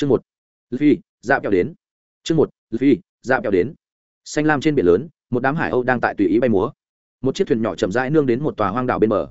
chương một phi dạ kẹo đến. Chương một phi dạ kẹo đến. Xanh lam trên biển lớn, một đám hải âu đang tại tùy ý bay múa. Một chiếc thuyền nhỏ chậm rãi nương đến một tòa hoang đảo bên bờ.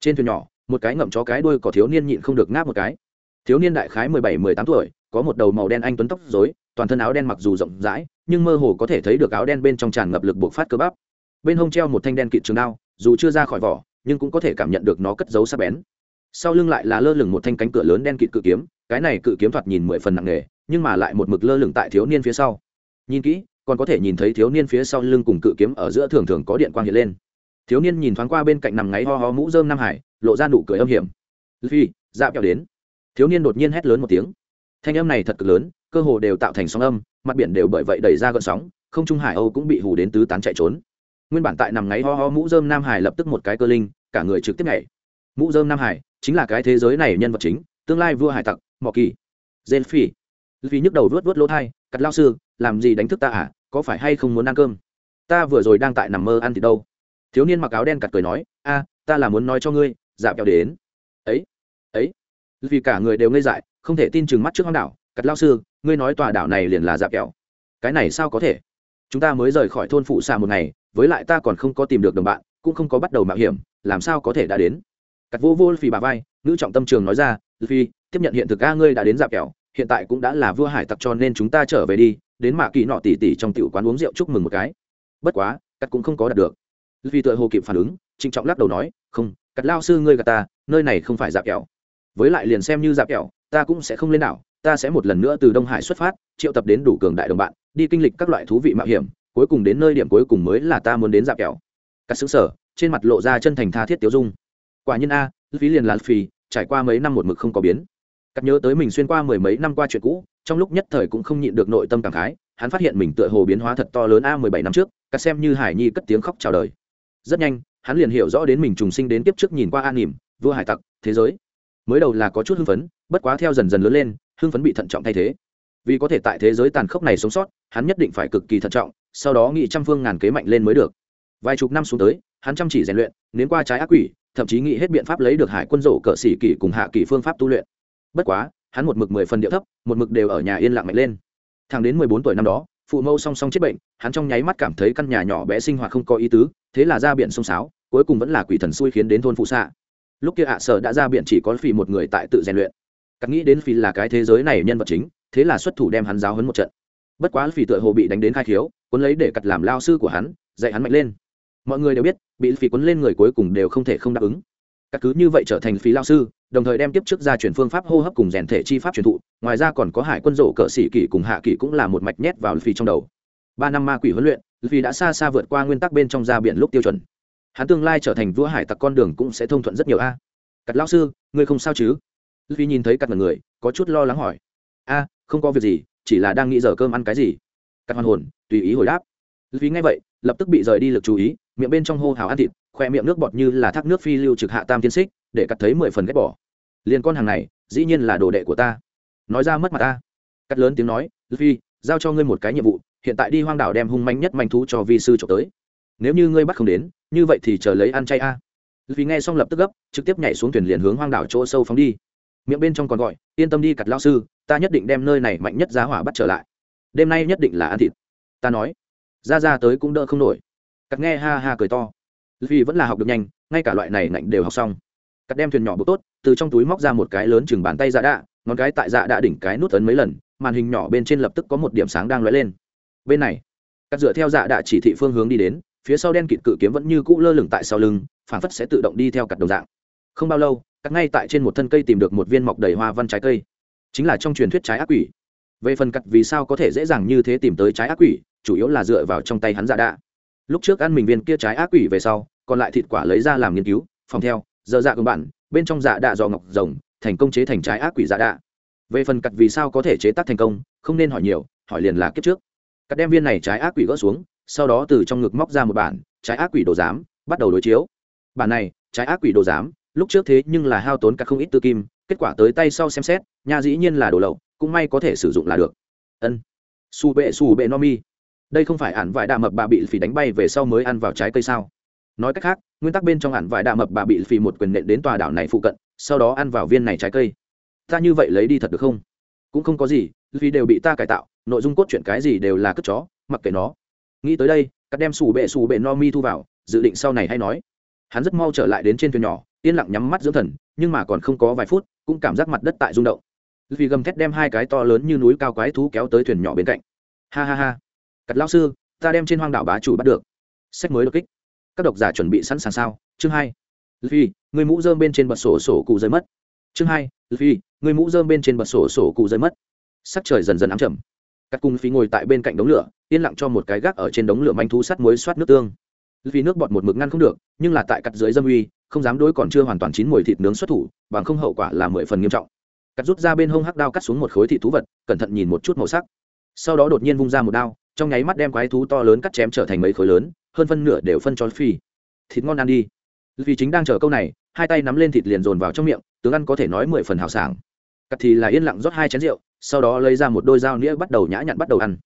Trên thuyền nhỏ, một cái ngậm chó cái đuôi có thiếu niên nhịn không được ngáp một cái. Thiếu niên đại khái mười bảy, mười tám tuổi, có một đầu màu đen anh tuấn tóc dối toàn thân áo đen mặc dù rộng rãi, nhưng mơ hồ có thể thấy được áo đen bên trong tràn ngập lực buộc phát cơ bắp. Bên hông treo một thanh đen kịt trường đao, dù chưa ra khỏi vỏ, nhưng cũng có thể cảm nhận được nó cất giấu sắc bén sau lưng lại là lơ lửng một thanh cánh cửa lớn đen kịt cự kiếm, cái này cự kiếm thoạt nhìn mười phần nặng nề, nhưng mà lại một mực lơ lửng tại thiếu niên phía sau. Nhìn kỹ, còn có thể nhìn thấy thiếu niên phía sau lưng cùng cự kiếm ở giữa thường thường có điện quang hiện lên. Thiếu niên nhìn thoáng qua bên cạnh nằm ngáy ho ho mũ dơm nam hải, lộ ra nụ cười âm hiểm. Phi dạo kẹo đến. Thiếu niên đột nhiên hét lớn một tiếng. Thanh âm này thật cực lớn, cơ hồ đều tạo thành sóng âm, mặt biển đều bởi vậy đẩy ra gợn sóng, không trung hải âu cũng bị hù đến tứ tán chạy trốn. Nguyên bản tại nằm ngáy ho ho mũ dơm nam hải lập tức một cái cơ linh, cả người trực tiếp nhảy mũ dơm nam hải, chính là cái thế giới này nhân vật chính, tương lai vua hải tặc mọ kỳ. Gen phi vì nhức đầu vớt vớt lỗ thai, cắt lao sư, làm gì đánh thức ta à? Có phải hay không muốn ăn cơm? Ta vừa rồi đang tại nằm mơ ăn thì đâu. Thiếu niên mặc áo đen cặt cười nói, a, ta là muốn nói cho ngươi, dạo kẹo đến. Ấy ấy. Vì cả người đều ngây dại, không thể tin chừng mắt trước hoang đảo, cắt lao sư, ngươi nói tòa đảo này liền là dạo kẹo. Cái này sao có thể? Chúng ta mới rời khỏi thôn phụ xa một ngày, với lại ta còn không có tìm được đồng bạn, cũng không có bắt đầu mạo hiểm, làm sao có thể đã đến? Cắt vô vô phi bà vai nữ trọng tâm trường nói ra phi tiếp nhận hiện thực a ngươi đã đến dạo kẹo, hiện tại cũng đã là vua hải tặc cho nên chúng ta trở về đi, đến mạ kỳ nọ tỉ tỉ trong tiểu quán uống rượu chúc mừng một cái. Bất quá, cắt cũng không có đạt được. Vì tựa hồ kịp phản ứng, trịnh trọng lắc đầu nói, không, cắt lao sư ngươi gà ta, nơi này không phải dạp kẹo. Với lại liền xem như dạp kẹo, ta cũng sẽ không lên đảo, ta sẽ một lần nữa từ đông hải xuất phát, triệu tập đến đủ cường đại đồng bạn, đi kinh lịch các loại thú vị mạo hiểm, cuối cùng đến nơi điểm cuối cùng mới là ta muốn đến dạp kẹo. Cắt xứng sở trên mặt lộ ra chân thành tha thiết tiêu dung quả nhiên a phí liền là phì trải qua mấy năm một mực không có biến. Cắt nhớ tới mình xuyên qua mười mấy năm qua chuyện cũ, trong lúc nhất thời cũng không nhịn được nội tâm cảm khái, hắn phát hiện mình tựa hồ biến hóa thật to lớn a, mười bảy năm trước, cắt xem như hải nhi cất tiếng khóc chào đời. Rất nhanh, hắn liền hiểu rõ đến mình trùng sinh đến tiếp trước nhìn qua an nỉm vua hải tặc, thế giới. Mới đầu là có chút hưng phấn, bất quá theo dần dần lớn lên, hưng phấn bị thận trọng thay thế. Vì có thể tại thế giới tàn khốc này sống sót, hắn nhất định phải cực kỳ thận trọng, sau đó nghị trăm phương ngàn kế mạnh lên mới được. Vài chục năm xuống tới, hắn chăm chỉ rèn luyện nến qua trái ác quỷ thậm chí nghĩ hết biện pháp lấy được hải quân rổ cờ xỉ kỷ cùng hạ kỷ phương pháp tu luyện. Bất quá, hắn một mực mười phần điệu thấp, một mực đều ở nhà yên lặng mạnh lên. Thằng đến mười bốn tuổi năm đó, phụ mâu song song chết bệnh, hắn trong nháy mắt cảm thấy căn nhà nhỏ bé sinh hoạt không có ý tứ, thế là ra biển sông sáo, cuối cùng vẫn là quỷ thần xui khiến đến thôn phụ xạ. Lúc kia ạ sở đã ra biển chỉ có phi một người tại tự rèn luyện. Cắt nghĩ đến phi là cái thế giới này nhân vật chính, thế là xuất thủ đem hắn giáo hấn một trận. Bất quá phi tựa hồ bị đánh đến khai khiếu, cuốn lấy để cắt làm lao sư của hắn, dạy hắn mạnh lên mọi người đều biết, bị phi cuốn lên người cuối cùng đều không thể không đáp ứng. Các cứ như vậy trở thành phí lao sư, đồng thời đem tiếp chức ra chuyển phương pháp hô hấp cùng rèn thể chi pháp truyền thụ, ngoài ra còn có hải quân rổ cỡ sĩ kỷ cùng hạ kỷ cũng là một mạch nhét vào phi trong đầu. Ba năm ma quỷ huấn luyện phi đã xa xa vượt qua nguyên tắc bên trong ra biển lúc tiêu chuẩn. Hắn tương lai trở thành vua hải tặc con đường cũng sẽ thông thuận rất nhiều a. À. cắt lao sư, ngươi không sao chứ? Phi nhìn thấy cắt mật người, có chút lo lắng hỏi. A, không có việc gì, chỉ là đang nghĩ giờ cơm ăn cái gì. Cắt hoàn hồn, tùy ý hồi đáp. Phi nghe vậy, lập tức bị rời đi lực chú ý miệng bên trong hô hào ăn thịt, khoe miệng nước bọt như là thác nước phi lưu trực hạ tam thiên xích, để cắt thấy mười phần ghét bỏ. Liền con hàng này, dĩ nhiên là đồ đệ của ta. Nói ra mất mặt ta. Cắt lớn tiếng nói, phi, giao cho ngươi một cái nhiệm vụ, hiện tại đi hoang đảo đem hung manh nhất manh thú cho vi sư trộm tới. Nếu như ngươi bắt không đến, như vậy thì chờ lấy ăn chay a. Vì nghe xong lập tức gấp, trực tiếp nhảy xuống thuyền liền hướng hoang đảo chỗ sâu phóng đi. Miệng bên trong còn gọi, yên tâm đi cặt lao sư, ta nhất định đem nơi này mạnh nhất giá hỏa bắt trở lại. Đêm nay nhất định là ăn thịt. Ta nói. Ra ra tới cũng đỡ không nổi cắt nghe ha ha cười to. Vì vẫn là học được nhanh, ngay cả loại này nạnh đều học xong. Cắt đem thuyền nhỏ bốc tốt, từ trong túi móc ra một cái lớn chừng bàn tay dạ đạ, ngón cái tại dạ đạ đỉnh cái nút ấn mấy lần, màn hình nhỏ bên trên lập tức có một điểm sáng đang lóe lên. Bên này, cắt dựa theo dạ đạ chỉ thị phương hướng đi đến, phía sau đen kịt cự kiếm vẫn như cũ lơ lửng tại sau lưng phản phất sẽ tự động đi theo cặt đồng dạng. Không bao lâu, cắt ngay tại trên một thân cây tìm được một viên mọc đầy hoa văn trái cây. Chính là trong truyền thuyết trái ác quỷ. Về phần cặt vì sao có thể dễ dàng như thế tìm tới trái ác quỷ, chủ yếu là dựa vào trong tay hắn dạ đạ lúc trước ăn mình viên kia trái ác quỷ về sau, còn lại thịt quả lấy ra làm nghiên cứu, phòng theo, giờ dạ cùng bạn, bên trong dạ đạ dò ngọc rồng, thành công chế thành trái ác quỷ dạ đạ. Về phần cặt vì sao có thể chế tác thành công, không nên hỏi nhiều, hỏi liền là kiếp trước. Cắt đem viên này trái ác quỷ gỡ xuống, sau đó từ trong ngực móc ra một bản, trái ác quỷ đồ giám, bắt đầu đối chiếu. Bản này, trái ác quỷ đồ giám, lúc trước thế nhưng là hao tốn cả không ít tư kim, kết quả tới tay sau xem xét nhà dĩ nhiên là đồ lậu, cũng may có thể sử dụng là được. Ân. Su bệ su bệ no mi đây không phải ản vải đạ mập bà bị phỉ đánh bay về sau mới ăn vào trái cây sao? Nói cách khác, nguyên tắc bên trong ản vải đạ mập bà bị phỉ một quyền nện đến tòa đảo này phụ cận, sau đó ăn vào viên này trái cây. Ta như vậy lấy đi thật được không? Cũng không có gì vì đều bị ta cải tạo, nội dung cốt truyện cái gì đều là cất chó, mặc kệ nó. Nghĩ tới đây, cắt đem sủ bệ sủ bệ no mi thu vào, dự định sau này hay nói. Hắn rất mau trở lại đến trên thuyền nhỏ, yên lặng nhắm mắt dưỡng thần, nhưng mà còn không có vài phút, cũng cảm giác mặt đất tại rung động. Vì gầm thét đem hai cái to lớn như núi cao quái thú kéo tới thuyền nhỏ bên cạnh. Ha ha ha cắt lao sư, ta đem trên hoang đảo bá chủ bắt được. Sách mới đột kích. Các độc giả chuẩn bị sẵn sàng sao? Chương hai. Vì người mũ dơm bên trên bật sổ sổ cụ rơi mất. Chương hai. Vì người mũ dơm bên trên bật sổ sổ cụ rơi mất. Sắc trời dần dần ám trầm. Các cung phí ngồi tại bên cạnh đống lửa, yên lặng cho một cái gác ở trên đống lửa manh thú sắt muối soát nước tương. Vì nước bọt một mực ngăn không được, nhưng là tại cắt dưới dâm uy, không dám đối còn chưa hoàn toàn chín mùi thịt nướng xuất thủ, bằng không hậu quả là mười phần nghiêm trọng. Cắt rút ra bên hông hắc đao cắt xuống một khối thịt thú vật, cẩn thận nhìn một chút màu sắc. Sau đó đột nhiên vung ra một đao trong nháy mắt đem quái thú to lớn cắt chém trở thành mấy khối lớn, hơn phân nửa đều phân cho phi. Thịt ngon ăn đi. Vì chính đang chờ câu này, hai tay nắm lên thịt liền dồn vào trong miệng, tướng ăn có thể nói mười phần hào sảng. Cắt thì là yên lặng rót hai chén rượu, sau đó lấy ra một đôi dao nĩa bắt đầu nhã nhặn bắt đầu ăn.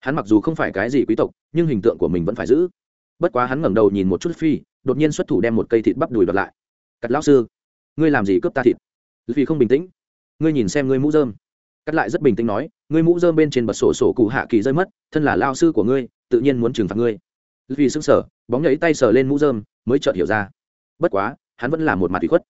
Hắn mặc dù không phải cái gì quý tộc, nhưng hình tượng của mình vẫn phải giữ. Bất quá hắn ngẩng đầu nhìn một chút phi, đột nhiên xuất thủ đem một cây thịt bắp đùi đoạt lại. Cắt lão sư, ngươi làm gì cướp ta thịt? Vì không bình tĩnh. Ngươi nhìn xem ngươi mũ dơm cắt lại rất bình tĩnh nói, ngươi mũ dơm bên trên bật sổ sổ cụ hạ kỳ rơi mất, thân là lao sư của ngươi, tự nhiên muốn trừng phạt ngươi. Vì xứng sở bóng nhảy tay sờ lên mũ dơm mới chợt hiểu ra. Bất quá, hắn vẫn là một mặt bị khuất.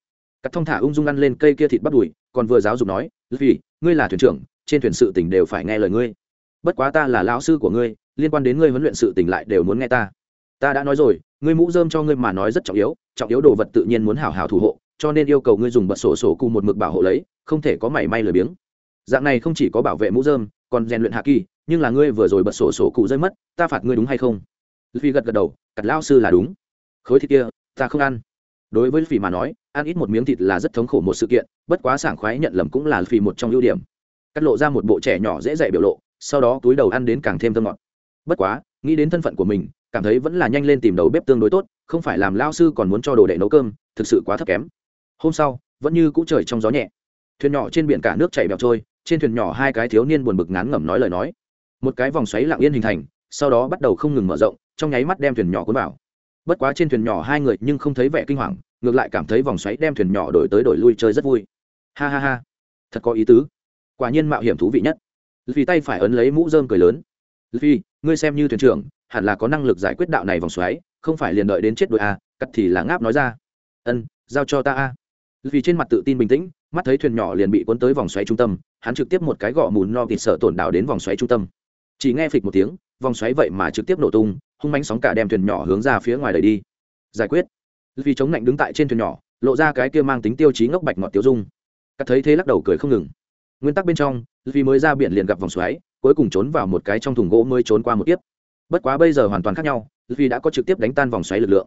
Cắt thông thả ung dung ăn lên cây kia thịt bắp đùi, còn vừa giáo dục nói, vì, ngươi là thuyền trưởng, trên thuyền sự tỉnh đều phải nghe lời ngươi. Bất quá ta là lão sư của ngươi, liên quan đến ngươi huấn luyện sự tỉnh lại đều muốn nghe ta. Ta đã nói rồi, ngươi mũ dơm cho ngươi mà nói rất trọng yếu trọng yếu đồ vật tự nhiên muốn hảo hảo thủ hộ, cho nên yêu cầu ngươi dùng bật sổ sổ cùng một mực bảo hộ lấy, không thể có mảy may lười biếng dạng này không chỉ có bảo vệ mũ dơm còn rèn luyện hạ kỳ, nhưng là ngươi vừa rồi bật sổ sổ cụ rơi mất, ta phạt ngươi đúng hay không? Phi gật gật đầu cặt lao sư là đúng. Khối thịt kia, ta không ăn. Đối với phi mà nói, ăn ít một miếng thịt là rất thống khổ một sự kiện, bất quá sảng khoái nhận lầm cũng là phi một trong ưu điểm. Cắt lộ ra một bộ trẻ nhỏ dễ dạy biểu lộ, sau đó túi đầu ăn đến càng thêm thơm ngọt. Bất quá, nghĩ đến thân phận của mình, cảm thấy vẫn là nhanh lên tìm đầu bếp tương đối tốt, không phải làm lao sư còn muốn cho đồ đệ nấu cơm, thực sự quá thấp kém. Hôm sau, vẫn như cũ trời trong gió nhẹ. Thuyền nhỏ trên biển cả nước chảy bèo trôi trên thuyền nhỏ hai cái thiếu niên buồn bực ngán ngẩm nói lời nói. Một cái vòng xoáy lặng yên hình thành, sau đó bắt đầu không ngừng mở rộng, trong nháy mắt đem thuyền nhỏ cuốn vào. Bất quá trên thuyền nhỏ hai người nhưng không thấy vẻ kinh hoàng, ngược lại cảm thấy vòng xoáy đem thuyền nhỏ đổi tới đổi lui chơi rất vui. Ha ha ha, thật có ý tứ. Quả nhiên mạo hiểm thú vị nhất. Vì tay phải ấn lấy mũ rơm cười lớn. Vì ngươi xem như thuyền trưởng, hẳn là có năng lực giải quyết đạo này vòng xoáy, không phải liền đợi đến chết đội a à, cắt thì là ngáp nói ra. Ân, giao cho ta a. Vì trên mặt tự tin bình tĩnh mắt thấy thuyền nhỏ liền bị cuốn tới vòng xoáy trung tâm, hắn trực tiếp một cái gõ mùn no thịt sợ tổn đảo đến vòng xoáy trung tâm. Chỉ nghe phịch một tiếng, vòng xoáy vậy mà trực tiếp nổ tung, hung mãnh sóng cả đem thuyền nhỏ hướng ra phía ngoài đẩy đi. Giải quyết. Vì chống lạnh đứng tại trên thuyền nhỏ, lộ ra cái kia mang tính tiêu chí ngốc bạch ngọt tiêu dung. Cắt thấy thế lắc đầu cười không ngừng. Nguyên tắc bên trong vì mới ra biển liền gặp vòng xoáy, cuối cùng trốn vào một cái trong thùng gỗ mới trốn qua một tiếp bất quá bây giờ hoàn toàn khác nhau vì đã có trực tiếp đánh tan vòng xoáy lực lượng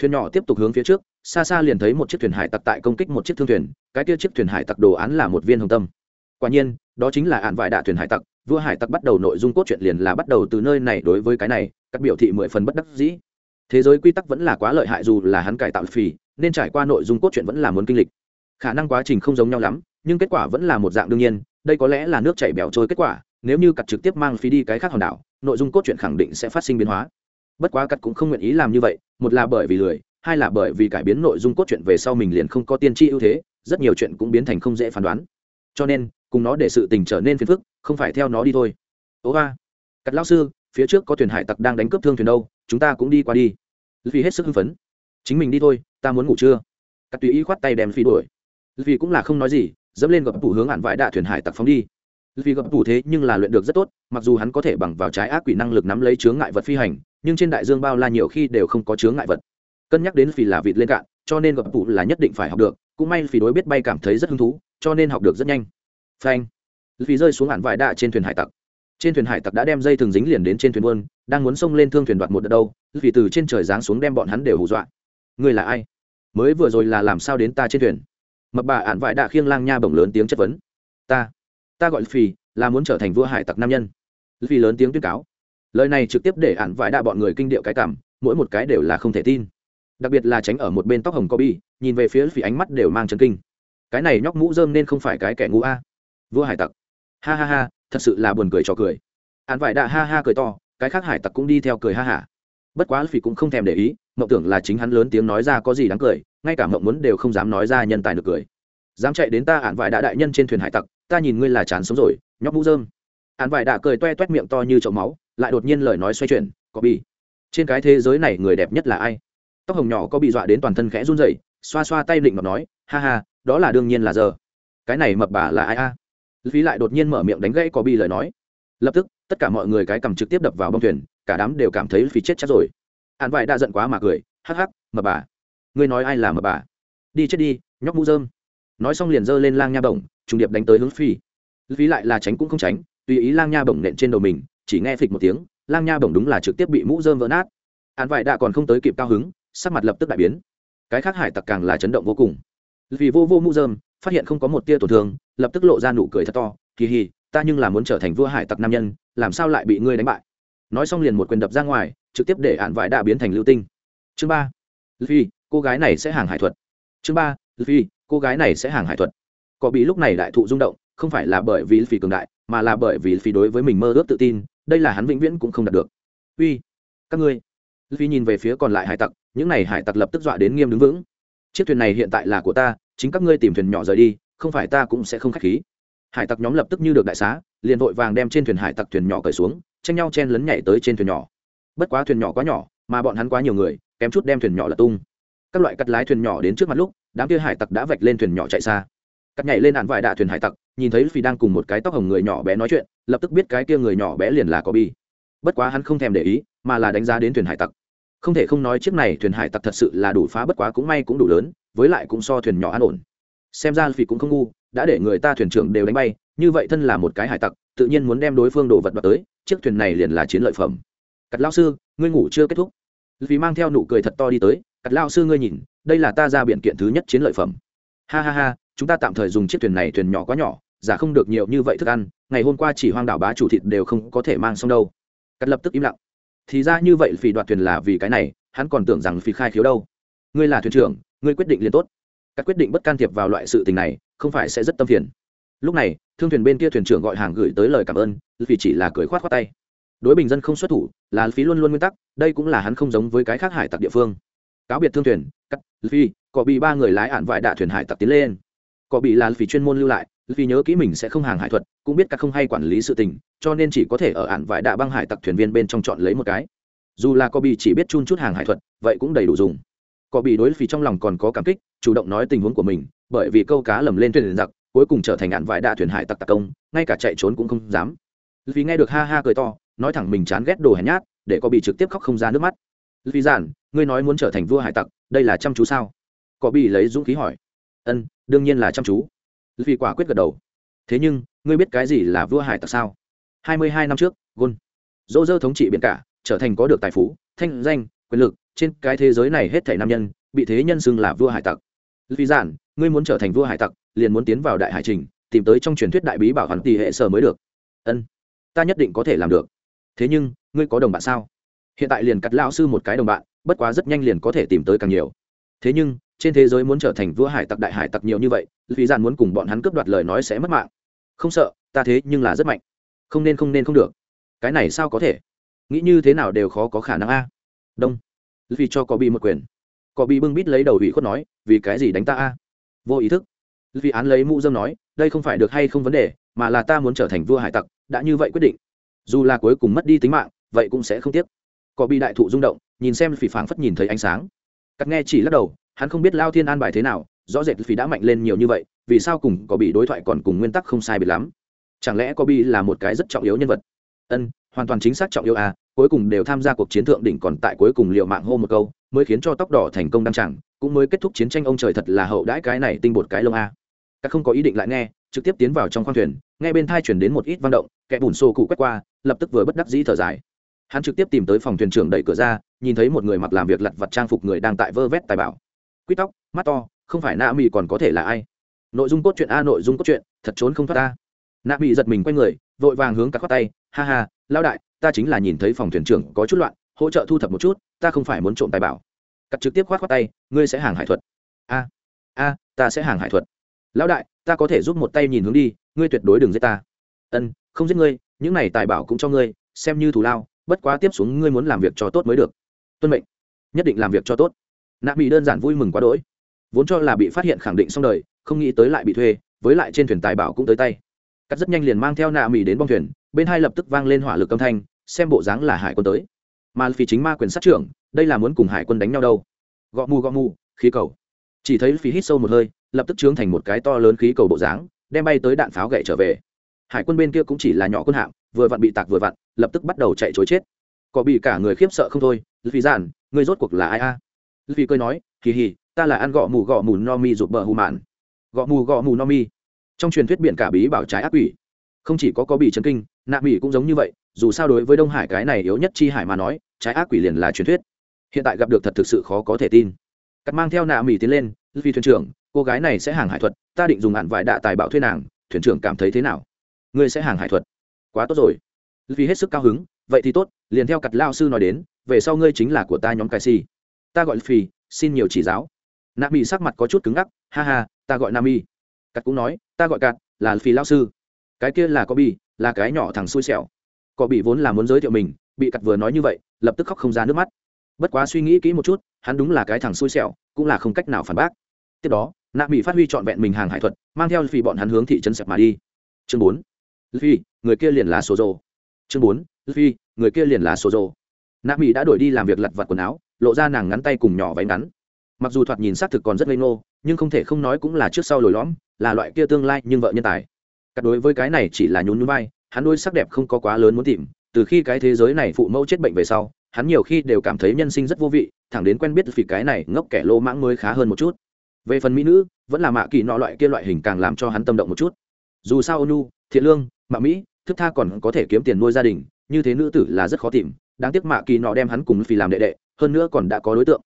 thuyền nhỏ tiếp tục hướng phía trước, xa xa liền thấy một chiếc thuyền hải tặc tại công kích một chiếc thương thuyền, cái kia chiếc thuyền hải tặc đồ án là một viên hồng tâm. Quả nhiên, đó chính là ạn vải đạ thuyền hải tặc, vua hải tặc bắt đầu nội dung cốt truyện liền là bắt đầu từ nơi này đối với cái này, các biểu thị mười phần bất đắc dĩ. Thế giới quy tắc vẫn là quá lợi hại dù là hắn cải tạo phì, nên trải qua nội dung cốt truyện vẫn là muốn kinh lịch. Khả năng quá trình không giống nhau lắm, nhưng kết quả vẫn là một dạng đương nhiên, đây có lẽ là nước chảy bèo trôi kết quả, nếu như cặt trực tiếp mang phí đi cái khác hòn đảo, nội dung cốt truyện khẳng định sẽ phát sinh biến hóa bất quá cắt cũng không nguyện ý làm như vậy, một là bởi vì lười, hai là bởi vì cải biến nội dung cốt truyện về sau mình liền không có tiên tri ưu thế, rất nhiều chuyện cũng biến thành không dễ phán đoán. Cho nên, cùng nó để sự tình trở nên phiền phức, không phải theo nó đi thôi. Ố ba. Cắt lão sư, phía trước có thuyền hải tặc đang đánh cướp thương thuyền đâu, chúng ta cũng đi qua đi. Vì hết sức hưng phấn. Chính mình đi thôi, ta muốn ngủ trưa. Cắt tùy ý khoát tay đem phi đuổi. Vì cũng là không nói gì, dẫm lên gặp tủ hướng hạn vải đạ thuyền hải tặc phóng đi. Vì gặp tủ thế nhưng là luyện được rất tốt, mặc dù hắn có thể bằng vào trái ác quỷ năng lực nắm lấy chướng ngại vật phi hành nhưng trên đại dương bao la nhiều khi đều không có chướng ngại vật. Cân nhắc đến phì là vịt lên cạn, cho nên gặp tủ là nhất định phải học được, cũng may phì đối biết bay cảm thấy rất hứng thú, cho nên học được rất nhanh. Phanh. Phì rơi xuống hạn vải đạ trên thuyền hải tặc. Trên thuyền hải tặc đã đem dây thường dính liền đến trên thuyền buôn, đang muốn xông lên thương thuyền đoạt một đợt đâu vì từ trên trời giáng xuống đem bọn hắn đều hù dọa. Ngươi là ai? Mới vừa rồi là làm sao đến ta trên thuyền? Mập bà ạn vải đạ khiêng lang nha bổng lớn tiếng chất vấn. Ta. Ta gọi phì, là muốn trở thành vua hải tặc nam nhân. Phi lớn tiếng tuyên cáo lời này trực tiếp để ạn vải đạ bọn người kinh điệu cái cảm mỗi một cái đều là không thể tin. Đặc biệt là tránh ở một bên tóc hồng Kobe, nhìn về phía phì ánh mắt đều mang chân kinh. Cái này nhóc mũ dơm nên không phải cái kẻ ngu a. Vua hải tặc. Ha ha ha thật sự là buồn cười cho cười. Ạn vải đạ ha ha cười to cái khác hải tặc cũng đi theo cười ha hả bất quá phỉ cũng không thèm để ý mộng tưởng là chính hắn lớn tiếng nói ra có gì đáng cười ngay cả mộng muốn đều không dám nói ra nhân tài được cười. Dám chạy đến ta ạn vải đã đại nhân trên thuyền hải tặc ta nhìn ngươi là chán sống rồi nhóc mũ dơm hạn vải đã cười toe toét miệng to như chậu máu lại đột nhiên lời nói xoay chuyển, có bị? Trên cái thế giới này người đẹp nhất là ai? Tóc hồng nhỏ có bị dọa đến toàn thân khẽ run rẩy, xoa xoa tay định ngọc nói, ha ha, đó là đương nhiên là giờ. Cái này mập bà là ai a? Phí lại đột nhiên mở miệng đánh gãy có bị lời nói. Lập tức, tất cả mọi người cái cầm trực tiếp đập vào bông thuyền, cả đám đều cảm thấy phí chết chắc rồi. Hạn vải đã giận quá mà cười, hắc hắc, mập bà. Ngươi nói ai là mập bà? Đi chết đi, nhóc mũ dơm nói xong liền giơ lên lang nha bổng, trùng điệp đánh tới hướng phi. Phí lại là tránh cũng không tránh, tùy ý lang nha bổng nện trên đầu mình chỉ nghe phịch một tiếng, lang nha bổng đúng là trực tiếp bị mũ dơm vỡ nát. Hạn vải đã còn không tới kịp cao hứng, sắc mặt lập tức đại biến. Cái khác hải tặc càng là chấn động vô cùng. Vì vô vô mũ dơm phát hiện không có một tia tổn thương, lập tức lộ ra nụ cười thật to, kỳ hì, ta nhưng là muốn trở thành vua hải tặc nam nhân, làm sao lại bị ngươi đánh bại? Nói xong liền một quyền đập ra ngoài, trực tiếp để hạn vải đã biến thành lưu tinh. Chương ba vì cô gái này sẽ hàng hải thuật. Chương ba vì cô gái này sẽ hàng hải thuật. Có bị lúc này đại thụ rung động không phải là bởi vì phi cường đại, mà là bởi vì phi đối với mình mơ ước tự tin, đây là hắn vĩnh viễn cũng không đạt được. Uy, các ngươi. Phi nhìn về phía còn lại hải tặc, những này hải tặc lập tức dọa đến nghiêm đứng vững. Chiếc thuyền này hiện tại là của ta, chính các ngươi tìm thuyền nhỏ rời đi, không phải ta cũng sẽ không khách khí. Hải tặc nhóm lập tức như được đại xá, liền vội vàng đem trên thuyền hải tặc thuyền nhỏ cởi xuống, tranh nhau chen lấn nhảy tới trên thuyền nhỏ. Bất quá thuyền nhỏ quá nhỏ, mà bọn hắn quá nhiều người, kém chút đem thuyền nhỏ lật tung. Các loại cắt lái thuyền nhỏ đến trước mặt lúc, đám kia hải tặc đã vạch lên thuyền nhỏ chạy xa cắt nhảy lên ạn vải đạ thuyền hải tặc, nhìn thấy phi đang cùng một cái tóc hồng người nhỏ bé nói chuyện, lập tức biết cái kia người nhỏ bé liền là có bi bất quá hắn không thèm để ý, mà là đánh giá đến thuyền hải tặc. Không thể không nói chiếc này thuyền hải tặc thật sự là đủ phá, bất quá cũng may cũng đủ lớn, với lại cũng so thuyền nhỏ an ổn. Xem ra phi cũng không ngu, đã để người ta thuyền trưởng đều đánh bay, như vậy thân là một cái hải tặc, tự nhiên muốn đem đối phương đồ vật đoạt tới, chiếc thuyền này liền là chiến lợi phẩm. Cắt lao sư, ngươi ngủ chưa kết thúc? Vì mang theo nụ cười thật to đi tới, cắt lao sư, ngươi nhìn, đây là ta ra biện kiện thứ nhất chiến lợi phẩm. Ha ha ha chúng ta tạm thời dùng chiếc thuyền này thuyền nhỏ quá nhỏ, giả không được nhiều như vậy thức ăn, ngày hôm qua chỉ hoang đảo bá chủ thịt đều không có thể mang xong đâu. Cắt lập tức im lặng. Thì ra như vậy phỉ đoạt thuyền là vì cái này, hắn còn tưởng rằng phỉ khai khiếu đâu. Ngươi là thuyền trưởng, ngươi quyết định liền tốt. Các quyết định bất can thiệp vào loại sự tình này, không phải sẽ rất tâm phiền. Lúc này, thương thuyền bên kia thuyền trưởng gọi hàng gửi tới lời cảm ơn vì chỉ là cười khoát khoát tay. Đối bình dân không xuất thủ, là phí luôn luôn nguyên tắc, đây cũng là hắn không giống với cái khác hải tặc địa phương. Cáo biệt thương thuyền, cắt phi có bị ba người lái ạn vải đạ thuyền hải tặc tiến lên có bị là vì chuyên môn lưu lại, vì nhớ kỹ mình sẽ không hàng hải thuật, cũng biết các không hay quản lý sự tình, cho nên chỉ có thể ở ạn vải đạ băng hải tặc thuyền viên bên trong chọn lấy một cái. Dù là có bị chỉ biết chun chút hàng hải thuật, vậy cũng đầy đủ dùng. Có bị đối vì trong lòng còn có cảm kích, chủ động nói tình huống của mình, bởi vì câu cá lầm lên thuyền giặc, cuối cùng trở thành ạn vải đạ thuyền hải tặc tặc công, ngay cả chạy trốn cũng không dám. Vì nghe được ha ha cười to, nói thẳng mình chán ghét đồ hèn nhát, để có bị trực tiếp khóc không ra nước mắt. Vì giản, ngươi nói muốn trở thành vua hải tặc, đây là chăm chú sao? Có bị lấy dũng khí hỏi ân, đương nhiên là chăm chú. Vì quả quyết gật đầu. Thế nhưng, ngươi biết cái gì là vua hải tặc sao? Hai mươi hai năm trước gôn dỗ dơ thống trị biển cả, trở thành có được tài phú, thanh danh, quyền lực, trên cái thế giới này hết thảy nam nhân, bị thế nhân xưng là vua hải tặc. Vì giản, ngươi muốn trở thành vua hải tặc, liền muốn tiến vào đại hải trình, tìm tới trong truyền thuyết đại bí bảo hoàn tỷ hệ sở mới được. Ân, ta nhất định có thể làm được. Thế nhưng, ngươi có đồng bạn sao? Hiện tại liền cắt lão sư một cái đồng bạn, bất quá rất nhanh liền có thể tìm tới càng nhiều. Thế nhưng trên thế giới muốn trở thành vua hải tặc, đại hải tặc nhiều như vậy vì dàn muốn cùng bọn hắn cướp đoạt lời nói sẽ mất mạng. Không sợ, ta thế nhưng là rất mạnh. Không nên không nên, không được. Cái này sao có thể? Nghĩ như thế nào đều khó có khả năng a. Đông. Vì cho có bị một quyền. Có bị bưng bít lấy đầu ủy khuất nói, vì cái gì đánh ta a? Vô ý thức. Vì án lấy mũ dâm nói, đây không phải được hay không vấn đề, mà là ta muốn trở thành vua hải tặc, đã như vậy quyết định. Dù là cuối cùng mất đi tính mạng, vậy cũng sẽ không tiếc. Có bị đại thụ rung động, nhìn xem phỉ phảng phất nhìn thấy ánh sáng. Cắt nghe chỉ lắc đầu hắn không biết lao thiên an bài thế nào, rõ rệt phỉ đã mạnh lên nhiều như vậy, vì sao cùng có bị đối thoại còn cùng nguyên tắc không sai biệt lắm? Chẳng lẽ có bị là một cái rất trọng yếu nhân vật? Ân, hoàn toàn chính xác trọng yếu à cuối cùng đều tham gia cuộc chiến thượng đỉnh còn tại cuối cùng liệu mạng hô một câu, mới khiến cho tóc đỏ thành công đăng chẳng, cũng mới kết thúc chiến tranh ông trời thật là hậu đãi cái này tinh bột cái lông a. Các không có ý định lại nghe, trực tiếp tiến vào trong khoang thuyền, nghe bên thai chuyển đến một ít văn động, kẻ bùn xô cụ quét qua, lập tức vừa bất đắc dĩ thở dài. Hắn trực tiếp tìm tới phòng thuyền trưởng đẩy cửa ra, nhìn thấy một người mặc làm việc lặt vặt trang phục người đang tại vơ vét tài bảo quýt tóc, mắt to, không phải nạ mỹ còn có thể là ai? Nội dung cốt truyện a, nội dung cốt truyện, thật trốn không thoát ta. Nạ mỹ giật mình quay người, vội vàng hướng cắt khoát tay, ha ha lao đại, ta chính là nhìn thấy phòng thuyền trưởng có chút loạn, hỗ trợ thu thập một chút, ta không phải muốn trộm tài bảo. Cắt trực tiếp khoát khoát tay, ngươi sẽ hàng hải thuật. A a, ta sẽ hàng hải thuật. Lão đại, ta có thể giúp một tay nhìn hướng đi, ngươi tuyệt đối đừng giết ta. Ân, không giết ngươi, những này tài bảo cũng cho ngươi, xem như thù lao, bất quá tiếp xuống ngươi muốn làm việc cho tốt mới được. Tuân mệnh, nhất định làm việc cho tốt nạ bị đơn giản vui mừng quá đỗi. Vốn cho là bị phát hiện khẳng định xong đời, không nghĩ tới lại bị thuê, với lại trên thuyền tài bảo cũng tới tay. Cắt rất nhanh liền mang theo nạ mỹ đến bong thuyền, bên hai lập tức vang lên hỏa lực âm thanh, xem bộ dáng là hải quân tới. Mà phi chính ma quyền sát trưởng, đây là muốn cùng hải quân đánh nhau đâu. Gõ mù gõ mù, khí cầu. Chỉ thấy phi hít sâu một hơi, lập tức trướng thành một cái to lớn khí cầu bộ dáng, đem bay tới đạn pháo gậy trở về. Hải quân bên kia cũng chỉ là nhỏ quân hạm, vừa vặn bị tạc vừa vặn, lập tức bắt đầu chạy chối chết. Có bị cả người khiếp sợ không thôi vì giản, người rốt cuộc là ai a? à? Vì cười nói kỳ hì, ta là ăn gọ mù gọ mù no mi rụt bờ hù mạn. Gọ mù gọ mù no mi. Trong truyền thuyết biển cả bí bảo trái ác quỷ. Không chỉ có có bị chấn kinh, nạ mỹ cũng giống như vậy, dù sao đối với đông hải cái này yếu nhất chi hải mà nói, trái ác quỷ liền là truyền thuyết. Hiện tại gặp được thật thực sự khó có thể tin. Cắt mang theo nạ mỹ tiến lên vì thuyền trưởng, cô gái này sẽ hàng hải thuật, ta định dùng hạn vải đạ tài bảo thuê nàng, thuyền trưởng cảm thấy thế nào? Ngươi sẽ hàng hải thuật. Quá tốt rồi. Vì hết sức cao hứng, vậy thì tốt, liền theo cặt lao sư nói đến, về sau ngươi chính là của ta nhóm cai si ta gọi phi xin nhiều chỉ giáo. Nạ mỹ sắc mặt có chút cứng ngắc, ha ha, ta gọi nam y cắt cũng nói, ta gọi cặt là phi lao sư. Cái kia là có bị là cái nhỏ thằng xui xẻo. Có bị vốn là muốn giới thiệu mình, bị cặt vừa nói như vậy, lập tức khóc không ra nước mắt. Bất quá suy nghĩ kỹ một chút, hắn đúng là cái thằng xui xẻo, cũng là không cách nào phản bác. Tiếp đó nạ mỹ phát huy trọn vẹn mình hàng hải thuật, mang theo phi bọn hắn hướng thị trấn sẹp mà đi. Chương bốn. Phi người kia liền là số rồ chương bốn. Phi người kia liền là số rồ nạ mỹ đã đổi đi làm việc lặt vặt quần áo lộ ra nàng ngắn tay cùng nhỏ váy ngắn. Mặc dù thoạt nhìn xác thực còn rất ngây ngô, nhưng không thể không nói cũng là trước sau lồi lõm là loại kia tương lai nhưng vợ nhân tài. Cắt đối với cái này chỉ là nhún nhún vai hắn đôi sắc đẹp không có quá lớn muốn tìm từ khi cái thế giới này phụ mẫu chết bệnh về sau hắn nhiều khi đều cảm thấy nhân sinh rất vô vị thẳng đến quen biết vì cái này ngốc kẻ lô mãng mới khá hơn một chút. Về phần mỹ nữ vẫn là mạ kỳ nọ loại kia loại hình càng làm cho hắn tâm động một chút. Dù sao ônu thiện lương mạ mỹ thức tha còn có thể kiếm tiền nuôi gia đình như thế nữ tử là rất khó tìm đáng tiếc mạ kỳ nọ đem hắn cùng phi làm đệ đệ hơn nữa còn đã có đối tượng.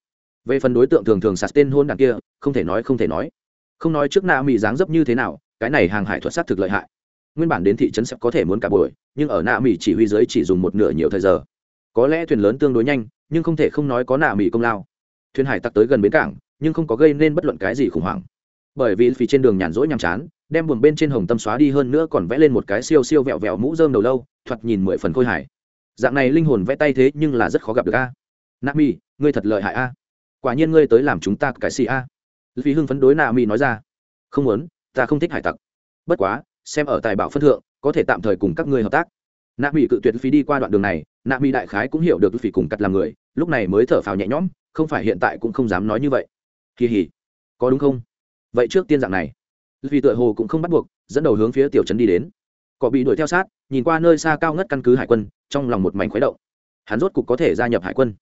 Về phần đối tượng thường thường sạt tên hôn đàn kia, không thể nói, không thể nói. Không nói trước na mỹ dáng dấp như thế nào, cái này hàng hải thuật sát thực lợi hại. Nguyên bản đến thị trấn sẽ có thể muốn cả buổi, nhưng ở na mỹ chỉ huy dưới chỉ dùng một nửa nhiều thời giờ. Có lẽ thuyền lớn tương đối nhanh, nhưng không thể không nói có nạ mỹ công lao. Thuyền hải tặc tới gần bến cảng, nhưng không có gây nên bất luận cái gì khủng hoảng. Bởi vì phì trên đường nhàn rỗi nhàm chán, đem buồng bên trên hồng tâm xóa đi hơn nữa còn vẽ lên một cái siêu siêu vẹo vẹo mũ rơm đầu lâu, thoạt nhìn mười phần khôi hải dạng này linh hồn vẽ tay thế nhưng là rất khó gặp được a nạ ngươi thật lợi hại a. Quả nhiên ngươi tới làm chúng ta cái xì a? Vì hưng phấn đối nạ nói ra. Không muốn, ta không thích hải tặc. Bất quá, xem ở tài bảo phân thượng, có thể tạm thời cùng các ngươi hợp tác. Nạ mỹ cự tuyệt phí đi qua đoạn đường này nạ mỹ đại khái cũng hiểu được phí cùng cắt làm người, lúc này mới thở phào nhẹ nhõm, không phải hiện tại cũng không dám nói như vậy. Kỳ hỉ, có đúng không? Vậy trước tiên dạng này. Vì tựa hồ cũng không bắt buộc, dẫn đầu hướng phía tiểu trấn đi đến. Cọ bị đuổi theo sát, nhìn qua nơi xa cao ngất căn cứ hải quân, trong lòng một mảnh khuấy động. Hắn rốt cục có thể gia nhập hải quân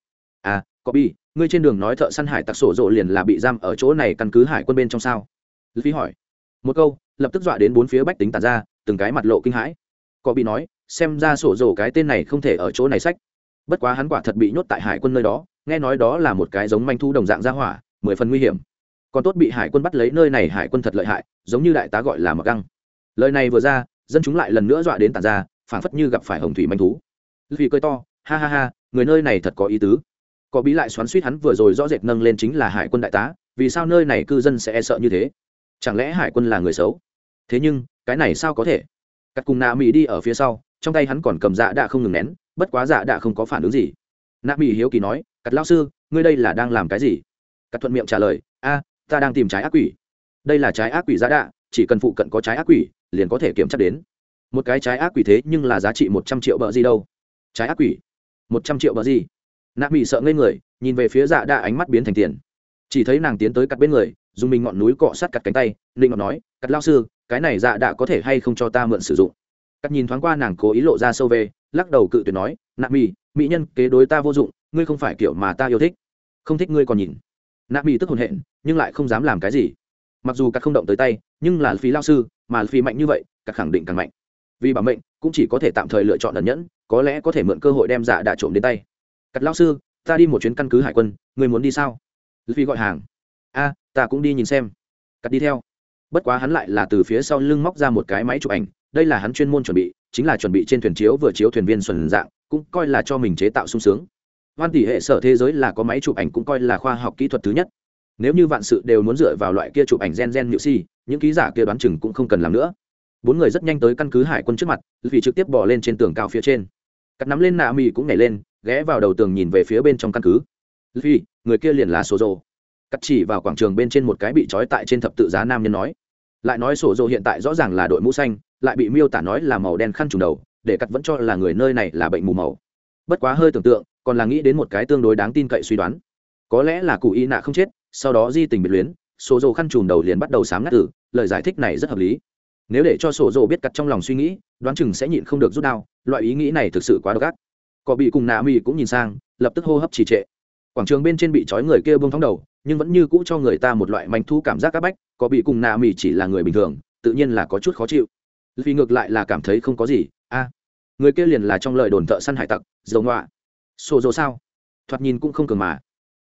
à có bị ngươi trên đường nói thợ săn hải tặc sổ rộ liền là bị giam ở chỗ này căn cứ hải quân bên trong sao? Phí hỏi. Một câu, lập tức dọa đến bốn phía bách tính tàn ra, từng cái mặt lộ kinh hãi. Có bị nói, xem ra sổ rộ cái tên này không thể ở chỗ này sách. Bất quá hắn quả thật bị nhốt tại hải quân nơi đó, nghe nói đó là một cái giống manh thu đồng dạng ra hỏa, mười phần nguy hiểm. Còn tốt bị hải quân bắt lấy nơi này hải quân thật lợi hại, giống như đại tá gọi là mặc găng. Lời này vừa ra, dân chúng lại lần nữa dọa đến tàn ra, phảng phất như gặp phải hồng thủy manh thú. Vì cười to, ha ha ha, người nơi này thật có ý tứ có bí lại xoắn suýt hắn vừa rồi rõ rệt nâng lên chính là hải quân đại tá, vì sao nơi này cư dân sẽ e sợ như thế? Chẳng lẽ hải quân là người xấu? Thế nhưng, cái này sao có thể? Cắt cùng nạ mỹ đi ở phía sau, trong tay hắn còn cầm dạ đã không ngừng nén, bất quá dạ đã không có phản ứng gì. Nạ mỹ hiếu kỳ nói, cắt lao sư, ngươi đây là đang làm cái gì? Cắt thuận miệng trả lời, a, ta đang tìm trái ác quỷ. Đây là trái ác quỷ dạ đạ, chỉ cần phụ cận có trái ác quỷ, liền có thể kiểm tra đến. Một cái trái ác quỷ thế nhưng là giá trị một trăm triệu bờ gì đâu? Trái ác quỷ? Một trăm triệu bờ gì? Nạ mỹ sợ ngây người, nhìn về phía dạ đa ánh mắt biến thành tiền. Chỉ thấy nàng tiến tới cắt bên người, dùng mình ngọn núi cọ sát cắt cánh tay Linh ngọn nói cắt lao sư, cái này dạ đạ có thể hay không cho ta mượn sử dụng? Cắt nhìn thoáng qua nàng cố ý lộ ra sâu về, lắc đầu cự tuyệt nói, nạ mỹ mỹ nhân kế đối ta vô dụng, ngươi không phải kiểu mà ta yêu thích. Không thích ngươi còn nhìn. Nạ mỹ tức hồn hện, nhưng lại không dám làm cái gì. Mặc dù các không động tới tay, nhưng là phí lao sư, mà phí mạnh như vậy các khẳng định càng mạnh. Vì bảo mệnh, cũng chỉ có thể tạm thời lựa chọn ẩn nhẫn, có lẽ có thể mượn cơ hội đem dạ giả đạ trộm đến tay cắt lao sư, ta đi một chuyến căn cứ hải quân người muốn đi sao? Phi gọi hàng. A, ta cũng đi nhìn xem. Cắt đi theo. Bất quá hắn lại là từ phía sau lưng móc ra một cái máy chụp ảnh, đây là hắn chuyên môn chuẩn bị, chính là chuẩn bị trên thuyền chiếu vừa chiếu thuyền viên xuân dạng, cũng coi là cho mình chế tạo sung sướng. Hoan tỷ hệ sở thế giới là có máy chụp ảnh cũng coi là khoa học kỹ thuật thứ nhất. Nếu như vạn sự đều muốn dựa vào loại kia chụp ảnh gen gen nhự si, những ký giả kia đoán chừng cũng không cần làm nữa. Bốn người rất nhanh tới căn cứ hải quân trước mặt vì trực tiếp bỏ lên trên tường cao phía trên. Cắt nắm lên nạ mì cũng nhảy lên ghé vào đầu tường nhìn về phía bên trong căn cứ. Vì người kia liền là số rồ cắt chỉ vào quảng trường bên trên một cái bị trói tại trên thập tự giá nam nhân nói. Lại nói sổ rồ hiện tại rõ ràng là đội mũ xanh, lại bị miêu tả nói là màu đen khăn trùng đầu, để cắt vẫn cho là người nơi này là bệnh mù màu. Bất quá hơi tưởng tượng, còn là nghĩ đến một cái tương đối đáng tin cậy suy đoán. Có lẽ là cụ y nạ không chết, sau đó di tình biệt luyến sổ rồ khăn trùm đầu liền bắt đầu sáng ngắt tử, lời giải thích này rất hợp lý. Nếu để cho sổ rồ biết cắt trong lòng suy nghĩ, đoán chừng sẽ nhịn không được rút đau loại ý nghĩ này thực sự quá độc ác cọ bị cùng nạ mỹ cũng nhìn sang, lập tức hô hấp trì trệ. Quảng trường bên trên bị trói người kia bông thóng đầu, nhưng vẫn như cũ cho người ta một loại manh thu cảm giác áp bách cọ bị cùng nạ mỹ chỉ là người bình thường, tự nhiên là có chút khó chịu. Vì ngược lại là cảm thấy không có gì, a, người kia liền là trong lời đồn thợ săn hải tặc, dầu ngoạ sổ dồ sao? Thoạt nhìn cũng không cường mà.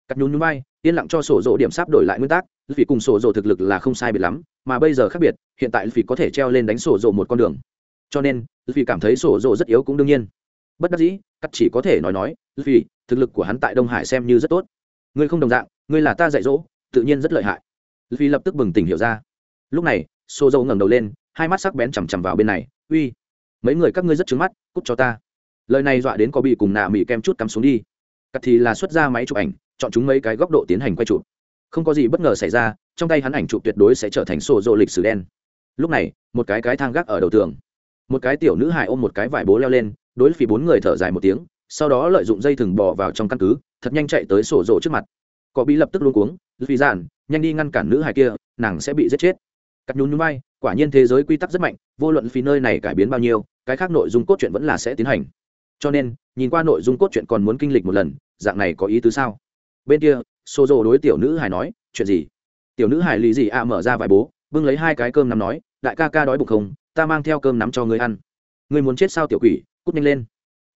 Cắt nhún nhún bay yên lặng cho sổ dồ điểm sáp đổi lại nguyên tắc vì cùng sổ dồ thực lực là không sai biệt lắm, mà bây giờ khác biệt, hiện tại vì có thể treo lên đánh sổ dồ một con đường. Cho nên vì cảm thấy sổ dồ rất yếu cũng đương nhiên bất đắc dĩ, cắt chỉ có thể nói nói vì thực lực của hắn tại đông hải xem như rất tốt. Ngươi không đồng dạng, ngươi là ta dạy dỗ, tự nhiên rất lợi hại. Vì lập tức bừng tỉnh hiểu ra. Lúc này xô dâu ngẩng đầu lên, hai mắt sắc bén chằm chằm vào bên này. Uy, mấy người các ngươi rất trứng mắt, cút cho ta. Lời này dọa đến có bị cùng nạ mỹ kem chút cắm xuống đi. Cắt thì là xuất ra máy chụp ảnh, chọn chúng mấy cái góc độ tiến hành quay chụp. Không có gì bất ngờ xảy ra, trong tay hắn ảnh chụp tuyệt đối sẽ trở thành sổ dỗ lịch sử đen. Lúc này, một cái cái thang gác ở đầu tường. Một cái tiểu nữ hài ôm một cái vải bố leo lên đối phí bốn người thở dài một tiếng, sau đó lợi dụng dây thừng bò vào trong căn cứ, thật nhanh chạy tới sổ rộ trước mặt. Có bị lập tức luôn cuống vì giản, nhanh đi ngăn cản nữ hài kia, nàng sẽ bị giết chết. Cắt nhún nhún bay quả nhiên thế giới quy tắc rất mạnh, vô luận phí nơi này cải biến bao nhiêu, cái khác nội dung cốt truyện vẫn là sẽ tiến hành. Cho nên, nhìn qua nội dung cốt truyện còn muốn kinh lịch một lần, dạng này có ý tứ sao? Bên kia xô rộ đối tiểu nữ hải nói, chuyện gì? Tiểu nữ hải lì gì à mở ra vài bố, bưng lấy hai cái cơm nắm nói, đại ca ca đói bụng không? Ta mang theo cơm nắm cho ngươi ăn. Ngươi muốn chết sao tiểu quỷ? Cút nhanh lên.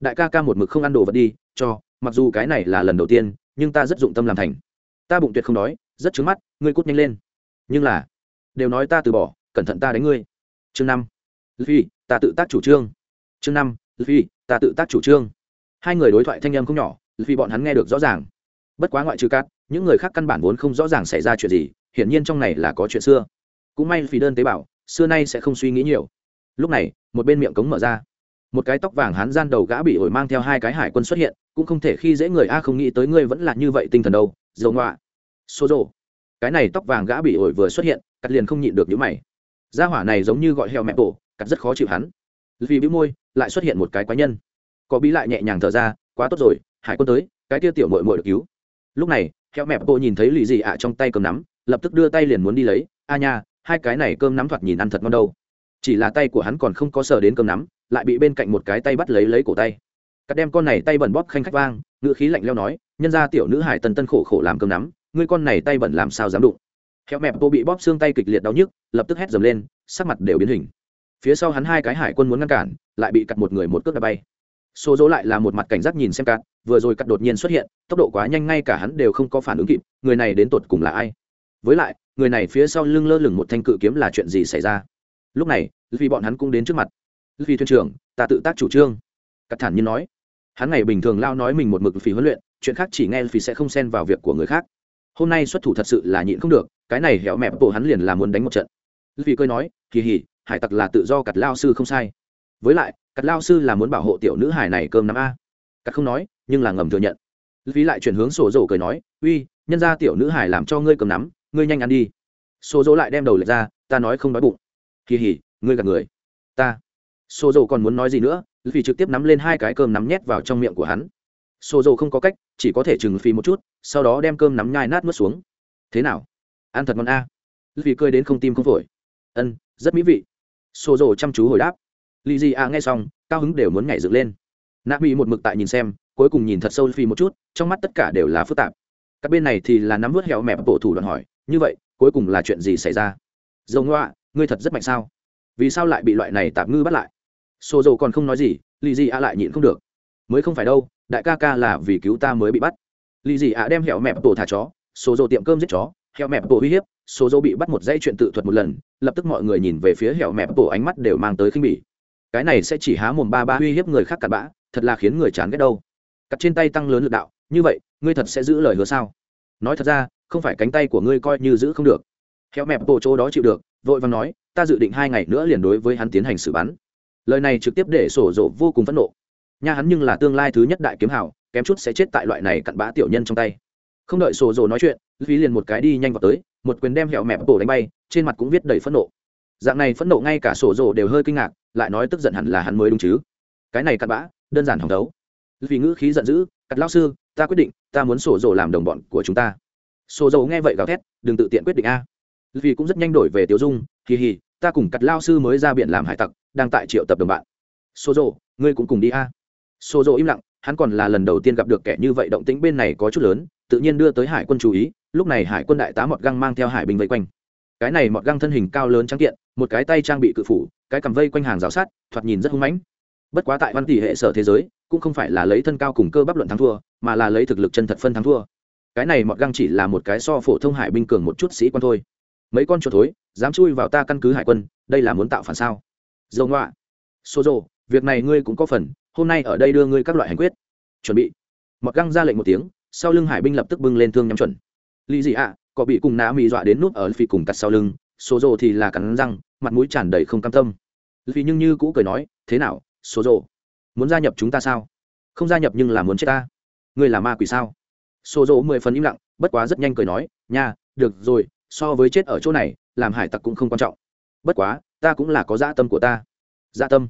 Đại ca ca một mực không ăn đồ vật đi, cho, mặc dù cái này là lần đầu tiên, nhưng ta rất dụng tâm làm thành. Ta bụng tuyệt không đói, rất trứng mắt, ngươi cút nhanh lên. Nhưng là, đều nói ta từ bỏ, cẩn thận ta đánh ngươi. Chương năm. Phi, ta tự tác chủ trương. Chương năm. Phi, ta tự tác chủ trương. Hai người đối thoại thanh âm không nhỏ vì bọn hắn nghe được rõ ràng. Bất quá ngoại trừ cát những người khác căn bản vốn không rõ ràng xảy ra chuyện gì, hiển nhiên trong này là có chuyện xưa. Cũng may vì đơn tế bảo xưa nay sẽ không suy nghĩ nhiều. Lúc này, một bên miệng cống mở ra một cái tóc vàng hắn gian đầu gã bị ổi mang theo hai cái hải quân xuất hiện, cũng không thể khi dễ người. A, không nghĩ tới ngươi vẫn là như vậy tinh thần đâu. Dầu ngoạ xô rộ cái này tóc vàng gã bị ổi vừa xuất hiện, cắt liền không nhịn được những mày. Gia hỏa này giống như gọi heo mẹ bộ cắt rất khó chịu hắn. Vì bĩu môi, lại xuất hiện một cái quái nhân. Có bí lại nhẹ nhàng thở ra, quá tốt rồi, hải quân tới, cái kia tiểu mội mội được cứu. Lúc này, heo mẹ bộ nhìn thấy lì gì ạ trong tay cầm nắm, lập tức đưa tay liền muốn đi lấy. A nha, hai cái này cơm nắm thoạt nhìn ăn thật ngon đâu. Chỉ là tay của hắn còn không có sờ đến cơm nắm lại bị bên cạnh một cái tay bắt lấy lấy cổ tay. Cắt đem con này tay bẩn bóp khanh khách vang, ngữ khí lạnh leo nói, nhân ra tiểu nữ hải tân tân khổ khổ làm cơm nắm, ngươi con này tay bẩn làm sao dám đụng? Heo mẹp bộ bị bóp xương tay kịch liệt đau nhức, lập tức hét dầm lên, sắc mặt đều biến hình. Phía sau hắn hai cái hải quân muốn ngăn cản, lại bị cắt một người một cước đá bay. Số dỗ lại là một mặt cảnh giác nhìn xem cắt, vừa rồi cắt đột nhiên xuất hiện, tốc độ quá nhanh ngay cả hắn đều không có phản ứng kịp, người này đến tột cùng là ai? Với lại, người này phía sau lưng lơ lửng một thanh cự kiếm là chuyện gì xảy ra? Lúc này, vì bọn hắn cũng đến trước mặt vì thuyền trưởng, ta tự tác chủ trương. Cắt thản nhiên nói. Hắn ngày bình thường lao nói mình một mực phí huấn luyện, chuyện khác chỉ nghe vì sẽ không xen vào việc của người khác. Hôm nay xuất thủ thật sự là nhịn không được, cái này hẻo mẹp bộ hắn liền là muốn đánh một trận. Vì cười nói, kỳ hỉ, hải tặc là tự do cặt lao sư không sai. Với lại cặt lao sư là muốn bảo hộ tiểu nữ hải này cơm năm a. Cặt không nói, nhưng là ngầm thừa nhận. Phí lại chuyển hướng sổ dỗ cười nói, uy, nhân ra tiểu nữ hải làm cho ngươi cầm nắm, ngươi nhanh ăn đi. Sổ dỗ lại đem đầu lệch ra, ta nói không đói bụng. Kỳ hỉ, ngươi gạt người. Ta. Sô Dầu còn muốn nói gì nữa vì trực tiếp nắm lên hai cái cơm nắm nhét vào trong miệng của hắn. Sô Dầu không có cách, chỉ có thể chừng phí một chút, sau đó đem cơm nắm nhai nát mất xuống. Thế nào? Ăn thật ngon a. Vì cười đến không tim không phổi. Ân, rất mỹ vị. Xô dầu chăm chú hồi đáp. Lì gì à nghe xong, cao hứng đều muốn nhảy dựng lên. Nạ mỹ một mực tại nhìn xem, cuối cùng nhìn thật sâu phi một chút, trong mắt tất cả đều là phức tạp. Các bên này thì là nắm vớt hẹo mẹp bộ thủ đoạn hỏi, như vậy, cuối cùng là chuyện gì xảy ra? Dầu ngoạ, ngươi thật rất mạnh sao? Vì sao lại bị loại này tạm ngư bắt lại? Xô dầu còn không nói gì, lì gì à lại nhịn không được. Mới không phải đâu, đại ca ca là vì cứu ta mới bị bắt. Lì gì à đem hẹo mẹp tổ thả chó xô dầu tiệm cơm giết chó, hẹo mẹp tổ uy hiếp số dầu bị bắt một dây chuyện tự thuật một lần, lập tức mọi người nhìn về phía hẻo mẹp tổ ánh mắt đều mang tới khinh bỉ. Cái này sẽ chỉ há mồm ba ba uy hiếp người khác cặn bã, thật là khiến người chán ghét đâu. Cặt trên tay tăng lớn lực đạo, như vậy, ngươi thật sẽ giữ lời hứa sao? Nói thật ra, không phải cánh tay của ngươi coi như giữ không được. Hẻo mẹp tổ chỗ đó chịu được, vội vàng nói, ta dự định hai ngày nữa liền đối với hắn tiến hành xử bắn lời này trực tiếp để sổ rộ vô cùng phẫn nộ. Nha hắn nhưng là tương lai thứ nhất đại kiếm hào, kém chút sẽ chết tại loại này cặn bã tiểu nhân trong tay. Không đợi sổ rộ nói chuyện phí liền một cái đi nhanh vào tới, một quyền đem hẹo mẹp bổ đánh bay, trên mặt cũng viết đầy phẫn nộ. Dạng này phẫn nộ ngay cả sổ rộ đều hơi kinh ngạc, lại nói tức giận hẳn là hắn mới đúng chứ. Cái này cặn bã, đơn giản hỏng đấu. Vì ngữ khí giận dữ, cắt lao sư, ta quyết định, ta muốn sổ rộ làm đồng bọn của chúng ta. Sổ rộ nghe vậy gào thét, đừng tự tiện quyết định a. Vì cũng rất nhanh đổi về tiểu dung kỳ hì ta cùng cắt lao sư mới ra biển làm hải tặc, đang tại triệu tập đồng bạn. Xô rộ ngươi cũng cùng đi a. Xô rộ im lặng, hắn còn là lần đầu tiên gặp được kẻ như vậy, động tĩnh bên này có chút lớn, tự nhiên đưa tới hải quân chú ý, lúc này hải quân đại tá mọt găng mang theo hải binh vây quanh. Cái này mọt găng thân hình cao lớn trắng kiện, một cái tay trang bị cự phủ, cái cầm vây quanh hàng rào sát thoạt nhìn rất hung mãnh. Bất quá tại văn tỷ hệ sở thế giới, cũng không phải là lấy thân cao cùng cơ bắp luận thắng thua, mà là lấy thực lực chân thật phân thắng thua. Cái này mọt găng chỉ là một cái so phổ thông hải binh cường một chút sĩ quan thôi. Mấy con chuột thối dám chui vào ta căn cứ hải quân, đây là muốn tạo phản sao? Dầu ngoạ số rồ việc này ngươi cũng có phần, hôm nay ở đây đưa ngươi các loại hành quyết. Chuẩn bị. Mọt găng ra lệnh một tiếng, sau lưng hải binh lập tức bưng lên thương nhắm chuẩn. Lý gì ạ, có bị cùng nã mì dọa đến nút ở phi cùng cặt sau lưng số rồ thì là cắn răng, mặt mũi tràn đầy không cam tâm. Vì nhưng như cũ cười nói, thế nào số rồ muốn gia nhập chúng ta sao? Không gia nhập nhưng là muốn chết ta. Ngươi là ma quỷ sao? Số rồ mười phần im lặng, bất quá rất nhanh cười nói, nha, được rồi so với chết ở chỗ này, làm hải tặc cũng không quan trọng. Bất quá, ta cũng là có dã tâm của ta. Dã tâm?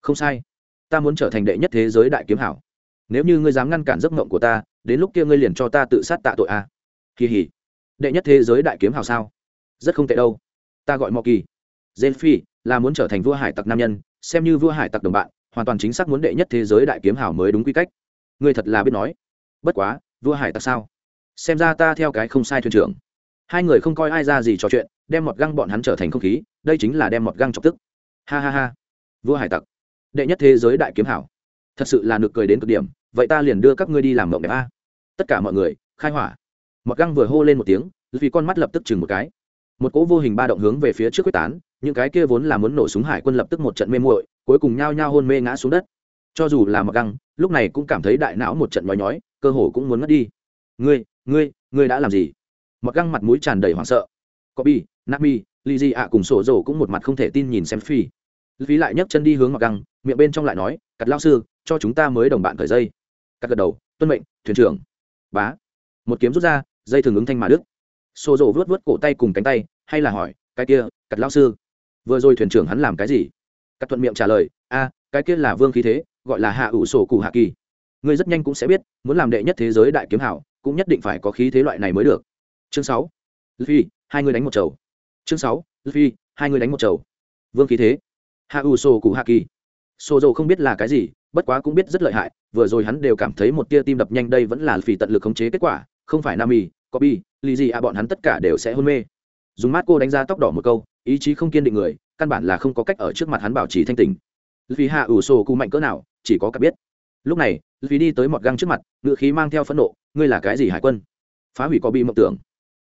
Không sai. Ta muốn trở thành đệ nhất thế giới đại kiếm hảo. Nếu như ngươi dám ngăn cản giấc mộng của ta, đến lúc kia ngươi liền cho ta tự sát tạ tội a. À. kỳ hỉ đệ nhất thế giới đại kiếm hào sao? Rất không tệ đâu. Ta gọi mò kỳ. Gen phi là muốn trở thành vua hải tặc nam nhân, xem như vua hải tặc đồng bạn, hoàn toàn chính xác muốn đệ nhất thế giới đại kiếm hào mới đúng quy cách. Ngươi thật là biết nói. Bất quá, vua hải tặc sao? Xem ra ta theo cái không sai thuyền trưởng hai người không coi ai ra gì trò chuyện, đem mọt găng bọn hắn trở thành không khí, đây chính là đem mọt găng chọc tức. Ha ha ha. Vua hải tặc. Đệ nhất thế giới đại kiếm hảo. Thật sự là nực cười đến cực điểm, vậy ta liền đưa các ngươi đi làm mộng đẹp a. Tất cả mọi người, khai hỏa. Mọt găng vừa hô lên một tiếng vì con mắt lập tức chừng một cái. Một cỗ vô hình ba động hướng về phía trước quyết tán, những cái kia vốn là muốn nổ súng hải quân lập tức một trận mê muội, cuối cùng nhao nhao hôn mê ngã xuống đất. Cho dù là mọt găng, lúc này cũng cảm thấy đại não một trận nhói nhói, cơ hồ cũng muốn mất đi. Ngươi ngươi ngươi đã làm gì? Mặt găng mặt mũi tràn đầy hoảng sợ. Có bi nami li di ạ cùng sổ rổ cũng một mặt không thể tin nhìn xem phi. Phí lại nhấc chân đi hướng mặt găng, miệng bên trong lại nói, cắt lao sư, cho chúng ta mới đồng bạn cởi dây. Cắt gật đầu, tuân mệnh, thuyền trưởng. Bá. Một kiếm rút ra, dây thường ứng thanh mà đức xô rộ vớt vớt cổ tay cùng cánh tay, hay là hỏi, cái kia, cắt lao sư, vừa rồi thuyền trưởng hắn làm cái gì? Cắt thuận miệng trả lời, a, cái kia là vương khí thế, gọi là hạ ủ sổ cụ hạ kỳ. Ngươi rất nhanh cũng sẽ biết, muốn làm đệ nhất thế giới đại kiếm hảo, cũng nhất định phải có khí thế loại này mới được chương sáu. Phi hai người đánh một chầu. Chương sáu. Phi hai người đánh một chầu. Vương khí thế. Hạ ủ sổ cụ hạ kỳ sổ dầu không biết là cái gì, bất quá cũng biết rất lợi hại, vừa rồi hắn đều cảm thấy một tia tim đập nhanh đây vẫn là phỉ tận lực khống chế kết quả, không phải nam mì copy lì gì à bọn hắn tất cả đều sẽ hôn mê. Dùng mát cô đánh ra tóc đỏ một câu, ý chí không kiên định người, căn bản là không có cách ở trước mặt hắn bảo trì thanh tình. Vì hạ ủ sổ cụ mạnh cỡ nào, chỉ có cả biết. Lúc này vì đi tới mọt găng trước mặt ngự khí mang theo phẫn nộ, ngươi là cái gì hải quân? Phá hủy có bị mộng tưởng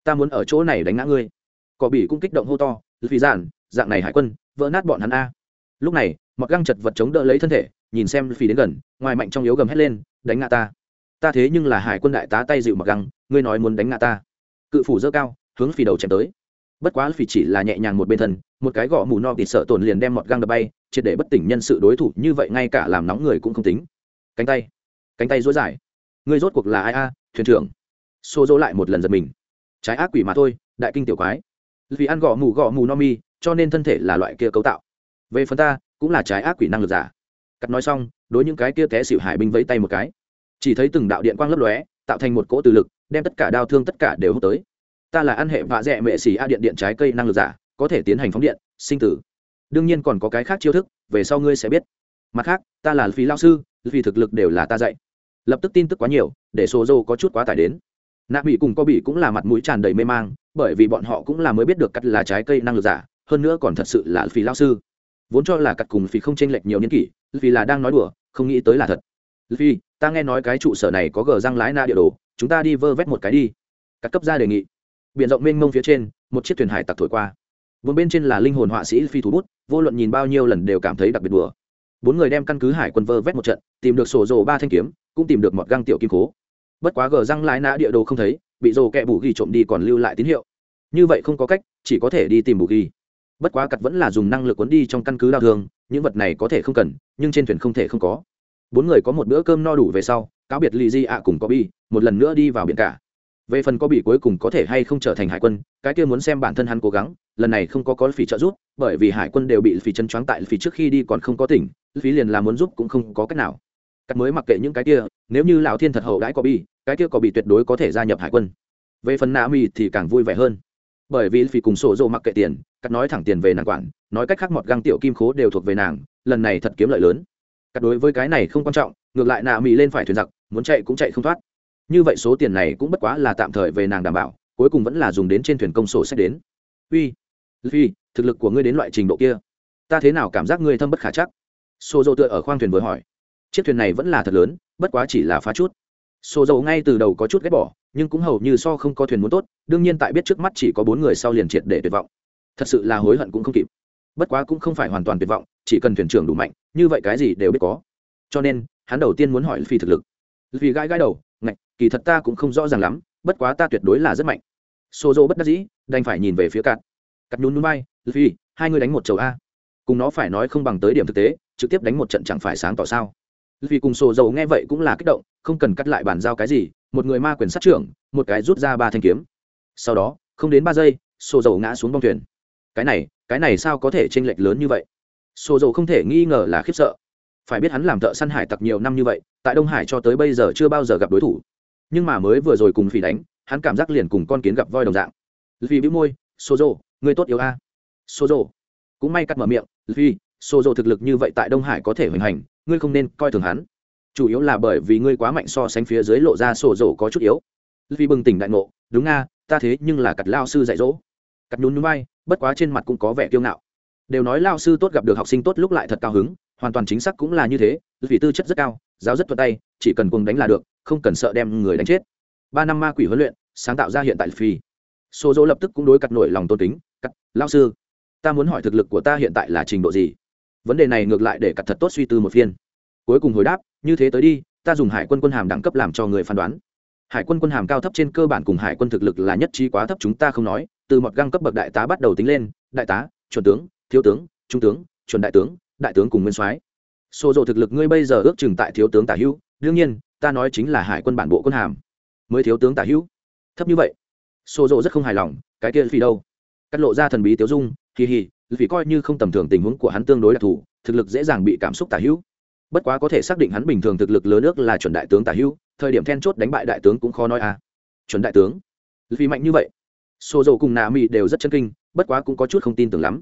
ta muốn ở chỗ này đánh ngã ngươi. Cỏ bỉ cũng kích động hô to vì giản, dạng này hải quân, vỡ nát bọn hắn a. Lúc này, mặc găng chật vật chống đỡ lấy thân thể, nhìn xem phi đến gần, ngoài mạnh trong yếu gầm hét lên, đánh ngã ta. Ta thế nhưng là hải quân đại tá tay dịu mặc găng, ngươi nói muốn đánh ngã ta. Cự phủ dơ cao, hướng phi đầu chém tới. Bất quá phi chỉ là nhẹ nhàng một bên thân, một cái gõ mù no thì sợ tổn liền đem mọt găng đập bay, triệt để bất tỉnh nhân sự đối thủ như vậy ngay cả làm nóng người cũng không tính. Cánh tay cánh tay dối dài. Ngươi rốt cuộc là ai a, thuyền trưởng? Xô dỗ lại một lần giật mình trái ác quỷ mà thôi, đại kinh tiểu quái. Vì ăn gõ mù gõ mù no mi, cho nên thân thể là loại kia cấu tạo. Về phần ta, cũng là trái ác quỷ năng lực giả. Cắt nói xong, đối những cái kia té xịu hải binh vẫy tay một cái. Chỉ thấy từng đạo điện quang lấp lóe, tạo thành một cỗ từ lực, đem tất cả đau thương tất cả đều hút tới. Ta là ăn hệ vạ dẹ mệ xỉ a điện điện trái cây năng lực giả, có thể tiến hành phóng điện, sinh tử. Đương nhiên còn có cái khác chiêu thức, về sau ngươi sẽ biết. Mặt khác, ta là phí lao sư vì thực lực đều là ta dạy. Lập tức tin tức quá nhiều, để số dô có chút quá tải đến nạ mỹ cùng co bị cũng là mặt mũi tràn đầy mê mang, bởi vì bọn họ cũng là mới biết được cắt là trái cây năng lực giả, hơn nữa còn thật sự là phi lao sư. Vốn cho là cắt cùng phi không chênh lệch nhiều niên kỷ vì là đang nói đùa, không nghĩ tới là thật. Vì ta nghe nói cái trụ sở này có gờ răng lái na địa đồ, chúng ta đi vơ vét một cái đi. Cắt cấp ra đề nghị. Biển rộng mênh mông phía trên, một chiếc thuyền hải tặc thổi qua. Bốn bên trên là linh hồn họa sĩ phi thủ bút, vô luận nhìn bao nhiêu lần đều cảm thấy đặc biệt đùa. Bốn người đem căn cứ hải quân vơ vét một trận, tìm được sổ rồ ba thanh kiếm, cũng tìm được một găng tiểu kim cố bất quá gờ răng lái nã địa đồ không thấy, bị rồ kẹ bù ghi trộm đi còn lưu lại tín hiệu. Như vậy không có cách, chỉ có thể đi tìm bù ghi. Bất quá cặt vẫn là dùng năng lực cuốn đi trong căn cứ đau thương, những vật này có thể không cần, nhưng trên thuyền không thể không có. Bốn người có một bữa cơm no đủ về sau, cáo biệt lì di ạ cùng có bi một lần nữa đi vào biển cả. Về phần có bị cuối cùng có thể hay không trở thành hải quân, cái kia muốn xem bản thân hắn cố gắng, lần này không có có phí trợ giúp, bởi vì hải quân đều bị phí chân choáng tại phí trước khi đi còn không có tỉnh, phí liền là muốn giúp cũng không có cách nào cắt mới mặc kệ những cái kia, nếu như lão thiên thật hậu đãi có bi cái kia có bị tuyệt đối có thể gia nhập hải quân. Về phần nạ mì thì càng vui vẻ hơn. Bởi vì phỉ cùng sổ dồ mặc kệ tiền, cắt nói thẳng tiền về nàng quản, nói cách khác mọt găng tiểu kim khố đều thuộc về nàng, lần này thật kiếm lợi lớn. Cắt đối với cái này không quan trọng, ngược lại nạ mì lên phải thuyền giặc, muốn chạy cũng chạy không thoát. Như vậy số tiền này cũng bất quá là tạm thời về nàng đảm bảo, cuối cùng vẫn là dùng đến trên thuyền công sổ sách đến. Uy, phi, thực lực của ngươi đến loại trình độ kia, ta thế nào cảm giác ngươi thâm bất khả chắc? Xô dồ tựa ở khoang thuyền vừa hỏi chiếc thuyền này vẫn là thật lớn, bất quá chỉ là phá chút. Sổ dầu ngay từ đầu có chút ghét bỏ, nhưng cũng hầu như so không có thuyền muốn tốt, đương nhiên tại biết trước mắt chỉ có bốn người sau liền triệt để tuyệt vọng. Thật sự là hối hận cũng không kịp. Bất quá cũng không phải hoàn toàn tuyệt vọng, chỉ cần thuyền trưởng đủ mạnh, như vậy cái gì đều biết có. Cho nên, hắn đầu tiên muốn hỏi phi thực lực. Vì gãi gãi đầu, ngạch, kỳ thật ta cũng không rõ ràng lắm, bất quá ta tuyệt đối là rất mạnh. Xô Dầu bất đắc dĩ, đành phải nhìn về phía cạn cắt nhún núi bay phi hai người đánh một chầu a. Cùng nó phải nói không bằng tới điểm thực tế, trực tiếp đánh một trận chẳng phải sáng tỏ sao? Vì cùng sổ dầu nghe vậy cũng là kích động, không cần cắt lại bàn giao cái gì, một người ma quyền sát trưởng, một cái rút ra ba thanh kiếm. Sau đó, không đến ba giây, sổ dầu ngã xuống bong thuyền. Cái này cái này sao có thể tranh lệch lớn như vậy? Sổ dầu không thể nghi ngờ là khiếp sợ. Phải biết hắn làm thợ săn hải tặc nhiều năm như vậy, tại đông hải cho tới bây giờ chưa bao giờ gặp đối thủ. Nhưng mà mới vừa rồi cùng phỉ đánh, hắn cảm giác liền cùng con kiến gặp voi đồng dạng. Vì bĩu môi, sổ dầu, người tốt yếu a. Sổ dầu. Cũng may cắt mở miệng vì sổ dầu thực lực như vậy tại đông hải có thể hoành hành ngươi không nên coi thường hắn. Chủ yếu là bởi vì ngươi quá mạnh so sánh phía dưới lộ ra sổ dỗ có chút yếu. Vì bừng tỉnh đại ngộ, đúng nga, ta thế nhưng là cặt lao sư dạy dỗ. Cặt nhún núi bay bất quá trên mặt cũng có vẻ kiêu ngạo. Đều nói lao sư tốt gặp được học sinh tốt lúc lại thật cao hứng, hoàn toàn chính xác cũng là như thế, vì tư chất rất cao, giáo rất thuận tay, chỉ cần cùng đánh là được, không cần sợ đem người đánh chết. Ba năm ma quỷ huấn luyện, sáng tạo ra hiện tại phi. Xô dỗ lập tức cũng đối cặt nổi lòng tôn kính cắt lao sư, ta muốn hỏi thực lực của ta hiện tại là trình độ gì? Vấn đề này ngược lại để cặt thật tốt suy tư một phiên. Cuối cùng hồi đáp, như thế tới đi, ta dùng hải quân quân hàm đẳng cấp làm cho người phán đoán. Hải quân quân hàm cao thấp trên cơ bản cùng hải quân thực lực là nhất trí quá thấp chúng ta không nói, từ mọt găng cấp bậc đại tá bắt đầu tính lên, đại tá, chuẩn tướng, thiếu tướng, trung tướng, chuẩn đại tướng đại tướng cùng nguyên soái. Xô rộ thực lực ngươi bây giờ ước chừng tại thiếu tướng tả hữu, đương nhiên, ta nói chính là hải quân bản bộ quân hàm. Mới thiếu tướng tả hữu. Thấp như vậy. Xô rộ rất không hài lòng, cái kia vì đâu? Cắt lộ ra thần bí tiếu dung kỳ hì vì coi như không tầm thường tình huống của hắn tương đối đặc thù, thực lực dễ dàng bị cảm xúc tả hữu. Bất quá có thể xác định hắn bình thường thực lực lớn ước là chuẩn đại tướng tả hữu, thời điểm then chốt đánh bại đại tướng cũng khó nói à. Chuẩn đại tướng? Vì mạnh như vậy xô dầu cùng nà mỹ đều rất chân kinh, bất quá cũng có chút không tin tưởng lắm.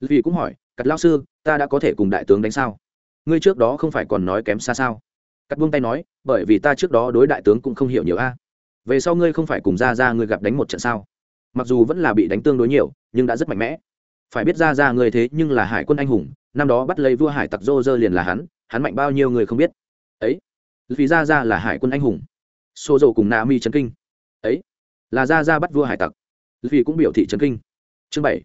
Vì cũng hỏi, cắt lao sư, ta đã có thể cùng đại tướng đánh sao? Ngươi trước đó không phải còn nói kém xa sao? Cắt buông tay nói, bởi vì ta trước đó đối đại tướng cũng không hiểu nhiều a. Về sau ngươi không phải cùng ra ra ngươi gặp đánh một trận sao? Mặc dù vẫn là bị đánh tương đối nhiều, nhưng đã rất mạnh mẽ phải biết ra ra người thế nhưng là hải quân anh hùng, năm đó bắt lấy vua hải tặc dô dơ liền là hắn hắn mạnh bao nhiêu người không biết. Ấy, vì ra ra là hải quân anh hùng. Xô dầu cùng na mi trấn kinh. Ấy, là ra ra bắt vua hải tặc. Vì cũng biểu thị trấn kinh. Chương bảy,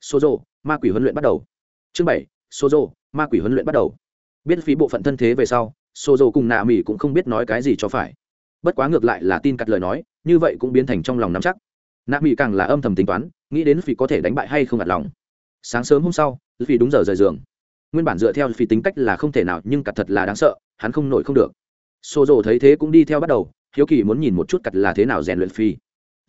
xô dầu, ma quỷ huấn luyện bắt đầu. Chương bảy, xô dầu, ma quỷ huấn luyện bắt đầu. Biết phí bộ phận thân thế về sau, xô dầu cùng nạ mỹ cũng không biết nói cái gì cho phải. Bất quá ngược lại là tin cắt lời nói, như vậy cũng biến thành trong lòng nắm chắc. Nạ mỹ càng là âm thầm tính toán, nghĩ đến phí có thể đánh bại hay không ngặt lòng sáng sớm hôm sau phí đúng giờ rời giường. Nguyên bản dựa theo phi tính cách là không thể nào, nhưng cặt thật là đáng sợ, hắn không nổi không được. Xô rồ thấy thế cũng đi theo bắt đầu, hiếu kỳ muốn nhìn một chút cặt là thế nào rèn luyện phi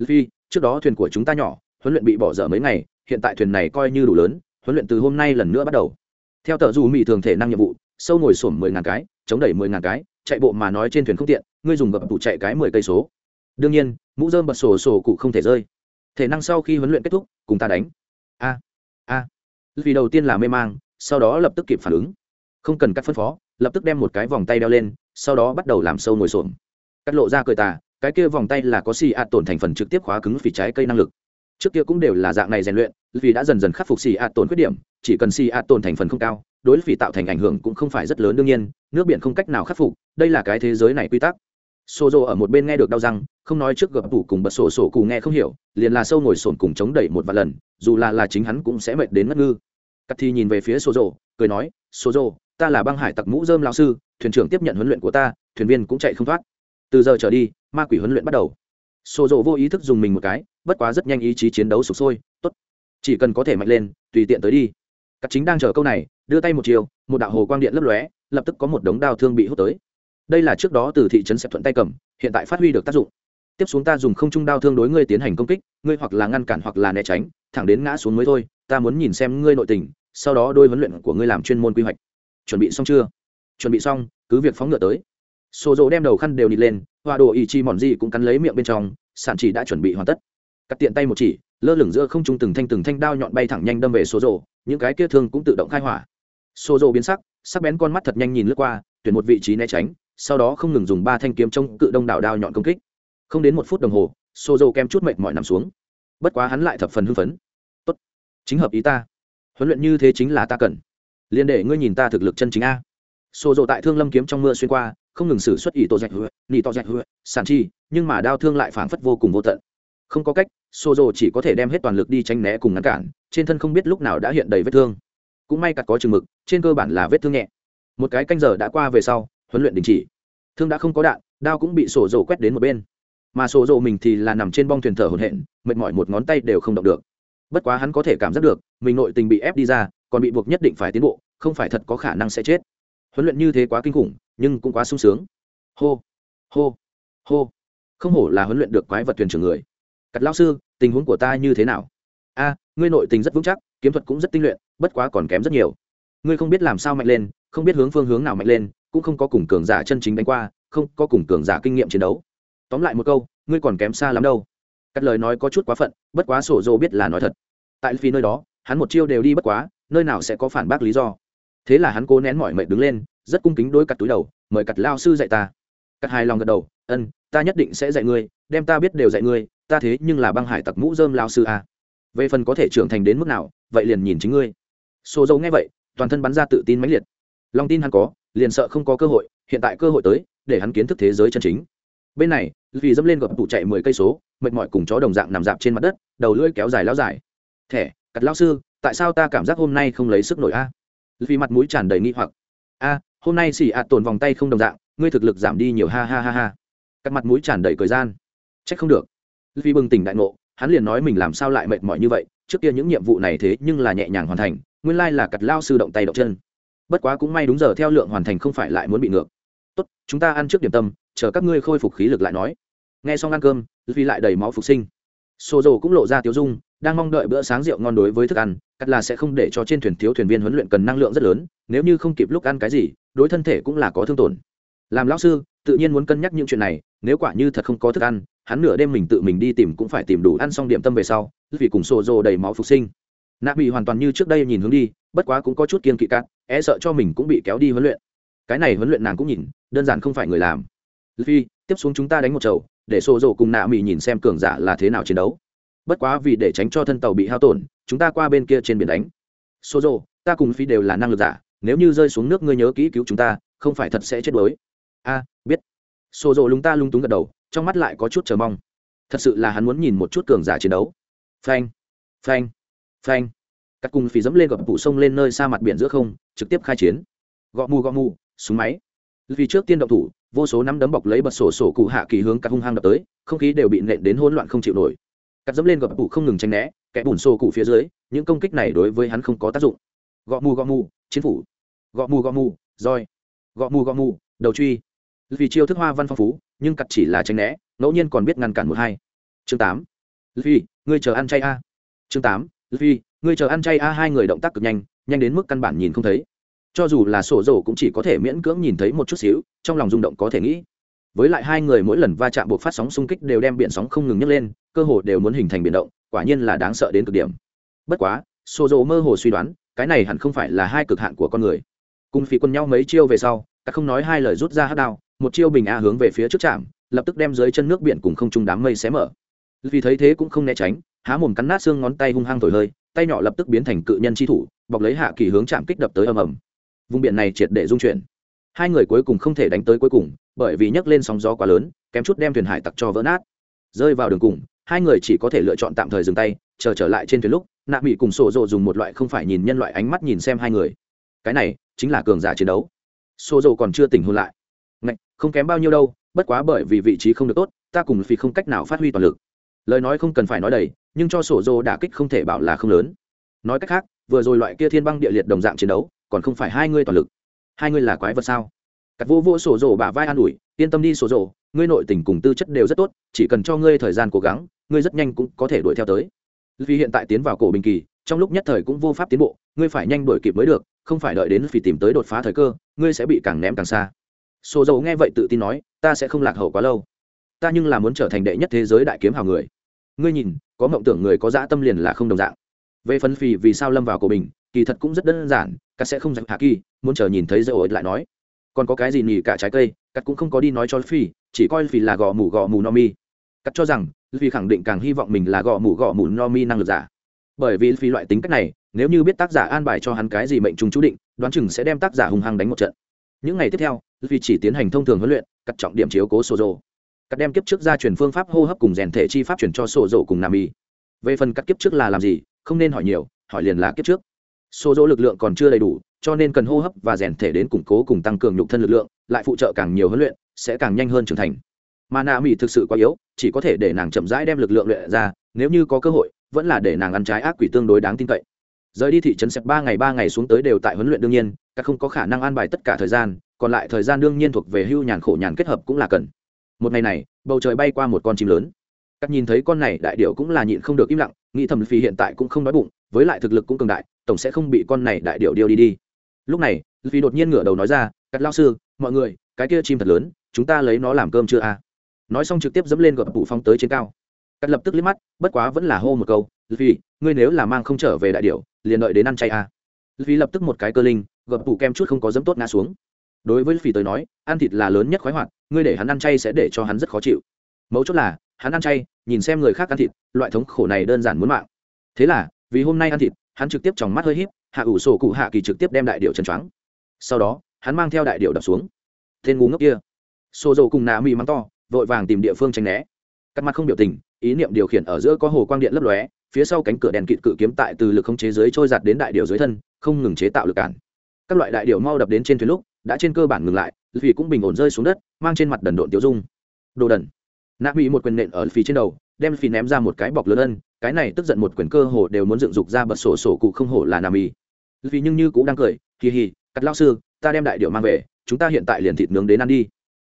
phi trước đó thuyền của chúng ta nhỏ, huấn luyện bị bỏ dở mấy ngày, hiện tại thuyền này coi như đủ lớn, huấn luyện từ hôm nay lần nữa bắt đầu. Theo tờ dù mỹ thường thể năng nhiệm vụ, sâu ngồi sổm mười ngàn cái, chống đẩy mười ngàn cái, chạy bộ mà nói trên thuyền không tiện, ngươi dùng gập tủ chạy cái mười cây số. Đương nhiên, mũ dơm bật sổ sổ cụ không thể rơi. Thể năng sau khi huấn luyện kết thúc, cùng ta đánh. A a vì đầu tiên là mê mang, sau đó lập tức kịp phản ứng. Không cần cắt phân phó, lập tức đem một cái vòng tay đeo lên, sau đó bắt đầu làm sâu ngồi sổm cắt lộ ra cười tà, cái kia vòng tay là có xì ạt tổn thành phần trực tiếp khóa cứng vì trái cây năng lực. Trước kia cũng đều là dạng này rèn luyện, vì đã dần dần khắc phục xì ạt tổn khuyết điểm, chỉ cần xì ạt tổn thành phần không cao, đối vì tạo thành ảnh hưởng cũng không phải rất lớn đương nhiên, nước biển không cách nào khắc phục, đây là cái thế giới này quy tắc. Sô Dô ở một bên nghe được đau răng, không nói trước gập tủ cùng bật sổ sổ cù nghe không hiểu, liền là sâu ngồi sồn cùng chống đẩy một vài lần, dù là là chính hắn cũng sẽ mệt đến ngất ngư cắt thi nhìn về phía số rồ cười nói số rồ ta là băng hải tặc mũ dơm lao sư, thuyền trưởng tiếp nhận huấn luyện của ta, thuyền viên cũng chạy không thoát. Từ giờ trở đi, ma quỷ huấn luyện bắt đầu. Số rồ vô ý thức dùng mình một cái, bất quá rất nhanh ý chí chiến đấu sụp sôi, tốt, chỉ cần có thể mạnh lên, tùy tiện tới đi. Cắt chính đang chờ câu này, đưa tay một chiều, một đạo hồ quang điện lấp lóe, lập tức có một đống đao thương bị hút tới. Đây là trước đó từ thị trấn xẹp thuận tay cầm, hiện tại phát huy được tác dụng. Tiếp xuống ta dùng không trung đao thương đối ngươi tiến hành công kích, ngươi hoặc là ngăn cản hoặc là né tránh thẳng đến ngã xuống mới thôi, ta muốn nhìn xem ngươi nội tình, sau đó đôi huấn luyện của ngươi làm chuyên môn quy hoạch. Chuẩn bị xong chưa? Chuẩn bị xong, cứ việc phóng ngựa tới. Xô dỗ đem đầu khăn đều nịt lên hoa đồ ý chi mòn gì cũng cắn lấy miệng bên trong sản chỉ đã chuẩn bị hoàn tất. Cắt tiện tay một chỉ, lơ lửng giữa không trung từng thanh từng thanh đao nhọn bay thẳng nhanh đâm về xô rồ những cái kia thương cũng tự động khai hỏa. Xô rồ biến sắc sắc bén con mắt thật nhanh nhìn lướt qua, tuyển một vị trí né tránh, sau đó không ngừng dùng ba thanh kiếm trong cự đông đảo đao nhọn công kích. Không đến một phút đồng hồ xô rồ kem chút mệt mỏi nằm xuống. Bất quá hắn lại thập phần hưng phấn chính hợp ý ta. Huấn luyện như thế chính là ta cần. Liên để ngươi nhìn ta thực lực chân chính a. Xô rộ tại thương lâm kiếm trong mưa xuyên qua, không ngừng xử xuất ý tổ dạch hứa nị to dạch hứa, sản chi, nhưng mà đao thương lại phảng phất vô cùng vô tận. Không có cách xô rộ chỉ có thể đem hết toàn lực đi tránh né cùng ngăn cản, trên thân không biết lúc nào đã hiện đầy vết thương. Cũng may cặt có chừng mực, trên cơ bản là vết thương nhẹ. Một cái canh giờ đã qua về sau, huấn luyện đình chỉ. Thương đã không có đạn, đao cũng bị sổ rộ quét đến một bên. Mà sổ rộ mình thì là nằm trên bong thuyền thở hổn hển, mệt mỏi một ngón tay đều không động được bất quá hắn có thể cảm giác được, mình nội tình bị ép đi ra, còn bị buộc nhất định phải tiến bộ, không phải thật có khả năng sẽ chết. Huấn luyện như thế quá kinh khủng, nhưng cũng quá sung sướng. Hô hô hô. Không hổ là huấn luyện được quái vật thuyền trưởng người. Cắt lao sư, tình huống của ta như thế nào? A, ngươi nội tình rất vững chắc, kiếm thuật cũng rất tinh luyện, bất quá còn kém rất nhiều. Ngươi không biết làm sao mạnh lên, không biết hướng phương hướng nào mạnh lên, cũng không có cùng cường giả chân chính đánh qua, không có cùng cường giả kinh nghiệm chiến đấu. Tóm lại một câu, ngươi còn kém xa lắm đâu cắt lời nói có chút quá phận, bất quá sổ dô biết là nói thật. Tại phi nơi đó, hắn một chiêu đều đi bất quá, nơi nào sẽ có phản bác lý do. Thế là hắn cố nén mọi mệnh đứng lên, rất cung kính đối cặt túi đầu, mời cặt lao sư dạy ta. Cặt hài lòng gật đầu, ân, ta nhất định sẽ dạy ngươi, đem ta biết đều dạy ngươi, ta thế nhưng là băng hải tặc mũ dơm lao sư à. về phần có thể trưởng thành đến mức nào, vậy liền nhìn chính ngươi. Sổ dâu nghe vậy, toàn thân bắn ra tự tin mãnh liệt. Lòng tin hắn có, liền sợ không có cơ hội, hiện tại cơ hội tới, để hắn kiến thức thế giới chân chính bên này vì dẫm lên gập tủ chạy mười cây số, mệt mỏi cùng chó đồng dạng nằm dạp trên mặt đất, đầu lưỡi kéo dài lao dài. Thẻ cặt lao sư, tại sao ta cảm giác hôm nay không lấy sức nổi a? Vì mặt mũi tràn đầy nghi hoặc. A, hôm nay xỉ ạt tồn vòng tay không đồng dạng, ngươi thực lực giảm đi nhiều, ha ha ha ha. Cắt mặt mũi tràn đầy cười gian. Trách không được. Vì bừng tỉnh đại ngộ, hắn liền nói mình làm sao lại mệt mỏi như vậy, trước kia những nhiệm vụ này thế nhưng là nhẹ nhàng hoàn thành, nguyên lai là cặt lao sư động tay động chân. Bất quá cũng may đúng giờ theo lượng hoàn thành không phải lại muốn bị ngược tốt, chúng ta ăn trước điểm tâm, chờ các ngươi khôi phục khí lực lại nói. Nghe xong ăn cơm vì lại đầy máu phục sinh. Xô dầu cũng lộ ra tiếu dung, đang mong đợi bữa sáng rượu ngon đối với thức ăn, cắt là sẽ không để cho trên thuyền thiếu thuyền viên huấn luyện cần năng lượng rất lớn, nếu như không kịp lúc ăn cái gì, đối thân thể cũng là có thương tổn. Làm lão sư, tự nhiên muốn cân nhắc những chuyện này, nếu quả như thật không có thức ăn, hắn nửa đêm mình tự mình đi tìm cũng phải tìm đủ ăn xong điểm tâm về sau, vì cùng xô dầu đầy máu phục sinh. Nạ bị hoàn toàn như trước đây nhìn hướng đi, bất quá cũng có chút kiên kỵ cắt e sợ cho mình cũng bị kéo đi huấn luyện cái này huấn luyện nàng cũng nhìn, đơn giản không phải người làm. Vì tiếp xuống chúng ta đánh một chầu, để xô rộ cùng nạ mỹ nhìn xem cường giả là thế nào chiến đấu. Bất quá vì để tránh cho thân tàu bị hao tổn, chúng ta qua bên kia trên biển đánh. Xô rộ ta cùng phi đều là năng lực giả, nếu như rơi xuống nước ngươi nhớ kỹ cứu chúng ta, không phải thật sẽ chết đuối. A, biết. Xô rộ lúng ta lung túng gật đầu, trong mắt lại có chút chờ mong. Thật sự là hắn muốn nhìn một chút cường giả chiến đấu. Phanh phanh phanh. Các cùng phi dẫm lên gập phủ sông lên nơi xa mặt biển giữa không, trực tiếp khai chiến. Gõ mù gõ mù súng máy. Vì trước tiên động thủ, vô số nắm đấm bọc lấy bật sổ sổ cụ hạ kỳ hướng cắt hung hăng đập tới, không khí đều bị nện đến hỗn loạn không chịu nổi. Cắt dẫm lên gọt phủ không ngừng tranh né, kẻ bùn sổ cụ phía dưới, những công kích này đối với hắn không có tác dụng. Gọ mù gọ mù, chiến phủ. Gọ mù gọ mù, roi. Gọ mù gọ mù, đầu truy. Vì chiêu thức hoa văn phong phú, nhưng cắt chỉ là tranh né, ngẫu nhiên còn biết ngăn cản một hai. Chương tám. Vì, ngươi chờ ăn chay a. Chương tám. Vì, ngươi chờ ăn chay a, hai người động tác cực nhanh nhanh đến mức căn bản nhìn không thấy cho dù là sổ dầu cũng chỉ có thể miễn cưỡng nhìn thấy một chút xíu, trong lòng rung động có thể nghĩ. Với lại hai người mỗi lần va chạm buộc phát sóng xung kích đều đem biển sóng không ngừng nhấc lên, cơ hồ đều muốn hình thành biển động, quả nhiên là đáng sợ đến cực điểm. Bất quá, sổ dầu mơ hồ suy đoán, cái này hẳn không phải là hai cực hạn của con người. Cùng phi quân nhau mấy chiêu về sau ta không nói hai lời rút ra hát đao, một chiêu bình a hướng về phía trước trạm lập tức đem dưới chân nước biển cùng không trung đám mây xé mở. Vì thấy thế cũng không né tránh, há mồm cắn nát xương ngón tay hung hăng thổi hơi, tay nhỏ lập tức biến thành cự nhân chi thủ, bọc lấy hạ kỳ hướng chạm kích đập tới ầm ầm vùng biển này triệt để dung chuyển. Hai người cuối cùng không thể đánh tới cuối cùng bởi vì nhấc lên sóng gió quá lớn kém chút đem thuyền hải tặc cho vỡ nát. Rơi vào đường cùng hai người chỉ có thể lựa chọn tạm thời dừng tay chờ trở lại trên thuyền lúc nạ mỹ cùng sổ rộ dùng một loại không phải nhìn nhân loại ánh mắt nhìn xem hai người. Cái này chính là cường giả chiến đấu. Sổ rộ còn chưa tỉnh hôn lại. Ngạch, không kém bao nhiêu đâu bất quá bởi vì vị trí không được tốt ta cùng vì không cách nào phát huy toàn lực. Lời nói không cần phải nói đầy nhưng cho sổ rộ đả kích không thể bảo là không lớn. Nói cách khác vừa rồi loại kia thiên băng địa liệt đồng dạng chiến đấu còn không phải hai ngươi toàn lực. Hai ngươi là quái vật sao? Cắt vô vô sổ rổ bả vai an ủi, yên tâm đi sổ rổ, ngươi nội tình cùng tư chất đều rất tốt, chỉ cần cho ngươi thời gian cố gắng, ngươi rất nhanh cũng có thể đuổi theo tới. Vì hiện tại tiến vào cổ bình kỳ, trong lúc nhất thời cũng vô pháp tiến bộ, ngươi phải nhanh đuổi kịp mới được, không phải đợi đến vì tìm tới đột phá thời cơ, ngươi sẽ bị càng ném càng xa. Sổ dầu nghe vậy tự tin nói, ta sẽ không lạc hậu quá lâu. Ta nhưng là muốn trở thành đệ nhất thế giới đại kiếm hào người. Ngươi nhìn, có mộng tưởng người có dã tâm liền là không đồng dạng. Về phần phì vì sao lâm vào cổ bình, kỳ thật cũng rất đơn giản cắt sẽ không dành hạ kỳ, muốn chờ nhìn thấy dầu ổi lại nói. Còn có cái gì nhỉ cả trái cây, cắt cũng không có đi nói cho phi chỉ coi phi là gò mù gò mù no mi. Cắt cho rằng phi khẳng định càng hy vọng mình là gò mù gò mù no mi năng lực giả. Bởi vì phi loại tính cách này, nếu như biết tác giả an bài cho hắn cái gì mệnh trùng chú định, đoán chừng sẽ đem tác giả hung hăng đánh một trận. Những ngày tiếp theo phi chỉ tiến hành thông thường huấn luyện, cắt trọng điểm chiếu cố sổ rồ cắt đem kiếp trước ra truyền phương pháp hô hấp cùng rèn thể chi pháp truyền cho sổ rồ cùng nam y về phần cắt kiếp trước là làm gì, không nên hỏi nhiều, hỏi liền là kiếp trước số dỗ lực lượng còn chưa đầy đủ, cho nên cần hô hấp và rèn thể đến củng cố cùng tăng cường nhục thân lực lượng, lại phụ trợ càng nhiều huấn luyện, sẽ càng nhanh hơn trưởng thành. Mà nạ mỹ thực sự quá yếu, chỉ có thể để nàng chậm rãi đem lực lượng luyện ra, nếu như có cơ hội, vẫn là để nàng ăn trái ác quỷ tương đối đáng tin cậy. Rời đi thị trấn sẹp ba ngày ba ngày xuống tới đều tại huấn luyện đương nhiên, các không có khả năng an bài tất cả thời gian, còn lại thời gian đương nhiên thuộc về hưu nhàn khổ nhàn kết hợp cũng là cần. Một ngày này, bầu trời bay qua một con chim lớn. Các nhìn thấy con này đại điệu cũng là nhịn không được im lặng, nghĩ thầm phi hiện tại cũng không đói bụng, với lại thực lực cũng cường đại tổng sẽ không bị con này đại điệu điêu đi đi. Lúc này vì đột nhiên ngửa đầu nói ra, cắt lao sư, mọi người, cái kia chim thật lớn, chúng ta lấy nó làm cơm chưa a à? nói xong trực tiếp dẫm lên gập bụ phong tới trên cao. Cắt lập tức liếc mắt, bất quá vẫn là hô một câu vì ngươi nếu là mang không trở về đại điệu liền đợi đến ăn chay a à? vì lập tức một cái cơ linh gập bụ kem chút không có dẫm tốt ngã xuống. Đối với phi tới nói, ăn thịt là lớn nhất khoái hoạt, ngươi để hắn ăn chay sẽ để cho hắn rất khó chịu. Mấu chốt là, hắn ăn chay, nhìn xem người khác ăn thịt, loại thống khổ này đơn giản muốn mạng. Thế là, vì hôm nay ăn thịt hắn trực tiếp trong mắt hơi híp, hạ ủ sổ cụ hạ kỳ trực tiếp đem đại điệu chân choáng. Sau đó, hắn mang theo đại điệu đập xuống. Tên ngu ngốc kia. Xô dầu cùng nạ mì mắng to, vội vàng tìm địa phương tránh né. Cắt mặt không biểu tình, ý niệm điều khiển ở giữa có hồ quang điện lấp lóe, phía sau cánh cửa đèn kịt cự kiếm tại từ lực không chế dưới trôi giạt đến đại điệu dưới thân, không ngừng chế tạo lực cản. Các loại đại điệu mau đập đến trên thuyền lúc, đã trên cơ bản ngừng lại vì cũng bình ổn rơi xuống đất, mang trên mặt đần độn tiêu dung. Đồ đần. Nạ mỹ một quyền nện ở phía trên đầu, đem phi ném ra một cái bọc lớn ân cái này tức giận một quyền cơ hồ đều muốn dựng dục ra bật sổ sổ cụ không hổ là nam y vì nhưng như cũng đang cười hì hì cắt lao sư, ta đem đại điệu mang về, chúng ta hiện tại liền thịt nướng đến ăn đi.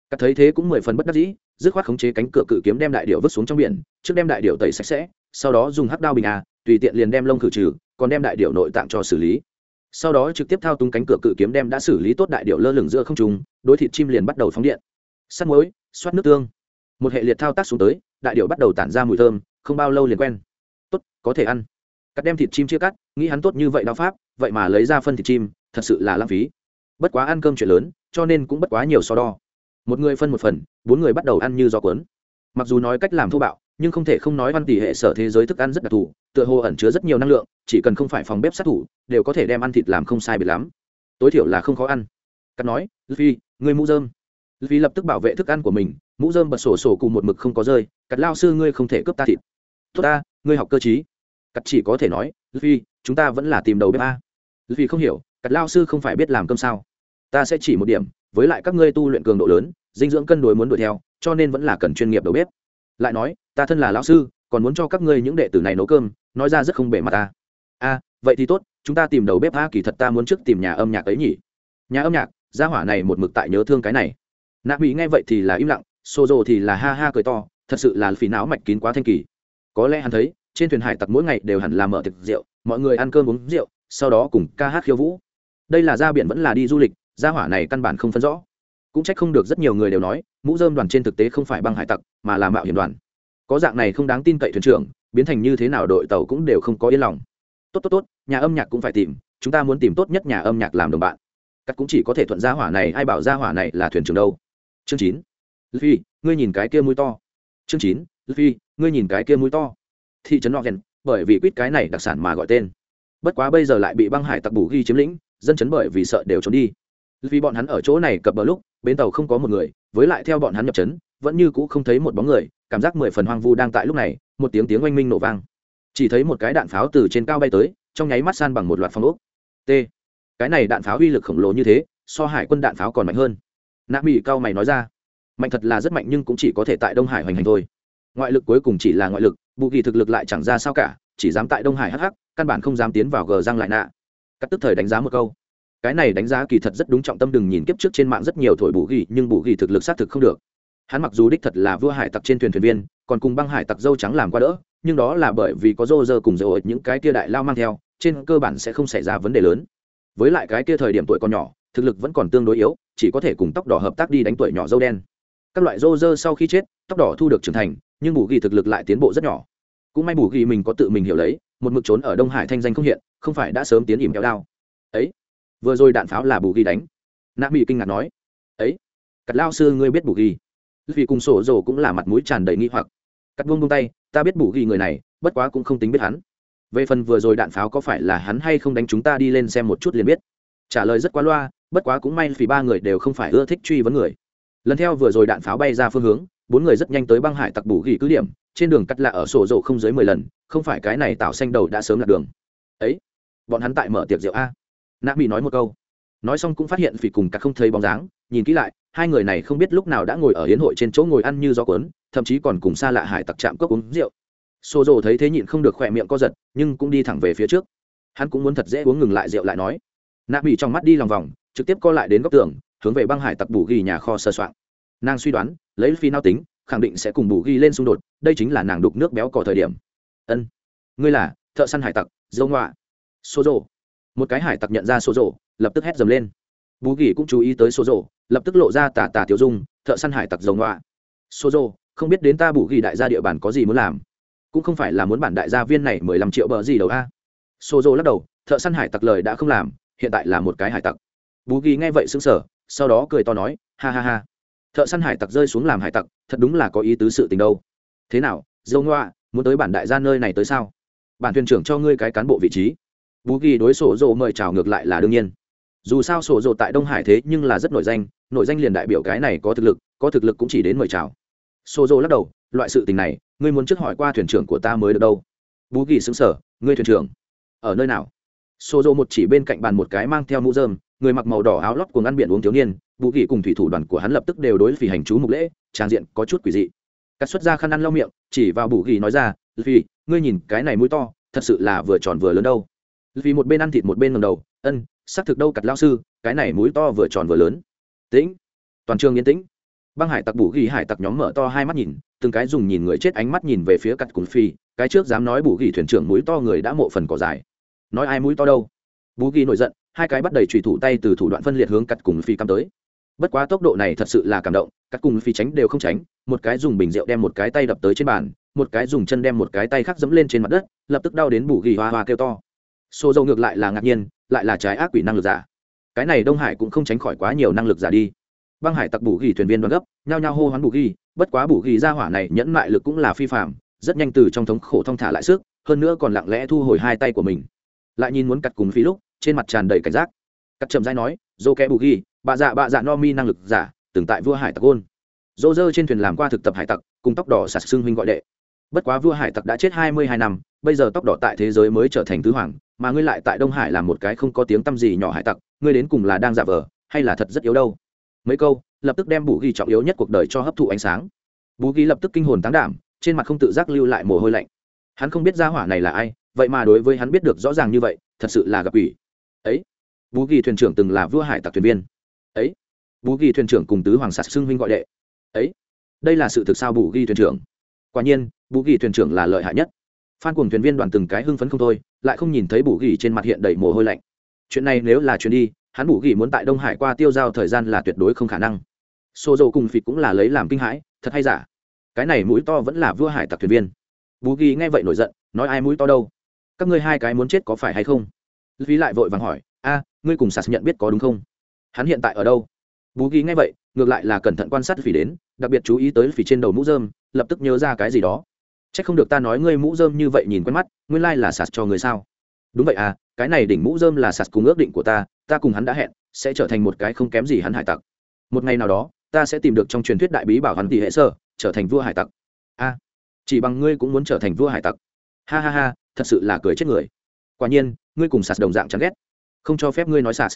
Cắt thấy thế cũng mười phần bất đắc dĩ, dứt khoát khống chế cánh cửa cự kiếm đem đại điệu vứt xuống trong biển, trước đem đại điệu tẩy sạch sẽ, sau đó dùng hắc đao bình a tùy tiện liền đem lông khử trừ, còn đem đại điệu nội tạng cho xử lý. Sau đó trực tiếp thao túng cánh cửa cự kiếm đem đã xử lý tốt đại điệu lơ lửng giữa không trùng đối thịt chim liền bắt đầu phóng điện. Sắt muối, xoát nước tương. Một hệ liệt thao tác xuống tới, đại điệu bắt đầu tản ra mùi thơm, không bao lâu liền quen có thể ăn. Cắt đem thịt chim chia cắt, nghĩ hắn tốt như vậy đao pháp, vậy mà lấy ra phân thịt chim, thật sự là lãng phí. Bất quá ăn cơm chuyện lớn, cho nên cũng bất quá nhiều so đo. Một người phân một phần, bốn người bắt đầu ăn như gió cuốn. Mặc dù nói cách làm thô bạo, nhưng không thể không nói văn tỷ hệ sở thế giới thức ăn rất đặc thù, tựa hồ ẩn chứa rất nhiều năng lượng, chỉ cần không phải phòng bếp sát thủ, đều có thể đem ăn thịt làm không sai biệt lắm. Tối thiểu là không khó ăn. Cắt nói phi người mũ dơm vì lập tức bảo vệ thức ăn của mình, mũ dơm bật sổ sổ cùng một mực không có rơi, cắt lao sư ngươi không thể cướp ta thịt. Tốt ta, ngươi học cơ chí cắt chỉ có thể nói vì chúng ta vẫn là tìm đầu bếp a. Vì không hiểu, cắt lao sư không phải biết làm cơm sao? Ta sẽ chỉ một điểm, với lại các ngươi tu luyện cường độ lớn, dinh dưỡng cân đối muốn đuổi theo, cho nên vẫn là cần chuyên nghiệp đầu bếp. Lại nói, ta thân là lão sư, còn muốn cho các ngươi những đệ tử này nấu cơm, nói ra rất không bể mặt ta. A, vậy thì tốt, chúng ta tìm đầu bếp a, kỳ thật ta muốn trước tìm nhà âm nhạc ấy nhỉ. Nhà âm nhạc, gia hỏa này một mực tại nhớ thương cái này. Nạ mỹ nghe vậy thì là im lặng xô rồ thì là ha ha cười to, thật sự là phí não mạch kín quá thanh kỳ. Có lẽ hắn thấy trên thuyền hải tặc mỗi ngày đều hẳn làm mở tiệc rượu, mọi người ăn cơm uống rượu, sau đó cùng ca hát khiêu vũ. Đây là ra biển vẫn là đi du lịch, gia hỏa này căn bản không phân rõ. Cũng trách không được rất nhiều người đều nói, mũ dơm đoàn trên thực tế không phải băng hải tặc, mà là mạo hiểm đoàn. Có dạng này không đáng tin cậy thuyền trưởng, biến thành như thế nào đội tàu cũng đều không có yên lòng. Tốt tốt tốt, nhà âm nhạc cũng phải tìm, chúng ta muốn tìm tốt nhất nhà âm nhạc làm đồng bạn. Cắt cũng chỉ có thể thuận gia hỏa này, ai bảo gia hỏa này là thuyền trưởng đâu. Chương chín. Phi ngươi nhìn cái kia mũi to. Chương chín. Phi ngươi nhìn cái kia mũi to thị trấn Norgen, bởi vì quýt cái này đặc sản mà gọi tên. Bất quá bây giờ lại bị băng hải tặc bù ghi chiếm lĩnh dân chấn bởi vì sợ đều trốn đi. Vì bọn hắn ở chỗ này cập bờ lúc bến tàu không có một người với lại theo bọn hắn nhập trấn vẫn như cũ không thấy một bóng người cảm giác mười phần hoang vu đang tại lúc này một tiếng tiếng oanh minh nổ vang. Chỉ thấy một cái đạn pháo từ trên cao bay tới trong nháy mắt san bằng một loạt phong ốc. T. Cái này đạn pháo uy lực khổng lồ như thế so hải quân đạn pháo còn mạnh hơn. Nạp mỹ cao mày nói ra. Mạnh thật là rất mạnh nhưng cũng chỉ có thể tại đông hải hoành hành thôi ngoại lực cuối cùng chỉ là ngoại lực, bù kỳ thực lực lại chẳng ra sao cả, chỉ dám tại đông hải hh căn bản không dám tiến vào gờ răng lại nạ. Cắt tức thời đánh giá một câu. Cái này đánh giá kỳ thật rất đúng trọng tâm đừng nhìn kiếp trước trên mạng rất nhiều thổi bù ghi nhưng bù ghi thực lực xác thực không được. Hắn mặc dù đích thật là vua hải tặc trên thuyền thuyền viên, còn cùng băng hải tặc dâu trắng làm qua đỡ, nhưng đó là bởi vì có rô rơ cùng dầu những cái kia đại lao mang theo, trên cơ bản sẽ không xảy ra vấn đề lớn. Với lại cái kia thời điểm tuổi còn nhỏ, thực lực vẫn còn tương đối yếu, chỉ có thể cùng tóc đỏ hợp tác đi đánh tuổi nhỏ dâu đen. Các loại rô rơ sau khi chết, tóc đỏ thu được trưởng thành nhưng bù ghi thực lực lại tiến bộ rất nhỏ. Cũng may bù ghi mình có tự mình hiểu lấy, một mực trốn ở đông hải thanh danh không hiện, không phải đã sớm tiến ỉm kéo đao. Ấy, vừa rồi đạn pháo là bù ghi đánh. Nạ bị kinh ngạc nói, ấy, cắt lao sư ngươi biết bù ghi? Vì cùng sổ rồ cũng là mặt mũi tràn đầy nghi hoặc. Cắt buông buông tay, ta biết bù ghi người này, bất quá cũng không tính biết hắn. Về phần vừa rồi đạn pháo có phải là hắn hay không đánh chúng ta đi lên xem một chút liền biết. Trả lời rất quá loa, bất quá cũng may vì ba người đều không phải ưa thích truy vấn người. Lần theo vừa rồi đạn pháo bay ra phương hướng bốn người rất nhanh tới băng hải tặc bù ghi cứ điểm, trên đường cắt lạ ở sổ rộ không dưới mười lần, không phải cái này tạo xanh đầu đã sớm lạc đường. Ấy, bọn hắn tại mở tiệc rượu a. Nạ mỹ nói một câu. Nói xong cũng phát hiện phỉ cùng cắt không thấy bóng dáng, nhìn kỹ lại, hai người này không biết lúc nào đã ngồi ở hiến hội trên chỗ ngồi ăn như gió cuốn, thậm chí còn cùng xa lạ hải tặc chạm cốc uống rượu. Xô rộ thấy thế nhịn không được khỏe miệng co giật, nhưng cũng đi thẳng về phía trước. Hắn cũng muốn thật dễ uống ngừng lại rượu lại nói. Nạ mỹ trong mắt đi lòng vòng, trực tiếp co lại đến góc tường, hướng về băng hải tặc bù ghi nhà kho sơ soạn nàng suy đoán, lấy phi nao tính, khẳng định sẽ cùng bù ghi lên xung đột, đây chính là nàng đục nước béo cò thời điểm. Ân. Ngươi là, thợ săn hải tặc, dâu ngoạ số rộ một cái hải tặc nhận ra số rộ lập tức hét dầm lên. Bù ghi cũng chú ý tới số rộ lập tức lộ ra tà tà tiêu dung, thợ săn hải tặc dâu ngoạ số rộ không biết đến ta bù ghi đại gia địa bàn có gì muốn làm? Cũng không phải là muốn bản đại gia viên này mười lăm triệu bờ gì đầu a. Số rộ lắc đầu, thợ săn hải tặc lời đã không làm, hiện tại là một cái hải tặc. Bù ghi nghe vậy xứng sở sau đó cười to nói, ha ha ha thợ săn hải tặc rơi xuống làm hải tặc, thật đúng là có ý tứ sự tình đâu. Thế nào, dâu ngoa, muốn tới bản đại gia nơi này tới sao? Bản thuyền trưởng cho ngươi cái cán bộ vị trí. Bú ghi đối sổ dồ mời chào ngược lại là đương nhiên. Dù sao sổ dồ tại đông hải thế nhưng là rất nổi danh nổi danh liền đại biểu cái này có thực lực, có thực lực cũng chỉ đến mời chào. Sổ dồ lắc đầu, loại sự tình này, ngươi muốn trước hỏi qua thuyền trưởng của ta mới được đâu. Bú ghi xứng sở ngươi thuyền trưởng, ở nơi nào? Sổ dồ một chỉ bên cạnh bàn một cái mang theo mũ dơm người mặc màu đỏ áo lót cùng ăn biển uống thiếu niên, vũ kỳ cùng thủy thủ đoàn của hắn lập tức đều đối vì hành chú mục lễ trang diện có chút quỷ dị. Cắt xuất ra khăn ăn lau miệng, chỉ vào vũ kỳ nói ra vì ngươi nhìn cái này mũi to, thật sự là vừa tròn vừa lớn đâu. Vì một bên ăn thịt một bên ngầm đầu, ân, xác thực đâu cặt lao sư, cái này mũi to vừa tròn vừa lớn. Tĩnh. Toàn trường yên tĩnh. Băng hải tặc bù ghi hải tặc nhóm mở to hai mắt nhìn, từng cái dùng nhìn người chết ánh mắt nhìn về phía cặt cùng phi cái trước dám nói bù ghi thuyền trưởng mũi to người đã mộ phần cỏ dài. Nói ai mũi to đâu? Bù ghi nổi giận hai cái bắt đầy trùy thủ tay từ thủ đoạn phân liệt hướng cắt cùng phi cắm tới. Bất quá tốc độ này thật sự là cảm động, cắt cùng phi tránh đều không tránh, một cái dùng bình rượu đem một cái tay đập tới trên bàn, một cái dùng chân đem một cái tay khác dẫm lên trên mặt đất, lập tức đau đến bù ghi hoa hoa kêu to. Xô dâu ngược lại là ngạc nhiên, lại là trái ác quỷ năng lực giả. Cái này đông hải cũng không tránh khỏi quá nhiều năng lực giả đi. Băng hải tặc bù ghi thuyền viên đoán gấp, nhao nhao hô hoán bù ghi, bất quá bù ghi ra hỏa này nhẫn mại lực cũng là phi phạm rất nhanh từ trong thống khổ thong thả lại sức, hơn nữa còn lặng lẽ thu hồi hai tay của mình. Lại nhìn muốn cắt cùng phi lúc trên mặt tràn đầy cảnh giác. Cắt chậm dai nói, dô kẽ bù ghi bạ dạ bạ dạ no mi năng lực giả, từng tại vua hải tặc ôn dô dơ trên thuyền làm qua thực tập hải tặc, cùng tóc đỏ sạt xương huynh gọi đệ. Bất quá vua hải tặc đã chết hai mươi hai năm, bây giờ tóc đỏ tại thế giới mới trở thành tứ hoàng, mà ngươi lại tại đông hải làm một cái không có tiếng tăm gì nhỏ hải tặc, ngươi đến cùng là đang giả vờ, hay là thật rất yếu đâu? Mấy câu, lập tức đem bù ghi trọng yếu nhất cuộc đời cho hấp thụ ánh sáng. Bù ghi lập tức kinh hồn tán đảm, trên mặt không tự giác lưu lại mồ hôi lạnh. Hắn không biết ra hỏa này là ai, vậy mà đối với hắn biết được rõ ràng như vậy, thật sự là gặp ủy ấy. Bú ghi thuyền trưởng từng là vua hải tặc thuyền viên. Ấy. Bú ghi thuyền trưởng cùng tứ hoàng sạt xưng huynh gọi đệ. Ấy. Đây là sự thực sao bù ghi thuyền trưởng? Quả nhiên bù ghi thuyền trưởng là lợi hại nhất. Phan cùng thuyền viên đoàn từng cái hưng phấn không thôi, lại không nhìn thấy bù ghi trên mặt hiện đầy mồ hôi lạnh. Chuyện này nếu là chuyến đi, hắn bù ghi muốn tại đông hải qua tiêu giao thời gian là tuyệt đối không khả năng. Xô dầu cùng phịt cũng là lấy làm kinh hãi, thật hay giả? Cái này mũi to vẫn là vua hải tặc thuyền viên. Bù ghi nghe vậy nổi giận, nói ai mũi to đâu? Các ngươi hai cái muốn chết có phải hay không? Vì lại vội vàng hỏi, a, ngươi cùng sạt nhận biết có đúng không? Hắn hiện tại ở đâu? Bú ghi ngay vậy, ngược lại là cẩn thận quan sát phỉ đến, đặc biệt chú ý tới phỉ trên đầu mũ dơm lập tức nhớ ra cái gì đó. C h ắ c không được ta nói ngươi mũ dơm như vậy nhìn quen mắt, nguyên lai là sạt cho người sao? Đúng vậy à cái này đỉnh mũ dơm là sạt cùng ước định của ta ta cùng hắn đã hẹn, sẽ trở thành một cái không kém gì hắn hải tặc. Một ngày nào đó, ta sẽ tìm được trong truyền thuyết đại bí bảo hắn tỷ hệ sơ, trở thành vua hải tặc. A, chỉ bằng ngươi cũng muốn trở thành vua hải tặc. Ha ha ha, thật sự là cười chết người. Quả nhiên ngươi cùng sạt đồng dạng chán ghét. Không cho phép ngươi nói sạt.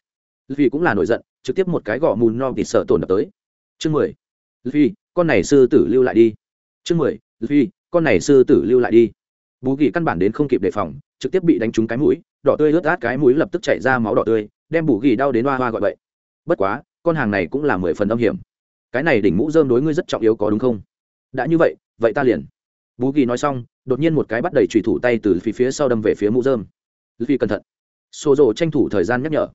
Vì cũng là nổi giận, trực tiếp một cái gõ mùn no thịt sợ tổn đập tới. Chương mười. Vì con này sư tử lưu lại đi. Chương mười. Vì con này sư tử lưu lại đi. Bú gỉ căn bản đến không kịp đề phòng, trực tiếp bị đánh trúng cái mũi, đỏ tươi ướt át cái mũi lập tức chảy ra máu đỏ tươi, đem bù gỉ đau đến hoa hoa gọi vậy bất quá, con hàng này cũng là mười phần âm hiểm. Cái này đỉnh mũ dơm đối ngươi rất trọng yếu có đúng không? Đã như vậy vậy ta liền. Bú gỉ nói xong, đột nhiên một cái bắt đầy trùy thủ tay từ phía phía sau đâm về phía mũ dơm vì cẩn thận. Xô rộ tranh thủ thời gian nhắc nhở.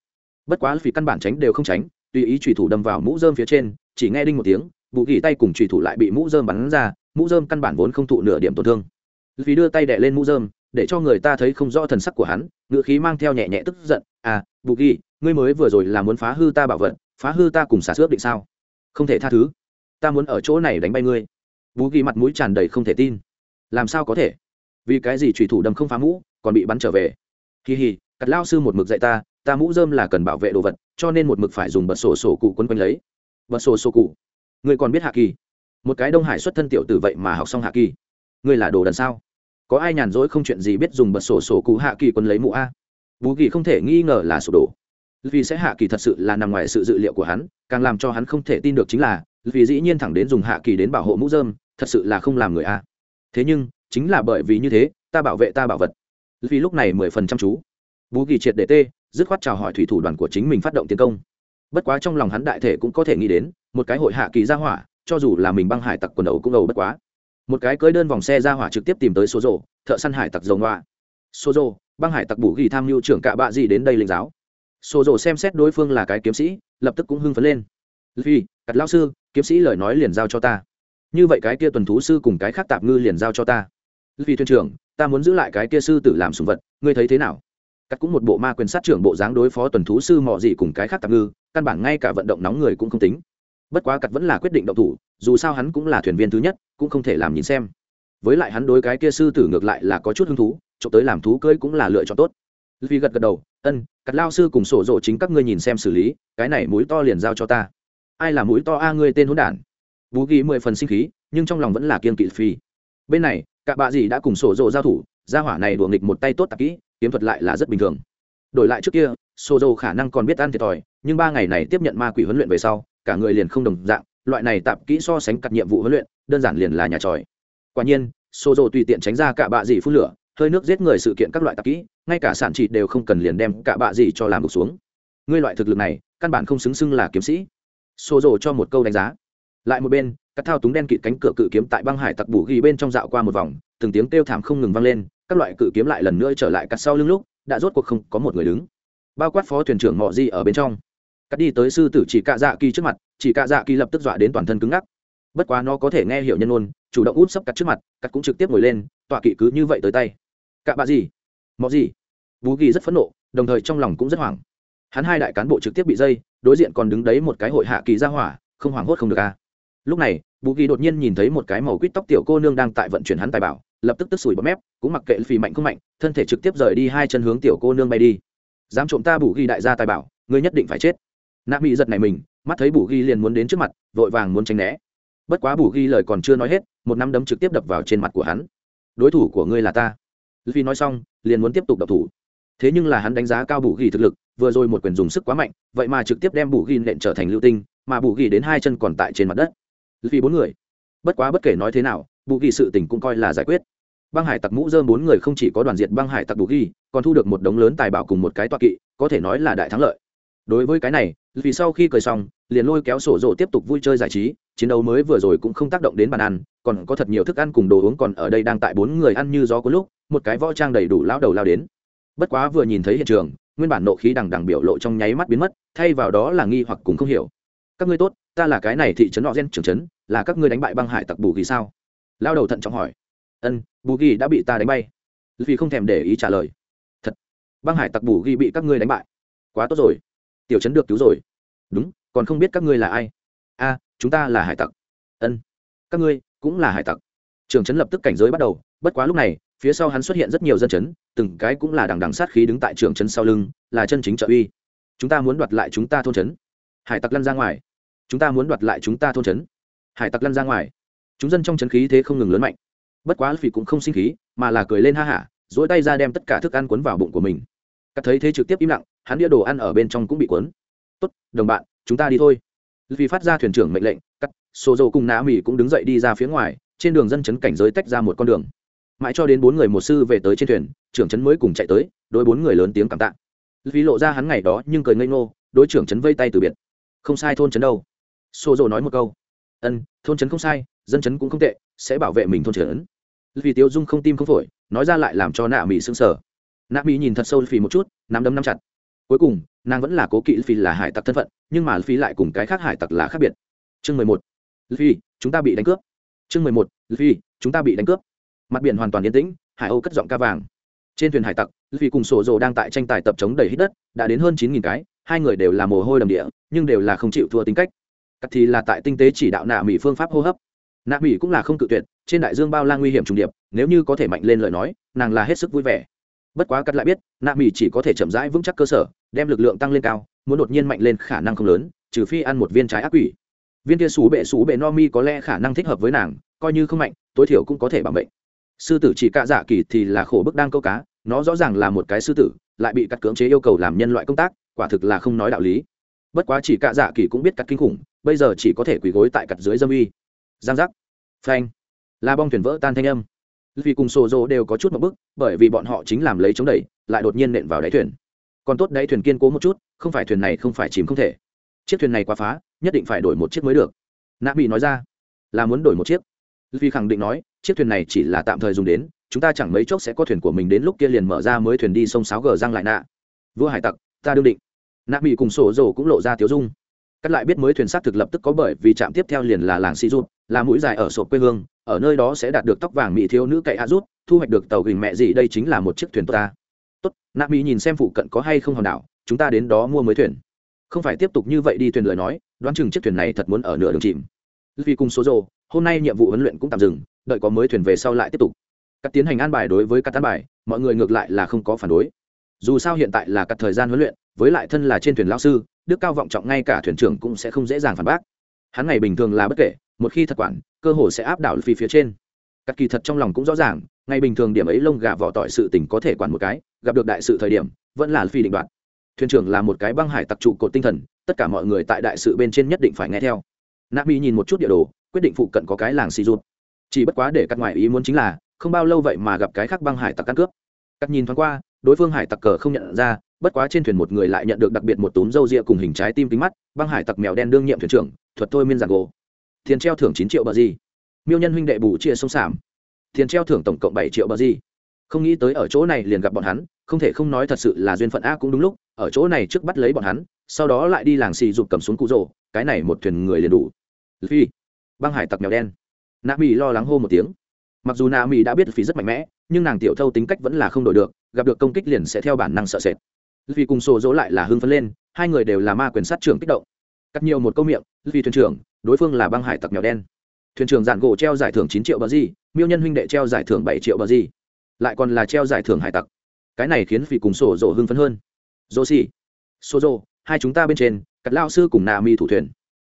Bất quá vì căn bản tránh đều không tránh, tùy ý trùy thủ đâm vào mũ dơm phía trên, chỉ nghe đinh một tiếng, bù gỉ tay cùng trùy thủ lại bị mũ dơm bắn ra, mũ dơm căn bản vốn không thụ nửa điểm tổn thương. Vì đưa tay đẻ lên mũ dơm để cho người ta thấy không rõ thần sắc của hắn, ngựa khí mang theo nhẹ nhẹ tức giận à bù ghi ngươi mới vừa rồi là muốn phá hư ta bảo vật, phá hư ta cùng xả xước định sao? Không thể tha thứ, ta muốn ở chỗ này đánh bay ngươi. Bù ghi mặt mũi tràn đầy không thể tin. Làm sao có thể? Vì cái gì trùy thủ đâm không phá mũ, còn bị bắn trở về? Kỳ hì cặt lao sư một mực dạy ta ta mũ dơm là cần bảo vệ đồ vật, cho nên một mực phải dùng bật sổ sổ cụ quấn quanh lấy. Bật sổ sổ cụ. Người còn biết hạ kỳ? Một cái đông hải xuất thân tiểu từ vậy mà học xong hạ kỳ. Người là đồ đần sao? Có ai nhàn rỗi không chuyện gì biết dùng bật sổ sổ cụ hạ kỳ quấn lấy mũ a? Bú kỳ không thể nghi ngờ là sổ đồ vì sẽ hạ kỳ thật sự là nằm ngoài sự dự liệu của hắn, càng làm cho hắn không thể tin được chính là, vì dĩ nhiên thẳng đến dùng hạ kỳ đến bảo hộ mũ dơm thật sự là không làm người a. Thế nhưng, chính là bởi vì như thế, ta bảo vệ ta bảo vật vì lúc này mười phần chăm chú. Bú ghi triệt để tê, dứt khoát chào hỏi thủy thủ đoàn của chính mình phát động tiến công. Bất quá trong lòng hắn đại thể cũng có thể nghĩ đến, một cái hội hạ kỳ ra hỏa, cho dù là mình băng hải tặc quần đầu cũng ầu bất quá. Một cái cưới đơn vòng xe ra hỏa trực tiếp tìm tới số rộ thợ săn hải tặc dầu ngoa số rộ băng hải tặc bù ghi tham mưu trưởng cạ bạ gì đến đây linh giáo. Số rộ xem xét đối phương là cái kiếm sĩ, lập tức cũng hưng phấn lên. Vì cặt lao sư, kiếm sĩ lời nói liền giao cho ta. Như vậy cái kia tuần thú sư cùng cái khác tạp ngư liền giao cho ta vì thuyền trưởng, ta muốn giữ lại cái kia sư tử làm sùng vật, ngươi thấy thế nào? Cắt cũng một bộ ma quyền sát trưởng bộ dáng đối phó tuần thú sư mò gì cùng cái khác tạp ngư, căn bản ngay cả vận động nóng người cũng không tính. Bất quá cắt vẫn là quyết định động thủ, dù sao hắn cũng là thuyền viên thứ nhất, cũng không thể làm nhìn xem. Với lại hắn đối cái kia sư tử ngược lại là có chút hứng thú trộm tới làm thú cưỡi cũng là lựa chọn tốt. Vì gật gật đầu, ân, cắt lao sư cùng sổ rộ chính các ngươi nhìn xem xử lý, cái này mũi to liền giao cho ta. Ai là mũi to a, ngươi tên hỗn đản? Bú ghi mười phần sinh khí, nhưng trong lòng vẫn là kiên kỵ phi. Bên này cả bạ gì đã cùng sổ rộ giao thủ, gia hỏa này đùa nghịch một tay tốt tạp kỹ, kiếm thuật lại là rất bình thường. Đổi lại trước kia, sổ rộ khả năng còn biết ăn thiệt thòi, nhưng ba ngày này tiếp nhận ma quỷ huấn luyện về sau, cả người liền không đồng dạng, loại này tạp kỹ so sánh cặp nhiệm vụ huấn luyện, đơn giản liền là nhà tròi. Quả nhiên, sổ rộ tùy tiện tránh ra cả bạ gì phun lửa, hơi nước giết người sự kiện các loại tạp kỹ, ngay cả sản trị đều không cần liền đem cả bạ gì cho làm gục xuống. Ngươi loại thực lực này, căn bản không xứng xưng là kiếm sĩ. Sổ rộ cho một câu đánh giá lại một bên, các thao túng đen kịt cánh cửa cự kiếm tại băng hải tặc bù ghi bên trong dạo qua một vòng, từng tiếng kêu thảm không ngừng vang lên, các loại cự kiếm lại lần nữa trở lại cắt sau lưng lúc, đã rốt cuộc không có một người đứng. Bao quát phó thuyền trưởng mọ di ở bên trong. Cắt đi tới sư tử chỉ cạ dạ kỳ trước mặt, chỉ cạ dạ kỳ lập tức dọa đến toàn thân cứng ngắc. Bất quá nó có thể nghe hiểu nhân ôn chủ động út sấp cắt trước mặt, cắt cũng trực tiếp ngồi lên, tọa kỵ cứ như vậy tới tay. Cạ bạ gì? Mọ gì bú ghi rất phẫn nộ, đồng thời trong lòng cũng rất hoảng. Hắn hai đại cán bộ trực tiếp bị dây, đối diện còn đứng đấy một cái hội hạ kỳ ra hỏa, không hoảng hốt không được à? Lúc này bù ghi đột nhiên nhìn thấy một cái màu quýt tóc tiểu cô nương đang tại vận chuyển hắn tài bảo, lập tức tức sủi bọt mép, cũng mặc kệ phì mạnh không mạnh, thân thể trực tiếp rời đi hai chân hướng tiểu cô nương bay đi. Dám trộm ta bù ghi đại gia tài bảo, ngươi nhất định phải chết. Nạp bị giật này mình, mắt thấy bù ghi liền muốn đến trước mặt, vội vàng muốn tránh né. Bất quá bù ghi lời còn chưa nói hết, một nắm đấm trực tiếp đập vào trên mặt của hắn. Đối thủ của ngươi là ta. Vì nói xong, liền muốn tiếp tục đập thủ. Thế nhưng là hắn đánh giá cao bù ghi thực lực, vừa rồi một quyền dùng sức quá mạnh, vậy mà trực tiếp đem bù ghi nện trở thành lưu tinh, mà bù ghi đến hai chân còn tại trên mặt đất vì bốn người. Bất quá bất kể nói thế nào, bù ghi sự tình cũng coi là giải quyết. Băng hải tặc mũ dơm bốn người không chỉ có đoàn diệt băng hải tặc bù ghi, còn thu được một đống lớn tài bảo cùng một cái toa kỵ, có thể nói là đại thắng lợi. Đối với cái này, vì sau khi cười xong, liền lôi kéo sổ rộ tiếp tục vui chơi giải trí, chiến đấu mới vừa rồi cũng không tác động đến bàn ăn, còn có thật nhiều thức ăn cùng đồ uống còn ở đây đang tại bốn người ăn như gió có lúc, một cái võ trang đầy đủ lão đầu lao đến. Bất quá vừa nhìn thấy hiện trường, nguyên bản nộ khí đằng đằng biểu lộ trong nháy mắt biến mất, thay vào đó là nghi hoặc cùng không hiểu. Các ngươi tốt ta là cái này thị trấn họ gen trưởng trấn, là các ngươi đánh bại băng hải tặc bù ghi sao? Lao đầu thận trọng hỏi. Ân, bù ghi đã bị ta đánh bay. Vì không thèm để ý trả lời. Thật, băng hải tặc bù ghi bị các ngươi đánh bại. Quá tốt rồi. Tiểu trấn được cứu rồi. Đúng, còn không biết các ngươi là ai. A, chúng ta là hải tặc. Ân, các ngươi cũng là hải tặc. Trường trấn lập tức cảnh giới bắt đầu. Bất quá lúc này, phía sau hắn xuất hiện rất nhiều dân chấn từng cái cũng là đằng đằng sát khí đứng tại trường trấn sau lưng, là chân chính trợ uy. Chúng ta muốn đoạt lại chúng ta thôn trấn. Hải tặc lăn ra ngoài chúng ta muốn đoạt lại chúng ta thôn trấn. Hải tặc lăn ra ngoài. Chúng dân trong trấn khí thế không ngừng lớn mạnh. Bất quá phỉ cũng không sinh khí, mà là cười lên ha hả dỗi tay ra đem tất cả thức ăn cuốn vào bụng của mình. Cắt thấy thế trực tiếp im lặng, hắn đĩa đồ ăn ở bên trong cũng bị cuốn. Tốt, đồng bạn, chúng ta đi thôi. Vì phát ra thuyền trưởng mệnh lệnh, cắt xô dầu cùng nã mỹ cũng đứng dậy đi ra phía ngoài, trên đường dân chấn cảnh giới tách ra một con đường. Mãi cho đến bốn người một sư về tới trên thuyền, trưởng trấn mới cùng chạy tới đôi bốn người lớn tiếng cảm tạ. Vì lộ ra hắn ngày đó nhưng cười ngây ngô, đối trưởng trấn vây tay từ biệt. Không sai thôn trấn đâu xô dầu nói một câu. Ân, thôn trấn không sai, dân trấn cũng không tệ, sẽ bảo vệ mình thôn trấn. Vì tiêu dung không tim không phổi, nói ra lại làm cho nạ mỹ sững sờ. Nạ mỹ nhìn thật sâu phì một chút, nắm đấm nắm chặt. Cuối cùng, nàng vẫn là cố kỵ phì là hải tặc thân phận, nhưng mà phì lại cùng cái khác hải tặc là khác biệt. Chương mười một. Phi chúng ta bị đánh cướp. Chương mười một. Phi chúng ta bị đánh cướp. Mặt biển hoàn toàn yên tĩnh, hải âu cất giọng ca vàng. Trên thuyền hải tặc phi cùng sổ rồ đang tại tranh tài tập chống đầy hít đất, đã đến hơn chín nghìn cái, hai người đều là mồ hôi đầm địa, nhưng đều là không chịu thua tính cách cắt thì là tại tinh tế chỉ đạo nạ mỹ phương pháp hô hấp. Nạ mỹ cũng là không cự tuyệt, trên đại dương bao la nguy hiểm trùng điệp, nếu như có thể mạnh lên lời nói, nàng là hết sức vui vẻ. Bất quá cắt lại biết, nạ mỹ chỉ có thể chậm rãi vững chắc cơ sở, đem lực lượng tăng lên cao, muốn đột nhiên mạnh lên khả năng không lớn, trừ phi ăn một viên trái ác quỷ. Viên kia xú bệ xú bệ no mi có lẽ khả năng thích hợp với nàng, coi như không mạnh, tối thiểu cũng có thể bảo mệnh. Sư tử chỉ cạ dạ kỳ thì là khổ bức đang câu cá, nó rõ ràng là một cái sư tử, lại bị cắt cưỡng chế yêu cầu làm nhân loại công tác, quả thực là không nói đạo lý. Bất quá chỉ cạ dạ kỳ cũng biết cắt kinh khủng bây giờ chỉ có thể quỳ gối tại cặt dưới dâm uy giang giác. Phanh. La bong thuyền vỡ tan thanh âm. Vì cùng sổ rỗ đều có chút một bức, bởi vì bọn họ chính làm lấy chống đẩy, lại đột nhiên nện vào đáy thuyền. Còn tốt đáy thuyền kiên cố một chút, không phải thuyền này không phải chìm không thể. Chiếc thuyền này quá phá, nhất định phải đổi một chiếc mới được. Nạ bị nói ra, là muốn đổi một chiếc. Vì khẳng định nói, chiếc thuyền này chỉ là tạm thời dùng đến, chúng ta chẳng mấy chốc sẽ có thuyền của mình đến lúc kia liền mở ra mới thuyền đi sông sáo gờ răng lại nạ. Vua hải tặc, ta đương định. Nạ bị cùng sổ dầu cũng lộ ra tiếu dung cắt lại biết mới thuyền xác thực lập tức có bởi vì trạm tiếp theo liền là làng si rút, là mũi dài ở sổ quê hương, ở nơi đó sẽ đạt được tóc vàng mỹ thiếu nữ cậy a rút, thu hoạch được tàu hình mẹ gì, đây chính là một chiếc thuyền tốt ta. Tốt, nạ mỹ nhìn xem phụ cận có hay không hòn đảo, chúng ta đến đó mua mới thuyền. Không phải tiếp tục như vậy đi thuyền lời nói, đoán chừng chiếc thuyền này thật muốn ở nửa đường chìm. Vì cùng số rồ hôm nay nhiệm vụ huấn luyện cũng tạm dừng, đợi có mới thuyền về sau lại tiếp tục. Các tiến hành an bài đối với các tán bài, mọi người ngược lại là không có phản đối. Dù sao hiện tại là các thời gian huấn luyện, với lại thân là trên thuyền lao sư đức cao vọng trọng ngay cả thuyền trưởng cũng sẽ không dễ dàng phản bác. Hắn ngày bình thường là bất kể, một khi thật quản, cơ hồ sẽ áp đảo phi phía trên. Các kỳ thật trong lòng cũng rõ ràng, ngày bình thường điểm ấy lông gà vỏ tỏi sự tình có thể quản một cái, gặp được đại sự thời điểm, vẫn là phi định đoạt. Thuyền trưởng là một cái băng hải tặc trụ cột tinh thần, tất cả mọi người tại đại sự bên trên nhất định phải nghe theo. Nạ mỹ nhìn một chút địa đồ, quyết định phụ cận có cái làng xì rụt. Chỉ bất quá để cắt ngoài ý muốn chính là, không bao lâu vậy mà gặp cái khác băng hải tặc căn cướp cắt nhìn thoáng qua, đối phương hải tặc cờ không nhận ra bất quá trên thuyền một người lại nhận được đặc biệt một túm râu ria cùng hình trái tim kính mắt, băng hải tặc mèo đen đương nhiệm thuyền trưởng, thuật thôi miên giảng gỗ tiền treo thưởng chín triệu bờ gì? Miêu nhân huynh đệ bù chia sông sảm. Tiền treo thưởng tổng cộng bảy triệu bờ gì? Không nghĩ tới ở chỗ này liền gặp bọn hắn, không thể không nói thật sự là duyên phận a cũng đúng lúc, ở chỗ này trước bắt lấy bọn hắn, sau đó lại đi làng xì rụt cầm xuống cụ rồ, cái này một thuyền người liền đủ. Phi. Băng hải tặc mèo đen. Nạ mỹ lo lắng hô một tiếng. Mặc dù nạ mỹ đã biết phi rất mạnh mẽ, nhưng nàng tiểu thâu tính cách vẫn là không đổi được, gặp được công kích liền sẽ theo bản năng sợ sệt vì cùng sổ dỗ lại là hưng phấn lên hai người đều là ma quyền sát trưởng kích động. Cắt nhiều một câu miệng vì thuyền trưởng đối phương là băng hải tặc mèo đen. Thuyền trưởng giản gỗ treo giải thưởng chín triệu bờ gì miêu nhân huynh đệ treo giải thưởng bảy triệu bờ gì. Lại còn là treo giải thưởng hải tặc. Cái này khiến vì cùng sổ dỗ hưng phấn hơn. Dỗ xì. Sổ dỗ hai chúng ta bên trên cắt lao sư cùng nà mi thủ thuyền.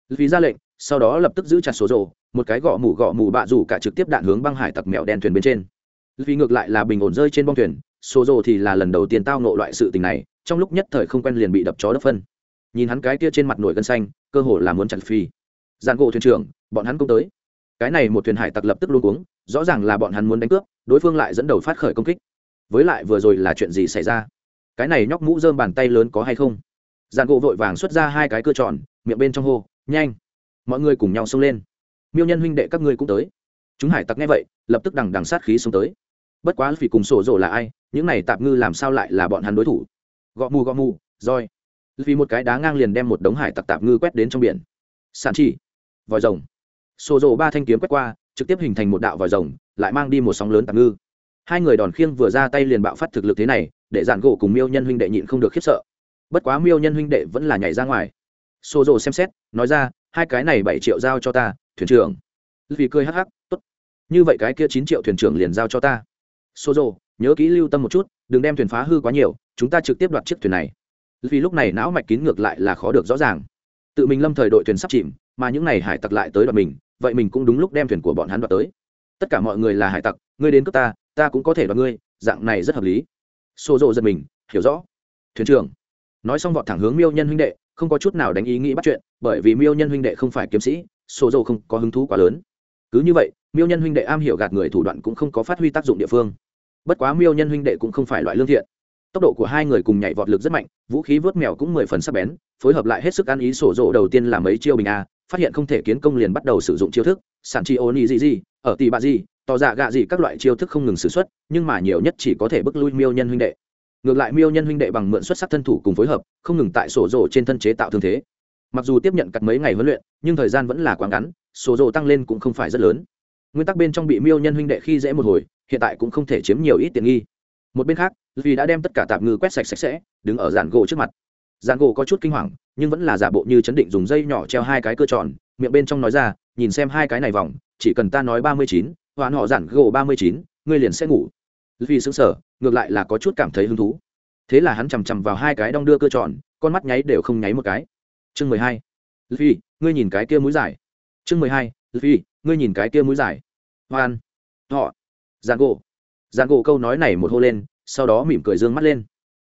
Vì ra lệnh sau đó lập tức giữ chặt số dỗ, một cái gõ mủ gõ mủ bạ rủ cả trực tiếp đạn hướng băng hải tặc mèo đen thuyền bên trên. Vì ngược lại là bình ổn rơi trên bong thuyền số dỗ thì là lần đầu tiên tao nộ loại sự tình này trong lúc nhất thời không quen liền bị đập chó đập phân. Nhìn hắn cái kia trên mặt nổi gân xanh, cơ hồ là muốn chặt phi giàn gỗ thuyền trưởng, bọn hắn cũng tới. Cái này một thuyền hải tặc lập tức luôn uống rõ ràng là bọn hắn muốn đánh cướp, đối phương lại dẫn đầu phát khởi công kích. Với lại vừa rồi là chuyện gì xảy ra? Cái này nhóc mũ dơm bàn tay lớn có hay không? Giàn gỗ vội vàng xuất ra hai cái cưa tròn, miệng bên trong hô, nhanh, mọi người cùng nhau xông lên. Miêu nhân huynh đệ các ngươi cũng tới. Chúng hải tặc nghe vậy, lập tức đằng đằng sát khí xông tới. Bất quá vì cùng sổ rộ là ai, những này tạp ngư làm sao lại là bọn hắn đối thủ? Gõ mù gõ mù, roi. Vì một cái đá ngang liền đem một đống hải tặc tạp ngư quét đến trong biển. Sản chỉ vòi rồng. Xô rộ ba thanh kiếm quét qua, trực tiếp hình thành một đạo vòi rồng, lại mang đi một sóng lớn tạp ngư. Hai người đòn khiêng vừa ra tay liền bạo phát thực lực thế này, để dàn gỗ cùng miêu nhân huynh đệ nhịn không được khiếp sợ. Bất quá miêu nhân huynh đệ vẫn là nhảy ra ngoài. Xô rộ xem xét, nói ra, hai cái này bảy triệu giao cho ta, thuyền trưởng. Vì cười hắc hắc, tốt. Như vậy cái kia chín triệu thuyền trưởng liền giao cho ta. Xô rộ nhớ kỹ lưu tâm một chút, đừng đem thuyền phá hư quá nhiều, chúng ta trực tiếp đoạt chiếc thuyền này. Vì lúc này não mạch kín ngược lại là khó được rõ ràng. Tự mình lâm thời đội thuyền sắp chìm, mà những này hải tặc lại tới đoạt mình, vậy mình cũng đúng lúc đem thuyền của bọn hắn đoạt tới. Tất cả mọi người là hải tặc, ngươi đến cướp ta ta cũng có thể đoạt ngươi, dạng này rất hợp lý. Xô rộ giật mình, hiểu rõ. Thuyền trưởng. Nói xong vọt thẳng hướng miêu nhân huynh đệ, không có chút nào đánh ý nghĩ bắt chuyện, bởi vì miêu nhân huynh đệ không phải kiếm sĩ xô rộ không có hứng thú quá lớn. Cứ như vậy, miêu nhân huynh đệ am hiểu gạt người thủ đoạn cũng không có phát huy tác dụng địa phương bất quá miêu nhân huynh đệ cũng không phải loại lương thiện. Tốc độ của hai người cùng nhảy vọt lực rất mạnh, vũ khí vớt mèo cũng mười phần sắc bén, phối hợp lại hết sức ăn ý sổ rộ đầu tiên là mấy chiêu bình a, phát hiện không thể kiến công liền bắt đầu sử dụng chiêu thức sản chi ô ni gì gì, ở tỷ bạ gì tỏ dạ gạ gì các loại chiêu thức không ngừng sử xuất, nhưng mà nhiều nhất chỉ có thể bức lui miêu nhân huynh đệ. Ngược lại miêu nhân huynh đệ bằng mượn xuất sắc thân thủ cùng phối hợp, không ngừng tại sổ rổ trên thân chế tạo thương thế. Mặc dù tiếp nhận cặp mấy ngày huấn luyện, nhưng thời gian vẫn là quá ngắn, sổ rổ tăng lên cũng không phải rất lớn. Nguyên tắc bên trong bị miêu nhân huynh đệ khi dễ một hồi hiện tại cũng không thể chiếm nhiều ít tiện nghi. Một bên khác vì đã đem tất cả tạp ngư quét sạch sạch sẽ, đứng ở giàn gỗ trước mặt. Giàn gỗ có chút kinh hoàng, nhưng vẫn là giả bộ như chấn định dùng dây nhỏ treo hai cái cơ tròn, miệng bên trong nói ra, nhìn xem hai cái này vòng, chỉ cần ta nói ba mươi chín hoán họ giản gỗ ba mươi chín, ngươi liền sẽ ngủ. Vì xứng sở ngược lại là có chút cảm thấy hứng thú. Thế là hắn chằm chằm vào hai cái đong đưa cơ tròn, con mắt nháy đều không nháy một cái. Chương mười hai vì ngươi nhìn cái kia mũi dài. Chương mười hai vì ngươi nhìn cái kia mũi dài. Hoan họ giàn gỗ. Giàn gỗ câu nói này một hô lên, sau đó mỉm cười d ư ơ n g mắt lên.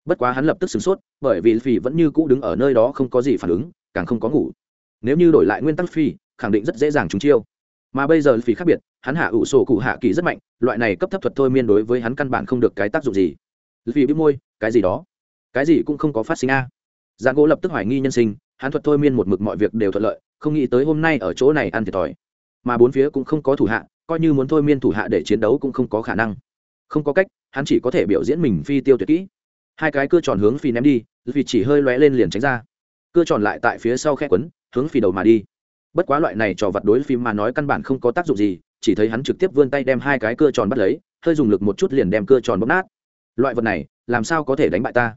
Bất quá hắn lập tức sửng sốt, bởi vì phi vẫn như cũ đứng ở nơi đó không có gì phản ứng, càng không có ngủ. Nếu như đổi lại nguyên tắc phi khẳng định rất dễ dàng chúng chiêu. Mà bây giờ phi khác biệt, hắn hạ ủ sổ cụ hạ kỳ rất mạnh, loại này cấp thấp thuật thôi miên đối với hắn căn bản không được cái tác dụng gì. Phi biết môi, cái gì đó? Cái gì cũng không có phát sinh a. À. giang gỗ lập tức hoài nghi nhân sinh, hắn thuật thôi miên một mực mọi việc đều thuận lợi, không nghĩ tới hôm nay ở chỗ này ăn thiệt thòi. Mà bốn phía cũng không có thủ hạ coi như muốn thôi miên thủ hạ để chiến đấu cũng không có khả năng. Không có cách, hắn chỉ có thể biểu diễn mình phi tiêu tuyệt kỹ. Hai cái cưa tròn hướng phi ném đi, vì chỉ hơi lóe lên liền tránh ra. Cưa tròn lại tại phía sau khe quấn, hướng phi đầu mà đi. Bất quá loại này trò vật đối phim mà nói căn bản không có tác dụng gì, chỉ thấy hắn trực tiếp vươn tay đem hai cái cưa tròn bắt lấy, hơi dùng lực một chút liền đem cưa tròn bóp nát. Loại vật này, làm sao có thể đánh bại ta?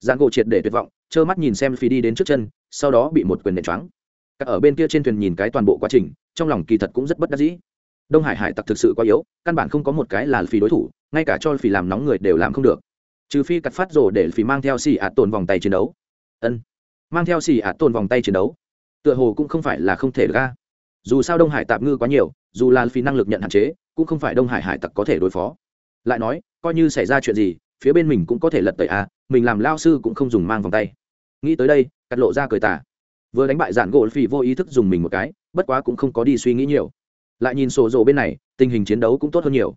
Giang gỗ triệt để tuyệt vọng, trơ mắt nhìn xem phi đi đến trước chân, sau đó bị một quyền nện choáng. Các ở bên kia trên thuyền nhìn cái toàn bộ quá trình, trong lòng kỳ thật cũng rất bất đắc dĩ đông hải hải tặc thực sự quá yếu, căn bản không có một cái là phi đối thủ, ngay cả cho phi làm nóng người đều làm không được. Trừ phi cặt phát rổ để phi mang theo xì ạt tồn vòng tay chiến đấu. Ân, mang theo xì ạt tồn vòng tay chiến đấu. Tựa hồ cũng không phải là không thể ra dù sao đông hải tạm ngư quá nhiều, dù là phi năng lực nhận hạn chế, cũng không phải đông hải hải tặc có thể đối phó. Lại nói, coi như xảy ra chuyện gì, phía bên mình cũng có thể lật tẩy à mình làm lao sư cũng không dùng mang vòng tay. Nghĩ tới đây, cắt lộ ra cười tả vừa đánh bại giản gỗ phỉ vô ý thức dùng mình một cái, bất quá cũng không có đi suy nghĩ nhiều lại nhìn sổ rộ bên này, tình hình chiến đấu cũng tốt hơn nhiều.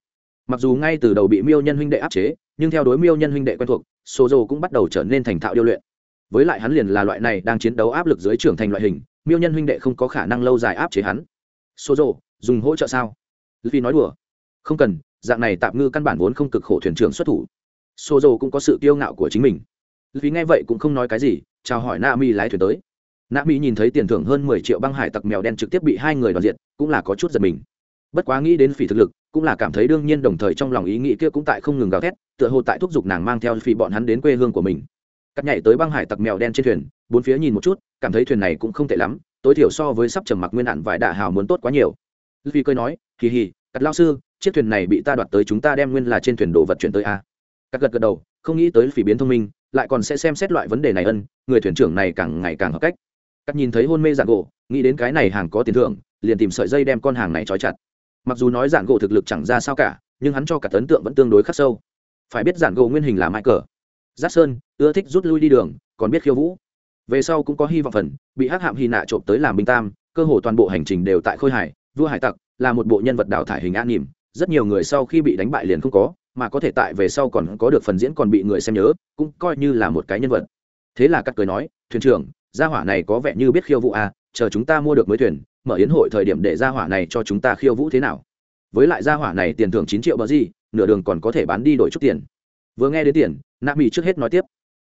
Mặc dù ngay từ đầu bị miêu nhân huynh đệ áp chế, nhưng theo đối miêu nhân huynh đệ quen thuộc, sổ rộ cũng bắt đầu trở nên thành thạo điêu luyện. Với lại hắn liền là loại này đang chiến đấu áp lực dưới trưởng thành loại hình, miêu nhân huynh đệ không có khả năng lâu dài áp chế hắn. Sổ rộ dùng hỗ trợ sao? Vì nói đùa. Không cần, dạng này tạm ngư căn bản vốn không cực khổ thuyền trưởng xuất thủ. Sổ rộ cũng có sự kiêu ngạo của chính mình. Vì nghe vậy cũng không nói cái gì, chào hỏi na mi lái thuyền tới na mỹ nhìn thấy tiền thưởng hơn mười triệu băng hải tặc mèo đen trực tiếp bị hai người đoàn diện cũng là có chút giật mình. Bất quá nghĩ đến phỉ thực lực, cũng là cảm thấy đương nhiên đồng thời trong lòng ý nghĩ kia cũng tại không ngừng gào thét, tựa hồ tại thúc giục nàng mang theo phỉ bọn hắn đến quê hương của mình. Cắt nhảy tới băng hải tặc mèo đen trên thuyền, bốn phía nhìn một chút, cảm thấy thuyền này cũng không tệ lắm, tối thiểu so với sắp trầm mặc nguyên đạn vải đạ hào muốn tốt quá nhiều. Vì cười nói kỳ hì, cắt lao sư, chiếc thuyền này bị ta đoạt tới chúng ta đem nguyên là trên thuyền đồ vật chuyển tới a. Cắt gật gật đầu, không nghĩ tới phỉ biến thông minh, lại còn sẽ xem xét loại vấn đề này ân, người thuyền trưởng này càng ngày càng hợp cách cắt nhìn thấy hôn mê dạng gỗ, nghĩ đến cái này hàng có tiền thưởng, liền tìm sợi dây đem con hàng này trói chặt. Mặc dù nói giản gỗ thực lực chẳng ra sao cả, nhưng hắn cho cả ấn tượng vẫn tương đối khắc sâu. Phải biết giản gỗ nguyên hình là mãi cờ. Giác sơn, ưa thích rút lui đi đường, còn biết khiêu vũ. Về sau cũng có hy vọng phần, bị hắc hạm hy nạ trộm tới làm binh tam, cơ hồ toàn bộ hành trình đều tại khôi hải, vua hải tặc, là một bộ nhân vật đào thải hình an nỉm rất nhiều người sau khi bị đánh bại liền không có, mà có thể tại về sau còn có được phần diễn còn bị người xem nhớ, cũng coi như là một cái nhân vật. Thế là cắt cười nói, thuyền trưởng gia hỏa này có vẻ như biết khiêu vũ à chờ chúng ta mua được mới thuyền, mở yến hội thời điểm để gia hỏa này cho chúng ta khiêu vũ thế nào. Với lại gia hỏa này tiền thưởng chín triệu bờ gì, nửa đường còn có thể bán đi đổi chút tiền. Vừa nghe đến tiền nạp mỹ trước hết nói tiếp.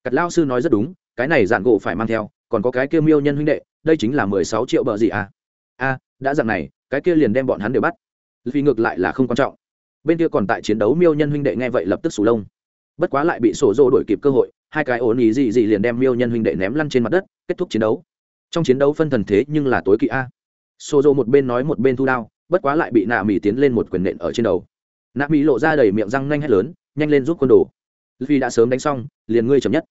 Cật lao sư nói rất đúng, cái này dạn gỗ phải mang theo, còn có cái kia miêu nhân huynh đệ, đây chính là mười sáu triệu bờ gì à. A đã dạng này, cái kia liền đem bọn hắn đều bắt. Vì ngược lại là không quan trọng. Bên kia còn tại chiến đấu miêu nhân huynh đệ nghe vậy lập tức sù lông. Bất quá lại bị sổ rô đổi kịp cơ hội hai cái ổn ý gì gì liền đem miêu nhân huynh đệ ném lăn trên mặt đất, kết thúc chiến đấu. Trong chiến đấu phân thần thế nhưng là tối kỵ a. Sổ dô một bên nói một bên thu đao, bất quá lại bị nạ mỹ tiến lên một quyền nện ở trên đầu. Nạ mỹ lộ ra đầy miệng răng nhanh hét lớn, nhanh lên giúp quân đồ. Vì đã sớm đánh xong, liền ngươi chậm nhất.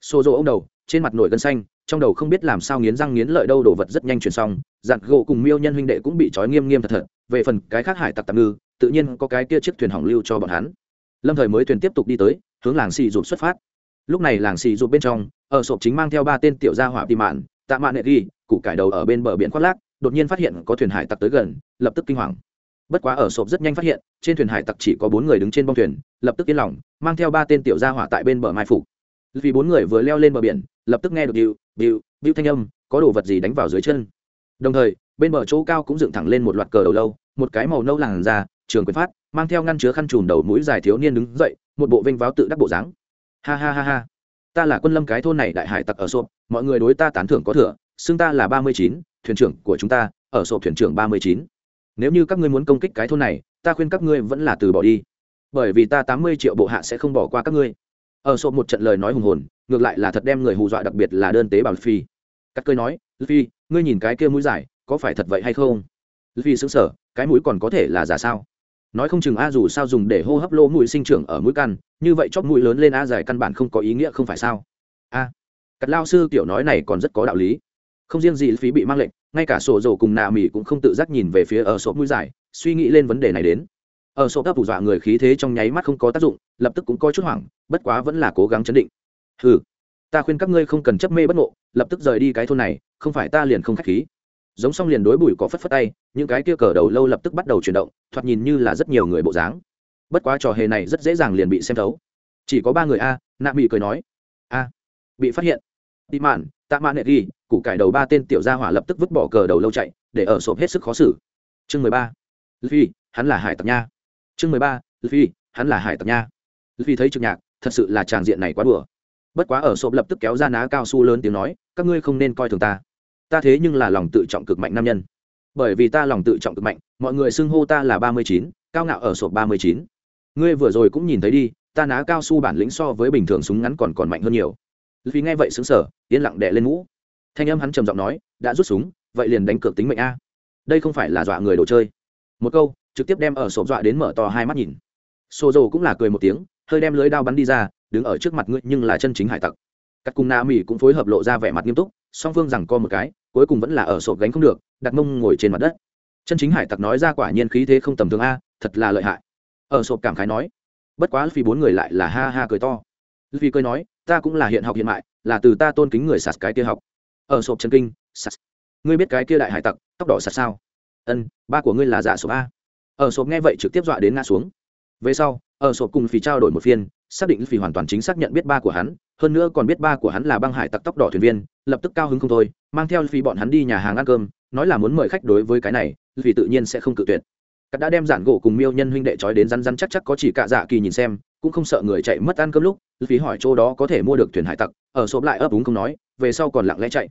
Sổ rô ông đầu, trên mặt nổi gân xanh, trong đầu không biết làm sao nghiến răng nghiến lợi đâu đồ vật rất nhanh chuyển xong dặn gỗ cùng miêu nhân huynh đệ cũng bị trói nghiêm nghiêm thật thật, về phần cái khác hải tặc tạm ngư, tự nhiên có cái kia chiếc thuyền hỏng lưu cho bọn hắn. Lâm thời mới thuyền tiếp tục đi tới, hướng làng xì rụt xuất phát lúc này làng xì rụt bên trong ở sộp chính mang theo ba tên tiểu gia hỏa tị mạn tạ mạn nệ ghi cụ cải đầu ở bên bờ biển khoác lác đột nhiên phát hiện có thuyền hải tặc tới gần lập tức kinh hoàng. Bất quá ở sộp rất nhanh phát hiện trên thuyền hải tặc chỉ có bốn người đứng trên bông thuyền lập tức yên lòng mang theo ba tên tiểu gia hỏa tại bên bờ mai phục. Vì bốn người vừa leo lên bờ biển lập tức nghe được điệu điệu điệu thanh âm có đồ vật gì đánh vào dưới chân. Đồng thời bên bờ chỗ cao cũng dựng thẳng lên một loạt cờ đầu lâu một cái màu nâu làn ra, trường quyền phát mang theo ngăn chứa khăn trùm đầu mũi dài thiếu niên đứng dậy một bộ vênh váo tự đắc bộ dáng ha ha ha ha. Ta là quân lâm cái thôn này đại hải tặc ở sộp, mọi người đối ta tán thưởng có thừa, xưng ta là ba mươi chín, thuyền trưởng của chúng ta ở sộp thuyền trưởng ba mươi chín. Nếu như các ngươi muốn công kích cái thôn này, ta khuyên các ngươi vẫn là từ bỏ đi. Bởi vì ta tám mươi triệu bộ hạ sẽ không bỏ qua các ngươi. Ở sộp một trận lời nói hùng hồn, ngược lại là thật đem người hù dọa đặc biệt là đơn tế bào phi các cơi nói phi ngươi nhìn cái kia mũi dài, có phải thật vậy hay không? Phi xứng sở cái mũi còn có thể là giả sao? Nói không chừng a dù sao dùng để hô hấp lỗ mũi sinh trưởng ở mũi căn, như vậy chóp mũi lớn lên a dài căn bản không có ý nghĩa không phải sao? A. Cắt lao sư kiểu nói này còn rất có đạo lý. Không riêng gì phí bị mang lệnh, ngay cả sổ dầu cùng nạ mỹ cũng không tự giác nhìn về phía ở sộp mũi dài, suy nghĩ lên vấn đề này đến. Ở sộp đáp phủ dọa người khí thế trong nháy mắt không có tác dụng, lập tức cũng có chút hoảng, bất quá vẫn là cố gắng chấn định. Ừ ta khuyên các ngươi không cần chấp mê bất ngộ, lập tức rời đi cái thôn này, không phải ta liền không khách khí giống xong liền đối bùi có phất phất tay, những cái kia cờ đầu lâu lập tức bắt đầu chuyển động, thoạt nhìn như là rất nhiều người bộ dáng. Bất quá trò hề này rất dễ dàng liền bị xem thấu. Chỉ có ba người a, nạ bị cười nói. A, bị phát hiện. Tị mạn, tạ mạn nệ ghi, củ cải đầu ba tên tiểu gia hỏa lập tức vứt bỏ cờ đầu lâu chạy, để ở sộp hết sức khó xử. Chương mười ba phi, hắn là hải tặc nha. Chương mười ba phi, hắn là hải tặc nha. Phi thấy trực nhạc, thật sự là tràng diện này quá đùa. Bất quá ở sộp lập tức kéo ra ná cao su lớn tiếng nói, các ngươi không nên coi thường ta ta thế nhưng là lòng tự trọng cực mạnh nam nhân. Bởi vì ta lòng tự trọng cực mạnh, mọi người xưng hô ta là ba mươi chín, cao ngạo ở sộp ba mươi chín. Ngươi vừa rồi cũng nhìn thấy đi, ta ná cao su bản lĩnh so với bình thường súng ngắn còn còn mạnh hơn nhiều. Vì nghe vậy xứng sở yên lặng đè lên mũ. Thanh âm hắn trầm giọng nói, đã rút súng, vậy liền đánh cược tính mệnh a. Đây không phải là dọa người đồ chơi. Một câu, trực tiếp đem ở sộp dọa đến mở to hai mắt nhìn. Xô dầu cũng là cười một tiếng, hơi đem lưới đao bắn đi ra, đứng ở trước mặt ngươi nhưng là chân chính hải tặc. Các cung na mỹ cũng phối hợp lộ ra vẻ mặt nghiêm túc song phương rằng co một cái, cuối cùng vẫn là ở sộp gánh không được, đặt mông ngồi trên mặt đất. Chân chính hải tặc nói ra quả nhiên khí thế không tầm thường a, thật là lợi hại. Ở sộp cảm khái nói, bất quá vì bốn người lại là ha ha cười to. Vì cười nói, ta cũng là hiện học hiện mại, là từ ta tôn kính người sạt cái kia học. Ở sộp chân kinh, sạt. Ngươi biết cái kia đại hải tặc, tóc đỏ sạt sao? Ân, ba của ngươi là giả sộp a. Ở sộp nghe vậy trực tiếp dọa đến ngã xuống về sau, ở sộp cùng phì trao đổi một phiên, xác định phì hoàn toàn chính xác nhận biết ba của hắn, hơn nữa còn biết ba của hắn là băng hải tặc tóc đỏ thuyền viên, lập tức cao hứng không thôi, mang theo phì bọn hắn đi nhà hàng ăn cơm, nói là muốn mời khách đối với cái này vì tự nhiên sẽ không cự tuyệt. Cắt đã đem giản gỗ cùng miêu nhân huynh đệ trói đến rắn rắn chắc chắc có chỉ cả dạ kỳ nhìn xem, cũng không sợ người chạy mất ăn cơm lúc phí hỏi chỗ đó có thể mua được thuyền hải tặc, ở sộp lại ấp úng không nói, về sau còn lặng lẽ chạy.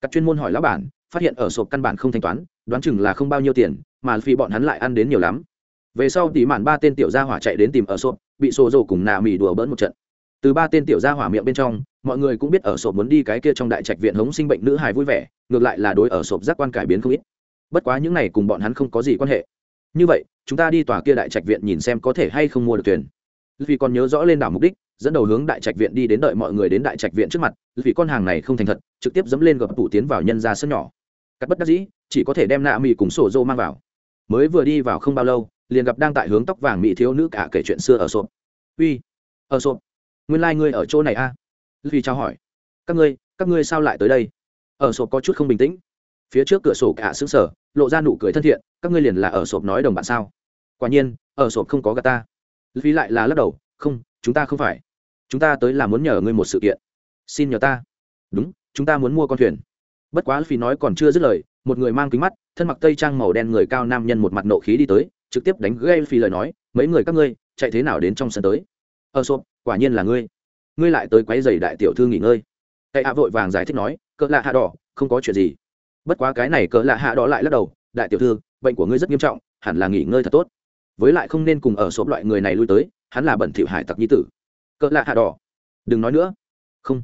Các chuyên môn hỏi lão bản, phát hiện ở sộp căn bản không thanh toán, đoán chừng là không bao nhiêu tiền, mà phí bọn hắn lại ăn đến nhiều lắm về sau tỉ mạn ba tên tiểu gia hỏa chạy đến tìm ở sộp, bị xô rồ cùng nà mì đùa bỡn một trận. Từ ba tên tiểu gia hỏa miệng bên trong, mọi người cũng biết ở sộp muốn đi cái kia trong đại trạch viện hống sinh bệnh nữ hài vui vẻ, ngược lại là đối ở sộp giác quan cải biến không ít. Bất quá những này cùng bọn hắn không có gì quan hệ. Như vậy, chúng ta đi tòa kia đại trạch viện nhìn xem có thể hay không mua được thuyền. Vì còn nhớ rõ lên đảo mục đích, dẫn đầu hướng đại trạch viện đi đến đợi mọi người đến đại trạch viện trước mặt, vì con hàng này không thành thật, trực tiếp dẫm lên gập tủ tiến vào nhân ra sân nhỏ. Cắt bất đắc dĩ, chỉ có thể đem nạ mì cùng sổ dô mang vào. Mới vừa đi vào không bao lâu liền gặp đang tại hướng tóc vàng mỹ thiếu nữ cả kể chuyện xưa ở sộp. Uy, ở sộp? Nguyên lai、like、ngươi ở chỗ này a? À? vì trao hỏi. Các ngươi các ngươi sao lại tới đây? Ở sộp có chút không bình tĩnh. Phía trước cửa sổ cả xứng sở lộ ra nụ cười thân thiện, các ngươi liền là ở sộp nói đồng bạn sao? Quả nhiên, ở sộp không có gà ta. Phí lại là lắc đầu, không, chúng ta không phải. Chúng ta tới là muốn nhờ ngươi một sự kiện. Xin nhờ ta. Đúng, chúng ta muốn mua con thuyền. Bất quá phi nói còn chưa dứt lời, một người mang kính mắt, thân mặc tây trang màu đen người cao nam nhân một mặt nộ khí đi tới trực tiếp đánh gây phi lời nói, mấy người các ngươi, chạy thế nào đến trong sân tới? Ơ sộp, quả nhiên là ngươi. Ngươi lại tới quấy giày đại tiểu thư nghỉ ngơi. Cậy hạ vội vàng giải thích nói, cỡ lạ hạ đỏ, không có chuyện gì. Bất quá cái này cỡ lạ hạ đỏ lại lắc đầu, đại tiểu thư, bệnh của ngươi rất nghiêm trọng, hẳn là nghỉ ngơi thật tốt. Với lại không nên cùng ở số loại người này lui tới, hắn là bẩn thỉu hải tặc nhi tử. Cỡ lạ hạ đỏ. Đừng nói nữa. Không.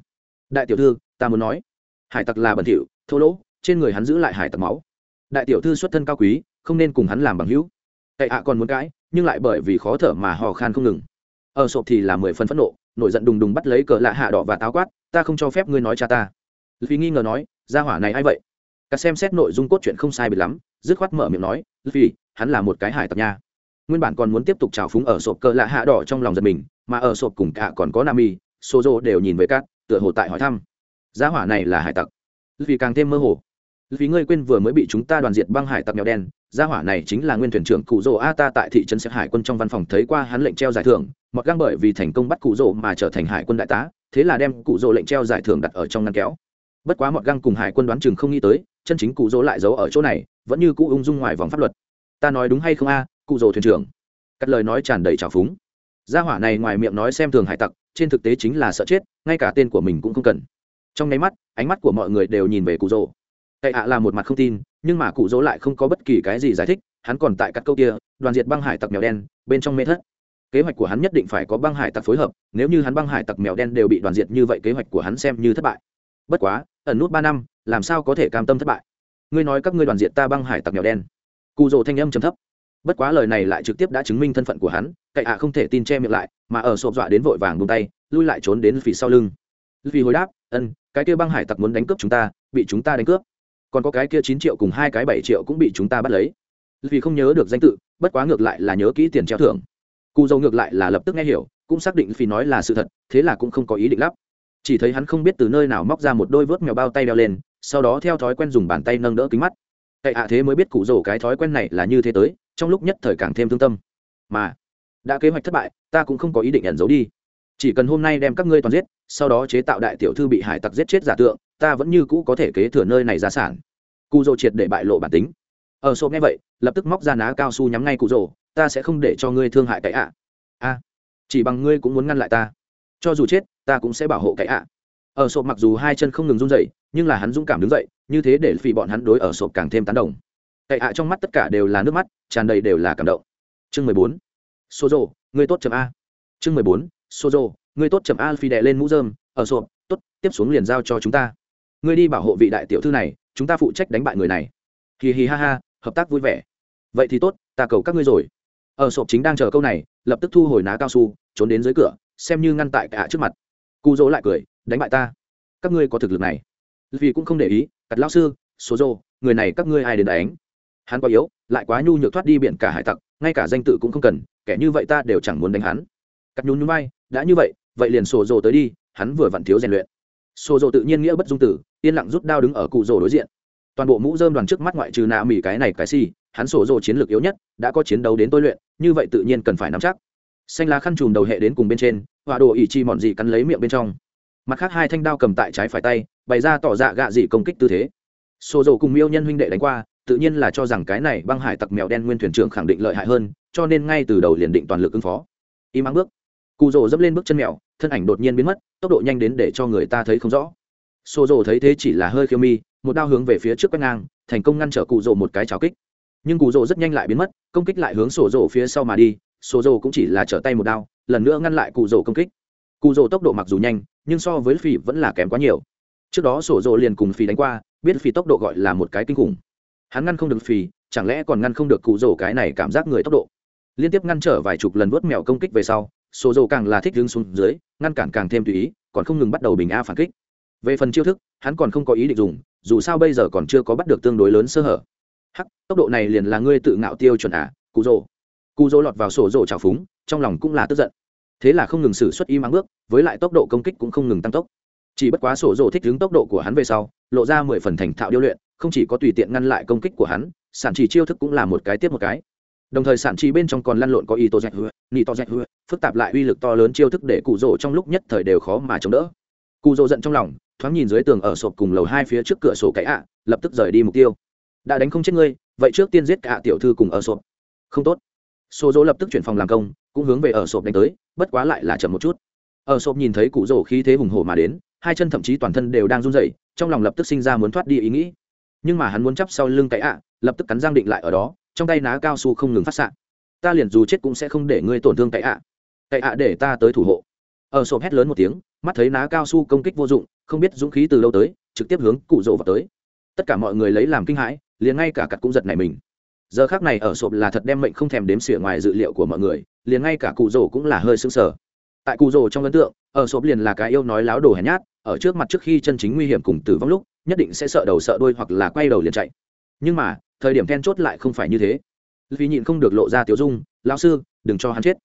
Đại tiểu thư, ta muốn nói, hải tặc là bẩn thỉu, thô lỗ, trên người hắn giữ lại hải tặc máu. Đại tiểu thư xuất thân cao quý, không nên cùng hắn làm bằng hữu cậy ạ còn muốn cãi, nhưng lại bởi vì khó thở mà hò khan không ngừng. Ở sộp thì là mười phân phẫn nộ, nổi giận đùng đùng bắt lấy cờ lạ hạ đỏ và táo quát, ta không cho phép ngươi nói cha ta. Vì nghi ngờ nói ra hỏa này ai vậy? Cả xem xét nội dung cốt truyện không sai biệt lắm, dứt khoát mở miệng nói vì hắn là một cái hải tặc nha. Nguyên bản còn muốn tiếp tục trào phúng ở sộp cờ lạ hạ đỏ trong lòng giật mình, mà ở sộp cùng cả còn có nami sojo đều nhìn về cát, tựa hồ tại hỏi thăm. Gia hỏa này là hải tặc. Vì càng thêm mơ hồ vì ngươi quên vừa mới bị chúng ta đoàn diệt băng hải tặc mèo đen, gia hỏa này chính là nguyên thuyền trưởng cụ rỗ a ta tại thị trấn xếp hải quân trong văn phòng thấy qua hắn lệnh treo giải thưởng, mặc găng bởi vì thành công bắt cụ rỗ mà trở thành hải quân đại tá, thế là đem cụ rỗ lệnh treo giải thưởng đặt ở trong ngăn kéo. Bất quá mọt găng cùng hải quân đoán chừng không nghĩ tới, chân chính cụ rỗ lại giấu ở chỗ này, vẫn như cũ ung dung ngoài vòng pháp luật. Ta nói đúng hay không a, cụ rồ thuyền trưởng? Cắt lời nói tràn đầy trào phúng. Gia hỏa này ngoài miệng nói xem thường hải tặc, trên thực tế chính là sợ chết, ngay cả tên của mình cũng không cần. Trong nháy mắt, ánh mắt của mọi người đều nhìn về cụ rồ cậy ạ là một mặt không tin, nhưng mà cụ dỗ lại không có bất kỳ cái gì giải thích, hắn còn tại các câu kia, đoàn diệt băng hải tặc mèo đen, bên trong mê thất. Kế hoạch của hắn nhất định phải có băng hải tặc phối hợp, nếu như hắn băng hải tặc mèo đen đều bị đoàn diệt như vậy kế hoạch của hắn xem như thất bại. Bất quá, ẩn nút ba năm, làm sao có thể cam tâm thất bại? Ngươi nói các ngươi đoàn diệt ta băng hải tặc mèo đen. Cụ dỗ thanh âm trầm thấp. Bất quá lời này lại trực tiếp đã chứng minh thân phận của hắn cậy ạ không thể tin che miệng lại, mà ở sộp dọa đến vội vàng buông tay, lui lại trốn đến phía sau lưng. Vì hồi đáp, ân, cái kia băng hải tặc muốn đánh cướp chúng ta, bị chúng ta đánh cướp còn có cái kia chín triệu cùng hai cái bảy triệu cũng bị chúng ta bắt lấy. Vì không nhớ được danh tự, bất quá ngược lại là nhớ kỹ tiền treo thưởng. Cụ dầu ngược lại là lập tức nghe hiểu, cũng xác định phi nói là sự thật, thế là cũng không có ý định lắp. Chỉ thấy hắn không biết từ nơi nào móc ra một đôi vớt mèo bao tay đeo lên, sau đó theo thói quen dùng bàn tay nâng đỡ kính mắt. Cậy ạ thế mới biết cụ dâu cái thói quen này là như thế tới, trong lúc nhất thời càng thêm thương tâm. Mà, đã kế hoạch thất bại, ta cũng không có ý định ẩn giấu đi. Chỉ cần hôm nay đem các ngươi toàn giết, sau đó chế tạo đại tiểu thư bị hải tặc giết chết giả tượng ta vẫn như cũ có thể kế thừa nơi này ra sản. Cụ rồ triệt để bại lộ bản tính. Ờ, ở sộp nghe vậy, lập tức móc ra ná cao su nhắm ngay cụ rồ ta sẽ không để cho ngươi thương hại cái ạ. A, chỉ bằng ngươi cũng muốn ngăn lại ta. Cho dù chết, ta cũng sẽ bảo hộ cái ạ. Ờ, ở sộp mặc dù hai chân không ngừng run dậy nhưng là hắn dũng cảm đứng dậy, như thế để phì bọn hắn đối ở sộp càng thêm tán đồng. Cậy ạ trong mắt tất cả đều là nước mắt, tràn đầy đều là cảm động. Chương mười bốn số rồ ngươi tốt chấm a. Chương mười bốn số rồ ngươi tốt chấm a, phi đè lên mũ dơm ở ờ, sộp tốt, tiếp xuống liền giao cho chúng ta ngươi đi bảo hộ vị đại tiểu thư này, chúng ta phụ trách đánh bại người này. Hì hì ha ha, hợp tác vui vẻ. Vậy thì tốt, ta cầu các ngươi rồi. Ở sộp chính đang chờ câu này, lập tức thu hồi ná cao su, trốn đến dưới cửa, xem như ngăn tại cả trước mặt. Cu dỗ lại cười, đánh bại ta. Các ngươi có thực lực này. Vì cũng không để ý cặt lao sư, số dô, người này các ngươi ai đến đánh? Hắn quá yếu, lại quá nhu nhược thoát đi biển cả hải tặc, ngay cả danh tự cũng không cần, kẻ như vậy ta đều chẳng muốn đánh hắn. Cắt nhún nhún vai, đã như vậy vậy liền sổ dồ tới đi, hắn vừa vặn thiếu rèn luyện sổ dồ tự nhiên nghĩa bất dung tử, yên lặng rút đao đứng ở cụ rồ đối diện. Toàn bộ mũ dơm đoàn trước mắt ngoại trừ nạ mỉ cái này cái xì hắn sổ dồ chiến lược yếu nhất, đã có chiến đấu đến tôi luyện, như vậy tự nhiên cần phải nắm chắc. Xanh lá khăn chùm đầu hệ đến cùng bên trên, họa đồ ỉ chi mòn dị cắn lấy miệng bên trong. Mặt khác hai thanh đao cầm tại trái phải tay, bày ra tỏ dạ gạ dị công kích tư thế. Sổ dồ cùng miêu nhân huynh đệ đánh qua, tự nhiên là cho rằng cái này băng hải tặc mèo đen nguyên thuyền trưởng khẳng định lợi hại hơn, cho nên ngay từ đầu liền định toàn lực ứng phó. Im ắng bước. Cụ rồ dẫm lên bước chân mèo thân ảnh đột nhiên biến mất, tốc độ nhanh đến để cho người ta thấy không rõ. Xô rồ thấy thế chỉ là hơi khiêu mi, một đao hướng về phía trước quét ngang, thành công ngăn trở cụ rồ một cái cháo kích. Nhưng cụ rồ rất nhanh lại biến mất, công kích lại hướng sổ rồ phía sau mà đi sổ rồ cũng chỉ là trở tay một đao, lần nữa ngăn lại cụ rồ công kích. Cụ rồ tốc độ mặc dù nhanh, nhưng so với phi vẫn là kém quá nhiều. Trước đó sổ rồ liền cùng phi đánh qua, biết phi tốc độ gọi là một cái kinh khủng. Hắn ngăn không được phi, chẳng lẽ còn ngăn không được cụ rồ cái này cảm giác người tốc độ? Liên tiếp ngăn trở vài chục lần vớt mèo công kích về sau sổ dầu càng là thích hướng xuống dưới, ngăn cản càng thêm tùy ý, còn không ngừng bắt đầu bình a phản kích. Về phần chiêu thức, hắn còn không có ý định dùng, dù sao bây giờ còn chưa có bắt được tương đối lớn sơ hở. Hắc, tốc độ này liền là ngươi tự ngạo tiêu chuẩn à cụ rỗ cụ rỗ lọt vào sổ rỗ trào phúng, trong lòng cũng là tức giận. Thế là không ngừng xử suất y mang bước, với lại tốc độ công kích cũng không ngừng tăng tốc. Chỉ bất quá sổ rỗ thích đứng tốc độ của hắn về sau, lộ ra mười phần thành thạo điêu luyện, không chỉ có tùy tiện ngăn lại công kích của hắn, sản chỉ chiêu thức cũng là một cái tiếp một cái đồng thời sản trí bên trong còn lăn lộn có y tô dạch hứa, nị to dạch hứa, phức tạp lại uy lực to lớn chiêu thức để cụ rỗ trong lúc nhất thời đều khó mà chống đỡ. Cụ rỗ giận trong lòng, thoáng nhìn dưới tường ở sộp cùng lầu hai phía trước cửa sổ cậy ạ, lập tức rời đi mục tiêu. Đã đánh không chết ngươi, vậy trước tiên giết cả tiểu thư cùng ở sộp. Không tốt. Số dỗ lập tức chuyển phòng làm công, cũng hướng về ở sộp đánh tới, bất quá lại là chậm một chút. Ở sộp nhìn thấy cụ rỗ khí thế hùng hổ mà đến, hai chân thậm chí toàn thân đều đang run rẩy, trong lòng lập tức sinh ra muốn thoát đi ý nghĩ. Nhưng mà hắn muốn chắp sau lưng cậy ạ, lập tức cắn giang định lại ở đó trong tay ná cao su không ngừng phát xạ. Ta liền dù chết cũng sẽ không để ngươi tổn thương cậy ạ. Cậy ạ để ta tới thủ hộ. Ở sộp hét lớn một tiếng, mắt thấy ná cao su công kích vô dụng, không biết dũng khí từ lâu tới, trực tiếp hướng cụ rộ vào tới. Tất cả mọi người lấy làm kinh hãi, liền ngay cả cặt cũng giật này mình. Giờ khác này ở sộp là thật đem mệnh không thèm đếm xỉa ngoài dự liệu của mọi người, liền ngay cả cụ rổ cũng là hơi sững sờ. Tại cụ rổ trong ấn tượng, ở sộp liền là cái yêu nói láo đồ hèn nhát, ở trước mặt trước khi chân chính nguy hiểm cùng tử vong lúc, nhất định sẽ sợ đầu sợ đuôi hoặc là quay đầu liền chạy. Nhưng mà thời điểm then chốt lại không phải như thế. Vì nhịn không được lộ ra tiểu dung, lão sư, đừng cho hắn chết.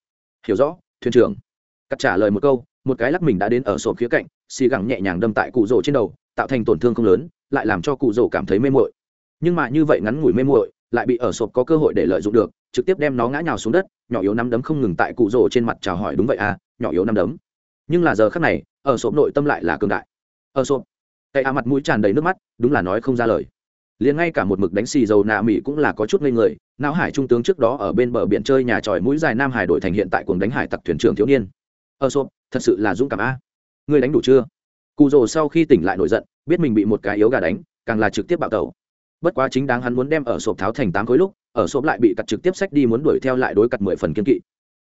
Hiểu rõ, thuyền trưởng. Cắt trả lời một câu, một cái lắc mình đã đến ở sổ khía cạnh, xì gẳng nhẹ nhàng đâm tại cụ rỗ trên đầu, tạo thành tổn thương không lớn, lại làm cho cụ rỗ cảm thấy mê muội. Nhưng mà như vậy ngắn ngủi mê muội, lại bị ở sộp có cơ hội để lợi dụng được, trực tiếp đem nó ngã nhào xuống đất, nhỏ yếu nắm đấm không ngừng tại cụ rỗ trên mặt chào hỏi, đúng vậy à nhỏ yếu nắm đấm. Nhưng là giờ khác này, ở sộp nội tâm lại là cường đại. Ở sộp tay a mặt mũi tràn đầy nước mắt, đúng là nói không ra lời liền ngay cả một mực đánh xì dầu nạ mỹ cũng là có chút ngây người, não hải trung tướng trước đó ở bên bờ biển chơi nhà tròi mũi dài nam hải đổi thành hiện tại cuồng đánh hải tặc thuyền trưởng thiếu niên. Ơ xộp, thật sự là dũng cảm a. Ngươi đánh đủ chưa? Cụ rồ sau khi tỉnh lại nổi giận, biết mình bị một cái yếu gà đánh, càng là trực tiếp bạo tẩu. Bất quá chính đáng hắn muốn đem ở sộp tháo thành tám khối lúc, ở sộp lại bị cặt trực tiếp sách đi muốn đuổi theo lại đối cặt mười phần kiên kỵ.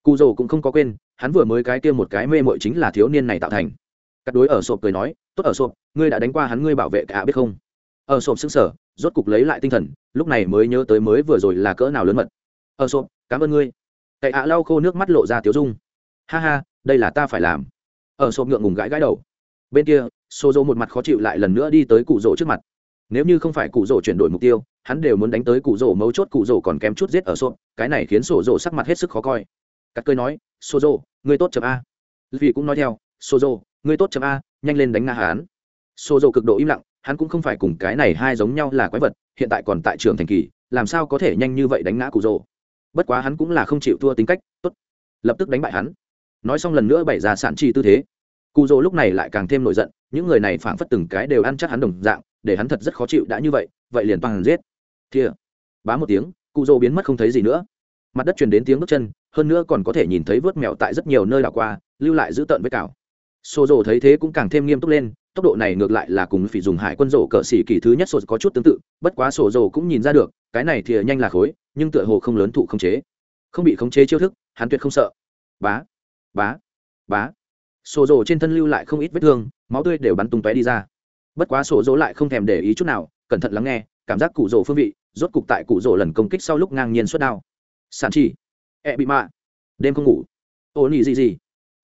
Cụ rồ cũng không có quên, hắn vừa mới cái kia một cái mê mội chính là thiếu niên này tạo thành. Cắt đối ở sộp cười nói, tốt ở sộp ngươi đã đánh qua hắn, ngươi bảo vệ cả biết không? Ở sộp xứng sở rốt cục lấy lại tinh thần, lúc này mới nhớ tới mới vừa rồi là cỡ nào lớn mật. Ờ, ở sộp cảm ơn ngươi. Cậy ạ lau khô nước mắt lộ ra tiếu dung. Ha ha, đây là ta phải làm. Ờ, ở sộp ngượng ngùng gãi gãi đầu. Bên kia xô dỗ một mặt khó chịu lại lần nữa đi tới cụ rỗ trước mặt. Nếu như không phải cụ rỗ chuyển đổi mục tiêu, hắn đều muốn đánh tới cụ rỗ mấu chốt, cụ rỗ còn kém chút giết ở sộp cái này khiến sổ rỗ sắc mặt hết sức khó coi. Cắt cơi nói xô dỗ người tốt chậm a. Vì cũng nói theo xô dỗ người tốt chậm a, nhanh lên đánh nga hán. xô dỗ cực độ im lặng hắn cũng không phải cùng cái này hai giống nhau là quái vật, hiện tại còn tại trường thành kỳ, làm sao có thể nhanh như vậy đánh ngã cụ rồ? Bất quá hắn cũng là không chịu thua tính cách, tốt. Lập tức đánh bại hắn. Nói xong lần nữa bày ra sản chi tư thế. Cụ rồ lúc này lại càng thêm nổi giận, những người này phảng phất từng cái đều ăn chắc hắn đồng dạng, để hắn thật rất khó chịu đã như vậy vậy liền bằng giết. Thìa. Bá một tiếng, cụ rồ biến mất không thấy gì nữa. Mặt đất truyền đến tiếng bước chân, hơn nữa còn có thể nhìn thấy vớt mèo tại rất nhiều nơi đảo qua, lưu lại giữ tợn với cào. Xô rồ thấy thế cũng càng thêm nghiêm túc lên tốc độ này ngược lại là cùng phỉ dùng hải quân rổ cờ xỉ kỳ thứ nhất sổ có chút tương tự, bất quá sổ rổ cũng nhìn ra được, cái này thì nhanh là khối, nhưng tựa hồ không lớn thụ khống chế. Không bị khống chế chiêu thức, hắn tuyệt không sợ. Bá bá bá. Sổ rổ trên thân lưu lại không ít vết thương, máu tươi đều bắn tung tóe đi ra. Bất quá sổ rổ lại không thèm để ý chút nào, cẩn thận lắng nghe, cảm giác cụ rổ phương vị, rốt cục tại cụ rổ lần công kích sau lúc ngang nhiên xuất đao. Sản chỉ e bị mạ. Đêm không ngủ. Ô nhị gì gì.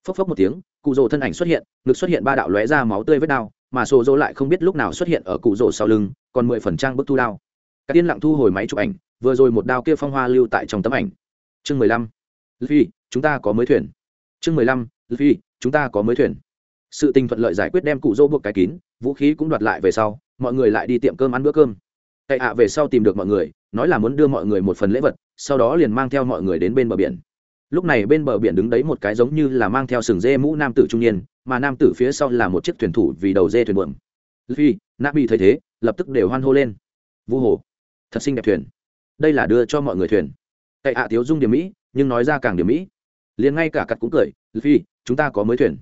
Phốc phốc một tiếng cụ rồ thân ảnh xuất hiện, ngực xuất hiện ba đạo lóe ra máu tươi vết đao, mà sổ rồ lại không biết lúc nào xuất hiện ở cụ rồ sau lưng, còn mười phần trang bức thu đao. Các tiên lặng thu hồi máy chụp ảnh, vừa rồi một đao kia phong hoa lưu tại trong tấm ảnh. Chương mười lăm. Phi, chúng ta có mới thuyền. Chương mười lăm. Phi, chúng ta có mới thuyền. Sự tình thuận lợi giải quyết đem cụ rỗ buộc cái kín, vũ khí cũng đoạt lại về sau, mọi người lại đi tiệm cơm ăn bữa cơm. Cậy ạ về sau tìm được mọi người, nói là muốn đưa mọi người một phần lễ vật, sau đó liền mang theo mọi người đến bên bờ biển lúc này bên bờ biển đứng đấy một cái giống như là mang theo sừng dê mũ nam tử trung niên, mà nam tử phía sau là một chiếc thuyền thủ vì đầu dê thuyền buồm. Phi nạ bị thấy thế, lập tức đều hoan hô lên. Vu hồ, thật xinh đẹp thuyền. Đây là đưa cho mọi người thuyền. Cậy ạ thiếu dung điểm mỹ, nhưng nói ra càng điểm mỹ. Liền ngay cả cặt cũng cười phi chúng ta có mới thuyền.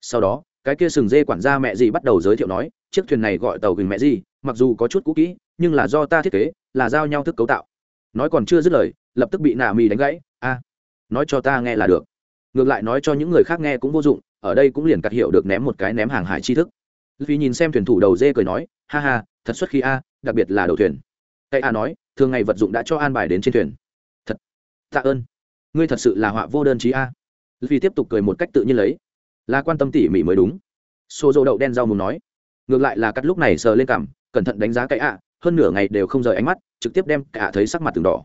Sau đó, cái kia sừng dê quản gia mẹ gì bắt đầu giới thiệu nói, chiếc thuyền này gọi tàu gừng mẹ gì mặc dù có chút cũ kỹ, nhưng là do ta thiết kế, là giao nhau thức cấu tạo. Nói còn chưa dứt lời, lập tức bị nà mì đánh gãy. A nói cho ta nghe là được. Ngược lại nói cho những người khác nghe cũng vô dụng, ở đây cũng liền cắt hiệu được ném một cái ném hàng hải tri thức. Vì nhìn xem thuyền thủ đầu dê cười nói, ha ha, thật xuất khi a, đặc biệt là đầu thuyền. Cây a nói, thường ngày vật dụng đã cho an bài đến trên thuyền. Thật, tạ ơn. Ngươi thật sự là họa vô đơn chí a. Vì tiếp tục cười một cách tự nhiên lấy. Là quan tâm tỉ mỉ mới đúng. Xô dỗ đậu đen rau mùng nói. Ngược lại là cắt lúc này sờ lên cảm, cẩn thận đánh giá cái ạ hơn nửa ngày đều không rời ánh mắt, trực tiếp đem cả thấy sắc mặt từng đỏ.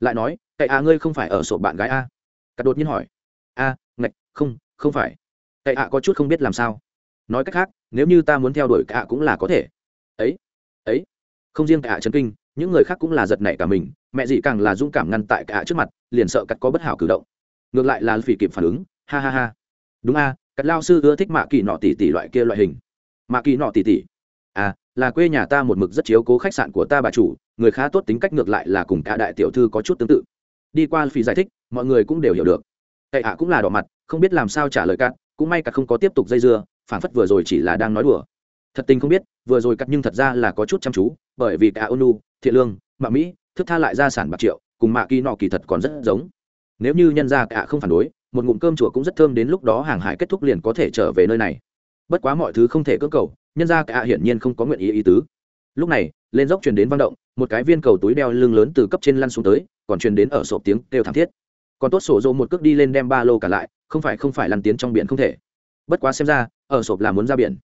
Lại nói cái ạ ngươi không phải ở sổ bạn gái a? Cắt đột nhiên hỏi. A, ngạch, không không phải. Cái ạ có chút không biết làm sao. Nói cách khác, nếu như ta muốn theo đuổi cả cũng là có thể. Ấy ấy. Không riêng cả Trấn kinh, những người khác cũng là giật nảy cả mình, mẹ gì càng là dũng cảm ngăn tại cả trước mặt, liền sợ cắt có bất hảo cử động. Ngược lại là phỉ kịp phản ứng, ha ha ha. Đúng a cắt lao sư ưa thích mạ kỳ nọ tỷ tỷ loại kia loại hình. Mạ kỳ nọ tỷ tỷ à là quê nhà ta một mực rất chiếu cố khách sạn của ta bà chủ, người khá tốt tính cách ngược lại là cùng cả đại tiểu thư có chút tương tự đi qua phỉ giải thích, mọi người cũng đều hiểu được. Tệ hạ cũng là đỏ mặt, không biết làm sao trả lời cắt, cũng may cắt không có tiếp tục dây dưa, phản phất vừa rồi chỉ là đang nói đùa. Thật tình không biết, vừa rồi cắt nhưng thật ra là có chút chăm chú, bởi vì cả ônu thiện lương, mạ mỹ, thức tha lại gia sản bạc triệu, cùng mạ kỳ nọ kỳ thật còn rất giống. Nếu như nhân gia cả không phản đối, một ngụm cơm chùa cũng rất thơm đến lúc đó hàng hải kết thúc liền có thể trở về nơi này. Bất quá mọi thứ không thể cưỡng cầu, nhân gia cả hiển nhiên không có nguyện ý ý tứ. Lúc này, lên dốc truyền đến văn động, một cái viên cầu túi đeo lưng lớn từ cấp trên lăn xuống tới còn truyền đến ở sộp tiếng kêu thảm thiết. Còn tốt sổ dỗ một cước đi lên đem ba lô cả lại, không phải không phải lăn tiến trong biển không thể. Bất quá xem ra, ở sộp là muốn ra biển.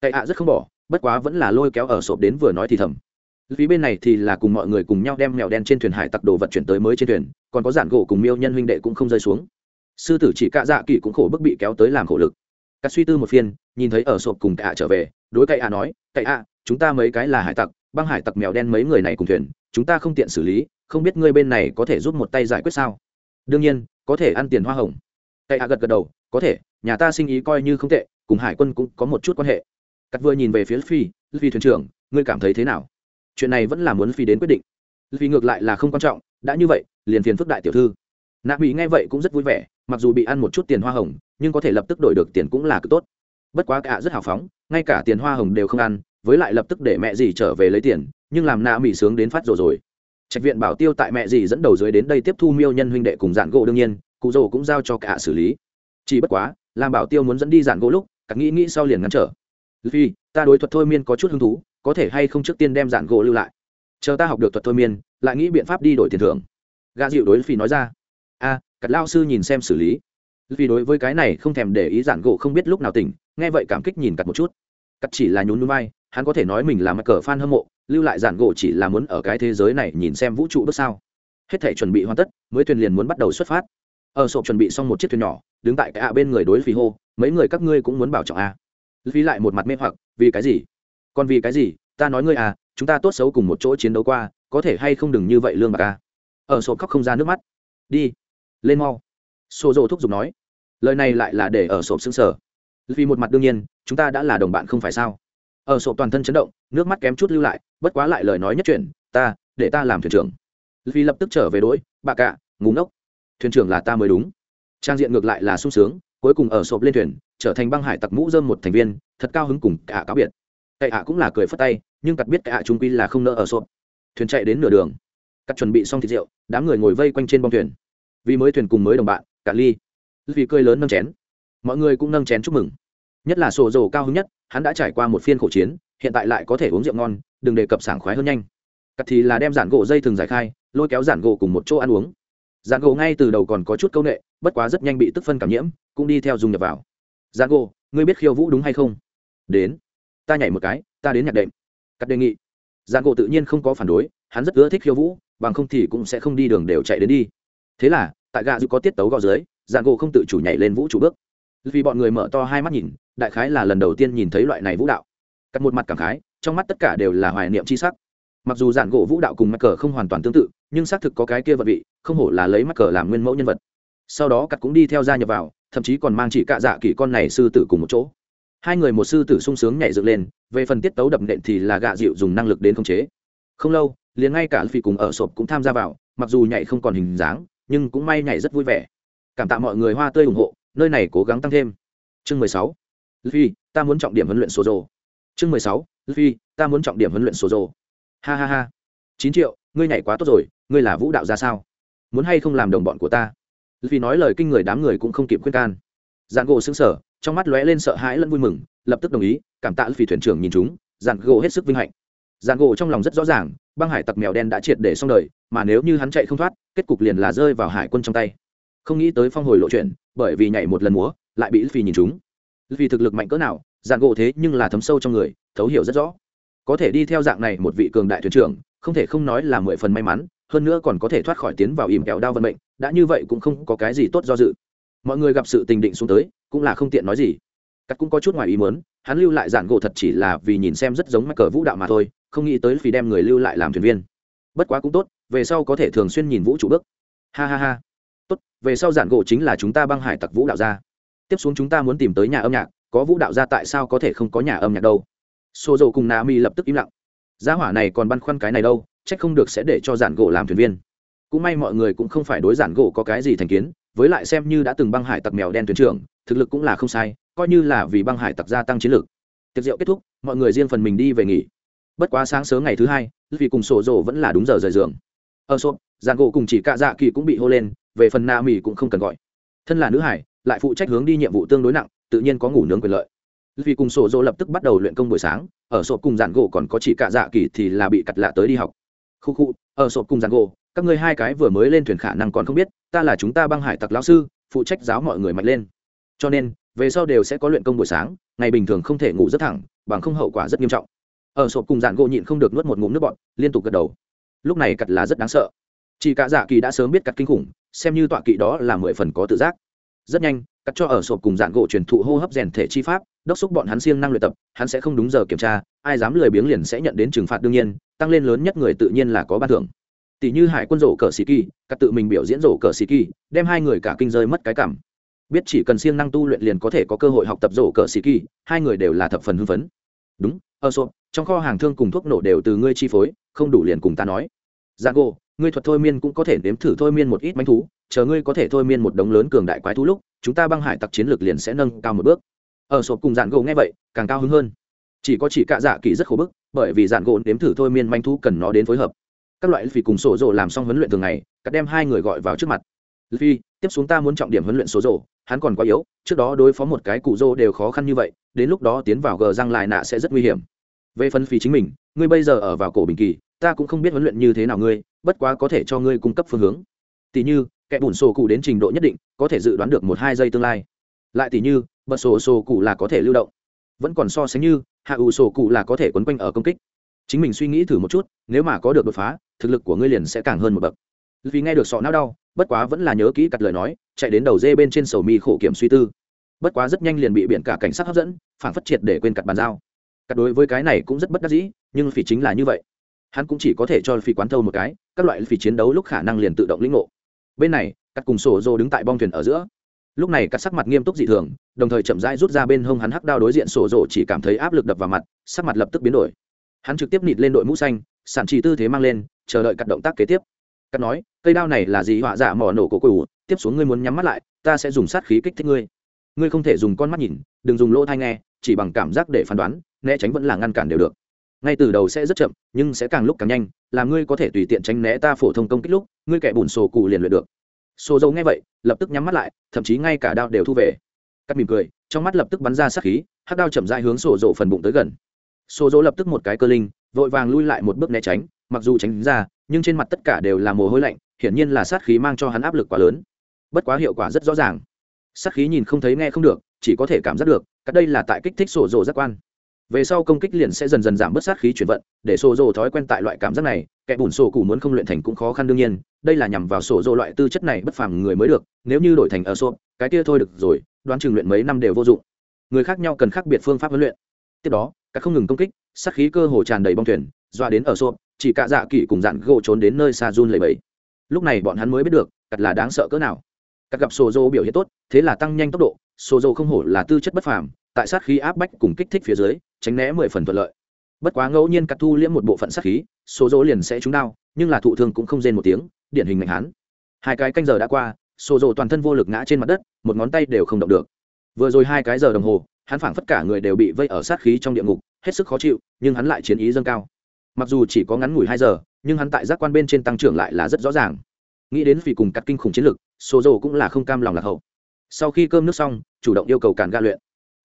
Cậy ạ rất không bỏ, bất quá vẫn là lôi kéo ở sộp đến vừa nói thì thầm. Phía bên này thì là cùng mọi người cùng nhau đem mèo đen trên thuyền hải tặc đồ vật chuyển tới mới trên thuyền, còn có giản gỗ cùng miêu nhân huynh đệ cũng không rơi xuống. Sư tử chỉ cạ dạ kỳ cũng khổ bức bị kéo tới làm khổ lực. Các suy tư một phiên, nhìn thấy ở sộp cùng cạ trở về, đối cậy ạ nói cậy ạ, chúng ta mấy cái là hải tặc, băng hải tặc mèo đen mấy người này cùng thuyền, chúng ta không tiện xử lý không biết ngươi bên này có thể giúp một tay giải quyết sao? Đương nhiên, có thể ăn tiền hoa hồng. Cậy ạ gật gật đầu, có thể, nhà ta sinh ý coi như không tệ, cùng hải quân cũng có một chút quan hệ. Cắt vừa nhìn về phía phi phi thuyền trưởng, ngươi cảm thấy thế nào? Chuyện này vẫn là muốn phi đến quyết định. Vì ngược lại là không quan trọng, đã như vậy, liền phiền phức đại tiểu thư. Nạ mỹ nghe vậy cũng rất vui vẻ, mặc dù bị ăn một chút tiền hoa hồng, nhưng có thể lập tức đổi được tiền cũng là cực tốt. Bất quá cả rất hào phóng, ngay cả tiền hoa hồng đều không ăn, với lại lập tức để mẹ dì trở về lấy tiền, nhưng làm nạ mỹ sướng đến phát rồi rồi trạch viện bảo tiêu tại mẹ dì dẫn đầu dưới đến đây tiếp thu miêu nhân huynh đệ cùng dạn gỗ đương nhiên cụ rồ cũng giao cho cả xử lý. Chỉ bất quá làm bảo tiêu muốn dẫn đi dạn gỗ lúc cả nghĩ nghĩ sau liền ngăn trở. Vì ta đối thuật thôi miên có chút hứng thú có thể hay không trước tiên đem dạn gỗ lưu lại? Chờ ta học được thuật thôi miên lại nghĩ biện pháp đi đổi tiền thưởng. Gà dịu đối phi nói ra. A à, cặt lao sư nhìn xem xử lý. Vì đối với cái này không thèm để ý giản gỗ không biết lúc nào tỉnh nghe vậy cảm kích nhìn cặt một chút. Cặt chỉ là nhún núi vai hắn có thể nói mình là mắc cờ fan hâm mộ lưu lại giản gỗ chỉ là muốn ở cái thế giới này nhìn xem vũ trụ bước sao. Hết thể chuẩn bị hoàn tất, mới thuyền liền muốn bắt đầu xuất phát. Ở sộp chuẩn bị xong một chiếc thuyền nhỏ, đứng tại cái ạ bên người đối phí hô, mấy người các ngươi cũng muốn bảo trọng a? Phí lại một mặt mê hoặc, vì cái gì? Còn vì cái gì? Ta nói ngươi à chúng ta tốt xấu cùng một chỗ chiến đấu qua, có thể hay không đừng như vậy lương bạc a? Ở sộp khóc không ra nước mắt. Đi, lên mau. Xô dô thúc giục nói. Lời này lại là để ở sộp xứng sở vì một mặt đương nhiên, chúng ta đã là đồng bạn không phải sao? Ở sổ toàn thân chấn động, nước mắt kém chút lưu lại, bất quá lại lời nói nhất chuyển ta, để ta làm thuyền trưởng. Vì lập tức trở về đỗi bà cạ ngủ ngốc. Thuyền trưởng là ta mới đúng. Trang diện ngược lại là sung sướng, cuối cùng ở sộp lên thuyền, trở thành băng hải tặc mũ dơm một thành viên, thật cao hứng cùng cả cáo biệt. Cậy ạ cũng là cười phất tay, nhưng cắt biết cậy ạ trung quy là không nỡ ở sộp. Thuyền chạy đến nửa đường. Cắt chuẩn bị xong thịt rượu, đám người ngồi vây quanh trên bong thuyền. Vì mới thuyền cùng mới đồng bạn, cả ly. Vì cười lớn nâng chén. Mọi người cũng nâng chén chúc mừng nhất là sổ dầu cao hứng nhất, hắn đã trải qua một phiên khổ chiến, hiện tại lại có thể uống rượu ngon, đừng đề cập sảng khoái hơn nhanh. Cắt thì là đem giản gỗ dây thường giải khai, lôi kéo giản gỗ cùng một chỗ ăn uống. Giản gỗ ngay từ đầu còn có chút c â u n ệ bất quá rất nhanh bị tức phân cảm nhiễm, cũng đi theo dùng nhập vào. Giản gỗ, ngươi biết khiêu vũ đúng hay không? Đến. Ta nhảy một cái, ta đến nhạc đệm. Cắt đề nghị. Giản gỗ tự nhiên không có phản đối, hắn rất ưa thích khiêu vũ, bằng không thì cũng sẽ không đi đường đều chạy đến đi. Thế là, tại gà dù có tiết tấu gò dưới, giản gỗ không tự chủ nhảy lên vũ trụ bước. Vì bọn người mở to hai mắt nhìn đại khái là lần đầu tiên nhìn thấy loại này vũ đạo. Cắt một mặt cảm khái, trong mắt tất cả đều là hoài niệm c h i sắc. Mặc dù giản gỗ vũ đạo cùng mắc cờ không hoàn toàn tương tự, nhưng xác thực có cái kia vật vị, không hổ là lấy mắc cờ làm nguyên mẫu nhân vật. Sau đó cắt cũng đi theo gia nhập vào, thậm chí còn mang chỉ cạ dạ kỷ con này sư tử cùng một chỗ. Hai người một sư tử sung sướng nhảy dựng lên, về phần tiết tấu đập nện thì là gạ dịu dùng năng lực đến khống chế. Không lâu, liền ngay cả phi cùng ở sộp cũng tham gia vào, mặc dù nhảy không còn hình dáng, nhưng cũng may nhảy rất vui vẻ. Cảm tạ mọi người hoa tươi ủng hộ, nơi này cố gắng tăng thêm. Chương mười sáu. Luffy, ta muốn trọng điểm huấn luyện số rồ chương mười sáu ta muốn trọng điểm huấn luyện số rồ ha ha ha. Chín triệu ngươi nhảy quá tốt rồi ngươi là vũ đạo ra sao? Muốn hay không làm đồng bọn của ta? Luffy nói lời kinh người đám người cũng không kịp khuyên can. Dạn gỗ sững sờ, trong mắt lóe lên sợ hãi lẫn vui mừng lập tức đồng ý cảm tạ Luffy thuyền trưởng nhìn chúng Dạn gỗ hết sức vinh hạnh. Dạn gỗ trong lòng rất rõ ràng băng hải tặc mèo đen đã triệt để xong đời mà nếu như hắn chạy không thoát kết cục liền là rơi vào hải quân trong tay. Không nghĩ tới phong hồi lộ chuyện bởi vì nhảy một lần múa lại bị Luffy nhìn chúng vì thực lực mạnh cỡ nào, dạng gỗ thế nhưng là thấm sâu trong người, thấu hiểu rất rõ. Có thể đi theo dạng này một vị cường đại thuyền trưởng, không thể không nói là mười phần may mắn, hơn nữa còn có thể thoát khỏi tiến vào ìm kẹo đao vận mệnh, đã như vậy cũng không có cái gì tốt do dự. Mọi người gặp sự tình định xuống tới, cũng là không tiện nói gì. Cắt cũng có chút ngoài ý muốn, hắn lưu lại giản gỗ thật chỉ là vì nhìn xem rất giống mắc cờ vũ đạo mà thôi, không nghĩ tới vì đem người lưu lại làm thuyền viên. Bất quá cũng tốt, về sau có thể thường xuyên nhìn vũ trụ bước. Ha ha ha. Tốt, về sau giản gỗ chính là chúng ta băng hải tặc vũ đạo gia tiếp xuống chúng ta muốn tìm tới nhà âm nhạc, có vũ đạo gia tại sao có thể không có nhà âm nhạc đâu? Xô dầu cùng nà mi lập tức im lặng. Gia hỏa này còn băn khoăn cái này đâu trách không được sẽ để cho giản gỗ làm thuyền viên. Cũng may mọi người cũng không phải đối giản gỗ có cái gì thành kiến, với lại xem như đã từng băng hải tặc mèo đen thuyền trưởng, thực lực cũng là không sai, coi như là vì băng hải tặc gia tăng chiến lược tiệc rượu kết thúc, mọi người riêng phần mình đi về nghỉ. Bất quá sáng sớm ngày thứ hai, vì cùng sổ rồ vẫn là đúng giờ rời giường. Ờ, Ở sộp giản gỗ cùng chỉ cạ dạ kỳ cũng bị hô lên, về phần na mì cũng không cần gọi. Thân là nữ hải lại phụ trách hướng đi nhiệm vụ tương đối nặng, tự nhiên có ngủ nướng quyền lợi. Vì cùng sổ dỗ lập tức bắt đầu luyện công buổi sáng, ở sộp cùng giản gỗ còn có chỉ cả dạ kỳ thì là bị cặt lạ tới đi học. Khu khu, ở sộp cùng giản gỗ, các ngươi hai cái vừa mới lên thuyền khả năng còn không biết, ta là chúng ta băng hải tặc lão sư, phụ trách giáo mọi người mạnh lên. Cho nên, về sau đều sẽ có luyện công buổi sáng, ngày bình thường không thể ngủ rất thẳng, bằng không hậu quả rất nghiêm trọng. Ở sộp cùng giản gỗ nhịn không được nuốt một ngụm nước bọt, liên tục gật đầu. Lúc này cặt là rất đáng sợ. Chỉ cả dạ kỳ đã sớm biết cặt kinh khủng, xem như tọa kỵ đó là mười phần có tự giác rất nhanh, cắt cho ở sộp cùng dạng gỗ truyền thụ hô hấp rèn thể chi pháp, đốc xúc bọn hắn siêng năng luyện tập, hắn sẽ không đúng giờ kiểm tra, ai dám lười biếng liền sẽ nhận đến trừng phạt đương nhiên, tăng lên lớn nhất người tự nhiên là có ban thưởng. Tỷ như hải quân rổ cờ sĩ kỳ, cắt tự mình biểu diễn rổ cờ sĩ kỳ, đem hai người cả kinh rơi mất cái cảm. Biết chỉ cần siêng năng tu luyện liền có thể có cơ hội học tập rổ cờ sĩ kỳ, hai người đều là thập phần hưng phấn. Đúng, ở sộp, trong kho hàng thương cùng thuốc nổ đều từ ngươi chi phối, không đủ liền cùng ta nói. Dạng gỗ ngươi thuật thôi miên cũng có thể nếm thử thôi miên một ít bánh thú, chờ ngươi có thể thôi miên một đống lớn cường đại quái thú lúc, chúng ta băng hải tặc chiến lược liền sẽ nâng cao một bước. Ở sộp cùng dạn gỗ nghe vậy, càng cao hứng hơn. Chỉ có chỉ cạ dạ kỳ rất khổ bức, bởi vì dạn gỗ nếm thử thôi miên manh thú cần nó đến phối hợp. Các loại phi cùng sổ rộ làm xong huấn luyện thường ngày, cắt đem hai người gọi vào trước mặt. Phi, tiếp xuống ta muốn trọng điểm huấn luyện số rộ hắn còn quá yếu, trước đó đối phó một cái cụ rô đều khó khăn như vậy, đến lúc đó tiến vào gờ răng lại nạ sẽ rất nguy hiểm. Về phân phi chính mình, ngươi bây giờ ở vào cổ bình kỳ ta cũng không biết huấn luyện như thế nào ngươi, bất quá có thể cho ngươi cung cấp phương hướng. Tỷ như, kẻ bùn sổ cụ đến trình độ nhất định, có thể dự đoán được một hai giây tương lai. Lại tỷ như, bật sổ sổ cụ là có thể lưu động. Vẫn còn so sánh như, hạ ủ sổ cụ là có thể quấn quanh ở công kích. Chính mình suy nghĩ thử một chút, nếu mà có được đột phá, thực lực của ngươi liền sẽ càng hơn một bậc. Vì nghe được sọ não đau, bất quá vẫn là nhớ kỹ cặt lời nói, chạy đến đầu dê bên trên sầu mi khổ kiểm suy tư. Bất quá rất nhanh liền bị biển cả cảnh sát hấp dẫn phản phất triệt để quên cặt bàn giao. Cặt đối với cái này cũng rất bất đắc dĩ, nhưng phỉ chính là như vậy hắn cũng chỉ có thể cho phi quán thâu một cái, các loại phi chiến đấu lúc khả năng liền tự động lĩnh ngộ. Bên này, cắt cùng sổ dô đứng tại bong thuyền ở giữa. Lúc này cắt sắc mặt nghiêm túc dị thường, đồng thời chậm rãi rút ra bên hông hắn hắc đao đối diện sổ dô chỉ cảm thấy áp lực đập vào mặt, sắc mặt lập tức biến đổi. Hắn trực tiếp nịt lên đội mũ xanh sản trì tư thế mang lên, chờ đợi cắt động tác kế tiếp. Cắt nói, cây đao này là gì? Họa giả mỏ nổ cổ cổ tiếp xuống ngươi muốn nhắm mắt lại, ta sẽ dùng sát khí kích thích ngươi. Ngươi không thể dùng con mắt nhìn, đừng dùng lỗ thai nghe, chỉ bằng cảm giác để phán đoán, né tránh vẫn là ngăn cản đều được ngay từ đầu sẽ rất chậm, nhưng sẽ càng lúc càng nhanh làm ngươi có thể tùy tiện tránh né ta phổ thông công kích lúc, ngươi kẻ bùn sổ cụ liền luyện được. Sổ dầu nghe vậy, lập tức nhắm mắt lại, thậm chí ngay cả đao đều thu về. Cắt mỉm cười, trong mắt lập tức bắn ra sát khí, hắc đao chậm dại hướng sổ dầu phần bụng tới gần. Sổ dầu lập tức một cái cơ linh, vội vàng lui lại một bước né tránh, mặc dù tránh ra, nhưng trên mặt tất cả đều là mồ hôi lạnh, hiển nhiên là sát khí mang cho hắn áp lực quá lớn. Bất quá hiệu quả rất rõ ràng. Sát khí nhìn không thấy nghe không được, chỉ có thể cảm giác được cắt đây là tại kích thích sổ dỗ giác quan về sau công kích liền sẽ dần dần giảm bớt sát khí chuyển vận để sổ dồ thói quen tại loại cảm giác này kẻ bùn sổ cụ muốn không luyện thành cũng khó khăn đương nhiên đây là nhằm vào sổ dồ loại tư chất này bất phàm người mới được nếu như đổi thành ở sổ, cái kia thôi được rồi đoán chừng luyện mấy năm đều vô dụng. Người khác nhau cần khác biệt phương pháp huấn luyện. Tiếp đó các không ngừng công kích sát khí cơ hồ tràn đầy bong thuyền doa đến ở sổ, chỉ cả dạ kỵ cùng dạn gỗ trốn đến nơi xa run lầy bẫy lúc này bọn hắn mới biết được cặt là đáng sợ cỡ nào. Các gặp sổ dồ biểu hiện tốt thế là tăng nhanh tốc độ sổ dồ không hổ là tư chất bất phàm tại sát khí áp bách cùng kích thích phía dưới tránh né mười phần thuận lợi. Bất quá ngẫu nhiên cắt thu liễm một bộ phận sát khí, số dỗ liền sẽ trúng đau, nhưng là thụ thương cũng không rên một tiếng, điển hình mạnh hán. Hai cái canh giờ đã qua, số dỗ toàn thân vô lực ngã trên mặt đất, một ngón tay đều không động được. Vừa rồi hai cái giờ đồng hồ, hắn phảng phất cả người đều bị vây ở sát khí trong địa ngục, hết sức khó chịu, nhưng hắn lại chiến ý dâng cao. Mặc dù chỉ có ngắn ngủi hai giờ, nhưng hắn tại giác quan bên trên tăng trưởng lại là rất rõ ràng. Nghĩ đến vì cùng cắt kinh khủng chiến lực, số dỗ cũng là không cam lòng lạc hậu. Sau khi cơm nước xong, chủ động yêu cầu càn ga luyện.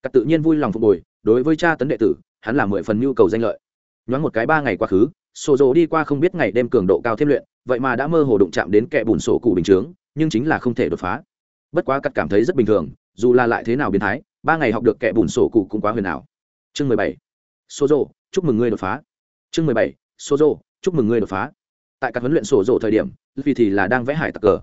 Cắt tự nhiên vui lòng phục hồi đối với cha tấn đệ tử, hắn là mười phần nhu cầu danh lợi. Nhoáng một cái ba ngày quá khứ sổ dồ đi qua không biết ngày đêm cường độ cao thêm luyện, vậy mà đã mơ hồ đụng chạm đến kẻ bùn sổ cụ bình chướng, nhưng chính là không thể đột phá. Bất quá cắt cảm thấy rất bình thường, dù là lại thế nào biến thái, ba ngày học được kẻ bùn sổ cụ cũng quá huyền ảo. Chương mười bảy sổ dồ chúc mừng ngươi đột phá. Chương mười bảy sổ dồ chúc mừng ngươi đột phá. Tại các huấn luyện sổ dồ thời điểm vì thì là đang vẽ hải tặc cờ.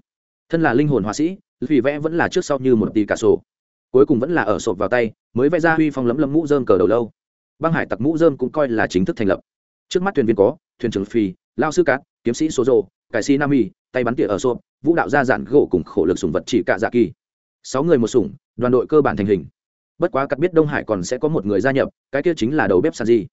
Thân là linh hồn họa sĩ vì vẽ vẫn là trước sau như một tỷ cả sổ cuối cùng vẫn là ở sộp vào tay, mới vẽ ra huy phong lấm lấm mũ dơm cờ đầu lâu. Băng hải tặc mũ dơm cũng coi là chính thức thành lập. Trước mắt thuyền viên có, thuyền trưởng phi, lao sư cát, kiếm sĩ số rô cải sĩ nam y tay bắn tỉa ở sộp, vũ đạo gia dạn gỗ cùng khổ lực sùng vật chỉ cạ dạ kỳ. Sáu người một sủng, đoàn đội cơ bản thành hình. Bất quá cắt biết đông hải còn sẽ có một người gia nhập, cái kia chính là đầu bếp sàn di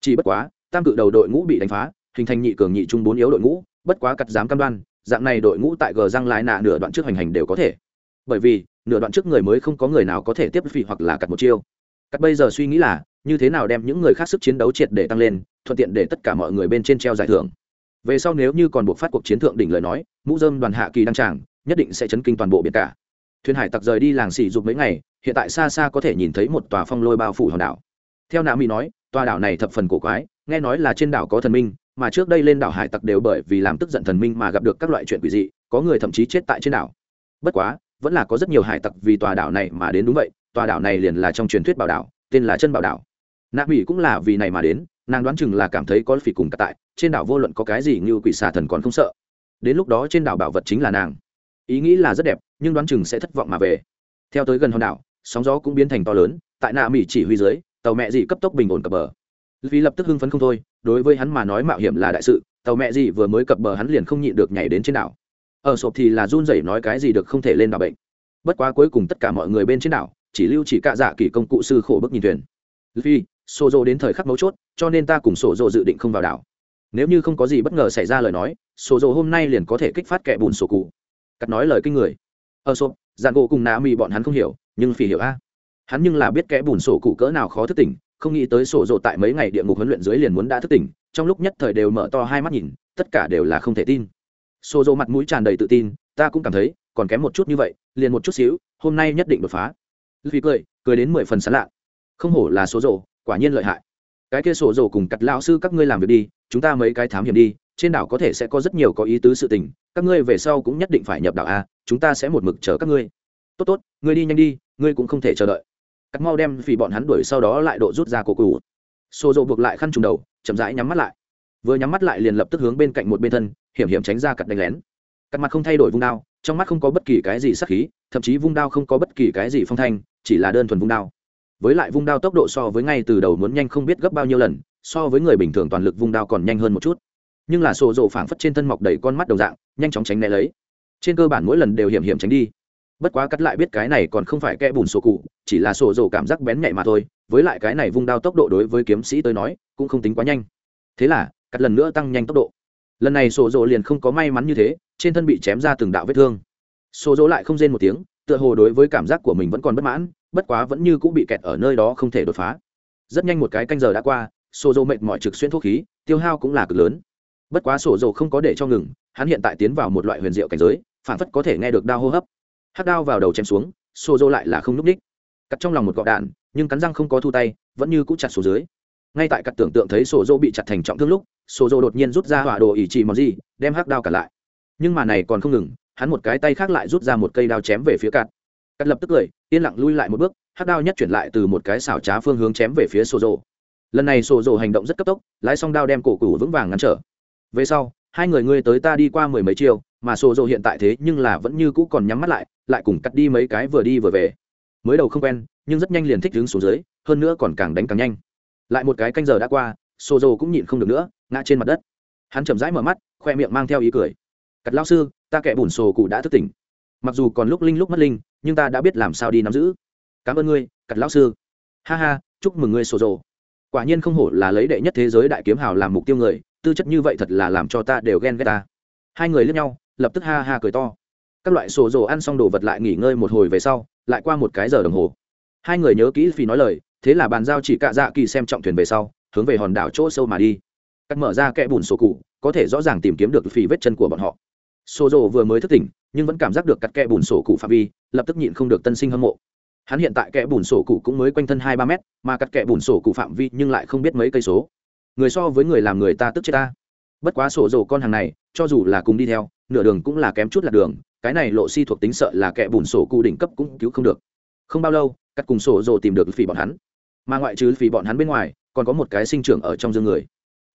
chỉ bất quá, tam cự đầu đội ngũ bị đánh phá, hình thành nhị cường nhị trung bốn yếu đội ngũ, bất quá cắt dám cam đoan, dạng này đội ngũ tại gờ răng lái nạ nửa đoạn trước hành hành đều có thể. Bởi vì nửa đoạn trước người mới không có người nào có thể tiếp phỉ hoặc là cắt một chiêu. Cắt bây giờ suy nghĩ là, như thế nào đem những người khác sức chiến đấu triệt để tăng lên, thuận tiện để tất cả mọi người bên trên treo giải thưởng. Về sau nếu như còn buộc phát cuộc chiến thượng đỉnh lời nói, mũ dơm đoàn hạ kỳ đăng tràng, nhất định sẽ chấn kinh toàn bộ biển cả. Thuyền hải tặc rời đi làng xỉ dục mấy ngày, hiện tại xa xa có thể nhìn thấy một tòa phong lôi bao phủ hòn đảo. Theo nạ mỹ nói, tòa đảo này thập phần cổ quái, nghe nói là trên đảo có thần minh, mà trước đây lên đảo hải tặc đều bởi vì làm tức giận thần minh mà gặp được các loại chuyện quỷ dị, có người thậm chí chết tại trên đảo. Bất quá vẫn là có rất nhiều hải tặc vì tòa đảo này mà đến đúng vậy, tòa đảo này liền là trong truyền thuyết bảo đảo, tên là chân bảo đảo. Nạ mỹ cũng là vì này mà đến, nàng đoán chừng là cảm thấy có phỉ cùng cả tại, trên đảo vô luận có cái gì như quỷ xà thần còn không sợ. Đến lúc đó trên đảo bảo vật chính là nàng. Ý nghĩ là rất đẹp, nhưng đoán chừng sẽ thất vọng mà về. Theo tới gần hòn đảo, sóng gió cũng biến thành to lớn, tại nạ mỹ chỉ huy dưới, tàu mẹ dị cấp tốc bình ổn cập bờ. Vì lập tức hưng phấn không thôi, đối với hắn mà nói mạo hiểm là đại sự, tàu mẹ gì vừa mới cập bờ hắn liền không nhịn được nhảy đến trên đảo ở sộp thì là run rẩy nói cái gì được không thể lên đảo bệnh. Bất quá cuối cùng tất cả mọi người bên trên đảo, chỉ lưu chỉ cạ dạ kỳ công cụ sư khổ bức nhìn thuyền. Vì sổ dồ đến thời khắc mấu chốt, cho nên ta cùng sổ dồ dự định không vào đảo. Nếu như không có gì bất ngờ xảy ra lời nói sổ dồ hôm nay liền có thể kích phát kẻ bùn sổ cụ. Cắt nói lời kinh người. Ở sộp, dạng gỗ cùng nạ mì bọn hắn không hiểu, nhưng phỉ hiểu a. Hắn nhưng là biết kẻ bùn sổ cụ cỡ nào khó thức tỉnh, không nghĩ tới sổ dồ tại mấy ngày địa ngục huấn luyện dưới liền muốn đã thức tỉnh, trong lúc nhất thời đều mở to hai mắt nhìn, tất cả đều là không thể tin. Sô Dô mặt mũi tràn đầy tự tin, ta cũng cảm thấy, còn kém một chút như vậy, liền một chút xíu, hôm nay nhất định đột phá. Vì cười cười đến mười phần sán lạ. Không hổ là số rồ quả nhiên lợi hại. Cái kia sổ rồ cùng cặt lão sư các ngươi làm việc đi, chúng ta mấy cái thám hiểm đi, trên đảo có thể sẽ có rất nhiều có ý tứ sự tình, các ngươi về sau cũng nhất định phải nhập đảo a, chúng ta sẽ một mực chờ các ngươi. Tốt tốt, ngươi đi nhanh đi, ngươi cũng không thể chờ đợi. Cắt mau đem vì bọn hắn đuổi sau đó lại độ rút ra cổ cù Sô rộ buộc lại khăn trùng đầu, chậm rãi nhắm mắt lại. Vừa nhắm mắt lại liền lập tức hướng bên cạnh một bên thân hiểm hiểm tránh ra cặt đánh lén. Cắt mặt không thay đổi vung đao, trong mắt không có bất kỳ cái gì sắc khí, thậm chí vung đao không có bất kỳ cái gì phong thanh, chỉ là đơn thuần vung đao. Với lại vung đao tốc độ so với ngay từ đầu muốn nhanh không biết gấp bao nhiêu lần, so với người bình thường toàn lực vung đao còn nhanh hơn một chút. Nhưng là sổ rộ phảng phất trên thân mọc đầy con mắt đầu dạng, nhanh chóng tránh né lấy. Trên cơ bản mỗi lần đều hiểm hiểm tránh đi. Bất quá cắt lại biết cái này còn không phải kẽ bùn sổ cụ, chỉ là sổ rộ cảm giác bén nhạy mà thôi, với lại cái này vung đao tốc độ đối với kiếm sĩ tới nói, cũng không tính quá nhanh. Thế là, cắt lần nữa tăng nhanh tốc độ lần này sổ rộ liền không có may mắn như thế, trên thân bị chém ra từng đạo vết thương. Sổ rộ lại không rên một tiếng, tựa hồ đối với cảm giác của mình vẫn còn bất mãn, bất quá vẫn như cũng bị kẹt ở nơi đó không thể đột phá. Rất nhanh một cái canh giờ đã qua, sổ rộ mệt mỏi trực xuyên thuốc khí, tiêu hao cũng là cực lớn. Bất quá sổ rộ không có để cho ngừng, hắn hiện tại tiến vào một loại huyền diệu cảnh giới, phản phất có thể nghe được đau hô hấp. Hắt đao vào đầu chém xuống, sổ rộ lại là không núp đích cắt trong lòng một gọn đạn, nhưng cắn răng không có thu tay, vẫn như cũ chặt xuống dưới. Ngay tại cắt tưởng tượng thấy sổ rộ bị chặt thành trọng thương lúc sổ dồ đột nhiên rút ra hỏa đồ ỷ chỉ mòn gì, đem hắc đao cả lại. Nhưng mà này còn không ngừng, hắn một cái tay khác lại rút ra một cây đao chém về phía cắt cắt lập tức cười, yên lặng lui lại một bước, hắc đao nhất chuyển lại từ một cái xảo trá phương hướng chém về phía sổ dồ lần này sổ dồ hành động rất cấp tốc, lái xong đao đem cổ củ vững vàng ngăn trở. Về sau, hai người ngươi tới ta đi qua mười mấy chiều mà sổ dồ hiện tại thế nhưng là vẫn như cũ còn nhắm mắt lại lại cùng cắt đi mấy cái vừa đi vừa về. Mới đầu không quen, nhưng rất nhanh liền thích đứng xuống dưới, hơn nữa còn càng đánh càng nhanh. Lại một cái canh giờ đã qua sổ rộ cũng nhịn không được nữa, ngã trên mặt đất. Hắn chậm rãi mở mắt, khoe miệng mang theo ý cười. Cắt lao sư, ta kẻ bùn sổ cụ đã thức tỉnh. Mặc dù còn lúc linh lúc mất linh, nhưng ta đã biết làm sao đi nắm giữ. Cảm ơn ngươi, cắt lão sư. Ha ha, chúc mừng ngươi sổ rộ quả nhiên không hổ là lấy đệ nhất thế giới đại kiếm hào làm mục tiêu người, tư chất như vậy thật là làm cho ta đều ghen ghét ta. Hai người lướt nhau, lập tức ha ha cười to. Các loại sổ rồ ăn xong đồ vật lại nghỉ ngơi một hồi về sau, lại qua một cái giờ đồng hồ. Hai người nhớ kỹ vì nói lời, thế là bàn giao chỉ cạ dạ kỳ xem trọng thuyền về sau hướng về hòn đảo chỗ sâu mà đi. Cắt mở ra kẽ bùn sổ cụ, có thể rõ ràng tìm kiếm được phì vết chân của bọn họ. Sổ rồ vừa mới thức tỉnh, nhưng vẫn cảm giác được cắt kẽ bùn sổ cụ phạm vi, lập tức nhịn không được tân sinh hâm mộ. Hắn hiện tại kẽ bùn sổ cụ cũng mới quanh thân hai ba mét, mà cắt kẽ bùn sổ cụ phạm vi nhưng lại không biết mấy cây số. Người so với người làm người ta tức chết ta. Bất quá sổ rồ con hàng này, cho dù là cùng đi theo, nửa đường cũng là kém chút là đường, cái này lộ si thuộc tính sợ là kẻ bùn sổ cụ đỉnh cấp cũng cứu không được. Không bao lâu, cắt cùng sổ rồ tìm được phỉ bọn hắn. Mà ngoại trừ phỉ bọn hắn bên ngoài còn có một cái sinh trưởng ở trong dương người.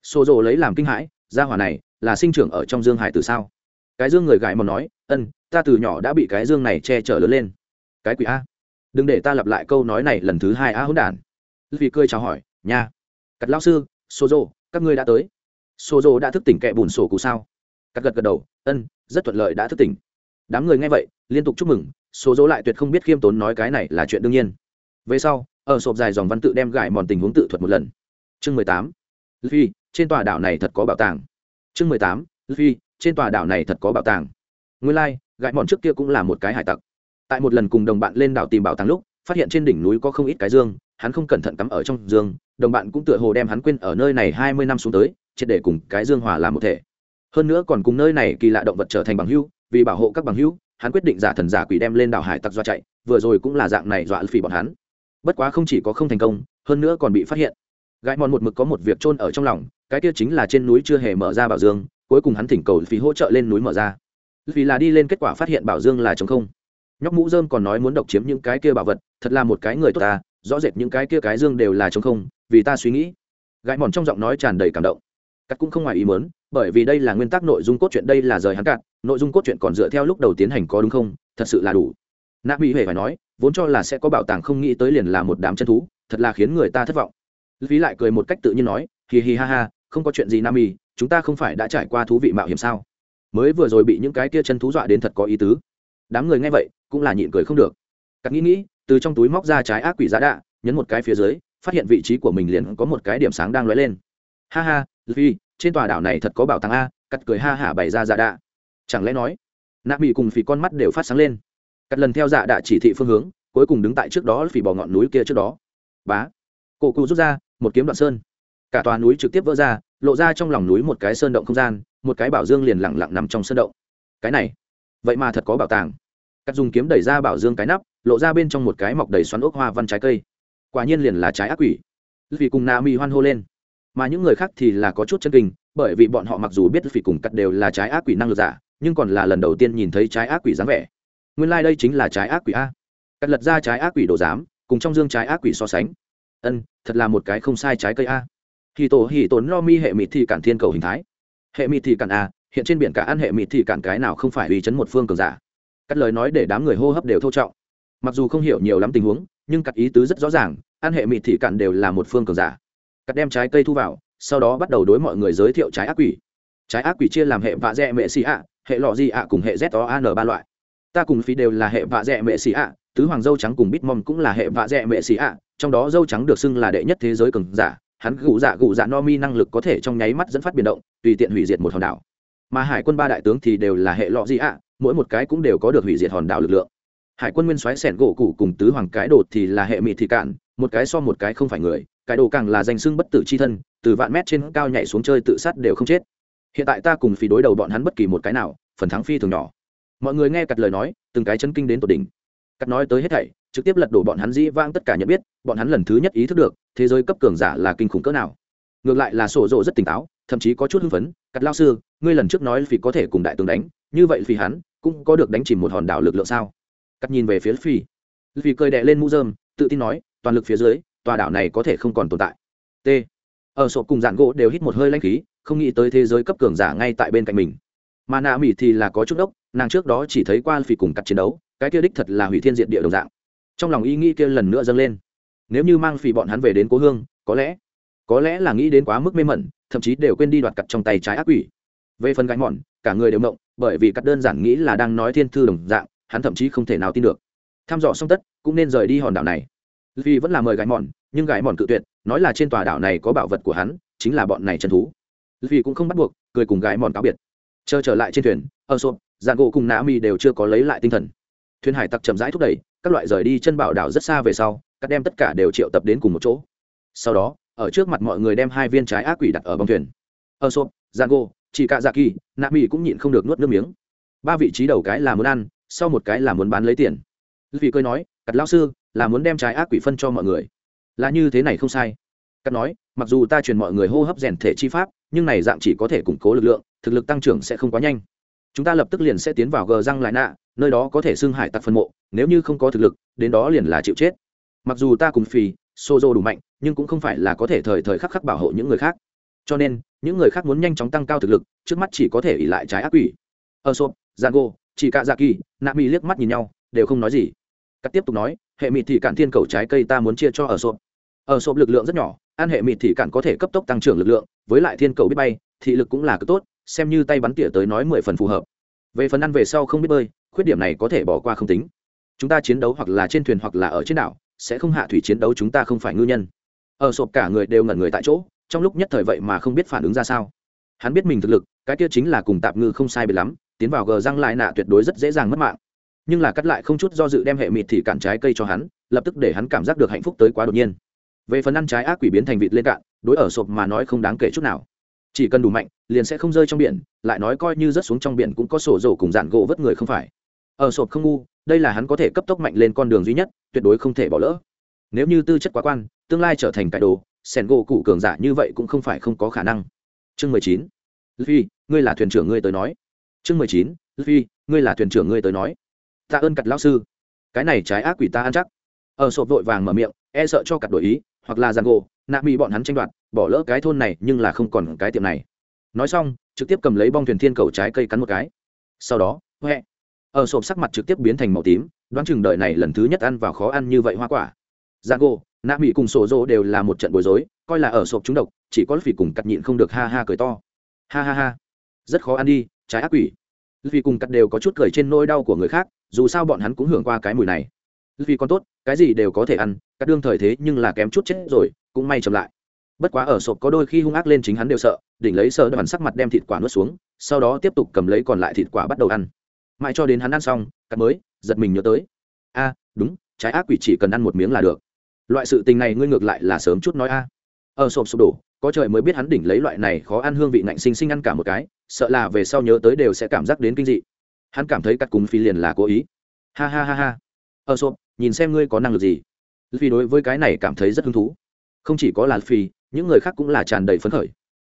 Xô rộ lấy làm kinh hãi, gia hỏa này là sinh trưởng ở trong dương hải từ sao? Cái dương người gãi mòn nói, ân, ta từ nhỏ đã bị cái dương này che chở lớn lên. Cái quỷ a, đừng để ta lặp lại câu nói này lần thứ hai a hỗn đản. Vì cười chào hỏi, nha, cắt lao sư Xô dô, các ngươi đã tới. Xô dô đã thức tỉnh kẹ bùn sổ cụ sao? Cắt gật gật đầu, ân, rất thuận lợi đã thức tỉnh. Đám người nghe vậy, liên tục chúc mừng số dỗ lại tuyệt không biết khiêm tốn nói cái này là chuyện đương nhiên. Về sau ở sộp dài dòng văn tự đem gãi mòn tình huống tự thuật một lần. Chương mười tám. Phi trên tòa đảo này thật có bảo tàng. Chương mười tám. Phi trên tòa đảo này thật có bảo tàng. Nguyên lai、like, gãi mòn trước kia cũng là một cái hải tặc. Tại một lần cùng đồng bạn lên đảo tìm bảo tàng lúc phát hiện trên đỉnh núi có không ít cái dương hắn không cẩn thận cắm ở trong dương đồng bạn cũng tựa hồ đem hắn quên ở nơi này hai mươi năm xuống tới triệt để cùng cái dương hòa làm một thể. Hơn nữa còn cùng nơi này kỳ lạ động vật trở thành bằng hưu vì bảo hộ các bằng hưu hắn quyết định giả thần giả quỷ đem lên đảo hải tặc do chạy vừa rồi cũng là dạng này dọa phỉ bọn hắn bất quá không chỉ có không thành công, hơn nữa còn bị phát hiện. Gãi mòn một mực có một việc trôn ở trong lòng, cái kia chính là trên núi chưa hề mở ra bảo dương, cuối cùng hắn thỉnh cầu phí hỗ trợ lên núi mở ra. Vì là đi lên kết quả phát hiện bảo dương là chống không. Nhóc mũ dơm còn nói muốn độc chiếm những cái kia bảo vật, thật là một cái người tốt ta, rõ rệt những cái kia cái dương đều là chống không, vì ta suy nghĩ. Gãi mòn trong giọng nói tràn đầy cảm động. Cắt cũng không ngoài ý mớn bởi vì đây là nguyên tắc nội dung cốt truyện, đây là rời hắn cạn, nội dung cốt truyện còn dựa theo lúc đầu tiến hành có đúng không, thật sự là đủ. Nạ bị hề phải nói vốn cho là sẽ có bảo tàng không nghĩ tới liền là một đám chân thú, thật là khiến người ta thất vọng. Phí lại cười một cách tự nhiên nói hì hì ha ha, không có chuyện gì nam y chúng ta không phải đã trải qua thú vị mạo hiểm sao? Mới vừa rồi bị những cái kia chân thú dọa đến thật có ý tứ. Đám người nghe vậy, cũng là nhịn cười không được. Cắt nghĩ nghĩ, từ trong túi móc ra trái ác quỷ giá đạ, nhấn một cái phía dưới, phát hiện vị trí của mình liền có một cái điểm sáng đang lóe lên. Ha ha vì trên tòa đảo này thật có bảo tàng a. Cắt cười ha hả bày ra giá đạ. Chẳng lẽ nói nạp bị cùng phì con mắt đều phát sáng lên? Cắt lần theo dạ đạ chỉ thị phương hướng, cuối cùng đứng tại trước đó phỉ bỏ ngọn núi kia trước đó. Bá. Cổ cụ rút ra, một kiếm đoạn sơn. Cả tòa núi trực tiếp vỡ ra, lộ ra trong lòng núi một cái sơn động không gian, một cái bảo dương liền lẳng lặng nằm trong sơn động. Cái này, vậy mà thật có bảo tàng. Cắt dùng kiếm đẩy ra bảo dương cái nắp, lộ ra bên trong một cái mọc đầy xoắn ốc hoa văn trái cây. Quả nhiên liền là trái ác quỷ. Vì cùng na mi hoan hô lên. Mà những người khác thì là có chút chân kinh, bởi vì bọn họ mặc dù biết vì cùng cắt đều là trái ác quỷ năng lực giả, nhưng còn là lần đầu tiên nhìn thấy trái ác quỷ dáng vẻ nguyên lai、like、đây chính là trái ác quỷ a. Cắt lật ra trái ác quỷ đồ giám, cùng trong dương trái ác quỷ so sánh. Ân, thật là một cái không sai trái cây a. Hì tổ hì tốn no mi hệ mịt thì cản thiên cầu hình thái. Hệ mịt thì cản a, hiện trên biển cả ăn hệ mịt thì cản cái nào không phải uy chấn một phương cường giả. Cắt lời nói để đám người hô hấp đều thô trọng. Mặc dù không hiểu nhiều lắm tình huống, nhưng cắt ý tứ rất rõ ràng, ăn hệ mịt thì cản đều là một phương cường giả. Cắt đem trái cây thu vào, sau đó bắt đầu đối mọi người giới thiệu trái ác quỷ. Trái ác quỷ chia làm hệ vạ dẹ mệ xì ạ, hệ lọ di ạ cùng hệ z o an ba loại ta cùng phí đều là hệ vạ dẹ mệ xì ạ, tứ hoàng dâu trắng cùng bitmom cũng là hệ vạ dẹ mệ xì ạ, trong đó dâu trắng được xưng là đệ nhất thế giới cường giả, hắn gù dạ gù dạ no mi năng lực có thể trong nháy mắt dẫn phát biến động, tùy tiện hủy diệt một hòn đảo. Mà hải quân ba đại tướng thì đều là hệ lọ di ạ, mỗi một cái cũng đều có được hủy diệt hòn đảo lực lượng. Hải quân nguyên soái sẻn gỗ cụ cùng tứ hoàng cái đột thì là hệ mị thị cạn, một cái so một cái không phải người, cái đồ càng là danh xưng bất tử c h i thân, từ vạn mét trên cao nhảy xuống chơi tự sát đều không chết. Hiện tại ta cùng phí đối đầu bọn hắn bất kỳ một cái nào, phần thắng phi thường nhỏ mọi người nghe cặt lời nói, từng cái chân kinh đến tột đỉnh. Cắt nói tới hết thảy, trực tiếp lật đổ bọn hắn dĩ vang tất cả nhận biết, bọn hắn lần thứ nhất ý thức được, thế giới cấp cường giả là kinh khủng cỡ nào. Ngược lại là sổ rộ rất tỉnh táo, thậm chí có chút hưng phấn, cắt lao sư, ngươi lần trước nói phi có thể cùng đại tướng đánh, như vậy phi hắn cũng có được đánh chìm một hòn đảo lực lượng sao? Cắt nhìn về phía phi. Phi cười đệ lên mũ dơm tự tin nói, toàn lực phía dưới, tòa đảo này có thể không còn tồn tại. T. Ở sổ cùng dạn gỗ đều hít một hơi lanh khí, không nghĩ tới thế giới cấp cường giả ngay tại bên cạnh mình. Mà nạ mỹ thì là có chút đốc nàng trước đó chỉ thấy qua phi cùng cắt chiến đấu, cái kia đích thật là hủy thiên diện địa đồng dạng. Trong lòng ý nghĩ kia lần nữa dâng lên. Nếu như mang phi bọn hắn về đến cố hương, có lẽ có lẽ là nghĩ đến quá mức mê mẩn, thậm chí đều quên đi đoạt cặt trong tay trái ác quỷ. Về phần gánh mòn cả người đều động bởi vì cắt đơn giản nghĩ là đang nói thiên thư đồng dạng, hắn thậm chí không thể nào tin được. Tham dò xong tất, cũng nên rời đi hòn đảo này. Vì vẫn là mời gái mòn nhưng gái mòn cự tuyệt, nói là trên tòa đảo này có bảo vật của hắn, chính là bọn này chân thú. Vì cũng không bắt buộc, cười cùng gái mòn cáo biệt. Chờ trở lại trên thuyền, ở sộp dạng gỗ cùng nạ mi đều chưa có lấy lại tinh thần. Thuyền hải tặc chậm rãi thúc đẩy, các loại rời đi chân bảo đảo rất xa về sau, các đem tất cả đều triệu tập đến cùng một chỗ. Sau đó, ở trước mặt mọi người đem hai viên trái ác quỷ đặt ở bông thuyền. Ơ sộp dạng gỗ, chỉ cả dạ kỳ nạ mi cũng nhịn không được nuốt nước miếng. Ba vị trí đầu cái là muốn ăn, sau một cái là muốn bán lấy tiền. Vì cười nói cắt lão sư, là muốn đem trái ác quỷ phân cho mọi người. Là như thế này không sai. Cắt nói, mặc dù ta truyền mọi người hô hấp rèn thể chi pháp, nhưng này dạng chỉ có thể củng cố lực lượng, thực lực tăng trưởng sẽ không quá nhanh chúng ta lập tức liền sẽ tiến vào gờ răng lại nạ, nơi đó có thể xưng hải tặc phân mộ, nếu như không có thực lực, đến đó liền là chịu chết. Mặc dù ta cùng phì xô dô đủ mạnh, nhưng cũng không phải là có thể thời thời khắc khắc bảo hộ những người khác. Cho nên, những người khác muốn nhanh chóng tăng cao thực lực, trước mắt chỉ có thể ỉ lại trái ác quỷ. Ơ sộp giang chỉ cả dạ kỳ nạ mi liếc mắt nhìn nhau, đều không nói gì. Cắt tiếp tục nói, hệ mịt thì cạn thiên cầu trái cây ta muốn chia cho ở sộp ở sộp lực lượng rất nhỏ, ăn hệ mịt thì cạn có thể cấp tốc tăng trưởng lực lượng, với lại thiên cầu biết bay, thị lực cũng là cực tốt xem như tay bắn tỉa tới nói mười phần phù hợp. Về phần ăn về sau không biết bơi, khuyết điểm này có thể bỏ qua không tính. Chúng ta chiến đấu hoặc là trên thuyền hoặc là ở trên đảo, sẽ không hạ thủy chiến đấu chúng ta không phải ngư nhân. Ở sộp cả người đều ngẩn người tại chỗ, trong lúc nhất thời vậy mà không biết phản ứng ra sao. Hắn biết mình thực lực, cái kia chính là cùng tạp ngư không sai biệt lắm, tiến vào gờ răng lại nạ tuyệt đối rất dễ dàng mất mạng. Nhưng là cắt lại không chút do dự đem hệ mịt thì cản trái cây cho hắn, lập tức để hắn cảm giác được hạnh phúc tới quá đột nhiên. Về phần ăn trái ác quỷ biến thành vịt lên cạn, đối ở sộp mà nói không đáng kể chút nào chỉ cần đủ mạnh, liền sẽ không rơi trong biển, lại nói coi như rớt xuống trong biển cũng có sổ rổ cùng dạn gỗ vớt người không phải. Ở sộp không ngu, đây là hắn có thể cấp tốc mạnh lên con đường duy nhất, tuyệt đối không thể bỏ lỡ. Nếu như tư chất quá quan, tương lai trở thành cải đồ, sẻn gỗ cụ cường giả như vậy cũng không phải không có khả năng. Chương mười chín. Phi ngươi là thuyền trưởng ngươi tới nói. Chương mười chín. Phi ngươi là thuyền trưởng ngươi tới nói. Tạ ơn cặt lão sư. Cái này trái ác quỷ ta ăn chắc. Ở sộp vội vàng mở miệng e sợ cho cặt đổi ý, hoặc là giàn gỗ, nạ bị bọn hắn tranh đoạt bỏ lỡ cái thôn này nhưng là không còn cái tiệm này. Nói xong, trực tiếp cầm lấy bong thuyền thiên cầu trái cây cắn một cái. Sau đó, huệ. Ở sộp sắc mặt trực tiếp biến thành màu tím, đoán chừng đời này lần thứ nhất ăn vào khó ăn như vậy hoa quả. Giang gô nạ mỹ cùng sổ rô đều là một trận bối rối, coi là ở sộp trúng độc, chỉ có vì cùng Cắt nhịn không được ha ha cười to. Ha ha ha. Rất khó ăn đi, trái ác quỷ. Vì cùng cắt đều có chút cười trên nỗi đau của người khác, dù sao bọn hắn cũng hưởng qua cái mùi này. Vì con tốt, cái gì đều có thể ăn các đương thời thế nhưng là kém chút chết rồi, cũng may chậm lại bất quá ở sộp có đôi khi hung ác lên chính hắn đều sợ, đỉnh lấy sợ đoàn sắc mặt đem thịt quả nuốt xuống, sau đó tiếp tục cầm lấy còn lại thịt quả bắt đầu ăn. Mãi cho đến hắn ăn xong, cắt mới, giật mình nhớ tới. A, đúng, trái ác quỷ chỉ cần ăn một miếng là được. Loại sự tình này ngươi ngược lại là sớm chút nói a. Ở sộp sụp đổ, có trời mới biết hắn đỉnh lấy loại này khó ăn hương vị nạnh sinh sinh ăn cả một cái, sợ là về sau nhớ tới đều sẽ cảm giác đến kinh dị. Hắn cảm thấy cắt cúng phi liền là cố ý. Ha ha ha ha. Ở sộp, nhìn xem ngươi có năng lực gì. Vì đối với cái này cảm thấy rất hứng thú. Không chỉ có là phi những người khác cũng là tràn đầy phấn khởi.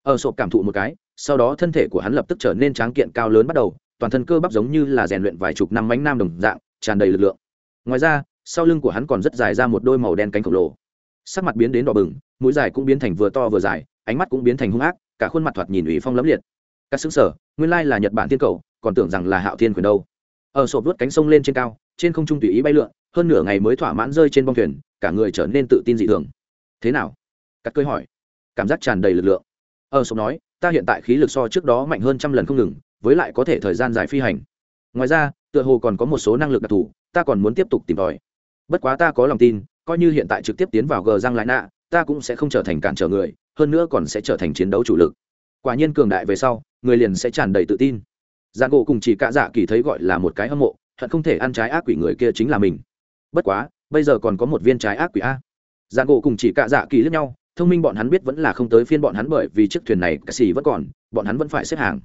Ở sộp cảm thụ một cái, sau đó thân thể của hắn lập tức trở nên tráng kiện cao lớn bắt đầu, toàn thân cơ bắp giống như là rèn luyện vài chục năm bánh nam đồng dạng, tràn đầy lực lượng. Ngoài ra, sau lưng của hắn còn rất dài ra một đôi màu đen cánh khổng lồ. Sắc mặt biến đến đỏ bừng, mũi dài cũng biến thành vừa to vừa dài, ánh mắt cũng biến thành hung ác, cả khuôn mặt thoạt nhìn ủy phong lẫm liệt. Các xứng sở, nguyên lai là nhật bản tiên cầu, còn tưởng rằng là hạo thiên quyền đâu. Ở sộp vớt cánh sông lên trên cao, trên không trung tùy ý bay lượn, hơn nửa ngày mới thỏa mãn rơi trên bông thuyền, cả người trở nên tự tin dị thường. Thế nào? Cắt cơi hỏi. Cảm giác tràn đầy lực lượng. Ờ, Ở sộp nói, ta hiện tại khí lực so trước đó mạnh hơn trăm lần không ngừng, với lại có thể thời gian dài phi hành. Ngoài ra, tựa hồ còn có một số năng lực đặc thù, ta còn muốn tiếp tục tìm tòi. Bất quá ta có lòng tin, coi như hiện tại trực tiếp tiến vào gờ răng lại nạ, ta cũng sẽ không trở thành cản trở người, hơn nữa còn sẽ trở thành chiến đấu chủ lực. Quả nhiên cường đại về sau, người liền sẽ tràn đầy tự tin. Giang gỗ cùng chỉ cạ dạ kỳ thấy gọi là một cái hâm mộ, hận không thể ăn trái ác quỷ người kia chính là mình. Bất quá, bây giờ còn có một viên trái ác quỷ a. Giang gỗ cùng chỉ cạ dạ kỳ lẫn nhau thông minh bọn hắn biết vẫn là không tới phiên bọn hắn bởi vì chiếc thuyền này cà xì vẫn còn, bọn hắn vẫn phải xếp hàng.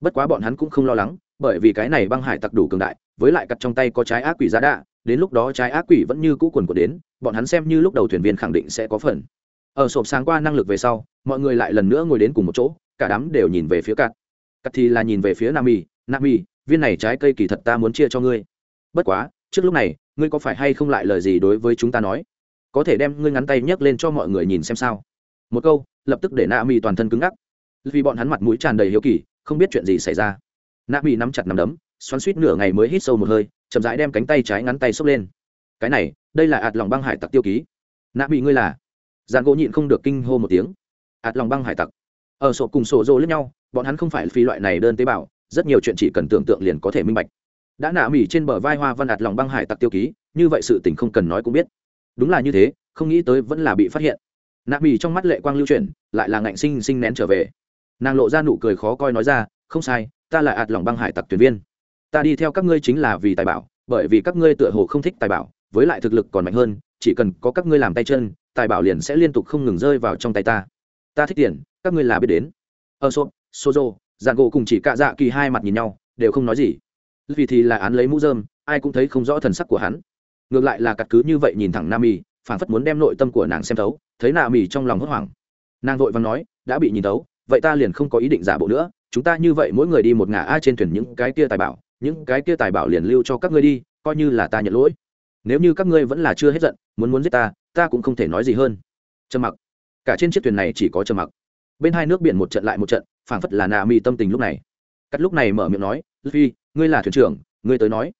Bất quá bọn hắn cũng không lo lắng, bởi vì cái này băng hải tặc đủ cường đại, với lại cặt trong tay có trái ác quỷ giá đạ đến lúc đó trái ác quỷ vẫn như cũ quần của đến, bọn hắn xem như lúc đầu thuyền viên khẳng định sẽ có phần. Ở sộp sáng qua năng lực về sau, mọi người lại lần nữa ngồi đến cùng một chỗ, cả đám đều nhìn về phía cặt cặt thì là nhìn về phía nam y nam y viên này trái cây kỳ thật ta muốn chia cho ngươi. Bất quá, trước lúc này, ngươi có phải hay không lại lời gì đối với chúng ta nói? Có thể đem ngươi ngắn tay nhấc lên cho mọi người nhìn xem sao. Một câu, lập tức để nạ mỹ toàn thân cứng ngắc. Vì bọn hắn mặt mũi tràn đầy hiếu kỳ, không biết chuyện gì xảy ra. Nạ mỹ nắm chặt nắm đấm, xoắn suýt nửa ngày mới hít sâu một hơi, chậm rãi đem cánh tay trái ngắn tay xốc lên. Cái này, đây là ạt lòng băng hải tặc tiêu ký. Nạ mỹ ngươi là? Dàn gỗ nhịn không được kinh hô một tiếng. Ạt lòng băng hải tặc. Ở sổ cùng sổ rô lẫn nhau, bọn hắn không phải phi loại này đơn tế bào, rất nhiều chuyện chỉ cần tưởng tượng liền có thể minh bạch. Đã nạ mỹ trên bờ vai hoa văn ạt lòng băng hải tặc tiêu ký, như vậy sự tình không cần nói cũng biết đúng là như thế, không nghĩ tới vẫn là bị phát hiện. Nạ mì trong mắt lệ quang lưu chuyển, lại là ngạnh sinh sinh nén trở về. Nàng lộ ra nụ cười khó coi nói ra, không sai, ta là ạt lòng băng hải tặc tuyển viên. Ta đi theo các ngươi chính là vì tài bảo, bởi vì các ngươi tựa hồ không thích tài bảo, với lại thực lực còn mạnh hơn, chỉ cần có các ngươi làm tay chân, tài bảo liền sẽ liên tục không ngừng rơi vào trong tay ta. Ta thích tiền, các ngươi là biết đến. Ờ, Ở sô sozo dạng gỗ cùng chỉ cạ dạ kỳ hai mặt nhìn nhau, đều không nói gì. Vì thì là án lấy mũ dơm ai cũng thấy không rõ thần sắc của hắn ngược lại là cặt cứ như vậy nhìn thẳng nam y phản phất muốn đem nội tâm của nàng xem thấu, thấy nạ mì trong lòng hốt hoảng. Nàng vội và nói, đã bị nhìn thấu, vậy ta liền không có ý định giả bộ nữa, chúng ta như vậy mỗi người đi một ngả a trên thuyền những cái kia tài bảo, những cái kia tài bảo liền lưu cho các ngươi đi, coi như là ta nhận lỗi. Nếu như các ngươi vẫn là chưa hết giận, muốn muốn giết ta ta cũng không thể nói gì hơn. Trầm mặc. Cả trên chiếc thuyền này chỉ có trầm mặc. Bên hai nước biển một trận lại một trận, phảng phất là nà mì tâm tình lúc này. Cắt lúc này mở miệng nói phi ngươi là thuyền trưởng, ngươi tới nói.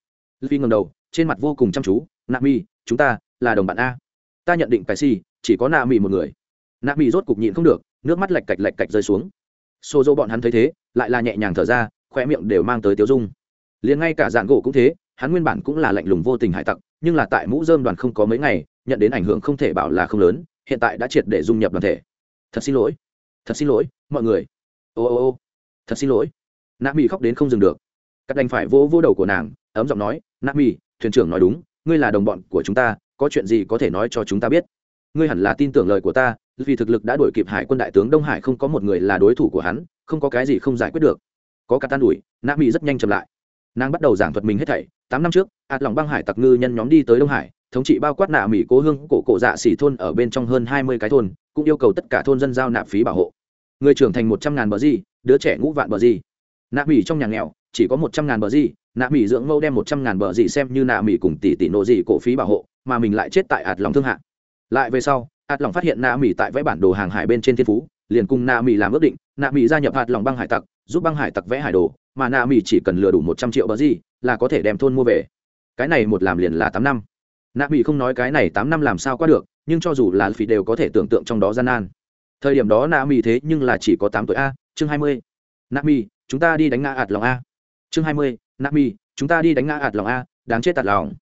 Phi ngầm đầu, trên mặt vô cùng chăm chú nạ mi, chúng ta là đồng bạn a. Ta nhận định cái si, chỉ có nạ mi một người. Nạ mi rốt cục nhịn không được, nước mắt lạch cạch lạch cạch rơi xuống. Xô dô bọn hắn thấy thế, lại là nhẹ nhàng thở ra khoe miệng đều mang tới tiêu dung. Liền ngay cả dạng gỗ cũng thế, hắn nguyên bản cũng là lạnh lùng vô tình hải tặc, nhưng là tại mũ dơm đoàn không có mấy ngày, nhận đến ảnh hưởng không thể bảo là không lớn, hiện tại đã triệt để dung nhập đoàn thể. Thật xin lỗi. Thật xin lỗi, mọi người. Ô ô ô. Thật xin lỗi. Nạ mỹ khóc đến không dừng được. Cắt đành phải vỗ vỗ đầu của nàng, ấm giọng nói, nạ mỹ thuyền trưởng nói đúng ngươi là đồng bọn của chúng ta, có chuyện gì có thể nói cho chúng ta biết? Ngươi hẳn là tin tưởng lời của ta, vì thực lực đã đuổi kịp hải quân đại tướng đông hải không có một người là đối thủ của hắn, không có cái gì không giải quyết được. Có cả tan đuổi nạ mỹ rất nhanh chậm lại. Nàng bắt đầu giảng thuật mình hết thảy, tám năm trước ạt lòng băng hải tặc ngư nhân nhóm đi tới đông hải, thống trị bao quát nạ mỹ cố hương, cổ cổ dạ xỉ thôn ở bên trong hơn hai mươi cái thôn, cũng yêu cầu tất cả thôn dân giao nạp phí bảo hộ. Người trưởng thành một trăm ngàn bờ di, đứa trẻ ngũ vạn bờ di. Nạ mỹ trong nhà nghèo, chỉ có một trăm ngàn bờ di nạ mỹ dưỡng mâu đem một trăm ngàn bờ gì xem như nạ mỹ cùng tỷ tỷ nộ gì cổ phí bảo hộ mà mình lại chết tại ạt lòng thương hạ. Lại về sau ạt lòng phát hiện nạ mỹ tại vẽ bản đồ hàng hải bên trên thiên phú liền cùng nạ mỹ làm ước định nạ mỹ gia nhập ạt lòng băng hải tặc giúp băng hải tặc vẽ hải đồ mà nạ mỹ chỉ cần lừa đủ một trăm triệu bờ gì, là có thể đem thôn mua về. Cái này một làm liền là tám năm. Nạ mỹ không nói cái này tám năm làm sao qua được nhưng cho dù là phỉ đều có thể tưởng tượng trong đó gian nan. Thời điểm đó nạ mỹ thế nhưng là chỉ có tám tuổi a chương hai mươi. Nạ mỹ chúng ta đi đánh ngã ạt lòng a. Chương hai mươi nami mỹ chúng ta đi đánh ngã ạt lòng a, đáng chết tạt lòng.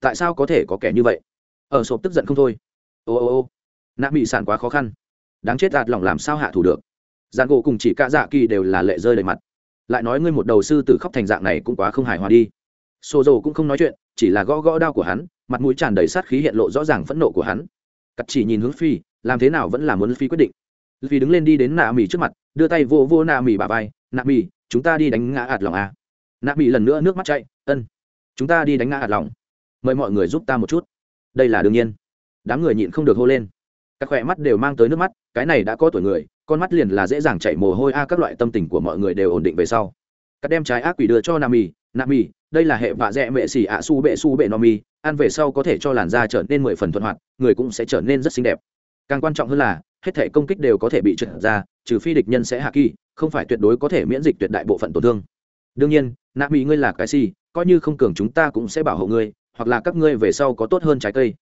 Tại sao có thể có kẻ như vậy? Ở sộp tức giận không thôi. Ô ô ô. Nami mỹ sản quá khó khăn. Đáng chết tạt lòng làm sao hạ thủ được? Giàn gỗ cùng chỉ cả dạ kỳ đều là lệ rơi đầy mặt. Lại nói ngươi một đầu sư tử khóc thành dạng này cũng quá không hài hòa đi. Xô dầu cũng không nói chuyện, chỉ là gõ gõ đao của hắn, mặt mũi tràn đầy sát khí hiện lộ rõ ràng phẫn nộ của hắn. Cắt chỉ nhìn hướng phi, làm thế nào vẫn là muốn phi quyết định. Vì đứng lên đi đến nạ mì trước mặt, đưa tay vô vô nạ mì bà vai. Nạ mì chúng ta đi đánh ngã ạt lòng a nạ bị lần nữa nước mắt chạy, ân, chúng ta đi đánh ngã hạt lòng. Mời mọi người giúp ta một chút. Đây là đương nhiên. Đám người nhịn không được hô lên. Các khỏe mắt đều mang tới nước mắt, cái này đã có tuổi người, con mắt liền là dễ dàng chảy mồ hôi a, các loại tâm tình của mọi người đều ổn định về sau. Các đem trái ác quỷ đưa cho nam mì nam mì đây là hệ vạ dẹ mệ xỉ ạ su bệ su bệ no mi, ăn về sau có thể cho làn da trở nên mười phần thuận hoạt, người cũng sẽ trở nên rất xinh đẹp. Càng quan trọng hơn là, hết thể công kích đều có thể bị trượt ra, trừ phi địch nhân sẽ hạ kỳ, không phải tuyệt đối có thể miễn dịch tuyệt đại bộ phận tổn thương đương nhiên, nạ mỹ ngươi là cái si coi như không cường chúng ta cũng sẽ bảo hộ ngươi, hoặc là các ngươi về sau có tốt hơn trái cây.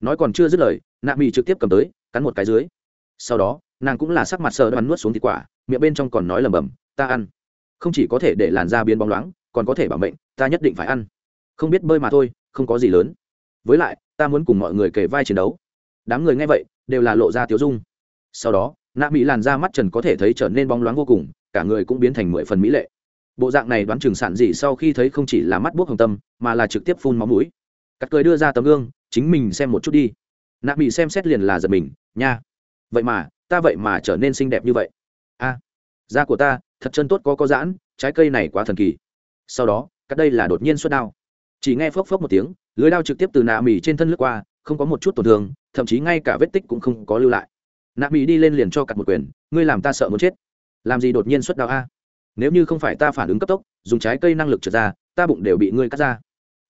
Nói còn chưa dứt lời, nạ mỹ trực tiếp cầm tới, cắn một cái dưới. Sau đó, nàng cũng là sắc mặt sợ đoán nuốt xuống thịt quả, miệng bên trong còn nói lầm bầm ta ăn. Không chỉ có thể để làn da biến bóng loáng, còn có thể bảo mệnh, ta nhất định phải ăn. Không biết bơi mà thôi, không có gì lớn. Với lại, ta muốn cùng mọi người kể vai chiến đấu. Đám người nghe vậy, đều là lộ ra tiếu dung. Sau đó, nạ mỹ làn da mắt trần có thể thấy trở nên bóng loáng vô cùng, cả người cũng biến thành mười phần mỹ lệ bộ dạng này đoán chừng sản dị sau khi thấy không chỉ là mắt buốc hồng tâm, mà là trực tiếp phun máu mũi. Cắt cười đưa ra tấm gương, chính mình xem một chút đi. Nạp bị xem xét liền là giật mình, nha. Vậy mà, ta vậy mà trở nên xinh đẹp như vậy. A, da của ta, thật chân tốt có có giãn, trái cây này quá thần kỳ. Sau đó, cắt đây là đột nhiên xuất đao. Chỉ nghe phốc phốc một tiếng, lưới đao trực tiếp từ nạ mì trên thân lướt qua, không có một chút tổn thương, thậm chí ngay cả vết tích cũng không có lưu lại. Nạ mì đi lên liền cho cặt một quyền, ngươi làm ta sợ muốn chết. Làm gì đột nhiên xuất đao a? Nếu như không phải ta phản ứng cấp tốc, dùng trái cây năng lực trượt ra, ta bụng đều bị ngươi cắt ra.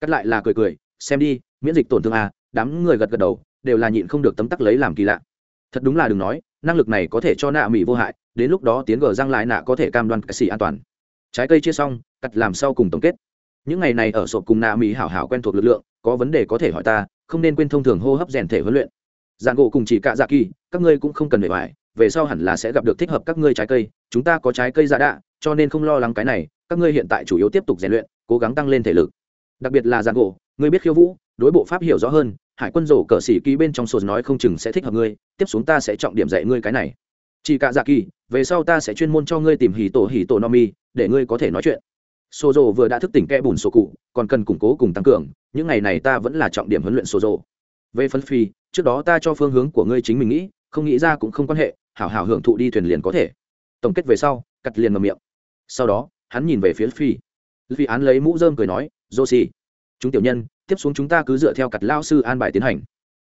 Cắt lại là cười cười, xem đi, miễn dịch tổn thương à? đám người gật gật đầu, đều là nhịn không được tấm tắc lấy làm kỳ lạ. Thật đúng là đừng nói, năng lực này có thể cho nạ mỹ vô hại, đến lúc đó tiến gờ răng lại nạ có thể cam đoan cái xỉ an toàn. Trái cây chia xong, cắt làm sau cùng tổng kết. Những ngày này ở sộp cùng nạ mỹ hảo hảo quen thuộc lực lượng, có vấn đề có thể hỏi ta, không nên quên thông thường hô hấp rèn thể huấn luyện. Dạng gỗ cùng chỉ cạ dạ kỳ, các ngươi cũng không cần bề ngoài về sau hẳn là sẽ gặp được thích hợp các ngươi trái cây, chúng ta có trái cây dạ đạ cho nên không lo lắng cái này, các ngươi hiện tại chủ yếu tiếp tục rèn luyện, cố gắng tăng lên thể lực. Đặc biệt là giàn gỗ ngươi biết khiêu vũ, đối bộ pháp hiểu rõ hơn, hải quân rổ cờ xỉ ký bên trong sột nói không chừng sẽ thích hợp ngươi, tiếp xuống ta sẽ trọng điểm dạy ngươi cái này. Chỉ cả dạ kỳ, về sau ta sẽ chuyên môn cho ngươi tìm hì tổ hì tổ no mi, để ngươi có thể nói chuyện. Sô dô vừa đã thức tỉnh kẽ bùn sô cụ, còn cần củng cố cùng tăng cường, những ngày này ta vẫn là trọng điểm huấn luyện sô dô. Về phân phi, trước đó ta cho phương hướng của ngươi chính mình nghĩ, không nghĩ ra cũng không quan hệ, hảo hảo hưởng thụ đi thuyền liền có thể. Tổng kết về sau, cắt liền mầm miệng sau đó hắn nhìn về phía phi phi án lấy mũ dơm cười nói dô chúng tiểu nhân tiếp xuống chúng ta cứ dựa theo cặt lao sư an bài tiến hành.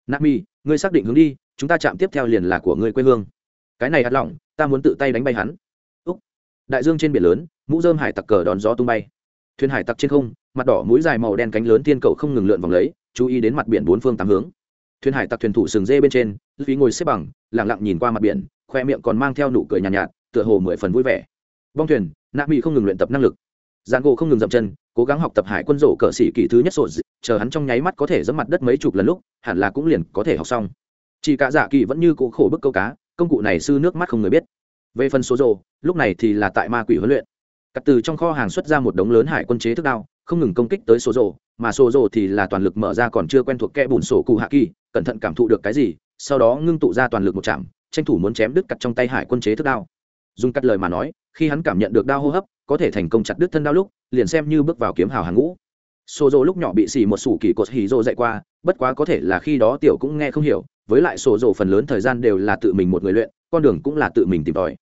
Nami ngươi xác định hướng đi chúng ta chạm tiếp theo liền là của ngươi quê hương. Cái này hạt lỏng ta muốn tự tay đánh bay hắn. Úc. Đại dương trên biển lớn mũ dơm hải tặc cờ đón gió tung bay. Thuyền hải tặc trên không mặt đỏ mũi dài màu đen cánh lớn tiên cầu không ngừng lượn vòng lấy chú ý đến mặt biển bốn phương tám hướng. Thuyền hải tặc thuyền thủ sừng dê bên trên phí ngồi xếp bằng lẳng lặng nhìn qua mặt biển khoe miệng còn mang theo nụ cười nhàn nhạt, nhạt tựa hồ mười phần vui vẻ. Bong thuyền nạ mỹ không ngừng luyện tập năng lực. Giàn gỗ không ngừng dậm chân, cố gắng học tập hải quân rổ cờ sĩ kỳ thứ nhất sổ chờ hắn trong nháy mắt có thể dẫm mặt đất mấy chục lần lúc, hẳn là cũng liền có thể học xong. Chỉ cả dạ kỳ vẫn như cũ khổ bức câu cá, công cụ này sư nước mắt không người biết. Về phần số rồ lúc này thì là tại ma quỷ huấn luyện. Cắt từ trong kho hàng xuất ra một đống lớn hải quân chế thức đao, không ngừng công kích tới số rồ mà số rồ thì là toàn lực mở ra còn chưa quen thuộc kẽ bùn sổ cụ hạ kỳ, cẩn thận cảm thụ được cái gì, sau đó ngưng tụ ra toàn lực một chạm tranh thủ muốn chém đứt cắt trong tay hải quân chế thức đao. Dùng cắt lời mà nói khi hắn cảm nhận được đao hô hấp, có thể thành công chặt đứt thân đao lúc, liền xem như bước vào kiếm hào hàng ngũ. Sổ dồ lúc nhỏ bị xì một sủ kỳ cột hì dô dạy qua, bất quá có thể là khi đó tiểu cũng nghe không hiểu, với lại sổ dồ phần lớn thời gian đều là tự mình một người luyện, con đường cũng là tự mình tìm tòi.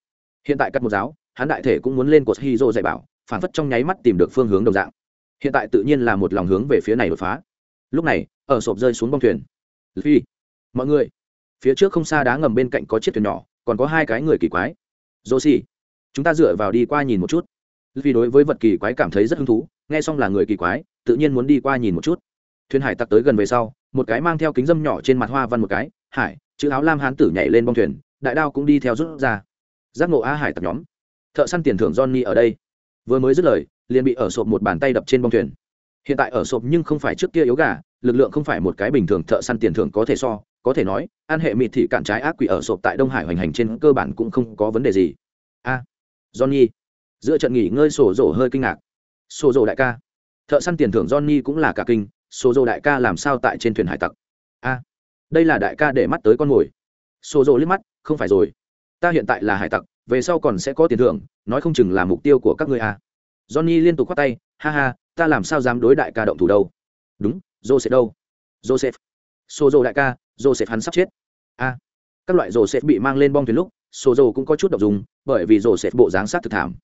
Hiện tại cắt một giáo, hắn đại thể cũng muốn lên cột hì dô dạy bảo, phản phất trong nháy mắt tìm được phương hướng đồng dạng. Hiện tại tự nhiên là một lòng hướng về phía này đột phá. Lúc này, ở sộp rơi xuống bong thuyền. Phi, mọi người, phía trước không xa đá ngầm bên cạnh có chiếc thuyền nhỏ, còn có hai cái người kỳ quái. Dô xì chúng ta dựa vào đi qua nhìn một chút. Vì đối với vật kỳ quái cảm thấy rất hứng thú, nghe xong là người kỳ quái, tự nhiên muốn đi qua nhìn một chút. Thuyền hải tặc tới gần về sau, một cái mang theo kính dâm nhỏ trên mặt hoa văn một cái, hải, chữ áo lam hán tử nhảy lên bong thuyền, đại đao cũng đi theo rút ra. Giác ngộ a hải tặc nhóm. Thợ săn tiền thưởng johnny ở đây. Vừa mới dứt lời, liền bị ở sộp một bàn tay đập trên bong thuyền. Hiện tại ở sộp nhưng không phải trước kia yếu gà, lực lượng không phải một cái bình thường thợ săn tiền thưởng có thể so, có thể nói an hệ mịt thị cạn trái ác quỷ ở sộp tại đông hải hoành hành trên cơ bản cũng không có vấn đề gì. A johnny. Giữa trận nghỉ ngơi sổ rổ hơi kinh ngạc. Sổ rổ đại ca. Thợ săn tiền thưởng johnny cũng là cả kinh. Sổ rổ đại ca làm sao tại trên thuyền hải tặc? A. À, đây là đại ca để mắt tới con mồi. Sổ rổ liếc mắt, không phải rồi. Ta hiện tại là hải tặc, về sau còn sẽ có tiền thưởng, nói không chừng là mục tiêu của các ngươi a. Johnny liên tục khoát tay, ha ha, ta làm sao dám đối đại ca động thủ đâu? Đúng, joseph đâu? Joseph. Sổ rổ đại ca, joseph hắn sắp chết. A. Các loại joseph bị mang lên bong thuyền lúc sổ dồ cũng có chút độc dùng, bởi vì rổ xẹt bộ dáng sát thực thảm.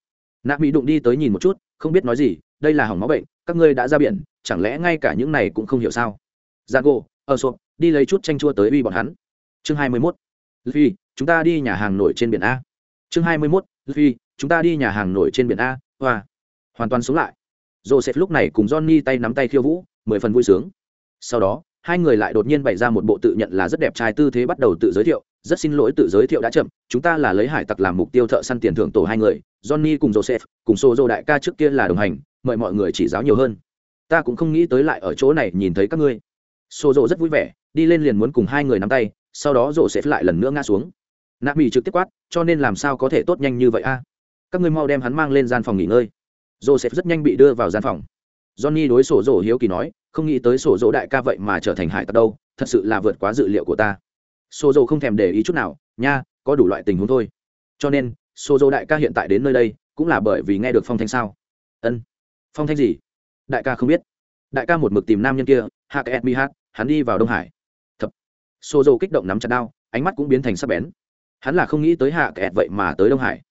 Nạ mỹ đụng đi tới nhìn một chút, không biết nói gì, đây là hỏng máu bệnh, các ngươi đã ra biển, chẳng lẽ ngay cả những này cũng không hiểu sao? Ra gỗ ở sộp, đi lấy chút chanh chua tới uy bọn hắn. Chương hai mươi mốt. Phi chúng ta đi nhà hàng nổi trên biển a. Chương hai mươi mốt phi chúng ta đi nhà hàng nổi trên biển a, hoa. Hoàn toàn sống lại. Joseph lúc này cùng johnny tay nắm tay khiêu vũ, mười phần vui sướng. Sau đó, hai người lại đột nhiên bày ra một bộ tự nhận là rất đẹp trai tư thế bắt đầu tự giới thiệu rất xin lỗi tự giới thiệu đã chậm, chúng ta là lấy hải tặc làm mục tiêu thợ săn tiền thưởng tổ hai người, johnny cùng joseph, cùng sozo đại ca trước kia là đồng hành, mời mọi người chỉ giáo nhiều hơn. Ta cũng không nghĩ tới lại ở chỗ này nhìn thấy các ngươi. Sozo rất vui vẻ, đi lên liền muốn cùng hai người nắm tay, sau đó joseph lại lần nữa ngã xuống. Nạp mỹ trực tiếp quát, cho nên làm sao có thể tốt nhanh như vậy a? Các ngươi mau đem hắn mang lên gian phòng nghỉ ngơi. Joseph rất nhanh bị đưa vào gian phòng. Johnny đối sổ dỗ hiếu kỳ nói, không nghĩ tới sổ dỗ đại ca vậy mà trở thành hải tặc đâu, thật sự là vượt quá dự liệu của ta. Sô Dô không thèm để ý chút nào, nha, có đủ loại tình huống thôi. Cho nên, Sô Dô đại ca hiện tại đến nơi đây, cũng là bởi vì nghe được phong thanh sao? Ân. Phong thanh gì? Đại ca không biết. Đại ca một mực tìm nam nhân kia hạ Kẹt mi hát hắn đi vào đông hải. Thập. Sổ rổ kích động nắm chặt đao, ánh mắt cũng biến thành sắc bén. Hắn là không nghĩ tới hạ kẹt vậy mà tới đông hải.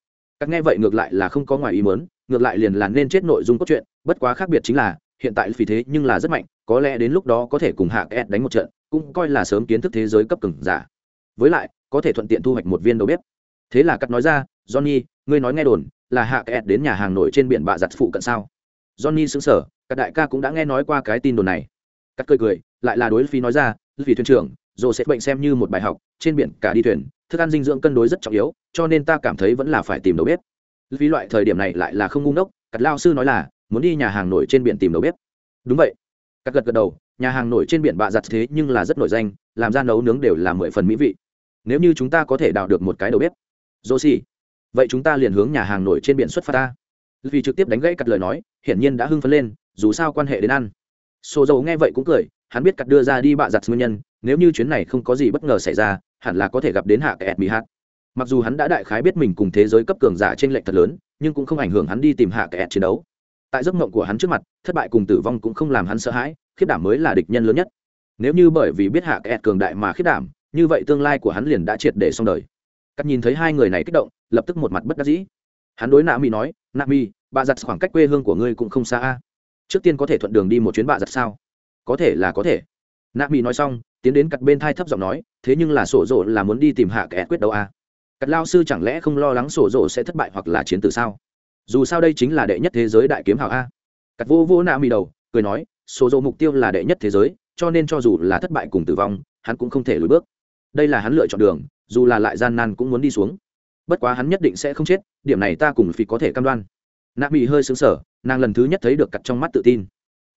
Các nghe vậy ngược lại là không có ngoài ý mớn ngược lại liền là nên chết nội dung cốt truyện, bất quá khác biệt chính là, hiện tại vì thế nhưng là rất mạnh, có lẽ đến lúc đó có thể cùng hạ kẹt đánh một trận cũng coi là sớm kiến thức thế giới cấp cường giả. Với lại, có thể thuận tiện thu hoạch một viên đầu bếp. Thế là cắt nói ra, johnny, ngươi nói nghe đồn, là hạ kẹt đến nhà hàng nổi trên biển bạ giặt phụ cận sao? Johnny xứng sở các đại ca cũng đã nghe nói qua cái tin đồn này. Cắt cười cười, lại là đối phi nói ra vì thuyền trưởng rồi sẽ bệnh xem như một bài học, trên biển cả đi thuyền, thức ăn dinh dưỡng cân đối rất trọng yếu, cho nên ta cảm thấy vẫn là phải tìm đầu bếp. Vì loại thời điểm này lại là không ngu ngốc, cắt lao sư nói là, muốn đi nhà hàng nổi trên biển tìm đầu bếp. Đúng vậy. Cắt gật gật đầu nhà hàng nổi trên biển bạ giặt thế nhưng là rất nổi danh, làm ra nấu nướng đều là mười phần mỹ vị. Nếu như chúng ta có thể đào được một cái đầu bếp dô xì vậy chúng ta liền hướng nhà hàng nổi trên biển xuất phát ta. Vì trực tiếp đánh gãy cặt lời nói, hiển nhiên đã hưng phấn lên, dù sao quan hệ đến ăn. Xô dầu nghe vậy cũng cười, hắn biết cặt đưa ra đi bạ giặt nguyên nhân, nếu như chuyến này không có gì bất ngờ xảy ra, hẳn là có thể gặp đến hạ kẹt mỹ hát mặc dù hắn đã đại khái biết mình cùng thế giới cấp cường giả trên lệch thật lớn, nhưng cũng không ảnh hưởng hắn đi tìm hạ kẹt chiến đấu tại giấc mộng của hắn trước mặt, thất bại cùng tử vong cũng không làm hắn sợ hãi khiết đảm mới là địch nhân lớn nhất. Nếu như bởi vì biết hạ kẹt cường đại mà khiết đảm, như vậy tương lai của hắn liền đã triệt để xong đời. Cắt nhìn thấy hai người này kích động, lập tức một mặt bất đắc dĩ. Hắn đối nạ mỹ nói, nạ mỹ bà giặt khoảng cách quê hương của ngươi cũng không xa a. Trước tiên có thể thuận đường đi một chuyến bà giặt sao? Có thể là có thể. Nạ mỹ nói xong, tiến đến cặt bên thai thấp giọng nói, thế nhưng là sổ rộ là muốn đi tìm hạ kẻ quyết đấu a. Cặt lao sư chẳng lẽ không lo lắng sổ rộ sẽ thất bại hoặc là chiến từ sao? Dù sao đây chính là đệ nhất thế giới đại kiếm hào a. Cặt vô vô nạ mỹ đầu, cười nói số dỗ mục tiêu là đệ nhất thế giới, cho nên cho dù là thất bại cùng tử vong, hắn cũng không thể lùi bước. Đây là hắn lựa chọn đường, dù là lại gian nan cũng muốn đi xuống. Bất quá hắn nhất định sẽ không chết, điểm này ta cùng phi có thể cam đoan. Nạ mỹ hơi xứng sở nàng lần thứ nhất thấy được cặt trong mắt tự tin.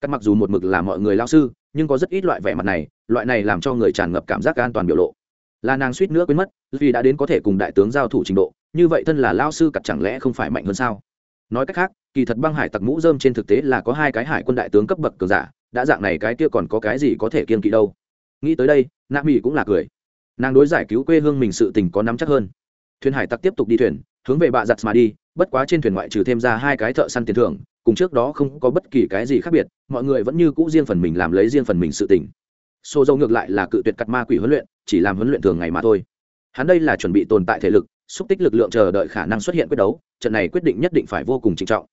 Cắt mặc dù một mực là mọi người lao sư, nhưng có rất ít loại vẻ mặt này, loại này làm cho người tràn ngập cảm giác an toàn biểu lộ. Là nàng suýt nữa quên mất, vì đã đến có thể cùng đại tướng giao thủ trình độ, như vậy thân là lao sư cặt chẳng lẽ không phải mạnh hơn sao? Nói cách khác, kỳ thật băng hải tặc mũ dơm trên thực tế là có hai cái hải quân đại tướng cấp bậc cường giả, đã dạng này cái kia còn có cái gì có thể kiên kỵ đâu. Nghĩ tới đây, nạ mỹ cũng là cười. Nàng đối giải cứu quê hương mình sự tình có nắm chắc hơn. Thuyền hải tặc tiếp tục đi thuyền, hướng về bạ giặt mà đi, bất quá trên thuyền ngoại trừ thêm ra hai cái thợ săn tiền thưởng, cùng trước đó không có bất kỳ cái gì khác biệt, mọi người vẫn như cũ riêng phần mình làm lấy riêng phần mình sự tình. Xô dâu ngược lại là cự tuyệt cắt ma quỷ huấn luyện, chỉ làm huấn luyện thường ngày mà thôi. Hắn đây là chuẩn bị tồn tại thể lực xúc tích lực lượng chờ đợi khả năng xuất hiện quyết đấu, trận này quyết định nhất định phải vô cùng trinh trọng.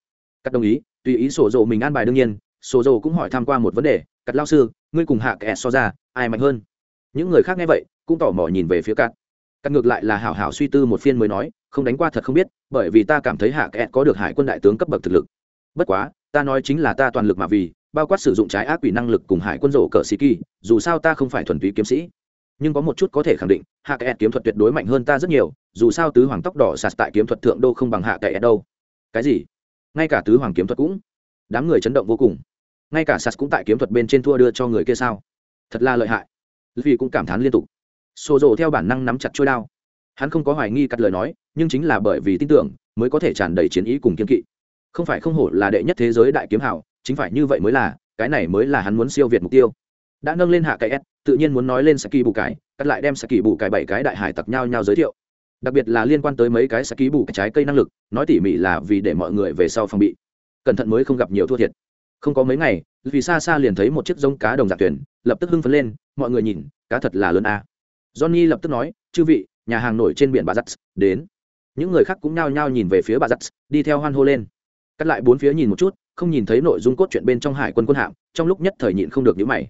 Cắt đồng ý, tùy ý sổ dầu mình an bài đương nhiên, sổ dầu cũng hỏi tham q u a một vấn đề, cắt lao sư, ngươi cùng hạ kẻ so ra, ai mạnh hơn? Những người khác nghe vậy, cũng tỏ mò nhìn về phía cắt cắt ngược lại là hảo hảo suy tư một phiên mới nói, không đánh qua thật không biết, bởi vì ta cảm thấy hạ kẻ có được hải quân đại tướng cấp bậc thực lực. Bất quá, ta nói chính là ta toàn lực mà vì, bao quát sử dụng trái ác quỷ năng lực cùng hải quân rổ cờ sĩ kỳ, dù sao ta không phải thuần túy kiếm sĩ nhưng có một chút có thể khẳng định, hạ kẻ kiếm thuật tuyệt đối mạnh hơn ta rất nhiều, dù sao tứ hoàng tóc đỏ sạt tại kiếm thuật thượng đô không bằng hạ kẻ đâu. Cái gì? Ngay cả tứ hoàng kiếm thuật cũng, đám người chấn động vô cùng. Ngay cả sạt cũng tại kiếm thuật bên trên thua đưa cho người kia sao? Thật là lợi hại. Vì cũng cảm thán liên tục. Xô rộ theo bản năng nắm chặt trôi đao. Hắn không có hoài nghi cắt lời nói, nhưng chính là bởi vì tin tưởng, mới có thể tràn đầy chiến ý cùng kiên kỵ. Không phải không hổ là đệ nhất thế giới đại kiếm hảo chính phải như vậy mới là, cái này mới là hắn muốn siêu việt mục tiêu. Đã nâng lên hạ cái s tự nhiên muốn nói lên saki bù cái cắt lại đem saki bù cái bảy cái đại hải tặc nhau nhau giới thiệu. Đặc biệt là liên quan tới mấy cái saki bù cái trái cây năng lực, nói tỉ mỉ là vì để mọi người về sau phòng bị. Cẩn thận mới không gặp nhiều thua thiệt. Không có mấy ngày, vì xa xa liền thấy một chiếc giống cá đồng dạng tuyển lập tức hưng phấn lên, mọi người nhìn, cá thật là lớn a. Johnny lập tức nói, chư vị, nhà hàng nổi trên biển bà giắt đến. Những người khác cũng nhao nhao nhìn về phía bà giắt đi theo hoan hô lên. Cắt lại bốn phía nhìn một chút, không nhìn thấy nội dung cốt truyện bên trong hải quân quân hạm, trong lúc nhất thời nhịn không được nhíu mày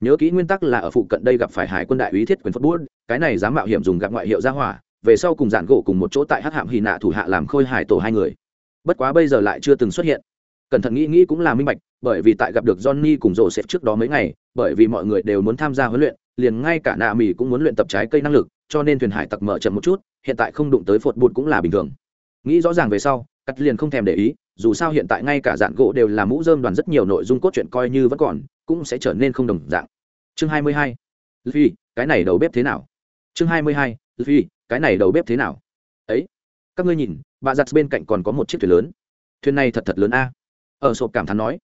nhớ kỹ nguyên tắc là ở phụ cận đây gặp phải hải quân đại úy thiết quyền phật bút cái này dám mạo hiểm dùng gặp ngoại hiệu ra hỏa, về sau cùng giản gỗ cùng một chỗ tại hắc hạm hy nạ thủ hạ làm khôi hải tổ hai người. Bất quá bây giờ lại chưa từng xuất hiện. Cẩn thận nghĩ nghĩ cũng là minh bạch, bởi vì tại gặp được johnny cùng rổ xếp trước đó mấy ngày, bởi vì mọi người đều muốn tham gia huấn luyện, liền ngay cả nạ mì cũng muốn luyện tập trái cây năng lực, cho nên thuyền hải tặc mở chậm một chút, hiện tại không đụng tới phột bụt cũng là bình thường. Nghĩ rõ ràng về sau cắt liền không thèm để ý dù sao hiện tại ngay cả dạng gỗ đều là mũ dơm đoàn rất nhiều nội dung cốt truyện coi như vẫn còn cũng sẽ trở nên không đồng dạng. Chương 22. Luffy, cái này đầu bếp thế nào? Chương 22. Luffy, cái này đầu bếp thế nào? Ấy các ngươi nhìn bà giặt bên cạnh còn có một chiếc thuyền lớn. Thuyền này thật thật lớn a. Ở sộp cảm thán nói.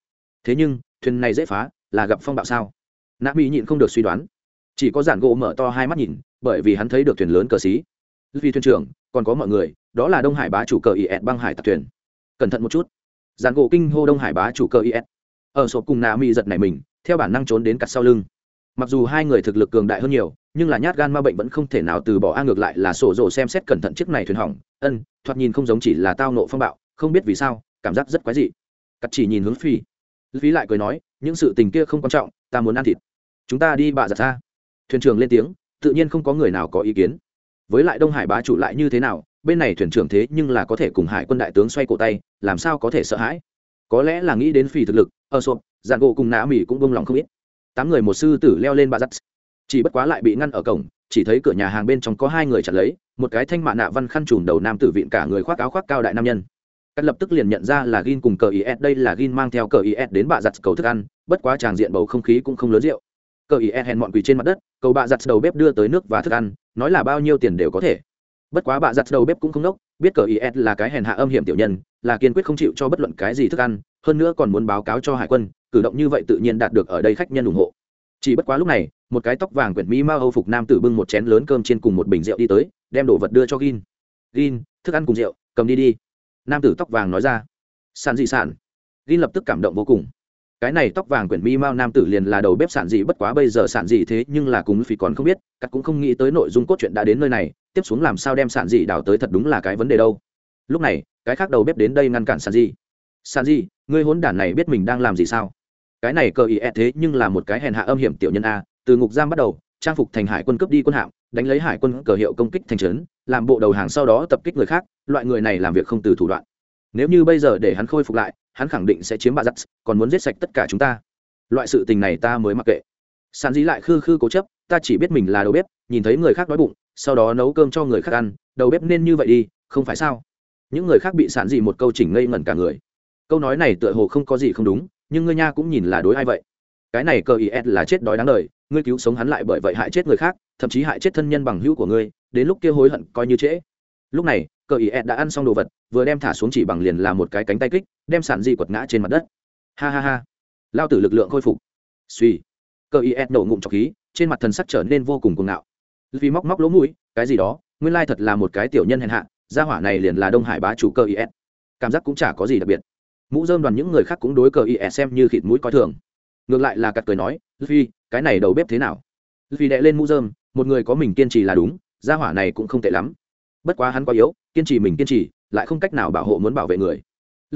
Thế nhưng thuyền này dễ phá là gặp phong bạo sao? Nạ mỹ nhịn không được suy đoán. Chỉ có giản gỗ mở to hai mắt nhìn bởi vì hắn thấy được thuyền lớn cờ xí. Vì thuyền trưởng còn có mọi người đó là đông hải bá chủ cờ is băng hải tặc thuyền cẩn thận một chút. Giản gỗ kinh hô đông hải bá chủ cơ is ở sộp cùng nà mỹ giật này mình, theo bản năng trốn đến cặt sau lưng. Mặc dù hai người thực lực cường đại hơn nhiều, nhưng là nhát gan ma bệnh vẫn không thể nào từ bỏ a ngược lại là sổ rồ xem xét cẩn thận chiếc này thuyền hỏng. Ân, thoạt nhìn không giống chỉ là tao nộ phong bạo, không biết vì sao, cảm giác rất quái dị. Cặt chỉ nhìn hướng phi. Phí lại cười nói, những sự tình kia không quan trọng, ta muốn ăn thịt. Chúng ta đi bạ giặt ra. Thuyền trưởng lên tiếng, tự nhiên không có người nào có ý kiến. Với lại đông hải bá chủ lại như thế nào, bên này thuyền trưởng thế nhưng là có thể cùng hải quân đại tướng xoay cổ tay làm sao có thể sợ hãi? Có lẽ là nghĩ đến phi thực lực ở sộp dàn gỗ cùng nã mỹ cũng bông lòng không ít. Tám người một sư tử leo lên bạ giắt chỉ bất quá lại bị ngăn ở cổng, chỉ thấy cửa nhà hàng bên trong có hai người chặt lấy, một cái thanh mạ nạ văn khăn trùm đầu nam tử viện cả người khoác áo khoác cao đại nam nhân. Cắt lập tức liền nhận ra là gin cùng cờ is đây là gin mang theo cờ is đến bạ giặt cầu thức ăn, bất quá tràng diện bầu không khí cũng không lớn rượu. Cờ is hèn mọn quỳ trên mặt đất, cầu bạ giặt đầu bếp đưa tới nước và thức ăn, nói là bao nhiêu tiền đều có thể bất quá bà giặt đầu bếp cũng không nốc, biết cờ is là cái hèn hạ âm hiểm tiểu nhân, là kiên quyết không chịu cho bất luận cái gì thức ăn, hơn nữa còn muốn báo cáo cho hải quân, cử động như vậy tự nhiên đạt được ở đây khách nhân ủng hộ. Chỉ bất quá lúc này, một cái tóc vàng quyển mỹ mao âu phục nam tử bưng một chén lớn cơm trên cùng một bình rượu đi tới, đem đồ vật đưa cho gin. Gin, thức ăn cùng rượu, cầm đi đi. Nam tử tóc vàng nói ra. Sàn dị sản gin lập tức cảm động vô cùng cái này tóc vàng quyển mi mao nam tử liền là đầu bếp sản dị, bất quá bây giờ sản dị thế nhưng là cùng phi còn không biết, cắt cũng không nghĩ tới nội dung cốt truyện đã đến nơi này, tiếp xuống làm sao đem sản dị đào tới thật đúng là cái vấn đề đâu. Lúc này, cái khác đầu bếp đến đây ngăn cản sản dị. Sản dị, ngươi hỗn đản này biết mình đang làm gì sao? Cái này cờ ý thế nhưng là một cái hèn hạ âm hiểm tiểu nhân a, từ ngục giam bắt đầu, trang phục thành hải quân cướp đi quân hạm, đánh lấy hải quân cờ hiệu công kích thành trấn, làm bộ đầu hàng sau đó tập kích người khác, loại người này làm việc không từ thủ đoạn. Nếu như bây giờ để hắn khôi phục lại hắn khẳng định sẽ chiếm bà giặt, còn muốn giết sạch tất cả chúng ta. Loại sự tình này ta mới mặc kệ. Sàn dí lại khư khư cố chấp ta chỉ biết mình là đầu bếp nhìn thấy người khác đói bụng sau đó nấu cơm cho người khác ăn đầu bếp nên như vậy đi không phải sao? Những người khác bị sàn dí một câu chỉnh ngây ngẩn cả người. Câu nói này tựa hồ không có gì không đúng nhưng ngươi nha cũng nhìn là đối ai vậy? Cái này cờ ý ed là chết đói đáng đời ngươi cứu sống hắn lại bởi vậy hại chết người khác thậm chí hại chết thân nhân bằng hữu của ngươi đến lúc kia hối hận coi như trễ. Lúc này cờ ý ed đã ăn xong đồ vật, vừa đem thả xuống chỉ bằng liền là một cái cánh tay kích, đem sản di quật ngã trên mặt đất. Ha ha ha. Lao tử lực lượng khôi phục. Suy. Cờ ý ed nổ ngụm trọc khí, trên mặt thần sắc trở nên vô cùng cuồng ngạo. Vì móc móc lỗ mũi, cái gì đó, nguyên lai thật là một cái tiểu nhân hèn hạ, gia hỏa này liền là đông hải bá chủ cơ is cảm giác cũng chả có gì đặc biệt. Mũ dơm đoàn những người khác cũng đối cờ is xem như khịt mũi coi thường. Ngược lại là cặt cười nói vì cái này đầu bếp thế nào? Vì đệ lên mũ dơm một người có mình kiên trì là đúng, gia hỏa này cũng không tệ lắm bất quá hắn quá yếu, kiên trì mình kiên trì, lại không cách nào bảo hộ muốn bảo vệ người.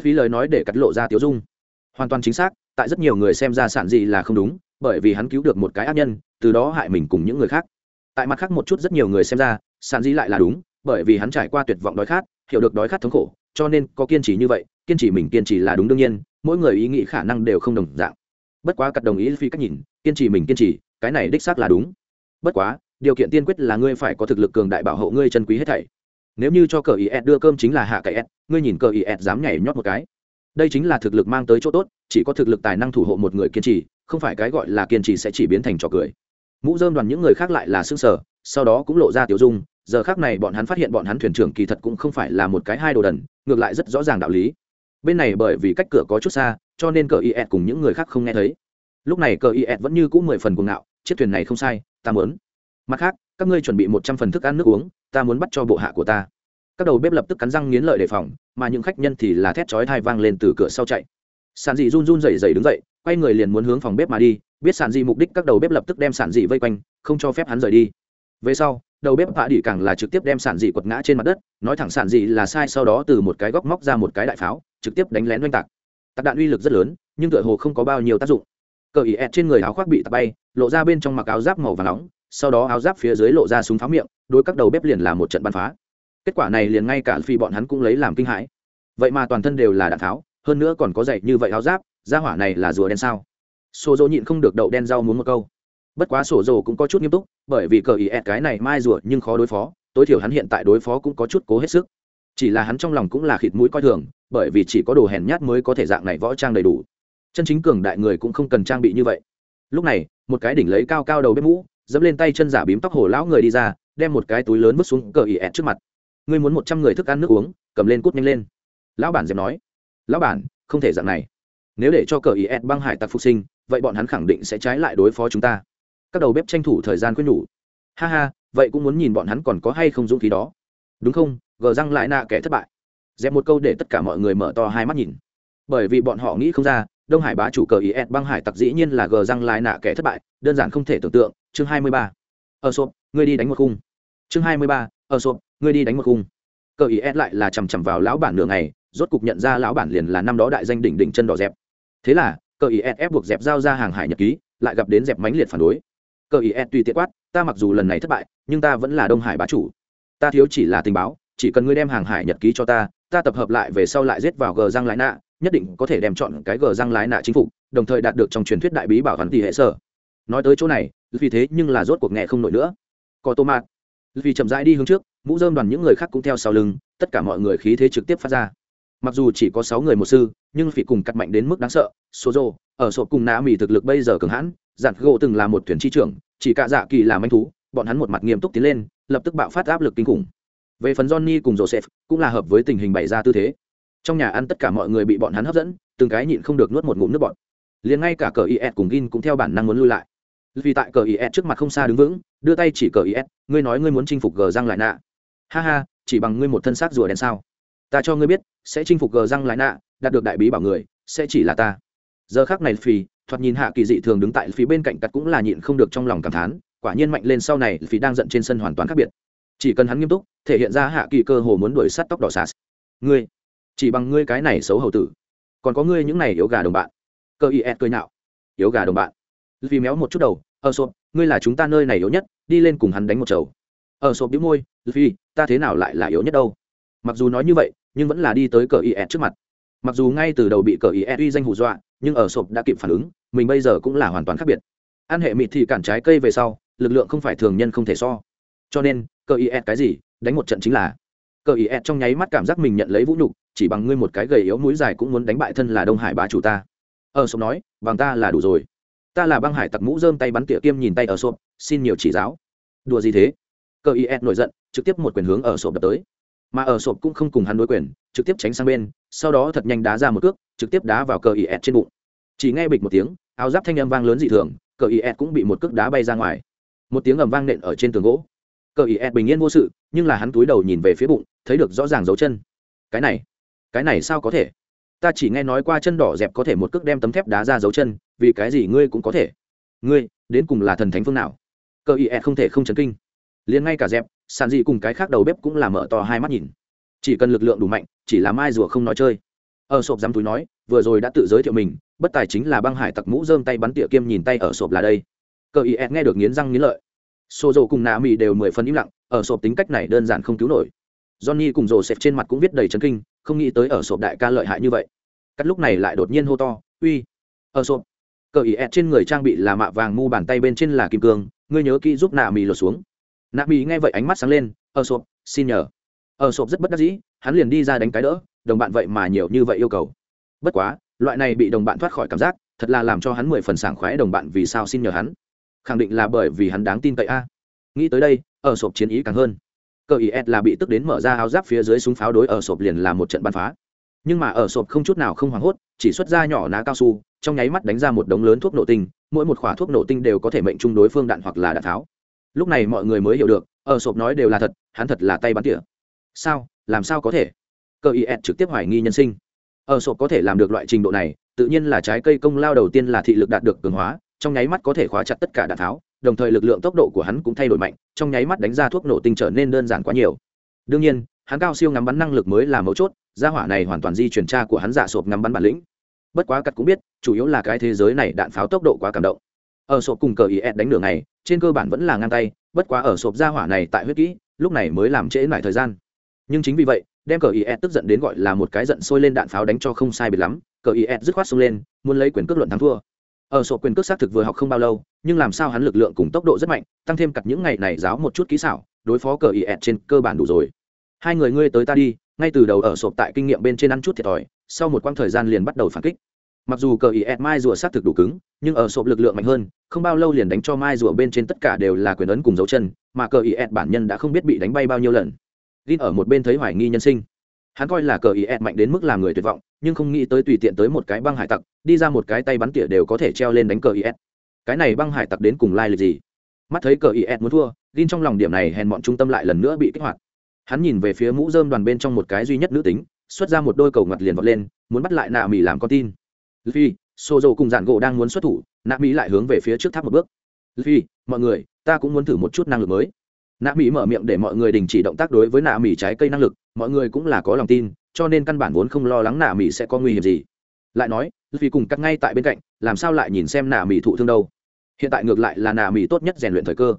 Phí lời nói để cắt lộ ra tiếu dung. Hoàn toàn chính xác, tại rất nhiều người xem ra sản gì là không đúng, bởi vì hắn cứu được một cái ác nhân, từ đó hại mình cùng những người khác. Tại mặt khác một chút rất nhiều người xem ra, sản di lại là đúng, bởi vì hắn trải qua tuyệt vọng đói khát, hiểu được đói khát thống khổ, cho nên có kiên trì như vậy, kiên trì mình kiên trì là đúng đương nhiên, mỗi người ý nghĩ khả năng đều không đồng dạng. Bất quá cắt đồng ý phi cách nhìn, kiên trì mình kiên trì, cái này đích xác là đúng. Bất quá, điều kiện tiên quyết là ngươi phải có thực lực cường đại bảo hộ ngươi chân quý hết thảy nếu như cho cờ ý ed đưa cơm chính là hạ cậy ed ngươi nhìn cờ ý ed dám nhảy nhót một cái. Đây chính là thực lực mang tới chỗ tốt, chỉ có thực lực tài năng thủ hộ một người kiên trì, không phải cái gọi là kiên trì sẽ chỉ biến thành trò cười. Mũ dơm đoàn những người khác lại là xương sở sau đó cũng lộ ra tiểu dung, giờ khác này bọn hắn phát hiện bọn hắn thuyền trưởng kỳ thật cũng không phải là một cái hai đồ đần, ngược lại rất rõ ràng đạo lý. Bên này bởi vì cách cửa có chút xa, cho nên cờ is cùng những người khác không nghe thấy. Lúc này cờ is vẫn như c ũ mười phần cuồng ngạo, chiếc thuyền này không sai, ta muốn. Mặt khác các ngươi chuẩn bị một trăm phần thức ăn nước uống, ta muốn bắt cho bộ hạ của ta. Các đầu bếp lập tức cắn răng nghiến lợi đề phòng, mà những khách nhân thì là thét chói thai vang lên từ cửa sau chạy. Sản dị run run rẩy rẩy đứng dậy, quay người liền muốn hướng phòng bếp mà đi, biết sản dị mục đích các đầu bếp lập tức đem sản dị vây quanh, không cho phép hắn rời đi. Về sau, đầu bếp hạ đỉ càng là trực tiếp đem sản dị quật ngã trên mặt đất, nói thẳng sản dị là sai sau đó từ một cái góc móc ra một cái đại pháo, trực tiếp đánh lén oanh tạc. Tạc đạn uy lực rất lớn, nhưng tựa hồ không có bao nhiêu tác dụng. Cờ ý ẹt trên người áo khoác bị tạc bay, lộ ra bên trong mặc áo giáp màu và nóng sau đó áo giáp phía dưới lộ ra súng pháo miệng đối các đầu bếp liền là một trận bắn phá. Kết quả này liền ngay cả phi bọn hắn cũng lấy làm kinh hãi. Vậy mà toàn thân đều là đạn tháo, hơn nữa còn có dậy như vậy áo giáp ra hỏa này là rùa đen sao? Sổ dỗ nhịn không được đậu đen rau muốn một câu. Bất quá sổ dỗ cũng có chút nghiêm túc, bởi vì cờ ý ẹt cái này mai rùa nhưng khó đối phó, tối thiểu hắn hiện tại đối phó cũng có chút cố hết sức. Chỉ là hắn trong lòng cũng là khịt mũi coi thường, bởi vì chỉ có đồ hèn nhát mới có thể dạng này võ trang đầy đủ. Chân chính cường đại người cũng không cần trang bị như vậy. Lúc này, một cái đỉnh lấy cao cao đầu bếp mũ dẫm lên tay chân giả bím tóc hồ lão người đi ra, đem một cái túi lớn vứt xuống cờ ỉ ẹt trước mặt. Ngươi muốn một trăm người thức ăn nước uống, cầm lên cút nhanh lên. Lão bản dẹp nói. Lão bản, không thể dạng này. Nếu để cho cờ ỉ ed băng hải tặc phục sinh, vậy bọn hắn khẳng định sẽ trái lại đối phó chúng ta. Các đầu bếp tranh thủ thời gian quyết nhủ. Ha ha, vậy cũng muốn nhìn bọn hắn còn có hay không dũng khí đó. Đúng không? Gờ răng lại nạ kẻ thất bại. Dẹp một câu để tất cả mọi người mở to hai mắt nhìn. Bởi vì bọn họ nghĩ không ra, đông hải bá chủ cờ ý ed băng hải tặc dĩ nhiên là gờ răng lại nạ kẻ thất bại, đơn giản không thể tưởng tượng chương hai mươi ba. Ở sộp, ngươi đi đánh một khung. Chương hai mươi ba, ở sộp, ngươi đi đánh một khung. Cờ ý ép lại là chằm chằm vào lão bản nửa ngày, rốt cục nhận ra lão bản liền là năm đó đại danh đỉnh đỉnh chân đỏ dẹp. Thế là, cờ ý ép buộc dẹp giao ra hàng hải nhật ký, lại gặp đến dẹp mãnh liệt phản đối. Cờ ý ép tùy tiện quát, ta mặc dù lần này thất bại, nhưng ta vẫn là đông hải bá chủ. Ta thiếu chỉ là tình báo, chỉ cần ngươi đem hàng hải nhật ký cho ta ta tập hợp lại về sau lại giết vào gờ răng lái nạ, nhất định có thể đem chọn cái gờ răng lái nạ chính phủ đồng thời đạt được trong truyền thuyết đại bí bảo hắn tỷ hệ sở nói tới chỗ này vì thế nhưng là rốt cuộc nghe không nổi nữa. Có tô mạt. Vì chậm rãi đi hướng trước, mũ dơm đoàn những người khác cũng theo sau lưng, tất cả mọi người khí thế trực tiếp phát ra. Mặc dù chỉ có sáu người một sư, nhưng vì cùng cắt mạnh đến mức đáng sợ. Số rô ở sộp cùng nã mỹ thực lực bây giờ cường hãn, giản gỗ từng là một thuyền chi trưởng, chỉ cả dạ kỳ làm anh thú, bọn hắn một mặt nghiêm túc tiến lên, lập tức bạo phát áp lực kinh khủng. Về phần johnny cùng joseph, cũng là hợp với tình hình bày ra tư thế. Trong nhà ăn tất cả mọi người bị bọn hắn hấp dẫn, từng cái nhịn không được nuốt một ngụm nước bọn liền ngay cả cờ is cùng gin cũng theo bản năng muốn lui lại vì tại cờ is trước mặt không xa đứng vững, đưa tay chỉ cờ is ngươi nói ngươi muốn chinh phục gờ răng lại nạ. Ha ha, chỉ bằng ngươi một thân xác rùa đen sao. Ta cho ngươi biết, sẽ chinh phục gờ răng lại nạ, đạt được đại bí bảo người, sẽ chỉ là ta. Giờ khác này phì thoạt nhìn hạ kỳ dị thường đứng tại phía bên cạnh cắt cũng là nhịn không được trong lòng cảm thán, quả nhiên mạnh lên sau này phì đang giận trên sân hoàn toàn khác biệt. Chỉ cần hắn nghiêm túc, thể hiện ra hạ kỳ cơ hồ muốn đuổi sát tóc đỏ sạt ngươi, chỉ bằng ngươi cái này xấu hầu tử. Còn có ngươi những này yếu gà đồng bạn. Cơ ý ed cười nạo yếu gà đồng bạn vì méo một chút đầu ở sộp, ngươi là chúng ta nơi này yếu nhất, đi lên cùng hắn đánh một chầu. Ở sộp đĩu môi vì ta thế nào lại là yếu nhất đâu? Mặc dù nói như vậy, nhưng vẫn là đi tới cờ is e trước mặt. Mặc dù ngay từ đầu bị cờ is e uy danh hù dọa, nhưng ở sộp đã kịp phản ứng, mình bây giờ cũng là hoàn toàn khác biệt. Ăn hệ mịt thì cản trái cây về sau, lực lượng không phải thường nhân không thể so. Cho nên, cờ is e cái gì, đánh một trận chính là. Cờ is trong nháy mắt cảm giác mình nhận lấy vũ nhục, chỉ bằng ngươi một cái gầy yếu mũi dài cũng muốn đánh bại thân là đông hải bá chủ ta. Ở sộp nói, bằng ta là đủ rồi ta là băng hải tặc mũ dơm tay bắn tỉa kiêm nhìn tay ở sộp, xin nhiều chỉ giáo. Đùa gì thế? Cờ is nổi giận, trực tiếp một quyền hướng ở sộp đập tới. Mà ở sộp cũng không cùng hắn đối quyền, trực tiếp tránh sang bên, sau đó thật nhanh đá ra một cước, trực tiếp đá vào cờ is trên bụng. Chỉ nghe bịch một tiếng, áo giáp thanh âm vang lớn dị thường, cờ is cũng bị một cước đá bay ra ngoài. Một tiếng ầm vang nện ở trên tường gỗ. Cờ is bình yên vô sự, nhưng là hắn túi đầu nhìn về phía bụng, thấy được rõ ràng dấu chân. Cái này cái này sao có thể? Ta chỉ nghe nói qua chân đỏ dẹp có thể một cước đem tấm thép đá ra dấu chân vì cái gì ngươi cũng có thể. Ngươi, đến cùng là thần thánh phương nào? Cờ is không thể không chấn kinh. Liền ngay cả dẹp, sàn dị cùng cái khác đầu bếp cũng là mở to hai mắt nhìn. Chỉ cần lực lượng đủ mạnh, chỉ là mai rùa không nói chơi. Ở sộp dám túi nói, vừa rồi đã tự giới thiệu mình, bất tài chính là băng hải tặc mũ dơm tay bắn tỉa kiêm nhìn tay ở sộp là đây. Cờ ý nghe được nghiến răng nghiến lợi. Xô dầu cùng nạ mì đều mười phần im lặng, ở sộp tính cách này đơn giản không cứu nổi. Johnny cùng rồ xẹp trên mặt cũng viết đầy chấn kinh, không nghĩ tới ở sộp đại ca lợi hại như vậy. Cắt lúc này lại đột nhiên hô to, uy! Ở sộp cờ ý trên người trang bị là mạ vàng mu bàn tay bên trên là kim cương, ngươi nhớ kỹ giúp nạ mì lột xuống. Nạ mì nghe vậy ánh mắt sáng lên ở sộp, xin nhờ. Ở sộp rất bất đắc dĩ, hắn liền đi ra đánh cái đỡ, đồng bạn vậy mà nhiều như vậy yêu cầu. Bất quá, loại này bị đồng bạn thoát khỏi cảm giác, thật là làm cho hắn mười phần sảng khoái đồng bạn vì sao xin nhờ hắn. Khẳng định là bởi vì hắn đáng tin cậy a. Nghĩ tới đây ở sộp chiến ý càng hơn. Cờ ý ed là bị tức đến mở ra áo giáp phía dưới súng pháo đối ở sộp liền là một trận bắn phá. Nhưng mà ở sộp không chút nào không hoảng hốt, chỉ xuất ra nhỏ ná cao su trong nháy mắt đánh ra một đống lớn thuốc nổ tinh, mỗi một khỏa thuốc nổ tinh đều có thể mệnh trung đối phương đạn hoặc là đạn tháo. Lúc này mọi người mới hiểu được ở sộp nói đều là thật, hắn thật là tay bắn tỉa. Sao? Làm sao có thể? Cơ ý ed trực tiếp hoài nghi nhân sinh. Ở sộp có thể làm được loại trình độ này, tự nhiên là trái cây công lao đầu tiên là thị lực đạt được cường hóa, trong nháy mắt có thể khóa chặt tất cả đạn tháo, đồng thời lực lượng tốc độ của hắn cũng thay đổi mạnh, trong nháy mắt đánh ra thuốc nổ tinh trở nên đơn giản quá nhiều. Đương nhiên, hắn cao siêu ngắm bắn năng lực mới là mấu chốt, gia hỏa này hoàn toàn di chuyển tra của hắn giả sộp ngắm bắn bản lĩnh bất quá cắt cũng biết, chủ yếu là cái thế giới này đạn pháo tốc độ quá cảm động. Ở sộp cùng cờ ý ed đánh đường này trên cơ bản vẫn là ngang tay, bất quá ở sộp ra hỏa này tại huyết kỹ, lúc này mới làm trễ lại thời gian. Nhưng chính vì vậy, đem cờ ý ed tức giận đến gọi là một cái giận sôi lên đạn pháo đánh cho không sai biệt lắm, cờ ý ed dứt khoát xông lên, muốn lấy quyền cước luận thắng thua. Ở sổ quyền cước xác thực vừa học không bao lâu, nhưng làm sao hắn lực lượng cùng tốc độ rất mạnh, tăng thêm cặp những ngày này giáo một chút kỹ xảo, đối phó cờ ý ed trên cơ bản đủ rồi. Hai người ngươi tới ta đi, ngay từ đầu ở sộp tại kinh nghiệm bên trên ăn chút thiệt thòi, sau một quãng thời gian liền bắt đầu phản kích mặc dù cờ ý ed mai rùa xác thực đủ cứng, nhưng ở sộp lực lượng mạnh hơn, không bao lâu liền đánh cho mai rùa bên trên tất cả đều là quyền ấn cùng dấu chân, mà cờ ý ed bản nhân đã không biết bị đánh bay bao nhiêu lần. Gin ở một bên thấy hoài nghi nhân sinh. Hắn coi là cờ ý ed mạnh đến mức làm người tuyệt vọng, nhưng không nghĩ tới tùy tiện tới một cái băng hải tặc, đi ra một cái tay bắn tỉa đều có thể treo lên đánh cờ is cái này băng hải tặc đến cùng lai lịch gì? Mắt thấy cờ is muốn thua, gin trong lòng điểm này hèn bọn trung tâm lại lần nữa bị kích hoạt. Hắn nhìn về phía mũ dơm đoàn bên trong một cái duy nhất nữ tính, xuất ra một đôi cầu ngặt liền vọt lên, muốn bắt lại nạ mỹ làm con tin. Luffy, Sozo cùng dàn gỗ đang muốn xuất thủ nạ mỹ lại hướng về phía trước tháp một bước. Luffy, mọi người ta cũng muốn thử một chút năng lực mới. Nạ mỹ mở miệng để mọi người đình chỉ động tác đối với nạ mỹ trái cây năng lực mọi người cũng là có lòng tin cho nên căn bản vốn không lo lắng nạ mỹ sẽ có nguy hiểm gì. Lại nói Luffy cùng cắt ngay tại bên cạnh làm sao lại nhìn xem nạ mỹ thụ thương đâu? Hiện tại ngược lại là nạ mỹ tốt nhất rèn luyện thời cơ.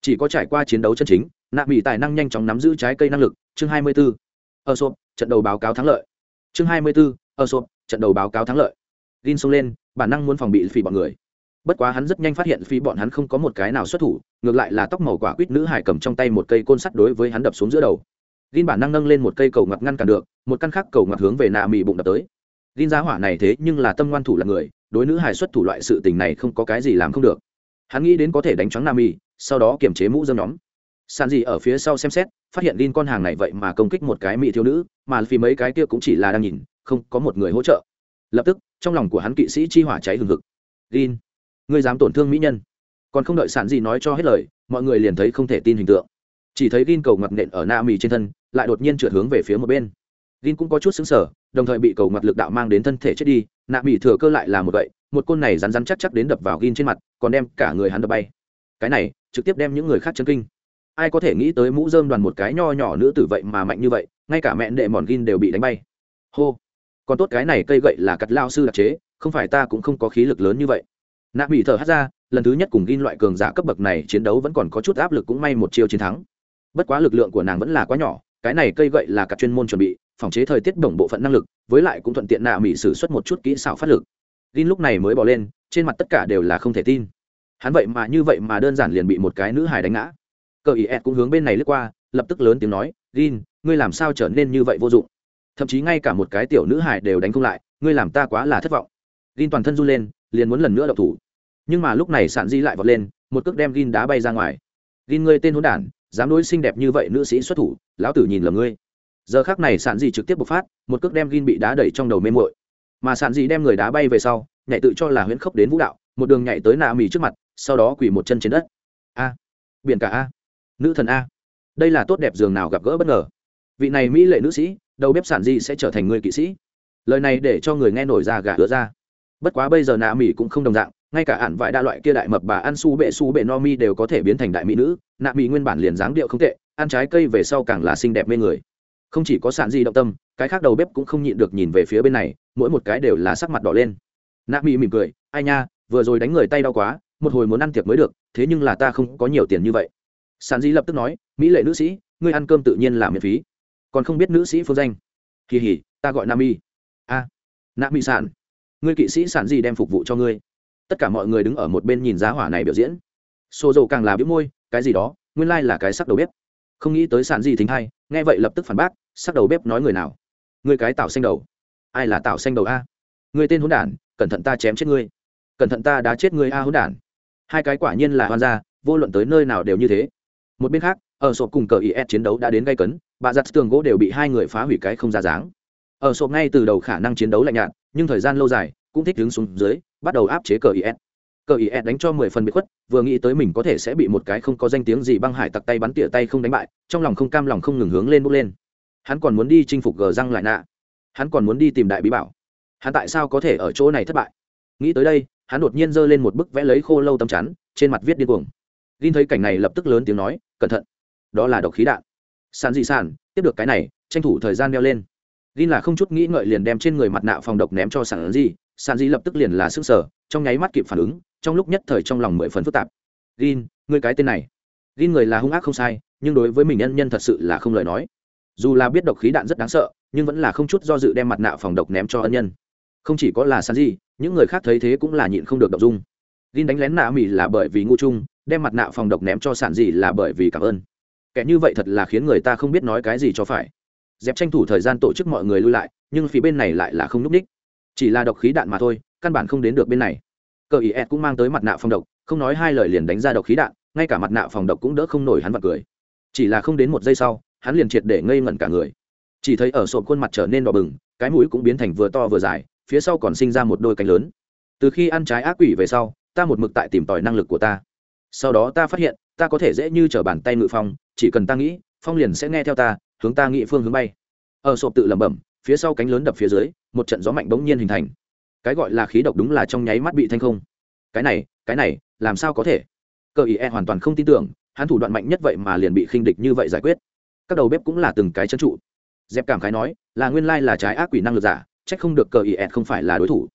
Chỉ có trải qua chiến đấu chân chính nạ mỹ tài năng nhanh chóng nắm giữ trái cây năng lực chương 24. ở sộp trận đầu báo cáo thắng lợi. Chương 24. ở sộp trận đầu báo cáo thắng lợi gin xông lên bản năng muốn phòng bị phỉ bọn người bất quá hắn rất nhanh phát hiện phi bọn hắn không có một cái nào xuất thủ ngược lại là tóc màu quả quýt nữ hải cầm trong tay một cây côn sắt đối với hắn đập xuống giữa đầu Gin bản năng nâng lên một cây cầu ngặt ngăn cản được, một căn khác cầu ngặt hướng về nạ mị bụng đập tới. Gin giá hỏa này thế nhưng là tâm ngoan thủ là người, đối nữ hài xuất thủ loại sự tình này không có cái gì làm không được. Hắn nghĩ đến có thể đánh trắng nạ mị, sau đó kiềm chế mũ dâm nhóm. San gì ở phía sau xem xét, phát hiện Gin con hàng này vậy mà công kích một cái mỹ thiếu nữ, mà vì mấy cái kia cũng chỉ là đang nhìn, không có một người hỗ trợ. Lập tức, trong lòng của hắn kỵ sĩ chi hỏa cháy hừng hực. Gin, ngươi dám tổn thương mỹ nhân? Còn không đợi Sản gì nói cho hết lời, mọi người liền thấy không thể tin hình tượng. Chỉ thấy gin cầu ngặt nện ở na mì trên thân lại đột nhiên trượt hướng về phía một bên. Gin cũng có chút xứng sở đồng thời bị cầu ngặt lực đạo mang đến thân thể chết đi. Nạ mì thừa cơ lại là một vậy một côn này rắn rắn chắc chắc đến đập vào gin trên mặt còn đem cả người hắn đập bay. Cái này trực tiếp đem những người khác chân kinh. Ai có thể nghĩ tới mũ dơm đoàn một cái nho nhỏ nữa tử vậy mà mạnh như vậy ngay cả mẹ đệ mòn gin đều bị đánh bay. Hô còn tốt cái này cây gậy là cắt lao sư đặc chế không phải ta cũng không có khí lực lớn như vậy. Nạ mỹ thở hát ra lần thứ nhất cùng gin loại cường giả cấp bậc này chiến đấu vẫn còn có chút áp lực cũng may một chiêu chiến thắng. Bất quá lực lượng của nàng vẫn là quá nhỏ cái này cây gậy là cả chuyên môn chuẩn bị phòng chế thời tiết đồng bộ phận năng lực với lại cũng thuận tiện nạ mỹ xử xuất một chút kỹ xảo phát lực. Gin lúc này mới bỏ lên trên mặt tất cả đều là không thể tin. Hắn vậy mà như vậy mà đơn giản liền bị một cái nữ hài đánh ngã. Cờ ý ed cũng hướng bên này lướt qua lập tức lớn tiếng nói Gin, ngươi làm sao trở nên như vậy vô dụng? Thậm chí ngay cả một cái tiểu nữ hài đều đánh không lại, ngươi làm ta quá là thất vọng. Gin toàn thân run lên, liền muốn lần nữa đậu thủ. Nhưng mà lúc này sạn di lại vọt lên, một cước đem Gin đá bay ra ngoài. Gin ngươi tên hỗn đản, dám đối xinh đẹp như vậy nữ sĩ xuất thủ, lão tử nhìn lầm ngươi. Giờ khác này sạn dị trực tiếp bộc phát, một cước đem gin bị đá đẩy trong đầu mê mội mà sạn dị đem người đá bay về sau, nhảy tự cho là huyễn khốc đến vũ đạo, một đường nhảy tới nạ mì trước mặt, sau đó quỳ một chân trên đất. A, biển cả a, nữ thần a. Đây là tốt đẹp giường nào gặp gỡ bất ngờ. Vị này mỹ lệ nữ sĩ đầu bếp sản di sẽ trở thành người kỵ sĩ. Lời này để cho người nghe nổi ra gà hứa ra. Bất quá bây giờ nạ mỹ cũng không đồng dạng, ngay cả ản vải đa loại kia đại mập bà ăn su bệ su bệ no mi đều có thể biến thành đại mỹ nữ. Nạ mỹ nguyên bản liền dáng điệu không tệ, ăn trái cây về sau càng là xinh đẹp mê người. Không chỉ có sản di động tâm, cái khác đầu bếp cũng không nhịn được nhìn về phía bên này, mỗi một cái đều là sắc mặt đỏ lên. Nạ mỹ mỉm cười, ai nha, vừa rồi đánh người tay đau quá, một hồi muốn ăn tiệc mới được, thế nhưng là ta không có nhiều tiền như vậy. Sản di lập tức nói, mỹ lệ nữ sĩ, ngươi ăn cơm tự nhiên là miễn phí còn không biết nữ sĩ phương danh. Kỳ hỉ ta gọi nam y a à, nạ sản ngươi kỵ sĩ sản gì đem phục vụ cho ngươi? Tất cả mọi người đứng ở một bên nhìn giá hỏa này biểu diễn. Xô dầu càng là biếu môi cái gì đó nguyên lai là cái sắc đầu bếp. Không nghĩ tới sản gì thính hay nghe vậy lập tức phản bác sắc đầu bếp nói người nào? Người cái tảo xanh đầu. Ai là tảo xanh đầu a? Người tên hôn đản cẩn thận ta chém chết ngươi. Cẩn thận ta đã chết ngươi a hôn đản. Hai cái quả nhiên là hoan gia vô luận tới nơi nào đều như thế. Một bên khác ở sộp cùng cờ is chiến đấu đã đến gây cấn, bà giặt tường gỗ đều bị hai người phá hủy cái không ra dáng. Ở sộp ngay từ đầu khả năng chiến đấu lạnh nhạt, nhưng thời gian lâu dài, cũng thích đứng xuống dưới, bắt đầu áp chế cờ is cờ ý ed đánh cho mười phần bị khuất, vừa nghĩ tới mình có thể sẽ bị một cái không có danh tiếng gì băng hải tặc tay bắn tỉa tay không đánh bại, trong lòng không cam lòng không ngừng hướng lên bốc lên. Hắn còn muốn đi chinh phục gờ răng lại nạ. Hắn còn muốn đi tìm đại bí bảo. Hắn tại sao có thể ở chỗ này thất bại? Nghĩ tới đây, hắn đột nhiên giơ lên một bức vẽ lấy khô lâu tầm chắn, trên mặt viết điên cuồng. Gin thấy cảnh này lập tức lớn tiếng nói, cẩn thận đó là độc khí đạn. Sàn dị sản tiếp được cái này, tranh thủ thời gian đeo lên. Gin là không chút nghĩ ngợi liền đem trên người mặt nạ phòng độc ném cho Sàn dị. Sàn dị lập tức liền là sức sở, trong nháy mắt kịp phản ứng, trong lúc nhất thời trong lòng mười phần phức tạp. Gin người cái tên này. Gin người là hung ác không sai, nhưng đối với mình nhân nhân thật sự là không lời nói. Dù là biết độc khí đạn rất đáng sợ, nhưng vẫn là không chút do dự đem mặt nạ phòng độc ném cho ân nhân. Không chỉ có là Sàn dị, những người khác thấy thế cũng là nhịn không được độc dung. Gin đánh lén nạ mỹ là bởi vì ngu chung, đem mặt nạ phòng độc ném cho sản dị là bởi vì cảm ơn kẻ như vậy thật là khiến người ta không biết nói cái gì cho phải. Dẹp tranh thủ thời gian tổ chức mọi người lui lại, nhưng phía bên này lại là không núp ních. Chỉ là độc khí đạn mà thôi, căn bản không đến được bên này. Cờ ý ed cũng mang tới mặt nạ phòng độc, không nói hai lời liền đánh ra độc khí đạn, ngay cả mặt nạ phòng độc cũng đỡ không nổi hắn vật cười. Chỉ là không đến một giây sau, hắn liền triệt để ngây ngẩn cả người. Chỉ thấy ở sộp khuôn mặt trở nên đỏ bừng, cái mũi cũng biến thành vừa to vừa dài, phía sau còn sinh ra một đôi cánh lớn. Từ khi ăn trái ác quỷ về sau, ta một mực tại tìm tòi năng lực của ta sau đó ta phát hiện, ta có thể dễ như t r ở bàn tay ngự phong, chỉ cần ta nghĩ, phong liền sẽ nghe theo ta, hướng ta nghĩ phương hướng bay. Ở sộp tự lẩm bẩm, phía sau cánh lớn đập phía dưới, một trận gió mạnh bỗng nhiên hình thành. Cái gọi là khí độc đúng là trong nháy mắt bị thanh không. Cái này cái này, làm sao có thể? Cờ ý e hoàn toàn không tin tưởng, hắn thủ đoạn mạnh nhất vậy mà liền bị khinh địch như vậy giải quyết. Các đầu bếp cũng là từng cái chân trụ. Dẹp cảm khái nói, là nguyên lai là trái ác quỷ năng lực giả trách không được cờ ý e không phải là đối thủ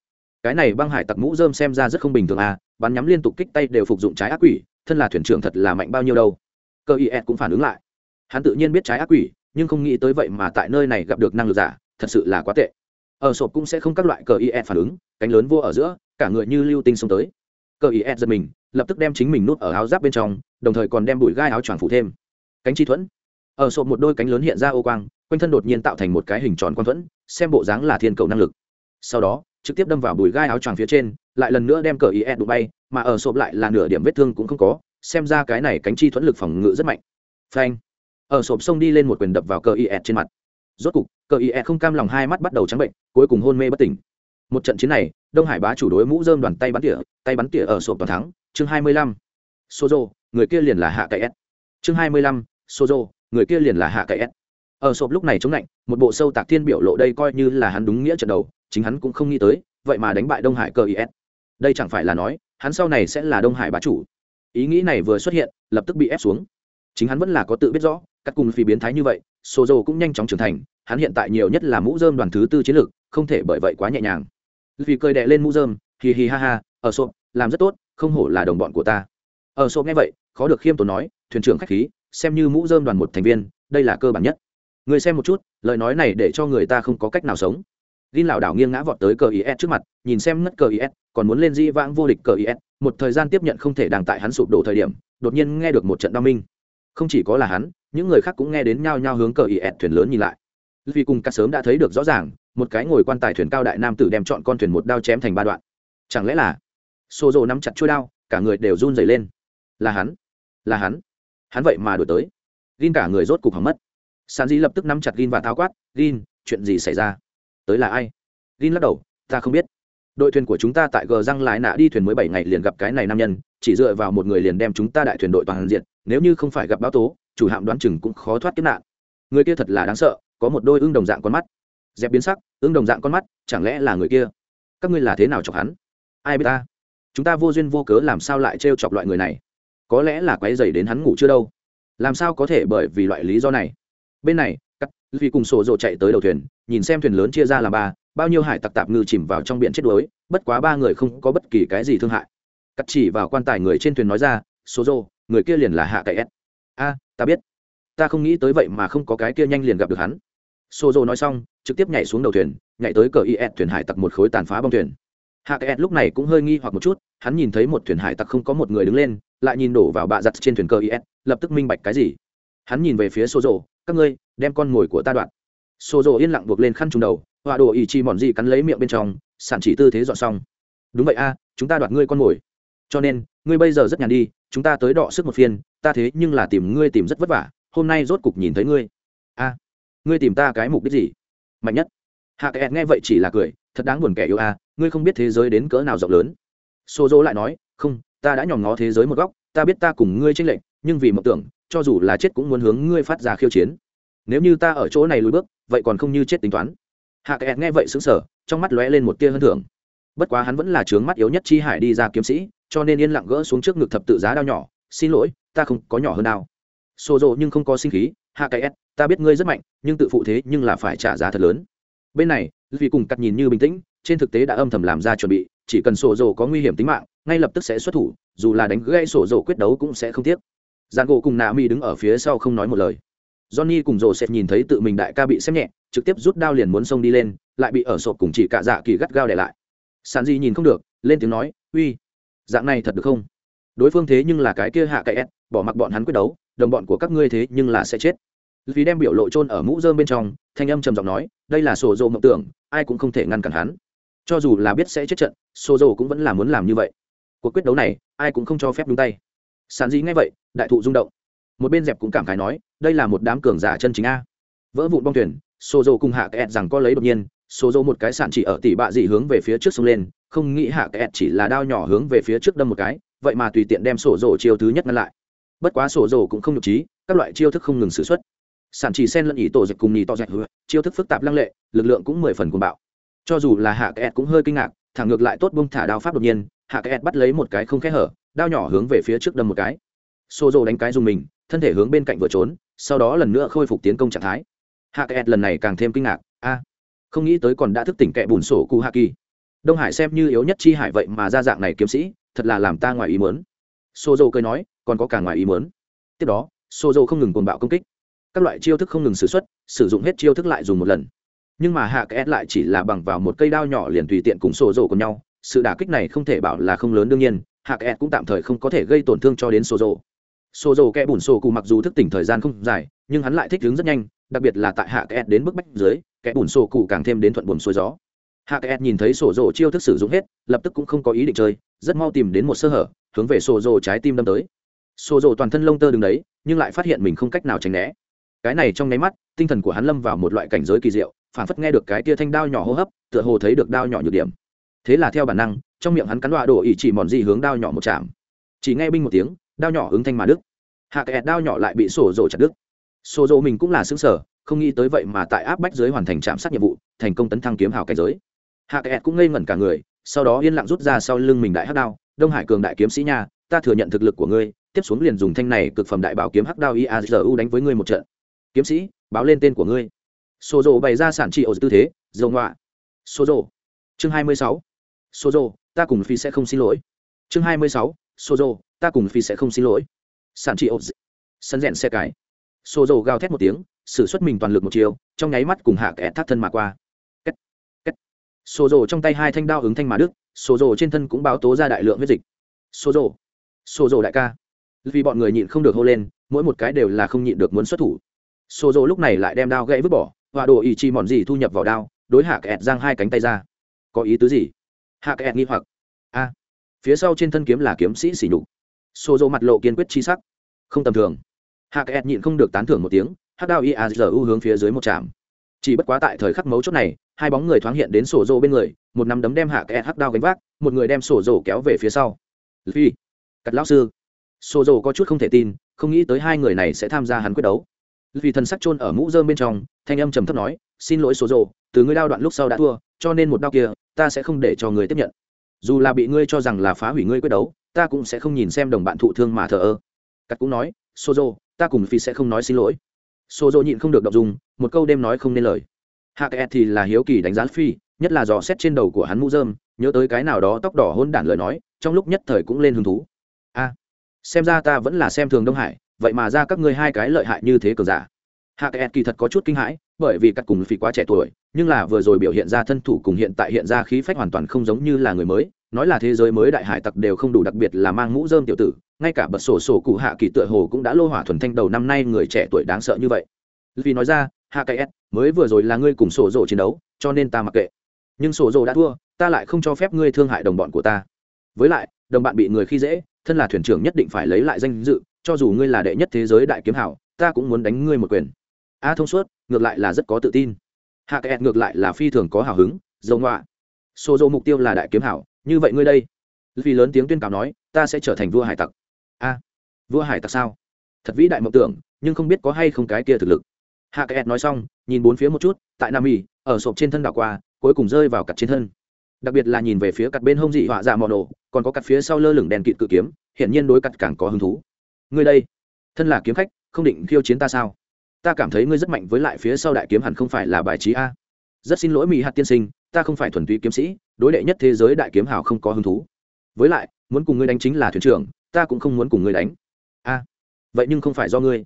cái này băng hải tặc mũ dơm xem ra rất không bình thường à bắn nhắm liên tục kích tay đều phục dụng trái ác quỷ, thân là thuyền trưởng thật là mạnh bao nhiêu đâu. Cơ y ed cũng phản ứng lại. Hắn tự nhiên biết trái ác quỷ, nhưng không nghĩ tới vậy mà tại nơi này gặp được năng lực giả, thật sự là quá tệ. Ở sộp cũng sẽ không các loại cờ ed phản ứng, cánh lớn vô ở giữa, cả người như lưu tinh xông tới. Cờ ed giật mình, lập tức đem chính mình nút ở áo giáp bên trong, đồng thời còn đem bụi gai áo choàng phủ thêm. Cánh chi thuẫn. Ở sộp một đôi cánh lớn hiện ra ô quang, quanh thân đột nhiên tạo thành một cái hình tròn quang thuẫn, xem bộ dáng là thiên cầu năng lực. Sau đó trực tiếp đâm vào bùi gai áo choàng phía trên, lại lần nữa đem cờ is e đụng bay, mà ở sộp lại là nửa điểm vết thương cũng không có, xem ra cái này cánh chi thuẫn lực phòng ngự rất mạnh. Phanh. Ở sộp sông đi lên một quyền đập vào cờ is e trên mặt. Rốt cục, cờ is e không cam lòng hai mắt bắt đầu trắng bệnh, cuối cùng hôn mê bất tỉnh. Một trận chiến này, đông hải bá chủ đối mũ dơm đoàn tay bắn tỉa, tay bắn tỉa ở sộp toàn thắng. Chương hai mươi lăm. Sozo, người kia liền là hạ cậy s. Chương hai mươi lăm. Sozo, người kia liền là hạ cậy s. Ở sộp lúc này chống lạnh, một bộ sâu tạc thiên biểu lộ đây coi như là hắn đúng nghĩa trận đầu chính hắn cũng không nghĩ tới, vậy mà đánh bại đông hải cờ is đây chẳng phải là nói, hắn sau này sẽ là đông hải bá chủ. Ý nghĩ này vừa xuất hiện, lập tức bị ép xuống. Chính hắn vẫn là có tự biết rõ, các cùng phi biến thái như vậy, sô dô cũng nhanh chóng trưởng thành, hắn hiện tại nhiều nhất là mũ dơm đoàn thứ tư chiến lược, không thể bởi vậy quá nhẹ nhàng. Vì cười đệ lên mũ dơm hì hì ha ha, ở sộp, làm rất tốt, không hổ là đồng bọn của ta. Ở sộp nghe vậy, khó được khiêm tốn nói, thuyền trưởng khách khí, xem như mũ dơm đoàn một thành viên, đây là cơ bản nhất. Người xem một chút, lời nói này để cho người ta không có cách nào sống. Gin lảo đảo nghiêng ngã vọt tới cờ IS trước mặt, nhìn xem ngất cờ IS, còn muốn lên di vãng vô địch cờ IS, một thời gian tiếp nhận không thể đàng tại hắn sụp đổ thời điểm, đột nhiên nghe được một trận đau minh. Không chỉ có là hắn những người khác cũng nghe đến nhao nhao hướng cờ IS thuyền lớn nhìn lại. Vì cùng cả sớm đã thấy được rõ ràng một cái ngồi quan tài thuyền cao đại nam tử đem chọn con thuyền một đao chém thành ba đoạn. Chẳng lẽ là Sozo nắm chặt chuôi đao cả người đều run rẩy lên. Là hắn là hắn hắn vậy mà đổi tới. Gin cả người rốt cục hỏng mất. San di lập tức nắm chặt gin và tháo quát gin chuyện gì xảy ra? Tới là ai? Gin lắc đầu, ta không biết. Đội thuyền của chúng ta tại gờ răng lái nạ đi thuyền mới bảy ngày liền gặp cái này nam nhân, chỉ dựa vào một người liền đem chúng ta đại thuyền đội toàn diện, nếu như không phải gặp báo tố, chủ hạm đoán chừng cũng khó thoát kiếp nạn. Người kia thật là đáng sợ, có một đôi ưng đồng dạng con mắt. Dẹp biến sắc, ưng đồng dạng con mắt, chẳng lẽ là người kia? Các ngươi là thế nào chọc hắn? Ai biết ta? Chúng ta vô duyên vô cớ làm sao lại trêu chọc loại người này? Có lẽ là quấy dày đến hắn ngủ chưa đâu. Làm sao có thể bởi vì loại lý do này? Bên này vì cùng sổ rộ chạy tới đầu thuyền, nhìn xem thuyền lớn chia ra làm ba, bao nhiêu hải tặc tạp ngư chìm vào trong biển chết đuối, bất quá ba người không có bất kỳ cái gì thương hại. Cắt chỉ vào quan tài người trên thuyền nói ra số rô người kia liền là hạ cậy s. A, ta biết. Ta không nghĩ tới vậy mà không có cái kia nhanh liền gặp được hắn. Số rô nói xong, trực tiếp nhảy xuống đầu thuyền, nhảy tới cờ is thuyền hải tặc một khối tàn phá bong thuyền. Hạ cậy s lúc này cũng hơi nghi hoặc một chút, hắn nhìn thấy một thuyền hải tặc không có một người đứng lên, lại nhìn đổ vào bạ giặt trên thuyền cờ is lập tức minh bạch cái gì. Hắn nhìn về phía số rô các ngươi, đem con mồi của ta đoạn. Xô rộ yên lặng buộc lên khăn trùng đầu, họa đồ ý chi mòn gì cắn lấy miệng bên trong, sản chỉ tư thế dọn xong. Đúng vậy a, chúng ta đoạt ngươi con mồi cho nên, ngươi bây giờ rất nhàn đi, chúng ta tới đọ sức một phiên, ta thế nhưng là tìm ngươi tìm rất vất vả, hôm nay rốt cục nhìn thấy ngươi. A, ngươi tìm ta cái mục đích gì? Mạnh nhất. Hạ kẹt nghe vậy chỉ là cười, thật đáng buồn kẻ yêu a, ngươi không biết thế giới đến cỡ nào rộng lớn. Xô dỗ lại nói, không, ta đã nhòm ngó thế giới một góc, ta biết ta cùng ngươi tranh lệch, nhưng vì mộng tưởng cho dù là chết cũng muốn hướng ngươi phát ra khiêu chiến. Nếu như ta ở chỗ này lùi bước, vậy còn không như chết tính toán. Hạ kẹt nghe vậy xứng sở trong mắt lóe lên một tia hơn thưởng. Bất quá hắn vẫn là trướng mắt yếu nhất chi hải đi ra kiếm sĩ, cho nên yên lặng gỡ xuống trước ngực thập tự giá đao nhỏ, xin lỗi, ta không có nhỏ hơn đao. Xô rộ nhưng không có sinh khí, hạ cái s ta biết ngươi rất mạnh, nhưng tự phụ thế nhưng là phải trả giá thật lớn. Bên này vì cùng cắt nhìn như bình tĩnh, trên thực tế đã âm thầm làm ra chuẩn bị, chỉ cần sổ dồ có nguy hiểm tính mạng, ngay lập tức sẽ xuất thủ, dù là đánh gãy sổ dồ quyết đấu cũng sẽ không tiếc giàn gỗ cùng nạ mi đứng ở phía sau không nói một lời. Johnny cùng rồ sẽ nhìn thấy tự mình đại ca bị xem nhẹ, trực tiếp rút đao liền muốn xông đi lên, lại bị ở sộp cùng chỉ cả dạ kỳ gắt gao để lại. Sàn di nhìn không được, lên tiếng nói, uy, dạng này thật được không? Đối phương thế nhưng là cái kia hạ cái ép bỏ mặc bọn hắn quyết đấu, đồng bọn của các ngươi thế nhưng là sẽ chết. Vì đem biểu lộ trôn ở mũ dơm bên trong, thanh âm trầm giọng nói, đây là sổ dồ mộng tưởng, ai cũng không thể ngăn cản hắn. Cho dù là biết sẽ chết trận sổ dồ cũng vẫn là muốn làm như vậy. Cuộc quyết đấu này, ai cũng không cho phép đúng tay. Sàn dĩ ngay vậy đại thụ rung động. Một bên dẹp cũng cảm khái nói, đây là một đám cường giả chân chính a. Vỡ vụn bong thuyền xô dô cùng hạ kẹt rằng có lấy đột nhiên xô dô một cái sạn chỉ ở tỷ bạ dị hướng về phía trước sông lên, không nghĩ hạ kẹt chỉ là đao nhỏ hướng về phía trước đâm một cái, vậy mà tùy tiện đem sổ dồ chiêu thứ nhất ngăn lại. Bất quá sổ dồ cũng không nhục trí các loại chiêu thức không ngừng xử x u ấ t sản chỉ sen lẫn ý tổ dịch cùng nhì to dạch hứa, chiêu thức phức tạp lăng lệ, lực lượng cũng mười phần cuồng bạo. Cho dù là hạ kẹt cũng hơi kinh ngạc, thả ngược lại tốt bông thả đao pháp đột nhiên, hạ kẹt bắt lấy một cái không khẽ hở, đao nhỏ hướng về phía trước đâm một cái xô rộ đánh cái dùng mình, thân thể hướng bên cạnh vừa trốn, sau đó lần nữa khôi phục tiến công trạng thái. Hạ kẹt lần này càng thêm kinh ngạc, a, không nghĩ tới còn đã thức tỉnh kẹ bùn sổ cụ hạ kỳ. Đông hải xem như yếu nhất chi hải vậy mà ra dạng này kiếm sĩ, thật là làm ta ngoài ý mớn xô rộ cười nói, còn có cả ngoài ý mớn tiếp đó xô rộ không ngừng cồn bạo công kích. Các loại chiêu thức không ngừng sử xuất, sử dụng hết chiêu thức lại dùng một lần. Nhưng mà hạ kẹt lại chỉ là bằng vào một cây đao nhỏ liền tùy tiện cùng Xô rộ cùng nhau. Sự đả kích này không thể bảo là không lớn đương nhiên, hạ kẹt cũng tạm thời không có thể gây tổn thương cho đến Xô rộ sổ dầu kẽ bùn sổ cụ mặc dù thức tỉnh thời gian không dài, nhưng hắn lại thích hướng rất nhanh, đặc biệt là tại hạ kẽ đến bức bách dưới kẽ bùn sổ cụ càng thêm đến thuận buồn xuôi gió. Hạ kẽ nhìn thấy sổ dầu chiêu thức sử dụng hết, lập tức cũng không có ý định chơi, rất mau tìm đến một sơ hở, hướng về sổ dầu trái tim đâm tới. Sổ dầu toàn thân lông tơ đứng đấy, nhưng lại phát hiện mình không cách nào tránh né. Cái này trong nháy mắt, tinh thần của hắn lâm vào một loại cảnh giới kỳ diệu, phản phất nghe được cái tia thanh đao nhỏ hô hấp, tựa hồ thấy được đao nhỏ nhược điểm. Thế là theo bản năng, trong miệng hắn cắn đọa đổ ỉ chỉ mòn gì hướng đao nhỏ một chạm. Chỉ nghe binh một tiếng, đao nhỏ ứng thanh mà đức hạ kẹt đao nhỏ lại bị sổ rồ chặt đứt. sổ rồ mình cũng là xứng sở, không nghĩ tới vậy mà tại áp bách giới hoàn thành trạm sát nhiệm vụ, thành công tấn thăng kiếm hào cảnh giới. Hạ kẹt cũng ngây ngẩn cả người, sau đó yên lặng rút ra sau lưng mình đại hắc đao, đông hải cường đại kiếm sĩ nha, ta thừa nhận thực lực của ngươi, tiếp xuống liền dùng thanh này cực phẩm đại bảo kiếm hắc đao iazu đánh với ngươi một trận. Kiếm sĩ, báo lên tên của ngươi. Sô rộ bày ra sản trị ổ tư thế, dầu ngoạ Sô rộ chương hai mươi sáu. Xô rộ ta cùng phi sẽ không xin lỗi. Chương hai mươi sáu. Xô rộ ta cùng phi sẽ không xin lỗi sản trị ô sân rèn xe cái. Xô dầu gào thét một tiếng s ử suất mình toàn lực một chiều, trong nháy mắt cùng hạ kẻ thắt thân mà qua. Kết. Kết. xô dầu trong tay hai thanh đao ứng thanh mà đức xô dầu trên thân cũng báo tố ra đại lượng huyết dịch. Xô dầu xô dầu đại ca. Vì bọn người nhịn không được hô lên, mỗi một cái đều là không nhịn được muốn xuất thủ. Xô dầu lúc này lại đem đao gãy vứt bỏ, họa đồ ý chi mòn gì thu nhập vào đao, đối hạ kẹt giang hai cánh tay ra. Có ý tứ gì? Hạ kẹt nghi hoặc. A, phía sau trên thân kiếm là kiếm sĩ xỉ nhục xô dỗ mặt lộ kiên quyết chi sắc. Không tầm thường. Hạ kẹt nhịn không được tán thưởng một tiếng, hát đao iazu hướng phía dưới một trạm. Chỉ bất quá tại thời khắc mấu chốt này, hai bóng người thoáng hiện đến sổ dỗ bên người, một nắm đấm đem hạ kẹt hắc đao gánh vác, một người đem sổ dỗ kéo về phía sau. Phi cắt lão sư. Sổ dỗ có chút không thể tin, không nghĩ tới hai người này sẽ tham gia hắn quyết đấu. Vì thần sắc chôn ở mũ rơm bên trong, thanh âm trầm thấp nói, xin lỗi sổ rồ từ ngươi đao đoạn lúc sau đã thua, cho nên một đao kia, ta sẽ không để cho người tiếp nhận. Dù là bị ngươi cho rằng là phá hủy ngươi quyết đấu ta cũng sẽ không nhìn xem đồng bạn thụ thương mà thờ ơ. Cắt cũng nói số ta cùng phi sẽ không nói xin lỗi. Số nhịn không được đọc dùng một câu đêm nói không nên lời. Hạ kẹt e thì là hiếu kỳ đánh giá phi, nhất là dò xét trên đầu của hắn mũ dơm nhớ tới cái nào đó tóc đỏ hôn đản lời nói, trong lúc nhất thời cũng lên hứng thú. A, xem ra ta vẫn là xem thường đông hải, vậy mà ra các ngươi hai cái lợi hại như thế cờ giả. Hạ kẹt e kỳ thật có chút kinh hãi, bởi vì cắt cùng phi quá trẻ tuổi, nhưng là vừa rồi biểu hiện ra thân thủ cùng hiện tại hiện ra khí phách hoàn toàn không giống như là người mới nói là thế giới mới đại hải tặc đều không đủ đặc biệt là mang mũ dơm tiểu tử, ngay cả bật sổ sổ cụ hạ kỳ tựa hồ cũng đã lô hỏa thuần thanh đầu năm nay người trẻ tuổi đáng sợ như vậy. Vì nói ra, hạ cái s, mới vừa rồi là ngươi cùng sổ rộ chiến đấu, cho nên ta mặc kệ. Nhưng sổ rộ đã thua, ta lại không cho phép ngươi thương hại đồng bọn của ta. Với lại, đồng bạn bị người khi dễ, thân là thuyền trưởng nhất định phải lấy lại danh dự, cho dù ngươi là đệ nhất thế giới đại kiếm hảo, ta cũng muốn đánh ngươi một quyền. A thông suốt, ngược lại là rất có tự tin. Hạ kẹt ngược lại là phi thường có hào hứng, dầu ngoạ xô dô mục tiêu là đại kiếm hảo như vậy ngươi đây. Vì lớn tiếng tuyên cáo nói, ta sẽ trở thành vua hải tặc. A, vua hải tặc sao? Thật vĩ đại mộng tưởng, nhưng không biết có hay không cái kia thực lực. Hạ kẽ nói xong, nhìn bốn phía một chút, tại nam y ở sộp trên thân đảo qua, cuối cùng rơi vào cặt trên thân. Đặc biệt là nhìn về phía cặt bên hông dị họa dạ mò nổ, còn có cặt phía sau lơ lửng đèn kịt cự kiếm hiện nhiên đối cặt càng có hứng thú. Ngươi đây, thân là kiếm khách, không định khiêu chiến ta sao? Ta cảm thấy ngươi rất mạnh với lại phía sau đại kiếm hẳn không phải là bài trí a. Rất xin lỗi mỹ hạt tiên sinh ta không phải thuần túy kiếm sĩ, đối đệ nhất thế giới đại kiếm hào không có hứng thú. Với lại, muốn cùng ngươi đánh chính là thuyền trưởng, ta cũng không muốn cùng ngươi đánh. A, vậy nhưng không phải do ngươi.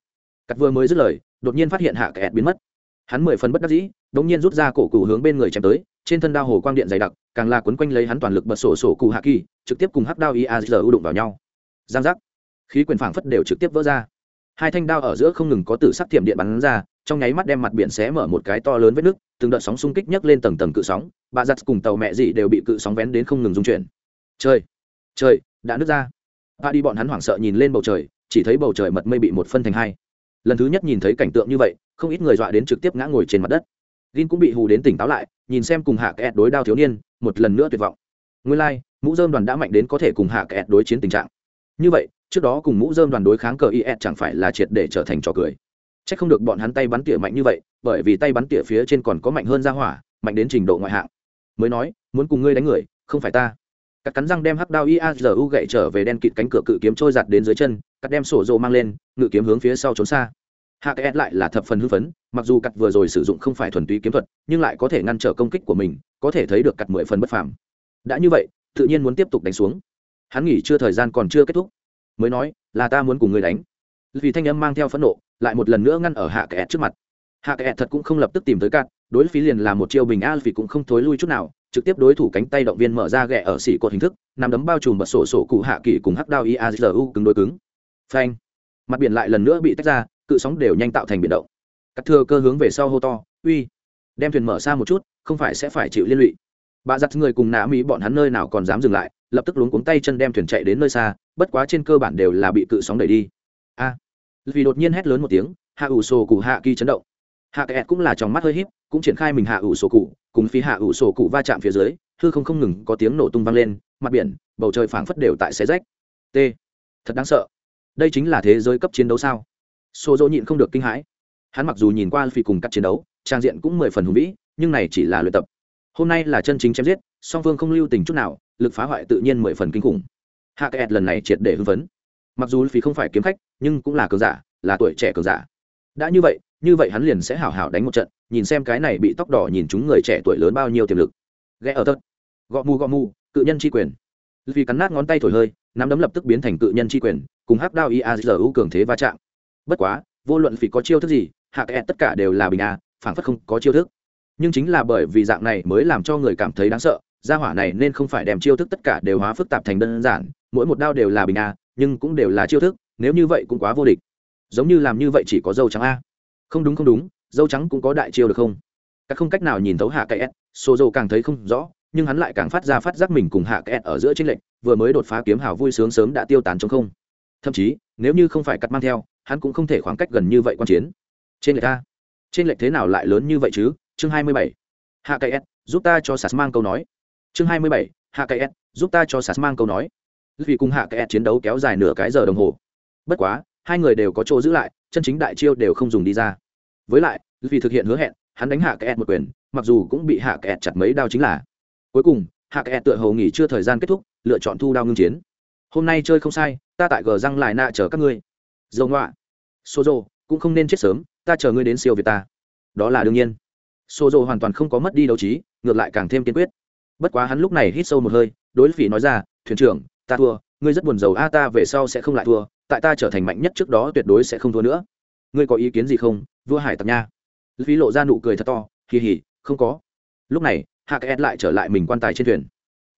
Cắt vừa mới dứt lời, đột nhiên phát hiện hạ kẹt biến mất. Hắn mười phần bất đắc dĩ, đột nhiên rút ra cổ cụ hướng bên người chém tới, trên thân đao hồ quang điện dày đặc, càng là quấn quanh lấy hắn toàn lực bật sổ sổ cụ hạ kỳ, trực tiếp cùng hắc đao iaz đụng vào nhau. Giang giác. Khí quyền phảng phất đều trực tiếp vỡ ra. Hai thanh đao ở giữa không ngừng có tử sắc thiểm điện bắn ra trong nháy mắt đem mặt biển xé mở một cái to lớn vết nước từng đợt sóng xung kích nhấc lên tầng tầng cự sóng bà giặt cùng tàu mẹ dị đều bị cự sóng vén đến không ngừng dung chuyển. Trời trời đã nứt ra. Bà đi bọn hắn hoảng sợ nhìn lên bầu trời chỉ thấy bầu trời mật mây bị một phân thành hai. Lần thứ nhất nhìn thấy cảnh tượng như vậy không ít người dọa đến trực tiếp ngã ngồi trên mặt đất. Gin cũng bị hù đến tỉnh táo lại nhìn xem cùng hạ kẹt đối đao thiếu niên một lần nữa tuyệt vọng. Nguyên lai、like, mũ dơm đoàn đã mạnh đến có thể cùng hạ kẹt đối chiến tình trạng. Như vậy trước đó cùng mũ dơm đoàn đối kháng cờ is chẳng phải là triệt để trở thành trò cười. Chắc không được bọn hắn tay bắn tỉa mạnh như vậy, bởi vì tay bắn tỉa phía trên còn có mạnh hơn ra hỏa, mạnh đến trình độ ngoại hạng. Mới nói, muốn cùng ngươi đánh người, không phải ta. Cắt cắn răng đem hắc đao iazu gậy trở về đen kịt cánh cửa cự kiếm trôi giặt đến dưới chân, cắt đem sổ rồ mang lên, ngự kiếm hướng phía sau trốn xa. Hạ Kẹt e lại là thập phần hưng phấn, mặc dù cắt vừa rồi sử dụng không phải thuần túy kiếm thuật, nhưng lại có thể ngăn trở công kích của mình, có thể thấy được cắt mười phần bất phàm. Đã như vậy, tự nhiên muốn tiếp tục đánh xuống. Hắn nghỉ chưa thời gian còn chưa kết thúc. Mới nói, là ta muốn cùng ngươi đánh vì thanh âm mang theo phẫn nộ, lại một lần nữa ngăn ở hạ kẹt trước mặt. Hạ kẹt thật cũng không lập tức tìm tới cạn đối phí liền là một chiêu bình a vì cũng không thối lui chút nào, trực tiếp đối thủ cánh tay động viên mở ra ghẹ ở xỉ cột hình thức, nằm đấm bao trùm bật sổ sổ cụ hạ kỳ cùng hắc đao iazu cứng đối cứng. Phanh. Mặt biển lại lần nữa bị tách ra, cự sóng đều nhanh tạo thành biển động. Cắt thừa cơ hướng về sau hô to, uy! Đem thuyền mở xa một chút, không phải sẽ phải chịu liên lụy. Bà giặt người cùng nã mỹ bọn hắn nơi nào còn dám dừng lại, lập tức luống cuống tay chân đem thuyền chạy đến nơi xa, bất quá trên cơ bản đều là bị cự sóng đẩy đi a. Vì đột nhiên hét lớn một tiếng, hạ ủ sổ cụ hạ kỳ chấn động. Hạ kẹt cũng là trong mắt hơi híp, cũng triển khai mình hạ ủ sổ cụ, cùng phía hạ ủ sổ cụ va chạm phía dưới, hư không không ngừng có tiếng nổ tung vang lên, mặt biển, bầu trời phảng phất đều tại xe rách. T. Thật đáng sợ. Đây chính là thế giới cấp chiến đấu sao? Xô dỗ nhịn không được kinh hãi. Hắn mặc dù nhìn qua phi cùng các chiến đấu, trang diện cũng mười phần hùng vĩ, nhưng này chỉ là luyện tập. Hôm nay là chân chính chém giết, song phương không lưu tình chút nào, lực phá hoại tự nhiên mười phần kinh khủng. Hạ kẹt lần này triệt để hưng phấn mặc dù phi không phải kiếm khách, nhưng cũng là cường giả, là tuổi trẻ cường giả. Đã như vậy như vậy hắn liền sẽ hảo hảo đánh một trận, nhìn xem cái này bị tóc đỏ nhìn chúng người trẻ tuổi lớn bao nhiêu tiềm lực. Ghé ở tật gõ mù gõ mù, cự nhân tri quyền. Vì cắn nát ngón tay thổi hơi, nắm đấm lập tức biến thành cự nhân tri quyền, cùng hắc đao iazu cường thế va chạm. Bất quá, vô luận phi có chiêu thức gì hạ kẹt e tất cả đều là bình a, phảng phất không có chiêu thức. Nhưng chính là bởi vì dạng này mới làm cho người cảm thấy đáng sợ, gia hỏa này nên không phải đem chiêu thức tất cả đều hóa phức tạp thành đơn giản mỗi một đao đều là bình a, nhưng cũng đều là chiêu thức, nếu như vậy cũng quá vô địch. Giống như làm như vậy chỉ có dâu trắng a. Không đúng không đúng, dâu trắng cũng có đại chiêu được không? Các không cách nào nhìn thấu hạ cái s số dâu càng thấy không rõ, nhưng hắn lại càng phát ra phát giác mình cùng hạ cái s ở giữa tranh lệnh vừa mới đột phá kiếm hào vui sướng sớm đã tiêu tán trong không. Thậm chí, nếu như không phải cắt mang theo, hắn cũng không thể khoảng cách gần như vậy quan chiến. Trên lệch ta trên lệch thế nào lại lớn như vậy chứ? Chương hai mươi bảy. Hạ cái s, giúp ta cho sas mang câu nói. Chương hai mươi bảy. Hạ cái s, giúp ta cho sas mang câu nói vì cùng hạ kẹt chiến đấu kéo dài nửa cái giờ đồng hồ. Bất quá, hai người đều có chỗ giữ lại, chân chính đại chiêu đều không dùng đi ra. Với lại, vì thực hiện hứa hẹn, hắn đánh hạ kẹt một quyền, mặc dù cũng bị hạ kẹt chặt mấy đao chính là. Cuối cùng, hạ kẹt tựa hầu nghỉ chưa thời gian kết thúc, lựa chọn thu đao ngưng chiến. Hôm nay chơi không sai, ta tại gờ răng lại nạ chờ các ngươi. Dầu ngoạ xô dô cũng không nên chết sớm, ta chờ ngươi đến siêu việt ta. Đó là đương nhiên. Xô dô hoàn toàn không có mất đi đấu trí, ngược lại càng thêm kiên quyết. Bất quá hắn lúc này hít sâu một hơi, đối phỉ nói ra, thuyền trưởng ta thua, ngươi rất buồn rầu a, ta về sau sẽ không lại thua, tại ta trở thành mạnh nhất trước đó tuyệt đối sẽ không thua nữa. Ngươi có ý kiến gì không? Vua hải tặc nha. Phí lộ ra nụ cười thật to kỳ hỉ không có. Lúc này hạ cái lại trở lại mình quan tài trên thuyền.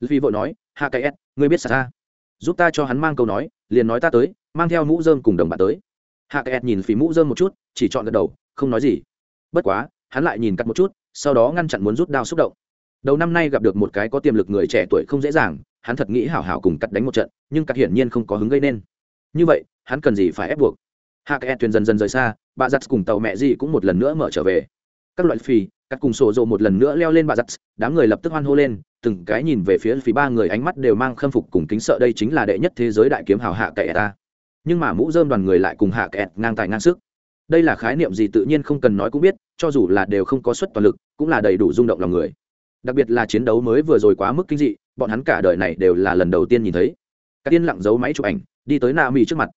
Phí vội nói hạ cái ngươi biết sao giúp ta cho hắn mang câu nói, liền nói ta tới, mang theo mũ dơm cùng đồng bạn tới. Hạ cái nhìn phí mũ dơm một chút, chỉ chọn gật đầu, không nói gì. Bất quá, hắn lại nhìn cắt một chút, sau đó ngăn chặn muốn rút đao xúc động. Đầu năm nay gặp được một cái có tiềm lực người trẻ tuổi không dễ dàng hắn thật nghĩ hảo hảo cùng cắt đánh một trận, nhưng cắt hiển nhiên không có hứng gây nên. Như vậy, hắn cần gì phải ép buộc? Hạ cái thuyền dần dần rời xa, bà giặt cùng tàu mẹ gì cũng một lần nữa mở trở về. Các loại phi cắt cùng sổ rộ một lần nữa leo lên bà giặt đám người lập tức hoan hô lên, từng cái nhìn về phía phí ba người ánh mắt đều mang khâm phục cùng kính sợ đây chính là đệ nhất thế giới đại kiếm hào hạ kệ ta. Nhưng mà mũ dơm đoàn người lại cùng hạ kẹt ngang tài ngang sức. Đây là khái niệm gì tự nhiên không cần nói cũng biết, cho dù là đều không có suất toàn lực, cũng là đầy đủ rung động lòng người. Đặc biệt là chiến đấu mới vừa rồi quá mức kinh dị bọn hắn cả đời này đều là lần đầu tiên nhìn thấy. Các tiên lặng giấu máy chụp ảnh đi tới na mi trước mặt.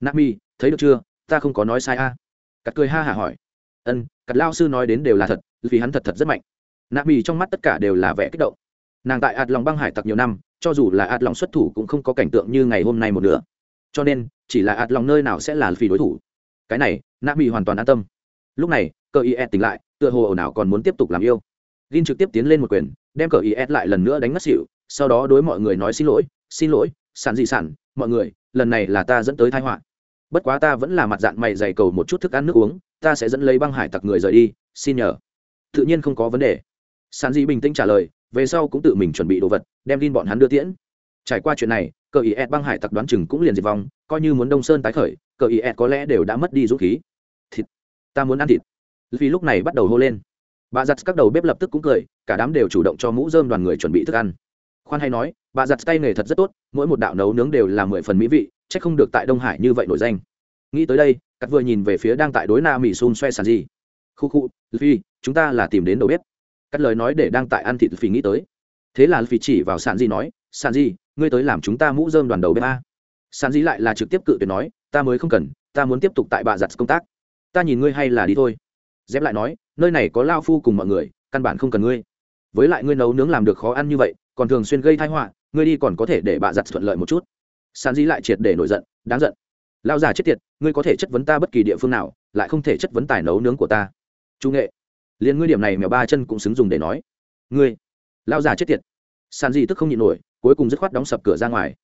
Na mi thấy được chưa? Ta không có nói sai a. À. cắt cười ha hả hỏi. Ân cắt lao sư nói đến đều là thật vì hắn thật thật rất mạnh. Na mi trong mắt tất cả đều là vẻ kích động. Nàng tại ạt lòng băng hải tặc nhiều năm cho dù là ạt lòng xuất thủ cũng không có cảnh tượng như ngày hôm nay một nữa cho nên chỉ là ạt lòng nơi nào sẽ là vì đối thủ. Cái này na mi hoàn toàn an tâm. Lúc này cờ ý e tỉnh lại tựa hồ ồn ào còn muốn tiếp tục làm yêu. Gin trực tiếp tiến lên một quyền, đem cờ IS lại lần nữa đánh ngất xỉu, sau đó đối mọi người nói xin lỗi, xin lỗi, sản gì sản, mọi người, lần này là ta dẫn tới tai họa. Bất quá ta vẫn là mặt dạng mày dày cầu một chút thức ăn nước uống, ta sẽ dẫn lấy băng hải tặc người rời đi, xin nhờ. Tự nhiên không có vấn đề. Sản gì bình tĩnh trả lời, về sau cũng tự mình chuẩn bị đồ vật, đem tin bọn hắn đưa tiễn. Trải qua chuyện này, cờ IS băng hải tặc đoán chừng cũng liền diệt vong, coi như muốn Đông Sơn tái khởi, cờ IS có lẽ đều đã mất đi dũng khí. Thịt, ta muốn ăn thịt. Vì lúc này bắt đầu hô lên bà giặt các đầu bếp lập tức cũng cười cả đám đều chủ động cho mũ dơm đoàn người chuẩn bị thức ăn khoan hay nói, bà giặt tay nghề thật rất tốt, mỗi một đạo nấu nướng đều là mười phần mỹ vị c h ắ c không được tại đông hải như vậy nổi danh. Nghĩ tới đây, cắt vừa nhìn về phía đang tại đối na mỹ xun xoe sàn gì. Khu khu phi chúng ta là tìm đến đầu bếp. Cắt lời nói để đang tại ăn thịt phi nghĩ tới. Thế là phi chỉ vào sàn gì nói, sàn gì, ngươi tới làm chúng ta mũ dơm đoàn đầu bếp a. Sàn gì lại là trực tiếp cự tuyệt nói, ta mới không cần, ta muốn tiếp tục tại bà giặt công tác. Ta nhìn ngươi hay là đi thôi. Dép lại nói, nơi này có lao phu cùng mọi người, căn bản không cần ngươi. Với lại ngươi nấu nướng làm được khó ăn như vậy còn thường xuyên gây thai họa ngươi đi còn có thể để bà giặt thuận lợi một chút. Sàn dĩ lại triệt để nổi giận đáng giận. Lao già chết tiệt ngươi có thể chất vấn ta bất kỳ địa phương nào lại không thể chất vấn tài nấu nướng của ta. Trung nghệ liền ngươi điểm này mèo ba chân cũng xứng dùng để nói. Ngươi lao già chết tiệt. Sàn dĩ tức không nhịn nổi cuối cùng dứt khoát đóng sập cửa ra ngoài.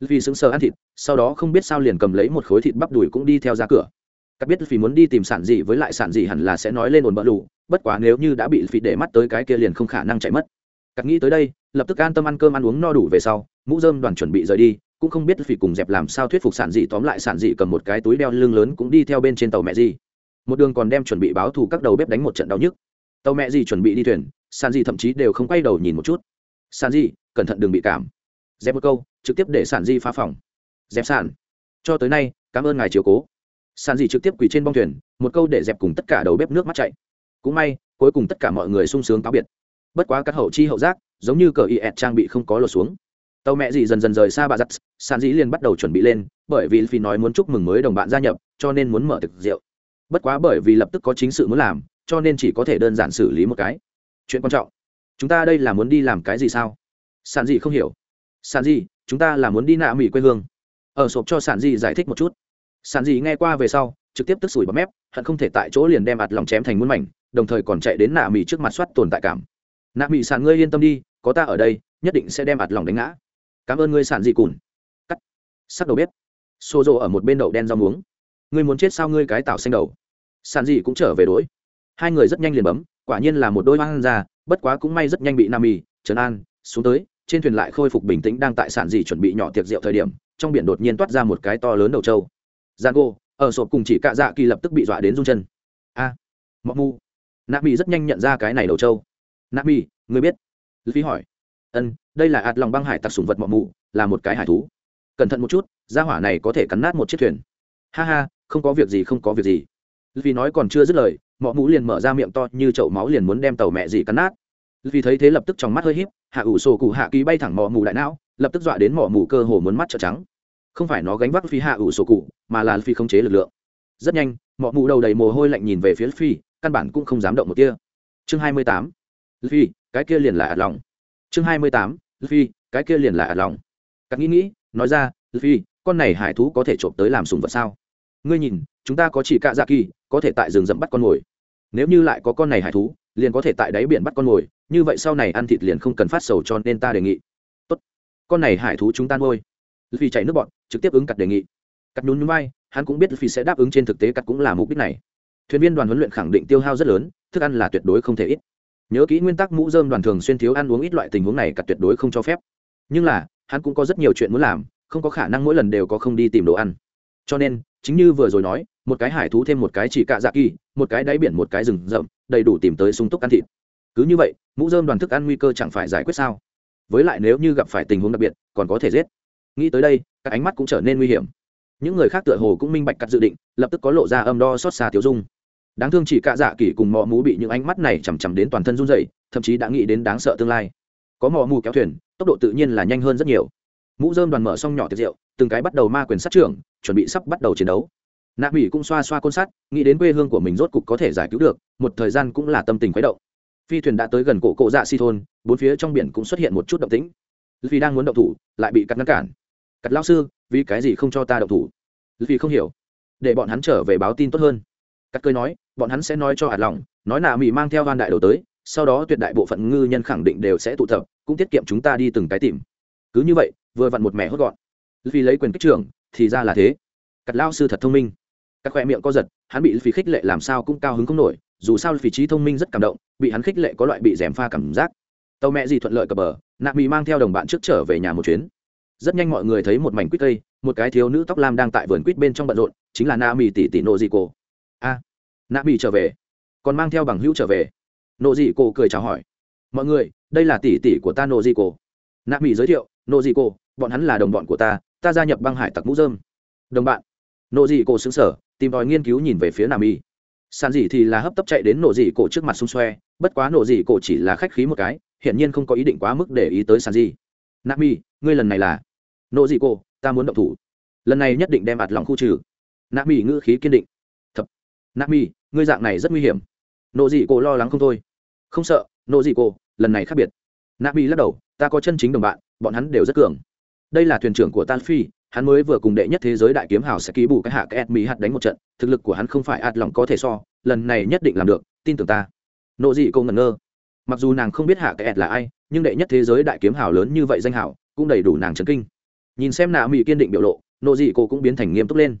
Vì sững sờ ăn thịt sau đó không biết sao liền cầm lấy một khối thịt bắp đùi cũng đi theo ra cửa. Các biết vì muốn đi tìm sản gì với lại sản gì hẳn là sẽ nói lên ồn bỡ lù, bất quá nếu như đã bị phỉ để mắt tới cái kia liền không khả năng chạy mất. các nghĩ tới đây, lập tức an tâm ăn cơm ăn uống no đủ về sau, mũ dơm đoàn chuẩn bị rời đi, cũng không biết vì cùng dẹp làm sao thuyết phục sản dị tóm lại sản dị cầm một cái túi đeo lưng lớn cũng đi theo bên trên tàu mẹ gì. Một đường còn đem chuẩn bị báo thù các đầu bếp đánh một trận đau nhức. Tàu mẹ gì chuẩn bị đi thuyền, sản dị thậm chí đều không quay đầu nhìn một chút. Sản dị, cẩn thận đừng bị cảm. Dẹp một câu, trực tiếp để sản dị phá phòng. Dẹp sản. Cho tới nay, cảm ơn ngài chiều cố sản dị trực tiếp quỳ trên bong thuyền một câu để dẹp cùng tất cả đầu bếp nước mắt chạy cũng may cuối cùng tất cả mọi người sung sướng cáo biệt bất quá các hậu chi hậu giác giống như cờ is trang bị không có lột xuống. Tàu mẹ dì dần dần rời xa bà giặt sàn dĩ liền bắt đầu chuẩn bị lên, bởi vì phi nói muốn chúc mừng mới đồng bạn gia nhập, cho nên muốn mở thực rượu. Bất quá bởi vì lập tức có chính sự muốn làm, cho nên chỉ có thể đơn giản xử lý một cái. Chuyện quan trọng. Chúng ta đây là muốn đi làm cái gì sao? Sàn dị không hiểu. Sàn dị chúng ta là muốn đi nạ mỹ quê hương. Ở sộp cho sàn dị giải thích một chút. Sàn dị nghe qua về sau, trực tiếp tức sủi bấm mép, hận không thể tại chỗ liền đem ạt lòng chém thành muôn mảnh, đồng thời còn chạy đến nạ mỹ trước mặt soát tồn tại cảm. Nạ mỹ sàn ngươi yên tâm đi có ta ở đây nhất định sẽ đem ạt lòng đánh ngã. Cảm ơn ngươi sàn dị cùn. Cắt. Sắc đầu bếp. Xô rộ ở một bên đậu đen rau muống. Ngươi muốn chết sao ngươi cái tạo xanh đầu? Sàn dị cũng trở về đuổi hai người rất nhanh liền bấm quả nhiên là một đôi hoang ra bất quá cũng may rất nhanh bị nam mì trấn an xuống tới trên thuyền lại khôi phục bình tĩnh đang tại sản dị chuẩn bị nhỏ tiệc rượu thời điểm trong biển đột nhiên toát ra một cái to lớn đầu trâu. Gian gô ở sộp cùng chỉ cạ dạ kỳ lập tức bị dọa đến rung chân. A. À, mọc mu Nam Mì rất nhanh nhận ra cái này đầu trâu. Nam Mì, người biết phí hỏi. Ân đây là ạt lòng băng hải tặc sủng vật mọ mụ, là một cái hải thú. Cẩn thận một chút gia hỏa này có thể cắn nát một chiếc thuyền. Ha ha không có việc gì không có việc gì. Vì nói còn chưa dứt lời mọ mụ liền mở ra miệng to như chậu máu liền muốn đem tàu mẹ gì cắn nát. Vì thấy thế lập tức trong mắt hơi híp hạ ủ sổ cụ hạ ký bay thẳng mọ mụ đại não lập tức dọa đến mọ mụ cơ hồ muốn mắt trợn trắng. Không phải nó gánh vác phi hạ ủ sổ cụ mà là phi không chế lực lượng. Rất nhanh mọ mụ đầu đầy mồ hôi lạnh nhìn về phía phi căn bản cũng không dám động một tia. Chương hai mươi tám phi cái kia liền là ạt lòng. Chương hai mươi tám phi cái kia liền là ạt lòng. Cắt nghĩ nghĩ, nói ra phi con này hải thú có thể trộm tới làm sùng vật sao? Ngươi nhìn, chúng ta có chỉ cạ dạ kỳ, có thể tại rừng rậm bắt con mồi. Nếu như lại có con này hải thú, liền có thể tại đáy biển bắt con mồi, như vậy sau này ăn thịt liền không cần phát sầu cho nên ta đề nghị. Tốt, con này hải thú chúng ta nuôi. Vì chạy nước bọn, trực tiếp ứng cặt đề nghị. Cắt nhún nhún vai, hắn cũng biết vì sẽ đáp ứng trên thực tế cắt cũng là mục đích này. Thuyền viên đoàn huấn luyện khẳng định tiêu hao rất lớn, thức ăn là tuyệt đối không thể ít nhớ kỹ nguyên tắc mũ dơm đoàn thường xuyên thiếu ăn uống ít loại tình huống này cắt tuyệt đối không cho phép. Nhưng là, hắn cũng có rất nhiều chuyện muốn làm, không có khả năng mỗi lần đều có không đi tìm đồ ăn. Cho nên, chính như vừa rồi nói, một cái hải thú thêm một cái chỉ cạ dạ kỳ, một cái đáy biển một cái rừng rậm, đầy đủ tìm tới sung túc ăn thịt. Cứ như vậy, mũ dơm đoàn thức ăn nguy cơ chẳng phải giải quyết sao? Với lại nếu như gặp phải tình huống đặc biệt, còn có thể giết. Nghĩ tới đây, các ánh mắt cũng trở nên nguy hiểm. Những người khác tựa hồ cũng minh bạch cắt dự định, lập tức có lộ ra âm đo xót xa tiêu dung đáng thương chỉ cả dạ kỳ cùng mò mú bị những ánh mắt này chằm chằm đến toàn thân run dậy thậm chí đã nghĩ đến đáng sợ tương lai. Có mò mù kéo thuyền, tốc độ tự nhiên là nhanh hơn rất nhiều. Mũ dơm đoàn mở xong nhỏ tiệt rượu, từng cái bắt đầu ma quyền sát trưởng, chuẩn bị sắp bắt đầu chiến đấu. Nạ mỹ cũng xoa xoa côn sắt, nghĩ đến quê hương của mình rốt cục có thể giải cứu được, một thời gian cũng là tâm tình khuấy động. Phi thuyền đã tới gần cổ cộ dạ si thôn, bốn phía trong biển cũng xuất hiện một chút động tĩnh. Vì đang muốn động thủ, lại bị cắt ngăn cản. Cắt lao sư, vì cái gì không cho ta động thủ? Vì không hiểu. Để bọn hắn trở về báo tin tốt hơn cắt cơi nói, bọn hắn sẽ nói cho hạt lòng nói nạ mỹ mang theo van đại đầu tới, sau đó tuyệt đại bộ phận ngư nhân khẳng định đều sẽ tụ tập, cũng tiết kiệm chúng ta đi từng cái tìm. Cứ như vậy, vừa vặn một mẻ hốt gọn. Vì lấy quyền kích trưởng, thì ra là thế. Cắt lao sư thật thông minh. Các khoe miệng co giật, hắn bị phí khích lệ làm sao cũng cao hứng không nổi, dù sao phí trí thông minh rất cảm động, bị hắn khích lệ có loại bị dèm pha cảm giác. Tàu mẹ gì thuận lợi cập bờ, nạp mỹ mang theo đồng bạn trước trở về nhà một chuyến. Rất nhanh mọi người thấy một mảnh quýt cây, một cái thiếu nữ tóc lam đang tại vườn quýt bên trong bận rộn, chính là na mỹ tỷ tỷ nộ dị cổ nạ bị trở về. Còn mang theo bằng hữu trở về. Nộ dị cổ cười chào hỏi. Mọi người, đây là tỷ tỷ của ta nộ dị cổ. Nạ bị giới thiệu, nộ dị cổ, bọn hắn là đồng bọn của ta ta gia nhập băng hải tặc mũ dơm. Đồng bạn. Nộ dị cổ xứng sở tìm tòi nghiên cứu nhìn về phía nam y sàn dị thì là hấp tấp chạy đến nộ dị cổ trước mặt xung xoe, bất quá nộ dị cổ chỉ là khách khí một cái, hiển nhiên không có ý định quá mức để ý tới sàn dị. Nam y ngươi lần này là? Nộ dị cổ, ta muốn động thủ. Lần này nhất định đem ạt lòng khu trừ. Nam y ngữ khí kiên định. Thập nam y ngươi dạng này rất nguy hiểm. Nộ dị cổ lo lắng không thôi. Không sợ, nộ dị cổ, lần này khác biệt. Nam bị lắc đầu, ta có chân chính đồng bạn, bọn hắn đều rất cường. Đây là thuyền trưởng của tan phi, hắn mới vừa cùng đệ nhất thế giới đại kiếm hào sẽ ký bù cái hạ cái mỹ hạt đánh một trận, thực lực của hắn không phải ạt lòng có thể so, lần này nhất định làm được, tin tưởng ta. Nộ dị cô ngẩn ngơ. Mặc dù nàng không biết hạ cái là ai, nhưng đệ nhất thế giới đại kiếm hào lớn như vậy danh hào, cũng đầy đủ nàng chấn kinh. Nhìn xem nạ mỹ kiên định biểu lộ, nộ dị cô cũng biến thành nghiêm túc lên.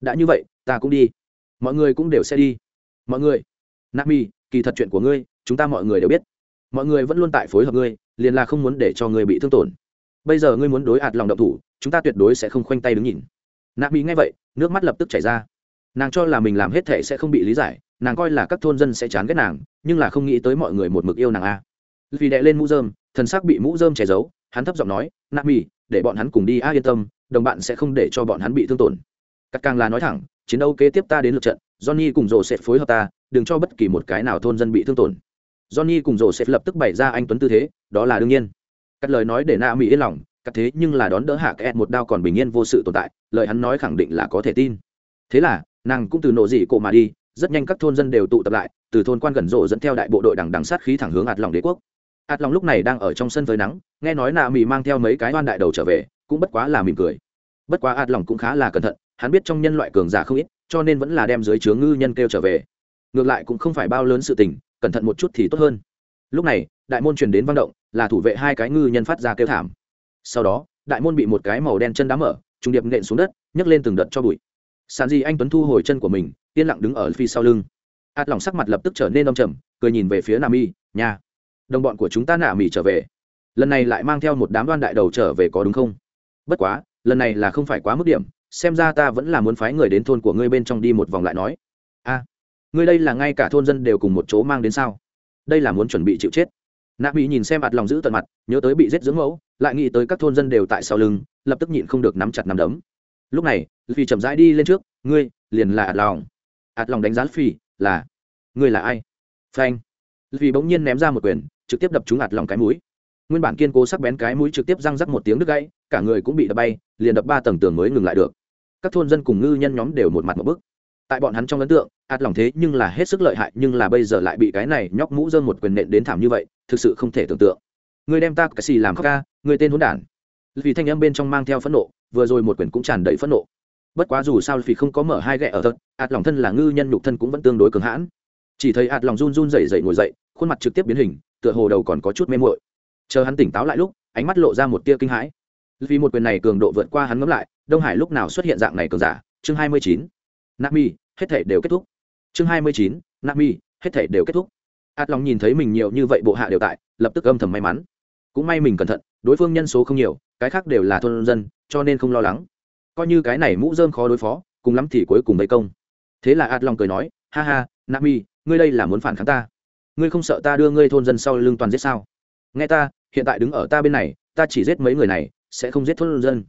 Đã như vậy, ta cũng đi. Mọi người cũng đều sẽ đi mọi người nạ mi kỳ thật chuyện của ngươi, chúng ta mọi người đều biết. Mọi người vẫn luôn tại phối hợp ngươi, liền là không muốn để cho ngươi bị thương tổn. Bây giờ ngươi muốn đối hạt lòng động thủ, chúng ta tuyệt đối sẽ không khoanh tay đứng nhìn. Nạp mỹ nghe vậy, nước mắt lập tức chảy ra. Nàng cho là mình làm hết thể sẽ không bị lý giải, nàng coi là các thôn dân sẽ chán ghét nàng, nhưng là không nghĩ tới mọi người một mực yêu nàng a. Vì đệ lên mũ dơm thần sắc bị mũ dơm che giấu, hắn thấp giọng nói nạp mỹ để bọn hắn cùng đi a, yên tâm, đồng bạn sẽ không để cho bọn hắn bị thương tổn. Cắt càng là nói thẳng, chiến đấu kế tiếp ta đến lượt trận johnny cùng rồ sẽ phối hợp ta, đừng cho bất kỳ một cái nào thôn dân bị thương tổn. Johnny cùng rồ sẽ lập tức bày ra anh tuấn tư thế, đó là đương nhiên. Cắt lời nói để Na mỹ yên lòng, cắt thế nhưng là đón đỡ hạ kẹt một đao còn bình yên vô sự tồn tại, lời hắn nói khẳng định là có thể tin. Thế là, nàng cũng từ nổ dị cổ mà đi, rất nhanh các thôn dân đều tụ tập lại, từ thôn quan gần rộ dẫn theo đại bộ đội đằng đằng sát khí thẳng hướng ạt lòng đế quốc. Ạt lòng lúc này đang ở trong sân với nắng, nghe nói nạ mỹ mang theo mấy cái oan đại đầu trở về, cũng bất quá là mỉm cười. Bất quá ạt lòng cũng khá là cẩn thận hắn biết trong nhân loại cường giả không ít, cho nên vẫn là đem dưới chướng ngư nhân kêu trở về. Ngược lại cũng không phải bao lớn sự tình, cẩn thận một chút thì tốt hơn. Lúc này, đại môn truyền đến văn động, là thủ vệ hai cái ngư nhân phát ra kêu thảm. Sau đó, đại môn bị một cái màu đen chân đá mở, trùng điệp nện xuống đất, nhấc lên từng đợt cho bụi. Sàn di anh tuấn thu hồi chân của mình, yên lặng đứng ở phi sau lưng. Ạt lòng sắc mặt lập tức trở nên đông trầm, cười nhìn về phía nam y nhà đồng bọn của chúng ta nạ mỹ trở về. Lần này lại mang theo một đám đoan đại đầu trở về có đúng không? Bất quá, lần này là không phải quá mức điểm xem ra ta vẫn là muốn phái người đến thôn của ngươi bên trong đi một vòng lại nói. A ngươi đây là ngay cả thôn dân đều cùng một chỗ mang đến sao? Đây là muốn chuẩn bị chịu chết. Nạ mỹ nhìn xem mặt lòng giữ tận mặt, nhớ tới bị giết dưỡng mẫu, lại nghĩ tới các thôn dân đều tại sau lưng, lập tức nhịn không được nắm chặt nắm đấm. Lúc này phi chậm rãi đi lên trước, ngươi, liền là ạt lòng. Ạt lòng đánh giá phi là, ngươi là ai? Phanh. Phi bỗng nhiên ném ra một quyền, trực tiếp đập trúng ạt lòng cái mũi. Nguyên bản kiên cố sắc bén cái mũi trực tiếp răng rắc một tiếng đứt gãy, cả người cũng bị đập bay, liền đập ba tầng tường mới ngừng lại được các thôn dân cùng ngư nhân nhóm đều một mặt một bức. Tại bọn hắn trong ấn tượng, ạt lòng thế nhưng là hết sức lợi hại, nhưng là bây giờ lại bị cái này nhóc mũ dơm một quyền nện đến thảm như vậy, thực sự không thể tưởng tượng. Người đem ta cái gì làm khóc ca, người tên hôn đản. Vì thanh âm bên trong mang theo phẫn nộ, vừa rồi một quyền cũng tràn đầy phẫn nộ. Bất quá dù sao vì không có mở hai ghẹ ở thật, ạt lòng thân là ngư nhân nhục thân cũng vẫn tương đối cường hãn. Chỉ thấy ạt lòng run run rẩy rẩy ngồi dậy, khuôn mặt trực tiếp biến hình, tựa hồ đầu còn có chút mê muội. Chờ hắn tỉnh táo lại lúc, ánh mắt lộ ra một tia kinh hãi. Vì một quyền này cường độ vượt qua hắn ngấm lại đông hải lúc nào xuất hiện dạng này cường giả? Chương hai mươi chín. Nami hết thể đều kết thúc. Chương hai mươi chín. Nami hết thể đều kết thúc. Át lòng nhìn thấy mình nhiều như vậy bộ hạ đều tại, lập tức âm thầm may mắn. Cũng may mình cẩn thận, đối phương nhân số không nhiều, cái khác đều là thôn dân, cho nên không lo lắng. Coi như cái này mũ dơm khó đối phó, cùng lắm thì cuối cùng bày công. Thế là át lòng cười nói, ha ha nami ngươi đây là muốn phản kháng ta? Ngươi không sợ ta đưa ngươi thôn dân sau lưng toàn giết sao? Nghe ta, hiện tại đứng ở ta bên này, ta chỉ giết mấy người này, sẽ không giết thôn dân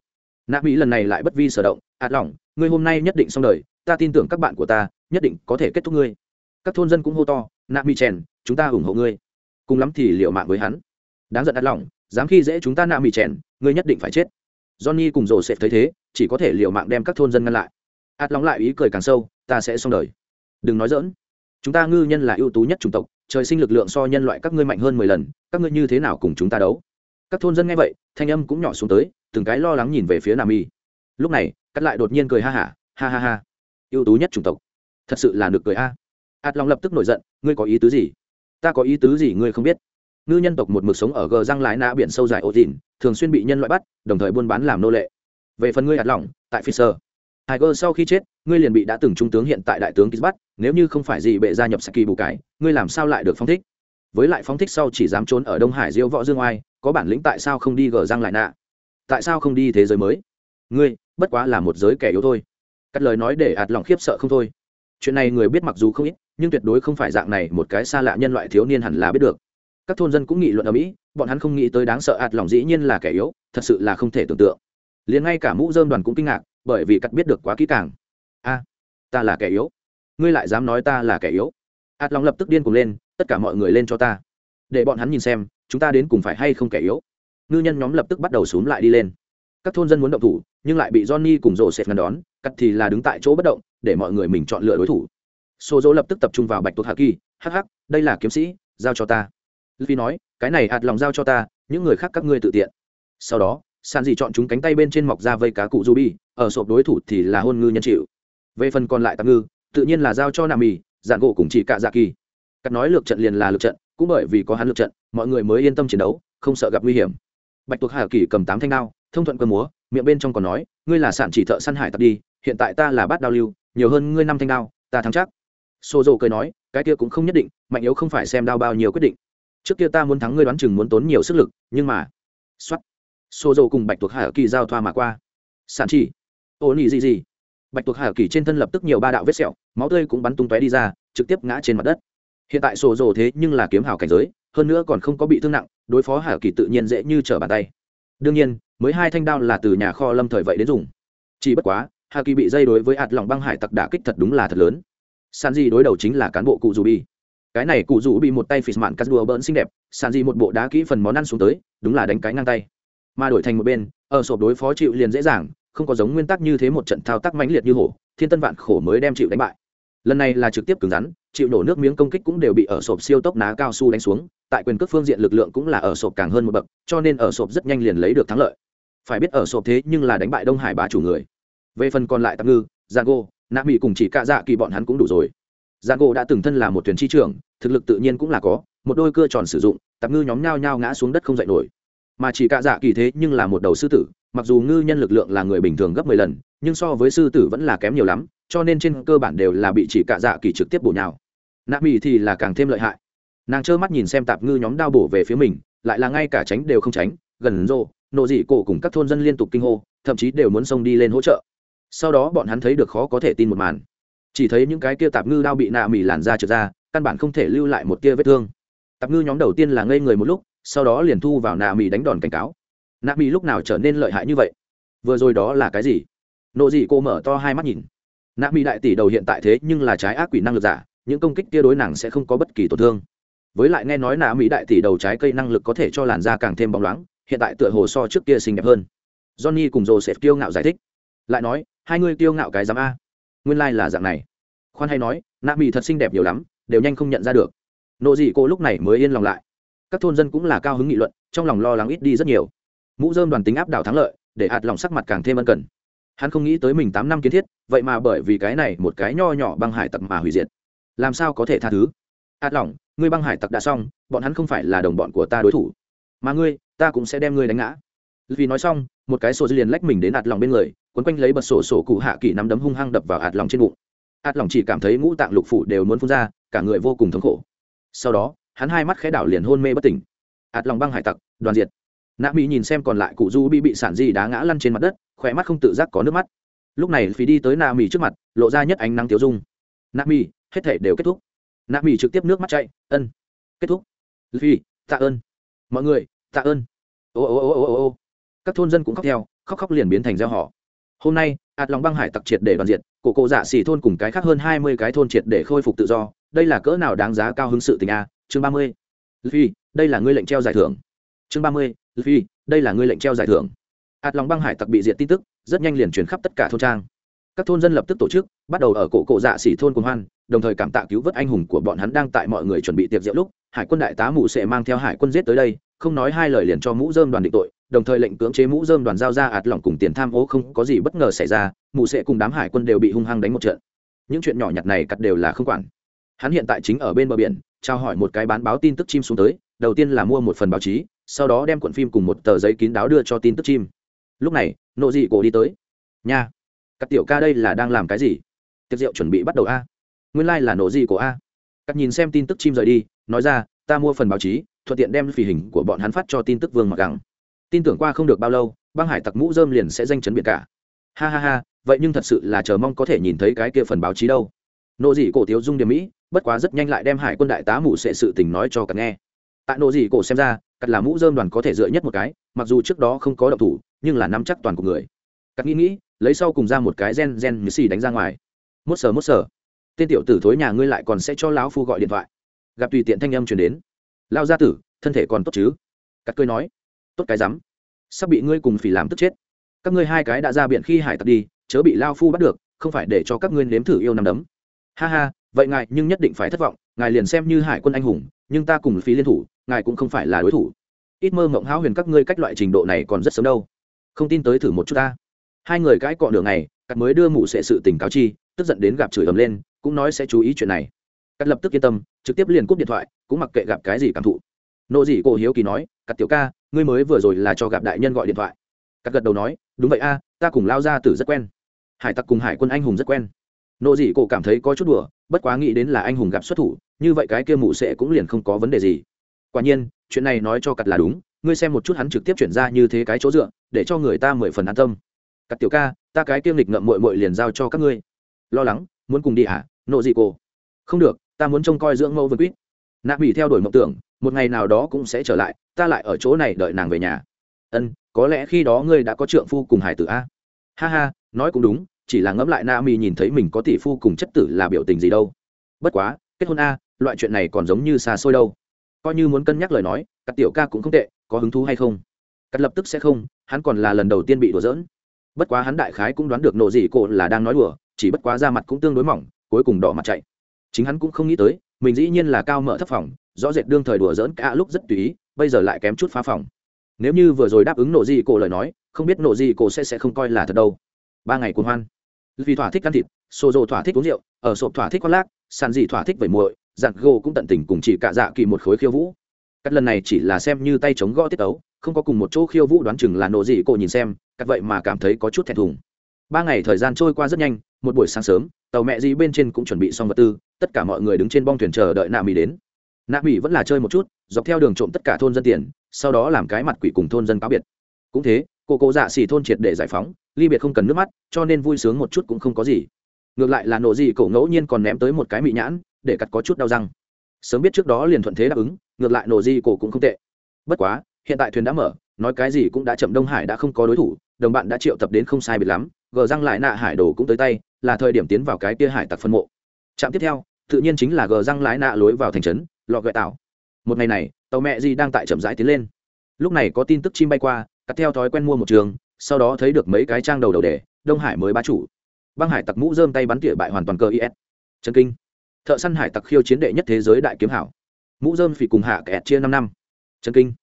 nạ mỹ lần này lại bất vi sở động, ạt lỏng, ngươi hôm nay nhất định xong đời, ta tin tưởng các bạn của ta nhất định có thể kết thúc ngươi. Các thôn dân cũng hô to nạ mỹ chèn, chúng ta ủng hộ ngươi. Cùng lắm thì liệu mạng với hắn. Đáng giận ạt lỏng, dám khi dễ chúng ta nạ mỹ chèn, ngươi nhất định phải chết. Johnny cùng rồ sẽ thấy thế, chỉ có thể liệu mạng đem các thôn dân ngăn lại. Ạt lỏng lại ý cười càng sâu, ta sẽ xong đời. Đừng nói dỡn chúng ta ngư nhân là ưu tú nhất chủng tộc, trời sinh lực lượng so nhân loại các ngươi mạnh hơn mười lần, các ngươi như thế nào cùng chúng ta đấu? Các thôn dân nghe vậy thanh âm cũng nhỏ xuống tới từng cái lo lắng nhìn về phía nam y lúc này cắt lại đột nhiên cười ha hả ha, ha ha. Ha ưu tú nhất chủng tộc. Thật sự là được cười a. Ạt lòng lập tức nổi giận ngươi có ý tứ gì? Ta có ý tứ gì ngươi không biết. Ngư nhân tộc một mực sống ở gờ răng lái nã biển sâu dài ô dìn thường xuyên bị nhân loại bắt đồng thời buôn bán làm nô lệ. Về phần ngươi ạt lòng tại fisher Tiger sau khi chết, ngươi liền bị đã từng trung tướng hiện tại đại tướng ký bắt, nếu như không phải gì bệ gia nhập Saki bù cái, ngươi làm sao lại được phong thích? Với lại phóng thích sau chỉ dám trốn ở Đông Hải Diêu Võ Dương Oai, có bản lĩnh tại sao không đi gờ răng lại nạ? Tại sao không đi thế giới mới? Ngươi, bất quá là một giới kẻ yếu thôi. Cắt lời nói để ạt lòng khiếp sợ không thôi. Chuyện này người biết mặc dù không ít, nhưng tuyệt đối không phải dạng này một cái xa lạ nhân loại thiếu niên hẳn là biết được. Các thôn dân cũng nghị luận ở Mỹ, bọn hắn không nghĩ tới đáng sợ ạt lòng dĩ nhiên là kẻ yếu, thật sự là không thể tưởng tượng. Liền ngay cả mũ dơm đoàn cũng kinh ngạc, bởi vì cắt biết được quá kỹ càng a ta là kẻ yếu ngươi lại dám nói ta là kẻ yếu ạt lòng lập tức điên cuồng lên tất cả mọi người lên cho ta để bọn hắn nhìn xem chúng ta đến cùng phải hay không kẻ yếu? Ngư nhân nhóm lập tức bắt đầu xúm lại đi lên. Các thôn dân muốn động thủ, nhưng lại bị johnny cùng rổ xẹt ngăn đón, cắt thì là đứng tại chỗ bất động, để mọi người mình chọn lựa đối thủ. Xô dỗ lập tức tập trung vào bạch tuộc hạ kỳ hh đây là kiếm sĩ, giao cho ta. Vì nói, cái này ạt lòng giao cho ta, những người khác các ngươi tự tiện. Sau đó sàn dì chọn chúng cánh tay bên trên mọc ra vây cá cụ ruby ở sộp đối thủ thì là hôn ngư nhân chịu. Về phần còn lại tạm ngư, tự nhiên là giao cho nam mì dạn gỗ cùng chỉ cạ dạ kỳ. Cắt nói lược trận liền là lược trận, cũng bởi vì có hắn lược trận mọi người mới yên tâm chiến đấu, không sợ gặp nguy hiểm. Bạch tuộc hà kỳ cầm tám thanh đao, thông thuận cơ múa, miệng bên trong còn nói, ngươi là sản chỉ thợ săn hải tặc đi, hiện tại ta là bát đao lưu, nhiều hơn ngươi năm thanh đao, ta thắng chắc. Xô dầu cười nói, cái kia cũng không nhất định, mạnh yếu không phải xem đao bao nhiêu quyết định. Trước kia ta muốn thắng ngươi đoán chừng muốn tốn nhiều sức lực, nhưng mà xuất xô dầu cùng bạch tuộc hà kỳ giao thoa mà qua. Sản chỉ? Ô nỉ gì gì? Bạch tuộc hà kỳ trên thân lập tức nhiều ba đạo vết sẹo, máu tươi cũng bắn tung tóe đi ra, trực tiếp ngã trên mặt đất. Hiện tại sổ rồ thế nhưng là kiếm hào cảnh giới hơn nữa còn không có bị thương nặng, đối phó hà kỳ tự nhiên dễ như trở bàn tay. Đương nhiên, mới hai thanh đao là từ nhà kho lâm thời vậy đến dùng. Chỉ bất quá, hà kỳ bị dây đối với ạt lòng băng hải tặc đả kích thật đúng là thật lớn. San di đối đầu chính là cán bộ cụ dù bi. Cái này cụ dù bị một tay phì mạn cắt đùa bỡn xinh đẹp, san di một bộ đá kỹ phần món ăn xuống tới, đúng là đánh cái ngang tay. Mà đổi thành một bên, ở sộp đối phó chịu liền dễ dàng, không có giống nguyên tắc như thế một trận thao tác mãnh liệt như hổ, thiên tân vạn khổ mới đem chịu đánh bại. Lần này là trực tiếp cứng rắn, chịu nổ nước miếng công kích cũng đều bị ở sộp siêu tốc ná cao su đánh xuống tại quyền cước phương diện lực lượng cũng là ở sộp càng hơn một bậc, cho nên ở sộp rất nhanh liền lấy được thắng lợi. Phải biết ở sộp thế nhưng là đánh bại đông hải bá chủ người. Về phần còn lại tạm ngư giang nạ mỹ cùng chỉ cạ dạ kỳ bọn hắn cũng đủ rồi. Giang đã từng thân là một thuyền chi trưởng, thực lực tự nhiên cũng là có, một đôi cưa tròn sử dụng, tạm ngư nhóm nhao nhao ngã xuống đất không dậy nổi. Mà chỉ cạ dạ kỳ thế nhưng là một đầu sư tử, mặc dù ngư nhân lực lượng là người bình thường gấp mười lần, nhưng so với sư tử vẫn là kém nhiều lắm, cho nên trên cơ bản đều là bị chỉ cạ dạ kỳ trực tiếp bổ nhào. Nạ mỹ thì là càng thêm lợi hại nàng trơ mắt nhìn xem tạp ngư nhóm đao bổ về phía mình, lại là ngay cả tránh đều không tránh, gần rô nộ dị cổ cùng các thôn dân liên tục kinh hô, thậm chí đều muốn xông đi lên hỗ trợ. Sau đó bọn hắn thấy được khó có thể tin một màn. Chỉ thấy những cái kia tạp ngư đao bị nạ mỉ làn ra trượt ra, căn bản không thể lưu lại một tia vết thương. Tạp ngư nhóm đầu tiên là ngây người một lúc, sau đó liền thu vào nạ mỉ đánh đòn cảnh cáo. Nạ mỉ lúc nào trở nên lợi hại như vậy? Vừa rồi đó là cái gì? Nộ dị cô mở to hai mắt nhìn. Nạ mỉ đại tỷ đầu hiện tại thế nhưng là trái ác quỷ năng lực giả, những công kích kia đối nàng sẽ không có bất kỳ tổn thương với lại nghe nói nạ mỹ đại tỷ đầu trái cây năng lực có thể cho làn da càng thêm bóng loáng, hiện tại tựa hồ so trước kia xinh đẹp hơn. Johnny cùng joseph kiêu ngạo giải thích. Lại nói, hai người kiêu ngạo cái giám a. Nguyên lai、like、là dạng này. Khoan hay nói, nạ mỹ thật xinh đẹp nhiều lắm, đều nhanh không nhận ra được. Nộ dị cô lúc này mới yên lòng lại. Các thôn dân cũng là cao hứng nghị luận, trong lòng lo lắng ít đi rất nhiều. Mũ dơm đoàn tính áp đảo thắng lợi, để hạt lòng sắc mặt càng thêm ân cần. Hắn không nghĩ tới mình tám năm kiến thiết, vậy mà bởi vì cái này một cái nho nhỏ băng hải tặc mà hủy diệt. Làm sao có thể tha thứ? Hạt lỏng ngươi băng hải tặc đã xong, bọn hắn không phải là đồng bọn của ta đối thủ. Mà ngươi, ta cũng sẽ đem ngươi đánh ngã. Vì nói xong, một cái sổ liền lách mình đến hạt lòng bên người quấn quanh lấy bật sổ sổ cụ hạ kỳ nắm đấm hung hăng đập vào hạt lòng trên bụng. Hạt lòng chỉ cảm thấy ngũ tạng lục phủ đều muốn phun ra, cả người vô cùng thống khổ. Sau đó, hắn hai mắt khẽ đảo liền hôn mê bất tỉnh. Hạt lòng băng hải tặc, đoàn diệt. Nạ mỹ nhìn xem còn lại cụ du bị bị sản di đá ngã lăn trên mặt đất khỏe mắt không tự giác có nước mắt. Lúc này phí đi tới nạ mỹ trước mặt, lộ ra nhất ánh nắng tiêu dung. Nạ mỹ, hết thể đều kết thúc nạ mỹ trực tiếp nước mắt chạy, ân, kết thúc. Phi, tạ ơn. Mọi người, tạ ơn. Ô ô ô ô ô ô. Các thôn dân cũng khóc theo, khóc khóc liền biến thành gieo họ. Hôm nay, ạt lòng băng hải tặc triệt để đoàn diện cổ cổ dạ xỉ thôn cùng cái khác hơn hai mươi cái thôn triệt để khôi phục tự do. Đây là cỡ nào đáng giá cao hứng sự tình a? Chương ba mươi. Phi, đây là ngươi lệnh treo giải thưởng. Chương ba mươi. Phi, đây là ngươi lệnh treo giải thưởng. Ạt lòng băng hải tặc bị diệt tin tức, rất nhanh liền truyền khắp tất cả thôn trang. Các thôn dân lập tức tổ chức, bắt đầu ở cổ cổ dạ xỉ thôn cùng hoan đồng thời cảm tạ cứu vớt anh hùng của bọn hắn đang tại mọi người chuẩn bị tiệc rượu lúc, hải quân đại tá mụ sẽ mang theo hải quân giết tới đây, không nói hai lời liền cho mũ dơm đoàn định tội, đồng thời lệnh cưỡng chế mũ dơm đoàn giao ra ạt lỏng cùng tiền tham ô không có gì bất ngờ xảy ra, mụ sẽ cùng đám hải quân đều bị hung hăng đánh một trận. Những chuyện nhỏ nhặt này cắt đều là không quản. Hắn hiện tại chính ở bên bờ biển, trao hỏi một cái bán báo tin tức chim xuống tới, đầu tiên là mua một phần báo chí, sau đó đem cuộn phim cùng một tờ giấy kín đáo đưa cho tin tức chim. Lúc này, nộ dị cổ đi tới. Nha, các tiểu ca đây là đang làm cái gì? Tiệc rượu chuẩn bị bắt đầu a nguyên lai、like、là nổ gì cổ a. Cắt nhìn xem tin tức chim rời đi, nói ra, ta mua phần báo chí, thuận tiện đem phì hình của bọn hắn phát cho tin tức vương mặc gắng tin tưởng qua không được bao lâu, băng hải tặc mũ dơm liền sẽ danh chấn biệt cả. Ha ha ha, vậy nhưng thật sự là chờ mong có thể nhìn thấy cái kia phần báo chí đâu. Nộ dị cổ tiếu dung điểm mỹ, bất quá rất nhanh lại đem hải quân đại tá mụ sẽ sự tình nói cho cắt nghe. Tại nộ dị cổ xem ra, cắt là mũ dơm đoàn có thể dựa nhất một cái, mặc dù trước đó không có động thủ, nhưng là nắm chắc toàn của người. Cắt nghĩ nghĩ, lấy sau cùng ra một cái gen gen như xì đánh ra ngoài. Mốt sờ mốt sờ tên tiểu tử thối nhà ngươi lại còn sẽ cho lão phu gọi điện thoại. Gặp tùy tiện thanh âm chuyển đến. Lao gia tử, thân thể còn tốt chứ? Cắt cười nói. Tốt cái rắm. Sắp bị ngươi cùng phỉ làm tức chết. Các ngươi hai cái đã ra biển khi hải tặc đi, chớ bị lao phu bắt được, không phải để cho các ngươi nếm thử yêu nằm đấm. Ha ha, vậy ngài nhưng nhất định phải thất vọng, ngài liền xem như hải quân anh hùng, nhưng ta cùng phí liên thủ, ngài cũng không phải là đối thủ. Ít mơ mộng háo huyền các ngươi cách loại trình độ này còn rất sớm đâu. Không tin tới thử một chút ta. Hai người cãi cọ đường này cắt mới đưa mụ sệ sự tình cáo chi, tức giận đến gặp chửi ầm lên cũng nói sẽ chú ý chuyện này. Cắt lập tức yên tâm, trực tiếp liền cúp điện thoại, cũng mặc kệ gặp cái gì cảm thụ. Nộ dị cổ hiếu kỳ nói, cắt tiểu ca, ngươi mới vừa rồi là cho gặp đại nhân gọi điện thoại. Cắt gật đầu nói, đúng vậy a, ta cùng lao ra tử rất quen. Hải tặc cùng hải quân anh hùng rất quen. Nộ dị cổ cảm thấy có chút đùa, bất quá nghĩ đến là anh hùng gặp xuất thủ, như vậy cái kia mụ sẽ cũng liền không có vấn đề gì. Quả nhiên, chuyện này nói cho cặt là đúng, ngươi xem một chút hắn trực tiếp chuyển ra như thế cái chỗ dựa, để cho người ta mười phần an tâm. Cặt tiểu ca, ta cái kiêm lịch ngậm mội mội liền giao cho các ngươi. Lo lắng, muốn cùng đi hả? Nộ dị cổ không được, ta muốn trông coi dưỡng mẫu vân quýt. Nạp bỉ theo đuổi mộng tưởng, một ngày nào đó cũng sẽ trở lại, ta lại ở chỗ này đợi nàng về nhà. Ân, có lẽ khi đó ngươi đã có trượng phu cùng hải tử a. Ha ha, nói cũng đúng, chỉ là ngẫm lại na mi nhìn thấy mình có tỷ phu cùng chất tử là biểu tình gì đâu. Bất quá, kết hôn a, loại chuyện này còn giống như xa xôi đâu. Coi như muốn cân nhắc lời nói các tiểu ca cũng không tệ, có hứng thú hay không? Cắt lập tức sẽ không, hắn còn là lần đầu tiên bị đùa giỡn. Bất quá hắn đại khái cũng đoán được nộ gì cổ là đang nói đùa, chỉ bất quá ra mặt cũng tương đối mỏng cuối cùng đỏ mặt chạy. Chính hắn cũng không nghĩ tới, mình dĩ nhiên là cao mở thấp phòng, rõ rệt đương thời đùa dỡn cả lúc rất tùy ý, bây giờ lại kém chút phá phòng. Nếu như vừa rồi đáp ứng nộ gì cổ lời nói, không biết nộ gì cổ sẽ sẽ không coi là thật đâu. Ba ngày cuồng hoan. Vì thỏa thích ăn thịt xô dồ thỏa thích uống rượu, ở sộp thỏa thích con lác, sàn dị thỏa thích vẩy muội giặt gô cũng tận tình cùng chỉ cả dạ kỳ một khối khiêu vũ. Các lần này chỉ là xem như tay chống gõ tiết tấu, không có cùng một chỗ khiêu vũ đoán chừng là nộ gì cổ nhìn xem các vậy mà cảm thấy có chút thẹn thùng. Ba ngày thời gian trôi qua rất nhanh một buổi sáng sớm, tàu mẹ gì bên trên cũng chuẩn bị xong vật tư, tất cả mọi người đứng trên bong thuyền chờ đợi nạ mỹ đến. Nạ mỹ vẫn là chơi một chút, dọc theo đường trộm tất cả thôn dân tiền, sau đó làm cái mặt quỷ cùng thôn dân cáo biệt. Cũng thế, cô cố dạ xỉ thôn triệt để giải phóng, ly biệt không cần nước mắt, cho nên vui sướng một chút cũng không có gì. Ngược lại là nộ gì cổ ngẫu nhiên còn ném tới một cái mị nhãn, để cắt có chút đau răng. Sớm biết trước đó liền thuận thế đáp ứng, ngược lại nộ gì cổ cũng không tệ. Bất quá, hiện tại thuyền đã mở, nói cái gì cũng đã chậm, đông hải đã không có đối thủ, đồng bạn đã triệu tập đến không sai biệt lắm gờ răng lại nạ hải đồ cũng tới tay, là thời điểm tiến vào cái kia hải tặc phân mộ. Trạm tiếp theo, tự nhiên chính là gờ răng lái nạ lối vào thành trấn, lọ gợi tạo. Một ngày này, tàu mẹ di đang tại chậm rãi tiến lên. Lúc này có tin tức chim bay qua, cắt theo thói quen mua một trường, sau đó thấy được mấy cái trang đầu đầu đề đông hải mới bá chủ. Băng hải tặc mũ dơm tay bắn tỉa bại hoàn toàn cơ is trần kinh. Thợ săn hải tặc khiêu chiến đệ nhất thế giới đại kiếm hảo. Mũ dơm phỉ cùng hạ kẹt chia năm năm. Trần kinh.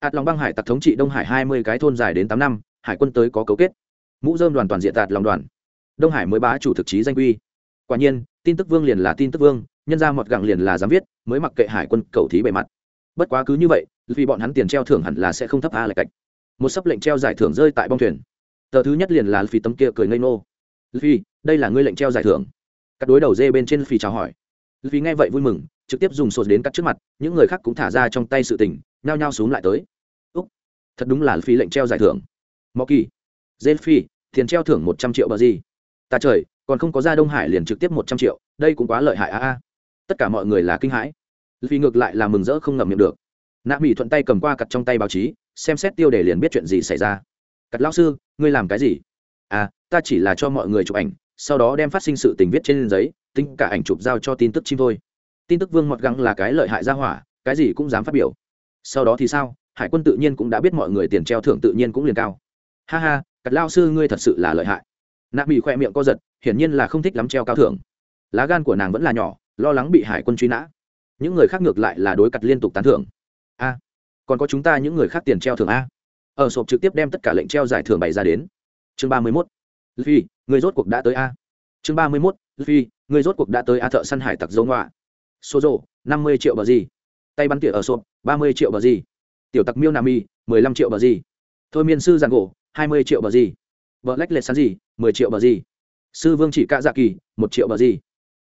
Hạt lòng băng hải tặc thống trị đông hải hai mươi cái thôn dài đến tám năm, hải quân tới có cấu kết mũ dơm đoàn toàn diện tạt lòng đoàn. Đông hải mới bá chủ thực chí danh quy. Quả nhiên, tin tức vương liền là tin tức vương, nhân ra mọt gặng liền là dám viết, mới mặc kệ hải quân cầu thí bề mặt. Bất quá cứ như vậy, vì bọn hắn tiền treo thưởng hẳn là sẽ không thấp a lại cạch một sấp lệnh treo giải thưởng rơi tại bong thuyền. Tờ thứ nhất liền là phi tấm kia cười ngây ngô. Phi đây là ngươi lệnh treo giải thưởng. Các đối đầu dê bên trên phi chào hỏi. Vì nghe vậy vui mừng, trực tiếp dùng sột đến cắt trước mặt, những người khác cũng thả ra trong tay sự tình, nhao nhao xuống lại tới. Úc, thật đúng là phi lệnh treo giải thưởng. Mò kỳ dê phi tiền treo thưởng một trăm triệu bờ gì? Ta trời, còn không có ra đông hải liền trực tiếp một trăm triệu, đây cũng quá lợi hại a a. Tất cả mọi người là kinh hãi. Vì ngược lại là mừng rỡ không ngậm miệng được. Nạ mỹ thuận tay cầm qua cặt trong tay báo chí, xem xét tiêu đề liền biết chuyện gì xảy ra. Cặt lão sư, ngươi làm cái gì? À ta chỉ là cho mọi người chụp ảnh, sau đó đem phát sinh sự tình viết trên giấy, tính cả ảnh chụp giao cho tin tức chim thôi. Tin tức vương mọt găng là cái lợi hại ra hỏa, cái gì cũng dám phát biểu. Sau đó thì sao? Hải quân tự nhiên cũng đã biết mọi người tiền treo thưởng tự nhiên cũng liền cao. Ha ha cắt lao sư ngươi thật sự là lợi hại. Nạp bị khoe miệng co giật, hiển nhiên là không thích lắm treo cao thưởng. Lá gan của nàng vẫn là nhỏ, lo lắng bị hải quân truy nã. Những người khác ngược lại là đối cặt liên tục tán thưởng. A, còn có chúng ta những người khác tiền treo thưởng a. Ở sộp trực tiếp đem tất cả lệnh treo giải thưởng bày ra đến. Chương ba mươi mốt. Phi người rốt cuộc đã tới a. Chương ba mươi mốt. Phi người rốt cuộc đã tới a thợ săn hải tặc dấu ngoạ. Số rộ năm mươi triệu bờ gì? Tay bắn tỉa ở sộp, ba mươi triệu bờ gì? Tiểu tặc miêu nam mi, mười lăm triệu bờ gì? Thôi miên sư giàn gỗ hai mươi triệu bờ gì? Vợ lách lệch sán gì? mười triệu bờ gì? Sư vương chỉ cạ dạ kỳ, một triệu bờ gì?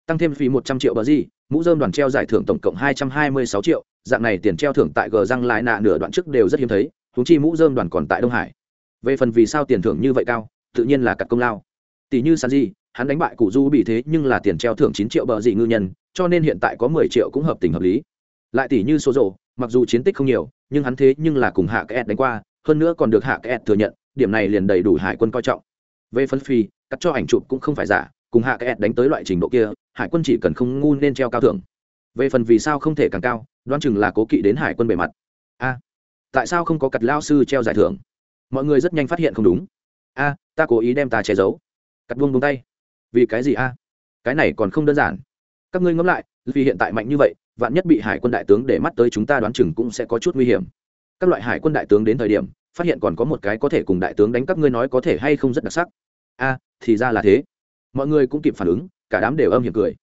Tăng thêm phí một trăm triệu bờ gì? Mũ dơm đoàn treo giải thưởng tổng cộng hai trăm hai mươi sáu triệu. Dạng này tiền treo thưởng tại gờ răng lại nạ nửa đoạn trước đều rất hiếm thấy thúng chi mũ dơm đoàn còn tại đông hải. Về phần vì sao tiền thưởng như vậy cao, tự nhiên là cặp công lao. Tỷ như sàn gì, hắn đánh bại cụ du bị thế nhưng là tiền treo thưởng chín triệu bờ gì ngư nhân, cho nên hiện tại có mười triệu cũng hợp tình hợp lý. Lại tỷ như số rộ mặc dù chiến tích không nhiều, nhưng hắn thế nhưng là cùng hạ kẹt đánh qua, hơn nữa còn được hạ kẹt thừa nhận điểm này liền đầy đủ hải quân coi trọng. Về phân phi, cắt cho ảnh chụp cũng không phải giả, cùng hạ cái đánh tới loại trình độ kia, hải quân chỉ cần không ngu nên treo cao thưởng. Về phần vì sao không thể càng cao, đoán chừng là cố kỵ đến hải quân bề mặt. A, tại sao không có cặt lao sư treo giải thưởng? Mọi người rất nhanh phát hiện không đúng. A, ta cố ý đem ta che giấu. Cắt buông buông tay. Vì cái gì a? Cái này còn không đơn giản. Các ngươi ngẫm lại, vì hiện tại mạnh như vậy, vạn nhất bị hải quân đại tướng để mắt tới chúng ta đoán chừng cũng sẽ có chút nguy hiểm. Các loại hải quân đại tướng đến thời điểm phát hiện còn có một cái có thể cùng đại tướng đánh các ngươi nói có thể hay không rất đặc sắc. A, thì ra là thế. Mọi người cũng kịp phản ứng, cả đám đều âm hiểm cười.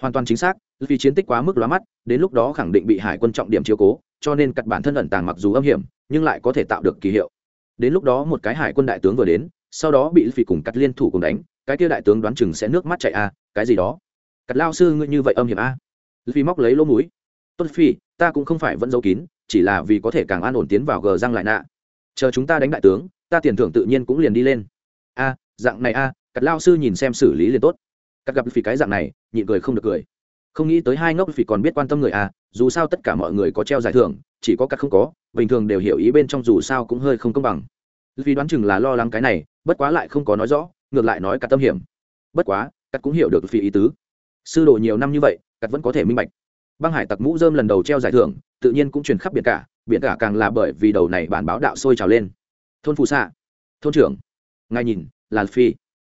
Hoàn toàn chính xác, vì chiến tích quá mức lóa mắt, đến lúc đó khẳng định bị hải quân trọng điểm chiếu cố, cho nên cặt bản thân ẩn tàng mặc dù âm hiểm, nhưng lại có thể tạo được kỳ hiệu. Đến lúc đó một cái hải quân đại tướng vừa đến, sau đó bị phi cùng cắt liên thủ cùng đánh, cái kia đại tướng đoán chừng sẽ nước mắt chạy a, cái gì đó. Cắt lao sư ngươi như vậy âm hiểm a? Phi móc lấy lỗ mũi. Tốt phi, ta cũng không phải vẫn giấu kín, chỉ là vì có thể càng an ổn tiến vào gờ răng lại nạ chờ chúng ta đánh đại tướng, ta tiền thưởng tự nhiên cũng liền đi lên. A, dạng này a cặp lao sư nhìn xem xử lý liền tốt. Các gặp phỉ cái dạng này, nhịn cười không được cười. Không nghĩ tới hai ngốc phỉ còn biết quan tâm người à dù sao tất cả mọi người có treo giải thưởng, chỉ có cắt không có, bình thường đều hiểu ý bên trong dù sao cũng hơi không công bằng. Vì đoán chừng là lo lắng cái này, bất quá lại không có nói rõ, ngược lại nói cả tâm hiểm. Bất quá cắt cũng hiểu được phỉ ý tứ. Sư đồ nhiều năm như vậy cắt vẫn có thể minh bạch băng hải tặc mũ dơm lần đầu treo giải thưởng, tự nhiên cũng truyền khắp biển cả biển cả càng là bởi vì đầu này bản báo đạo sôi trào lên. Thôn phụ xạ thôn trưởng. Ngài nhìn, là phi.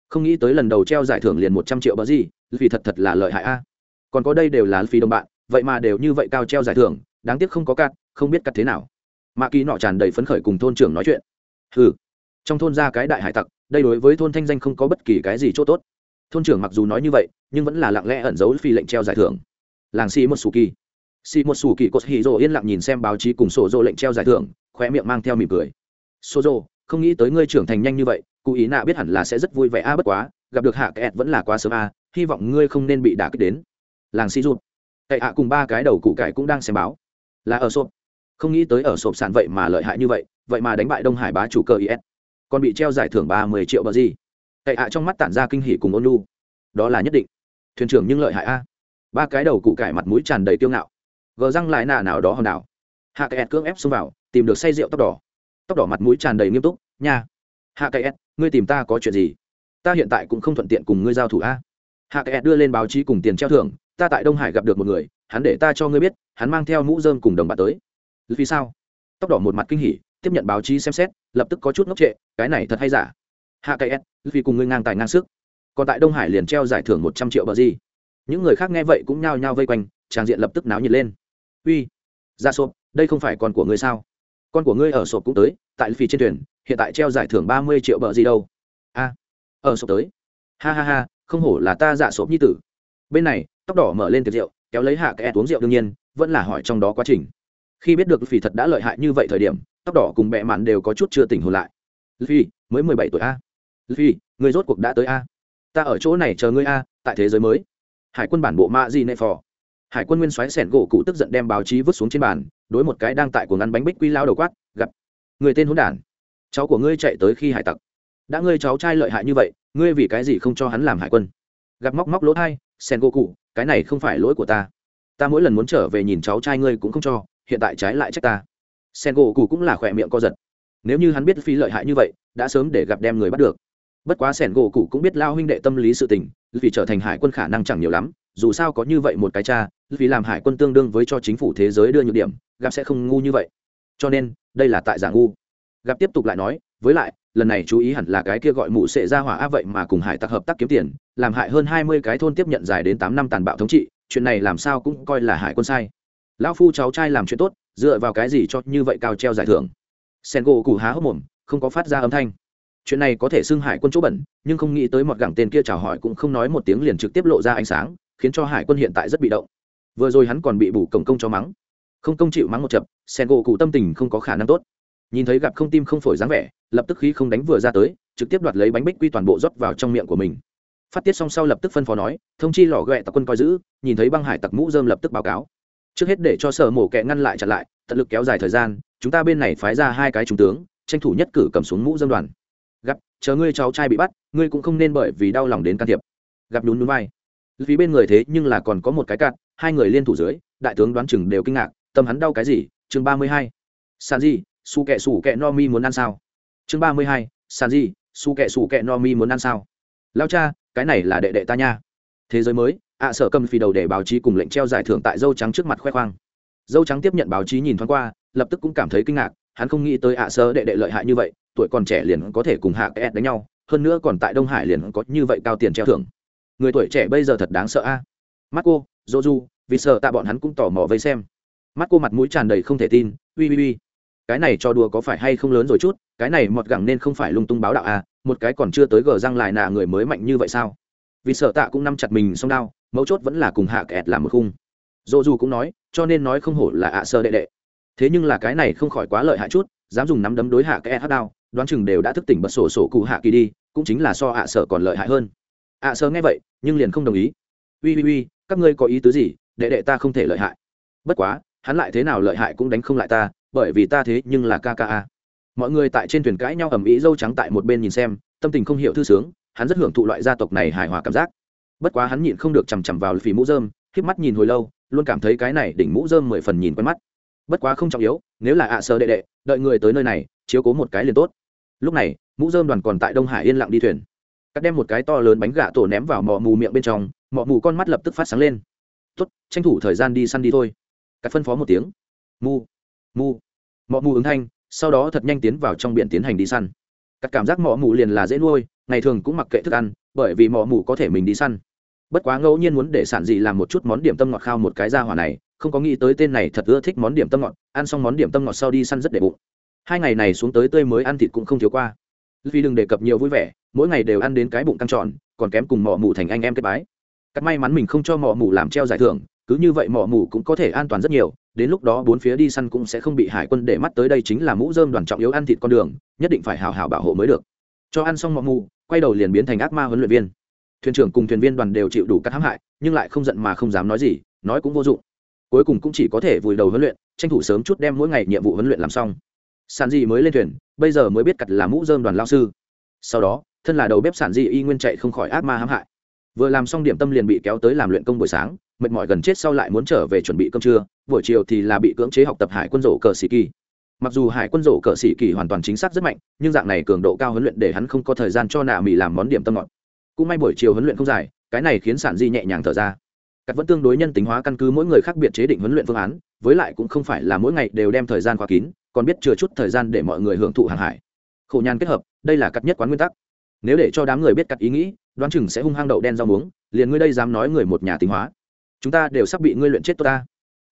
Không nghĩ tới lần đầu treo giải thưởng liền một trăm triệu bờ gì vì thật thật là lợi hại a. Còn có đây đều là phi đồng bạn, vậy mà đều như vậy cao treo giải thưởng, đáng tiếc không có cắt không biết cắt thế nào. Mạ kỳ nọ tràn đầy phấn khởi cùng thôn trưởng nói chuyện. Ừ trong thôn ra cái đại hải tặc, đây đối với thôn thanh danh không có bất kỳ cái gì c h ỗ t ố t thôn trưởng mặc dù nói như vậy, nhưng vẫn là lặng lẽ ẩn giấu phi lệnh treo giải thưởng làng xì một sù kỳ xì một sù kỳ cột hì rồ yên lặng nhìn xem báo chí cùng sổ rồ lệnh treo giải thưởng khoe miệng mang theo mỉm cười. Sổ rồ không nghĩ tới ngươi trưởng thành nhanh như vậy, cụ ý nạ biết hẳn là sẽ rất vui vẻ. A, bất quá, gặp được hạ kẹt vẫn là quá sớm a, hy vọng ngươi không nên bị đả kích đến. Làng xì rút cậy hạ cùng ba cái đầu cụ cải cũng đang xem báo. Là ở sộp. Không nghĩ tới ở sộp sản vậy mà lợi hại như vậy vậy mà đánh bại đông hải bá chủ cơ is còn bị treo giải thưởng ba mươi triệu bờ gì? Cậy hạ trong mắt tản ra kinh hỉ cùng ôn lu đó là nhất định. Thuyền trưởng nhưng lợi hại a ba cái đầu cụ cải mặt mũi tràn đầy tiêu ngạo. Gờ răng lại nà nào đó hòn đảo. Hạ kẹt cưỡng ép xông vào, tìm được say rượu tóc đỏ. Tóc đỏ mặt mũi tràn đầy nghiêm túc, nha, hạ cái s ngươi tìm ta có chuyện gì? Ta hiện tại cũng không thuận tiện cùng ngươi giao thủ a. Hạ cái s đưa lên báo chí cùng tiền treo thưởng, ta tại đông hải gặp được một người, hắn để ta cho ngươi biết, hắn mang theo mũ dơm cùng đồng bạn tới. Vì sao? Tóc đỏ một mặt kinh hỉ, tiếp nhận báo chí xem xét, lập tức có chút ngốc trệ, cái này thật hay giả? Hạ cái s vì cùng ngươi ngang tài ngang sức. Còn tại đông hải liền treo giải thưởng một trăm triệu bờ gì? Những người khác nghe vậy cũng nhao nhao vây quanh tràng diện lập tức náo nhiệt lên. Uy, ra sộp, đây không phải con của ngươi sao? Con của ngươi ở sộp cũng tới, tại phi trên thuyền, hiện tại treo giải thưởng ba mươi triệu bợ gì đâu? A, ở sộp tới. Ha ha ha, không hổ là ta dạ sộp nhi tử. Bên này, tóc đỏ mở lên tiệc rượu, kéo lấy hạ kẽ uống rượu đương nhiên, vẫn là hỏi trong đó quá trình. Khi biết được phi thật đã lợi hại như vậy thời điểm, tóc đỏ cùng bẹ mạn đều có chút chưa tỉnh hồn lại. Phi mới mười bảy tuổi a. Phi người rốt cuộc đã tới a. Ta ở chỗ này chờ ngươi a, tại thế giới mới hải quân bản bộ ma di nệ phò. Hải quân nguyên soái sẻn gỗ cụ tức giận đem báo chí vứt xuống trên bàn, đối một cái đang tại của ngăn bánh bích quy lao đầu quát, gặp. Người tên hôn đản. Cháu của ngươi chạy tới khi hải tặc. Đã ngươi cháu trai lợi hại như vậy, ngươi vì cái gì không cho hắn làm hải quân? Gặp móc móc lỗ thai sen gỗ cụ, cái này không phải lỗi của ta. Ta mỗi lần muốn trở về nhìn cháu trai ngươi cũng không cho, hiện tại trái lại trách ta. Sen gỗ cụ cũng là khỏe miệng co giật. Nếu như hắn biết phi lợi hại như vậy, đã sớm để gặp đem người bắt được. Bất quá sẻn gỗ cụ cũng biết lao huynh đệ tâm lý sự tình vì trở thành hải quân khả năng chẳng nhiều lắm, dù sao có như vậy một cái cha, vì làm hải quân tương đương với cho chính phủ thế giới đưa nhược điểm, gặp sẽ không ngu như vậy. Cho nên, đây là tại giả ngu. Gặp tiếp tục lại nói, với lại, lần này chú ý hẳn là cái kia gọi mụ sệ ra hỏa á vậy mà cùng hải tặc hợp tác kiếm tiền, làm hại hơn hai mươi cái thôn tiếp nhận dài đến tám năm tàn bạo thống trị, chuyện này làm sao cũng coi là hải quân sai. Lão phu cháu trai làm chuyện tốt, dựa vào cái gì cho như vậy cao treo giải thưởng? Sen gỗ cụ há hốc mồm, không có phát ra âm thanh chuyện này có thể xưng hải quân chỗ bẩn, nhưng không nghĩ tới một gẳng tên kia chào hỏi cũng không nói một tiếng liền trực tiếp lộ ra ánh sáng, khiến cho hải quân hiện tại rất bị động. Vừa rồi hắn còn bị bù cổng công cho mắng. Không công chịu mắng một chập, sen gỗ cụ tâm tình không có khả năng tốt. Nhìn thấy gặp không tim không phổi dáng vẻ, lập tức khí không đánh vừa ra tới, trực tiếp đoạt lấy bánh bích quy toàn bộ rót vào trong miệng của mình. Phát tiết xong sau lập tức phân phó nói, thông chi lò ghẹ tặc quân coi giữ, nhìn thấy băng hải tặc mũ dơm lập tức báo cáo. Trước hết để cho sở mổ kẹ ngăn lại chặn lại, tận lực kéo dài thời gian, chúng ta bên này phái ra hai cái trung tướng, tranh thủ nhất cử cầm xuống mũ dơm đoàn chờ ngươi cháu trai bị bắt, ngươi cũng không nên bởi vì đau lòng đến can thiệp. Gặp nhún núi vai. Vì bên người thế nhưng là còn có một cái cạn, hai người liên thủ dưới, đại tướng đoán chừng đều kinh ngạc, tâm hắn đau cái gì? Chương ba mươi hai. Sàn gì su kẹ sủ kẹ no mi muốn ăn sao? Chương ba mươi hai. Sàn gì su kẹ sủ kẹ no mi muốn ăn sao? Lao cha, cái này là đệ đệ ta nha. Thế giới mới, ạ sở cầm phi đầu để báo chí cùng lệnh treo giải thưởng tại dâu trắng trước mặt khoe khoang. Dâu trắng tiếp nhận báo chí nhìn thoáng qua, lập tức cũng cảm thấy kinh ngạc, hắn không nghĩ tới ạ sở đệ đệ lợi hại như vậy tuổi còn trẻ liền có thể cùng hạ kẽ đánh nhau, hơn nữa còn tại đông hải liền có như vậy cao tiền treo thưởng. Người tuổi trẻ bây giờ thật đáng sợ a. À? mắt cô dô du vì sợ tạ bọn hắn cũng tò mò vây xem. Mắt cô mặt mũi tràn đầy không thể tin, ui ui ui, cái này cho đùa có phải hay không lớn rồi chút, cái này mọt gẳng nên không phải lung tung báo đạo à một cái còn chưa tới gờ răng lại nạ người mới mạnh như vậy sao? Vì sợ tạ cũng nắm chặt mình xong đao, mấu chốt vẫn là cùng hạ kẹt làm một khung. Dỗ dù cũng nói, cho nên nói không hổ là ạ sơ đệ đệ. Thế nhưng là cái này không khỏi quá lợi hại chút, dám dùng nắm đấm đối hạ kẹt hát đao đoán chừng đều đã thức tỉnh bật sổ sổ cụ hạ kỳ đi, cũng chính là so ạ sợ còn lợi hại hơn. ạ sơ nghe vậy, nhưng liền không đồng ý. Ui ui ui, các ngươi có ý tứ gì? Đệ đệ ta không thể lợi hại. Bất quá, hắn lại thế nào lợi hại cũng đánh không lại ta, bởi vì ta thế nhưng là kka mọi người tại trên thuyền cãi nhau ầm ĩ dâu trắng tại một bên nhìn xem, tâm tình không hiểu thư sướng, hắn rất hưởng thụ loại gia tộc này hài hòa cảm giác. Bất quá hắn nhịn không được chằm chằm vào phì mũ dơm k mắt nhìn hồi lâu, luôn cảm thấy cái này đỉnh mũ dơm mười phần nhìn quen mắt. Bất quá không trọng yếu, nếu là ạ sơ đệ đệ, đợi người tới nơi này, chiếu cố một cái liền tốt lúc này, mũ dơm đoàn còn tại đông hải yên lặng đi thuyền. Cắt đem một cái to lớn bánh gà tổ ném vào mọ mù miệng bên trong, mọ mù con mắt lập tức phát sáng lên. Tốt, tranh thủ thời gian đi săn đi thôi. Cắt phân phó một tiếng. Mu mu mọ mù ứng thanh, sau đó thật nhanh tiến vào trong biển tiến hành đi săn. Cắt cảm giác mọ mù liền là dễ nuôi, ngày thường cũng mặc kệ thức ăn, bởi vì mọ mù có thể mình đi săn. Bất quá ngẫu nhiên muốn để sản dị làm một chút món điểm tâm ngọt khao một cái ra hỏa này, không có nghĩ tới tên này thật ưa thích món điểm tâm ngọt, ăn xong món điểm tâm ngọt sau đi săn rất để bụng hai ngày này xuống tới tươi mới ăn thịt cũng không thiếu qua. Vì đừng đề cập nhiều vui vẻ, mỗi ngày đều ăn đến cái bụng căng tròn, còn kém cùng mỏ mù thành anh em kết bái. Cắt may mắn mình không cho mỏ mù làm treo giải thưởng, cứ như vậy mỏ mù cũng có thể an toàn rất nhiều, đến lúc đó bốn phía đi săn cũng sẽ không bị hải quân để mắt tới đây chính là mũ dơm đoàn trọng yếu ăn thịt con đường, nhất định phải hào hào bảo hộ mới được. Cho ăn xong mỏ mù quay đầu liền biến thành ác ma huấn luyện viên. Thuyền trưởng cùng thuyền viên đoàn đều chịu đủ các hãm hại, nhưng lại không giận mà không dám nói gì, nói cũng vô dụng. Cuối cùng cũng chỉ có thể vùi đầu huấn luyện, tranh thủ sớm chút đem mỗi ngày nhiệm vụ huấn luyện làm xong sản dị mới lên thuyền, bây giờ mới biết cặt là mũ dơm đoàn lao sư. Sau đó, thân là đầu bếp sản dị y nguyên chạy không khỏi ác ma hãm hại. Vừa làm xong điểm tâm liền bị kéo tới làm luyện công buổi sáng, mệt mỏi gần chết sau lại muốn trở về chuẩn bị cơm trưa, buổi chiều thì là bị cưỡng chế học tập hải quân rổ cờ sĩ kỳ. Mặc dù hải quân rổ cờ sĩ kỳ hoàn toàn chính xác rất mạnh, nhưng dạng này cường độ cao huấn luyện để hắn không có thời gian cho nạ mỹ làm món điểm tâm ngọt. Cũng may buổi chiều huấn luyện không dài, cái này khiến sản di nhẹ nhàng thở ra. Cắt vẫn tương đối nhân tính hóa căn cứ mỗi người khác biệt chế định huấn luyện phương án, với lại cũng không phải là mỗi ngày đều đem thời gian khóa kín còn biết chừa chút thời gian để mọi người hưởng thụ hàng hải. Khổ nhàn kết hợp, đây là cắt nhất quán nguyên tắc. Nếu để cho đám người biết cắt ý nghĩ, đoán chừng sẽ hung hăng đậu đen rau muống, liền ngươi đây dám nói người một nhà tính hóa. Chúng ta đều sắp bị ngươi luyện chết tôi ta.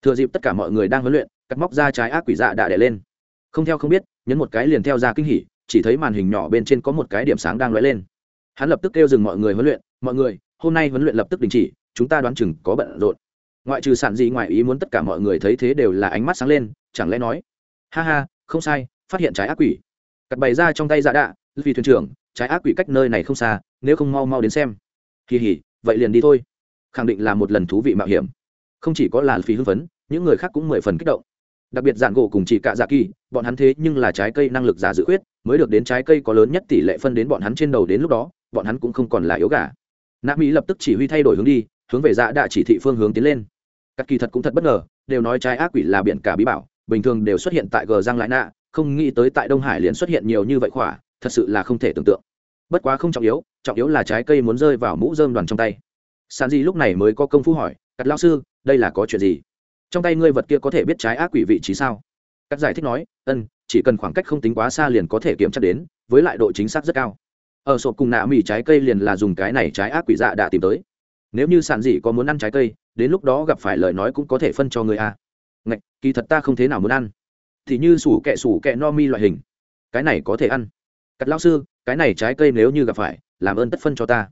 Thừa dịp tất cả mọi người đang huấn luyện, cắt móc ra trái ác quỷ dạ đã đẻ lên. Không theo không biết, nhấn một cái liền theo ra kinh hỉ, chỉ thấy màn hình nhỏ bên trên có một cái điểm sáng đang lóe lên. Hắn lập tức kêu dừng mọi người huấn luyện, mọi người, hôm nay huấn luyện lập tức đình chỉ, chúng ta đoán chừng có bận rộn. Ngoại trừ sản gì ngoài ý muốn tất cả mọi người thấy thế đều là ánh mắt sáng lên, chẳng lẽ nói ha ha, không sai, phát hiện trái ác quỷ. Cặt bày ra trong tay dạ đạ vì thuyền trưởng, trái ác quỷ cách nơi này không xa, nếu không mau mau đến xem. Kỳ hỉ, vậy liền đi thôi. Khẳng định là một lần thú vị mạo hiểm. Không chỉ có là phí hưng phấn, những người khác cũng mười phần kích động. Đặc biệt dạn gỗ cùng chỉ cạ dạ kỳ, bọn hắn thế nhưng là trái cây năng lực giả dự khuyết, mới được đến trái cây có lớn nhất tỷ lệ phân đến bọn hắn trên đầu đến lúc đó, bọn hắn cũng không còn là yếu gà. Nạ mỹ lập tức chỉ huy thay đổi hướng đi, hướng về dạ đạ chỉ thị phương hướng tiến lên. Các kỳ thật cũng thật bất ngờ, đều nói trái ác quỷ là biển cả bí bảo bình thường đều xuất hiện tại gờ giang lại nạ không nghĩ tới tại đông hải liền xuất hiện nhiều như vậy khỏa, thật sự là không thể tưởng tượng. Bất quá không trọng yếu trọng yếu là trái cây muốn rơi vào mũ dơm đoàn trong tay. Sàn di lúc này mới có công phu hỏi, cắt lao sư, đây là có chuyện gì? Trong tay ngươi vật kia có thể biết trái ác quỷ vị trí sao? Cắt giải thích nói ân chỉ cần khoảng cách không tính quá xa liền có thể kiểm tra đến, với lại độ chính xác rất cao. Ở sộp cùng nạ mì trái cây liền là dùng cái này trái ác quỷ dạ đã tìm tới. Nếu như sản dị có muốn ăn trái cây, đến lúc đó gặp phải lời nói cũng có thể phân cho người a ngạch, kỳ thật ta không thế nào muốn ăn. Thì như sủ kẹ sủ kẹ no mi loại hình. Cái này có thể ăn. Cắt lao sư, cái này trái cây nếu như gặp phải, làm ơn tất phân cho ta.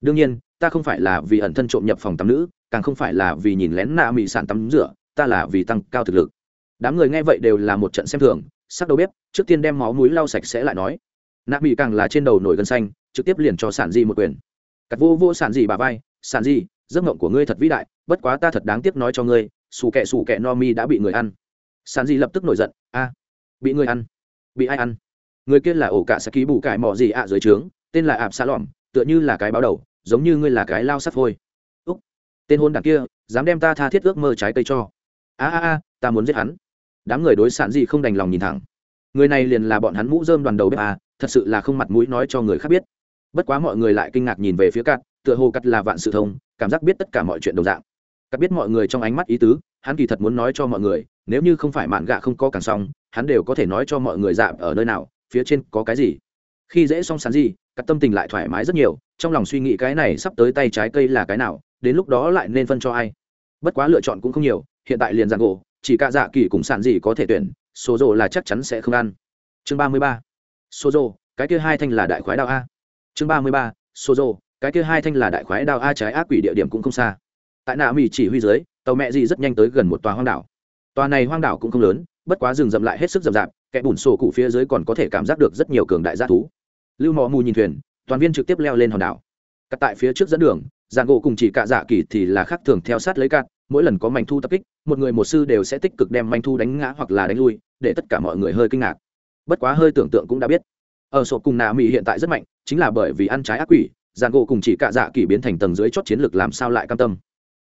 Đương nhiên, ta không phải là vì ẩn thân trộm nhập phòng tắm nữ, càng không phải là vì nhìn lén nạ mị sản tắm rửa, ta là vì tăng cao thực lực. Đám người nghe vậy đều là một trận xem thường, sắc đầu bếp, trước tiên đem máu mũi lau sạch sẽ lại nói. Nạ mị càng là trên đầu nổi gân xanh, trực tiếp liền cho sản di một quyền. Cắt vô vô sản di bà vai sản di giấc mộng của ngươi thật vĩ đại, bất quá ta thật đáng tiếc nói cho ngươi xù kẹ xù kẹ no mi đã bị người ăn. Sàn di lập tức nổi giận, a, bị người ăn, bị ai ăn? Người kia là ổ cả sẽ ký bù cải mỏ gì ạ dưới trướng, tên là ạp xa lỏm tựa như là cái báo đầu, giống như ngươi là cái lao sắt phôi úc, tên hôn đảng kia, dám đem ta tha thiết ước mơ trái cây cho. A a a, ta muốn giết hắn. Đám người đối sản gì không đành lòng nhìn thẳng. Người này liền là bọn hắn mũ dơm đoàn đầu bếp à thật sự là không mặt mũi nói cho người khác biết. Bất quá mọi người lại kinh ngạc nhìn về phía cắt tựa hồ cắt là vạn sự thông, cảm giác biết tất cả mọi chuyện đồng dạng cắt biết mọi người trong ánh mắt ý tứ, hắn kỳ thật muốn nói cho mọi người, nếu như không phải mạn gạ không có càng xong, hắn đều có thể nói cho mọi người dạm ở nơi nào, phía trên có cái gì. Khi dễ xong sán gì, cắt tâm tình lại thoải mái rất nhiều, trong lòng suy nghĩ cái này sắp tới tay trái cây là cái nào, đến lúc đó lại nên phân cho ai. Bất quá lựa chọn cũng không nhiều, hiện tại liền giàn gỗ, chỉ cả dạ kỳ cùng sản gì có thể tuyển, số rồ là chắc chắn sẽ không ăn. Chương ba mươi ba. Số rồ cái kia hai thanh là đại khoái đao a. Chương ba mươi ba. Số rồ cái kia hai thanh là đại khoái đao a trái ác quỷ địa điểm cũng không xa tại nạ mỹ chỉ huy dưới, tàu mẹ gì rất nhanh tới gần một tòa hoang đảo. Tòa này hoang đảo cũng không lớn, bất quá rừng rậm lại hết sức rậm rạp, kẻ bùn sổ cụ phía dưới còn có thể cảm giác được rất nhiều cường đại g thú. Lưu mò mù nhìn thuyền, toàn viên trực tiếp leo lên hòn đảo. Cắt tại phía trước dẫn đường giàn gỗ cùng chỉ cạ dạ kỳ thì là khác thường theo sát lấy cạn mỗi lần có manh thu tập kích, một người một sư đều sẽ tích cực đem manh thu đánh ngã hoặc là đánh lui, để tất cả mọi người hơi kinh ngạc. Bất quá hơi tưởng tượng cũng đã biết. Ở sổ cùng nạ mỹ hiện tại rất mạnh, chính là bởi vì ăn trái ác quỷ giàn gỗ cùng chỉ cạ dạ kỳ biến thành tầng dưới chót chiến lược làm sao lại cam tâm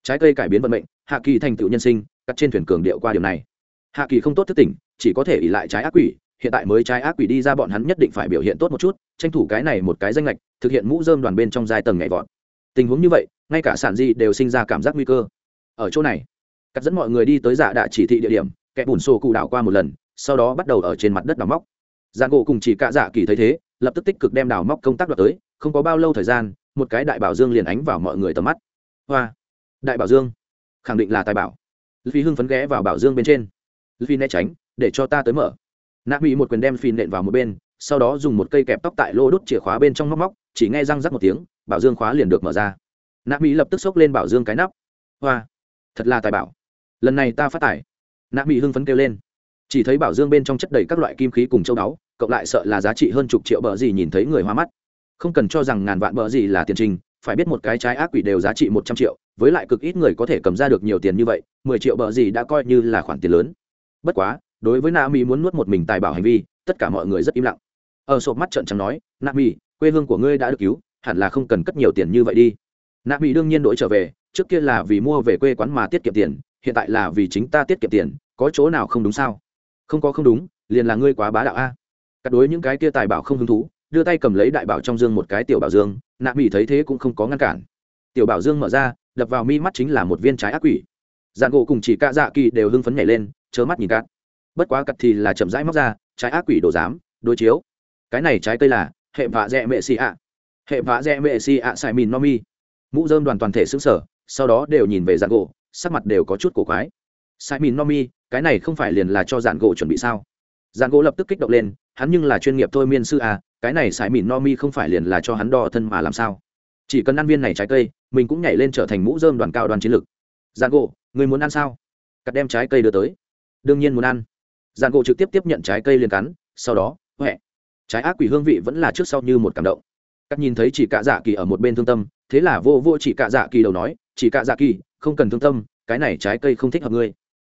trái cây cải biến vận mệnh, hạ kỳ thành tựu nhân sinh, cắt trên thuyền cường điệu qua điều này. Hạ kỳ không tốt thức tỉnh chỉ có thể ỉ lại trái ác quỷ, hiện tại mới trái ác quỷ đi ra bọn hắn nhất định phải biểu hiện tốt một chút, tranh thủ cái này một cái danh lệch thực hiện mũ dơm đoàn bên trong giai tầng nhảy vọt. Tình huống như vậy, ngay cả sản di đều sinh ra cảm giác nguy cơ. Ở chỗ này, cắt dẫn mọi người đi tới dạ đạ chỉ thị địa điểm, kẻ bùn xô cụ đảo qua một lần, sau đó bắt đầu ở trên mặt đất đào móc. Dạng gỗ cùng chỉ cạ dạ kỳ thấy thế, lập tức tích cực đem đào móc công tác đoạt tới, không có bao lâu thời gian, một cái đại bảo dương liền ánh vào mọi người tầm mắt. Hoa! Đại bảo dương. Khẳng định là tài bảo. Phi hưng phấn ghé vào bảo dương bên trên. Phi né tránh, để cho ta tới mở. Nạ bị một quyền đem phi nện vào một bên, sau đó dùng một cây kẹp tóc tại lô đốt chìa khóa bên trong móc móc, chỉ nghe răng rắc một tiếng, bảo dương khóa liền được mở ra. Nạ mỹ lập tức xốc lên bảo dương cái nắp. Hoa, thật là tài bảo. Lần này ta phát tải nạ mỹ hưng phấn kêu lên. Chỉ thấy bảo dương bên trong chất đầy các loại kim khí cùng châu báu cộng lại sợ là giá trị hơn chục triệu bờ gì nhìn thấy người hoa mắt. Không cần cho rằng ngàn vạn bờ gì là tiền trình phải biết một cái trái ác quỷ đều giá trị một trăm triệu, với lại cực ít người có thể cầm ra được nhiều tiền như vậy, mười triệu bờ gì đã coi như là khoản tiền lớn. Bất quá, đối với na mỹ muốn nuốt một mình tài bảo hành vi, tất cả mọi người rất im lặng. Ở sộp mắt trận trắng nói na mỹ quê hương của ngươi đã được cứu, hẳn là không cần cất nhiều tiền như vậy đi. Na mỹ đương nhiên đổi trở về, trước kia là vì mua về quê quán mà tiết kiệm tiền, hiện tại là vì chính ta tiết kiệm tiền, có chỗ nào không đúng sao? Không có không đúng, liền là ngươi quá bá đạo a. Cắt đối những cái kia tài bảo không hứng thú, đưa tay cầm lấy đại bảo trong dương một cái tiểu bảo dương nạ mỹ thấy thế cũng không có ngăn cản. Tiểu bảo dương mở ra, đập vào mi mắt chính là một viên trái ác quỷ. Dạng gỗ cùng chỉ cạ dạ kỳ đều hưng phấn nhảy lên chớ mắt nhìn cát. Bất quá cắt thì là chậm rãi móc ra, trái ác quỷ đồ giám, đối chiếu. Cái này trái cây là hệ vạ dẹ mệ xì ạ. Hệ vạ dẹ mệ xì ạ xài mìn no mi. Mũ dơm đoàn toàn thể xứng sở sau đó đều nhìn về dạng gỗ, sắc mặt đều có chút cổ quái. Xài mìn no mi, cái này không phải liền là cho dạng gỗ chuẩn bị sao? Dạng gỗ lập tức kích động lên, hắn nhưng là chuyên nghiệp thôi miên sư à cái này sải mìn no mi không phải liền là cho hắn đo thân mà làm sao? Chỉ cần ăn viên này trái cây, mình cũng nhảy lên trở thành mũ dơm đoàn cao đoàn chiến lược dạng gỗ, người muốn ăn sao? Cắt đem trái cây đưa tới. Đương nhiên muốn ăn. Dạng gỗ trực tiếp tiếp nhận trái cây liền cắn, sau đó huệ trái ác quỷ hương vị vẫn là trước sau như một cảm động. Cắt nhìn thấy chỉ cạ dạ kỳ ở một bên thương tâm, thế là vô vô chỉ cạ dạ kỳ đầu nói, chỉ cạ dạ kỳ, không cần thương tâm, cái này trái cây không thích hợp ngươi.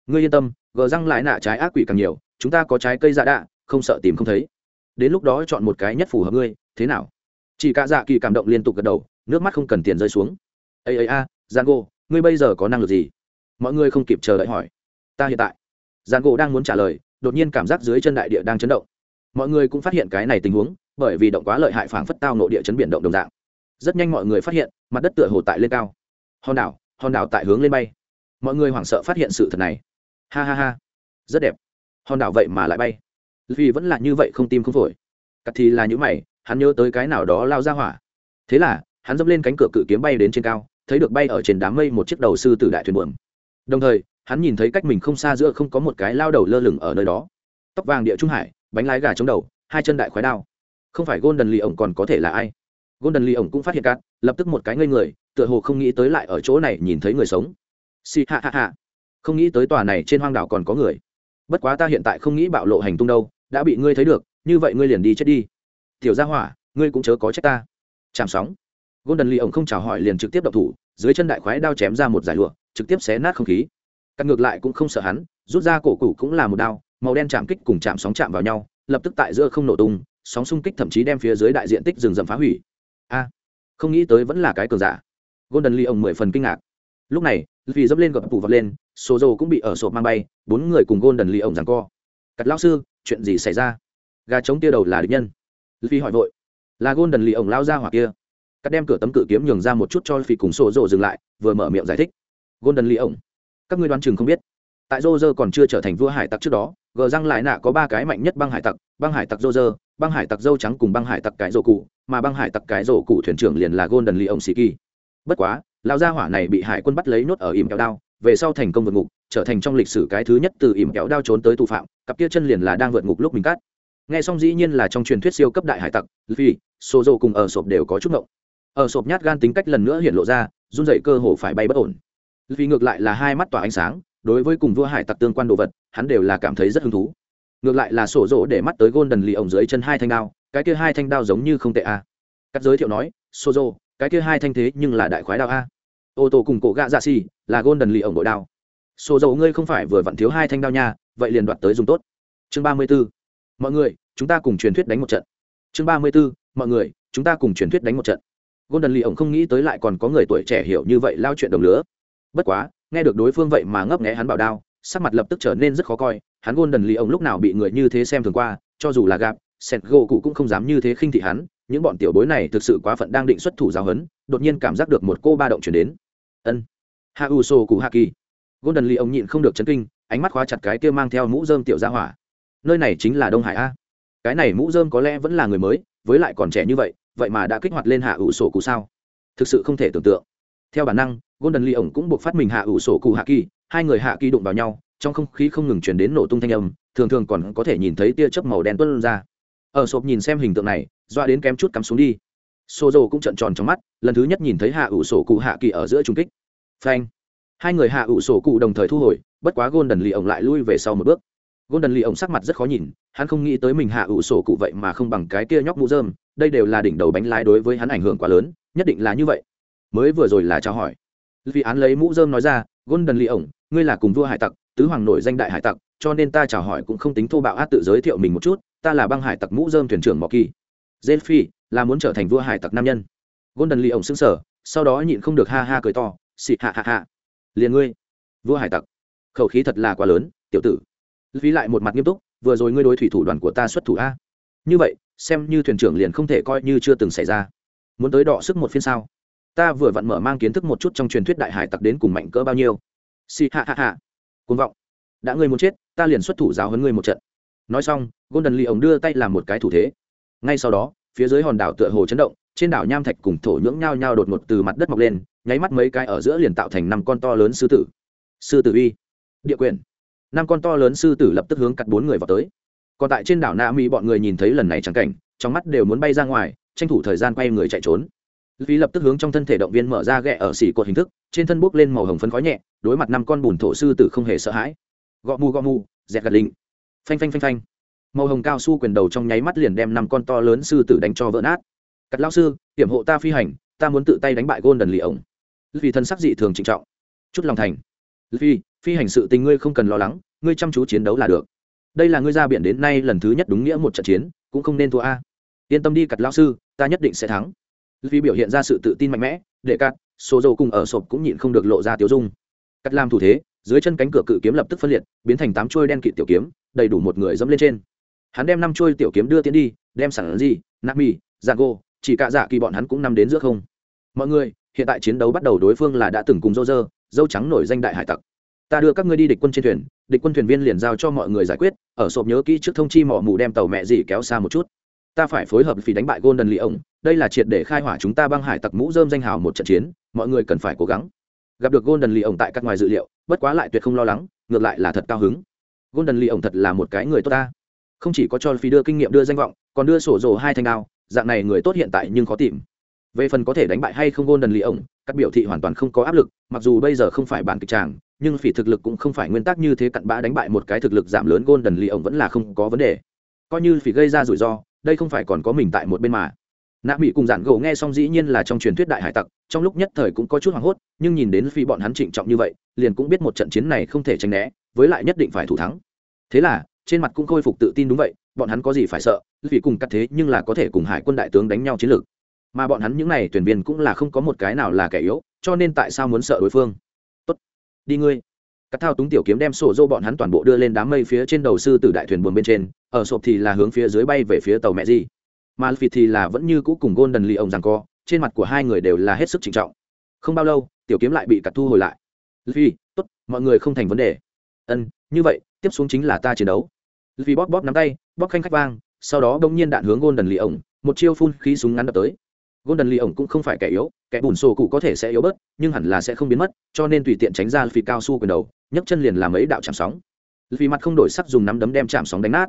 Ngươi yên tâm, gờ răng lại nạ trái ác quỷ càng nhiều, chúng ta có trái cây dạ đạ, không sợ tìm không thấy đến lúc đó chọn một cái nhất phù hợp ngươi, thế nào? Chỉ cả dạ kỳ cảm động liên tục gật đầu, nước mắt không cần tiền rơi xuống. Ây ây a gian gỗ, ngươi bây giờ có năng lực gì? Mọi người không kịp chờ đợi hỏi. Ta hiện tại. Gian gỗ đang muốn trả lời, đột nhiên cảm giác dưới chân đại địa đang chấn động. Mọi người cũng phát hiện cái này tình huống, bởi vì động quá lợi hại phảng phất tao nội địa chấn biển động đồng dạng. Rất nhanh mọi người phát hiện, mặt đất tựa hồ tại lên cao. Hòn đảo hòn đảo tại hướng lên bay. Mọi người hoảng sợ phát hiện sự thật này. Ha ha ha. Rất đẹp. Hòn đảo vậy mà lại bay vì vẫn là như vậy không tim không phổi. Cắt thì là những mày, hắn nhớ tới cái nào đó lao ra hỏa. Thế là, hắn dẫm lên cánh cửa cự kiếm bay đến trên cao, thấy được bay ở trên đám mây một chiếc đầu sư tử đại thuyền buồm. Đồng thời, hắn nhìn thấy cách mình không xa giữa không có một cái lao đầu lơ lửng ở nơi đó. Tóc vàng địa trung hải, bánh lái gà chống đầu, hai chân đại khoái đao. Không phải golden lì ổng còn có thể là ai? Golden lì ổng cũng phát hiện cát, lập tức một cái ngây người, tựa hồ không nghĩ tới lại ở chỗ này nhìn thấy người sống. Xì hạ hạ hạ không nghĩ tới tòa này trên hoang đảo còn có người. Bất quá ta hiện tại không nghĩ bạo lộ hành tung đâu đã bị ngươi thấy được, như vậy ngươi liền đi chết đi. Tiểu gia hỏa, ngươi cũng chớ có trách ta. Chạm sóng. Golden lee ổng không chào hỏi liền trực tiếp đập thủ, dưới chân đại khoái đao chém ra một giải lụa, trực tiếp xé nát không khí. Cắt ngược lại cũng không sợ hắn, rút ra cổ cụ cũng là một đao, màu đen chạm kích cùng chạm sóng chạm vào nhau, lập tức tại giữa không nổ tung, sóng xung kích thậm chí đem phía dưới đại diện tích rừng rậm phá hủy. A, không nghĩ tới vẫn là cái cờ giả. Golden lee ổng mười phần kinh ngạc. Lúc này, vì dấp lên gập phủ vật lên số dầu cũng bị ở sộp mang bay, bốn người cùng golden lee ổng rằng co. Cắt lao sư chuyện gì xảy ra? Gà trống tia đầu là địch nhân. Phi hỏi vội. Là golden lì ổng lao ra hoặc kia. Cắt đem cửa tấm cự kiếm nhường ra một chút cho phi cùng sổ rộ dừng lại, vừa mở miệng giải thích. Golden lì ổng, các ngươi đoán chừng không biết. Tại rô rơ còn chưa trở thành vua hải tặc trước đó gờ răng lại nạ có ba cái mạnh nhất băng hải tặc, băng hải tặc rô rơ băng hải tặc dâu trắng cùng băng hải tặc cái rổ cụ, mà băng hải tặc cái rổ cụ thuyền trưởng liền là golden lì ổng sĩ kỳ bất quá, lão gia hỏa này bị hải quân bắt lấy nốt ở ìm kéo đao về sau thành công vượt ngục, trở thành trong lịch sử cái thứ nhất từ ỉm kéo đao trốn tới tù phạm, cặp kia chân liền là đang vượt ngục lúc mình cắt. Nghe xong dĩ nhiên là trong truyền thuyết siêu cấp đại hải tặc vì số dô cùng ở sộp đều có chút ngộng. Ở sộp nhát gan tính cách lần nữa hiện lộ ra, run dậy cơ hồ phải bay bất ổn. Vì ngược lại là hai mắt tỏa ánh sáng, đối với cùng vua hải tặc tương quan đồ vật, hắn đều là cảm thấy rất hứng thú. Ngược lại là sổ rỗ để mắt tới golden lì ổng dưới chân hai thanh đao, cái kia hai thanh đao giống như không tệ a à. cắt giới thiệu nói, sô rỗ cái kia hai thanh thế nhưng là đại khoái đao a ô tô cùng cổ gạ dạ xì, là gôn đần lì ổng đội đao. Sổ dầu ngươi không phải vừa vặn thiếu hai thanh đao nha, vậy liền đoạt tới dùng tốt. Chương ba mươi b ố mọi người, chúng ta cùng truyền thuyết đánh một trận. Chương ba mươi b ố mọi người, chúng ta cùng truyền thuyết đánh một trận. Gôn đần lì ổng không nghĩ tới lại còn có người tuổi trẻ hiểu như vậy lao chuyện đồng lứa. Bất quá, nghe được đối phương vậy mà ngấp nghé hắn bảo đao, sắc mặt lập tức trở nên rất khó coi. Hắn gôn đần lì ổng lúc nào bị người như thế xem thường qua, cho dù là gạp sẹt gỗ cụ cũng không dám như thế khinh thị hắn. Những bọn tiểu bối này thực sự quá phận đang định xuất thủ giáo hấn đột nhiên cảm giác được một cô ba động chuyển đến ân. Hạ ủ sổ cụ hạ kỳ. Golden lee ông nhịn không được chấn kinh, ánh mắt khóa chặt cái kia mang theo mũ dơm tiểu gia hỏa. Nơi này chính là đông hải a. Cái này mũ dơm có lẽ vẫn là người mới, với lại còn trẻ như vậy vậy mà đã kích hoạt lên hạ ủ sổ cụ sao? Thực sự không thể tưởng tượng. Theo bản năng, golden lee ổng cũng buộc phát mình hạ ủ sổ cụ hạ kỳ, hai người hạ kỳ đụng vào nhau, trong không khí không ngừng chuyển đến nổ tung thanh âm, thường thường còn có thể nhìn thấy tia chớp màu đen tuân ra. Ở sộp nhìn xem hình tượng này, doa đến kém chút cắm xuống đi xô dầu cũng trợn tròn trong mắt, lần thứ nhất nhìn thấy hạ ủ sổ cụ hạ kỳ ở giữa trung kích. Phanh. Hai người hạ ủ sổ cụ đồng thời thu hồi, bất quá golden lì ổng lại lui về sau một bước. Golden lì ổng sắc mặt rất khó nhìn, hắn không nghĩ tới mình hạ ủ sổ cụ vậy mà không bằng cái kia nhóc mũ dơm đây đều là đỉnh đầu bánh lái đối với hắn ảnh hưởng quá lớn, nhất định là như vậy. Mới vừa rồi là chào hỏi. Vì án lấy mũ dơm nói ra, golden lì ổng, ngươi là cùng vua hải tặc, tứ hoàng nổi danh đại hải tặc, cho nên ta chào hỏi cũng không tính thô bạo át tự giới thiệu mình một chút, ta là băng hải tặc mũ dơm thuyền trưởng mọ kỳ. Dê phi là muốn trở thành vua hải tặc nam nhân. Golden lee ổng xứng sở sau đó nhịn không được ha ha cười to, xịt hạ hạ hạ. Liền ngươi, vua hải tặc. Khẩu khí thật là quá lớn, tiểu tử. Phí lại một mặt nghiêm túc, vừa rồi ngươi đối thủy thủ đoàn của ta xuất thủ a? Như vậy, xem như thuyền trưởng liền không thể coi như chưa từng xảy ra. Muốn tới đọ sức một phiên sao? Ta vừa vặn mở mang kiến thức một chút trong truyền thuyết đại hải tặc đến cùng mạnh cỡ bao nhiêu. Xì hạ hạ hạ. Côn vọng. Đã ngươi muốn chết, ta liền xuất thủ giáo hơn ngươi một trận. Nói xong, golden lee ổng đưa tay làm một cái thủ thế. Ngay sau đó phía dưới hòn đảo tựa hồ chấn động, trên đảo nham thạch cùng thổ nhưỡng nhao nhao đột ngột từ mặt đất mọc lên, nháy mắt mấy cái ở giữa liền tạo thành năm con to lớn sư tử. Sư tử uy, địa quyền. Năm con to lớn sư tử lập tức hướng cắt bốn người vào tới. Còn tại trên đảo na mỹ bọn người nhìn thấy lần này trắng cảnh, trong mắt đều muốn bay ra ngoài, tranh thủ thời gian quay người chạy trốn. Vì lập tức hướng trong thân thể động viên mở ra ghẹ ở xỉ cột hình thức, trên thân bốc lên màu hồng phấn khói nhẹ, đối mặt năm con bùn thổ sư tử không hề sợ hãi. Gõ mù gõ mù, dẹt gạt linh phanh phanh phanh phanh màu hồng cao su quyền đầu trong nháy mắt liền đem năm con to lớn sư tử đánh cho vỡ nát. Cắt lao sư, hiểm hộ ta phi hành, ta muốn tự tay đánh bại gôn đần lì ổng vì thân sắc dị thường trịnh trọng. Chút lòng thành. Vì, phi hành sự tình ngươi không cần lo lắng, ngươi chăm chú chiến đấu là được. Đây là ngươi ra biển đến nay lần thứ nhất đúng nghĩa một trận chiến, cũng không nên thua a. Yên tâm đi, cắt lao sư, ta nhất định sẽ thắng. Vì biểu hiện ra sự tự tin mạnh mẽ, để cắt, số dầu cùng ở sộp cũng nhịn không được lộ ra tiểu dung. Cắt làm thủ thế, dưới chân cánh cửa cự kiếm lập tức phân liệt, biến thành tám chuôi đen kịt tiểu kiếm, đầy đủ một người dẫm lên trên hắn đem năm trôi tiểu kiếm đưa tiến đi, đem sản gì nạp mì giang gô chỉ cả dạ kỳ bọn hắn cũng nằm đến giữa không. Mọi người, hiện tại chiến đấu bắt đầu đối phương là đã từng cùng dâu dơ dâu trắng nổi danh đại hải tặc. Ta đưa các ngươi đi địch quân trên thuyền, địch quân thuyền viên liền giao cho mọi người giải quyết, ở sộp nhớ kỹ trước thông chi mỏ mù đem tàu mẹ gì kéo xa một chút. Ta phải phối hợp vì đánh bại golden lì ổng đây là triệt để khai hỏa chúng ta băng hải tặc mũ dơm danh hào một trận chiến, mọi người cần phải cố gắng. Gặp được golden lì ổng tại các ngoài dự liệu, bất quá lại tuyệt không lo lắng, ngược lại là thật cao hứng. Golden lì ổng thật là một cái người tốt ta không chỉ có cho phi đưa kinh nghiệm đưa danh vọng, còn đưa sổ rồ hai thanh đao, dạng này người tốt hiện tại nhưng khó tìm. Về phần có thể đánh bại hay không gôn đần lì ổng các biểu thị hoàn toàn không có áp lực, mặc dù bây giờ không phải bản kịch tràng, nhưng phỉ thực lực cũng không phải nguyên tắc như thế cặn bã đánh bại một cái thực lực giảm lớn gôn đần lì ổng vẫn là không có vấn đề. Coi như phỉ gây ra rủi ro, đây không phải còn có mình tại một bên mà. Nạ mỹ cùng giản gỗ nghe xong dĩ nhiên là trong truyền thuyết đại hải tặc, trong lúc nhất thời cũng có chút hoảng hốt, nhưng nhìn đến phi bọn hắn trịnh trọng như vậy, liền cũng biết một trận chiến này không thể tránh né, với lại nhất định phải thủ thắng. Thế là trên mặt cũng khôi phục tự tin đúng vậy, bọn hắn có gì phải sợ, vì cùng cắt thế nhưng là có thể cùng hải quân đại tướng đánh nhau chiến lược. Mà bọn hắn những n à y thuyền viên cũng là không có một cái nào là kẻ yếu, cho nên tại sao muốn sợ đối phương? Tốt, đi ngươi. Cắt thao túng tiểu kiếm đem sổ dô bọn hắn toàn bộ đưa lên đám mây phía trên đầu sư từ đại thuyền buồn bên trên, ở sộp thì là hướng phía dưới bay về phía tàu mẹ gì. Mà phi thì là vẫn như cũ cùng gôn đần lì ông rằng co, trên mặt của hai người đều là hết sức trịnh trọng. Không bao lâu, tiểu kiếm lại bị cắt thu hồi lại. Phi tốt, mọi người không thành vấn đề. Ân, như vậy tiếp xuống chính là ta chiến đấu. Vì bóp bóp nắm tay, bóp khanh khách vang, sau đó đông nhiên đạn hướng gôn đần lì ổng, một chiêu phun khí súng ngắn đập tới. Gôn đần lì ổng cũng không phải kẻ yếu, kẻ bùn sổ cụ có thể sẽ yếu bớt, nhưng hẳn là sẽ không biến mất, cho nên tùy tiện tránh ra phi cao su quyền đầu, nhấc chân liền làm ấy đạo chạm sóng. Vì mặt không đổi sắc dùng nắm đấm đem chạm sóng đánh nát.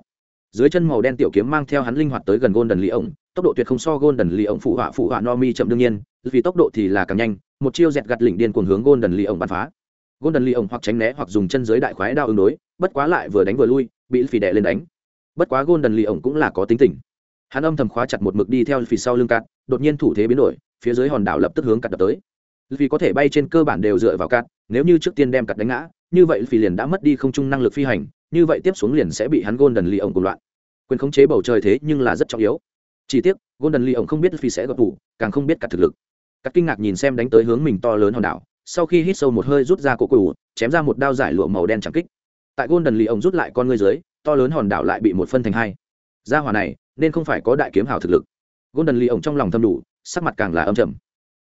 Dưới chân màu đen tiểu kiếm mang theo hắn linh hoạt tới gần gôn đần lì ổng, tốc độ tuyệt không so gôn đần lì ổng phụ họa phụ họa no mi chậm đương nhiên, vì tốc độ thì là càng nhanh, một chiêu dẹt gặt lỉnh điên cuồng hướng gôn đần lì ổng bắn phá. Gôn đần lì ổng hoặc tránh né hoặc dùng chân dưới đại khoái đao ứng đối bất quá lại vừa đánh vừa lui, bị phì đè lên đánh. Bất quá gôn đần lì ổng cũng là có tính tình. Hắn âm thầm khóa chặt một mực đi theo phì sau lưng cát, đột nhiên thủ thế biến đổi, phía dưới hòn đảo lập tức hướng cắt đập tới. Vì có thể bay trên cơ bản đều dựa vào cát, nếu như trước tiên đem cắt đánh ngã, như vậy phì liền đã mất đi không chung năng lực phi hành, như vậy tiếp xuống liền sẽ bị hắn gôn đần lì ổng cùng loạn. Quyền khống chế bầu trời thế nhưng là rất trọng yếu. Chỉ tiếc, golden lee ổng không biết phi sẽ gặp thủ, càng không biết cả thực lực. Các kinh ngạc nhìn xem đánh tới hướng mình to lớn hòn đảo, sau khi hít sâu một hơi rút ra cổ cụ chém ra một đao giải lụa màu đen chẳng kích tại golden lì ông rút lại con ngươi dưới, to lớn hòn đảo lại bị một phân thành hai. Gia hỏa này, nên không phải có đại kiếm hào thực lực. Golden lì ông trong lòng thâm đủ, sắc mặt càng là âm trầm.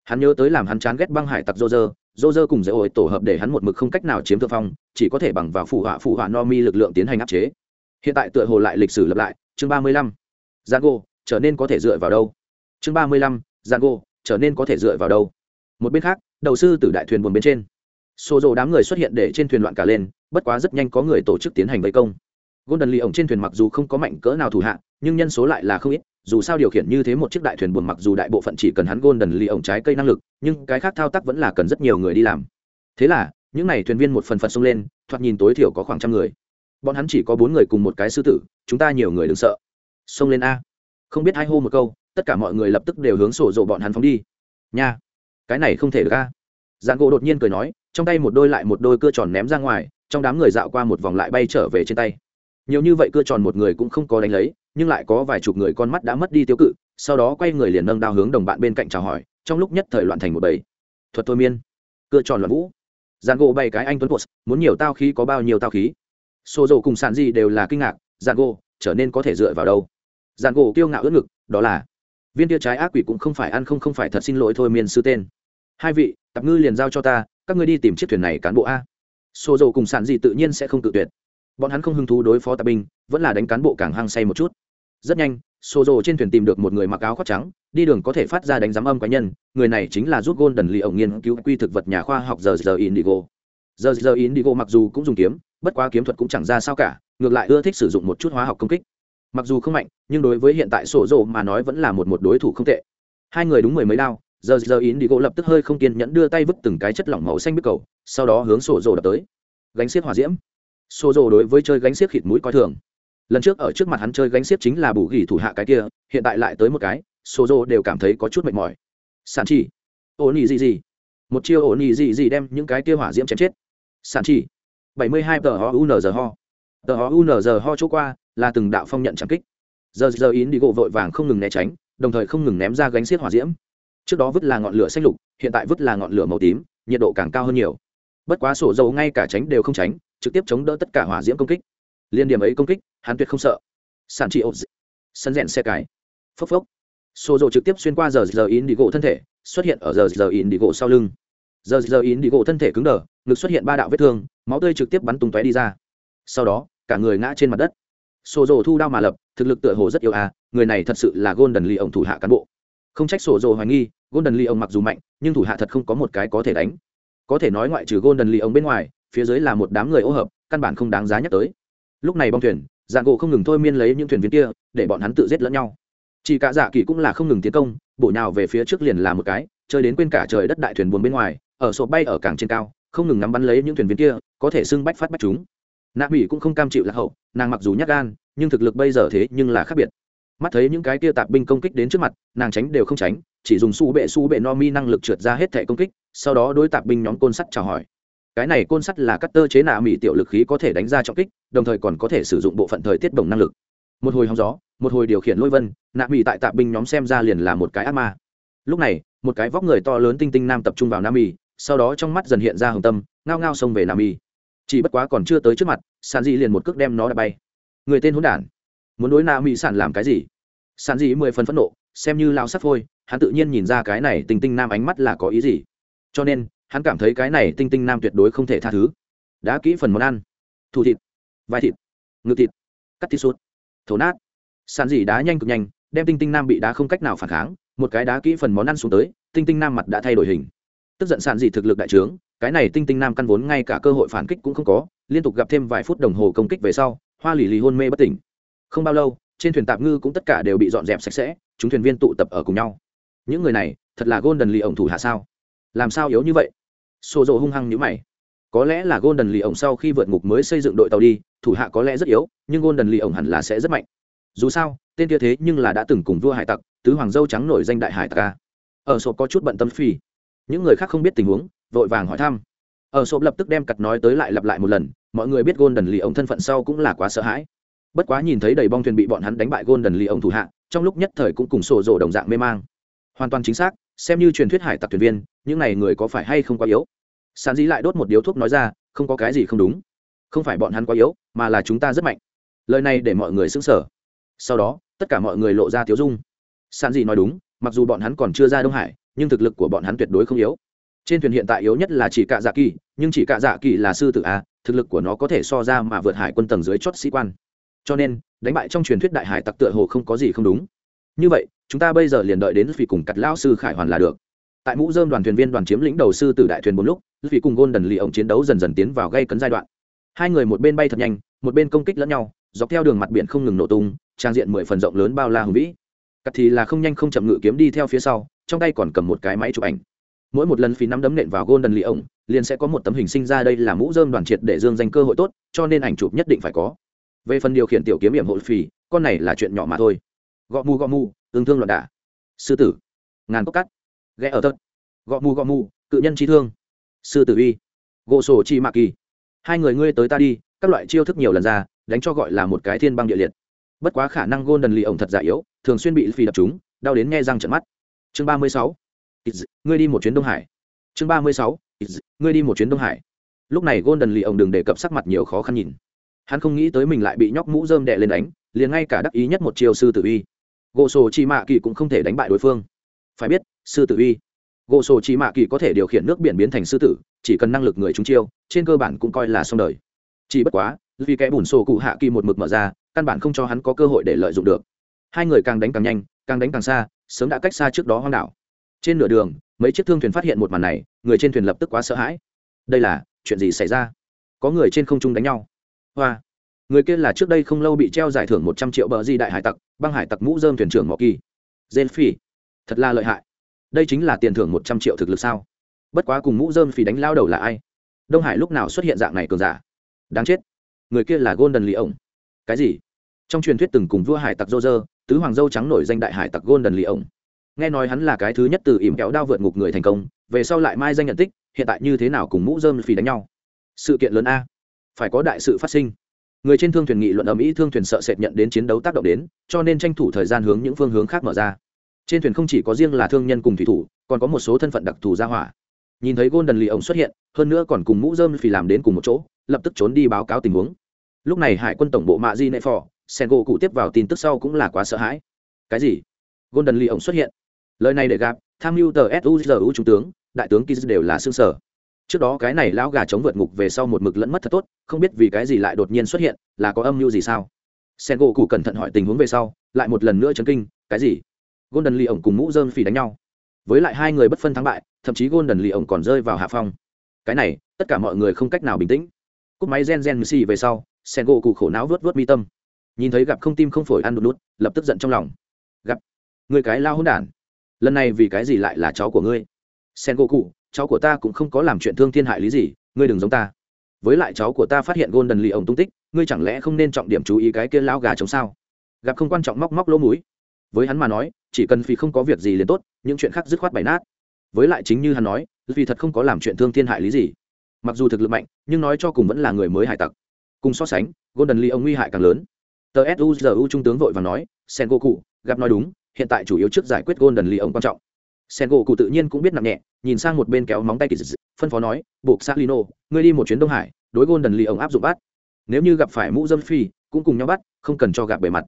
Hắn nhớ tới làm hắn chán ghét băng hải tặc dô dơ dô dơ cùng dễ ổi tổ hợp để hắn một mực không cách nào chiếm thượng phong, chỉ có thể bằng vào phụ họa phụ họa no mi lực lượng tiến hành áp chế. Hiện tại tựa hồ lại lịch sử lập lại, chương ba mươi lăm. Giang gô trở nên có thể dựa vào đâu? Chương ba mươi lăm giang gô trở nên có thể dựa vào đâu? Một bên khác, đầu sư từ đại thuyền buồn bên trên. Xô rộ đám người xuất hiện để trên thuyền loạn cả lên bất quá rất nhanh có người tổ chức tiến hành vây công. Golden lee ổng trên thuyền mặc dù không có mạnh cỡ nào thủ hạ, nhưng nhân số lại là không ít, dù sao điều khiển như thế một chiếc đại thuyền buồn mặc dù đại bộ phận chỉ cần hắn golden lee ổng trái cây năng lực, nhưng cái khác thao tác vẫn là cần rất nhiều người đi làm. Thế là, những n à y thuyền viên một phần phật xông lên, thoạt nhìn tối thiểu có khoảng trăm người. Bọn hắn chỉ có bốn người cùng một cái sư tử, chúng ta nhiều người đừng sợ. Xông lên a. Không biết hai hô một câu, tất cả mọi người lập tức đều hướng sổ rộ bọn hắn phóng đi. Nha. Cái này không thể được a. Dạng gỗ đột nhiên cười nói, trong tay một đôi lại một đôi cưa tròn ném ra ngoài trong đám người dạo qua một vòng lại bay trở về trên tay. Nhiều như vậy cưa tròn một người cũng không có đánh lấy, nhưng lại có vài chục người con mắt đã mất đi tiêu cự, sau đó quay người liền nâng đao hướng đồng bạn bên cạnh chào hỏi, trong lúc nhất thời loạn thành một bầy. Thuật thôi miên. Cưa tròn loạn vũ. Giàn gỗ bay cái anh tuấn tuột muốn nhiều tao khí có bao nhiêu tao khí? Xô dầu cùng sàn gì đều là kinh ngạc giàn gỗ, trở nên có thể dựa vào đâu? Giàn gỗ kiêu ngạo ướt ngực, đó là, viên tia trái ác quỷ cũng không phải ăn không không phải thật xin lỗi thôi miên sư tên. Hai vị tạp ngư liền giao cho ta, các ngươi đi tìm chiếc thuyền này cán bộ a xô dầu cùng sản gì tự nhiên sẽ không tự tuyệt. Bọn hắn không hứng thú đối phó tạp binh, vẫn là đánh cán bộ càng hăng say một chút. Rất nhanh xô dầu trên thuyền tìm được một người mặc áo khoác trắng, đi đường có thể phát ra đánh giám âm cá nhân, người này chính là rút gôn đần lì ổng nghiên cứu quy thực vật nhà khoa học giờ giờ indigo. Giờ giờ indigo mặc dù cũng dùng kiếm, bất quá kiếm thuật cũng chẳng ra sao cả, ngược lại ưa thích sử dụng một chút hóa học công kích. Mặc dù không mạnh, nhưng đối với hiện tại sổ rộ mà nói vẫn là một một đối thủ không tệ. Hai người đúng mười mấy đao giờ giờ ý đi gỗ lập tức hơi không kiên nhẫn đưa tay vứt từng cái chất lỏng màu xanh biết cầu, sau đó hướng sổ rồ đập tới. Gánh xiết hỏa diễm. Sổ rồ đối với chơi gánh xiết khịt mũi coi thường. Lần trước ở trước mặt hắn chơi gánh xiết chính là bù gỉ thủ hạ cái kia, hiện tại lại tới một cái sổ rồ đều cảm thấy có chút mệt mỏi. Sản chỉ. Ổn nhị gì gì một chiêu ổn nhị gì gì đem những cái kia hỏa diễm chém chết. Sản chỉ. Bảy mươi hai tờ ho un giờ ho. Tờ ho un giờ ho chỗ qua, là từng đạo phong nhận trảm kích. Giờ giờ ín đi gỗ vội vàng không ngừng né tránh, đồng thời không ngừng ném ra gánh xiết hỏa diễm trước đó vứt là ngọn lửa xanh lục, hiện tại vứt là ngọn lửa màu tím, nhiệt độ càng cao hơn nhiều. Bất quá sổ dầu ngay cả tránh đều không tránh, trực tiếp chống đỡ tất cả hỏa diễm công kích. Liên điểm ấy công kích, hắn tuyệt không sợ. Sản trị ộp sân rèn xe cái. Phốc phốc. Sổ dầu trực tiếp xuyên qua giờ giờ in đi gỗ thân thể, xuất hiện ở giờ giờ in đi gỗ sau lưng. Giờ giờ in đi gỗ thân thể cứng đờ, ngực xuất hiện ba đạo vết thương, máu tươi trực tiếp bắn tung tóe đi ra. Sau đó, cả người ngã trên mặt đất. Sổ dầu thu đao mà lập, thực lực tựa hồ rất yêu à người này thật sự là golden ly ông thủ hạ cán bộ không trách sổ dồ hoài nghi, golden lee ông mặc dù mạnh, nhưng thủ hạ thật không có một cái có thể đánh. Có thể nói ngoại trừ golden lee ông bên ngoài, phía dưới là một đám người ô hợp, căn bản không đáng giá nhắc tới. Lúc này bong thuyền dạng gỗ không ngừng thôi miên lấy những thuyền viên kia, để bọn hắn tự giết lẫn nhau. Chỉ cả dạ kỳ cũng là không ngừng tiến công bộ nhào về phía trước liền là một cái, chơi đến quên cả trời đất đại thuyền buồn bên ngoài, ở sổ bay ở cảng trên cao, không ngừng ngắm bắn lấy những thuyền viên kia, có thể xưng bách phát bách chúng. Nạ mỹ cũng không cam chịu lạc hậu, nàng mặc dù nhát gan, nhưng thực lực bây giờ thế nhưng là khác biệt mắt thấy những cái kia tạp binh công kích đến trước mặt, nàng tránh đều không tránh, chỉ dùng su bệ su bệ no mi năng lực trượt ra hết thẻ công kích, sau đó đối tạp binh nhóm côn sắt chào hỏi. Cái này côn sắt là cắt tơ chế nạ mỹ tiểu lực khí có thể đánh ra trọng kích, đồng thời còn có thể sử dụng bộ phận thời tiết bổng năng lực. Một hồi hóng gió, một hồi điều khiển lôi vân, nạ mỹ tại tạp binh nhóm xem ra liền là một cái ác ma. Lúc này, một cái vóc người to lớn tinh tinh nam tập trung vào nam mỹ sau đó trong mắt dần hiện ra hồng tâm, ngao ngao xông về nam mỹ chỉ bất quá còn chưa tới trước mặt sàn dị liền một cước đem nó đã bay. Người tên hỗn đản muốn đối nam mỹ sản làm cái gì? Sản dị mười phần phẫn nộ, xem như lao sắt phôi, hắn tự nhiên nhìn ra cái này tinh tinh nam ánh mắt là có ý gì. Cho nên, hắn cảm thấy cái này tinh tinh nam tuyệt đối không thể tha thứ. Đã kỹ phần món ăn. Thủ thịt. Vai thịt. Ngực thịt. Cắt thịt sút thổ nát. Sàn dỉ đá nhanh cực nhanh, đem tinh tinh nam bị đá không cách nào phản kháng, một cái đá kỹ phần món ăn xuống tới, tinh tinh nam mặt đã thay đổi hình. Tức giận sàn dỉ thực lực đại trướng, cái này tinh tinh nam căn vốn ngay cả cơ hội phản kích cũng không có, liên tục gặp thêm vài phút đồng hồ công kích về sau, hoa lì lì hôn mê bất tỉnh không bao lâu, trên thuyền tạp ngư cũng tất cả đều bị dọn dẹp sạch sẽ, chúng thuyền viên tụ tập ở cùng nhau. Những người này, thật là golden lì ổng thủ hạ sao? Làm sao yếu như vậy? Xô rộ hung hăng như mày. Có lẽ là golden lì ổng sau khi vượt ngục mới xây dựng đội tàu đi, thủ hạ có lẽ rất yếu, nhưng golden lì ổng hẳn là sẽ rất mạnh. Dù sao, tên kia thế nhưng là đã từng cùng vua hải tặc, tứ hoàng dâu trắng nổi danh đại hải tặc ca ở sộp có chút bận tâm phi những người khác không biết tình huống, vội vàng hỏi thăm. Ở sộp lập tức đem cặt nói tới lại lặp lại một lần, mọi người biết golden lì ổng thân phận sau cũng là quá sợ hãi bất quá nhìn thấy đầy bong thuyền bị bọn hắn đánh bại gôn đần lì ông thủ hạ, trong lúc nhất thời cũng cùng sổ rổ đồng dạng mê mang. Hoàn toàn chính xác, xem như truyền thuyết hải tặc thuyền viên, những này người có phải hay không quá yếu? Sàn dĩ lại đốt một điếu thuốc nói ra, không có cái gì không đúng. Không phải bọn hắn quá yếu, mà là chúng ta rất mạnh. Lời này để mọi người xứng sở sau đó, tất cả mọi người lộ ra tiếu dung. Sàn dĩ nói đúng, mặc dù bọn hắn còn chưa ra đông hải, nhưng thực lực của bọn hắn tuyệt đối không yếu. Trên thuyền hiện tại yếu nhất là chỉ cạ dạ kỳ, nhưng chỉ cạ dạ kỳ là sư tử a, thực lực của nó có thể so ra mà vượt hải quân tầng dưới chót sĩ quan cho nên, đánh bại trong truyền thuyết đại hải tặc tựa hồ không có gì không đúng. Như vậy, chúng ta bây giờ liền đợi đến vì cùng cặt lão sư khải hoàn là được. Tại mũ dơm đoàn thuyền viên đoàn chiếm lĩnh đầu sư từ đại thuyền bốn lúc vì cùng gôn đần lì ổng chiến đấu dần dần tiến vào gây cấn giai đoạn. Hai người một bên bay thật nhanh, một bên công kích lẫn nhau, dọc theo đường mặt biển không ngừng nổ tung, trang diện mười phần rộng lớn bao la hùng vĩ. Cặt thì là không nhanh không chậm ngự kiếm đi theo phía sau, trong tay còn cầm một cái máy chụp ảnh. Mỗi một lần phí nắm đấm nện vào gôn đần lì ổng, liền sẽ có một tấm hình sinh ra đây là mũ dơm đoàn triệt để dương danh cơ hội tốt, cho nên ảnh chụp nhất định phải có về phần điều khiển tiểu kiếm hiểm hộ phì, con này là chuyện nhỏ mà thôi. Gõ mù gõ mù, tương thương loạn đả. Sư tử. Ngàn cốc cắt ghé ở tật gõ mù gõ mù, cự nhân trí thương. Sư tử uy. Gỗ sổ chi mạ kỳ. Hai người ngươi tới ta đi, các loại chiêu thức nhiều lần ra, đánh cho gọi là một cái thiên băng địa liệt. Bất quá khả năng gôn đần lì ổng thật giả yếu, thường xuyên bị phi đập chúng, đau đến nghe răng trận mắt. Chương ba mươi sáu. Ngươi đi một chuyến đông hải. Chương ba mươi sáu. Ngươi đi một chuyến đông hải. Lúc này gôn đần lì ổng đừng đề cập sắc mặt nhiều khó khăn nhìn hắn không nghĩ tới mình lại bị nhóc mũ dơm đè lên đánh, liền ngay cả đắc ý nhất một chiêu sư tử uy. Gỗ sổ chi mạ kỳ cũng không thể đánh bại đối phương. Phải biết, sư tử uy. Gỗ sổ chi mạ kỳ có thể điều khiển nước biển biến thành sư tử, chỉ cần năng lực người chúng chiêu, trên cơ bản cũng coi là xong đời. Chỉ bất quá, vì kẻ bùn sổ cụ hạ kỳ một mực mở ra, căn bản không cho hắn có cơ hội để lợi dụng được. Hai người càng đánh càng nhanh, càng đánh càng xa, sớm đã cách xa trước đó hoang đảo. Trên nửa đường, mấy chiếc thương thuyền phát hiện một màn này, người trên thuyền lập tức quá sợ hãi. Đây là chuyện gì xảy ra? Có người trên không trung đánh nhau hoa. Người kia là trước đây không lâu bị treo giải thưởng một trăm triệu bờ di đại hải tặc, băng hải tặc mũ dơm thuyền trưởng mọ kỳ. Gen phi thật là lợi hại. Đây chính là tiền thưởng một trăm triệu thực lực sao? Bất quá cùng mũ dơm phi đánh lao đầu là ai? Đông hải lúc nào xuất hiện dạng này cường giả? Đáng chết. Người kia là golden lì ổng. Cái gì? Trong truyền thuyết từng cùng vua hải tặc dô dơ tứ hoàng dâu trắng nổi danh đại hải tặc golden lì ổng. Nghe nói hắn là cái thứ nhất từ ỉm kéo đao vượt ngục người thành công, về sau lại mai danh nhận tích, hiện tại như thế nào cùng mũ dơm phi đánh nhau? Sự kiện lớn a phải có đại sự phát sinh. Người trên thương thuyền nghị luận ầm ĩ, thương thuyền sợ sệt nhận đến chiến đấu tác động đến, cho nên tranh thủ thời gian hướng những phương hướng khác mở ra. Trên thuyền không chỉ có riêng là thương nhân cùng thủy thủ, còn có một số thân phận đặc thù gia hỏa. Nhìn thấy golden lì ổng xuất hiện, hơn nữa còn cùng mũ dơm phì làm đến cùng một chỗ, lập tức trốn đi báo cáo tình huống. Lúc này hải quân tổng bộ mạ di nệ phò sen gỗ cụ tiếp vào tin tức sau cũng là quá sợ hãi. Cái gì? Golden lì ổng xuất hiện. Lời này để gặp, tham mưu tờ suzu trung tướng, đại tướng kiz đều là xương sở trước đó cái này lão gà chống vượt ngục về sau một mực lẫn mất thật tốt, không biết vì cái gì lại đột nhiên xuất hiện, là có âm mưu gì sao? Sen gỗ cụ cẩn thận hỏi tình huống về sau, lại một lần nữa chấn kinh, cái gì? Golden lee ổng cùng mũ dơm phỉ đánh nhau. Với lại hai người bất phân thắng bại, thậm chí golden lee ổng còn rơi vào hạ phong. Cái này, tất cả mọi người không cách nào bình tĩnh. Cúp máy gen gen xì về sau, sen gỗ cụ khổ não vớt vớt mi tâm. Nhìn thấy gặp không tim không phổi ăn đột đút lập tức giận trong lòng. Gặp, người cái lao hôn đản. Lần này vì cái gì lại là cháu của ngươi? Sen gỗ cụ cháu của ta cũng không có làm chuyện thương thiên hại lý gì, ngươi đừng giống ta. Với lại cháu của ta phát hiện golden lì ổng tung tích, ngươi chẳng lẽ không nên trọng điểm chú ý cái kia lão gà chống sao? Gặp không quan trọng móc móc lỗ mũi. Với hắn mà nói, chỉ cần phi không có việc gì liền tốt, những chuyện khác dứt khoát bày nát. Với lại chính như hắn nói vì thật không có làm chuyện thương thiên hại lý gì. Mặc dù thực lực mạnh, nhưng nói cho cùng vẫn là người mới hải tặc. Cùng so sánh, golden lee ông nguy hại càng lớn. Tờ suzu trung tướng vội và nói sen goku gặp nói đúng, hiện tại chủ yếu trước giải quyết golden lee ông quan trọng sen Gỗ Cụ tự nhiên cũng biết nặng nhẹ, nhìn sang một bên kéo móng tay kỳ dị phân phó nói, buộc xác lino ngươi đi một chuyến đông hải, đối golden lì ông áp dụng bắt. Nếu như gặp phải mũ dâm phi, cũng cùng nhau bắt, không cần cho gặp bề mặt.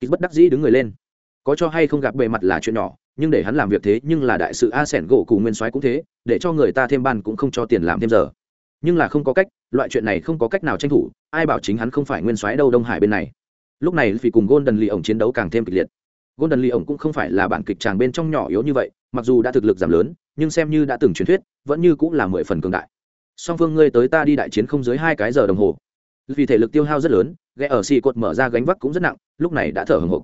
Kỳ bất đắc dĩ đứng người lên. Có cho hay không gặp bề mặt là chuyện nhỏ, nhưng để hắn làm việc thế nhưng là đại sự a sẻn gỗ cụ nguyên soái cũng thế, để cho người ta thêm ban cũng không cho tiền làm thêm giờ. Nhưng là không có cách, loại chuyện này không có cách nào tranh thủ, ai bảo chính hắn không phải nguyên soái đâu đông hải bên này. Lúc này vì cùng golden lì ổng chiến đấu càng thêm kịch liệt. Golden lì ổng cũng không phải là bản kịch tràng bên trong nhỏ yếu như vậy mặc dù đã thực lực giảm lớn, nhưng xem như đã từng truyền thuyết, vẫn như cũng là mười phần cường đại. Song phương ngươi tới ta đi đại chiến không dưới hai cái giờ đồng hồ. Vì thể lực tiêu hao rất lớn, ghé ở xì cột mở ra gánh vác cũng rất nặng, lúc này đã thở hồng hộc.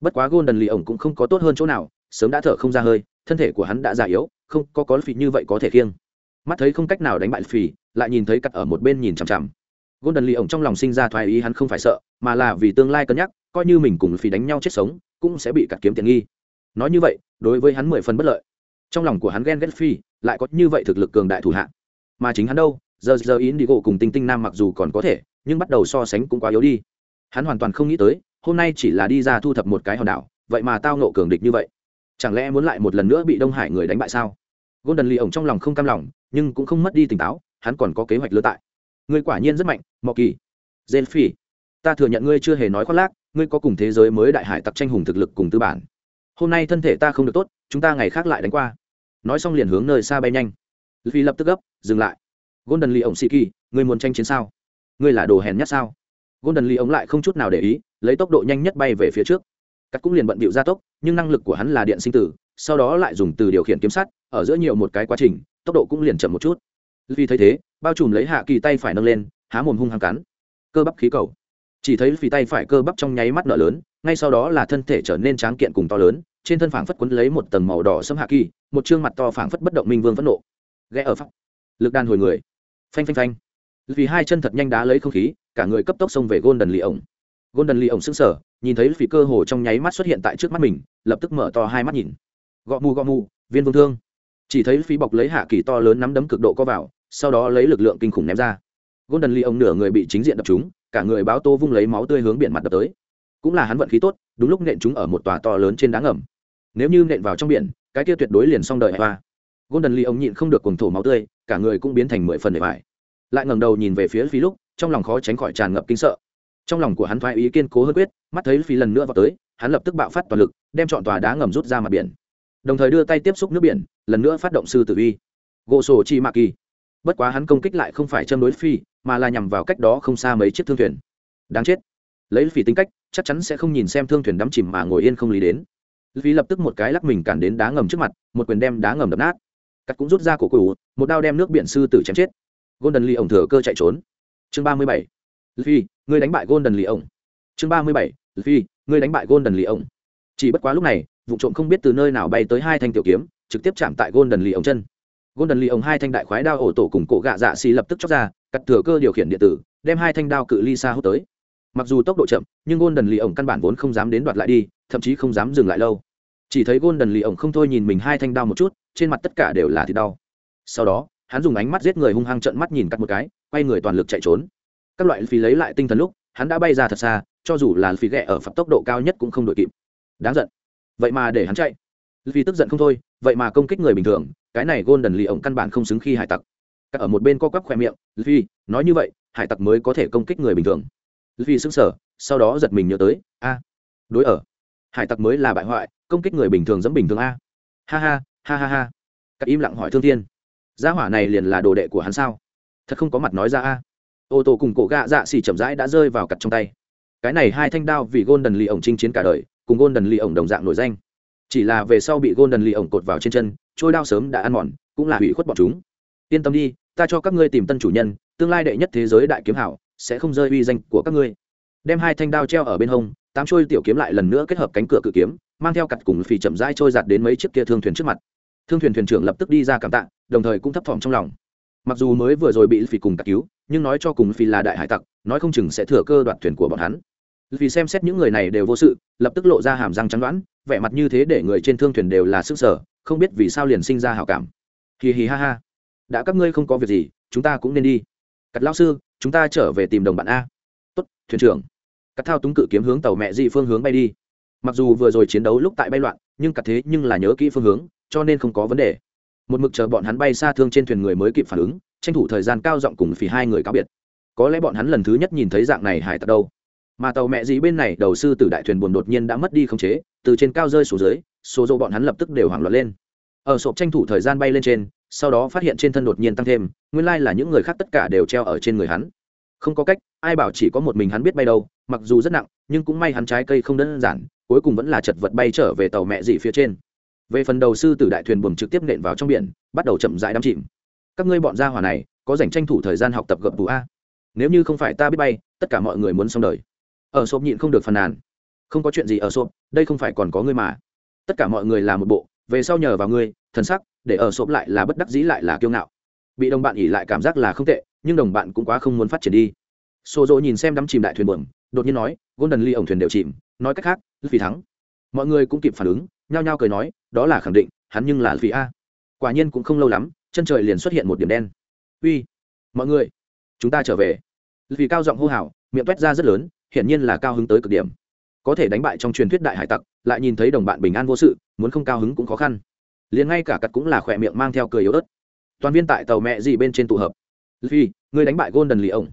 Bất quá golden lì ổng cũng không có tốt hơn chỗ nào, sớm đã thở không ra hơi, thân thể của hắn đã già yếu, không có có phì như vậy có thể khiêng. Mắt thấy không cách nào đánh bại phì, lại nhìn thấy cắt ở một bên nhìn chằm chằm. Golden lì ổng trong lòng sinh ra thoái ý hắn không phải sợ, mà là vì tương lai cân nhắc, coi như mình cùng phì đánh nhau chết sống, cũng sẽ bị cắt kiếm tiện nghi nói như vậy, đối với hắn mười phần bất lợi. Trong lòng của hắn ghen ghét phi, lại có như vậy thực lực cường đại thủ hạ. Mà chính hắn đâu, giờ giờ ý đi gỗ cùng tinh tinh nam mặc dù còn có thể, nhưng bắt đầu so sánh cũng quá yếu đi. Hắn hoàn toàn không nghĩ tới, hôm nay chỉ là đi ra thu thập một cái hòn đảo, vậy mà tao nộ cường địch như vậy. Chẳng lẽ muốn lại một lần nữa bị đông hải người đánh bại sao? Golden lì ổng trong lòng không cam lòng, nhưng cũng không mất đi tỉnh táo, hắn còn có kế hoạch lứa tại. Ngươi quả nhiên rất mạnh, mọ kỳ. Gen phi ta thừa nhận ngươi chưa hề nói khoác lác, ngươi có cùng thế giới mới đại hải tặc tranh hùng thực lực cùng tư bản hôm nay thân thể ta không được tốt, chúng ta ngày khác lại đánh qua. Nói xong liền hướng nơi xa bay nhanh. Phi lập tức gấp, dừng lại. Golden lee ổng sĩ kỳ, ngươi muốn tranh chiến sao? Ngươi là đồ hèn nhất sao? Golden lee ống lại không chút nào để ý, lấy tốc độ nhanh nhất bay về phía trước. Cắt cũng liền bận bịu gia tốc, nhưng năng lực của hắn là điện sinh tử, sau đó lại dùng từ điều khiển kiếm sắt, ở giữa nhiều một cái quá trình, tốc độ cũng liền chậm một chút. Vì thấy thế, bao trùm lấy hạ kỳ tay phải nâng lên, há mồm hung hăng cắn. Cơ bắp khí cầu. Chỉ thấy vì tay phải cơ bắp trong nháy mắt nở lớn ngay sau đó là thân thể trở nên tráng kiện cùng to lớn, trên thân phảng phất quấn lấy một tầng màu đỏ sẫm hạ kỳ, một chương mặt to phảng phất bất động minh vương phẫn nộ. Ghé ở pháp. Lực đan hồi người. Phanh phanh phanh. Vì hai chân thật nhanh đá lấy không khí, cả người cấp tốc xông về golden lì ổng. Golden lì ổng sững sờ, nhìn thấy phỉ cơ hồ trong nháy mắt xuất hiện tại trước mắt mình, lập tức mở to hai mắt nhìn. Gõ mù gõ mù, viên vương thương. Chỉ thấy phí bọc lấy hạ kỳ to lớn nắm đấm cực độ co vào, sau đó lấy lực lượng kinh khủng ném ra. Golden lì ổng nửa người bị chính diện đập trúng, cả người báo tô vung lấy máu tươi hướng biển mặt đập tới cũng là hắn vận khí tốt, đúng lúc nện chúng ở một tòa to lớn trên đá ngầm. Nếu như nện vào trong biển, cái kia tuyệt đối liền xong đời hoa golden lee ông nhịn không được cuồng thổ máu tươi, cả người cũng biến thành mười phần để vải lại ngẩng đầu nhìn về phía phi lúc trong lòng khó tránh khỏi tràn ngập kinh sợ. Trong lòng của hắn thoái ý kiên cố hơn quyết, mắt thấy phi lần nữa vào tới, hắn lập tức bạo phát toàn lực, đem chọn tòa đá ngầm rút ra mặt biển. Đồng thời đưa tay tiếp xúc nước biển, lần nữa phát động sư tử uy. Gỗ sổ chi mạ kỳ. Bất quá hắn công kích lại không phải châm đối phi, mà là nhằm vào cách đó không xa mấy chiếc thương thuyền. Đáng chết lấy phỉ tính cách, chắc chắn sẽ không nhìn xem thương thuyền đắm chìm mà ngồi yên không lý đến. Phi lập tức một cái lắc mình cản đến đá ngầm trước mặt, một quyền đem đá ngầm đập nát. Cắt cũng rút ra cổ cụ một đao đem nước biển sư tử chém chết. Golden lee ổng thừa cơ chạy trốn. Chương ba mươi bảy. Phi người đánh bại golden lee ổng. Chương ba mươi bảy. Phi người đánh bại golden lee ổng. Chỉ bất quá lúc này, vụ trộm không biết từ nơi nào bay tới hai thanh tiểu kiếm, trực tiếp chạm tại golden lee ổng chân. Golden lee ổng hai thanh đại khoái đao ổ tổ cùng cổ gạ dạ xì lập tức chóc ra, cắt thừa cơ điều khiển điện tử, đem hai thanh đao cự ly xa hút tới mặc dù tốc độ chậm, nhưng golden lì ổng căn bản vốn không dám đến đoạt lại đi, thậm chí không dám dừng lại lâu. Chỉ thấy golden lì ổng không thôi nhìn mình hai thanh đao một chút, trên mặt tất cả đều là thịt đau. Sau đó, hắn dùng ánh mắt giết người hung hăng trợn mắt nhìn cắt một cái, quay người toàn lực chạy trốn. Các loại phí lấy lại tinh thần lúc, hắn đã bay ra thật xa, cho dù là phí ghẹ ở phạt tốc độ cao nhất cũng không đội kịp. Đáng giận. Vậy mà để hắn chạy. Vì tức giận không thôi, vậy mà công kích người bình thường, cái này golden lì ổng căn bản không xứng khi hải tặc. Các ở một bên co quắp khoe miệng vì nói như vậy, hải tặc mới có thể công kích người bình thường vì xứng sở sau đó giật mình nhớ tới, a, đối ở. Hải tặc mới là bại hoại, công kích người bình thường giống bình thường a. Ha ha ha ha ha. Các im lặng hỏi thương thiên. Gia hỏa này liền là đồ đệ của hắn sao? Thật không có mặt nói ra a. Ô tô cùng cổ gạ dạ xì chậm rãi đã rơi vào cặt trong tay. Cái này hai thanh đao vì golden lì ổng chinh chiến cả đời, cùng golden lì ổng đồng dạng nổi danh. Chỉ là về sau bị golden lì ổng cột vào trên chân, trôi đao sớm đã ăn mòn, cũng là hủy khuất bọn chúng. Yên tâm đi, ta cho các ngươi tìm tân chủ nhân, tương lai đệ nhất thế giới đại kiếm hảo sẽ không rơi uy danh của các ngươi. Đem hai thanh đao treo ở bên hông, tám trôi tiểu kiếm lại lần nữa kết hợp cánh cửa cự kiếm, mang theo cặt cùng phì chậm rãi trôi giạt đến mấy chiếc kia thương thuyền trước mặt. Thương thuyền thuyền trưởng lập tức đi ra cảm tạ, đồng thời cũng thấp thỏm trong lòng. Mặc dù mới vừa rồi bị phì cùng cặt cứu, nhưng nói cho cùng phì là đại hải tặc, nói không chừng sẽ thừa cơ đoạt thuyền của bọn hắn. Vì xem xét những người này đều vô sự, lập tức lộ ra hàm răng trắng đoán, vẻ mặt như thế để người trên thương thuyền đều là sức sở, không biết vì sao liền sinh ra hảo cảm. Hì hì ha ha. Đã các ngươi không có việc gì, chúng ta cũng nên đi. Cắt lao sư chúng ta trở về tìm đồng bạn a. Tốt, thuyền trưởng. Cắt thao túng cự kiếm hướng tàu mẹ dị phương hướng bay đi. Mặc dù vừa rồi chiến đấu lúc tại bay loạn, nhưng cắt thế nhưng là nhớ kỹ phương hướng, cho nên không có vấn đề. Một mực chờ bọn hắn bay xa thương trên thuyền người mới kịp phản ứng, tranh thủ thời gian cao giọng cùng phì hai người cáo biệt. Có lẽ bọn hắn lần thứ nhất nhìn thấy dạng này hải tặc đâu. Mà tàu mẹ gì bên này, đầu sư tử đại thuyền buồn đột nhiên đã mất đi khống chế, từ trên cao rơi xuống dưới, số dỗ bọn hắn lập tức đều hoảng loạn lên. Ở sộp tranh thủ thời gian bay lên trên sau đó phát hiện trên thân đột nhiên tăng thêm, nguyên lai là những người khác tất cả đều treo ở trên người hắn. Không có cách, ai bảo chỉ có một mình hắn biết bay đâu, mặc dù rất nặng, nhưng cũng may hắn trái cây không đơn giản, cuối cùng vẫn là chật vật bay trở về tàu mẹ dị phía trên. Về phần đầu sư tử đại thuyền buồm trực tiếp nện vào trong biển, bắt đầu chậm rãi đắm chìm. Các ngươi bọn gia hỏa này, có dành tranh thủ thời gian học tập gập bù a? Nếu như không phải ta biết bay, tất cả mọi người muốn xong đời. Ở sộp nhịn không được phàn nàn. Không có chuyện gì ở sộp, đây không phải còn có ngươi mà. Tất cả mọi người là một bộ, về sau nhờ vào ngươi, thần sắc để ở sộp lại là bất đắc dĩ lại là kiêu ngạo. Bị đồng bạn ỉ lại cảm giác là không tệ, nhưng đồng bạn cũng quá không muốn phát triển đi. Xô dỗ nhìn xem đắm chìm đại thuyền buồm, đột nhiên nói, golden ly ổng thuyền đều chìm. Nói cách khác vì thắng. Mọi người cũng kịp phản ứng, nhao nhao cười nói, đó là khẳng định, hắn nhưng là vì a. Quả nhiên cũng không lâu lắm, chân trời liền xuất hiện một điểm đen. Uy, mọi người, chúng ta trở về. Vì cao giọng hô hào, miệng toét ra rất lớn, hiển nhiên là cao hứng tới cực điểm. Có thể đánh bại trong truyền thuyết đại hải tặc, lại nhìn thấy đồng bạn bình an vô sự, muốn không cao hứng cũng khó khăn liền ngay cả cặt cũng là khỏe miệng mang theo cười yếu ớt. Toàn viên tại tàu mẹ gì bên trên tụ hợp. Vì người đánh bại golden lì ổng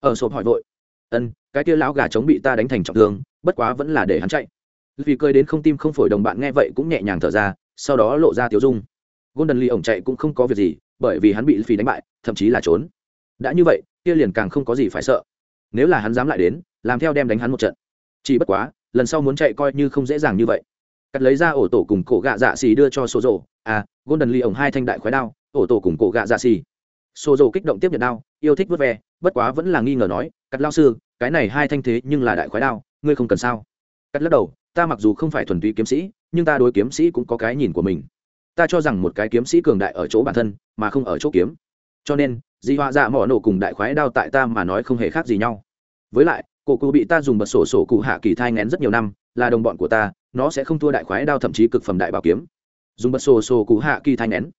ở sộp hỏi vội. Ân, cái kia lão gà chống bị ta đánh thành trọng thương, bất quá vẫn là để hắn chạy. Vì cười đến không tim không phổi đồng bạn nghe vậy cũng nhẹ nhàng thở ra, sau đó lộ ra tiếu dung. Golden lì ổng chạy cũng không có việc gì, bởi vì hắn bị phi đánh bại, thậm chí là trốn. Đã như vậy, kia liền càng không có gì phải sợ. Nếu là hắn dám lại đến, làm theo đem đánh hắn một trận. Chỉ bất quá, lần sau muốn chạy coi như không dễ dàng như vậy cắt lấy ra ổ tổ cùng cổ gạ dạ xì đưa cho số rộ à golden ly ổng hai thanh đại khói đao, ổ tổ cùng cổ gạ dạ xì. Số rộ kích động tiếp nhận đao, yêu thích vớt ve, bất quá vẫn là nghi ngờ nói, cắt lao sư, cái này hai thanh thế nhưng là đại khói đao, ngươi không cần sao? Cắt lắc đầu, ta mặc dù không phải thuần túy kiếm sĩ, nhưng ta đối kiếm sĩ cũng có cái nhìn của mình. Ta cho rằng một cái kiếm sĩ cường đại ở chỗ bản thân, mà không ở chỗ kiếm. Cho nên, di họa dạ mỏ nổ cùng đại khoái đao tại ta mà nói không hề khác gì nhau. Với lại cổ cụ bị ta dùng bật sổ sổ cụ hạ kỳ thai ngén rất nhiều năm, là đồng bọn của ta nó sẽ không thua đại khoái đao thậm chí cực phẩm đại bảo kiếm. Dùng bật sổ sổ cụ hạ kỳ thai nén.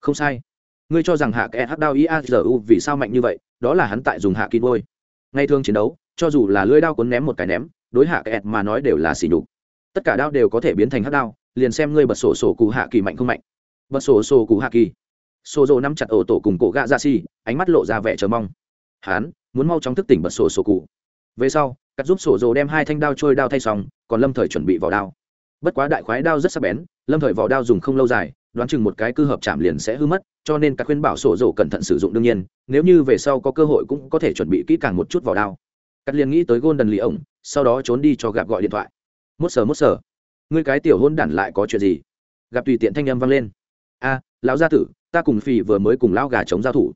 Không sai. Ngươi cho rằng hạ kẽ hắc đao iazu vì sao mạnh như vậy, đó là hắn tại dùng hạ kỳ vôi ngay thường chiến đấu, cho dù là lưỡi đao cuốn ném một cái ném, đối hạ kẽ mà nói đều là xỉ nhục. Tất cả đao đều có thể biến thành hắc đao, liền xem ngươi bật sổ sổ cụ hạ kỳ mạnh không mạnh. Bật sổ sổ cụ hạ kỳ. Sổ dồ nắm chặt ổ tổ cùng cổ gạ dạ ra xi ánh mắt lộ ra vẻ chờ mong. Hắn, muốn mau chóng thức tỉnh bật sổ sổ cụ. Về sau, cắt giúp sổ dồ đem hai thanh đao trôi đao thay xong, còn lâm thời chuẩn bị vào đao bất quá đại khoái đao rất sắc bén, lâm thời vỏ đao dùng không lâu dài, đoán chừng một cái cư hợp chạm liền sẽ hư mất, cho nên các khuyên bảo sổ rồ cẩn thận sử dụng đương nhiên, nếu như về sau có cơ hội cũng có thể chuẩn bị kỹ càng một chút vỏ đao. Cắt liền nghĩ tới gôn đần lì ổng sau đó trốn đi cho gặp gọi điện thoại. Mốt sờ mốt sờ, ngươi cái tiểu hôn đản lại có chuyện gì? Gặp tùy tiện thanh âm vang lên. A, lão gia tử, ta cùng phì vừa mới cùng lão gà chống giao thủ.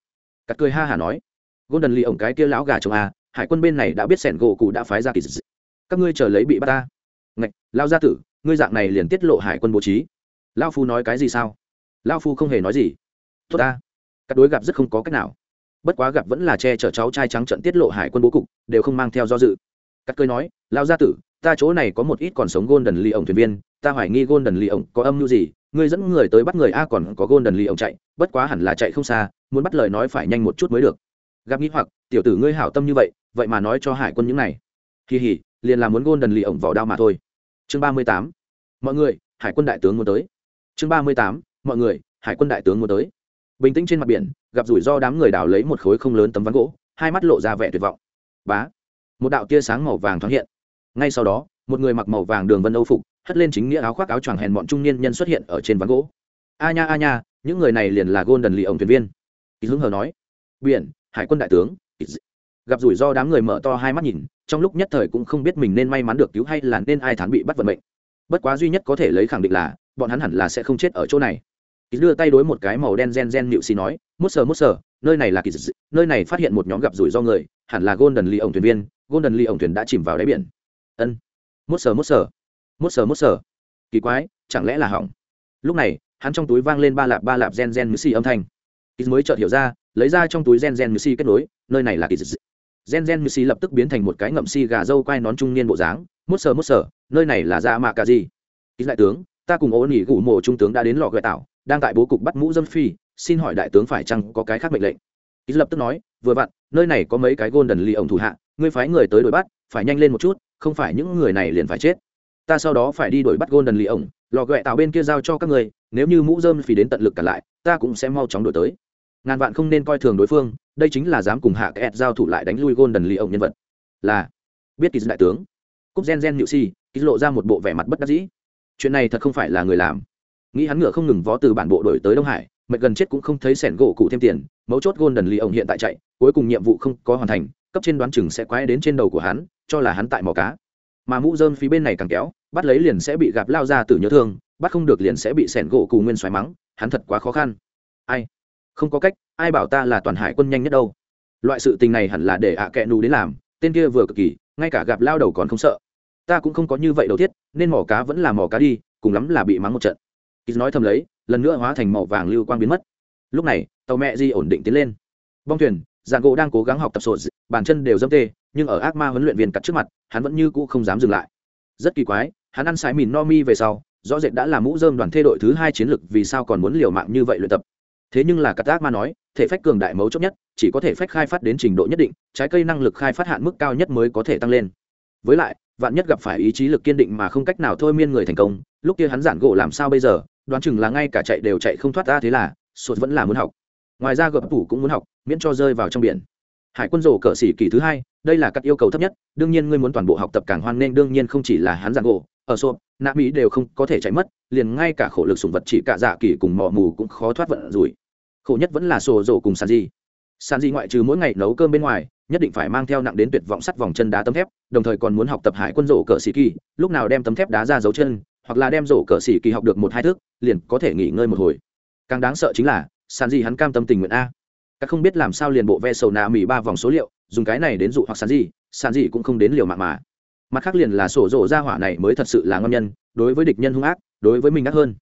Cắt cười ha hả nói. Golden lì ổng cái kia lão gà chống a, hải quân bên này đã biết sẻn gỗ cụ đã phái ra kỳ dị. Các ngươi chờ lấy bị bắt ta. Ngạch lao gia tử ngươi dạng này liền tiết lộ hải quân bố trí. Lao phu nói cái gì sao? Lao phu không hề nói gì. Tốt ta. Các đối gặp rất không có cách nào. Bất quá gặp vẫn là che chở cháu trai trắng trận tiết lộ hải quân bố cục, đều không mang theo do dự. Các cười nói lao gia tử, ta chỗ này có một ít còn sống golden lì ổng thuyền viên, ta hoài nghi golden lì ổng có âm mưu gì, ngươi dẫn người tới bắt người a còn có golden lì ổng chạy, bất quá hẳn là chạy không xa, muốn bắt lời nói phải nhanh một chút mới được. Gặp nghĩ hoặc, tiểu tử ngươi hảo tâm như vậy vậy mà nói cho hải quân những này. Kỳ hỉ liền là muốn golden lì ổng vào đao mà thôi chương ba mươi tám. Mọi người, hải quân đại tướng muốn tới. Chương ba mươi tám. Mọi người, hải quân đại tướng muốn tới. Bình tĩnh trên mặt biển, gặp rủi ro đám người đào lấy một khối không lớn tấm ván gỗ, hai mắt lộ ra vẻ tuyệt vọng. Bá! Một đạo tia sáng màu vàng thoáng hiện. Ngay sau đó, một người mặc màu vàng đường vân âu phục, hất lên chính nghĩa áo khoác áo choàng hèn bọn trung niên nhân xuất hiện ở trên ván gỗ. A nha a nha, những người này liền là golden lì ổng thuyền viên. Ý dũng hờ nói. Biển, hải quân đại tướng. Gặp rủi ro đám người mở to hai mắt nhìn trong lúc nhất thời cũng không biết mình nên may mắn được cứu hay là nên ai thán bị bắt vận mệnh. Bất quá duy nhất có thể lấy khẳng định là, bọn hắn hẳn là sẽ không chết ở chỗ này. Kỳ đưa tay đối một cái màu đen gen gen nịu xì nói, mốt sờ mốt sờ, nơi này là kỳ nơi này phát hiện một nhóm gặp rủi ro người, hẳn là golden ly ổng thuyền viên. Golden ly ổng thuyền đã chìm vào đáy biển. Ân. Mốt sờ mốt sờ. Mốt sờ mốt sờ. Kỳ quái, chẳng lẽ là hỏng? Lúc này, hắn trong túi vang lên ba lạp ba lạp gen gen xì âm thanh. Kỳ mới chợt hiểu ra, lấy ra trong túi gen gen xì kết nối, nơi này là kỳ gen gen xì lập tức biến thành một cái ngậm xì gà dâu quai nón trung niên bộ dáng. Mốt sờ mốt sờ, nơi này là ra mạ cả gì? Ít đại tướng, ta cùng ổn nỉ gủ mộ trung tướng đã đến lò gợi tạo, đang tại bố cục bắt mũ dâm phi, xin hỏi đại tướng phải chăng có cái khác mệnh lệnh? Ít lập tức nói, vừa vặn, nơi này có mấy cái golden ly ổng thủ hạ, ngươi phái người tới đuổi bắt, phải nhanh lên một chút, không phải những người này liền phải chết. Ta sau đó phải đi đuổi bắt golden ly ổng lò gợi tạo bên kia giao cho các người nếu như mũ dơm phì đến tận lực cả lại, ta cũng sẽ mau chóng đổi tới. Ngàn vạn không nên coi thường đối phương đây chính là dám cùng hạ kẹt giao thủ lại đánh lui golden ly ông nhân vật. Là, biết kỳ đại tướng, cúp gen gen nhự si kỳ lộ ra một bộ vẻ mặt bất đắc dĩ. Chuyện này thật không phải là người làm. Nghĩ hắn ngựa không ngừng vó từ bản bộ đổi tới đông hải, mệt gần chết cũng không thấy sẻn gỗ cụ thêm tiền, mấu chốt golden ly ông hiện tại chạy, cuối cùng nhiệm vụ không có hoàn thành, cấp trên đoán chừng sẽ quái đến trên đầu của hắn, cho là hắn tại mỏ cá. Mà mũ dơm phía bên này càng kéo, bắt lấy liền sẽ bị gặp lao ra từ nhớ thương, bắt không được liền sẽ bị sẻn gỗ cù nguyên xoáy mắng, hắn thật quá khó khăn. Ai? Không có cách ai bảo ta là toàn hải quân nhanh nhất đâu. Loại sự tình này hẳn là để ạ à kẹ nù đến làm tên kia vừa cực kỳ ngay cả gặp lao đầu còn không sợ. Ta cũng không có như vậy đầu thiết, nên mỏ cá vẫn là mỏ cá đi cùng lắm là bị mắng một trận. Kýt nói thầm lấy lần nữa hóa thành màu vàng lưu quang biến mất. Lúc này tàu mẹ di ổn định tiến lên. Bong thuyền dạng gỗ đang cố gắng học tập sổ bàn chân đều dâm tê nhưng ở ác ma huấn luyện viên cắt trước mặt hắn vẫn như cũ không dám dừng lại. Rất kỳ quái hắn ăn sái mìn no mi về sau rõ rệt đã là mũ dơm đoàn thê đội thứ hai chiến lực, vì sao còn muốn liều mạng như vậy luyện tập thế nhưng là cắt ác ma nói, thể phách cường đại mấu chốt nhất, chỉ có thể phách khai phát đến trình độ nhất định, trái cây năng lực khai phát hạn mức cao nhất mới có thể tăng lên. Với lại, vạn nhất gặp phải ý chí lực kiên định mà không cách nào thôi miên người thành công, lúc kia hắn giản gỗ làm sao bây giờ, đoán chừng là ngay cả chạy đều chạy không thoát ra thế là, sụt vẫn là muốn học. Ngoài ra gập tủ cũng muốn học, miễn cho rơi vào trong biển. Hải quân rổ cờ xỉ kỳ thứ hai, đây là các yêu cầu thấp nhất, đương nhiên ngươi muốn toàn bộ học tập càng hoan nên đương nhiên không chỉ là hắn giản gỗ ở sộp nạ mỹ đều không có thể chạy mất liền ngay cả khổ lực sùng vật chỉ cả dạ kỳ cùng mò mù cũng khó thoát vận rủi. Khổ nhất vẫn là sổ rổ cùng sàn di sàn di ngoại trừ mỗi ngày nấu cơm bên ngoài nhất định phải mang theo nặng đến tuyệt vọng sắt vòng chân đá tấm thép đồng thời còn muốn học tập hải quân rổ cờ xì kỳ lúc nào đem tấm thép đá ra dấu chân hoặc là đem rổ cờ xì kỳ học được một hai thước liền có thể nghỉ ngơi một hồi. Càng đáng sợ chính là sàn di hắn cam tâm tình nguyện a. Các không biết làm sao liền bộ ve sầu nạ mỹ ba vòng số liệu dùng cái này đến dụ hoặc sàn di, sàn di cũng không đến liều mạng mà mặt khác liền là sổ rộ ra hỏa này mới thật sự là ngâm nhân, đối với địch nhân hung ác, đối với mình ác hơn.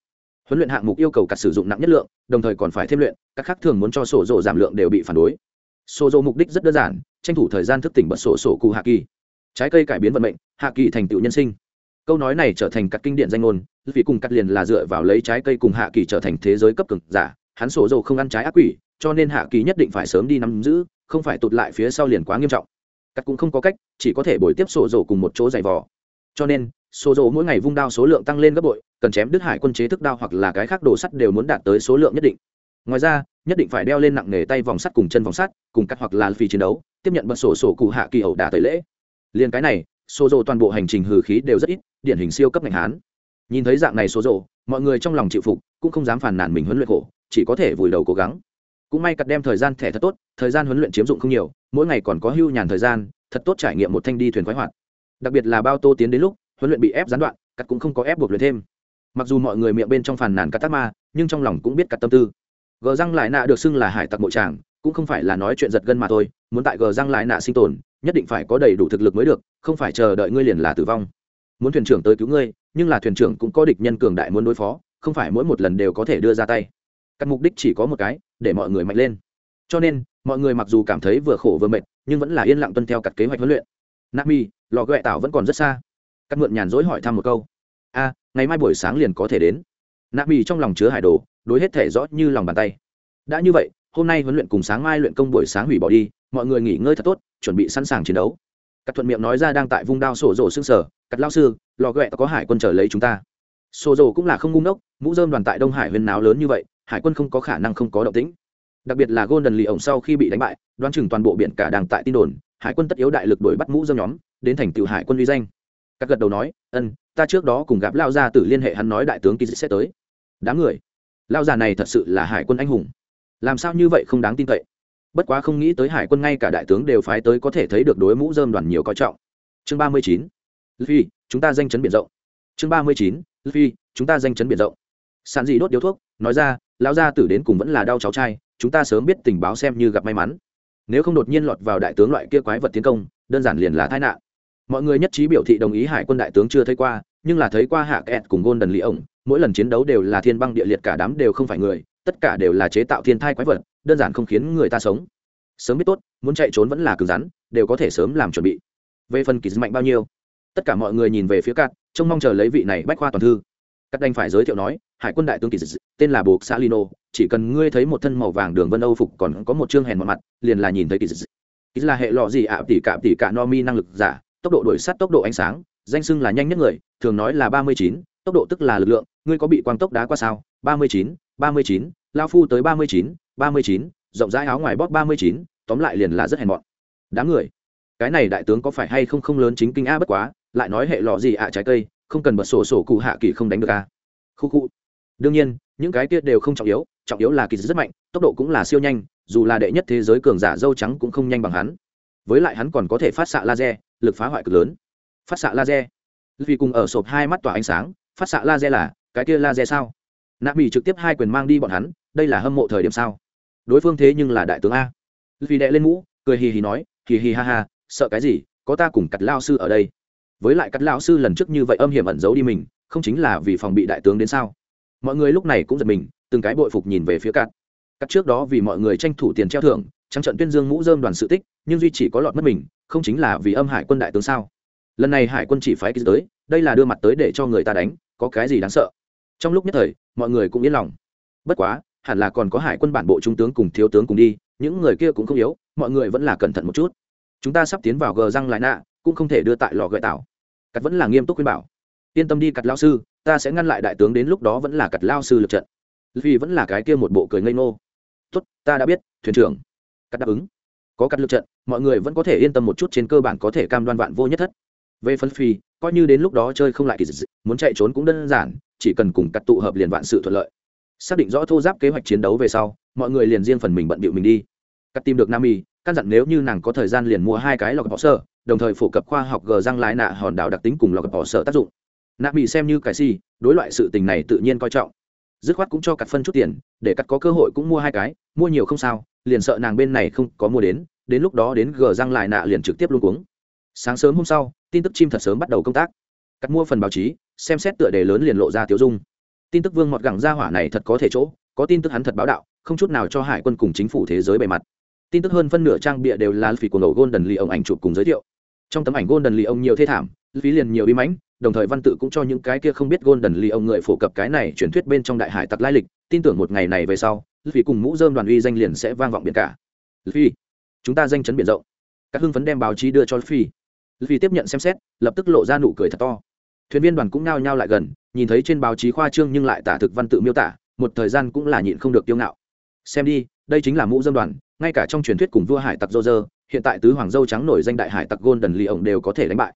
Huấn luyện hạng mục yêu cầu cả sử dụng nặng nhất lượng, đồng thời còn phải thêm luyện, các khác thường muốn cho sổ rộ giảm lượng đều bị phản đối. Sổ rộ mục đích rất đơn giản, tranh thủ thời gian thức tỉnh bật sổ sổ cụ hạ kỳ. Trái cây cải biến vận mệnh, hạ kỳ thành tựu nhân sinh. Câu nói này trở thành các kinh điển danh ngôn, vì cùng cắt liền là dựa vào lấy trái cây cùng hạ kỳ trở thành thế giới cấp cực giả, hắn sổ rộ không ăn trái ác quỷ, cho nên hạ kỳ nhất định phải sớm đi nắm giữ, không phải tụt lại phía sau liền quá nghiêm trọng cắt cũng không có cách, chỉ có thể bồi tiếp sổ rổ cùng một chỗ giày vò. Cho nên sổ rổ mỗi ngày vung đao số lượng tăng lên gấp bội, cần chém đứt hải quân chế thức đao hoặc là cái khác đồ sắt đều muốn đạt tới số lượng nhất định. Ngoài ra, nhất định phải đeo lên nặng nghề tay vòng sắt cùng chân vòng sắt, cùng cắt hoặc là phi chiến đấu, tiếp nhận bật sổ sổ cụ hạ kỳ ẩu đả tới lễ. Liền cái này sổ rổ toàn bộ hành trình hừ khí đều rất ít, điển hình siêu cấp ngành hán. Nhìn thấy dạng này sổ rổ mọi người trong lòng chịu phục, cũng không dám phàn nàn mình huấn luyện khổ, chỉ có thể vùi đầu cố gắng. Cũng may cắt đem thời gian thẻ thật tốt, thời gian huấn luyện chiếm dụng không nhiều mỗi ngày còn có hưu nhàn thời gian, thật tốt trải nghiệm một thanh đi thuyền khoái hoạt. Đặc biệt là bao tô tiến đến lúc, huấn luyện bị ép gián đoạn, cắt cũng không có ép buộc luyện thêm. Mặc dù mọi người miệng bên trong phàn nàn cắt tắc ma, nhưng trong lòng cũng biết cắt tâm tư. Gờ răng lại nạ được xưng là hải tặc mộ tràng, cũng không phải là nói chuyện giật gân mà thôi, muốn tại gờ răng lại nạ sinh tồn, nhất định phải có đầy đủ thực lực mới được, không phải chờ đợi ngươi liền là tử vong. Muốn thuyền trưởng tới cứu ngươi, nhưng là thuyền trưởng cũng có địch nhân cường đại muốn đối phó, không phải mỗi một lần đều có thể đưa ra tay. Các mục đích chỉ có một cái, để mọi người mạnh lên cho nên, mọi người mặc dù cảm thấy vừa khổ vừa mệt, nhưng vẫn là yên lặng tuân theo cặt kế hoạch huấn luyện. Nami, lò ghẹ tảo vẫn còn rất xa. Cắt mượn nhàn rỗi hỏi thăm một câu. A ngày mai buổi sáng liền có thể đến. Nami trong lòng chứa hải đồ, đối hết thể rõ như lòng bàn tay. Đã như vậy, hôm nay huấn luyện cùng sáng mai luyện công buổi sáng hủy bỏ đi, mọi người nghỉ ngơi thật tốt, chuẩn bị sẵn sàng chiến đấu. Cắt thuận miệng nói ra đang tại vùng đao sổ rổ xương sở cắt lao sư, lò ghẹ có hải quân trở lấy chúng ta. Sổ rổ cũng là không ngung đốc mũ dơm đoàn tại đông hải huyên náo lớn như vậy, hải quân không có khả năng không có động tĩnh đặc biệt là golden lì ổng sau khi bị đánh bại, đoán chừng toàn bộ biển cả đang tại tin đồn, hải quân tất yếu đại lực đuổi bắt mũ dơm nhóm, đến thành tựu hải quân uy danh. Các gật đầu nói, ân, ta trước đó cùng gặp lao gia tử liên hệ hắn nói đại tướng kỳ sẽ tới. Đám người? Lao già này thật sự là hải quân anh hùng. Làm sao như vậy không đáng tin cậy? Bất quá không nghĩ tới hải quân ngay cả đại tướng đều phái tới có thể thấy được đối mũ dơm đoàn nhiều coi trọng. Chương ba mươi chín. Phi chúng ta danh chấn biển rộng. Chương ba mươi chín. Phi chúng ta danh chấn biển rộng. Sàn dị đốt điếu thuốc, nói ra lão gia tử đến cùng vẫn là đau cháu trai, chúng ta sớm biết tình báo xem như gặp may mắn. Nếu không đột nhiên lọt vào đại tướng loại kia quái vật tiến công, đơn giản liền là tai nạn. Mọi người nhất trí biểu thị đồng ý hải quân đại tướng chưa thấy qua, nhưng là thấy qua hạ kẹt cùng gôn đần lý ổng, mỗi lần chiến đấu đều là thiên băng địa liệt cả đám đều không phải người, tất cả đều là chế tạo thiên thai quái vật, đơn giản không khiến người ta sống. Sớm biết tốt, muốn chạy trốn vẫn là cứng rắn, đều có thể sớm làm chuẩn bị. Về phần kỳ mạnh bao nhiêu, tất cả mọi người nhìn về phía cát, trông mong chờ lấy vị này bách khoa toàn thư. Cát đành phải giới thiệu nói hải quân đại tướng kỳ tên là buộc salino chỉ cần ngươi thấy một thân màu vàng đường vân âu phục còn có một chương hèn một mặt, liền là nhìn thấy kỳ kỳ là hệ lọ gì ạ, tỷ cả tỷ cả no mi năng lực giả, tốc độ đổi sát tốc độ ánh sáng, danh xưng là nhanh nhất người, thường nói là ba mươi chín, tốc độ tức là lực lượng, ngươi có bị quang tốc đá qua sao? ba mươi chín, ba mươi chín, lao phu tới ba mươi chín, ba mươi chín, rộng rãi áo ngoài bóp ba mươi chín, tóm lại liền là rất hèn mọn. Đám người. Cái này đại tướng có phải hay không không lớn chính kinh a bất quá, lại nói hệ lọ gì ạ trái cây, không cần bật sổ sổ cụ hạ kỳ không đánh được a khu khu đương nhiên, những cái kia đều không trọng yếu trọng yếu là kỳ rất mạnh, tốc độ cũng là siêu nhanh, dù là đệ nhất thế giới cường giả dâu trắng cũng không nhanh bằng hắn. Với lại hắn còn có thể phát xạ laser, lực phá hoại cực lớn. Phát xạ laser. Vì cùng ở sộp hai mắt tỏa ánh sáng, phát xạ laser là, cái kia laser sao? Nạ mỹ trực tiếp hai quyền mang đi bọn hắn, đây là hâm mộ thời điểm sao? Đối phương thế nhưng là đại tướng a. Vì đệ lên mũ, cười hì hì nói, hì hì ha ha, sợ cái gì, có ta cùng cắt lao sư ở đây. Với lại cắt lao sư lần trước như vậy âm hiểm ẩn giấu đi mình, không chính là vì phòng bị đại tướng đến sao? Mọi người lúc này cũng giật mình, từng cái bội phục nhìn về phía cạn cắt trước đó vì mọi người tranh thủ tiền treo thưởng, trắng trận tuyên dương mũ dơm đoàn sự tích, nhưng duy chỉ có lọt mất mình, không chính là vì âm hải quân đại tướng sao? Lần này hải quân chỉ phái ký tới, đây là đưa mặt tới để cho người ta đánh, có cái gì đáng sợ? Trong lúc nhất thời, mọi người cũng yên lòng. Bất quá, hẳn là còn có hải quân bản bộ trung tướng cùng thiếu tướng cùng đi, những người kia cũng không yếu, mọi người vẫn là cẩn thận một chút. Chúng ta sắp tiến vào gờ răng lại nạ, cũng không thể đưa tại lò gợi tảo cắt vẫn là nghiêm túc khuyên bảo yên tâm đi cặt lao sư, ta sẽ ngăn lại đại tướng đến lúc đó vẫn là cặt lao sư lượt trận. Vì vẫn là cái kia một bộ cười ngây ngô. Tốt, ta đã biết, thuyền trưởng. Cắt đáp ứng. Có cắt lượt trận, mọi người vẫn có thể yên tâm một chút trên cơ bản có thể cam đoan vạn vô nhất thất. Về phân phi coi như đến lúc đó chơi không lại kỳ dị, muốn chạy trốn cũng đơn giản, chỉ cần cùng cắt tụ hợp liền vạn sự thuận lợi. Xác định rõ thô giáp kế hoạch chiến đấu về sau, mọi người liền riêng phần mình bận bịu mình đi. Cắt tìm được nam y căn dặn nếu như nàng có thời gian liền mua hai cái lọc bỏ sơ, đồng thời phổ cập khoa học gờ răng lái nạ hòn đảo đặc tính cùng lọc bỏ sơ tác dụng nạ bị xem như cái si đối loại sự tình này tự nhiên coi trọng. Dứt khoát cũng cho cặt phân chút tiền, để cắt có cơ hội cũng mua hai cái, mua nhiều không sao, liền sợ nàng bên này không có mua đến đến lúc đó đến gờ răng lại nạ liền trực tiếp luôn cuống. Sáng sớm hôm sau, tin tức chim thật sớm bắt đầu công tác. Cắt mua phần báo chí, xem xét tựa đề lớn liền lộ ra tiêu dung. Tin tức vương mọt gẳng ra hỏa này thật có thể chỗ, có tin tức hắn thật báo đạo, không chút nào cho hải quân cùng chính phủ thế giới bề mặt. Tin tức hơn phân nửa trang bịa đều là phỉ của ngầu golden lì ông ảnh chụp cùng giới thiệu. Trong tấm ảnh golden lì ông nhiều thê thảm, phí liền nhiều bí mãnh đồng thời văn tự cũng cho những cái kia không biết golden lee ông người phổ cập cái này truyền thuyết bên trong đại hải tặc lai lịch, tin tưởng một ngày này về sau vì cùng mũ dơm đoàn uy danh liền sẽ vang vọng biển cả. Phí chúng ta danh chấn biển rộng. Các hưng phấn đem báo chí đưa cho phi phi tiếp nhận xem xét, lập tức lộ ra nụ cười thật to. Thuyền viên đoàn cũng nao nhao lại gần, nhìn thấy trên báo chí khoa trương nhưng lại tả thực văn tự miêu tả, một thời gian cũng là nhịn không được tiêu ngạo. Xem đi, đây chính là mũ dâm đoàn, ngay cả trong truyền thuyết cùng vua hải tặc dô dơ hiện tại tứ hoàng dâu trắng nổi danh đại hải tặc golden lee ổng đều có thể đánh bại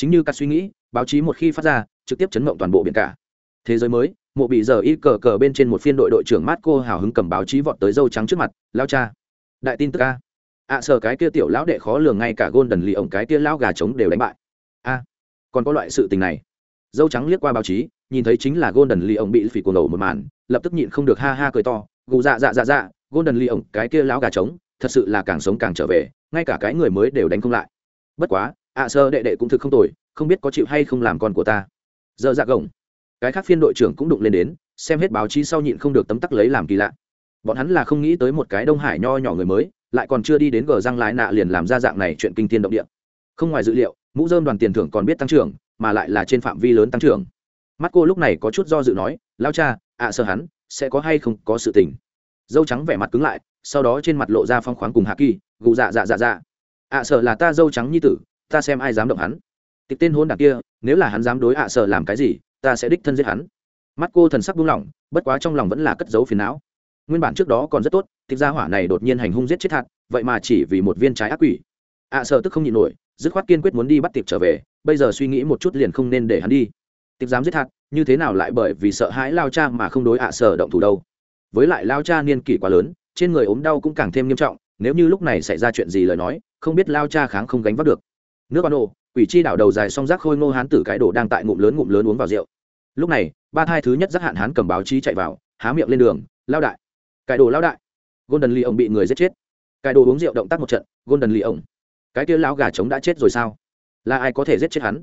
chính như các suy nghĩ báo chí một khi phát ra trực tiếp chấn động toàn bộ biển cả. Thế giới mới mộ bị giờ y cờ cờ bên trên một phiên đội đội trưởng mát cô hào hứng cầm báo chí vọt tới dâu trắng trước mặt lao cha đại tin tức a. Ạ à, sợ cái kia tiểu lão đệ khó lường ngay cả gôn đần lì ổng cái kia lão gà trống đều đánh bại. A còn có loại sự tình này. Dâu trắng liếc qua báo chí nhìn thấy chính là golden lì ông bị phỉ cuồng đầu một màn lập tức nhịn không được ha ha cười to gù dạ dạ dạ dạ golden lì ông cái kia lão gà trống thật sự là càng sống càng trở về ngay cả cái người mới đều đánh không lại. Bất quá ạ sơ đệ đệ cũng thực không tồi, không biết có chịu hay không làm con của ta. Giờ dạ gồng. Cái khác phiên đội trưởng cũng đụng lên đến, xem hết báo chí sau nhịn không được tấm tắc lấy làm kỳ lạ. Bọn hắn là không nghĩ tới một cái đông hải nho nhỏ người mới, lại còn chưa đi đến gờ răng lái nạ liền làm ra dạng này chuyện kinh thiên động địa. Không ngoài dữ liệu, mũ dơm đoàn tiền thưởng còn biết tăng trưởng, mà lại là trên phạm vi lớn tăng trưởng. Mắt cô lúc này có chút do dự nói, lao cha, ạ sợ hắn, sẽ có hay không có sự tình? Dâu trắng vẻ mặt cứng lại, sau đó trên mặt lộ ra phong khoáng cùng hạ kỳ, gù dạ dạ dạ dạ. Ạ sợ là ta dâu trắng như tử ta xem ai dám động hắn. Tịch tên hôn đ kia nếu là hắn dám đối ạ sợ làm cái gì ta sẽ đích thân giết hắn. Mắt cô thần sắc buông lỏng bất quá trong lòng vẫn là cất giấu phiền não. Nguyên bản trước đó còn rất tốt tịch gia hỏa này đột nhiên hành hung giết chết hạt vậy mà chỉ vì một viên trái ác quỷ. Ạ à, sợ tức không nhịn nổi dứt khoát kiên quyết muốn đi bắt tiệp trở về bây giờ suy nghĩ một chút liền không nên để hắn đi. Tịch dám giết hạt như thế nào lại bởi vì sợ hãi lao cha mà không đối ạ à sở động thủ đâu? Với lại lao cha niên kỷ quá lớn trên người ốm đau cũng càng thêm nghiêm trọng nếu như lúc này xảy ra chuyện gì lời nói không biết lao cha kháng không gánh vác được nước ban ô, quỷ chi đảo đầu dài song rác khôi ngô hán tử cái đồ đang tại ngụm lớn ngụm lớn uống vào rượu. Lúc này, ba thai thứ nhất giác hạn hán cầm báo chí chạy vào, há miệng lên đường, lao đại, cái đồ lao đại. Golden lee ông bị người giết chết. Cái đồ uống rượu động tác một trận, golden lee ông cái kia lao gà trống đã chết rồi sao? Là ai có thể giết chết hắn?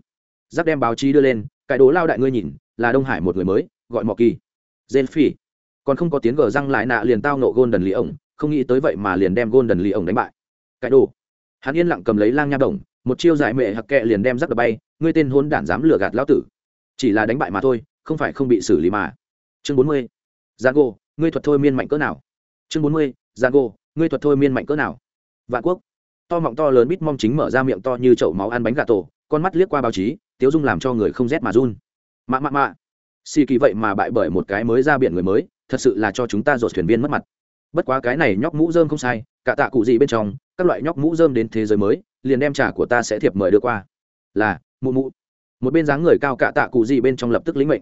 Giác đem báo chí đưa lên, cái đồ lao đại ngươi nhìn, là đông hải một người mới, gọi mọ kỳ. Gen phi còn không có tiếng gờ răng lại nạ liền tao nộ golden lee ông không nghĩ tới vậy mà liền đem golden lee ông đánh bại. Cái đồ. Hắn yên lặng cầm lấy lang nha đồng một chiêu giải mệ hặc kệ liền đem rắc đập bay, ngươi tên hôn đản dám lừa gạt lão tử. Chỉ là đánh bại mà thôi, không phải không bị xử lý mà. Chương bốn mươi giang gô ngươi thuật thôi miên mạnh cỡ nào? Chương bốn mươi giang gô ngươi thuật thôi miên mạnh cỡ nào? Vạn quốc. To mọng to lớn bít mong chính mở ra miệng to như chậu máu ăn bánh gà tổ, con mắt liếc qua báo chí, tiếu dung làm cho người không rét mà run. Mạ mạ mạ. Xì kỳ vậy mà bại bởi một cái mới ra biển người mới, thật sự là cho chúng ta dột thuyền viên mất mặt bất quá cái này nhóc mũ dơm không sai, cả tạ cụ gì bên trong, các loại nhóc mũ dơm đến thế giới mới, liền đem trả của ta sẽ thiệp mời đưa qua. Là, mụ mụ. Một bên dáng người cao cả tạ cụ gì bên trong lập tức lĩnh mệnh.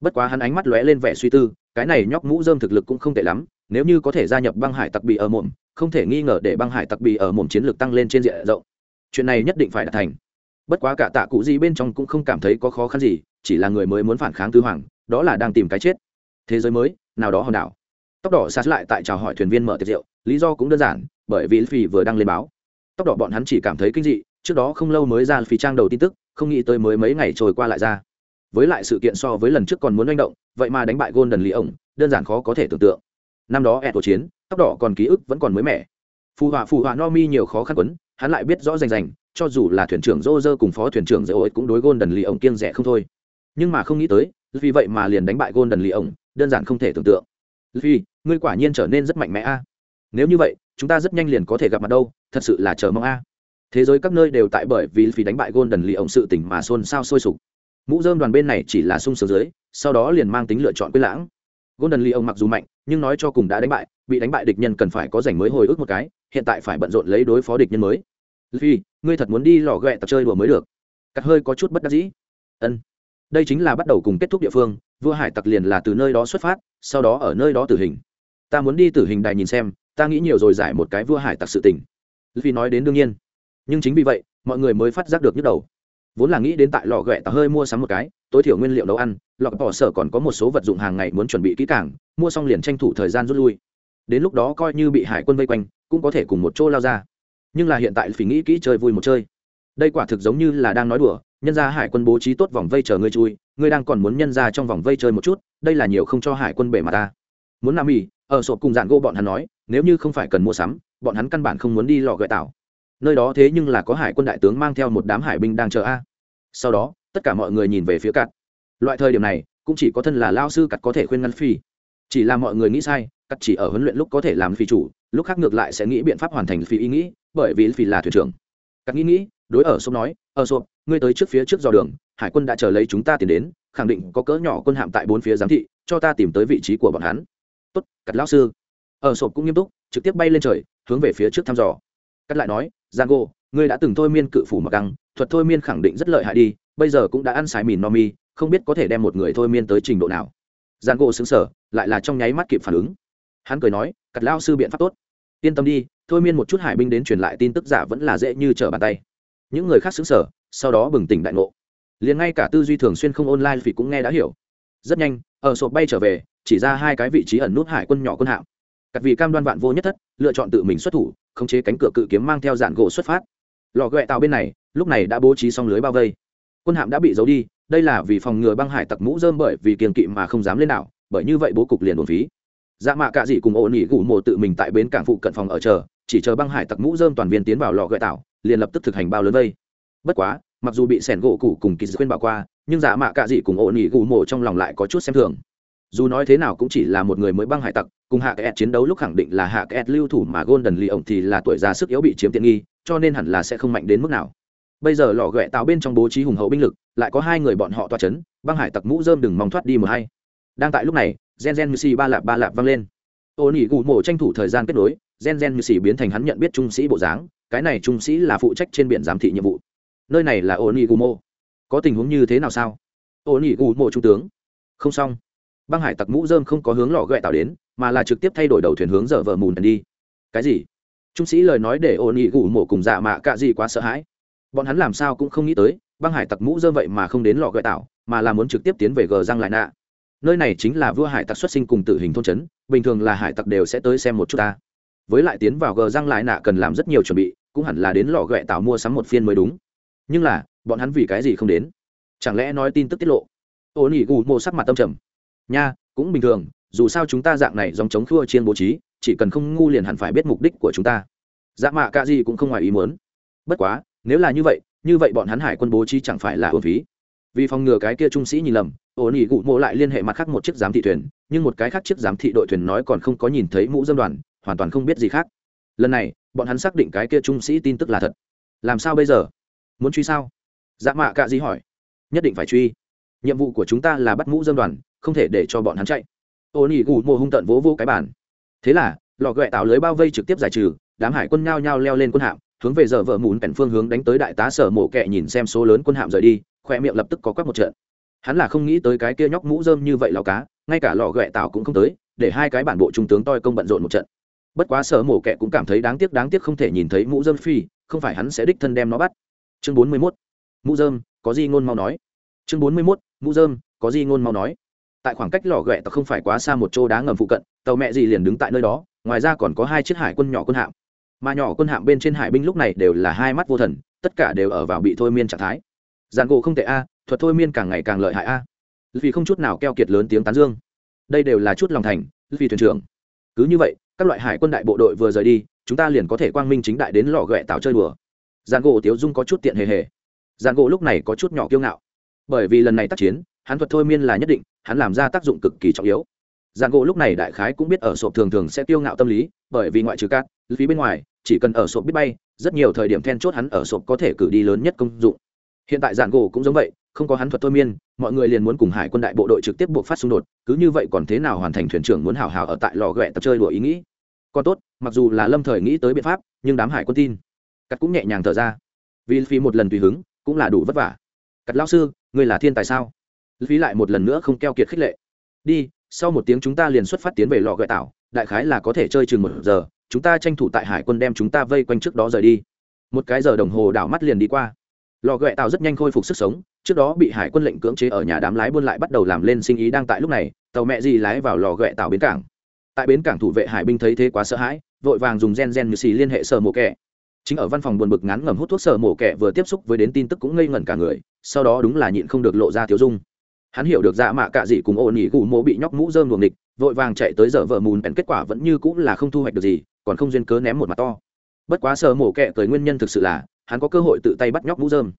Bất quá hắn ánh mắt lóe lên vẻ suy tư, cái này nhóc mũ dơm thực lực cũng không tệ lắm, nếu như có thể gia nhập băng hải tặc bị ở mồm, không thể nghi ngờ để băng hải tặc bị ở mồm chiến lược tăng lên trên diện rộng. Chuyện này nhất định phải đạt thành. Bất quá cả tạ cụ gì bên trong cũng không cảm thấy có khó khăn gì, chỉ là người mới muốn phản kháng tứ hoàng, đó là đang tìm cái chết. Thế giới mới, nào đó hòn đảo tóc đỏ sạt lại tại chào hỏi thuyền viên mở tiệc rượu, lý do cũng đơn giản, bởi vì phi vừa đăng lên báo. Tóc đỏ bọn hắn chỉ cảm thấy kinh dị, trước đó không lâu mới ra phi trang đầu tin tức, không nghĩ tới mới mấy ngày trôi qua lại ra. Với lại sự kiện so với lần trước còn muốn manh động, vậy mà đánh bại golden lý ổng, đơn giản khó có thể tưởng tượng. Năm đó ẹ tổ chiến, tóc đỏ còn ký ức vẫn còn mới mẻ. Phù họa phù họa no mi nhiều khó khăn quấn, hắn lại biết rõ rành rành, cho dù là thuyền trưởng dô dơ cùng phó thuyền trưởng dễ ổi cũng đối golden lý ổng kiêng rẻ không thôi. Nhưng mà không nghĩ tới, vì vậy mà liền đánh bại golden lý ổng, đơn giản không thể tưởng tượng. Vì ngươi quả nhiên trở nên rất mạnh mẽ a. Nếu như vậy, chúng ta rất nhanh liền có thể gặp mặt đâu, thật sự là chờ mong a. Thế giới các nơi đều tại bởi vì phí đánh bại golden lì ổng sự tỉnh mà xôn xao sôi sục. Mũ dơm đoàn bên này chỉ là sung sướng dưới, sau đó liền mang tính lựa chọn quyết lãng. Golden lì ổng mặc dù mạnh, nhưng nói cho cùng đã đánh bại, bị đánh bại địch nhân cần phải có giành mới hồi ức một cái, hiện tại phải bận rộn lấy đối phó địch nhân mới. Phi ngươi thật muốn đi lò ghẹ tập chơi đùa mới được. Cắt hơi có chút bất đắc dĩ. Ân. Đây chính là bắt đầu cùng kết thúc địa phương, vua hải tặc liền là từ nơi đó xuất phát, sau đó ở nơi đó tử hình ta muốn đi tử hình đài nhìn xem, ta nghĩ nhiều rồi giải một cái vua hải tặc sự tình. Vì nói đến đương nhiên. Nhưng chính vì vậy, mọi người mới phát giác được nhức đầu. Vốn là nghĩ đến tại lò ghẹ tà hơi mua sắm một cái, tối thiểu nguyên liệu nấu ăn lọc bỏ sở còn có một số vật dụng hàng ngày muốn chuẩn bị kỹ càng, mua xong liền tranh thủ thời gian rút lui. Đến lúc đó coi như bị hải quân vây quanh, cũng có thể cùng một chỗ lao ra. Nhưng là hiện tại phỉ nghĩ kỹ chơi vui một chơi. Đây quả thực giống như là đang nói đùa, nhân ra hải quân bố trí tốt vòng vây chờ ngươi chui, ngươi đang còn muốn nhân ra trong vòng vây chơi một chút, đây là nhiều không cho hải quân bể mà ta muốn làm mỹ ở sộp cùng dạn gỗ bọn hắn nói, nếu như không phải cần mua sắm, bọn hắn căn bản không muốn đi lò gợi tảo nơi đó thế nhưng là có hải quân đại tướng mang theo một đám hải binh đang chờ a. Sau đó, tất cả mọi người nhìn về phía cắt. Loại thời điểm này, cũng chỉ có thân là lao sư cắt có thể khuyên ngăn phi. Chỉ là mọi người nghĩ sai, cắt chỉ ở huấn luyện lúc có thể làm phi chủ, lúc khác ngược lại sẽ nghĩ biện pháp hoàn thành phi ý nghĩ, bởi vì phi là thuyền trưởng. Cắt nghĩ nghĩ, đối ở sộp nói, ở sộp, ngươi tới trước phía trước dò đường, hải quân đã chờ lấy chúng ta tiến đến, khẳng định có cỡ nhỏ quân hạm tại bốn phía giám thị, cho ta tìm tới vị trí của bọn hắn tốt, cắt lão sư. Ở sộp cũng nghiêm túc, trực tiếp bay lên trời, hướng về phía trước thăm dò. Cắt lại nói, giang ngươi đã từng thôi miên cự phủ mặc căng, thuật thôi miên khẳng định rất lợi hại đi, bây giờ cũng đã ăn xài mìn no mi, không biết có thể đem một người thôi miên tới trình độ nào. Giang gô xứng sở lại là trong nháy mắt kịp phản ứng. Hắn cười nói, cắt lao sư biện pháp tốt. Yên tâm đi, thôi miên một chút hải binh đến truyền lại tin tức giả vẫn là dễ như trở bàn tay. Những người khác xứng sở sau đó bừng tỉnh đại ngộ. Liền ngay cả tư duy thường xuyên không online vì cũng nghe đã hiểu. Rất nhanh, ở sộp bay trở về chỉ ra hai cái vị trí ẩn nút hải quân nhỏ quân hạm. Cặp vị cam đoan vạn vô nhất thất, lựa chọn tự mình xuất thủ, khống chế cánh cửa cự kiếm mang theo dạn gỗ xuất phát. Lò ghẹ tàu bên này, lúc này đã bố trí xong lưới bao vây. Quân hạm đã bị giấu đi, đây là vì phòng ngừa băng hải tặc mũ dơm bởi vì kiềng kỵ mà không dám lên đảo, bởi như vậy bố cục liền buồn phí. Dạ mạ cạ dị cùng ổ nỉ gủ mộ tự mình tại bến cảng phụ cận phòng ở chờ, chỉ chờ băng hải tặc mũ dơm toàn viên tiến vào lò gợi tảo liền lập tức thực hành bao lớn vây. Bất quá, mặc dù bị sẻn gỗ cụ cùng kỳ khuyên bảo qua, nhưng dạ mạ cạ dị cùng ổ nỉ gủ mộ trong lòng lại có chút xem thường dù nói thế nào cũng chỉ là một người mới băng hải tặc, cùng hạ kẹt chiến đấu lúc khẳng định là hạ kẹt lưu thủ mà golden lì ổng thì là tuổi già sức yếu bị chiếm tiện nghi, cho nên hẳn là sẽ không mạnh đến mức nào. Bây giờ lò ghẹ tạo bên trong bố trí hùng hậu binh lực, lại có hai người bọn họ toa c h ấ n băng hải tặc mũ dơm đừng mong thoát đi một hay. Đang tại lúc này, gen gen như xì ba lạp ba lạp vang lên. Ô nỉ gù mộ tranh thủ thời gian kết nối, gen gen như xì biến thành hắn nhận biết trung sĩ bộ dáng, cái này trung sĩ là phụ trách trên biển giám thị nhiệm vụ. Nơi này là ô nỉ gù mộ có tình huống như thế nào sao? Ô nỉ gù mộ trung tướng. Không xong băng hải tặc mũ dơm không có hướng lò ghẹ tạo đến, mà là trực tiếp thay đổi đầu thuyền hướng dở vợ mùn đi. Cái gì? Trung sĩ lời nói để ô nỉ gủ mộ cùng dạ mạ cạ gì quá sợ hãi. Bọn hắn làm sao cũng không nghĩ tới, băng hải tặc mũ dơm vậy mà không đến lò ghẹ tạo mà là muốn trực tiếp tiến về gờ răng lại nạ. Nơi này chính là vua hải tặc xuất sinh cùng tử hình thôn trấn, bình thường là hải tặc đều sẽ tới xem một chút ta. Với lại tiến vào gờ răng lại nạ cần làm rất nhiều chuẩn bị, cũng hẳn là đến lò ghẹ tạo mua sắm một phiên mới đúng. Nhưng là, bọn hắn vì cái gì không đến? Chẳng lẽ nói tin tức tiết lộ? Ô nỉ gù mô sắc mặt tâm trầm nha, cũng bình thường, dù sao chúng ta dạng này dòng chống khua chiên bố trí, chỉ cần không ngu liền hẳn phải biết mục đích của chúng ta. Dạ mạ cả gì cũng không ngoài ý muốn. Bất quá, nếu là như vậy như vậy bọn hắn hải quân bố trí chẳng phải là hồn phí. Vì phòng ngừa cái kia trung sĩ nhìn lầm, ổ nỉ gụ mộ lại liên hệ mặt khác một chiếc giám thị thuyền, nhưng một cái khác chiếc giám thị đội thuyền nói còn không có nhìn thấy mũ dân đoàn, hoàn toàn không biết gì khác. Lần này, bọn hắn xác định cái kia trung sĩ tin tức là thật. Làm sao bây giờ? Muốn truy sao? Dạ mạ cạ gì hỏi. Nhất định phải truy. Nhiệm vụ của chúng ta là bắt mũ dân đoàn không thể để cho bọn hắn chạy. Ô nỉ gù mộ hung tận vỗ vô cái bản thế là, lò ghẹ tạo lưới bao vây trực tiếp giải trừ, đám hải quân nhao nhao leo lên quân hạm, hướng về giờ vợ mùn cảnh phương hướng đánh tới đại tá sở mộ kẹ nhìn xem số lớn quân hạm rời đi, khoe miệng lập tức có quắc một trận. Hắn là không nghĩ tới cái kia nhóc mũ rơm như vậy lò cá, ngay cả lò ghẹ tạo cũng không tới, để hai cái bản bộ trung tướng toi công bận rộn một trận. Bất quá sở mổ kẹ cũng cảm thấy đáng tiếc đáng tiếc không thể nhìn thấy mũ rơm phi, không phải hắn sẽ đích thân đem nó bắt. Chương bốn mươi mốt. Mũ rơm, có gì ngôn mau nói. Chương bốn mươi mốt. Mũ rơm, có gì ngôn mau nói tại khoảng cách lò ghẹ tàu không phải quá xa một chỗ đá ngầm phụ cận, tàu mẹ gì liền đứng tại nơi đó, ngoài ra còn có hai chiếc hải quân nhỏ quân hạm. Mà nhỏ quân hạm bên trên hải binh lúc này đều là hai mắt vô thần, tất cả đều ở vào bị thôi miên trạng thái. Giàn gỗ không tệ a, thuật thôi miên càng ngày càng lợi hại a. Vì không chút nào keo kiệt lớn tiếng tán dương. Đây đều là chút lòng thành, vì thuyền trưởng. Cứ như vậy, các loại hải quân đại bộ đội vừa rời đi, chúng ta liền có thể quang minh chính đại đến lò ghẹ tạo chơi đùa. Giàn gỗ tiếu dung có chút tiện hề hề. Giàn gỗ lúc này có chút nhỏ kiêu ngạo. Bởi vì lần này tác chiến hắn thuật thôi miên là nhất định, hắn làm ra tác dụng cực kỳ trọng yếu. Giàn gỗ lúc này đại khái cũng biết ở sộp thường thường sẽ tiêu ngạo tâm lý, bởi vì ngoại trừ cát, phí bên ngoài, chỉ cần ở sộp biết bay, rất nhiều thời điểm then chốt hắn ở sộp có thể cử đi lớn nhất công dụng. Hiện tại giàn gỗ cũng giống vậy, không có hắn thuật thôi miên, mọi người liền muốn cùng hải quân đại bộ đội trực tiếp buộc phát xung đột, cứ như vậy còn thế nào hoàn thành thuyền trưởng muốn hào hào ở tại lò ghẹ tập chơi đùa ý nghĩ. Còn tốt, mặc dù là lâm thời nghĩ tới biện pháp, nhưng đám hải quân tin. Cắt cũng nhẹ nhàng thở ra. Vì phí một lần tùy hứng, cũng là đủ vất vả. Cắt lao sư, ngươi là thiên tài sao? Phí lại một lần nữa không keo kiệt khích lệ. Đi, sau một tiếng chúng ta liền xuất phát tiến về lò ghẹ tảo, đại khái là có thể chơi chừng một giờ, chúng ta tranh thủ tại hải quân đem chúng ta vây quanh trước đó rời đi. Một cái giờ đồng hồ đảo mắt liền đi qua. Lò ghẹ tàu rất nhanh khôi phục sức sống, trước đó bị hải quân lệnh cưỡng chế ở nhà đám lái buôn lại bắt đầu làm lên sinh ý đang tại lúc này, tàu mẹ gì lái vào lò ghẹ tàu bến cảng. Tại bến cảng thủ vệ hải binh thấy thế quá sợ hãi, vội vàng dùng gen gen như xì liên hệ sở mổ kẻ. Chính ở văn phòng buồn bực ngắn ngầm hút thuốc sở mổ kẻ vừa tiếp xúc với đến tin tức cũng ngây ngẩn cả người, sau đó đúng là nhịn không được lộ ra thiếu dung hắn hiểu được dạ mạ cạ dị cùng ổn ỉ gù mộ bị nhóc mũ dơm luồng địch vội vàng chạy tới giờ vợ mùn bèn kết quả vẫn như cũng là không thu hoạch được gì, còn không duyên cớ ném một mặt to. Bất quá sở mổ kẹ tới nguyên nhân thực sự là, hắn có cơ hội tự tay bắt nhóc mũ dơm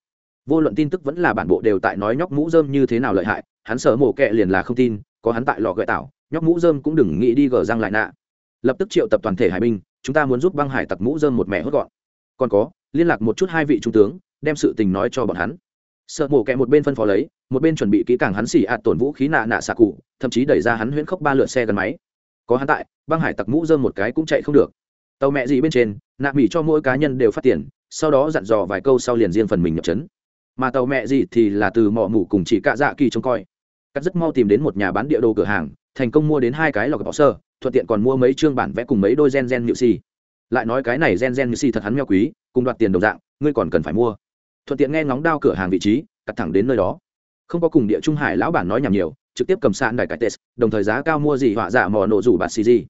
vô luận tin tức vẫn là bản bộ đều tại nói nhóc mũ dơm như thế nào lợi hại, hắn sở mổ kẹ liền là không tin, có hắn tại lò gợi tảo nhóc mũ dơm cũng đừng nghĩ đi gờ răng lại nạ. Lập tức triệu tập toàn thể hải binh, chúng ta muốn giúp băng hải tặc mũ dơm một mẹ hốt gọn. Còn có, liên lạc một chút hai vị trung tướng, đem sự tình nói cho bọn hắn sợ mổ kẹ một bên phân phó lấy, một bên chuẩn bị kỹ càng hắn xỉ ạt tổn vũ khí nạ nạ xạ cụ, thậm chí đẩy ra hắn huyễn khốc ba lượt xe gắn máy. Có hắn tại, băng hải tặc mũ dơm một cái cũng chạy không được. Tàu mẹ gì bên trên, nạ mỹ cho mỗi cá nhân đều phát tiền, sau đó dặn dò vài câu sau liền riêng phần mình nhập trấn. Mà tàu mẹ gì thì là từ mỏ mủ cùng chỉ cạ dạ kỳ trông coi. Cắt rất mau tìm đến một nhà bán địa đồ cửa hàng, thành công mua đến hai cái lọc bỏ sơ, thuận tiện còn mua mấy chương bản vẽ cùng mấy đôi gen gen nhự xì lại nói cái này gen gen nhự xì thật hắn meo quý, cùng đoạt tiền đồng dạng, ngươi còn cần phải mua thuận tiện nghe ngóng đao cửa hàng vị trí, cắt thẳng đến nơi đó. Không có cùng địa trung hải lão bản nói nhảm nhiều, trực tiếp cầm sạn đài cải tes đồng thời giá cao mua gì họa giả mò nổ rủ bạt xì gì.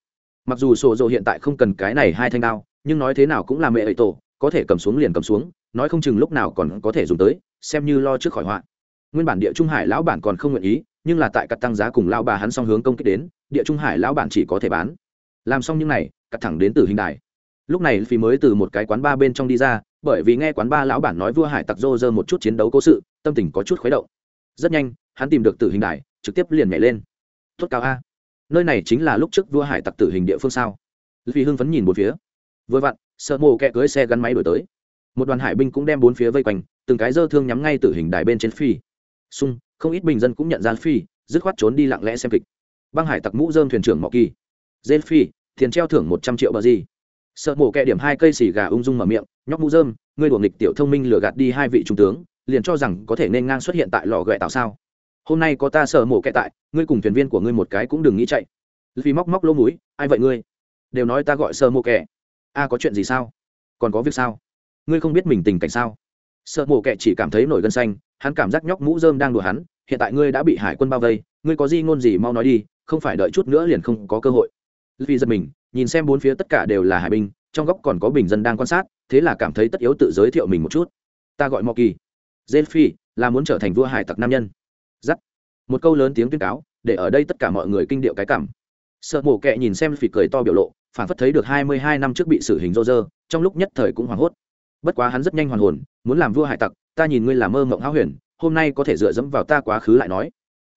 Mặc dù sổ dồ hiện tại không cần cái này hai thanh đao, nhưng nói thế nào cũng là mẹ ấy tổ, có thể cầm xuống liền cầm xuống, nói không chừng lúc nào còn có thể dùng tới, xem như lo trước khỏi họa. Nguyên bản địa trung hải lão bản còn không nguyện ý, nhưng là tại cắt tăng giá cùng lão bà hắn song hướng công kích đến, địa trung hải lão bản chỉ có thể bán. Làm xong những này, cắt thẳng đến từ hình đài. Lúc này phi mới từ một cái quán ba bên trong đi ra bởi vì nghe quán ba lão bản nói vua hải tặc rô rơ một chút chiến đấu cố sự, tâm tình có chút khuấy động. Rất nhanh, hắn tìm được tử hình đài, trực tiếp liền nhảy lên. Tốt cao a. Nơi này chính là lúc trước vua hải tặc tử hình địa phương sao? Vì hưng phấn nhìn một phía. Vừa vặn, sợ mồ kẹ cưới xe gắn máy đổi tới. Một đoàn hải binh cũng đem bốn phía vây quanh, từng cái dơ thương nhắm ngay tử hình đài bên trên phi. Xung, không ít bình dân cũng nhận ra phi, dứt khoát trốn đi lặng lẽ xem kịch. Băng hải tặc mũ dơm thuyền trưởng mọ kỳ. Dê phi, tiền treo thưởng một trăm triệu bờ gì? Sợ mổ kẹ điểm hai cây xì gà ung dung mở miệng, nhóc mũ dơm ngươi đuổi nghịch tiểu thông minh lừa gạt đi hai vị trung tướng, liền cho rằng có thể nên ngang xuất hiện tại lò ghẹ tạo sao. Hôm nay có ta sợ mổ kẹ tại, ngươi cùng thuyền viên của ngươi một cái cũng đừng nghĩ chạy. Vì móc móc lỗ mũi, ai vậy ngươi? Đều nói ta gọi sợ mổ kẹ. A, có chuyện gì sao? Còn có việc sao? Ngươi không biết mình tình cảnh sao? Sợ mổ kẹ chỉ cảm thấy nổi gân xanh, hắn cảm giác nhóc mũ dơm đang đùa hắn, hiện tại ngươi đã bị hải quân bao vây, ngươi có gì ngôn gì mau nói đi, không phải đợi chút nữa liền không có cơ hội vì giật mình, nhìn xem bốn phía tất cả đều là hải binh, trong góc còn có bình dân đang quan sát, thế là cảm thấy tất yếu tự giới thiệu mình một chút. Ta gọi mò kỳ dê phi là muốn trở thành vua hải tặc nam nhân. Giắt. Một câu lớn tiếng tuyên cáo, để ở đây tất cả mọi người kinh điệu cái cảm. Sợ mổ kẹ nhìn xem phì cười to biểu lộ phản phất thấy được hai mươi hai năm trước bị xử hình rô rơ, trong lúc nhất thời cũng hoảng hốt. Bất quá hắn rất nhanh hoàn hồn, muốn làm vua hải tặc, ta nhìn ngươi làm mơ mộng háo huyền, hôm nay có thể dựa dẫm vào ta quá khứ lại nói.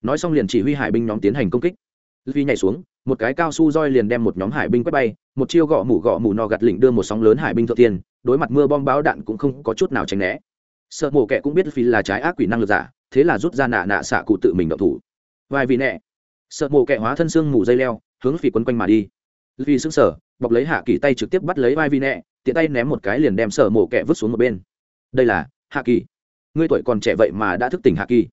Nói xong liền chỉ huy hải binh nhóm tiến hành công kích. Vì nhảy xuống một cái cao su roi liền đem một nhóm hải binh quét bay, một chiêu gõ mủ gõ mủ no gạt lỉnh đưa một sóng lớn hải binh thượng tiên, đối mặt mưa bom báo đạn cũng không có chút nào tránh né. Sợ mổ kẻ cũng biết phi là trái ác quỷ năng lực giả, thế là rút ra nạ nạ xạ cụ tự mình động thủ. Vai vị nẹ sợ mổ kẻ hóa thân xương mù dây leo, hướng phi quấn quanh mà đi. Vì xứng sở bọc lấy hạ kỳ tay trực tiếp bắt lấy vai vi nẹ tiện tay ném một cái liền đem sợ mổ kẻ vứt xuống một bên. Đây là hạ kỳ ngươi tuổi còn trẻ vậy mà đã thức tỉnh hạ kỳ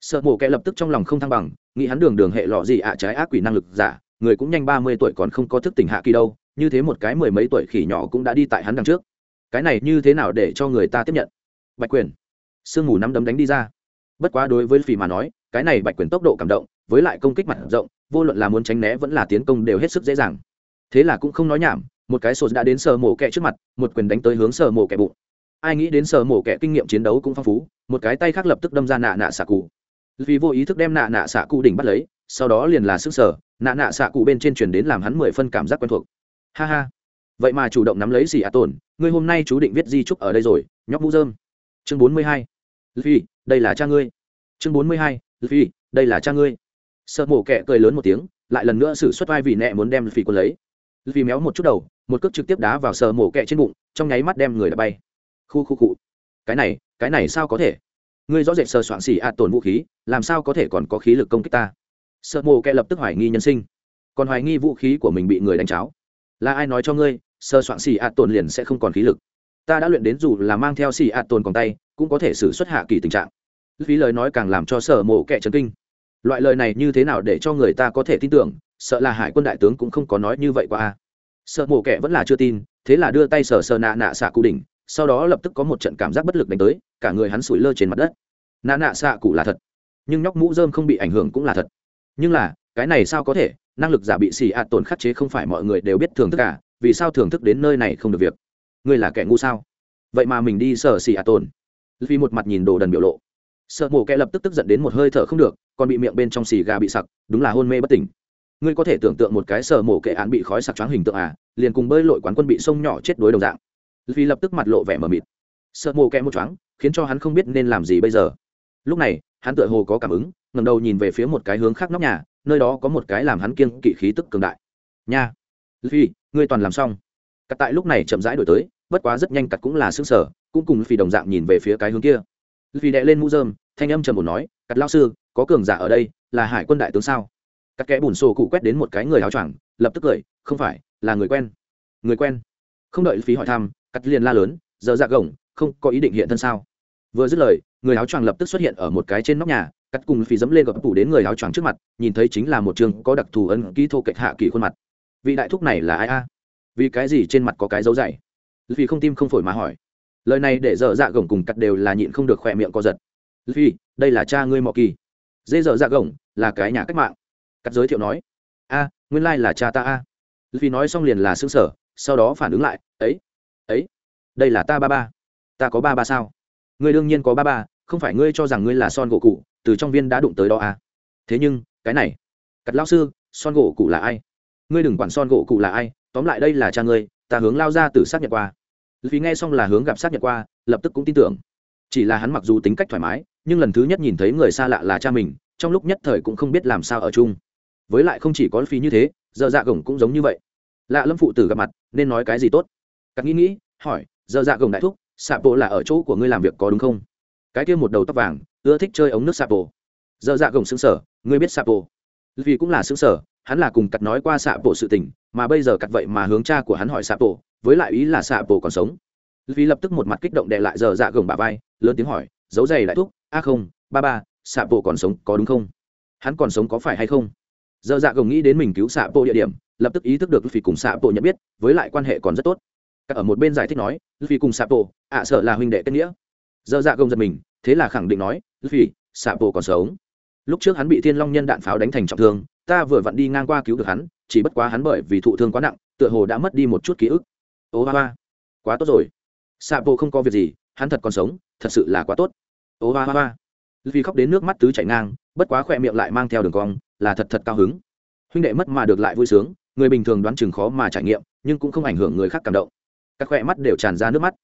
sợ mổ kẻ lập tức trong lòng không thăng bằng, nghĩ hắn đường đường hệ lọ gì ạ, trái ác quỷ năng lực giả người cũng nhanh ba mươi tuổi còn không có thức tỉnh hạ kỳ đâu, như thế một cái mười mấy tuổi khỉ nhỏ cũng đã đi tại hắn đằng trước. Cái này như thế nào để cho người ta tiếp nhận? Bạch quyền. Sương mù nắm đấm đánh đi ra. Bất quá đối với phì mà nói, cái này bạch quyền tốc độ cảm động, với lại công kích mặt rộng, vô luận là muốn tránh né vẫn là tiến công đều hết sức dễ dàng. Thế là cũng không nói nhảm, một cái sột đã đến sờ mổ kẹ trước mặt, một quyền đánh tới hướng sờ mổ kẹ bụng. Ai nghĩ đến sờ mổ kẹ kinh nghiệm chiến đấu cũng phong phú, một cái tay khác lập tức đâm ra nạ nạ xạ cụ. Vì vô ý thức đem nạ nạ xạ cụ đỉnh bắt lấy, sau đó liền là sức sở nạ nạ xạ cụ bên trên chuyển đến làm hắn mười phân cảm giác quen thuộc. Ha ha. Vậy mà chủ động nắm lấy xì ạ tổn ngươi hôm nay chú định viết di trúc ở đây rồi, nhóc mũ dơm chương bốn mươi hai. Phi, đây là cha ngươi. Chương bốn mươi hai. Phi, đây là cha ngươi. Sợ mổ kẹ cười lớn một tiếng, lại lần nữa xử suất vai vì nẹ muốn đem phi quân lấy. Vì méo một chút đầu, một cước trực tiếp đá vào sợ mổ kẹ trên bụng, trong nháy mắt đem người đã bay. Khu khu cụ cái này cái này sao có thể? Ngươi rõ rệt sờ soạn xỉ ạ tổn vũ khí, làm sao có thể còn có khí lực công kích ta? Sợ mồ kẻ lập tức hoài nghi nhân sinh. Còn hoài nghi vũ khí của mình bị người đánh cháo. Là ai nói cho ngươi, sơ soạn xì ạt tồn liền sẽ không còn khí lực? Ta đã luyện đến dù là mang theo xì ạt tồn còn tay, cũng có thể xử xuất hạ kỳ tình trạng. Phí lời nói càng làm cho sở mộ kẻ trấn kinh. Loại lời này như thế nào để cho người ta có thể tin tưởng, sợ là hải quân đại tướng cũng không có nói như vậy qua a. Sợ mổ kẻ vẫn là chưa tin, thế là đưa tay sờ sờ nạ nạ xạ cụ đỉnh, sau đó lập tức có một trận cảm giác bất lực đánh tới, cả người hắn sủi lơ trên mặt đất. Nạ nạ xạ cụ là thật, nhưng nhóc mũ dơm không bị ảnh hưởng cũng là thật nhưng là, cái này sao có thể? Năng lực giả bị xì ạt tổn khắc chế không phải mọi người đều biết thưởng thức cả, vì sao thưởng thức đến nơi này không được việc? Ngươi là kẻ ngu sao? Vậy mà mình đi sở xì ạt tổn. Vì một mặt nhìn đồ đần biểu lộ. Sợ mổ kẻ lập tức tức giận đến một hơi thở không được, còn bị miệng bên trong xì gà bị sặc, đúng là hôn mê bất tỉnh. Ngươi có thể tưởng tượng một cái sợ mổ kẻ án bị khói sặc choáng hình tượng à liền cùng bơi lội quán quân bị sông nhỏ chết đối đồng dạng. Vì lập tức mặt lộ vẻ mờ mịt. Sợ mổ kẻ một choáng, khiến cho hắn không biết nên làm gì bây giờ. Lúc này, hắn tựa hồ có cảm ứng ngẩng đầu nhìn về phía một cái hướng khác nóc nhà, nơi đó có một cái làm hắn kiên kỵ khí tức cường đại. Nha phi ngươi toàn làm xong. Cắt tại lúc này chậm rãi đổi tới, bất quá rất nhanh cắt cũng là xương sở cũng cùng phi đồng dạng nhìn về phía cái hướng kia. Phi đệ lên mũ dơm thanh âm trầm ổn nói, cắt lao sư, có cường giả ở đây, là hải quân đại tướng sao? Cắt kẽ bùn xô cụ quét đến một cái người áo choàng, lập tức cười, không phải, là người quen. Người quen? Không đợi phí hỏi thăm, cắt liền la lớn, giờ dạ gồng, không có ý định hiện thân sao? Vừa dứt lời, người áo choàng lập tức xuất hiện ở một cái trên nóc nhà cắt cùng phi dẫm lên gặp tủ đến người áo choàng trước mặt, nhìn thấy chính là một trường có đặc thù ân ký thô kệch hạ kỳ khuôn mặt. Vị đại thúc này là ai a? Vì cái gì trên mặt có cái dấu dày vì không tim không phổi mà hỏi. Lời này để dở dạ gồng cùng cắt đều là nhịn không được khỏe miệng co giật. Vì đây là cha ngươi mọ kỳ. Dê dở dạ gồng, là cái nhà cách mạng. Cắt giới thiệu nói. A, nguyên lai là cha ta a. Vì nói xong liền là xương sở sau đó phản ứng lại, ấy ấy, đây là ta ba ba. Ta có ba ba sao? Ngươi đương nhiên có ba ba, không phải ngươi cho rằng ngươi là son gỗ cụ từ trong viên đã đụng tới đó à? Thế nhưng, cái này, cắt lao sư, son gỗ cụ là ai? Ngươi đừng quản son gỗ cụ là ai, tóm lại đây là cha ngươi, ta hướng lao ra từ xác nhận qua. Vì nghe xong là hướng gặp xác nhận qua, lập tức cũng tin tưởng. Chỉ là hắn mặc dù tính cách thoải mái, nhưng lần thứ nhất nhìn thấy người xa lạ là cha mình, trong lúc nhất thời cũng không biết làm sao ở chung. Với lại không chỉ có phí như thế, giờ dạ gồng cũng giống như vậy. Lạ lâm phụ tử gặp mặt, nên nói cái gì tốt? Các nghĩ nghĩ, hỏi, giờ dạ gồng đại thúc xạ bộ là ở chỗ của ngươi làm việc có đúng không? Cái kia một đầu tóc vàng, ưa thích chơi ống nước xạ bộ giờ dạ gồng xứng sở ngươi biết xạ bộ vì cũng là xứng sở hắn là cùng cặt nói qua xạ bộ sự tình, mà bây giờ cặt vậy mà hướng cha của hắn hỏi xạ bộ với lại ý là xạ bộ còn sống. Vì lập tức một mặt kích động đệ lại giờ dạ gồng bà vai, lớn tiếng hỏi dấu giày lại thúc, a không, ba ba, xạ bộ còn sống có đúng không? Hắn còn sống có phải hay không? Giờ dạ gồng nghĩ đến mình cứu xạ bộ địa điểm, lập tức ý thức được vì cùng xạ bộ nhận biết, với lại quan hệ còn rất tốt. Các ở một bên giải thích nói vì cùng xạ bộ ạ sợ là huynh đệ kết nghĩa dơ dạ gồng giật mình, thế là khẳng định nói vì xạ bộ còn sống. Lúc trước hắn bị thiên long nhân đạn pháo đánh thành trọng thương, ta vừa vặn đi ngang qua cứu được hắn, chỉ bất quá hắn bởi vì thụ thương quá nặng, tựa hồ đã mất đi một chút ký ức. Ô hoa hoa quá tốt rồi. Xạ bộ không có việc gì, hắn thật còn sống, thật sự là quá tốt. Ô hoa hoa vì khóc đến nước mắt tứ chảy ngang, bất quá khỏe miệng lại mang theo đường cong, là thật thật cao hứng. Huynh đệ mất mà được lại vui sướng, người bình thường đoán chừng khó mà trải nghiệm, nhưng cũng không ảnh hưởng người khác cảm động. Các khoe mắt đều tràn ra nước mắt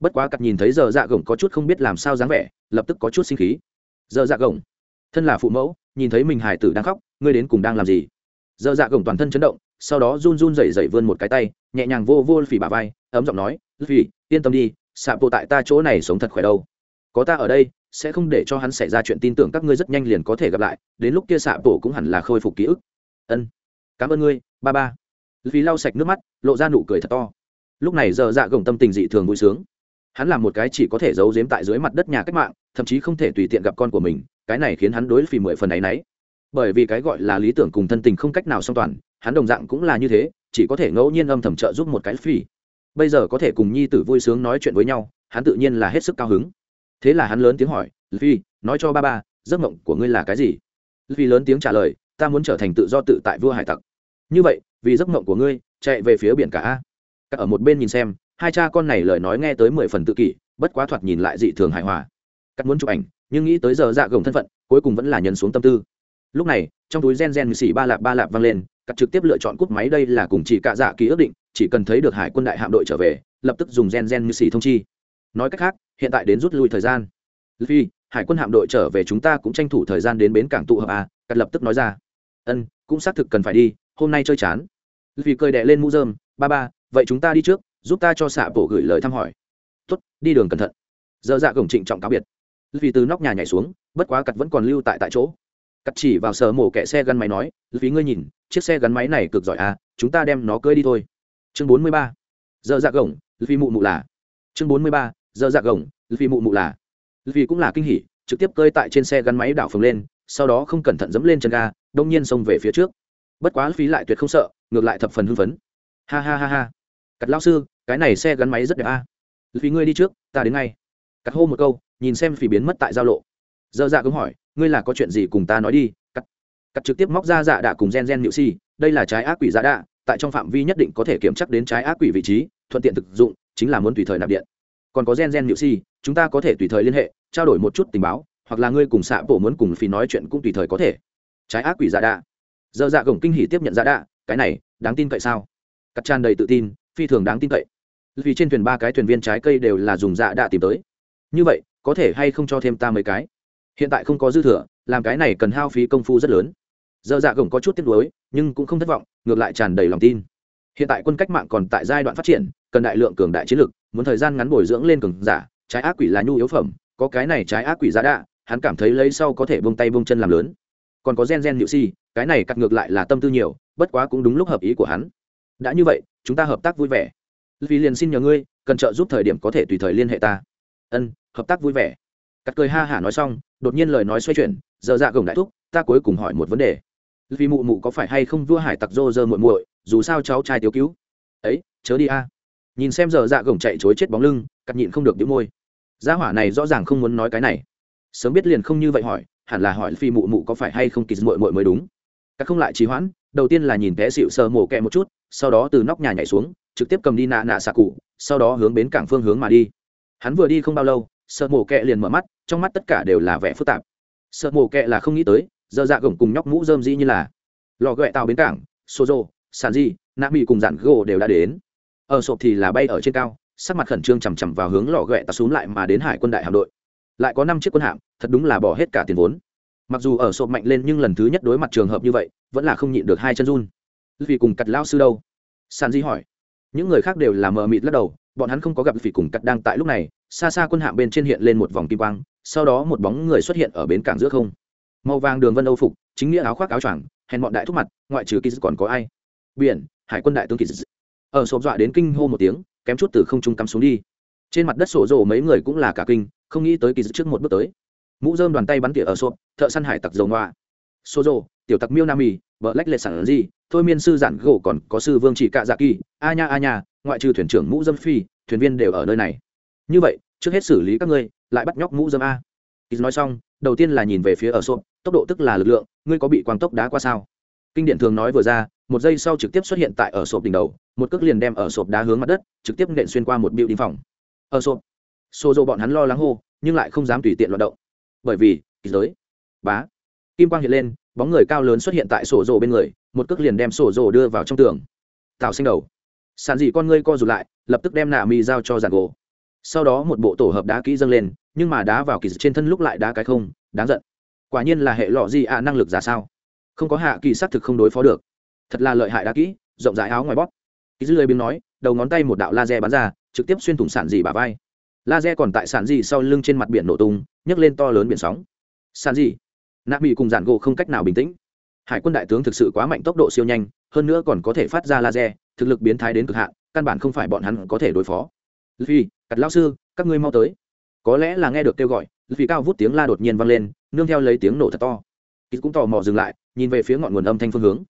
bất quá cặp nhìn thấy giờ dạ gồng có chút không biết làm sao dáng vẻ, lập tức có chút sinh khí. Giờ dạ gồng, thân là phụ mẫu, nhìn thấy mình hải tử đang khóc, ngươi đến cùng đang làm gì? Giờ dạ gồng toàn thân chấn động, sau đó run run rẩy rẩy vươn một cái tay, nhẹ nhàng vô vô phỉ bà vai, ấm giọng nói phỉ yên tâm đi xạ bộ tại ta chỗ này sống thật khỏe đâu. Có ta ở đây, sẽ không để cho hắn xảy ra chuyện tin tưởng các ngươi rất nhanh liền có thể gặp lại, đến lúc kia xạ bộ cũng hẳn là khôi phục ký ức. Ân, cảm ơn ngươi, ba ba. Vì lau sạch nước mắt, lộ ra nụ cười thật to. Lúc này giờ dạ gồng tâm tình dị thường vui sướng hắn làm một cái chỉ có thể giấu giếm tại dưới mặt đất nhà cách mạng, thậm chí không thể tùy tiện gặp con của mình, cái này khiến hắn đối phì mười phần ấ y n ấ y bởi vì cái gọi là lý tưởng cùng thân tình không cách nào song toàn, hắn đồng dạng cũng là như thế, chỉ có thể ngẫu nhiên âm thầm trợ giúp một cái phì. Bây giờ có thể cùng nhi tử vui sướng nói chuyện với nhau, hắn tự nhiên là hết sức cao hứng. Thế là hắn lớn tiếng hỏi phi nói cho ba ba, giấc mộng của ngươi là cái gì? Phi lớn tiếng trả lời, ta muốn trở thành tự do tự tại vua hải tặc. Như vậy, vì giấc mộng của ngươi, chạy về phía biển cả a. Các ở một bên nhìn xem hai cha con này lời nói nghe tới mười phần tự kỷ, bất quá thoạt nhìn lại dị thường hài hòa. Cắt muốn chụp ảnh, nhưng nghĩ tới giờ dạ gồng thân phận, cuối cùng vẫn là nhân xuống tâm tư. Lúc này, trong túi gen gen xỉ ba lạp ba lạp vang lên, cắt trực tiếp lựa chọn cúp máy đây là cùng chỉ cạ dạ ký ước định, chỉ cần thấy được hải quân đại hạm đội trở về, lập tức dùng gen gen như xỉ thông chi. Nói cách khác, hiện tại đến rút lui thời gian. Vì hải quân hạm đội trở về chúng ta cũng tranh thủ thời gian đến bến cảng tụ hợp a cắt lập tức nói ra. Ân, cũng xác thực cần phải đi, hôm nay chơi chán. Vì cười đẻ lên mũ dơm ba ba, vậy chúng ta đi trước giúp ta cho xạ bộ gửi lời thăm hỏi. Tuất đi đường cẩn thận. Dơ dạ gồng trịnh trọng cáo biệt. Vì từ nóc nhà nhảy xuống, bất quá cặt vẫn còn lưu tại tại chỗ. Cặt chỉ vào sở mổ kẹ xe gắn máy nói vì ngươi nhìn, chiếc xe gắn máy này cực giỏi à chúng ta đem nó cưới đi thôi. Chương bốn mươi ba. Dơ dạ gồng vì mụ mụ là. Chương bốn mươi ba. Dơ dạ gồng vì mụ mụ là. Vì cũng là kinh hỉ, trực tiếp cơi tại trên xe gắn máy đảo phồng lên, sau đó không cẩn thận dẫm lên chân ga, đông nhiên xông về phía trước. Bất quá phí lại tuyệt không sợ, ngược lại thập phần hưng phấn. Ha ha ha ha cắt lao sư, cái này xe gắn máy rất đẹp a. À. vì ngươi đi trước, ta đến ngay. Cắt hô một câu, nhìn xem phí biến mất tại giao lộ. Dơ dạ cũng hỏi, ngươi là có chuyện gì cùng ta nói đi? Cắt cắt trực tiếp móc ra dạ đạ cùng gen gen nhự si, đây là trái ác quỷ dạ đạ, tại trong phạm vi nhất định có thể kiểm chắc đến trái ác quỷ vị trí, thuận tiện thực dụng, chính là muốn tùy thời nạp điện. Còn có gen gen nhự si, chúng ta có thể tùy thời liên hệ, trao đổi một chút tình báo, hoặc là ngươi cùng xạ bộ muốn cùng phí nói chuyện cũng tùy thời có thể. Trái ác quỷ dạ đạ. Dơ dạ gồng kinh hỉ tiếp nhận dạ đạ, cái này, đáng tin cậy sao? Cắt tràn đầy tự tin phi thường đáng tin cậy. Vì trên thuyền ba cái thuyền viên trái cây đều là dùng dạ đã tìm tới. Như vậy, có thể hay không cho thêm ta mấy cái? Hiện tại không có dư thừa, làm cái này cần hao phí công phu rất lớn. Dơ dạ gồng có chút tiếc nuối, nhưng cũng không thất vọng, ngược lại tràn đầy lòng tin. Hiện tại quân cách mạng còn tại giai đoạn phát triển, cần đại lượng cường đại chiến lực, muốn thời gian ngắn bồi dưỡng lên cường giả, trái ác quỷ là nhu yếu phẩm, có cái này trái ác quỷ giá đạ, hắn cảm thấy lấy sau có thể bông tay bông chân làm lớn. Còn có gen gen nhự si, cái này cắt ngược lại là tâm tư nhiều, bất quá cũng đúng lúc hợp ý của hắn đã như vậy, chúng ta hợp tác vui vẻ. Vì liền xin nhờ ngươi, cần trợ giúp thời điểm có thể tùy thời liên hệ ta. Ân, hợp tác vui vẻ. Cắt cười ha hả nói xong, đột nhiên lời nói xoay chuyển, giờ dạ gồng đại thúc, ta cuối cùng hỏi một vấn đề. Vì mụ mụ có phải hay không vua hải tặc rô rơ muội muội, dù sao cháu trai tiêu cứu. Ấy, chớ đi a. Nhìn xem giờ dạ gồng chạy chối chết bóng lưng, cắt nhịn không được đĩu môi. Gia hỏa này rõ ràng không muốn nói cái này. Sớm biết liền không như vậy hỏi, hẳn là hỏi phi mụ mụ có phải hay không kỳ muội muội mới đúng. Cắt không lại trì hoãn đầu tiên là nhìn té xịu sờ mổ kẹ một chút, sau đó từ nóc nhà nhảy xuống, trực tiếp cầm đi nạ nạ xạ cụ, sau đó hướng bến cảng phương hướng mà đi. Hắn vừa đi không bao lâu sợ mổ kẹ liền mở mắt, trong mắt tất cả đều là vẻ phức tạp. Sợ mổ kẹ là không nghĩ tới, giờ dạ gồng cùng nhóc mũ dơm dĩ như là lò ghẹ tàu bến cảng, sozo sàn di nạ mỹ cùng dạn gỗ đều đã đến. Ở sộp thì là bay ở trên cao, sắc mặt khẩn trương chằm chằm vào hướng lò ghẹ tàu xuống lại mà đến hải quân đại hạm đội. Lại có năm chiếc quân hạm, thật đúng là bỏ hết cả tiền vốn mặc dù ở sộp mạnh lên nhưng lần thứ nhất đối mặt trường hợp như vậy, vẫn là không nhịn được hai chân run. Vì cùng cặt lao sư đâu? Sàn di hỏi. Những người khác đều là mờ mịt lắc đầu, bọn hắn không có gặp vì cùng cặt đang tại lúc này, xa xa quân hạm bên trên hiện lên một vòng kim quang, sau đó một bóng người xuất hiện ở bến cảng giữa không. Màu vàng đường vân âu phục, chính nghĩa áo khoác áo choàng, hèn bọn đại thúc mặt, ngoại trừ kỳ còn có ai? Biển, hải quân đại tướng kỳ ở sộp dọa đến kinh hô một tiếng, kém chút từ không trung cắm xuống đi. Trên mặt đất sổ rồ mấy người cũng là cả kinh, không nghĩ tới kỳ trước một bước tới mũ dơm đoàn tay bắn tỉa ở sộp thợ săn hải tặc dầu ngoa sô dô tiểu tặc miêu nam mì, vợ lách lệ sản gì, thôi miên sư giản gỗ còn có sư vương chỉ cạ dạ kỳ, a nha a nha, ngoại trừ thuyền trưởng mũ dâm phi, thuyền viên đều ở nơi này. Như vậy, trước hết xử lý các ngươi, lại bắt nhóc mũ dâm a. Kýt nói xong, đầu tiên là nhìn về phía ở sộp tốc độ tức là lực lượng, ngươi có bị quang tốc đá qua sao? Kinh điển thường nói vừa ra, một giây sau trực tiếp xuất hiện tại ở sộp đỉnh đầu, một cước liền đem ở sộp đá hướng mặt đất, trực tiếp nện xuyên qua một biểu đi phòng. Ở sộp xô dô bọn hắn lo lắng hô, nhưng lại không dám tùy tiện loạt động bởi vì kỳ giới. Bá. Kim quang hiện lên, bóng người cao lớn xuất hiện tại sổ rồ bên người, một cước liền đem sổ rồ đưa vào trong tường. Tạo sinh đầu. Sàn dị con ngươi co rụt lại, lập tức đem nạ mi giao cho giàn gỗ. Sau đó một bộ tổ hợp đá kỹ dâng lên, nhưng mà đá vào kỳ trên thân lúc lại đá cái không, đáng giận. Quả nhiên là hệ lọ gì ạ, năng lực giả sao? Không có hạ kỳ xác thực không đối phó được. Thật là lợi hại đá kỹ, rộng rãi áo ngoài bóp. Kỳ dư lời biếng nói, đầu ngón tay một đạo laser bắn ra, trực tiếp xuyên thủng sản dị bả vai laser còn tại sản dị sau lưng trên mặt biển nổ tung, nhấc lên to lớn biển sóng. Sản dị nạ bị cùng giản gỗ không cách nào bình tĩnh. Hải quân đại tướng thực sự quá mạnh, tốc độ siêu nhanh, hơn nữa còn có thể phát ra laser, thực lực biến thái đến cực hạn, căn bản không phải bọn hắn có thể đối phó. Vì cắt lao sư, các ngươi mau tới. Có lẽ là nghe được kêu gọi vì cao vút tiếng la đột nhiên vang lên, nương theo lấy tiếng nổ thật to. Kýt cũng tò mò dừng lại, nhìn về phía ngọn nguồn âm thanh phương hướng.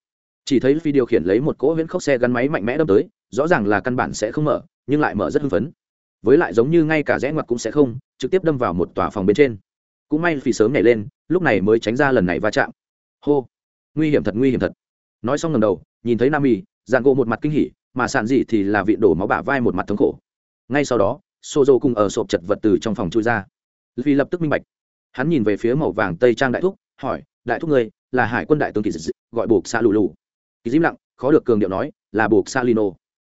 Chỉ thấy phi điều khiển lấy một cỗ huyễn khốc xe gắn máy mạnh mẽ đâm tới, rõ ràng là căn bản sẽ không mở, nhưng lại mở rất hưng phấn với lại giống như ngay cả rẽ ngoặt cũng sẽ không, trực tiếp đâm vào một tòa phòng bên trên. Cũng may vì sớm nhảy lên, lúc này mới tránh ra lần này va chạm. Hô! Nguy hiểm thật, nguy hiểm thật. Nói xong ngầm đầu, nhìn thấy nam y dàn gỗ một mặt kinh hỉ, mà sàn dị thì là vị đổ máu bả vai một mặt thống khổ. Ngay sau đó xô dô cùng ở sộp chật vật từ trong phòng chui ra. Vì lập tức minh bạch. Hắn nhìn về phía màu vàng tây trang đại thúc, hỏi, đại thúc ngươi, là hải quân đại tướng kỳ dị gọi buộc xa lù lù. Kỳ dĩ lặng, khó được cường điệu nói, là buộc xa lino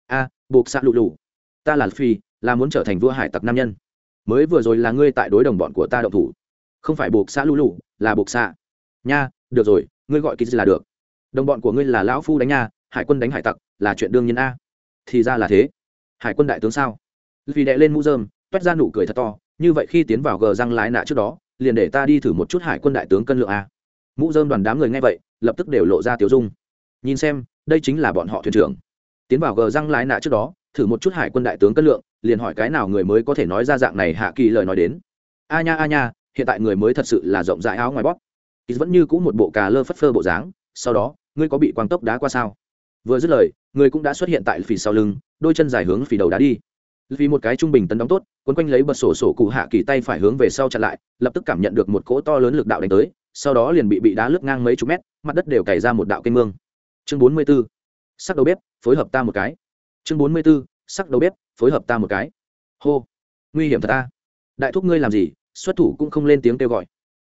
a buộc xa lù lù. Ta là phi là muốn trở thành vua hải tặc nam nhân. Mới vừa rồi là ngươi tại đối đồng bọn của ta động thủ. Không phải buộc xã lũ lụ là buộc xạ nha, được rồi, ngươi gọi kỳ là được. Đồng bọn của ngươi là lão phu đánh nha, hải quân đánh hải tặc, là chuyện đương nhiên a. Thì ra là thế. Hải quân đại tướng sao? Vì đệ lên mũ dơm toét ra nụ cười thật to, như vậy khi tiến vào gờ răng lái nạ trước đó, liền để ta đi thử một chút hải quân đại tướng cân lượng a. Mũ dơm đoàn đám người nghe vậy, lập tức đều lộ ra tiểu dung. Nhìn xem, đây chính là bọn họ thuyền trưởng. Tiến vào gờ răng lái nạ trước đó thử một chút hải quân đại tướng cân lượng, liền hỏi cái nào người mới có thể nói ra dạng này hạ kỳ lời nói đến. A nha a nha, hiện tại người mới thật sự là rộng rãi áo ngoài bóp. Ít vẫn như cũ một bộ cà lơ phất phơ bộ dáng, sau đó, ngươi có bị quang tốc đá qua sao? Vừa dứt lời, người cũng đã xuất hiện tại phì sau lưng, đôi chân dài hướng phì đầu đá đi. Vì một cái trung bình tấn đóng tốt, quấn quanh lấy bật sổ sổ cụ hạ kỳ tay phải hướng về sau chặn lại, lập tức cảm nhận được một cỗ to lớn lực đạo đánh tới, sau đó liền bị bị đá lướt ngang mấy chục mét, mặt đất đều cày ra một đạo kênh mương. Chương bốn mươi 44. sắc đầu bếp, phối hợp ta một cái chương bốn mươi 44. sắc đầu bếp, phối hợp ta một cái. Hô. Nguy hiểm thật ta. Đại thúc ngươi làm gì? Xuất thủ cũng không lên tiếng kêu gọi.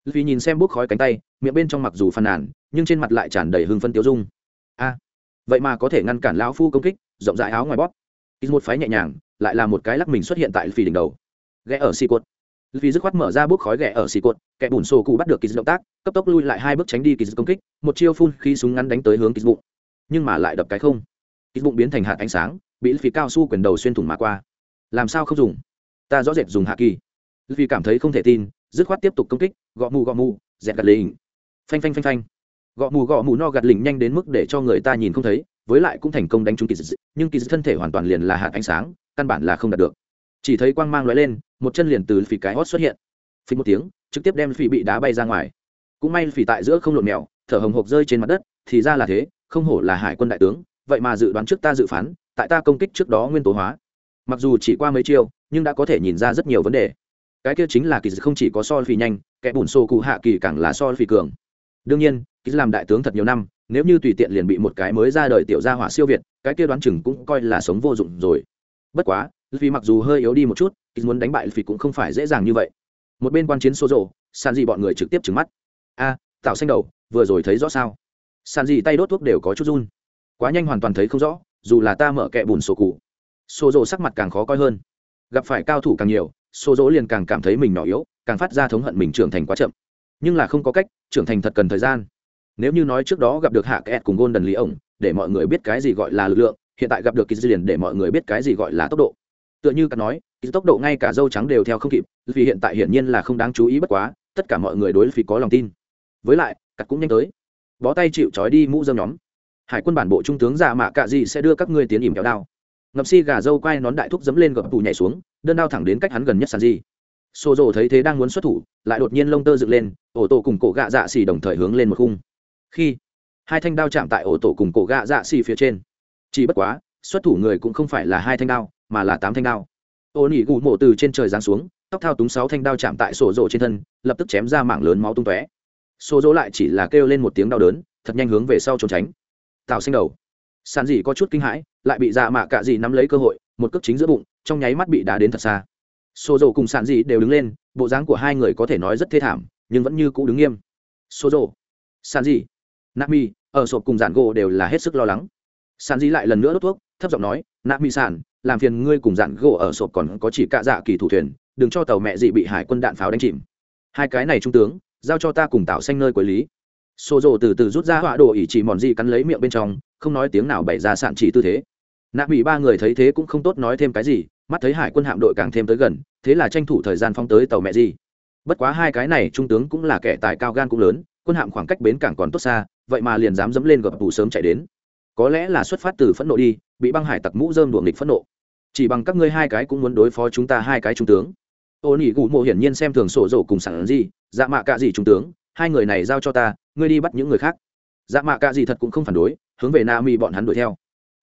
Vì nhìn xem bốc khói cánh tay, miệng bên trong mặc dù phàn nàn, nhưng trên mặt lại tràn đầy hưng phân tiêu dung. A. Vậy mà có thể ngăn cản lão phu công kích, rộng rãi áo ngoài bóp. Ít một phái nhẹ nhàng, lại là một cái lắc mình xuất hiện tại phì đỉnh đầu. Ghé ở xì cột. Vì dứt khoát mở ra bước khói ghẻ ở xì cột, kẻ bùn sổ cụ bắt được kỳ động tác, cấp tốc lui lại hai bước tránh đi kỳ công kích, một chiêu phun khi súng ngắn đánh tới hướng kỳ bụng. Nhưng mà lại đập cái không ít bụng biến thành hạt ánh sáng, bị phì cao su quyền đầu xuyên thủng mà qua. Làm sao không dùng? Ta rõ rệt dùng hạ kỳ. Vì cảm thấy không thể tin, dứt khoát tiếp tục công kích gõ mù gõ mù, dẹt gạt lình phanh phanh phanh phanh. Gõ mù gõ mù no gạt lình nhanh đến mức để cho người ta nhìn không thấy, với lại cũng thành công đánh trúng kỳ dị nhưng kỳ dị thân thể hoàn toàn liền là hạt ánh sáng, căn bản là không đạt được. Chỉ thấy quang mang lóe lên, một chân liền từ phì cái hót xuất hiện. Phí một tiếng, trực tiếp đem phì bị đá bay ra ngoài. Cũng may phì tại giữa không lộn mèo, thở hồng hộc rơi trên mặt đất, thì ra là thế, không hổ là hải quân đại tướng vậy mà dự đoán trước ta dự phán, tại ta công kích trước đó nguyên tố hóa. Mặc dù chỉ qua mấy chiêu, nhưng đã có thể nhìn ra rất nhiều vấn đề. Cái kia chính là kỳ không chỉ có so phi nhanh, kẻ bùn xô cụ hạ kỳ càng là so phi cường. Đương nhiên, kỳ làm đại tướng thật nhiều năm, nếu như tùy tiện liền bị một cái mới ra đời tiểu gia hỏa siêu việt, cái kia đoán chừng cũng coi là sống vô dụng rồi. Bất quá vì mặc dù hơi yếu đi một chút, kỳ muốn đánh bại phi cũng không phải dễ dàng như vậy. Một bên quan chiến xô rộ sàn dị bọn người trực tiếp trừng mắt. A tạo xanh đầu, vừa rồi thấy rõ sao? Sàn dị tay đốt thuốc đều có chút run quá nhanh hoàn toàn thấy không rõ, dù là ta mở kẹ bùn sổ cụ. Sổ dỗ sắc mặt càng khó coi hơn. Gặp phải cao thủ càng nhiều sổ rỗ liền càng cảm thấy mình nhỏ yếu, càng phát ra thống hận mình trưởng thành quá chậm. Nhưng là không có cách, trưởng thành thật cần thời gian. Nếu như nói trước đó gặp được hạ kẹt cùng gôn đần lý ổng, để mọi người biết cái gì gọi là lực lượng, hiện tại gặp được kỳ liền để mọi người biết cái gì gọi là tốc độ. Tựa như cả nói tốc độ ngay cả dâu trắng đều theo không kịp, vì hiện tại hiển nhiên là không đáng chú ý bất quá, tất cả mọi người đối với có lòng tin. Với lại, cắt cũng nhanh tới. Bó tay chịu trói đi mũ dơm nhóm hải quân bản bộ trung tướng giả mạ cạ gì sẽ đưa các ngươi tiến ỉm kéo đao. Ngập si gà dâu quay nón đại thúc dẫm lên gập tù nhảy xuống, đơn đao thẳng đến cách hắn gần nhất sàn di xô rộ thấy thế đang muốn xuất thủ, lại đột nhiên lông tơ dựng lên, ổ tổ cùng cổ gạ dạ xì đồng thời hướng lên một khung. Khi, hai thanh đao chạm tại ổ tổ cùng cổ gạ dạ xì phía trên. Chỉ bất quá, xuất thủ người cũng không phải là hai thanh đao, mà là tám thanh đao. Ô nỉ gù mộ từ trên trời giáng xuống, tóc thao túng sáu thanh đao chạm tại sổ rộ trên thân, lập tức chém ra mảng lớn máu tung tóe. Sổ rỗ lại chỉ là kêu lên một tiếng đau đớn, thật nhanh hướng về sau trốn tránh tạo xanh đầu. Sàn dì có chút kinh hãi, lại bị dạ mạ cạ dì nắm lấy cơ hội, một cước chính giữa bụng, trong nháy mắt bị đá đến thật xa. Xô rộ cùng sàn dì đều đứng lên, bộ dáng của hai người có thể nói rất thê thảm, nhưng vẫn như cũ đứng nghiêm. Sổ rộ sàn dì nami, ở sộp cùng giản gỗ đều là hết sức lo lắng. Sàn dì lại lần nữa đốt thuốc, thấp giọng nói, nami sàn, làm phiền ngươi cùng dạn gỗ ở sộp còn có chỉ cạ dạ kỳ thủ thuyền, đừng cho tàu mẹ dị bị hải quân đạn pháo đánh chìm. Hai cái này trung tướng, giao cho ta cùng tạo xanh nơi quản lý xô rộ từ từ rút ra họa đồ ỉ chỉ mòn gì cắn lấy miệng bên trong, không nói tiếng nào bày ra sạn chỉ tư thế. Nạ mỹ ba người thấy thế cũng không tốt nói thêm cái gì, mắt thấy hải quân hạm đội càng thêm tới gần, thế là tranh thủ thời gian phóng tới tàu mẹ gì. Bất quá hai cái này trung tướng cũng là kẻ tài cao gan cũng lớn, quân hạm khoảng cách bến cảng còn tốt xa, vậy mà liền dám dẫm lên gập tù sớm chạy đến. Có lẽ là xuất phát từ phẫn nộ đi, bị băng hải tặc mũ dơm đuổi địch phẫn nộ. Chỉ bằng các ngươi hai cái cũng muốn đối phó chúng ta hai cái trung tướng. Ô nỉ gù mộ hiển nhiên xem thường sổ rổ cùng sản gì dạ mạ cả gì trung tướng hai người này giao cho ta, ngươi đi bắt những người khác. Dạ mạ cả gì thật cũng không phản đối, hướng về na mi bọn hắn đuổi theo.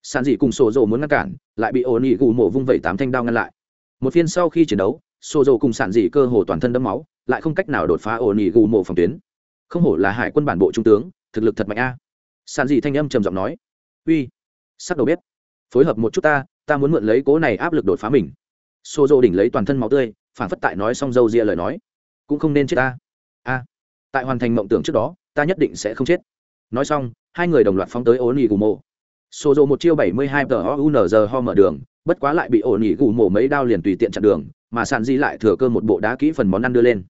Sản dị cùng sổ dồ muốn ngăn cản, lại bị ổ nị gù mộ vung vẩy tám thanh đao ngăn lại. Một phiên sau khi chiến đấu sổ dồ cùng sản dị cơ hồ toàn thân đẫm máu, lại không cách nào đột phá ổ nị gù mộ phòng tuyến. Không hổ là hải quân bản bộ trung tướng, thực lực thật mạnh a. Sản dị thanh âm trầm giọng nói. Uy sắc đầu bếp. Phối hợp một chút ta ta muốn mượn lấy cố này áp lực đột phá mình. Sổ dô đỉnh lấy toàn thân máu tươi phản phất tại nói xong dâu ria lời nói. Cũng không nên chết ta. A tại hoàn thành mộng tưởng trước đó, ta nhất định sẽ không chết. Nói xong, hai người đồng loạt phóng tới ổn nỉ gù mộ Sô dô một chiêu bảy mươi hai tờ o u n giờ ho mở đường, bất quá lại bị ổn nỉ gù mộ mấy đao liền tùy tiện chặn đường, mà sàn di lại thừa cơ một bộ đá kỹ phần món ăn đưa lên.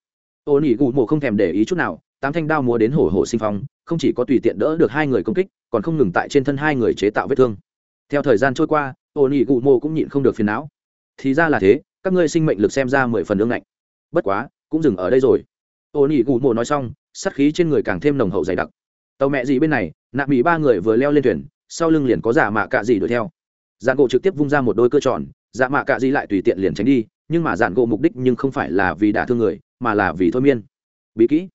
Ổn nỉ gù mộ không thèm để ý chút nào, tám thanh đao múa đến hổ hổ sinh phong, không chỉ có tùy tiện đỡ được hai người công kích, còn không ngừng tại trên thân hai người chế tạo vết thương. Theo thời gian trôi qua ổn nỉ gù Mộ cũng nhịn không được phiền não. Thì ra là thế, các ngươi sinh mệnh lực xem ra mười phần ương ngạnh. Bất quá, cũng dừng ở đây rồi ô nỉ gù mộ nói xong sắt khí trên người càng thêm nồng hậu dày đặc. Tàu mẹ gì bên này, nạ mỹ ba người vừa leo lên thuyền, sau lưng liền có giả mạ cạ gì đuổi theo. Dạn gỗ trực tiếp vung ra một đôi cơ tròn, giả mạ cạ gì lại tùy tiện liền tránh đi, nhưng mà dạn gỗ mục đích nhưng không phải là vì đả thương người, mà là vì thôi miên. Bí kỹ.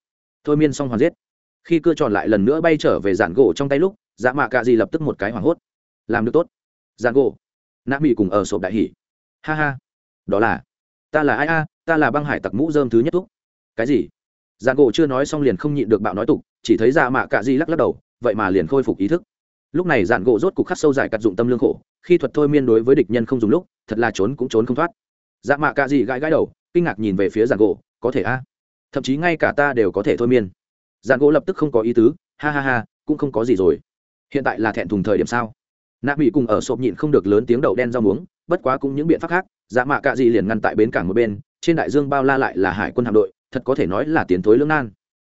Thôi miên xong hoàn giết. Khi cơ tròn lại lần nữa bay trở về dạn gỗ trong tay lúc dạ mạ cạ gì lập tức một cái hoảng hốt. Làm được tốt. Dạn gỗ. Nạ mỹ cùng ở sộp đại hỉ. Ha ha. Đó là, ta là ai a, ta là băng hải tặc mũ dơm thứ nhất thúc. Cái gì? Giản gỗ chưa nói xong liền không nhịn được bạo nói tục, chỉ thấy dạ mạ cạ di lắc lắc đầu, vậy mà liền khôi phục ý thức. Lúc này giản gỗ rốt cục khắc sâu dài cắt dụng tâm lương khổ, khi thuật thôi miên đối với địch nhân không dùng lúc, thật là trốn cũng trốn không thoát. Dạ mạ cạ di gãi gãi đầu, kinh ngạc nhìn về phía giản gỗ, có thể a? Thậm chí ngay cả ta đều có thể thôi miên. Giản gỗ lập tức không có ý tứ, ha ha ha, cũng không có gì rồi. Hiện tại là thẹn thùng thời điểm sao? Nạp bị cùng ở sộp nhịn không được lớn tiếng đậu đen rau muống, bất quá cũng những biện pháp khác dạ mạ cạ Di liền ngăn tại bến cảng một bên, trên đại dương bao la lại là hải quân hạm đội thật có thể nói là tiến thối lưỡng nan.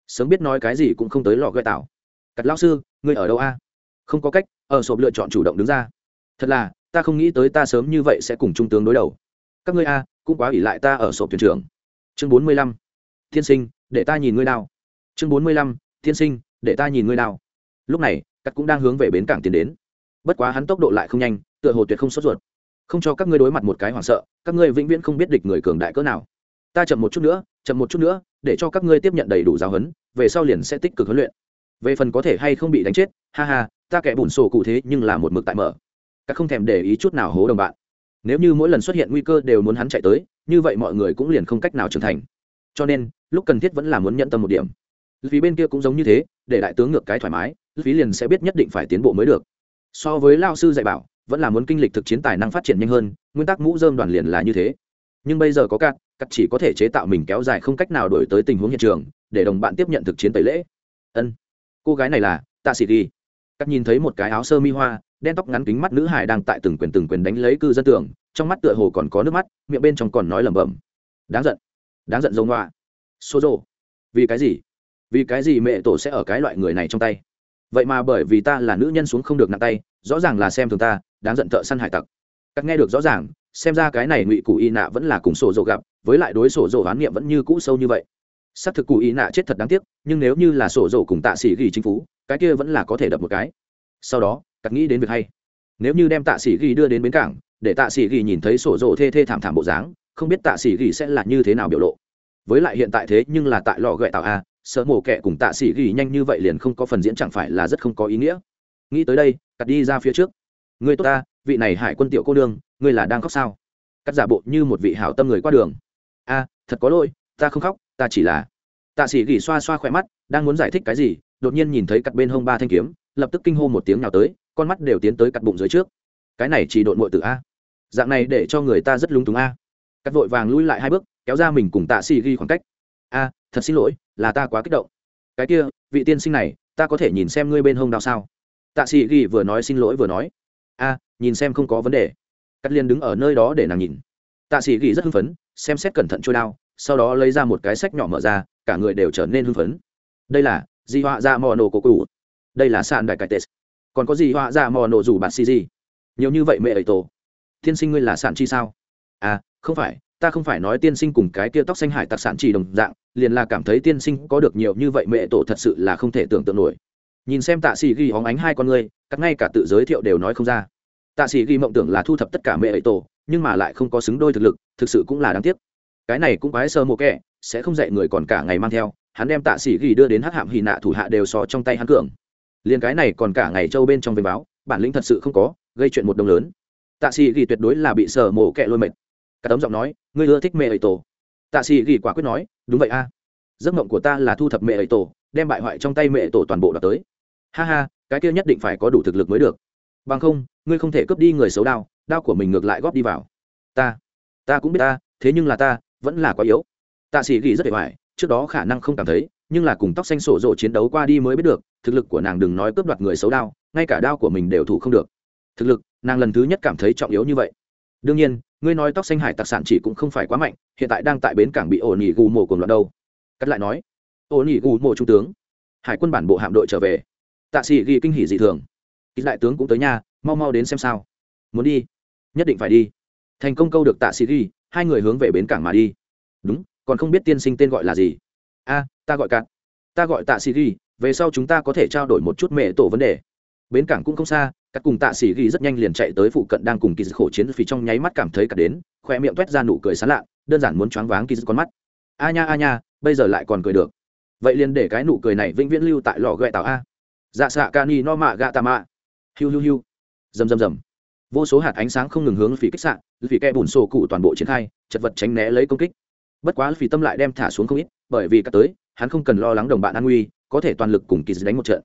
Sớm biết nói cái gì cũng không tới lò gợi tảo. Cắt lão sư, ngươi ở đâu a? Không có cách, ở sộp lựa chọn chủ động đứng ra. Thật là, ta không nghĩ tới ta sớm như vậy sẽ cùng trung tướng đối đầu. Các ngươi a, cũng quá ủy lại ta ở sộp thuyền trưởng. Chương bốn mươi lăm. Thiên sinh, để ta nhìn ngươi nào. chương bốn mươi lăm. Thiên sinh, để ta nhìn ngươi nào. lúc này, cắt cũng đang hướng về bến cảng tiến đến. Bất quá hắn tốc độ lại không nhanh, tựa hồ tuyệt không sốt ruột. Không cho các ngươi đối mặt một cái hoảng sợ, các ngươi vĩnh viễn không biết địch người cường đại cỡ nào. Ta chậm một chút nữa chậm một chút nữa, để cho các ngươi tiếp nhận đầy đủ giáo huấn, về sau liền sẽ tích cực huấn luyện. Về phần có thể hay không bị đánh chết, ha ha, ta kẻ bùn sổ cụ thế nhưng là một mực tại mở. Các không thèm để ý chút nào hố đồng bạn. Nếu như mỗi lần xuất hiện nguy cơ đều muốn hắn chạy tới, như vậy mọi người cũng liền không cách nào trưởng thành. Cho nên, lúc cần thiết vẫn là muốn nhận tâm một điểm. Vì bên kia cũng giống như thế, để đại tướng ngược cái thoải mái, phí liền sẽ biết nhất định phải tiến bộ mới được. So với lao sư dạy bảo, vẫn là muốn kinh lịch thực chiến tài năng phát triển nhanh hơn, nguyên tắc mũ dơm đoàn liền là như thế. Nhưng bây giờ có cạn cắt chỉ có thể chế tạo mình kéo dài không cách nào đổi tới tình huống hiện trường, để đồng bạn tiếp nhận thực chiến tẩy lễ. Ân. Cô gái này là tạ sĩ ghi cắt nhìn thấy một cái áo sơ mi hoa, đen tóc ngắn kính mắt nữ hải đang tại từng quyền từng quyền đánh lấy cư dân tường trong mắt tựa hồ còn có nước mắt, miệng bên trong còn nói lẩm bẩm. Đáng giận. Đáng giận dâu ngoa xô rộ vì cái gì? Vì cái gì mẹ tổ sẽ ở cái loại người này trong tay? Vậy mà bởi vì ta là nữ nhân xuống không được nặng tay, rõ ràng là xem thường ta, đáng giận thợ săn hải tặc. Các nghe được rõ ràng, xem ra cái này ngụy cụ y nạ vẫn là cùng sổ dồ gặp với lại đối sổ dỗ hoán niệm vẫn như cũ sâu như vậy. Xác thực cụ ý nạ chết thật đáng tiếc, nhưng nếu như là sổ dỗ cùng tạ sĩ ghi chính phủ cái kia vẫn là có thể đập một cái. Sau đó cặp nghĩ đến việc hay. Nếu như đem tạ sĩ ghi đưa đến bến cảng, để tạ sĩ ghi nhìn thấy sổ dỗ thê thê thảm thảm bộ dáng, không biết tạ sĩ ghi sẽ là như thế nào biểu lộ. Với lại hiện tại thế nhưng là tại lò gậy tạo a, sợ mổ kẹ cùng tạ sĩ ghi nhanh như vậy liền không có phần diễn chẳng phải là rất không có ý nghĩa. Nghĩ tới đây, cắt đi ra phía trước. Người tốt ta, vị này hải quân tiểu cô đương ngươi là đang khóc sao? Cắt giả bộ như một vị hảo tâm người qua đường thật có lỗi, ta không khóc, ta chỉ là tạ sĩ gỉ xoa xoa khỏe mắt, đang muốn giải thích cái gì, đột nhiên nhìn thấy cặp bên hông ba thanh kiếm, lập tức kinh hô một tiếng nào tới, con mắt đều tiến tới cặp bụng dưới trước. Cái này chỉ độn mội tử a. Dạng này để cho người ta rất lúng túng a. Cắt vội vàng lui lại hai bước, kéo ra mình cùng tạ sĩ ghi khoảng cách. A, thật xin lỗi, là ta quá kích động. Cái kia, vị tiên sinh này, ta có thể nhìn xem ngươi bên hông đau sao? Tạ sĩ ghi vừa nói xin lỗi vừa nói. A, nhìn xem không có vấn đề. Cắt liên đứng ở nơi đó để nàng nhìn tạ sĩ ghi rất hưng phấn, xem xét cẩn thận trôi đao, sau đó lấy ra một cái sách nhỏ mở ra, cả người đều trở nên hưng phấn. Đây là di họa ra dạ mò nổ cổ cụ đây là sàn đại cải tệ. còn có gì họa ra mò nổ rủ bạt xì gì. Nhiều như vậy mẹ ấy tổ. Tiên sinh ngươi là sản chi sao? À không phải, ta không phải nói tiên sinh cùng cái kia tóc xanh hải tặc sản chỉ đồng dạng, liền là cảm thấy tiên sinh có được nhiều như vậy mẹ tổ thật sự là không thể tưởng tượng nổi. Nhìn xem tạ sĩ ghi hóng ánh hai con ngươi cắt ngay cả tự giới thiệu đều nói không ra. Tạ sĩ ghi mộng tưởng là thu thập tất cả mẹ ấy tổ nhưng mà lại không có xứng đôi thực lực, thực sự cũng là đáng tiếc. Cái này cũng quái sơ mộ kẻ, sẽ không dạy người còn cả ngày mang theo, hắn đem tạ sĩ ghi đưa đến hắc hạm hì nạ thủ hạ đều so trong tay hắn cường. Liền cái này còn cả ngày châu bên trong về báo bản lĩnh thật sự không có, gây chuyện một đồng lớn. Tạ sĩ ghi tuyệt đối là bị sơ mộ kẻ lôi mệt. Cả tấm giọng nói, ngươi ưa thích mẹ ấy tổ. Tạ sĩ ghi quả quyết nói, đúng vậy a. Giấc mộng của ta là thu thập mẹ ấy tổ, đem bại hoại trong tay mẹ tổ toàn bộ đập tới. Ha ha, cái kia nhất định phải có đủ thực lực mới được. Bằng không, ngươi không thể cướp đi người xấu đao đao của mình ngược lại góp đi vào. Ta ta cũng biết ta, thế nhưng là ta, vẫn là quá yếu. Tạ sĩ ghi rất để hoài trước đó khả năng không cảm thấy, nhưng là cùng tóc xanh sổ rộ chiến đấu qua đi mới biết được, thực lực của nàng đừng nói cướp đoạt người xấu đao, ngay cả đao của mình đều thủ không được. Thực lực, nàng lần thứ nhất cảm thấy trọng yếu như vậy. Đương nhiên, ngươi nói tóc xanh hải tặc sản chỉ cũng không phải quá mạnh, hiện tại đang tại bến cảng bị ổn ỉ gù mộ cùng loạn đâu. Cắt lại nói ổn ỉ gù mộ trung tướng, hải quân bản bộ hạm đội trở về. Tạ sĩ ghi kinh hỉ dị thường. Ít đại tướng cũng tới nhà mau mau đến xem sao. Muốn đi nhất định phải đi. Thành công câu được tạ sĩ ghi, hai người hướng về bến cảng mà đi. Đúng, còn không biết tiên sinh tên gọi là gì. A, ta gọi cạn ta gọi tạ sĩ ghi, về sau chúng ta có thể trao đổi một chút mẹ tổ vấn đề. Bến cảng cũng không xa các cùng tạ sĩ ghi rất nhanh liền chạy tới phụ cận đang cùng kỳ dư khổ chiến vì trong nháy mắt cảm thấy cả đến khoe miệng toét ra nụ cười sán lạ, đơn giản muốn choáng váng kỳ dư con mắt. A nha a nha, bây giờ lại còn cười được. Vậy liền để cái nụ cười này vĩnh viễn lưu tại lò ghẹ tạo a. Dạ xạ ca ni no mạ gạ tà mạ hiu hiu hiu. Dầm dầm dầm vô số hạt ánh sáng không ngừng hướng phỉ kích sạn vì kẻ bùn sổ cụ toàn bộ triển khai, chật vật tránh né lấy công kích. Bất quá phỉ tâm lại đem thả xuống không ít, bởi vì các tới, hắn không cần lo lắng đồng bạn an nguy, có thể toàn lực cùng kỳ đánh một trận.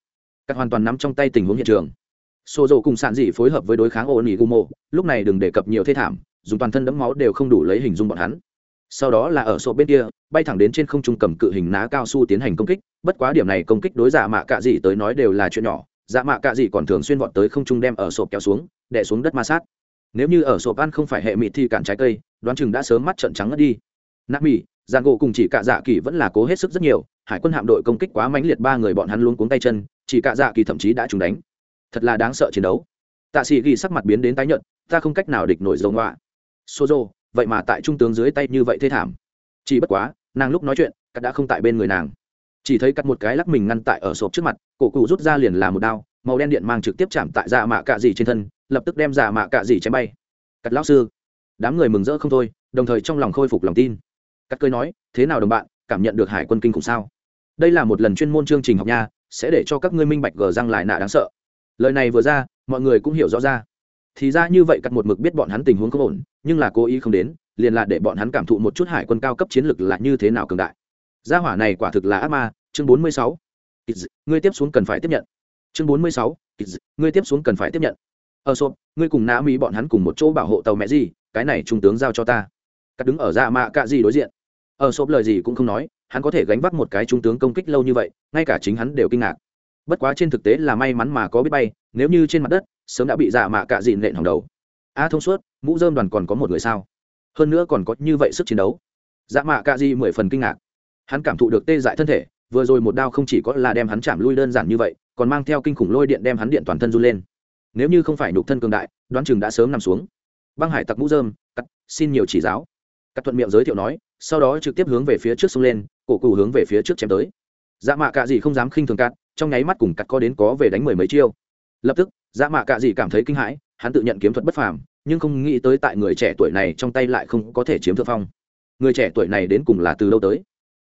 Các hoàn toàn nắm trong tay tình huống hiện trường. Sô dầu cùng sạn dị phối hợp với đối kháng ô nỉ gumo, lúc này đừng đề cập nhiều thê thảm, dùng toàn thân đẫm máu đều không đủ lấy hình dung bọn hắn. Sau đó là ở sổ bên kia, bay thẳng đến trên không trung cầm cự hình ná cao su tiến hành công kích, bất quá điểm này công kích đối giả mạ cạ dị tới nói đều là chuyện nhỏ, giả mạ cạ dị còn thường xuyên vọt tới không trung đem ở sổ kéo xuống đè xuống đất ma sát. Nếu như ở sộp ăn không phải hệ mịt thì cản trái cây, đoán chừng đã sớm mắt trận trắng ngất đi. Nạ mì giàn gỗ cùng chỉ cạ dạ kỳ vẫn là cố hết sức rất nhiều, hải quân hạm đội công kích quá mãnh liệt ba người bọn hắn luôn cuống tay chân, chỉ cạ dạ kỳ thậm chí đã trúng đánh. Thật là đáng sợ chiến đấu. Tạ sĩ ghi sắc mặt biến đến tái nhợt, ta không cách nào địch nổi dầu ngoạ sozo vậy mà tại trung tướng dưới tay như vậy thê thảm. Chỉ bất quá, nàng lúc nói chuyện, cắt đã không tại bên người nàng. Chỉ thấy cắt một cái lắc mình ngăn tại ở sộp trước mặt, cổ cụ rút ra liền là một đao, màu đen điện mang trực tiếp chạm tại dạ mạ cạ dì trên thân lập tức đem giả mạ cạ dì chém bay. Cắt lão sư, đám người mừng rỡ không thôi, đồng thời trong lòng khôi phục lòng tin. Cắt cười nói, thế nào đồng bạn, cảm nhận được hải quân kinh khủng sao? Đây là một lần chuyên môn chương trình học nha, sẽ để cho các ngươi minh bạch gờ răng lại nạ đáng sợ. Lời này vừa ra, mọi người cũng hiểu rõ ra. Thì ra như vậy cắt một mực biết bọn hắn tình huống không ổn, nhưng là cố ý không đến, liền là để bọn hắn cảm thụ một chút hải quân cao cấp chiến lược là như thế nào cường đại. Gia hỏa này quả thực là ác ma, chương bốn mươi sáu. Ngươi tiếp xuống cần phải tiếp nhận. Chương bốn mươi sáu ngươi tiếp xuống cần phải tiếp nhận. Ờ, ở sộp ngươi cùng nã mỹ bọn hắn cùng một chỗ bảo hộ tàu mẹ gì, cái này trung tướng giao cho ta. Cắt đứng ở dạ mạ cạ gì đối diện. Ờ, ở sộp lời gì cũng không nói, hắn có thể gánh vác một cái trung tướng công kích lâu như vậy, ngay cả chính hắn đều kinh ngạc. Bất quá trên thực tế là may mắn mà có biết bay, nếu như trên mặt đất, sớm đã bị dạ mạ cạ dìn nện hỏng đầu. A, thông suốt, mũ dơm đoàn còn có một người sao? Hơn nữa còn có như vậy sức chiến đấu. Dạ mạ cạ di mười phần kinh ngạc. Hắn cảm thụ được tê dại thân thể, vừa rồi một đao không chỉ có là đem hắn chạm lui đơn giản như vậy, còn mang theo kinh khủng lôi điện đem hắn điện toàn thân run lên nếu như không phải nhục thân cường đại, đoán chừng đã sớm nằm xuống. Băng hải tặc mũ dơm cắt, xin nhiều chỉ giáo. Cắt thuận miệng giới thiệu nói, sau đó trực tiếp hướng về phía trước sông lên, cổ cụ hướng về phía trước chém tới. Dạ mạ cạ dị không dám khinh thường cắt, trong nháy mắt cùng cắt có đến có về đánh mười mấy chiêu. Lập tức dạ mạ cạ dị cảm thấy kinh hãi, hắn tự nhận kiếm thuật bất phàm, nhưng không nghĩ tới tại người trẻ tuổi này trong tay lại không có thể chiếm thượng phong. Người trẻ tuổi này đến cùng là từ đâu tới?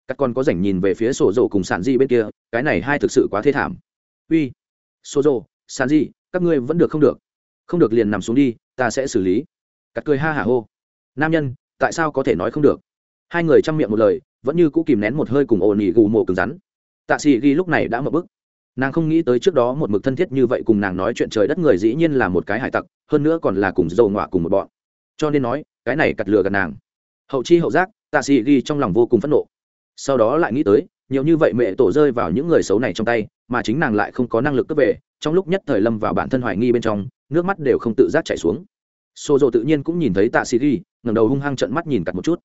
Các con có rảnh nhìn về phía sổ rổ cùng sản di bên kia, cái này hai thực sự quá thê thảm. Uy sổ rổ sản di các ngươi vẫn được không được. Không được liền nằm xuống đi, ta sẽ xử lý. Cắt cười ha hả hô. Nam nhân, tại sao có thể nói không được? Hai người chăm miệng một lời, vẫn như cũ kìm nén một hơi cùng ồn ỉ gù mộ cứng rắn. Tạ sĩ ghi lúc này đã mở bức nàng không nghĩ tới trước đó một mực thân thiết như vậy cùng nàng nói chuyện trời đất người dĩ nhiên là một cái hải tặc, hơn nữa còn là cùng dầu ngọa cùng một bọn. Cho nên nói, cái này cặt lừa gần nàng. Hậu chi hậu giác, tạ sĩ ghi trong lòng vô cùng phẫn nộ. Sau đó lại nghĩ tới, nhiều như vậy mẹ tổ rơi vào những người xấu này trong tay mà chính nàng lại không có năng lực cướp về, trong lúc nhất thời lâm vào bản thân hoài nghi bên trong, nước mắt đều không tự giác chảy xuống. Xô rộ tự nhiên cũng nhìn thấy tạ sĩ ghi ngẩng đầu hung hăng trận mắt nhìn cặt một chút.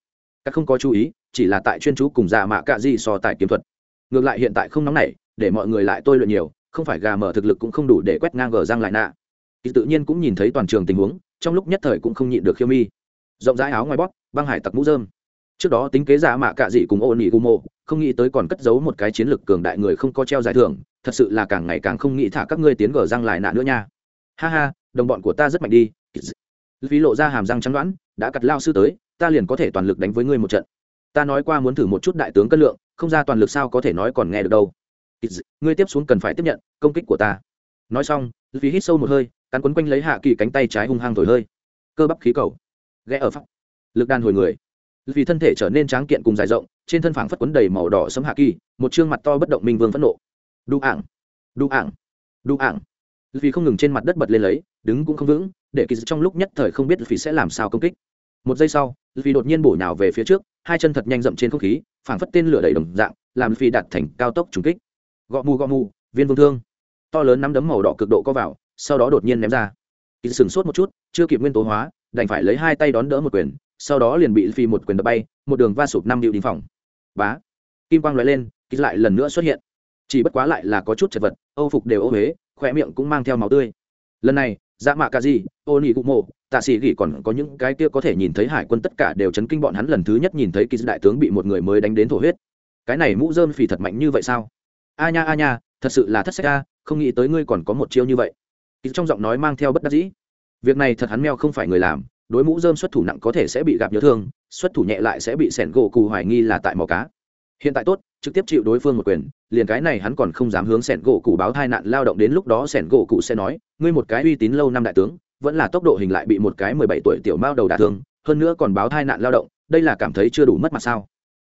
Các không có chú ý, chỉ là tại chuyên chú cùng già mạ cạ di so tài kiếm thuật. Ngược lại hiện tại không nóng nảy, để mọi người lại tôi luyện nhiều, không phải gà mở thực lực cũng không đủ để quét ngang gờ răng lại nạ. Kỳ tự nhiên cũng nhìn thấy toàn trường tình huống, trong lúc nhất thời cũng không nhịn được khiêu mi. Rộng rãi áo ngoài bóp, băng hải tặc mũ dơm trước đó tính kế giả mạ cạ dị cùng ô nỉ gu mô không nghĩ tới còn cất giấu một cái chiến lược cường đại người không có treo giải thưởng, thật sự là càng ngày càng không nghĩ thả các ngươi tiến gờ răng lại nạ nữa nha. Ha ha, đồng bọn của ta rất mạnh đi. Phí lộ ra hàm răng trắng đoán, đã cặt lao sư tới, ta liền có thể toàn lực đánh với ngươi một trận. Ta nói qua muốn thử một chút đại tướng cân lượng, không ra toàn lực sao có thể nói còn nghe được đâu. Ngươi tiếp xuống cần phải tiếp nhận công kích của ta. Nói xong, phí hít sâu một hơi, cắn quấn quanh lấy hạ kỳ cánh tay trái hung hăng thổi hơi. Cơ bắp khí cầu. Ghé ở pháp lực đàn hồi người vì thân thể trở nên tráng kiện cùng dài rộng, trên thân phảng phất quấn đầy màu đỏ sấm hạ kỳ, một chương mặt to bất động minh vương phẫn nộ. Đu ảng đu ảng đu ảng. Vì không ngừng trên mặt đất bật lên lấy, đứng cũng không vững, để kỳ trong lúc nhất thời không biết vì sẽ làm sao công kích. Một giây sau, vì đột nhiên bổ nhào về phía trước, hai chân thật nhanh rậm trên không khí, phảng phất tên lửa đầy đồng dạng, làm phi đạt thành cao tốc trùng kích. Gõ mù gõ mù, viên vương thương. To lớn nắm đấm màu đỏ cực độ có vào, sau đó đột nhiên ném ra. Kỳ sửng sốt một chút, chưa kịp nguyên tố hóa, đành phải lấy hai tay đón đỡ một quyền sau đó liền bị phi một quyền đập bay, một đường va sụp năm điệu đình phòng. Bá! Kim quang lóe lên kỵ lại lần nữa xuất hiện. Chỉ bất quá lại là có chút chật vật, âu phục đều ô huế khoe miệng cũng mang theo máu tươi. Lần này dạ mạ ca gì ô nị cụ mộ, tạ sĩ gỉ còn có những cái kia có thể nhìn thấy hải quân tất cả đều chấn kinh bọn hắn lần thứ nhất nhìn thấy kỳ đại tướng bị một người mới đánh đến thổ huyết. Cái này mũ dơm phì thật mạnh như vậy sao? A nha a nha, thật sự là thất sách a, không nghĩ tới ngươi còn có một chiêu như vậy. Kỳ trong giọng nói mang theo bất đắc dĩ. Việc này thật hắn meo không phải người làm đối mũ dơm xuất thủ nặng có thể sẽ bị gặp nhớ thương, xuất thủ nhẹ lại sẽ bị sẻn gỗ cù hoài nghi là tại mò cá. Hiện tại tốt, trực tiếp chịu đối phương một quyền, liền cái này hắn còn không dám hướng sẻn gỗ cụ báo tai nạn lao động đến lúc đó sẻn gỗ cụ sẽ nói, ngươi một cái uy tín lâu năm đại tướng, vẫn là tốc độ hình lại bị một cái mười bảy tuổi tiểu mao đầu đả thương, hơn nữa còn báo tai nạn lao động, đây là cảm thấy chưa đủ mất mặt sao?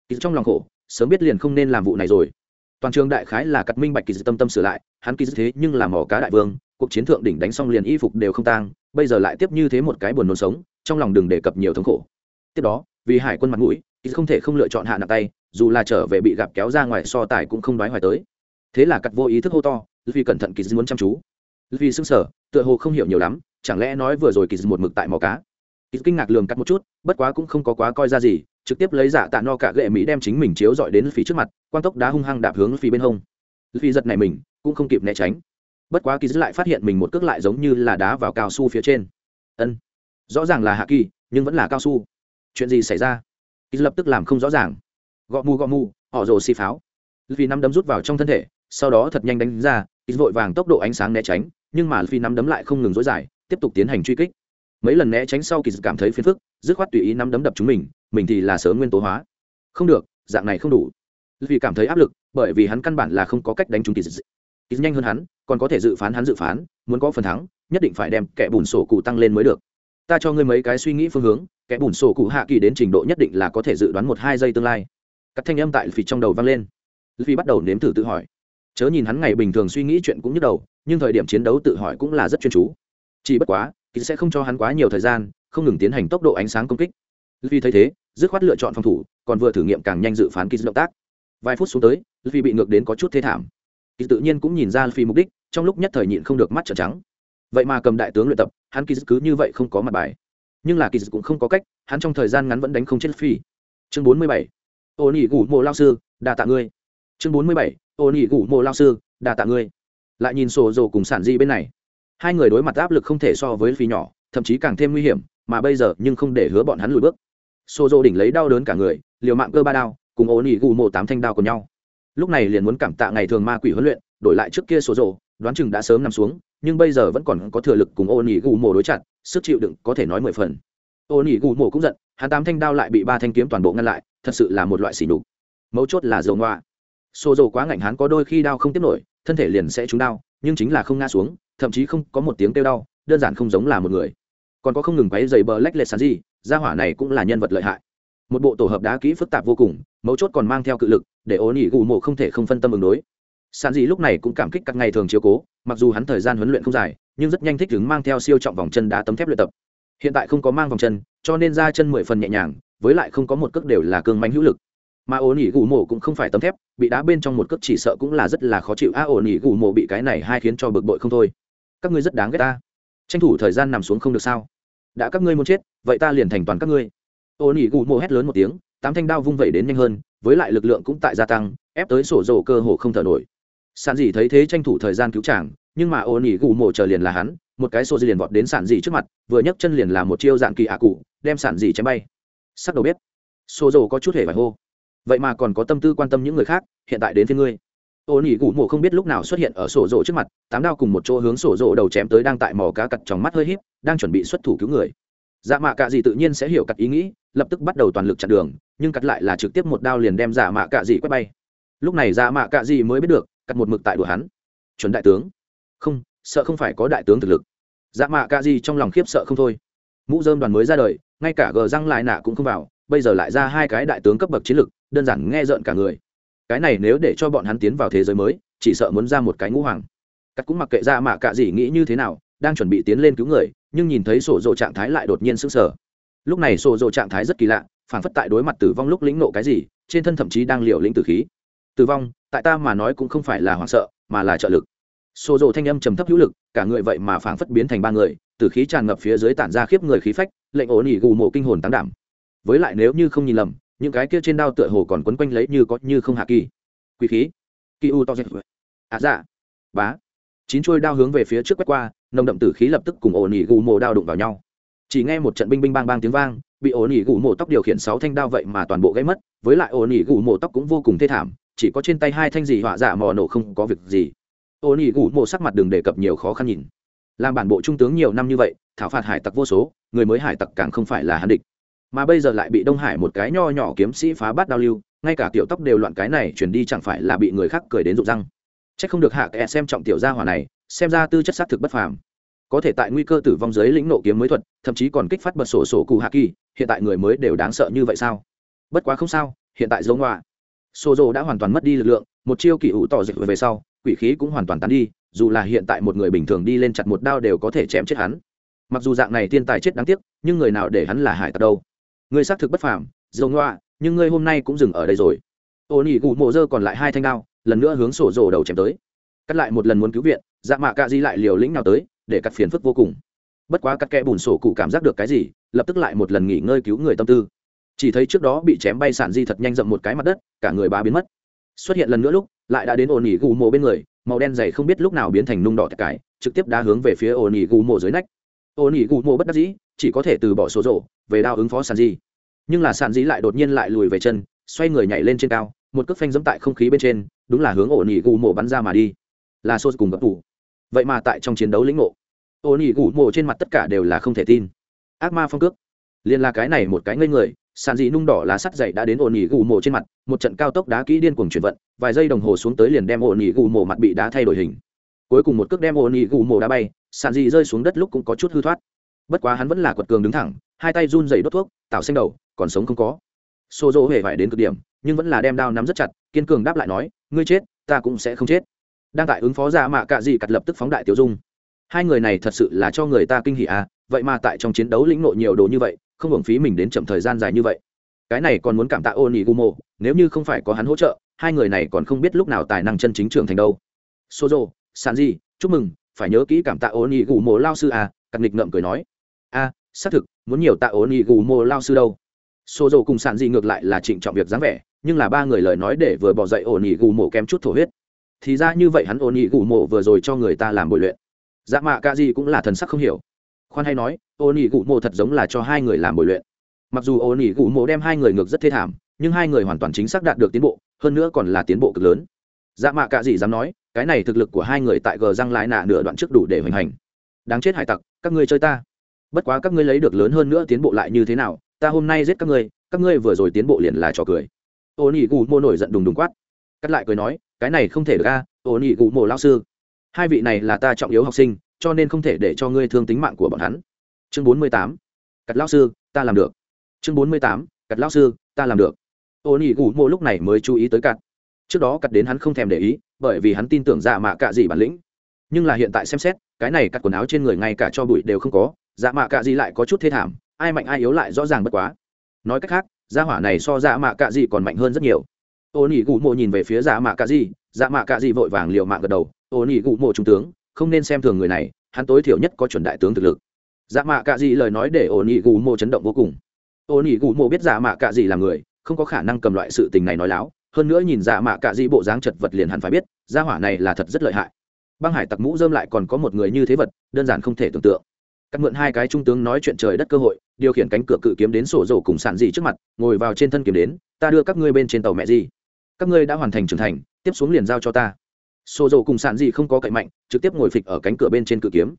Kỳ trong lòng khổ, sớm biết liền không nên làm vụ này rồi. Toàn trường đại khái là cắt minh bạch kỳ tâm tâm sửa lại, hắn kỳ thế nhưng làm mỏ cá đại vương, cuộc chiến thượng đỉnh đánh xong liền y phục đều không tang, bây giờ lại tiếp như thế một cái buồn nôn sống trong lòng đừng đề cập nhiều thống khổ. Tiếp đó, vì hải quân mặt mũi ít không thể không lựa chọn hạ nặng tay, dù là trở về bị gặp kéo ra ngoài so tài cũng không đoái hoài tới. Thế là cắt vô ý thức hô to vì cẩn thận kỳ muốn chăm chú. Vì xưng sở tựa hồ không hiểu nhiều lắm, chẳng lẽ nói vừa rồi kỳ một mực tại mò cá? Kỳ kinh ngạc lường cắt một chút, bất quá cũng không có quá coi ra gì, trực tiếp lấy giả tạ no cả gệ mỹ đem chính mình chiếu dọi đến phía trước mặt quan tốc đá hung hăng đạp hướng phía bên hông. Phi giật này mình, cũng không kịp né tránh. Bất quá kỳ lại phát hiện mình một cước lại giống như là đá vào cao su phía trên. Ân rõ ràng là hạ kỳ, nhưng vẫn là cao su. Chuyện gì xảy ra? Kỳ lập tức làm không rõ ràng. Gõ mù gõ mù, họ rồ xì pháo. Vì năm đấm rút vào trong thân thể, sau đó thật nhanh đánh ra, kỳ vội vàng tốc độ ánh sáng né tránh, nhưng mà phi năm đấm lại không ngừng dối dài, tiếp tục tiến hành truy kích. Mấy lần né tránh sau kỳ cảm thấy phiền phức, dứt khoát tùy ý năm đấm đập chúng mình mình thì là sớm nguyên tố hóa. Không được, dạng này không đủ. Vì cảm thấy áp lực, bởi vì hắn căn bản là không có cách đánh trúng kỳ dị kỳ nhanh hơn hắn, còn có thể dự phán hắn dự phán, muốn có phần thắng, nhất định phải đem kẻ bùn sổ cụ tăng lên mới được ta cho ngươi mấy cái suy nghĩ phương hướng, kẻ bùn sổ cụ hạ kỳ đến trình độ nhất định là có thể dự đoán một hai giây tương lai. Các thanh âm tại phì trong đầu vang lên. Vì bắt đầu nếm thử tự hỏi. Chớ nhìn hắn ngày bình thường suy nghĩ chuyện cũng nhức đầu, nhưng thời điểm chiến đấu tự hỏi cũng là rất chuyên chú. Chỉ bất quá kỳ sẽ không cho hắn quá nhiều thời gian, không ngừng tiến hành tốc độ ánh sáng công kích. Vì thấy thế, dứt khoát lựa chọn phòng thủ, còn vừa thử nghiệm càng nhanh dự phán kỳ động tác. Vài phút xuống tới vì bị ngược đến có chút thê thảm. Kỳ tự nhiên cũng nhìn ra phi mục đích, trong lúc nhất thời nhịn không được mắt trợn trắng vậy mà cầm đại tướng luyện tập, hắn kỳ cứ như vậy không có mặt bài. Nhưng là kỳ cũng không có cách, hắn trong thời gian ngắn vẫn đánh không chết phi chương bốn mươi bảy. Ô nỉ gủ mộ lao sư, đa tạ ngươi. Chương bốn mươi bảy. Ô nỉ gủ mộ lao sư, đa tạ ngươi. Lại nhìn sổ rồ cùng sản di bên này. Hai người đối mặt áp lực không thể so với phi nhỏ, thậm chí càng thêm nguy hiểm, mà bây giờ nhưng không để hứa bọn hắn lùi bước. Sổ rồ đỉnh lấy đau đớn cả người, liều mạng cơ ba đao, cùng ô nỉ gủ mộ tám thanh đao cùng nhau. Lúc này liền muốn cảm tạ ngày thường ma quỷ huấn luyện, đổi lại trước kia số rồ đoán chừng đã sớm nằm xuống, nhưng bây giờ vẫn còn có thừa lực cùng ô nỉ gù mộ đối chặt, sức chịu đựng có thể nói mười phần. Ô nỉ gù mộ cũng giận, hắn tám thanh đao lại bị ba thanh kiếm toàn bộ ngăn lại, thật sự là một loại xỉ nhục. Mấu chốt là dầu ngoa xô dầu quá ngạnh hắn có đôi khi đao không tiếp nổi, thân thể liền sẽ trúng đao nhưng chính là không ngã xuống, thậm chí không có một tiếng kêu đau, đơn giản không giống là một người. Còn có không ngừng quấy dày bờ lách lệch sàn gì, gia hỏa này cũng là nhân vật lợi hại. Một bộ tổ hợp đá kỹ phức tạp vô cùng, mấu chốt còn mang theo cự lực, để ố nỉ gù mộ không thể không phân tâm ứng đối sàn Dị lúc này cũng cảm kích các ngày thường chiếu cố mặc dù hắn thời gian huấn luyện không dài nhưng rất nhanh thích ứng mang theo siêu trọng vòng chân đá tấm thép luyện tập. Hiện tại không có mang vòng chân cho nên ra chân mười phần nhẹ nhàng với lại không có một cước đều là cương mánh hữu lực. Mà ổ nỉ gù mộ cũng không phải tấm thép bị đá bên trong một cước chỉ sợ cũng là rất là khó chịu. A à, ổ nỉ gù mộ bị cái này hai khiến cho bực bội không thôi. Các ngươi rất đáng ghét ta. Tranh thủ thời gian nằm xuống không được sao? Đã các ngươi muốn chết vậy ta liền thành toàn các ngươi. Ổ nỉ gù mộ hét lớn một tiếng tám thanh đao vung vẩy đến nhanh hơn với lại lực lượng cũng tại gia tăng ép tới sổ dầu cơ hồ không thở nổi sản dị thấy thế tranh thủ thời gian cứu chàng nhưng mà ổ nỉ gù mộ chờ liền là hắn một cái sổ dị liền vọt đến sản dị trước mặt vừa nhấc chân liền là một chiêu dạng kỳ ạ cụ đem sản dị chém bay. Sắc đầu bếp. Sổ rổ có chút hề phải hô. Vậy mà còn có tâm tư quan tâm những người khác hiện tại đến phía ngươi. Ô nỉ gù mộ không biết lúc nào xuất hiện ở sổ rộ trước mặt tám đao cùng một chỗ hướng sổ rộ đầu chém tới đang tại mỏ cá cặt trong mắt hơi hít, đang chuẩn bị xuất thủ cứu người. Dạ mạ cạ gì tự nhiên sẽ hiểu cặt ý nghĩ lập tức bắt đầu toàn lực chặn đường nhưng cắt lại là trực tiếp một đao liền đem dạ mạ cạ gì quét bay. Lúc này dạ mạ cạ gì mới biết được cắt một mực tại đùa hắn. Chuẩn đại tướng. Không, sợ không phải có đại tướng thực lực. Dạ mạ ca gì trong lòng khiếp sợ không thôi. Mũ dơm đoàn mới ra đời, ngay cả gờ răng lại nạ cũng không vào, bây giờ lại ra hai cái đại tướng cấp bậc chiến lực, đơn giản nghe rợn cả người. Cái này nếu để cho bọn hắn tiến vào thế giới mới, chỉ sợ muốn ra một cái ngũ hoàng. Cắt cũng mặc kệ ra mạ cả gì nghĩ như thế nào, đang chuẩn bị tiến lên cứu người, nhưng nhìn thấy sổ dồ trạng thái lại đột nhiên sững sờ. Lúc này sổ dồ trạng thái rất kỳ lạ phản phất tại đối mặt tử vong lúc lĩnh nộ cái gì, trên thân thậm chí đang liều lĩnh tử khí tử vong, tại ta mà nói cũng không phải là hoảng sợ, mà là trợ lực. Xô rộ thanh âm trầm thấp hữu lực, cả người vậy mà phảng phất biến thành ba người tử khí tràn ngập phía dưới tản ra khiếp người khí phách, lệnh ổn ỉ gù mộ kinh hồn tán đảm. Với lại nếu như không nhìn lầm, những cái kia trên đao tựa hồ còn quấn quanh lấy như có như không hạ kỳ. Quý khí. Kỳ u to dẹp à dạ. Bá. Chín chuôi đao hướng về phía trước quét qua, nồng đậm tử khí lập tức cùng ổn ỉ gù mộ đao đụng vào nhau chỉ nghe một trận binh binh bang bang tiếng vang, bị ổ nỉ gù mổ tóc điều khiển sáu thanh đao vậy mà toàn bộ gãy mất, với lại ổ nỉ gù mổ tóc cũng vô cùng thê thảm, chỉ có trên tay hai thanh gì họa giả mò nổ không có việc gì. Ổ nỉ gù mổ sắc mặt đường đề cập nhiều khó khăn nhìn. Làm bản bộ trung tướng nhiều năm như vậy, thảo phạt hải tặc vô số, người mới hải tặc càng không phải là hắn địch. Mà bây giờ lại bị đông hải một cái nho nhỏ kiếm sĩ phá bát đao lưu, ngay cả tiểu tóc đều loạn cái này chuyển đi chẳng phải là bị người khác cười đến rụng răng. C h ắ c không được hạ kẻ xem trọng tiểu gia hỏa này, xem ra tư chất xác thực bất phàm có thể tại nguy cơ tử vong dưới lĩnh nộ kiếm mới thuật, thậm chí còn kích phát bật sổ sổ cụ hạ kỳ, hiện tại người mới đều đáng sợ như vậy sao? Bất quá không sao, hiện tại giống ngoạ. Sô dô đã hoàn toàn mất đi lực lượng, một chiêu kỳ ủ tỏ dịch về sau, quỷ khí cũng hoàn toàn tán đi, dù là hiện tại một người bình thường đi lên chặt một đao đều có thể chém chết hắn. Mặc dù dạng này thiên tài chết đáng tiếc, nhưng người nào để hắn là hải tặc đâu. Người xác thực bất phàm, giống ngoạ, nhưng ngươi hôm nay cũng dừng ở đây rồi. Ô nỉ gù mộ dơ còn lại hai thanh đao, lần nữa hướng sổ rồ đầu chém tới. Cắt lại một lần muốn cứu viện dạ mạ cạ di lại liều lĩnh nào tới để cắt phiền phức vô cùng. Bất quá cắt kẽ bùn sổ cụ cảm giác được cái gì, lập tức lại một lần nghỉ ngơi cứu người tâm tư. Chỉ thấy trước đó bị chém bay sản di thật nhanh dậm một cái mặt đất, cả người bá biến mất. Xuất hiện lần nữa lúc, lại đã đến ổ nỉ gù mộ bên người, màu đen dày không biết lúc nào biến thành nung đỏ tạch cải, trực tiếp đá hướng về phía ổ nỉ gù mộ dưới nách. Ổ nỉ gù mộ bất đắc dĩ, chỉ có thể từ bỏ số rộ về đao ứng phó sản di. Nhưng là sản di lại đột nhiên lại lùi về chân, xoay người nhảy lên trên cao, một cước phanh dẫm tại không khí bên trên, đúng là hướng ổ nỉ gù mộ bắn ra mà đi. Là sô cùng gấp tủ vậy mà tại trong chiến đấu lĩnh ngộ ô nỉ gủ mộ trên mặt tất cả đều là không thể tin. Ác ma phong cước. Liền là cái này một cái ngây người, sàn dị nung đỏ lá sắt dậy đã đến ổn nghỉ gù mộ trên mặt, một trận cao tốc đá kỹ điên cuồng chuyển vận, vài giây đồng hồ xuống tới liền đem ổn nghỉ gù mộ mặt bị đá thay đổi hình. Cuối cùng một cước đem ổn nghỉ gù mộ đá bay, sàn dị rơi xuống đất lúc cũng có chút hư thoát. Bất quá hắn vẫn là quật cường đứng thẳng, hai tay run dày đốt thuốc, tạo xanh đầu, còn sống không có. Xô dỗ hề vải đến cực điểm, nhưng vẫn là đem đao nắm rất chặt, kiên cường đáp lại nói, ngươi chết, ta cũng sẽ không chết đang tại ứng phó ra mạ cạ dị cặt lập tức phóng đại tiểu dung. Hai người này thật sự là cho người ta kinh hỉ à vậy mà tại trong chiến đấu lĩnh nội nhiều đồ như vậy, không hưởng phí mình đến chậm thời gian dài như vậy. Cái này còn muốn cảm tạ ô nỉ gumo nếu như không phải có hắn hỗ trợ, hai người này còn không biết lúc nào tài năng chân chính trưởng thành đâu. Sozo, sanji, chúc mừng, phải nhớ kỹ cảm tạ ô nỉ gumo lao sư à cặp nghịch ngợm cười nói. A xác thực, muốn nhiều tạ ô nỉ gumo lao sư đâu. Sozo cùng sanji ngược lại là trịnh trọng việc dáng vẻ, nhưng là ba người lời nói để vừa bỏ dậy ô nỉ gumo kém chút thổ huyết thì ra như vậy hắn ổn nhị gù mộ vừa rồi cho người ta làm bồi luyện. Dạ mạ ca gì cũng là thần sắc không hiểu. Khoan hay nói ổn nhị gù mộ thật giống là cho hai người làm bồi luyện. Mặc dù ổn nhị gù mộ đem hai người ngược rất thê thảm, nhưng hai người hoàn toàn chính xác đạt được tiến bộ, hơn nữa còn là tiến bộ cực lớn. Dạ mạ ca gì dám nói, cái này thực lực của hai người tại gờ răng lại nạ nửa đoạn trước đủ để hoành hành. Đáng chết hải tặc, các ngươi chơi ta. Bất quá các ngươi lấy được lớn hơn nữa tiến bộ lại như thế nào, ta hôm nay giết các ngươi các ngươi vừa rồi tiến bộ liền là trò cười. Ô nỉ gù mô nổi giận đùng đùng quát. Cắt lại cười nói cái này không thể được a, ô nỉ gù mộ lao sư. Hai vị này là ta trọng yếu học sinh, cho nên không thể để cho ngươi thương tính mạng của bọn hắn. Chương bốn mươi tám cắt lao sư, ta làm được. Chương bốn mươi tám cắt lao sư, ta làm được. Ô nỉ gù mộ lúc này mới chú ý tới cắt trước đó cắt đến hắn không thèm để ý, bởi vì hắn tin tưởng dạ mạ cạ gì bản lĩnh. Nhưng là hiện tại xem xét, cái này cắt quần áo trên người ngay cả cho bụi đều không có dạ mạ cạ gì lại có chút thê thảm, ai mạnh ai yếu lại rõ ràng bất quá. Nói cách khác, gia hỏa này so dạ mạ cạ gì còn mạnh hơn rất nhiều ô nỉ gù mộ nhìn về phía dạ mạ cạ dị dạ mạ cạ dị vội vàng liều mạng gật đầu. Ô nỉ gù mộ trung tướng, không nên xem thường người này, hắn tối thiểu nhất có chuẩn đại tướng thực lực. Dạ mạ cạ dị lời nói để ô nỉ gù mộ chấn động vô cùng. Ô nỉ gù mộ biết dạ mạ cạ dị là người, không có khả năng cầm loại sự tình này nói láo. Hơn nữa nhìn dạ mạ cạ dị bộ dáng chật vật liền hẳn phải biết, gia hỏa này là thật rất lợi hại. Băng hải tặc mũ dơm lại còn có một người như thế vật, đơn giản không thể tưởng tượng. Cắt mượn hai cái trung tướng nói chuyện trời đất cơ hội, điều khiển cánh cửa cự kiếm đến sổ rổ cùng sản dị trước mặt, ngồi vào trên thân kiếm đến, ta đưa các ngươi bên trên tàu mẹ gì? Các ngươi đã hoàn thành trưởng thành, tiếp xuống liền giao cho ta. Xô rổ cùng sản dị không có cậy mạnh, trực tiếp ngồi phịch ở cánh cửa bên trên cự kiếm.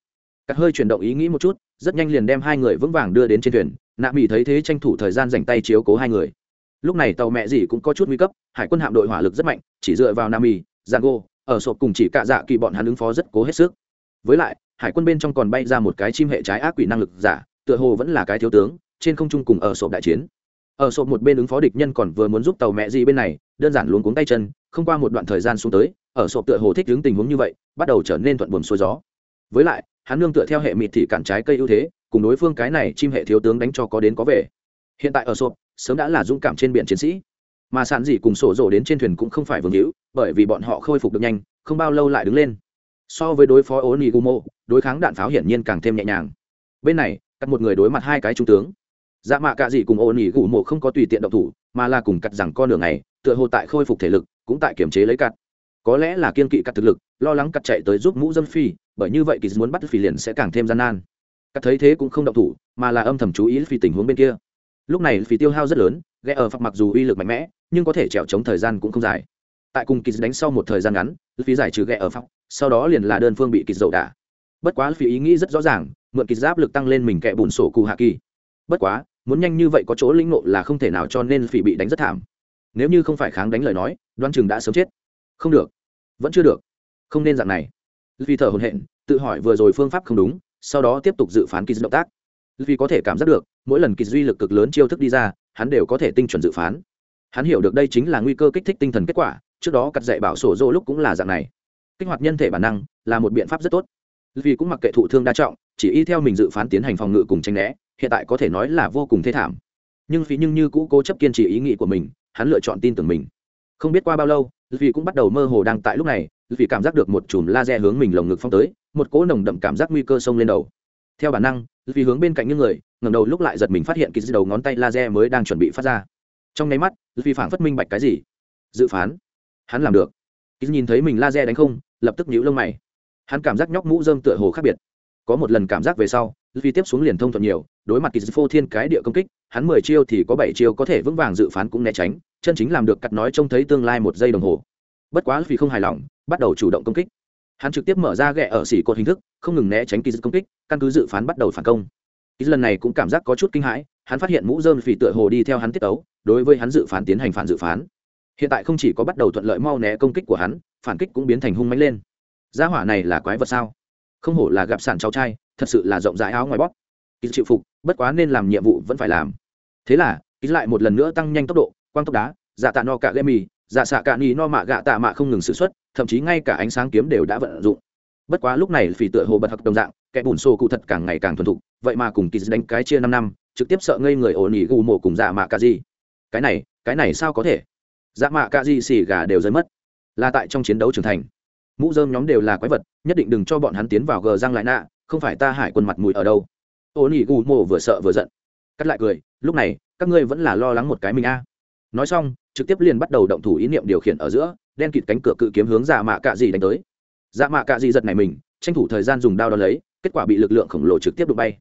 Cắt hơi chuyển động ý nghĩ một chút, rất nhanh liền đem hai người vững vàng đưa đến trên thuyền. Nạ mỹ thấy thế tranh thủ thời gian dành tay chiếu cố hai người. Lúc này tàu mẹ gì cũng có chút nguy cấp, hải quân hạm đội hỏa lực rất mạnh, chỉ dựa vào nam mỹ giang gô ở sộp cùng chỉ cạ dạ kỳ bọn hắn ứng phó rất cố hết sức. Với lại, hải quân bên trong còn bay ra một cái chim hệ trái ác quỷ năng lực giả, tựa hồ vẫn là cái thiếu tướng, trên không trung cùng ở sộp đại chiến. Ở sộp một bên ứng phó địch nhân còn vừa muốn giúp tàu mẹ gì bên này đơn giản luống cuống tay chân, không qua một đoạn thời gian xuống tới, ở sộp tựa hồ thích đứng tình huống như vậy, bắt đầu trở nên thuận buồm xuôi gió. Với lại, hắn nương tựa theo hệ mịt thì cản trái cây ưu thế, cùng đối phương cái này chim hệ thiếu tướng đánh cho có đến có về. Hiện tại ở sộp, sớm đã là dũng cảm trên biển chiến sĩ. Mà sản dị cùng sổ rổ đến trên thuyền cũng không phải vương hữu, bởi vì bọn họ khôi phục được nhanh, không bao lâu lại đứng lên. So với đối phó ố nỉ gumo đối kháng đạn pháo hiển nhiên càng thêm nhẹ nhàng. Bên này, cắt một người đối mặt hai cái trung tướng. Dạ mạ cạ dị cùng ố nỉ gù không có tùy tiện động thủ mà là cùng cắt rằng con đường này, tựa hồ tại khôi phục thể lực, cũng tại kiềm chế lấy cắt. Có lẽ là kiên kỵ cắt thực lực, lo lắng cắt chạy tới giúp mũ dâm phi, bởi như vậy kỳ muốn bắt phi liền sẽ càng thêm gian nan. Cắt thấy thế cũng không động thủ, mà là âm thầm chú ý phi tình huống bên kia. Lúc này phi tiêu hao rất lớn ghé ở phạt mặc dù uy lực mạnh mẽ, nhưng có thể trèo chống thời gian cũng không dài. Tại cùng kỳ đánh sau một thời gian ngắn, phi giải trừ ghé ở phóc sau đó liền là đơn phương bị kỳ dội đả. Bất quá phi ý nghĩ rất rõ ràng, mượn kỳ giáp lực tăng lên mình kẹ bùn sổ cụ hạ kỳ. Bất quá muốn nhanh như vậy có chỗ lĩnh ngộ là không thể nào cho nên phỉ bị đánh rất thảm. Nếu như không phải kháng đánh lời nói, đoan chừng đã sớm chết. Không được. Vẫn chưa được. Không nên dạng này. Vì thở hồn hện tự hỏi vừa rồi phương pháp không đúng, sau đó tiếp tục dự phán kỳ động tác. Vì có thể cảm giác được, mỗi lần kỳ duy lực cực lớn chiêu thức đi ra, hắn đều có thể tinh chuẩn dự phán. Hắn hiểu được đây chính là nguy cơ kích thích tinh thần kết quả, trước đó cắt dạy bảo sổ dô lúc cũng là dạng này. Kích hoạt nhân thể bản năng là một biện pháp rất tốt. Vì cũng mặc kệ thụ thương đa trọng, chỉ y theo mình dự phán tiến hành phòng ngự cùng tranh né hiện tại có thể nói là vô cùng thê thảm. Nhưng phí nhưng như cũ cố chấp kiên trì ý nghĩ của mình, hắn lựa chọn tin tưởng mình. Không biết qua bao lâu vì cũng bắt đầu mơ hồ đang tại lúc này vì cảm giác được một chùm laser hướng mình lồng ngực phong tới, một cỗ nồng đậm cảm giác nguy cơ sông lên đầu. Theo bản năng vì hướng bên cạnh những người ngầm đầu lúc lại giật mình phát hiện cái đầu ngón tay laser mới đang chuẩn bị phát ra. Trong nháy mắt vì phản phất minh bạch cái gì. Dự phán, hắn làm được. Kỳ nhìn thấy mình laser đánh không, lập tức nhíu lông mày. Hắn cảm giác nhóc mũ dơm tựa hồ khác biệt. Có một lần cảm giác về sau vì tiếp xuống liền thông thuận nhiều, đối mặt kỳ phô thiên cái địa công kích, hắn mười chiêu thì có bảy chiêu có thể vững vàng dự phán cũng né tránh, chân chính làm được cắt nói trông thấy tương lai một giây đồng hồ. Bất quá vì không hài lòng, bắt đầu chủ động công kích. Hắn trực tiếp mở ra ghẹ ở xỉ cột hình thức, không ngừng né tránh kỳ công kích, căn cứ dự phán bắt đầu phản công. Kỳ lần này cũng cảm giác có chút kinh hãi, hắn phát hiện mũ dơm phì tựa hồ đi theo hắn tiết tấu, đối với hắn dự phán tiến hành phản dự phán. Hiện tại không chỉ có bắt đầu thuận lợi mau né công kích của hắn, phản kích cũng biến thành hung mánh lên. Gia hỏa này là quái vật sao? Không hổ là gặp sản cháu trai thật sự là rộng rãi áo ngoài bóp. Kỳ chịu phục, bất quá nên làm nhiệm vụ vẫn phải làm. Thế là, ký lại một lần nữa tăng nhanh tốc độ, quang tốc đá dạ tạ no cả lê mì dạ xạ cả ni no mạ gạ tạ mạ không ngừng xử suất thậm chí ngay cả ánh sáng kiếm đều đã vận dụng. Bất quá lúc này phỉ tựa hồ bật học đồng dạng, kẻ bùn xô cụ thật càng ngày càng thuần thục, vậy mà cùng kỳ đánh cái chia năm năm, trực tiếp sợ ngây người ổn ỉ gù mổ cùng dạ mạ cả gì. Cái này cái này sao có thể? Dạ mạ cả gì xì gà đều rơi mất. Là tại trong chiến đấu trưởng thành. Mũ dơm nhóm đều là quái vật, nhất định đừng cho bọn hắn tiến vào gờ răng lại nạ không phải ta hải quân mặt mùi ở đâu. Ô nỉ gù mộ vừa sợ vừa giận. Cắt lại cười, lúc này, các ngươi vẫn là lo lắng một cái mình a. Nói xong, trực tiếp liền bắt đầu động thủ ý niệm điều khiển ở giữa, đen kịt cánh cửa cự kiếm hướng dạ mạ cạ gì đánh tới. Dạ mạ cạ gì giật này mình, tranh thủ thời gian dùng đao đo lấy, kết quả bị lực lượng khổng lồ trực tiếp đụng bay.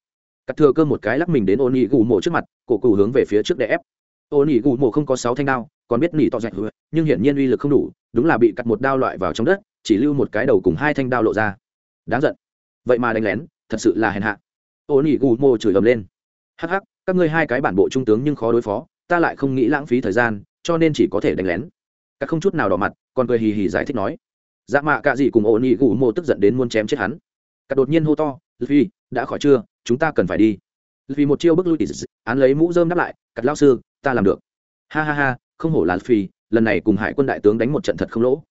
Cắt thừa cơ một cái lắc mình đến ôn nhị gù Mộ trước mặt, cổ cụ hướng về phía trước để ép. Ô nỉ gù mộ không có sáu thanh đao, còn biết nỉ to dạch nhưng hiển nhiên uy lực không đủ, đúng là bị cắt một đao loại vào trong đất, chỉ lưu một cái đầu cùng hai thanh đao lộ ra. Đáng giận vậy mà đánh lén, thật sự là hèn hạ. Ô nỉ gù mô chửi ầm lên. Hắc hắc, các ngươi hai cái bản bộ trung tướng nhưng khó đối phó, ta lại không nghĩ lãng phí thời gian, cho nên chỉ có thể đánh lén. Các không chút nào đỏ mặt, còn cười hì hì giải thích nói. Dạ mạ cả gì cùng ô nỉ gù mô tức giận đến muốn chém chết hắn. Các đột nhiên hô to vì đã khỏi chưa? Chúng ta cần phải đi. Vì một chiêu bước lui tỷ án lấy mũ dơm đáp lại, cắt lao sư, ta làm được. Ha ha ha, không hổ là phi lần này cùng hải quân đại tướng đánh một trận thật không lỗ.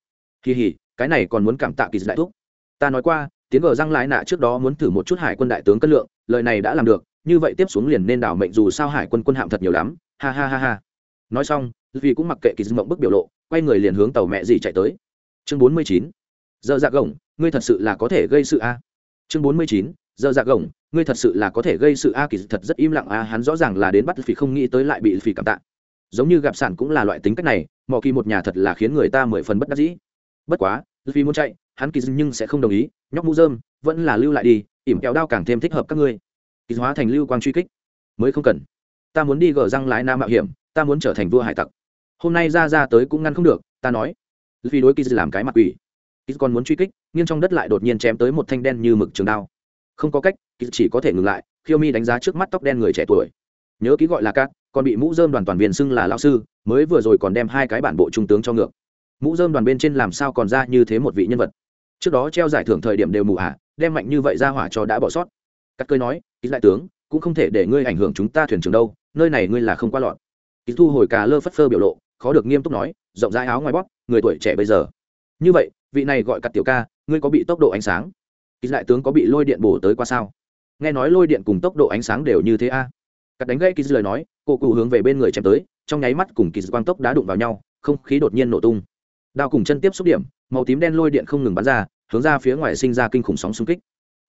Kỳ hỉ cái này còn muốn cảm tạ kỳ đại thúc. Ta nói qua tiến gờ răng lái nạ trước đó muốn thử một chút hải quân đại tướng cân lượng, lời này đã làm được, như vậy tiếp xuống liền nên đảo mệnh dù sao hải quân quân hạm thật nhiều lắm. Ha ha ha ha. Nói xong, vì cũng mặc kệ kỳ mộng bức biểu lộ, quay người liền hướng tàu mẹ gì chạy tới. Chương bốn mươi chín. Giờ dạ gồng, ngươi thật sự là có thể gây sự a. Chương bốn mươi chín. Giờ dạ gồng, ngươi thật sự là có thể gây sự a, kỳ thật rất im lặng a, hắn rõ ràng là đến bắt phỉ không nghĩ tới lại bị phỉ cảm tạ. Giống như gặp sản cũng là loại tính cách này mọi kỳ một nhà thật là khiến người ta mười phần bất đắc dĩ. Bất quá vì muốn chạy hắn kỳ nhưng sẽ không đồng ý, nhóc mũ dơm vẫn là lưu lại đi, ỉm kéo đao càng thêm thích hợp các ngươi. Kỳ hóa thành lưu quang truy kích. Mới không cần. Ta muốn đi gờ răng lái nam mạo hiểm, ta muốn trở thành vua hải tặc. Hôm nay ra ra tới cũng ngăn không được, ta nói. Vì đối kỳ làm cái mặt quỷ. Kỳ còn muốn truy kích nhưng trong đất lại đột nhiên chém tới một thanh đen như mực trường đao. Không có cách chỉ có thể ngừng lại, khiêu mi đánh giá trước mắt tóc đen người trẻ tuổi. Nhớ ký gọi là cát, còn bị mũ dơm đoàn toàn viên xưng là lao sư, mới vừa rồi còn đem hai cái bản bộ trung tướng cho ngược. Mũ dơm đoàn bên trên làm sao còn ra như thế một vị nhân vật? Trước đó treo giải thưởng thời điểm đều mù ả à, đem mạnh như vậy ra hỏa cho đã bỏ sót. Cắt cơi nói ít đại tướng cũng không thể để ngươi ảnh hưởng chúng ta thuyền trưởng đâu nơi này ngươi là không qua lọt. Ít thu hồi cà lơ phất phơ biểu lộ khó được nghiêm túc nói rộng rãi áo ngoài bóp người tuổi trẻ bây giờ. Như vậy vị này gọi cắt tiểu ca ngươi có bị tốc độ ánh sáng? Ít đại tướng có bị lôi điện bổ tới qua sao? Nghe nói lôi điện cùng tốc độ ánh sáng đều như thế a. À? cắt đánh gây ký lời nói cô cụ hướng về bên người chém tới trong nháy mắt cùng kỳ quang tốc đã đụng vào nhau không khí đột nhiên nổ tung. Đao cùng chân tiếp xúc điểm màu tím đen lôi điện không ngừng bắn ra hướng ra phía ngoài sinh ra kinh khủng sóng xung kích.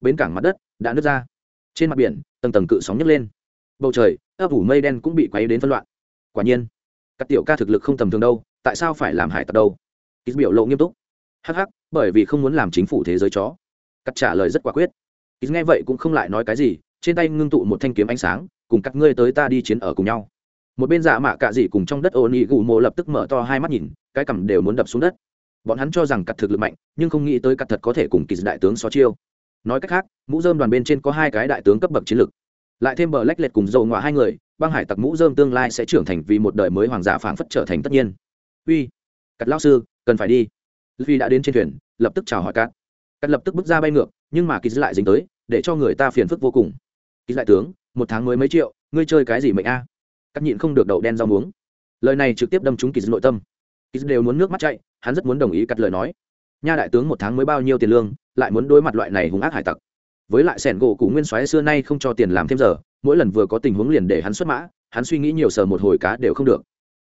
Bến cảng mặt đất đã nứt ra. Trên mặt biển, tầng tầng cự sóng nhấc lên. Bầu trời, ấp ủ mây đen cũng bị quấy đến phân loạn. Quả nhiên, các tiểu ca thực lực không tầm thường đâu, tại sao phải làm hải tặc đâu? Ký biểu lộ nghiêm túc. Hh bởi vì không muốn làm chính phủ thế giới chó. Cắt trả lời rất quả quyết. Ký nghe vậy cũng không lại nói cái gì, trên tay ngưng tụ một thanh kiếm ánh sáng, cùng các ngươi tới ta đi chiến ở cùng nhau. Một bên dạ mạ cạ dị cùng trong đất ô nị gù mộ lập tức mở to hai mắt nhìn, cái cằm đều muốn đập xuống đất bọn hắn cho rằng cặt thực lực mạnh, nhưng không nghĩ tới cặt thật có thể cùng kỳ đại tướng so chiêu. Nói cách khác, mũ dơm đoàn bên trên có hai cái đại tướng cấp bậc chiến lực. Lại thêm bờ lách lệch cùng dầu ngoại hai người, băng hải tặc mũ dơm tương lai sẽ trưởng thành vì một đời mới hoàng giả phảng phất trở thành tất nhiên. Uy, cắt lao sư, cần phải đi. Vì đã đến trên thuyền, lập tức chào hỏi cắt. Cắt lập tức bước ra bay ngược, nhưng mà kỳ lại dính tới, để cho người ta phiền phức vô cùng. Kỳ đại tướng, một tháng mới mấy triệu, ngươi chơi cái gì mệnh a? À? cắt nhịn không được đậu đen rau muống. Lời này trực tiếp đâm trúng kỳ nội tâm. Kỳ đều muốn nước mắt chạy hắn rất muốn đồng ý cắt lời nói. Nha đại tướng một tháng mới bao nhiêu tiền lương, lại muốn đối mặt loại này hung ác hải tặc. Với lại sẻn gỗ cụ nguyên soái xưa nay không cho tiền làm thêm giờ, mỗi lần vừa có tình huống liền để hắn xuất mã, hắn suy nghĩ nhiều sờ một hồi cá đều không được.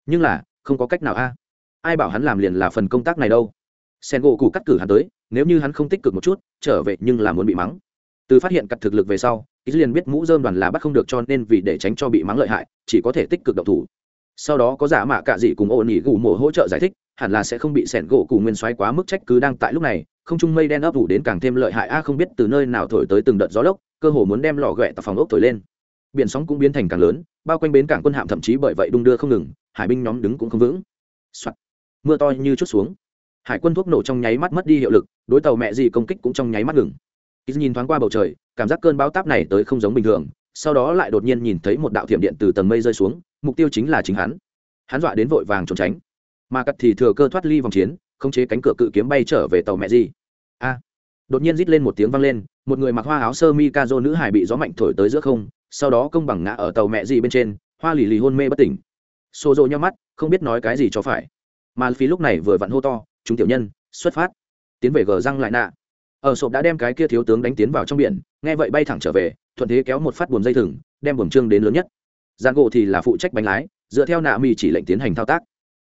Nhưng là, không có cách nào a. Ai bảo hắn làm liền là phần công tác này đâu. Sen gỗ cụ cắt cử hắn tới, nếu như hắn không tích cực một chút, trở về nhưng là muốn bị mắng. Từ phát hiện cặp thực lực về sau ít liền biết mũ dơm đoàn là bắt không được cho nên vì để tránh cho bị mắng lợi hại, chỉ có thể tích cực độc thủ. Sau đó có giả mạ cạ dị cùng ổn nghỉ gù mổ hỗ trợ giải thích hẳn là sẽ không bị sẹn gỗ cụ nguyên xoáy quá mức trách cứ đang tại lúc này, không trung mây đen ấp ủ đến càng thêm lợi hại. A, không biết từ nơi nào thổi tới từng đợt gió lốc, cơ hồ muốn đem lò ghẹ tại phòng ốc thổi lên. Biển sóng cũng biến thành càng lớn, bao quanh bến cảng quân hạm thậm chí bởi vậy đung đưa không ngừng, hải binh nhóm đứng cũng không vững、Soạn. mưa to như chút xuống. Hải quân thuốc nổ trong nháy mắt mất đi hiệu lực, đối tàu mẹ gì công kích cũng trong nháy mắt ngừng. Ít nhìn thoáng qua bầu trời, cảm giác cơn bão táp này tới không giống bình thường, sau đó lại đột nhiên nhìn thấy một đạo thiểm điện từ tầng mây rơi xuống, mục tiêu chính là chính hắn. Hắn dọa đến vội vàng trốn tránh mà cắt thì thừa cơ thoát ly vòng chiến, khống chế cánh cửa cự kiếm bay trở về tàu mẹ gì. A. Đột nhiên rít lên một tiếng vang lên, một người mặc hoa áo sơ mi ca dô nữ hải bị gió mạnh thổi tới giữa không, sau đó công bằng ngã ở tàu mẹ gì bên trên, hoa lì lì hôn mê bất tỉnh. Xô rộ nhau mắt, không biết nói cái gì cho phải. Mà phí lúc này vừa vặn hô to, chúng tiểu nhân, xuất phát. Tiến về gờ răng lại nạ. Ở sộp đã đem cái kia thiếu tướng đánh tiến vào trong biển, nghe vậy bay thẳng trở về, thuận thế kéo một phát buồm dây thừng, đem buồm trương đến lớn nhất. Giang gỗ thì là phụ trách bánh lái, dựa theo nạ mì chỉ lệnh tiến hành thao tác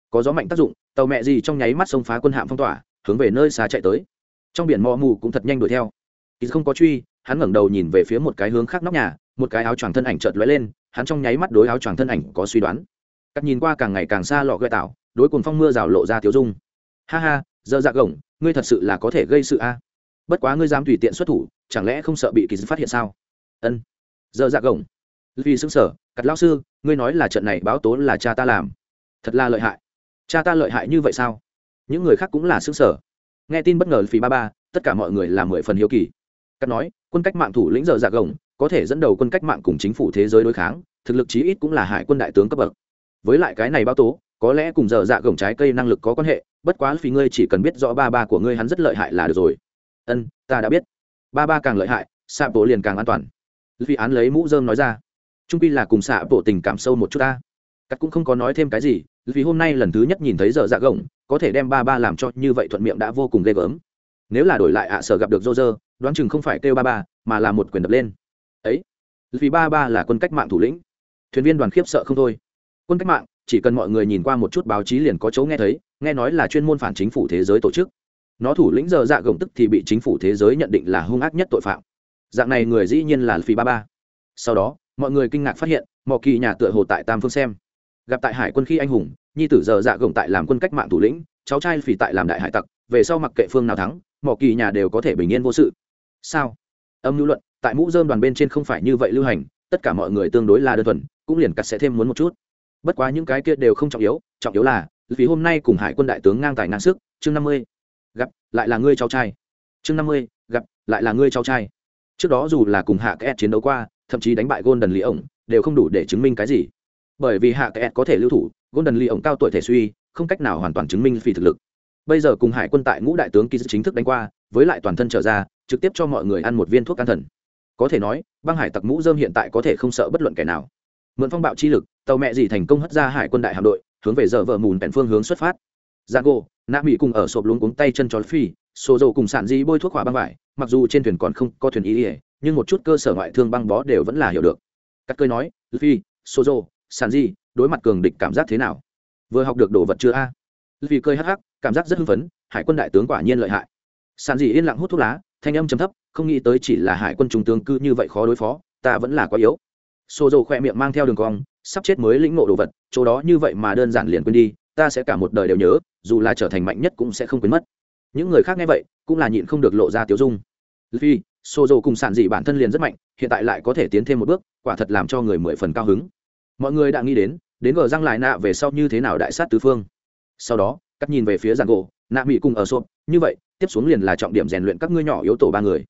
có gió mạnh tác dụng, tàu mẹ gì trong nháy mắt xông phá quân hạm phong tỏa, hướng về nơi xa chạy tới. Trong biển mò mù cũng thật nhanh đuổi theo. Ít không có truy, hắn ngẩng đầu nhìn về phía một cái hướng khác nóc nhà, một cái áo choàng thân ảnh chợt lóe lên, hắn trong nháy mắt đối áo choàng thân ảnh có suy đoán. Cắt nhìn qua càng ngày càng xa lọ gợi tạo đối cùng phong mưa rào lộ ra thiếu dung. Ha ha giờ dạ gồng, ngươi thật sự là có thể gây sự a. Bất quá ngươi dám tùy tiện xuất thủ, chẳng lẽ không sợ bị kỳ phát hiện sao? Ân. Giờ dạ gồng. Vì xứng sở, cắt lão sư, ngươi nói là trận này báo tố là cha ta làm. Thật là lợi hại cha ta lợi hại như vậy sao? Những người khác cũng là xứ sở nghe tin bất ngờ phí ba ba, tất cả mọi người là mười phần hiếu kỳ. Cắt nói, quân cách mạng thủ lĩnh giờ dạ gồng, có thể dẫn đầu quân cách mạng cùng chính phủ thế giới đối kháng, thực lực chí ít cũng là hải quân đại tướng cấp bậc. Với lại cái này bao tố, có lẽ cùng giờ dạ gồng trái cây năng lực có quan hệ, bất quá phí ngươi chỉ cần biết rõ ba ba của ngươi hắn rất lợi hại là được rồi. Ân, ta đã biết. Ba ba càng lợi hại xạ bộ liền càng an toàn. Vì án lấy mũ dơm nói ra. Trung pi là cùng xạ bộ tình cảm sâu một chút ta cắt cũng không có nói thêm cái gì, vì hôm nay lần thứ nhất nhìn thấy giờ dạ gồng, có thể đem ba ba làm cho như vậy thuận miệng đã vô cùng ghê gớm. Nếu là đổi lại ạ, sở gặp được dô dơ đoán chừng không phải kêu ba ba, mà là một quyền đập lên. Ấy, vì ba ba là quân cách mạng thủ lĩnh. Thuyền viên đoàn khiếp sợ không thôi. Quân cách mạng, chỉ cần mọi người nhìn qua một chút báo chí liền có chỗ nghe thấy, nghe nói là chuyên môn phản chính phủ thế giới tổ chức. Nó thủ lĩnh giờ dạ gồng tức thì bị chính phủ thế giới nhận định là hung ác nhất tội phạm. Dạng này người dĩ nhiên là phi ba ba. Sau đó, mọi người kinh ngạc phát hiện mọi kỳ nhà tựa hồ tại tam phương xem gặp tại hải quân khi anh hùng, nhi tử giờ dạ gồng tại làm quân cách mạng thủ lĩnh, cháu trai phỉ tại làm đại hải tặc, về sau mặc kệ phương nào thắng, mỏ kỳ nhà đều có thể bình yên vô sự. Sao? Âm lưu luận, tại mũ dơm đoàn bên trên không phải như vậy lưu hành, tất cả mọi người tương đối là đơn thuần, cũng liền cắt sẽ thêm muốn một chút. Bất quá những cái kia đều không trọng yếu trọng yếu là, vì hôm nay cùng hải quân đại tướng ngang tài ngang sức, chương năm mươi, gặp, lại là ngươi cháu trai. Chương năm mươi, gặp, lại là ngươi cháu trai. Trước đó dù là cùng hạ két chiến đấu qua, thậm chí đánh bại Gôn đần lý ổng đều không đủ để chứng minh cái gì bởi vì hạ kẹt có thể lưu thủ golden lee ổng cao tuổi thể suy không cách nào hoàn toàn chứng minh phi thực lực. Bây giờ cùng hải quân tại ngũ đại tướng ký chính thức đánh qua với lại toàn thân trở ra trực tiếp cho mọi người ăn một viên thuốc an thần. Có thể nói băng hải tặc mũ dơm hiện tại có thể không sợ bất luận kẻ nào. Mượn phong bạo chi lực tàu mẹ gì thành công hất ra hải quân đại hạm đội hướng về giờ vợ mùn bèn phương hướng xuất phát. Zago, Nạ Mỹ cùng ở sộp luống cuống tay chân tròn phi, sổ dầu cùng sản di bôi thuốc hỏa băng vải, mặc dù trên thuyền còn không có thuyền ý, ỉa nhưng một chút cơ sở ngoại thương băng bó đều vẫn là hiểu được. các cơi nói, Phi, sổ dầu, sản di, đối mặt cường địch cảm giác thế nào? Vừa học được đồ vật chưa a? Vì cơi hắc hắc, cảm giác rất hưng phấn, hải quân đại tướng quả nhiên lợi hại. Sản di yên lặng hút thuốc lá, thanh âm trầm thấp, không nghĩ tới chỉ là hải quân trung tướng cư như vậy khó đối phó, ta vẫn là quá yếu. Sô dầu khoe miệng mang theo đường cong, sắp chết mới lĩnh ngộ đồ vật, chỗ đó như vậy mà đơn giản liền quên đi, ta sẽ cả một đời đều nhớ dù là trở thành mạnh nhất cũng sẽ không quên mất những người khác nghe vậy cũng là nhịn không được lộ ra tiếu dung vì xô dầu cùng sản dị bản thân liền rất mạnh hiện tại lại có thể tiến thêm một bước quả thật làm cho người mười phần cao hứng mọi người đã nghĩ đến đến gờ răng lại nạ về sau như thế nào đại sát tứ phương. Sau đó, cắt nhìn về phía giàn gỗ, nạ mỹ cùng ở xộp như vậy, tiếp xuống liền là trọng điểm rèn luyện các ngươi nhỏ yếu tổ ba người.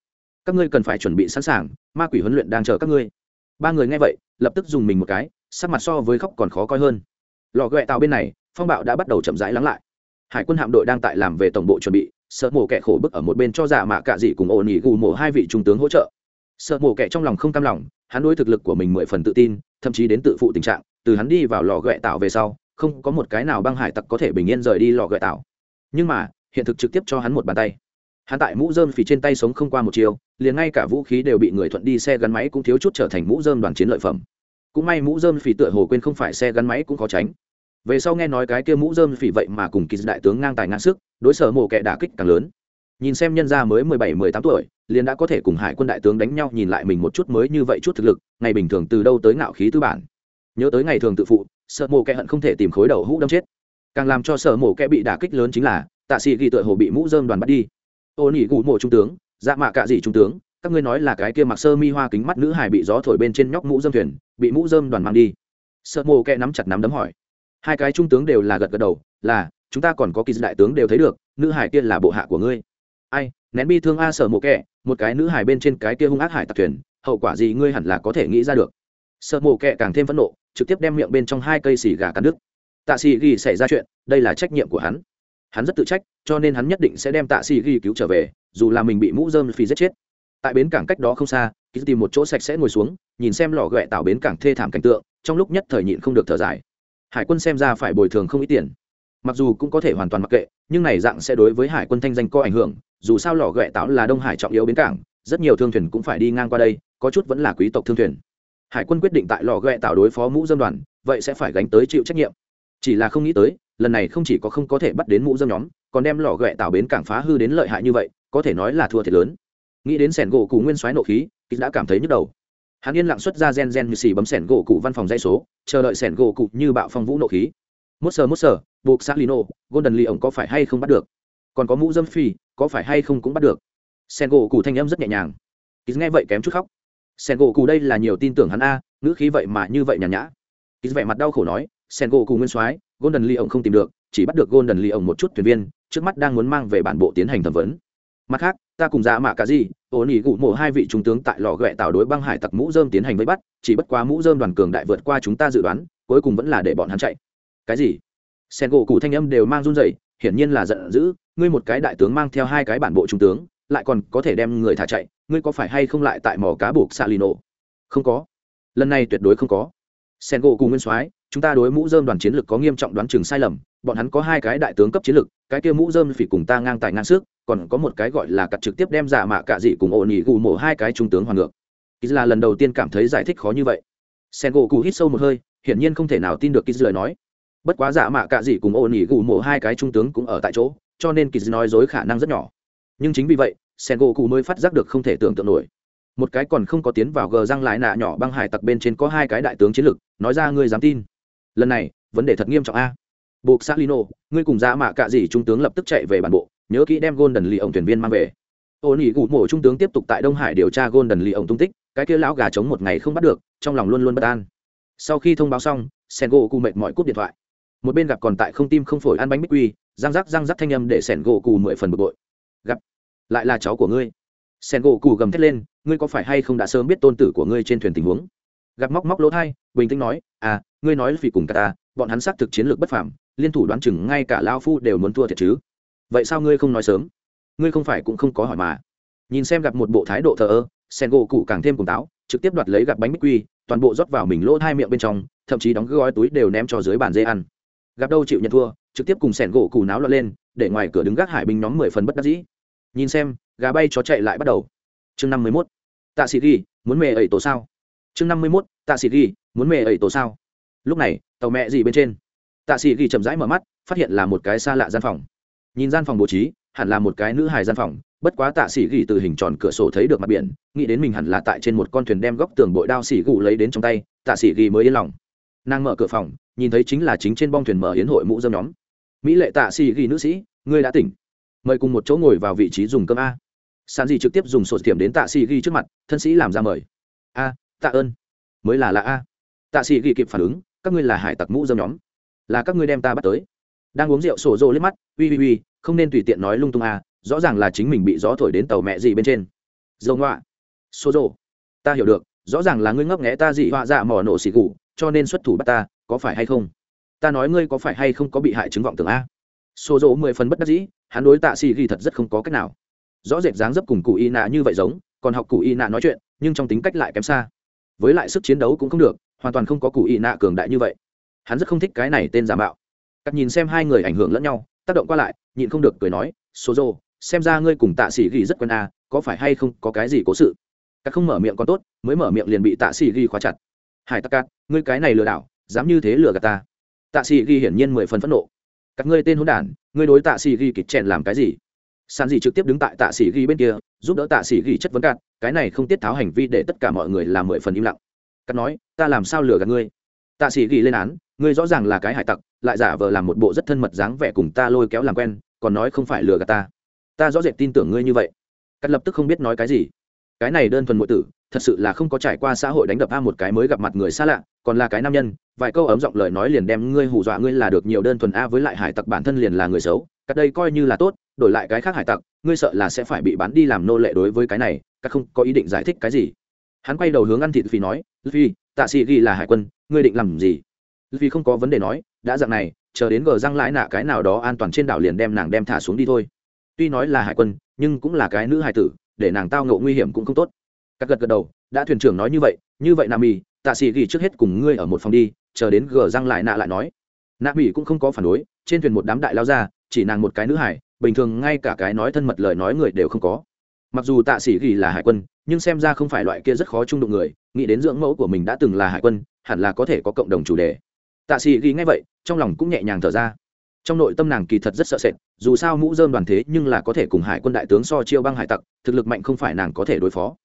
Các ngươi cần phải chuẩn bị sẵn sàng, ma quỷ huấn luyện đang chờ các ngươi. Ba người nghe vậy, lập tức dùng mình một cái, sắc mặt so với khóc còn khó coi hơn. Lò ghẹ tàu bên này, phong bạo đã bắt đầu chậm rãi lắng lại. Hải quân hạm đội đang tại làm về tổng bộ chuẩn bị, sợ mổ kẻ khổ bức ở một bên cho giả mạ cạ dị cùng ổn ỉ gù mổ hai vị trung tướng hỗ trợ. Sợ mổ kẻ trong lòng không cam lòng hắn đối thực lực của mình mười phần tự tin, thậm chí đến tự phụ tình trạng, từ hắn đi vào lò ghẹ tạo về sau, không có một cái nào băng hải tặc có thể bình yên rời đi lò ghẹ tạo nhưng mà, hiện thực trực tiếp cho hắn một bàn tay. Hắn tại mũ dơm phì trên tay sống không qua một chiều, liền ngay cả vũ khí đều bị người thuận đi xe gắn máy cũng thiếu chút trở thành mũ dơm đoàn chiến lợi phẩm. Cũng may mũ dơm phì tựa hồ quên không phải xe gắn máy cũng khó tránh. Về sau nghe nói cái kia mũ dơm phì vậy mà cùng kỳ đại tướng ngang tài ngang sức, đối sở mổ kẻ đả kích càng lớn nhìn xem nhân gia mới mười bảy, mười tám tuổi, liền đã có thể cùng hải quân đại tướng đánh nhau nhìn lại mình một chút mới như vậy chút thực lực, ngày bình thường từ đâu tới ngạo khí tư bản. Nhớ tới ngày thường tự phụ, sợ mổ kẻ hận không thể tìm khối đầu hũ đâm chết. Càng làm cho sở mổ kẻ bị đả kích lớn chính là, tạ sĩ ghi tựa hồ bị mũ dơm đoàn bắt đi. Ô nỉ gù mộ trung tướng dạ mạ cạ dị trung tướng, các ngươi nói là cái kia mặc sơ mi hoa kính mắt nữ hải bị gió thổi bên trên nhóc mũ dơm thuyền, bị mũ dơm đoàn mang đi. Sợ mổ kẻ nắm chặt nắm đấm hỏi. Hai cái trung tướng đều là gật gật đầu, là, chúng ta còn có kỳ đại tướng đều thấy được, nữ hải kia là bộ hạ của ngươi ai, nén bi thương a sở mộ kẹ một cái nữ hải bên trên cái kia hung ác hải tặc thuyền, hậu quả gì ngươi hẳn là có thể nghĩ ra được. Sợ mộ kẹ càng thêm phẫn nộ, trực tiếp đem miệng bên trong hai cây xì gà cắn đứt. Tạ xì ghi xảy ra chuyện, đây là trách nhiệm của hắn. Hắn rất tự trách, cho nên hắn nhất định sẽ đem tạ xì ghi cứu trở về, dù là mình bị mũ dơm phi giết chết. Tại bến cảng cách đó không xa ký tìm một chỗ sạch sẽ ngồi xuống, nhìn xem lò ghẹ tạo bến cảng thê thảm cảnh tượng, trong lúc nhất thời nhịn không được thở dài. Hải quân xem ra phải bồi thường không ít tiền mặc dù cũng có thể hoàn toàn mặc kệ, nhưng này dạng sẽ đối với hải quân thanh danh có ảnh hưởng, dù sao lò ghẹ táo là đông hải trọng yếu bến cảng, rất nhiều thương thuyền cũng phải đi ngang qua đây, có chút vẫn là quý tộc thương thuyền. Hải quân quyết định tại lò ghẹ tạo đối phó mũ dâm đoàn, vậy sẽ phải gánh tới chịu trách nhiệm. Chỉ là không nghĩ tới, lần này không chỉ có không có thể bắt đến mũ dâm nhóm, còn đem lò ghẹ tạo bến cảng phá hư đến lợi hại như vậy, có thể nói là thua thiệt lớn. Nghĩ đến sẻn gỗ cụ nguyên soái nộ khí đã cảm thấy nhức đầu. Hắn yên lặng xuất ra gen gen như xì bấm sẻn gỗ cụ văn phòng dây số, chờ đợi sẻn gỗ cụ như bạo phong vũ nộ khí. Mốt sờ mốt sờ buộc xã lino, golden lee ổng có phải hay không bắt được? Còn có mũ dâm phi, có phải hay không cũng bắt được? Sen gỗ cụ thanh âm rất nhẹ nhàng. Ký nghe vậy kém chút khóc. Sen gỗ cụ đây là nhiều tin tưởng hắn a, ngữ khí vậy mà như vậy nhàn nhã. Ký vẻ mặt đau khổ nói sen gỗ cùng nguyên soái, golden lee ông không tìm được, chỉ bắt được golden lee ông một chút thuyền viên, trước mắt đang muốn mang về bản bộ tiến hành thẩm vấn. Mặt khác, ta cùng Giá mạ cả gì ổn nỉ gụ mộ hai vị trung tướng tại lò ghẹ tạo đối băng hải tặc mũ dơm tiến hành vây bắt, chỉ bất quá mũ dơm đoàn cường đại vượt qua chúng ta dự đoán, cuối cùng vẫn là để bọn hắn chạy. Cái gì? Sen gỗ cụ thanh âm đều mang run rẩy, hiển nhiên là giận dữ, ngươi một cái đại tướng mang theo hai cái bản bộ trung tướng, lại còn có thể đem người thả chạy, ngươi có phải hay không lại tại mỏ cá buộc xạ lì nổ không có. Lần này tuyệt đối không có. Sen gỗ cụ nguyên soái, chúng ta đối mũ dơm đoàn chiến lược có nghiêm trọng đoán chừng sai lầm, bọn hắn có hai cái đại tướng cấp chiến lược, cái kia mũ dơm phỉ cùng ta ngang tài ngang sức, còn có một cái gọi là cặt trực tiếp đem giả mạ cả dị cùng ổn ỉ gù mổ hai cái trung tướng hoàn ngược. Kýt là lần đầu tiên cảm thấy giải thích khó như vậy. Sen gỗ cụ hít sâu một hơi, hiển nhiên không thể nào tin được kýt lời nói bất quá giả mạ cả dị cùng ổn nỉ gù mộ hai cái trung tướng cũng ở tại chỗ, cho nên kýt nói dối khả năng rất nhỏ. Nhưng chính vì vậy, sen gỗ cụ mới phát giác được không thể tưởng tượng nổi. Một cái còn không có tiến vào gờ răng lại nạ nhỏ băng hải tặc bên trên có hai cái đại tướng chiến lược nói ra ngươi dám tin. Lần này, vấn đề thật nghiêm trọng a. Buộc xác lino ngươi cùng ra mạ cạ dị trung tướng lập tức chạy về bản bộ, nhớ kỹ đem golden lì ổng thuyền viên mang về. Ô nỉ gù mộ trung tướng tiếp tục tại đông hải điều tra golden lì ổng tung tích, cái kia lão gà chống một ngày không bắt được, trong lòng luôn luôn bất an. Sau khi thông báo xong, sen gỗ cụ mệt mỏi cúp điện thoại một bên gặp còn tại không tim không phổi ăn bánh bích quy, răng rắc răng rắc thanh âm để sẻn gỗ cù mười phần bực bội. Gặp, lại là cháu của ngươi. Sẻn gỗ cù gầm thét lên, ngươi có phải hay không đã sớm biết tôn tử của ngươi trên thuyền tình huống? Gặp móc móc lỗ thai, bình tĩnh nói à ngươi nói vì cùng cả ta, bọn hắn xác thực chiến lược bất phàm, liên thủ đoán chừng ngay cả lao phu đều muốn thua thiệt chứ. Vậy sao ngươi không nói sớm? Ngươi không phải cũng không có hỏi mà. Nhìn xem gặp một bộ thái độ thờ ơ sen gỗ cụ càng thêm cùng táo, trực tiếp đoạt lấy gặp bánh bích quy, toàn bộ rót vào mình lỗ hai miệng bên trong, thậm chí đóng gói túi đều ném cho dưới bàn dê ăn gặp đâu chịu nhận thua, trực tiếp cùng sẻn gỗ cù náo lọt lên, để ngoài cửa đứng gác hải binh nhóm mười phần bất đắc dĩ. Nhìn xem, gà bay chó chạy lại bắt đầu. Chương năm mươi mốt. Tạ sĩ ghi, muốn mề ẩy tổ sao? Chương năm mươi mốt. Tạ sĩ ghi, muốn mề ẩy tổ sao? Lúc này, tàu mẹ gì bên trên? Tạ sĩ ghi chậm rãi mở mắt, phát hiện là một cái xa lạ gian phòng. Nhìn gian phòng bố trí, hẳn là một cái nữ hài gian phòng, bất quá tạ sĩ ghi từ hình tròn cửa sổ thấy được mặt biển, nghĩ đến mình hẳn là tại trên một con thuyền đem góc tường bội đao xỉ gù lấy đến trong tay, tạ sĩ ghi mới yên lòng. Nàng mở cửa phòng nhìn thấy chính là chính trên bong thuyền mở hiến hội mũ dâm nhóm. Mỹ lệ tạ xì ghi nữ sĩ, ngươi đã tỉnh. Mời cùng một chỗ ngồi vào vị trí dùng cơm a. Sàn gì trực tiếp dùng sổ tiệm đến tạ xì ghi trước mặt, thân sĩ làm ra mời. A, tạ ơn. Mới là là a. Tạ xì ghi kịp phản ứng, các ngươi là hải tặc mũ dâm nhóm. Là các ngươi đem ta bắt tới. Đang uống rượu sổ rô lên mắt ui ui ui không nên tùy tiện nói lung tung a, rõ ràng là chính mình bị gió thổi đến tàu mẹ gì bên trên. Dầu ngoạ sổ rô ta hiểu được, rõ ràng là ngươi ngấp nghẽ ta dị họa dạ mỏ nổ xì gù, cho nên xuất thủ bắt ta có phải hay không? Ta nói ngươi có phải hay không có bị hại chứng vọng tưởng a? Xô dỗ mười phần bất đắc dĩ, hắn đối tạ xì ghi thật rất không có cách nào. Rõ rệt dáng dấp cùng cụ y nạ như vậy giống, còn học cụ y nạ nói chuyện, nhưng trong tính cách lại kém xa. Với lại sức chiến đấu cũng không được, hoàn toàn không có cụ y nạ cường đại như vậy. Hắn rất không thích cái này tên giả mạo. Cắt nhìn xem hai người ảnh hưởng lẫn nhau, tác động qua lại, nhịn không được cười nói số dô xem ra ngươi cùng tạ sĩ ghi rất quen à có phải hay không có cái gì cố sự? Cắt không mở miệng còn tốt, mới mở miệng liền bị tạ sĩ ghi khóa chặt. Hải tắc cát, ngươi cái này lừa đảo dám như thế lừa gạt ta. Tạ sĩ ghi hiển nhiên mười phần phẫn nộ. Các ngươi tên hỗn đản, ngươi đối tạ sĩ ghi kịch chèn làm cái gì? Sàn gì trực tiếp đứng tại tạ sĩ ghi bên kia, giúp đỡ tạ sĩ ghi chất vấn cạn, cái này không tiết tháo hành vi để tất cả mọi người làm mười phần im lặng. Cắt nói, ta làm sao lừa gạt ngươi? Tạ sĩ ghi lên án, ngươi rõ ràng là cái hải tặc, lại giả vờ làm một bộ rất thân mật dáng vẻ cùng ta lôi kéo làm quen, còn nói không phải lừa gạt ta. Ta rõ rệt tin tưởng ngươi như vậy. Cắt lập tức không biết nói cái gì cái này đơn thuần muội tử, thật sự là không có trải qua xã hội đánh đập a một cái mới gặp mặt người xa lạ, còn là cái nam nhân, vài câu ấm giọng lời nói liền đem ngươi hù dọa ngươi là được nhiều đơn thuần a với lại hải tặc bản thân liền là người xấu cắt đây coi như là tốt, đổi lại cái khác hải tặc, ngươi sợ là sẽ phải bị bán đi làm nô lệ đối với cái này cắt không có ý định giải thích cái gì. Hắn quay đầu hướng ăn thịt phi nói phi tạ sĩ ghi là hải quân, ngươi định làm gì? Vì không có vấn đề nói, đã dạng này, chờ đến gờ răng lãi nạ cái nào đó an toàn trên đảo liền đem nàng đem thả xuống đi thôi. Tuy nói là hải quân, nhưng cũng là cái nữ hải tử để nàng tao ngộ nguy hiểm cũng không tốt. Các gật gật đầu, đã thuyền trưởng nói như vậy như vậy nam mì, tạ sĩ ghi trước hết cùng ngươi ở một phòng đi, chờ đến gờ răng lại nạ lại nói. Nạ mỹ cũng không có phản đối, trên thuyền một đám đại lao ra, chỉ nàng một cái nữ hải, bình thường ngay cả cái nói thân mật lời nói người đều không có. Mặc dù tạ sĩ ghi là hải quân, nhưng xem ra không phải loại kia rất khó trung đụng người, nghĩ đến dưỡng mẫu của mình đã từng là hải quân, hẳn là có thể có cộng đồng chủ đề. Tạ sĩ ghi ngay vậy, trong lòng cũng nhẹ nhàng thở ra trong nội tâm nàng kỳ thật rất sợ sệt, dù sao mũ dơm đoàn thế nhưng là có thể cùng hải quân đại tướng so chiêu băng hải tặc, thực lực mạnh không phải nàng có thể đối phó.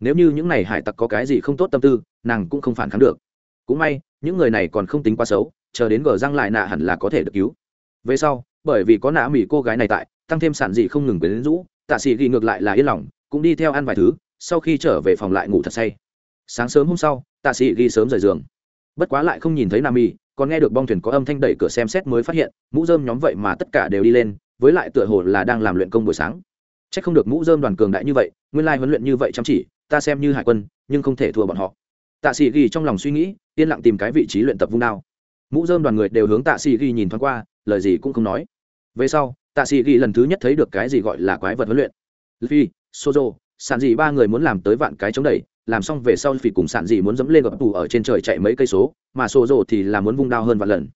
Nếu như những n à y hải tặc có cái gì không tốt tâm tư, nàng cũng không phản kháng được. Cũng may, những người này còn không tính quá xấu, chờ đến gờ răng lại nạ hẳn là có thể được cứu. Về sau, bởi vì có nạ mỹ cô gái này tại, tăng thêm sản dị không ngừng quyến rũ, tạ sĩ ghi ngược lại là yên lòng, cũng đi theo ăn vài thứ, sau khi trở về phòng lại ngủ thật say. Sáng sớm hôm sau, tạ sĩ ghi sớm rời giường. Bất quá lại không nhìn thấy nam y còn nghe được bong thuyền có âm thanh đẩy cửa xem xét mới phát hiện, mũ dơm nhóm vậy mà tất cả đều đi lên, với lại tựa hồ là đang làm luyện công buổi sáng. C h ắ c không được mũ dơm đoàn cường đại như vậy, nguyên lai huấn luyện như vậy chăm chỉ, ta xem như hải quân, nhưng không thể thua bọn họ. Tạ sĩ ghi trong lòng suy nghĩ, yên lặng tìm cái vị trí luyện tập vung đao. Mũ dơm đoàn người đều hướng tạ sĩ ghi nhìn thoáng qua, lời gì cũng không nói. Về sau, tạ sĩ ghi lần thứ nhất thấy được cái gì gọi là quái vật huấn luyện. Phi sozo sản dị ba người muốn làm tới vạn cái chống đẩy, làm xong về sau phi cùng sản dị muốn dẫm lên gập tù ở trên trời chạy mấy cây số, mà sozo thì là muốn vung đao hơn vạn lần.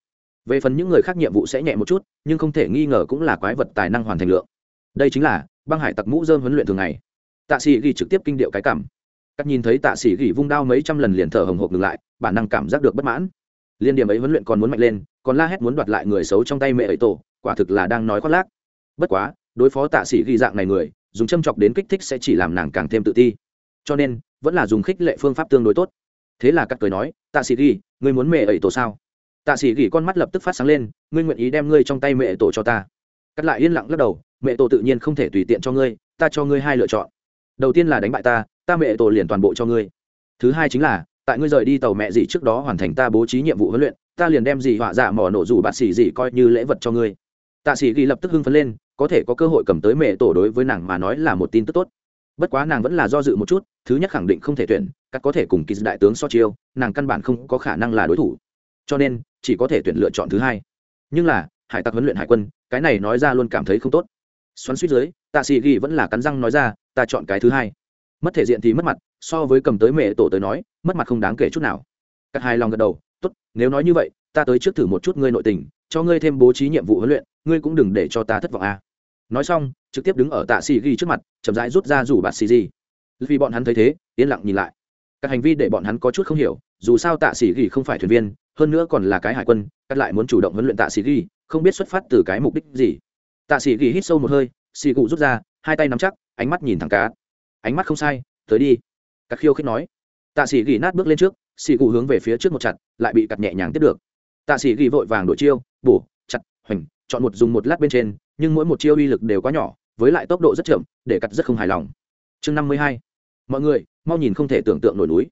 Về phần những người khác nhiệm vụ sẽ nhẹ một chút, nhưng không thể nghi ngờ cũng là quái vật tài năng hoàn thành lượng. Đây chính là băng hải tặc mũ dơm huấn luyện thường ngày. Tạ sĩ ghi trực tiếp kinh điệu cái cảm. Các nhìn thấy tạ sĩ ghi vung đao mấy trăm lần liền thở hồng hộc ngừng lại, bản năng cảm giác được bất mãn. Liên điểm ấy huấn luyện còn muốn mạnh lên, còn la hét muốn đoạt lại người xấu trong tay mẹ ấy tổ, quả thực là đang nói khoác lác. Bất quá, đối phó tạ sĩ ghi dạng này người dùng châm chọc đến kích thích sẽ chỉ làm nàng càng thêm tự ti. Cho nên, vẫn là dùng khích lệ phương pháp tương đối tốt. Thế là cắt cười nói, tạ sĩ ghi, ngươi muốn mẹ ẩy tổ sao? Tạ sĩ ghi con mắt lập tức phát sáng lên, ngươi nguyện ý đem ngươi trong tay mẹ tổ cho ta? Cắt lại yên lặng lắc đầu, mẹ tổ tự nhiên không thể tùy tiện cho ngươi, ta cho ngươi hai lựa chọn. Đầu tiên là đánh bại ta ta mẹ tổ liền toàn bộ cho ngươi. Thứ hai chính là, tại ngươi rời đi tàu mẹ gì trước đó hoàn thành ta bố trí nhiệm vụ huấn luyện, ta liền đem gì họa dạ mỏ nổ dù bạt xỉ gì coi như lễ vật cho ngươi. Tạ sĩ ghi lập tức hưng phấn lên có thể có cơ hội cầm tới mẹ tổ đối với nàng mà nói là một tin tức tốt. Bất quá nàng vẫn là do dự một chút, thứ nhất khẳng định không thể tuyển, các có thể cùng kỳ đại tướng so chiêu, nàng căn bản không có khả năng là đối thủ. Cho nên, chỉ có thể tuyển lựa chọn thứ hai. Nhưng là, hải tặc huấn luyện hải quân, cái này nói ra luôn cảm thấy không tốt. Xoắn suýt dưới, tạ sĩ ghi vẫn là cắn răng nói ra, ta chọn cái thứ hai. Mất thể diện thì mất mặt, so với cầm tới mẹ tổ tới nói, mất mặt không đáng kể chút nào. Cắt hai lòng gật đầu, tốt, nếu nói như vậy, ta tới trước thử một chút ngươi nội tình, cho ngươi thêm bố trí nhiệm vụ huấn luyện, ngươi cũng đừng để cho ta thất vọng a à nói xong, trực tiếp đứng ở tạ xì ghi trước mặt, chậm rãi rút ra rủ bạt xì gì vì bọn hắn thấy thế, yên lặng nhìn lại. Các hành vi để bọn hắn có chút không hiểu, dù sao tạ xì ghi không phải thuyền viên, hơn nữa còn là cái hải quân cắt lại muốn chủ động huấn luyện tạ xì ghi, không biết xuất phát từ cái mục đích gì. Tạ xì ghi hít sâu một hơi, xì cụ rút ra, hai tay nắm chắc, ánh mắt nhìn thẳng cá. Ánh mắt không sai, tới đi. Các khiêu khích nói. Tạ sĩ ghi nát bước lên trước, xì cụ hướng về phía trước một chặt, lại bị cặt nhẹ nhàng tiếp được. Tạ sĩ ghi vội vàng đổi chiêu, bổ, chặt, hoành, chọn một dùng một lát bên trên nhưng mỗi một chiêu uy lực đều quá nhỏ, với lại tốc độ rất chậm, để cắt rất không hài lòng. Chương năm mươi hai, mọi người, mau nhìn không thể tưởng tượng nổi núi.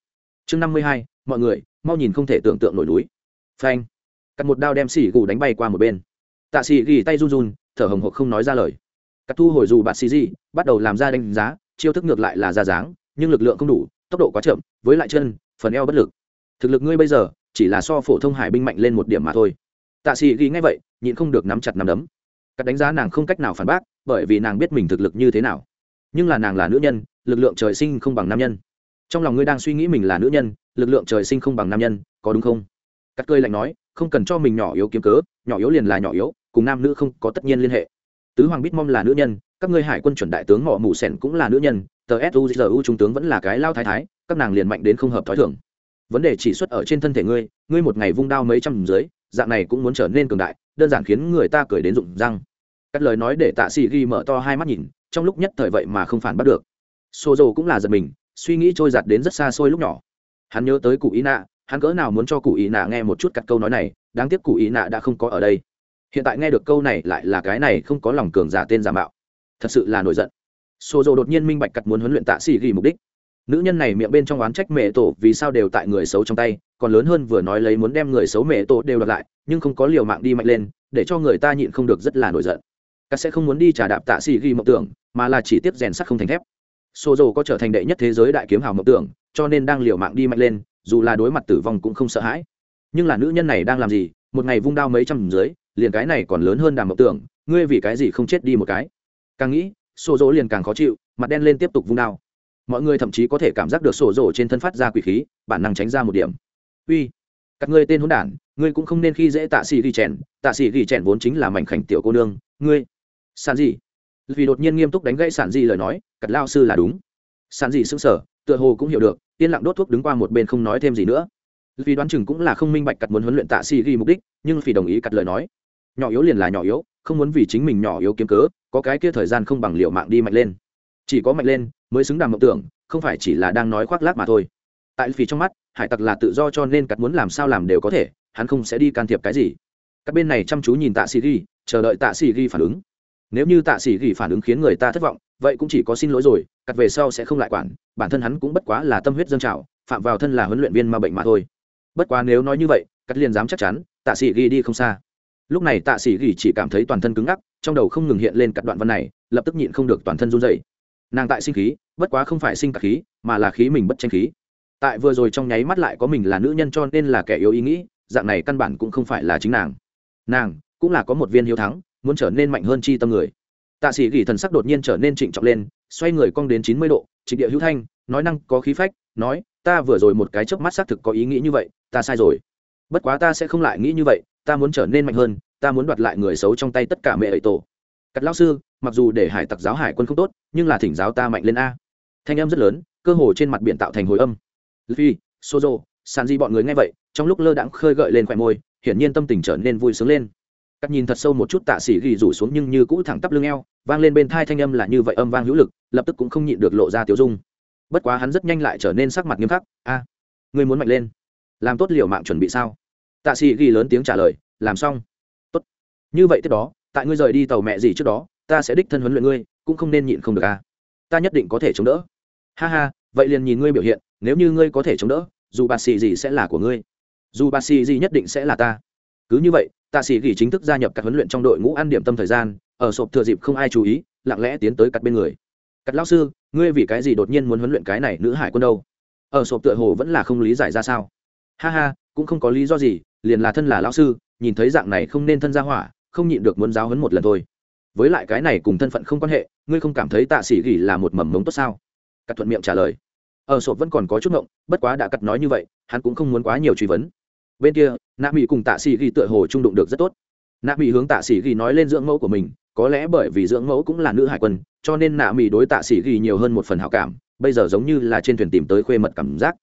Chương năm mươi hai, mọi người, mau nhìn không thể tưởng tượng nổi núi. Phanh. Cắt một đao đem xì gù đánh bay qua một bên. Tạ sĩ ghi tay run run, thở hồng hộc không nói ra lời. Cắt thu hồi dù bạt xì gì, bắt đầu làm ra đánh giá, chiêu thức ngược lại là ra dáng, nhưng lực lượng không đủ, tốc độ quá chậm, với lại chân, phần eo bất lực. Thực lực ngươi bây giờ, chỉ là so phổ thông hải binh mạnh lên một điểm mà thôi. Tạ sĩ ghi ngay vậy, nhịn không được nắm chặt nắm đấm các đánh giá nàng không cách nào phản bác, bởi vì nàng biết mình thực lực như thế nào. Nhưng là nàng là nữ nhân, lực lượng trời sinh không bằng nam nhân. Trong lòng ngươi đang suy nghĩ mình là nữ nhân, lực lượng trời sinh không bằng nam nhân, có đúng không? Cắt cơi lạnh nói, không cần cho mình nhỏ yếu kiếm cớ, nhỏ yếu liền là nhỏ yếu, cùng nam nữ không có tất nhiên liên hệ. Tứ hoàng bít mong là nữ nhân, các ngươi hải quân chuẩn đại tướng mỏ mù sẻn cũng là nữ nhân, tờ suzu trung tướng vẫn là cái lao thái thái, các nàng liền mạnh đến không hợp t h ó i thưởng vấn đề chỉ xuất ở trên thân thể ngươi ngươi một ngày vung đao mấy trăm dưới dạng này cũng muốn trở nên cường đại, đơn giản khiến người ta cười đến rụng răng. Các lời nói để tạ sĩ ghi mở to hai mắt nhìn, trong lúc nhất thời vậy mà không phản bắt được. Xô dầu cũng là giật mình, suy nghĩ trôi giặt đến rất xa xôi lúc nhỏ. Hắn nhớ tới cụ ý nạ, hắn cỡ nào muốn cho cụ ý nạ nghe một chút cắt câu nói này, đáng tiếc cụ ý nạ đã không có ở đây. Hiện tại nghe được câu này lại là cái này không có lòng cường giả tên giả mạo. Thật sự là nổi giận. Xô dầu đột nhiên minh bạch cặt muốn huấn luyện tạ sĩ ghi mục đích nữ nhân này miệng bên trong oán trách mẹ tổ vì sao đều tại người xấu trong tay, còn lớn hơn vừa nói lấy muốn đem người xấu mẹ tổ đều đặt lại, nhưng không có liều mạng đi mạnh lên, để cho người ta nhịn không được rất là nổi giận. Các sẽ không muốn đi trả đạp tạ sĩ ghi mộng tưởng, mà là chỉ tiếp rèn sắt không thành thép. Xô dầu có trở thành đệ nhất thế giới đại kiếm hào mộng tưởng, cho nên đang liều mạng đi mạnh lên, dù là đối mặt tử vong cũng không sợ hãi. Nhưng là nữ nhân này đang làm gì? Một ngày vung đao mấy trăm dưới, liền cái này còn lớn hơn đàm mộng tưởng, ngươi vì cái gì không chết đi một cái? Càng nghĩ, xô dỗ liền càng khó chịu, mặt đen lên tiếp tục vung đao mọi người thậm chí có thể cảm giác được sổ rổ trên thân phát ra quỷ khí, bản năng tránh ra một điểm. Uy, các ngươi tên hôn đản, ngươi cũng không nên khi dễ tạ xì ghi chèn. Tạ xì ghi chèn vốn chính là mảnh khảnh tiểu cô nương, ngươi. Sản gì vì đột nhiên nghiêm túc đánh gãy sản gì lời nói cặt lao sư là đúng. Sản gì sững sờ, tựa hồ cũng hiểu được, yên lặng đốt thuốc đứng qua một bên không nói thêm gì nữa. Vì đoán chừng cũng là không minh bạch cặt muốn huấn luyện tạ xì ghi mục đích, nhưng vì đồng ý cặt lời nói. Nhỏ yếu liền là nhỏ yếu, không muốn vì chính mình nhỏ yếu kiếm cớ, có cái kia thời gian không bằng liệu mạng đi mạnh lên. Chỉ có mạnh lên mới xứng đàm mộng tưởng, không phải chỉ là đang nói khoác lác mà thôi. Tại vì trong mắt, hải tặc là tự do cho nên cắt muốn làm sao làm đều có thể, hắn không sẽ đi can thiệp cái gì. Các bên này chăm chú nhìn tạ sĩ ghi, chờ đợi tạ sĩ ghi phản ứng. Nếu như tạ sĩ ghi phản ứng khiến người ta thất vọng, vậy cũng chỉ có xin lỗi rồi, cắt về sau sẽ không lại quản, bản thân hắn cũng bất quá là tâm huyết dân trào, phạm vào thân là huấn luyện viên mà bệnh mà thôi. Bất quá nếu nói như vậy, cắt liền dám chắc chắn, tạ sĩ ghi đi không xa. Lúc này tạ sĩ ghi chỉ cảm thấy toàn thân cứng ngắc, trong đầu không ngừng hiện lên cắt đoạn văn này, lập tức nhịn không được toàn thân run dậy nàng tại sinh khí, bất quá không phải sinh cả khí, mà là khí mình bất tranh khí. Tại vừa rồi trong nháy mắt lại có mình là nữ nhân cho nên là kẻ yếu ý nghĩ, dạng này căn bản cũng không phải là chính nàng. Nàng cũng là có một viên hiếu thắng, muốn trở nên mạnh hơn chi tâm người. Tạ sĩ gỉ thần sắc đột nhiên trở nên trịnh trọng lên, xoay người cong đến chín mươi độ, trịnh địa hữu thanh, nói năng có khí phách, nói, ta vừa rồi một cái chớp mắt xác thực có ý nghĩ như vậy, ta sai rồi. Bất quá ta sẽ không lại nghĩ như vậy, ta muốn trở nên mạnh hơn, ta muốn đoạt lại người xấu trong tay tất cả mẹ ấy tổ cắt lao sư mặc dù để hải tặc giáo hải quân không tốt nhưng là thỉnh giáo ta mạnh lên a. Thanh âm rất lớn cơ hồ trên mặt biển tạo thành hồi âm. Phi sozo san di bọn người nghe vậy trong lúc lơ đãng khơi gợi lên khoẻ môi hiển nhiên tâm tình trở nên vui sướng lên. Cắt nhìn thật sâu một chút tạ sĩ ghi rủ xuống nhưng như cũ thẳng tắp lưng eo vang lên bên thai thanh âm là như vậy âm vang hữu lực lập tức cũng không nhịn được lộ ra tiêu dung. Bất quá hắn rất nhanh lại trở nên sắc mặt nghiêm khắc a à, ngươi muốn mạnh lên làm tốt liệu mạng chuẩn bị sao? Tạ sĩ ghi lớn tiếng trả lời làm xong. Tốt. Như vậy tiếp đó tại ngươi rời đi tàu mẹ gì trước đó, ta sẽ đích thân huấn luyện ngươi, cũng không nên nhịn không được a ta nhất định có thể chống đỡ. Ha ha, vậy liền nhìn ngươi biểu hiện, nếu như ngươi có thể chống đỡ, dù bà xì gì sẽ là của ngươi. Dù bà xì gì nhất định sẽ là ta. Cứ như vậy, tạ xì gỉ chính thức gia nhập các huấn luyện trong đội ngũ ăn điểm tâm thời gian, ở sộp thừa dịp không ai chú ý, lặng lẽ tiến tới cắt bên người. Cắt lão sư, ngươi vì cái gì đột nhiên muốn huấn luyện cái này nữ hải quân đâu? Ở sộp tựa hồ vẫn là không lý giải ra sao. Ha ha, cũng không có lý do gì, liền là thân là lão sư, nhìn thấy dạng này không nên thân ra hỏa không nhịn được muốn giáo huấn một lần thôi. Với lại cái này cùng thân phận không quan hệ, ngươi không cảm thấy tạ sĩ gỉ là một mầm mống tốt sao? Cắt thuận miệng trả lời. Ở sộp vẫn còn có chút ngộng, bất quá đã cắt nói như vậy, hắn cũng không muốn quá nhiều truy vấn. Bên kia, nạ mỹ cùng tạ sĩ ghi tựa hồ trung đụng được rất tốt. Nạ mỹ hướng tạ sĩ ghi nói lên dưỡng mẫu của mình, có lẽ bởi vì dưỡng mẫu cũng là nữ hải quân, cho nên nạ mỹ đối tạ sĩ ghi nhiều hơn một phần hảo cảm, bây giờ giống như là trên thuyền tìm tới khuê mật cảm giác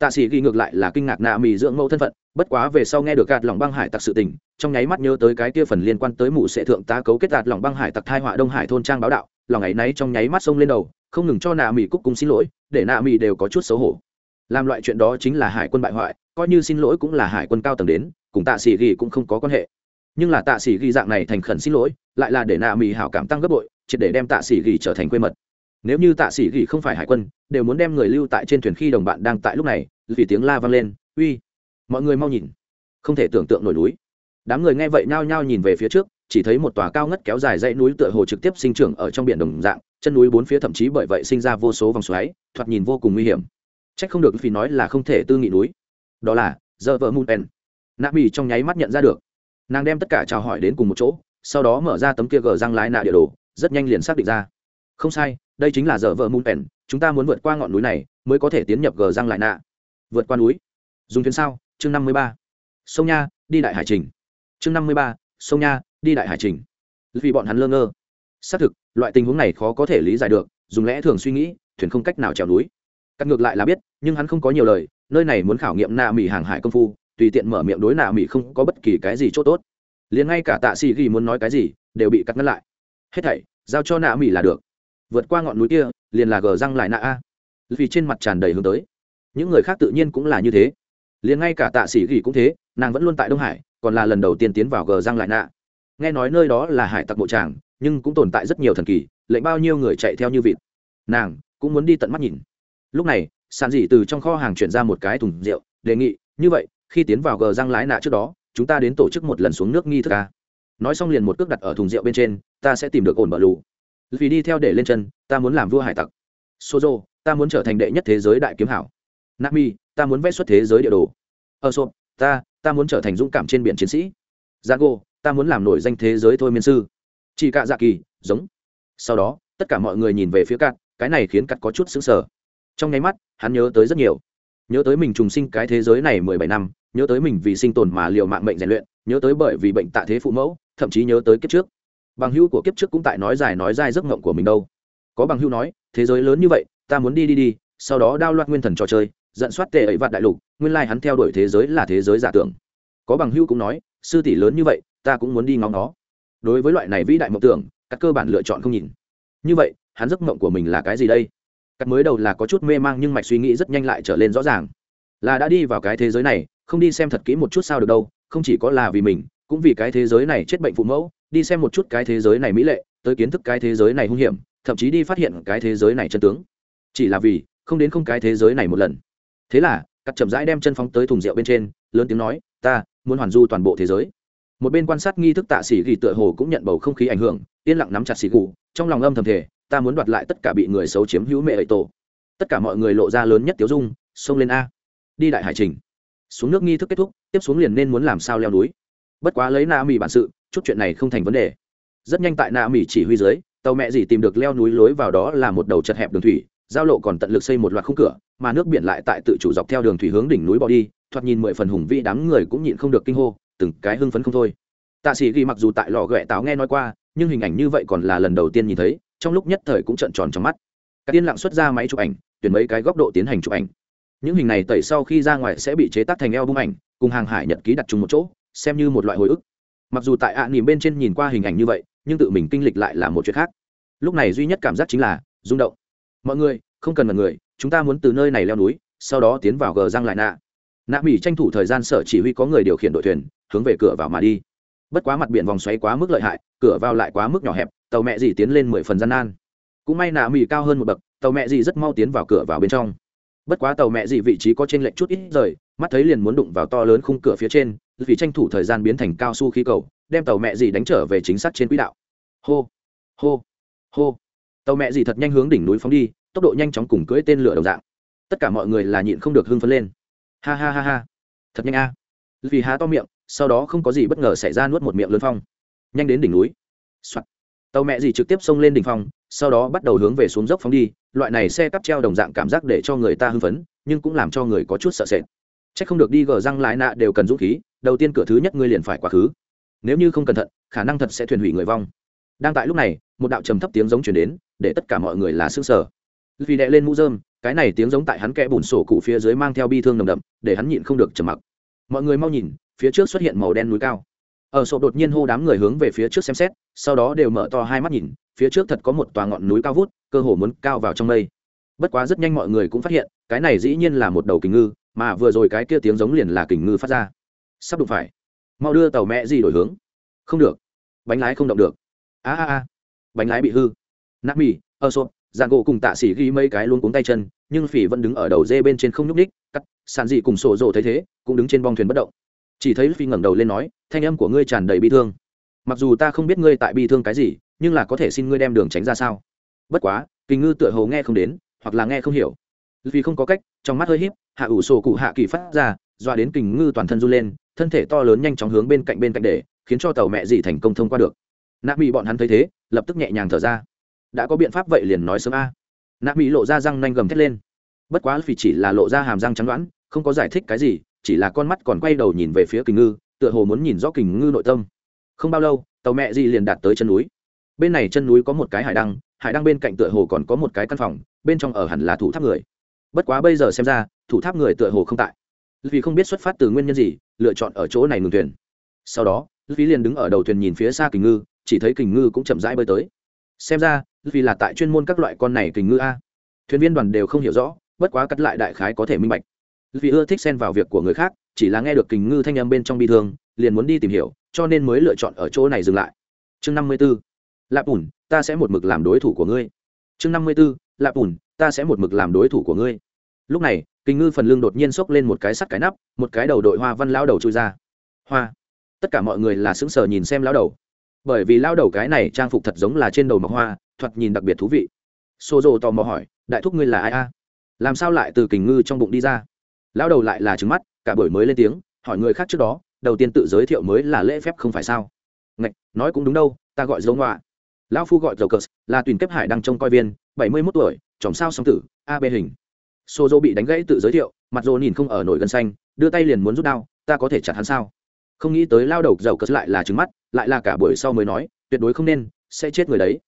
tạ sĩ ghi ngược lại là kinh ngạc nạ mì dưỡng mẫu thân phận, bất quá về sau nghe được gạt lòng băng hải tặc sự tình, trong nháy mắt nhớ tới cái kia phần liên quan tới mụ sẽ thượng tá cấu kết gạt lòng băng hải tặc thai họa đông hải thôn trang báo đạo, lòng ấy náy trong nháy mắt xông lên đầu, không ngừng cho nạ mì cúc cung xin lỗi, để nạ mì đều có chút xấu hổ. Làm loại chuyện đó chính là hải quân bại hoại, coi như xin lỗi cũng là hải quân cao tầng đến, cùng tạ sĩ ghi cũng không có quan hệ. Nhưng là tạ sĩ ghi dạng này thành khẩn xin lỗi, lại là để nạ mì hảo cảm tăng gấp bội, triệt để đem tạ sĩ ghi trở thành quê mật nếu như tạ sĩ gỉ không phải hải quân đều muốn đem người lưu tại trên thuyền khi đồng bạn đang tại lúc này vì tiếng la vang lên uy mọi người mau nhìn không thể tưởng tượng nổi núi đám người nghe vậy nhao nhao nhìn về phía trước chỉ thấy một tòa cao ngất kéo dài dãy núi tựa hồ trực tiếp sinh trưởng ở trong biển đồng dạng chân núi bốn phía thậm chí bởi vậy sinh ra vô số vòng xoáy thoạt nhìn vô cùng nguy hiểm trách không được vì nói là không thể tư nghị núi. Đó là giờ vợ Moon Pen. Nạ Bỉ trong nháy mắt nhận ra được. Nàng đem tất cả chào hỏi đến cùng một chỗ, sau đó mở ra tấm kia gờ răng lái nạ địa đồ, rất nhanh liền xác định ra. Không sai, đây chính là giờ vợ mùn pèn chúng ta muốn vượt qua ngọn núi này mới có thể tiến nhập gờ răng lại nạ. Vượt qua núi. Dùng thuyền sao? Chương năm mươi ba. Sông Nha, đi đại hải trình. Chương năm mươi ba. Sông Nha, đi đại hải trình. Vì bọn hắn lơ ngơ. Xác thực, loại tình huống này khó có thể lý giải được, dùng lẽ thường suy nghĩ, thuyền không cách nào trèo núi cắt ngược lại là biết nhưng hắn không có nhiều lời nơi này muốn khảo nghiệm nạ mỹ hàng hải công phu tùy tiện mở miệng đối nạ mỹ không có bất kỳ cái gì c h ỗ t ố t liền ngay cả tạ sĩ ghi muốn nói cái gì đều bị cắt ngắt lại hết thảy giao cho nạ mỹ là được vượt qua ngọn núi kia, liền là gờ răng lại nạ a. Vì trên mặt tràn đầy hướng tới. Những người khác tự nhiên cũng là như thế. Liền ngay cả tạ sĩ gỉ cũng thế, nàng vẫn luôn tại đông hải, còn là lần đầu tiên tiến vào gờ răng lại nạ. Nghe nói nơi đó là hải tặc bộ tràng, nhưng cũng tồn tại rất nhiều thần kỳ, lệnh bao nhiêu người chạy theo như vịt. Nàng cũng muốn đi tận mắt nhìn. Lúc này, sàn dị từ trong kho hàng chuyển ra một cái thùng rượu, đề nghị, như vậy, khi tiến vào gờ răng lái nạ trước đó, chúng ta đến tổ chức một lần xuống nước nghi thức ca nói xong liền một cước đặt ở thùng rượu bên trên, ta sẽ tìm được ổn bờ lù vì đi theo để lên chân ta muốn làm vua hải tặc. Sozo ta muốn trở thành đệ nhất thế giới đại kiếm hảo. Nami ta muốn vẽ xuất thế giới địa đồ. Ơ sộp ta ta muốn trở thành dũng cảm trên biển chiến sĩ. Zago, ta muốn làm nổi danh thế giới thôi miên sư. Chị cạ dạ kỳ giống. Sau đó tất cả mọi người nhìn về phía cạn cái này khiến cắt có chút xứng sở trong nháy mắt hắn nhớ tới rất nhiều. Nhớ tới mình trùng sinh cái thế giới này mười bảy năm nhớ tới mình vì sinh tồn mà liều mạng mệnh rèn luyện nhớ tới bởi vì bệnh tạ thế phụ mẫu thậm chí nhớ tới kiếp trước bằng hữu của kiếp trước cũng tại nói dài nói dài giấc ngộng của mình đâu. Có bằng hữu nói, thế giới lớn như vậy, ta muốn đi đi đi, sau đó đao loạt nguyên thần trò chơi, dẫn soát tệ ấy vạn đại lục, nguyên lai、like、hắn theo đuổi thế giới là thế giới giả tưởng. Có bằng hữu cũng nói, sư tỷ lớn như vậy, ta cũng muốn đi ngóng nó. Đối với loại này vĩ đại mộng tưởng, các cơ bản lựa chọn không nhìn. Như vậy, hắn giấc mộng của mình là cái gì đây? Cắt mới đầu là có chút mê mang nhưng mạch suy nghĩ rất nhanh lại trở lên rõ ràng. Là đã đi vào cái thế giới này, không đi xem thật kỹ một chút sao được đâu, không chỉ có là vì mình, cũng vì cái thế giới này chết bệnh phụ mẫu đi xem một chút cái thế giới này mỹ lệ, tới kiến thức cái thế giới này hung hiểm, thậm chí đi phát hiện cái thế giới này chân tướng. Chỉ là vì, không đến không cái thế giới này một lần. Thế là cắt chậm rãi đem chân phóng tới thùng rượu bên trên, lớn tiếng nói, ta, muốn hoàn du toàn bộ thế giới. Một bên quan sát nghi thức tạ sĩ ghi tựa hồ cũng nhận bầu không khí ảnh hưởng, yên lặng nắm chặt sĩ cụ trong lòng âm thầm thể ta muốn đoạt lại tất cả bị người xấu chiếm hữu mẹ ấy tổ. Tất cả mọi người lộ ra lớn nhất tiếu dung, xông lên a. Đi đại hải trình. Xuống nước nghi thức kết thúc, tiếp xuống liền nên muốn làm sao leo núi bất quá lấy na mỹ bản sự, chút chuyện này không thành vấn đề. Rất nhanh tại na mỹ chỉ huy dưới, tàu mẹ gì tìm được leo núi lối vào đó là một đầu chật hẹp đường thủy, giao lộ còn tận lực xây một loạt khung cửa, mà nước biển lại tại tự chủ dọc theo đường thủy hướng đỉnh núi bỏ đi, thoạt nhìn mười phần hùng vĩ đám người cũng nhịn không được kinh hô, từng cái hưng phấn không thôi. Tạ sĩ ghi mặc dù tại lò ghẹ táo nghe nói qua, nhưng hình ảnh như vậy còn là lần đầu tiên nhìn thấy, trong lúc nhất thời cũng trợn tròn trong mắt. Các tiên lặng xuất ra máy chụp ảnh, tuyển mấy cái góc độ tiến hành chụp ảnh. Những hình này tẩy sau khi ra ngoài sẽ bị chế tác thành eo bung ảnh, cùng hàng hải nhật ký đặt chung một chỗ xem như một loại hồi ức. Mặc dù tại ạ à nỉm bên trên nhìn qua hình ảnh như vậy, nhưng tự mình kinh lịch lại là một chuyện khác. Lúc này duy nhất cảm giác chính là rung động. Mọi người, không cần mật người, chúng ta muốn từ nơi này leo núi, sau đó tiến vào gờ răng lại nạ. Nạ mỹ tranh thủ thời gian sở chỉ huy có người điều khiển đội thuyền, hướng về cửa vào mà đi. Bất quá mặt biển vòng xoáy quá mức lợi hại, cửa vào lại quá mức nhỏ hẹp, tàu mẹ dì tiến lên mười phần gian nan. Cũng may nạ mỹ cao hơn một bậc, tàu mẹ dì rất mau tiến vào cửa vào bên trong. Bất quá tàu mẹ dì vị trí có trên lệnh chút ít rời, mắt thấy liền muốn đụng vào to lớn khung cửa phía trên vì tranh thủ thời gian biến thành cao su khí cầu, đem tàu mẹ dì đánh trở về chính xác trên quỹ đạo. Hô hô hô. Tàu mẹ dì thật nhanh hướng đỉnh núi phóng đi, tốc độ nhanh chóng cùng cưỡi tên lửa đồng dạng. Tất cả mọi người là nhịn không được hưng phấn lên. Ha ha ha ha. Thật nhanh a. Vì há to miệng, sau đó không có gì bất ngờ xảy ra nuốt một miệng lớn phong. Nhanh đến đỉnh núi、Soạn. tàu mẹ dì trực tiếp xông lên đỉnh phong, sau đó bắt đầu hướng về xuống dốc phóng đi. Loại này xe cắp treo đồng dạng cảm giác để cho người ta hưng phấn, nhưng cũng làm cho người có chút sợ sệt. C h ắ c không được đi gờ răng lái nạ đều cần dũng khí đầu tiên cửa thứ nhất ngươi liền phải quá khứ. Nếu như không cẩn thận, khả năng thật sẽ thuyền hủy người vong. Đang tại lúc này, một đạo trầm thấp tiếng giống chuyển đến, để tất cả mọi người là s ư ơ n g sở vì đệ lên mũ dơm cái này tiếng giống tại hắn kẽ bùn sổ cụ phía dưới mang theo bi thương nồng đậm, để hắn nhịn không được trầm mặc. Mọi người mau nhìn, phía trước xuất hiện màu đen núi cao. Ở sổ đột nhiên hô đám người hướng về phía trước xem xét, sau đó đều mở to hai mắt nhìn, phía trước thật có một tòa ngọn núi cao vút, cơ hồ muốn cao vào trong mây. Bất quá rất nhanh mọi người cũng phát hiện, cái này dĩ nhiên là một đầu kình ngư, mà vừa rồi cái kia tiếng giống liền là kình ngư phát ra sắp đụng phải. Mau đưa tàu mẹ gì đổi hướng. Không được. Bánh lái không động được. A a a. Bánh lái bị hư. Nát mì, ơ sộp dạng gỗ cùng tạ xỉ ghi mấy cái luôn cuống tay chân, nhưng phỉ vẫn đứng ở đầu dê bên trên không nhúc ních cắt, sàn dị cùng sổ rộ thấy thế, cũng đứng trên bong thuyền bất động. Chỉ thấy phi ngẩng đầu lên nói, thanh âm của ngươi tràn đầy bi thương. Mặc dù ta không biết ngươi tại bi thương cái gì, nhưng là có thể xin ngươi đem đường tránh ra sao? Bất quá, kình ngư tựa hồ nghe không đến, hoặc là nghe không hiểu. Vì không có cách, trong mắt hơi híp, hạ ủ sổ cụ hạ kỳ phát ra, dọa đến kình ngư toàn thân run lên thân thể to lớn nhanh chóng hướng bên cạnh bên cạnh để, khiến cho tàu mẹ dì thành công thông qua được. Nạ mỹ bọn hắn thấy thế, lập tức nhẹ nhàng thở ra. Đã có biện pháp vậy liền nói sớm a. À. nạ mỹ lộ ra răng nanh gầm thét lên. Bất quá vì chỉ là lộ ra hàm răng trắng đoán, không có giải thích cái gì, chỉ là con mắt còn quay đầu nhìn về phía kình ngư, tựa hồ muốn nhìn rõ kình ngư nội tâm. Không bao lâu, tàu mẹ dì liền đạt tới chân núi. Bên này chân núi có một cái hải đăng hải đăng bên cạnh tựa hồ còn có một cái căn phòng, bên trong ở hẳn là thủ tháp người. Bất quá bây giờ xem ra, thủ tháp người tựa hồ không tại vì không biết xuất phát từ nguyên nhân gì, lựa chọn ở chỗ này ngừng thuyền. Sau đó vì liền đứng ở đầu thuyền nhìn phía xa kình ngư, chỉ thấy kình ngư cũng chậm rãi bơi tới. Xem ra vì là tại chuyên môn các loại con này kình ngư a. Thuyền viên đoàn đều không hiểu rõ, bất quá cắt lại đại khái có thể minh bạch. Vì ưa thích xen vào việc của người khác, chỉ là nghe được kình ngư thanh âm bên trong bi thương, liền muốn đi tìm hiểu, cho nên mới lựa chọn ở chỗ này dừng lại. Chương năm mươi b ố lạp ùn ta sẽ một mực làm đối thủ của ngươi. Chương năm mươi b ố lạp ùn ta sẽ một mực làm đối thủ của ngươi. Lúc này kình ngư phần lưng đột nhiên xốc lên một cái sắt cái nắp, một cái đầu đội hoa văn lao đầu trôi ra. Hoa. Tất cả mọi người là sững sờ nhìn xem lao đầu. Bởi vì lao đầu cái này trang phục thật giống là trên đầu mọc hoa, thoạt nhìn đặc biệt thú vị. Xô rộ tò mò hỏi, đại thúc ngươi là ai a? Làm sao lại từ kình ngư trong bụng đi ra? Lao đầu lại là trứng mắt, cả buổi mới lên tiếng, hỏi người khác trước đó, đầu tiên tự giới thiệu mới là lễ phép không phải sao? Ngạch, nói cũng đúng đâu, ta gọi dấu ngoạ. Lão phu gọi dầu cờ, là tuyển kép hải đang trông coi viên, bảy mươi mốt tuổi, chòm sao song tử, a b hình xô dô bị đánh gãy tự giới thiệu mặt dô nhìn không ở nổi gân xanh đưa tay liền muốn rút đao ta có thể chặt hắn sao? Không nghĩ tới lao đầu dầu cất lại là trứng mắt lại là cả buổi sau mới nói tuyệt đối không nên sẽ chết người đấy.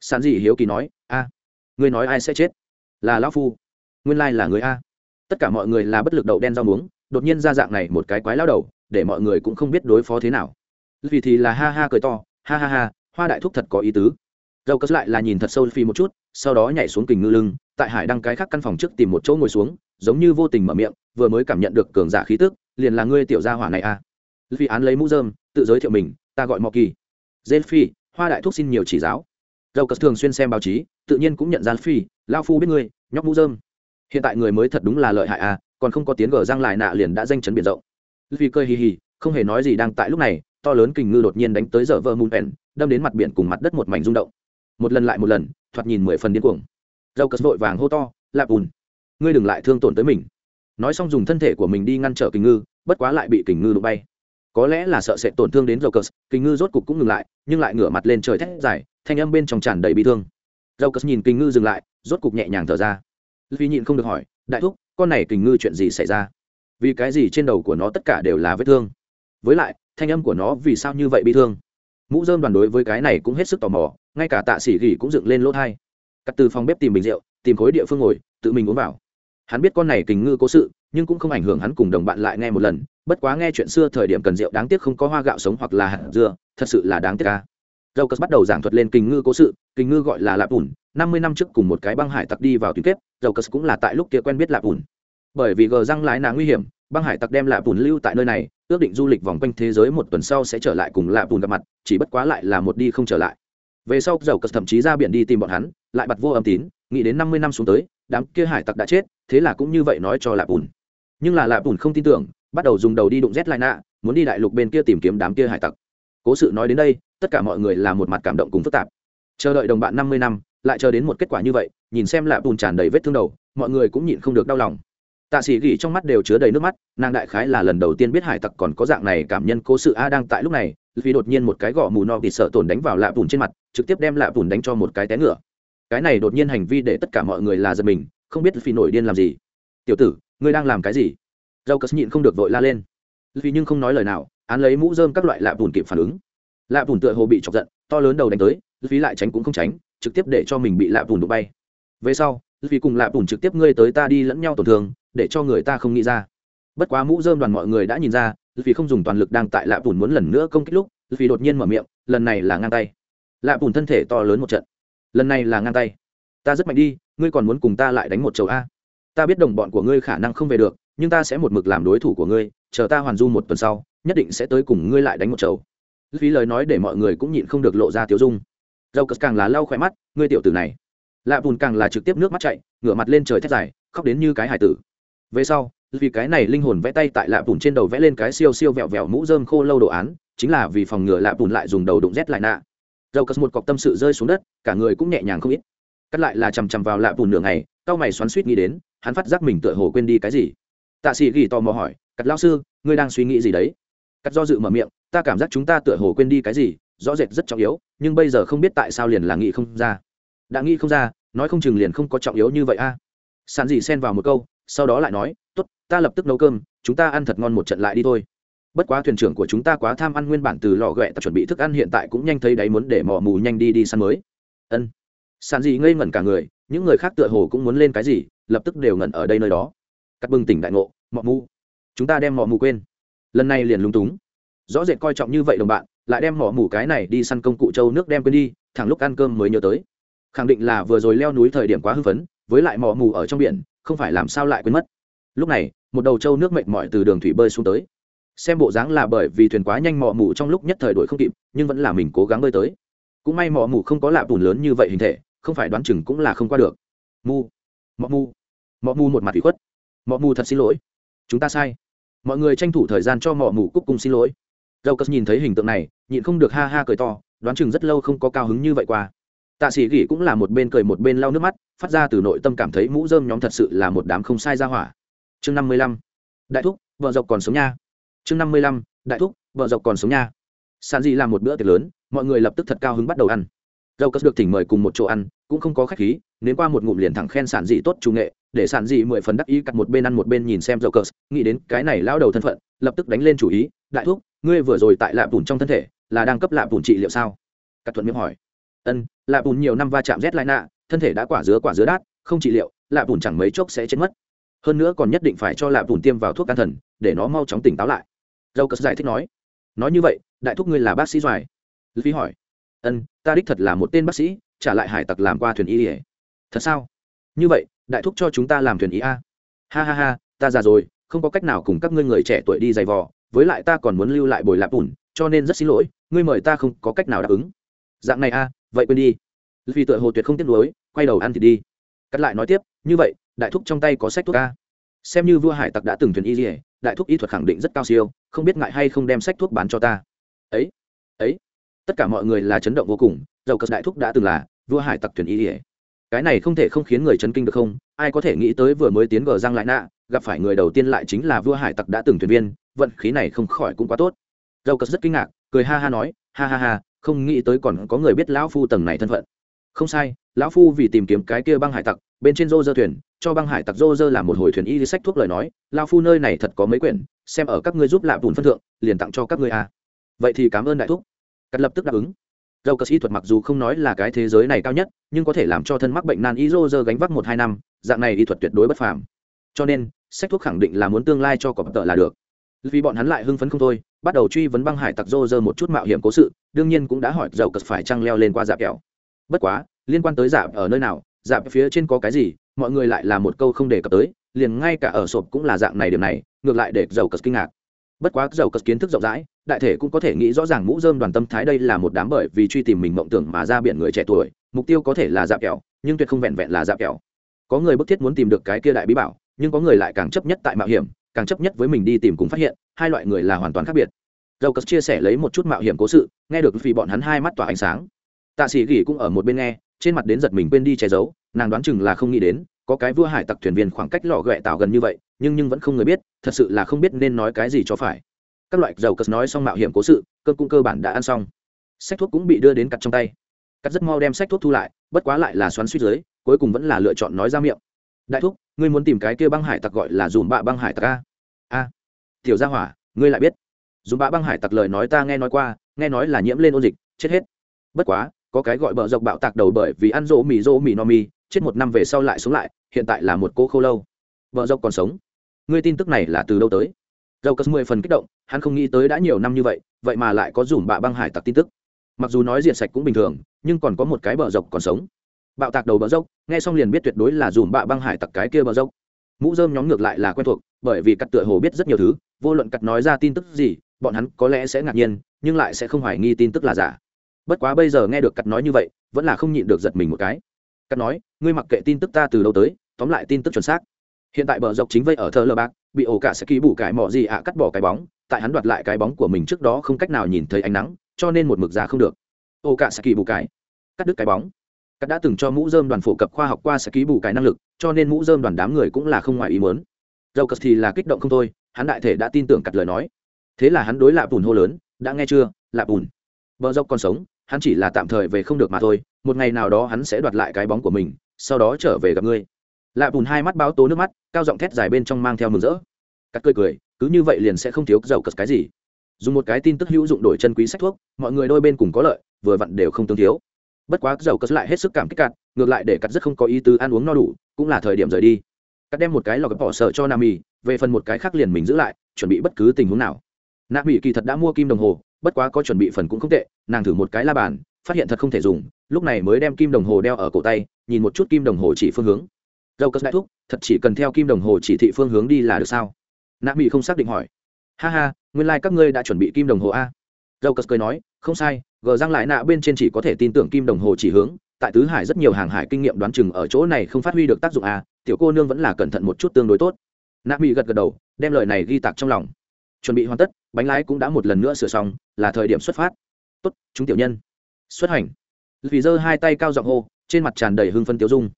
Sàn dị hiếu kỳ nói a à, nói ai sẽ chết? Là lão phu. Nguyên lai là người a. Tất cả mọi người là bất lực đậu đen rau muống đột nhiên ra dạng này một cái quái lao đầu để mọi người cũng không biết đối phó thế nào. Vì thì là ha ha cười to ha ha ha hoa đại thúc thật có ý tứ. Dầu cất lại là nhìn thật sâu phi một chút sau đó nhảy xuống kình ngư lưng tại hải đăng cái khác căn phòng trước tìm một chỗ ngồi xuống, giống như vô tình mở miệng, vừa mới cảm nhận được cường giả khí tức, liền là ngươi tiểu gia hỏa này à. Vì án lấy mũ dơm tự giới thiệu mình, ta gọi mò kỳ dê phi hoa đại thúc xin nhiều chỉ giáo. Dầu cất thường xuyên xem báo chí, tự nhiên cũng nhận ra phi lao phu biết ngươi, nhóc mũ dơm hiện tại người mới thật đúng là lợi hại à còn không có tiếng gờ răng lại nạ liền đã danh chấn biển rộng. Vì cơ hì hì, không hề nói gì đang tại lúc này, to lớn kình ngư đột nhiên đánh tới giờ vơ mùn pèn đâm đến mặt biển cùng mặt đất một mảnh rung động. Một lần lại một lần, thoạt nhìn mười phần điên cuồng dầu cất vội vàng hô to, lạp ùn, ngươi đừng lại thương tổn tới mình. Nói xong dùng thân thể của mình đi ngăn trở kình ngư, bất quá lại bị kình ngư đụng bay. Có lẽ là sợ sẽ tổn thương đến dầu cất, kình ngư rốt cục cũng ngừng lại, nhưng lại ngửa mặt lên trời thét dài, thanh âm bên trong tràn đầy bị thương. Dầu cất nhìn kình ngư dừng lại, rốt cục nhẹ nhàng thở ra. Vì nhịn không được hỏi, đại thúc, con này kình ngư chuyện gì xảy ra? Vì cái gì trên đầu của nó tất cả đều là vết thương? Với lại, thanh âm của nó vì sao như vậy bị thương? Mũ dơm đoàn đối với cái này cũng hết sức tò mò, ngay cả tạ sĩ gỉ cũng dựng lên lỗ thai cắt từ phòng bếp tìm bình rượu, tìm khối địa phương ngồi, tự mình uống vào. Hắn biết con này kình ngư cố sự, nhưng cũng không ảnh hưởng hắn cùng đồng bạn lại nghe một lần, bất quá nghe chuyện xưa thời điểm cần rượu đáng tiếc không có hoa gạo sống hoặc là hạt dưa, thật sự là đáng tiếc ca dầu cất bắt đầu giảng thuật lên kình ngư cố sự, kình ngư gọi là lạp ủn năm mươi năm trước cùng một cái băng hải tặc đi vào tuyến kết dầu cất cũng là tại lúc kia quen biết lạp ủn bởi vì gờ răng lái nàng nguy hiểm, băng hải tặc đem lạp ủn lưu tại nơi này, ước định du lịch vòng quanh thế giới một tuần sau sẽ trở lại cùng lạp ủn gặp mặt, chỉ bất quá lại là một đi không trở lại. Về sau dầu cất thậm chí ra biển đi tìm bọn hắn lại bật vô âm tín, nghĩ đến năm mươi năm xuống tới, đám kia hải tặc đã chết, thế là cũng như vậy nói cho lạp bùn. Nhưng là lạp bùn không tin tưởng, bắt đầu dùng đầu đi đụng rét lại nạ muốn đi đại lục bên kia tìm kiếm đám kia hải tặc. Cố sự nói đến đây, tất cả mọi người là một mặt cảm động cùng phức tạp. Chờ đợi đồng bạn năm mươi năm, lại chờ đến một kết quả như vậy, nhìn xem lạp bùn tràn đầy vết thương đầu, mọi người cũng nhịn không được đau lòng. Tạ sĩ gỉ trong mắt đều chứa đầy nước mắt, nàng đại khái là lần đầu tiên biết hải tặc còn có dạng này cảm nhân cố sự a đang tại lúc này vì đột nhiên một cái gõ mù no bị sợ tổn đánh vào lạ bùn trên mặt, trực tiếp đem lạ bùn đánh cho một cái té ngựa cái này đột nhiên hành vi để tất cả mọi người là giật mình, không biết phi nổi điên làm gì. Tiểu tử, ngươi đang làm cái gì? Dâu cất nhịn không được vội la lên. Vì nhưng không nói lời nào, án lấy mũ dơm các loại lạ bùn kịp phản ứng. Lạ bùn tựa hồ bị chọc giận, to lớn đầu đánh tới vì lại tránh cũng không tránh, trực tiếp để cho mình bị lạ bùn đụng bay. Về sau vì cùng lạ bùn trực tiếp ngươi tới ta đi lẫn nhau tổn thương, để cho người ta không nghĩ ra. Bất quá mũ dơm đoàn mọi người đã nhìn ra vì không dùng toàn lực đang tại lạ bùn muốn lần nữa công kích lúc vì đột nhiên mở miệng, lần này là ngang tay. Lạ bùn thân thể to lớn một trận lần này là ngang tay. Ta rất mạnh đi, ngươi còn muốn cùng ta lại đánh một chầu a? Ta biết đồng bọn của ngươi khả năng không về được, nhưng ta sẽ một mực làm đối thủ của ngươi, chờ ta hoàn du một tuần sau, nhất định sẽ tới cùng ngươi lại đánh một chầu. Phí lời nói để mọi người cũng nhịn không được lộ ra tiếu dung. Dầu cất càng là lau khỏe mắt, ngươi tiểu tử này. Lạ bùn càng là trực tiếp nước mắt chạy, ngửa mặt lên trời thét dài, khóc đến như cái hải tử. Về sau, vì cái này linh hồn vẽ tay tại lạ bùn trên đầu vẽ lên cái siêu siêu vẹo vẹo mũ rơm khô lâu đồ án, chính là vì phòng ngừa lạ bùn lại dùng đầu đụng rét lại nạ dầu cất một cọc tâm sự rơi xuống đất, cả người cũng nhẹ nhàng không ít. Cắt lại là chằm chằm vào lạ bùn nửa ngày cao mày xoắn suýt nghĩ đến, hắn phát giác mình tựa hồ quên đi cái gì. Tạ sĩ ghi tò mò hỏi, cắt lao sư, ngươi đang suy nghĩ gì đấy? Cắt do dự mở miệng, ta cảm giác chúng ta tựa hồ quên đi cái gì, rõ rệt rất trọng yếu, nhưng bây giờ không biết tại sao liền là nghĩ không ra. Đã nghĩ không ra, nói không chừng liền không có trọng yếu như vậy a. À. sàn dị xen vào một câu, sau đó lại nói, tốt, ta lập tức nấu cơm, chúng ta ăn thật ngon một trận lại đi thôi bất quá thuyền trưởng của chúng ta quá tham ăn nguyên bản từ lò ghẹ tập chuẩn bị thức ăn hiện tại cũng nhanh thấy đáy muốn để mò mù nhanh đi đi săn mới. Ân. Sàn gì ngây ngẩn cả người, những người khác tựa hồ cũng muốn lên cái gì, lập tức đều ngẩn ở đây nơi đó. Cắt bừng tỉnh đại ngộ mọ mù. Chúng ta đem mọ mù quên. Lần này liền lúng túng. Rõ rệt coi trọng như vậy đồng bạn, lại đem mỏ mù cái này đi săn công cụ châu nước đem quên đi, thẳng lúc ăn cơm mới nhớ tới. Khẳng định là vừa rồi leo núi thời điểm quá hư phấn, với lại mỏ mù ở trong biển, không phải làm sao lại quên mất. Lúc này, một đầu trâu nước mệt mỏi từ đường thủy bơi xuống tới xem bộ dáng là bởi vì thuyền quá nhanh mọ mù trong lúc nhất thời đổi không kịp, nhưng vẫn là mình cố gắng bơi tới. Cũng may mọ mù không có lạ bùn lớn như vậy hình thể, không phải đoán chừng cũng là không qua được. Mu mọ mu mọ mu một mặt ủy khuất. Mọ mu thật xin lỗi. Chúng ta sai. Mọi người tranh thủ thời gian cho mọ mù cúc cung xin lỗi. Dầu cất nhìn thấy hình tượng này, nhịn không được ha ha cười to, đoán chừng rất lâu không có cao hứng như vậy qua. Tạ sĩ gỉ cũng là một bên cười một bên lau nước mắt, phát ra từ nội tâm cảm thấy mũ dơm nhóm thật sự là một đám không sai ra hỏa. Chương năm mươi lăm. Đại thúc, vợ dọc còn sống nha chương năm mươi lăm, đại thúc, vợ dọc còn sống nha. Sàn dị làm một bữa tiệc lớn, mọi người lập tức thật cao hứng bắt đầu ăn. Dầu cất được thỉnh mời cùng một chỗ ăn, cũng không có khách khí nếu qua một ngụm liền thẳng khen sản dị tốt chủ nghệ, để sản dị mười phần đắc ý cắt một bên ăn một bên nhìn xem dầu cất, nghĩ đến cái này lao đầu thân phận, lập tức đánh lên chủ ý, đại thúc, ngươi vừa rồi tại lạp bùn trong thân thể, là đang cấp lạp bùn trị liệu sao? Cắt thuận miệng hỏi. Ân, lạp bùn nhiều năm va chạm rét lại nạ, thân thể đã quả dứa quả dứa đát, không trị liệu, lạp bùn chẳng mấy chốc sẽ chết mất. Hơn nữa còn nhất định phải cho lạp bùn tiêm vào thuốc an thần, để nó mau chóng tỉnh táo lại dâu cất giải thích nói. Nói như vậy, đại thúc ngươi là bác sĩ doài. Phí hỏi. Ân, ta đích thật là một tên bác sĩ, trả lại hải tặc làm qua thuyền y ỉa thật sao? Như vậy, đại thúc cho chúng ta làm thuyền y a. Ha ha ha, ta già rồi, không có cách nào cùng các ngươi người trẻ tuổi đi giày vò, với lại ta còn muốn lưu lại bồi lạp ủn, cho nên rất xin lỗi, ngươi mời ta không có cách nào đáp ứng. Dạng này a, vậy quên đi. Vì tựa hồ tuyệt không tiếc nuối, quay đầu ăn thì đi. Cắt lại nói tiếp, như vậy, đại thúc trong tay có sách thuốc a. Xem như vua hải tặc đã từng thuyền y ỉa đại thuốc y thuật khẳng định rất cao siêu, không biết ngại hay không đem sách thuốc bán cho ta. Ấy ấy, tất cả mọi người là chấn động vô cùng, dầu cất đại thuốc đã từng là vua hải tặc thuyền y ỉa cái này không thể không khiến người chấn kinh được không? Ai có thể nghĩ tới vừa mới tiến gờ giang lại nạ, gặp phải người đầu tiên lại chính là vua hải tặc đã từng thuyền viên, vận khí này không khỏi cũng quá tốt. Dầu cất rất kinh ngạc, cười ha ha nói, ha ha ha, không nghĩ tới còn có người biết lão phu tầng này thân phận. Không sai lão phu vì tìm kiếm cái kia băng hải tặc, bên trên rô dơ thuyền, cho băng hải tặc rô dơ làm một hồi thuyền y sách thuốc lời nói, lão phu nơi này thật có mấy quyển, xem ở các ngươi giúp lạ bùn phân thượng, liền tặng cho các ngươi à. vậy thì cảm ơn đại thúc. Cắt lập tức đáp ứng. Dầu cờ sĩ thuật mặc dù không nói là cái thế giới này cao nhất, nhưng có thể làm cho thân mắc bệnh nan y rô dơ gánh vác một hai năm, dạng này y thuật tuyệt đối bất phàm. Cho nên sách thuốc khẳng định là muốn tương lai cho cọp tợ là được. Vì bọn hắn lại hưng phấn không thôi, bắt đầu truy vấn băng hải tặc rô rơ một chút mạo hiểm cố sự, đương nhiên cũng đã hỏi dầu cật phải trăng leo lên qua dạp kẹo. Bất quá liên quan tới dạp ở nơi nào, dạp phía trên có cái gì, mọi người lại là một câu không đề cập tới, liền ngay cả ở sộp cũng là dạng này điểm này, ngược lại để dầu cất kinh ngạc. Bất quá dầu cất kiến thức rộng rãi, đại thể cũng có thể nghĩ rõ ràng mũ dơm đoàn tâm thái đây là một đám bởi vì truy tìm mình mộng tưởng mà ra biển người trẻ tuổi, mục tiêu có thể là dạp kẹo, nhưng tuyệt không vẹn vẹn là dạp kẹo. Có người bức thiết muốn tìm được cái kia đại bí bảo, nhưng có người lại càng chấp nhất tại mạo hiểm, càng chấp nhất với mình đi tìm cùng phát hiện, hai loại người là hoàn toàn khác biệt. Dầu cất chia sẻ lấy một chút mạo hiểm cố sự, nghe được vì bọn hắn hai mắt tỏa ánh sáng. Tạ sĩ gỉ cũng ở một bên nghe trên mặt đến giật mình quên đi che giấu, nàng đoán chừng là không nghĩ đến, có cái vua hải tặc thuyền viên khoảng cách lò ghẹ tạo gần như vậy, nhưng nhưng vẫn không người biết, thật sự là không biết nên nói cái gì cho phải. Các loại dầu cất nói xong mạo hiểm cố sự, cơn cũng cơ bản đã ăn xong. Sách thuốc cũng bị đưa đến cặt trong tay. Cắt rất mau đem sách thuốc thu lại, bất quá lại là xoắn suýt dưới, cuối cùng vẫn là lựa chọn nói ra miệng. Đại thúc, ngươi muốn tìm cái kia băng hải tặc gọi là dùm bạ băng hải tặc a? A. Tiểu gia hỏa, ngươi lại biết. Dùm bạ băng hải tặc lời nói ta nghe nói qua, nghe nói là nhiễm lên ôn dịch, chết hết. Bất quá có cái gọi bờ dọc bạo tạc đầu bởi vì ăn rỗ mì rỗ mì no mi, chết một năm về sau lại sống lại, hiện tại là một cô khô lâu. Vợ dọc còn sống. Ngươi tin tức này là từ đâu tới? Dầu cất mười phần kích động, hắn không nghĩ tới đã nhiều năm như vậy vậy mà lại có dùm bạ băng hải tặc tin tức. Mặc dù nói diệt sạch cũng bình thường, nhưng còn có một cái bờ dọc còn sống. Bạo tạc đầu bờ dốc nghe xong liền biết tuyệt đối là dùm bạ băng hải tặc cái kia bờ dốc mũ dơm nhóm ngược lại là quen thuộc, bởi vì cắt tựa hồ biết rất nhiều thứ, vô luận cắt nói ra tin tức gì, bọn hắn có lẽ sẽ ngạc nhiên, nhưng lại sẽ không hoài nghi tin tức là giả bất quá bây giờ nghe được cắt nói như vậy, vẫn là không nhịn được giật mình một cái. Cắt nói, ngươi mặc kệ tin tức ta từ đâu tới, tóm lại tin tức chuẩn xác. Hiện tại bờ dọc chính vây ở thơ lơ bạc, bị ổ cả sẽ ký bù cải mỏ gì ạ, cắt bỏ cái bóng. Tại hắn đoạt lại cái bóng của mình trước đó không cách nào nhìn thấy ánh nắng, cho nên một mực ra không được. Ổ cả sẽ ký bù cải. Cắt đứt cái bóng. Cắt đã từng cho mũ dơm đoàn phổ cập khoa học qua sẽ ký bù cải năng lực, cho nên mũ dơm đoàn đám người cũng là không ngoài ý muốn. Dầu cất thì là kích động không thôi, hắn đại thể đã tin tưởng cắt lời nói. Thế là hắn đối lạ bùn hô lớn, đã nghe chưa lạ bùn? Bờ dọc còn sống hắn chỉ là tạm thời về không được mà thôi, một ngày nào đó hắn sẽ đoạt lại cái bóng của mình, sau đó trở về gặp ngươi. Lạ bùn hai mắt báo tố nước mắt, cao giọng thét dài bên trong mang theo mừng rỡ. Cắt cười cười, cứ như vậy liền sẽ không thiếu dầu cất cái gì. Dùng một cái tin tức hữu dụng đổi chân quý sách thuốc, mọi người đôi bên cùng có lợi, vừa vặn đều không tương thiếu. Bất quá dầu cất lại hết sức cảm kích cạn ngược lại để cắt rất không có ý tứ ăn uống no đủ, cũng là thời điểm rời đi. Cắt đem một cái lò bỏ sợ cho nam mì, về phần một cái khác liền mình giữ lại, chuẩn bị bất cứ tình huống nào. Nam mì kỳ thật đã mua kim đồng hồ bất quá có chuẩn bị phần cũng không tệ, nàng thử một cái la bàn, phát hiện thật không thể dùng, lúc này mới đem kim đồng hồ đeo ở cổ tay, nhìn một chút kim đồng hồ chỉ phương hướng. Dầu cất đại thúc, thật chỉ cần theo kim đồng hồ chỉ thị phương hướng đi là được sao? Nạ mỹ không xác định hỏi. Ha ha, nguyên lai、like、các ngươi đã chuẩn bị kim đồng hồ a. Dầu cất cười nói, không sai, gờ răng lại nạ bên trên chỉ có thể tin tưởng kim đồng hồ chỉ hướng, tại tứ hải rất nhiều hàng hải kinh nghiệm đoán chừng ở chỗ này không phát huy được tác dụng à tiểu cô nương vẫn là cẩn thận một chút tương đối tốt. Nạ mỹ gật gật đầu, đem lời này ghi tạc trong lòng chuẩn bị hoàn tất, bánh lái cũng đã một lần nữa sửa xong, là thời điểm xuất phát. Tốt, chúng tiểu nhân. Xuất hành. Vì giơ hai tay cao giọng hô, trên mặt tràn đầy hưng phân tiêu dung.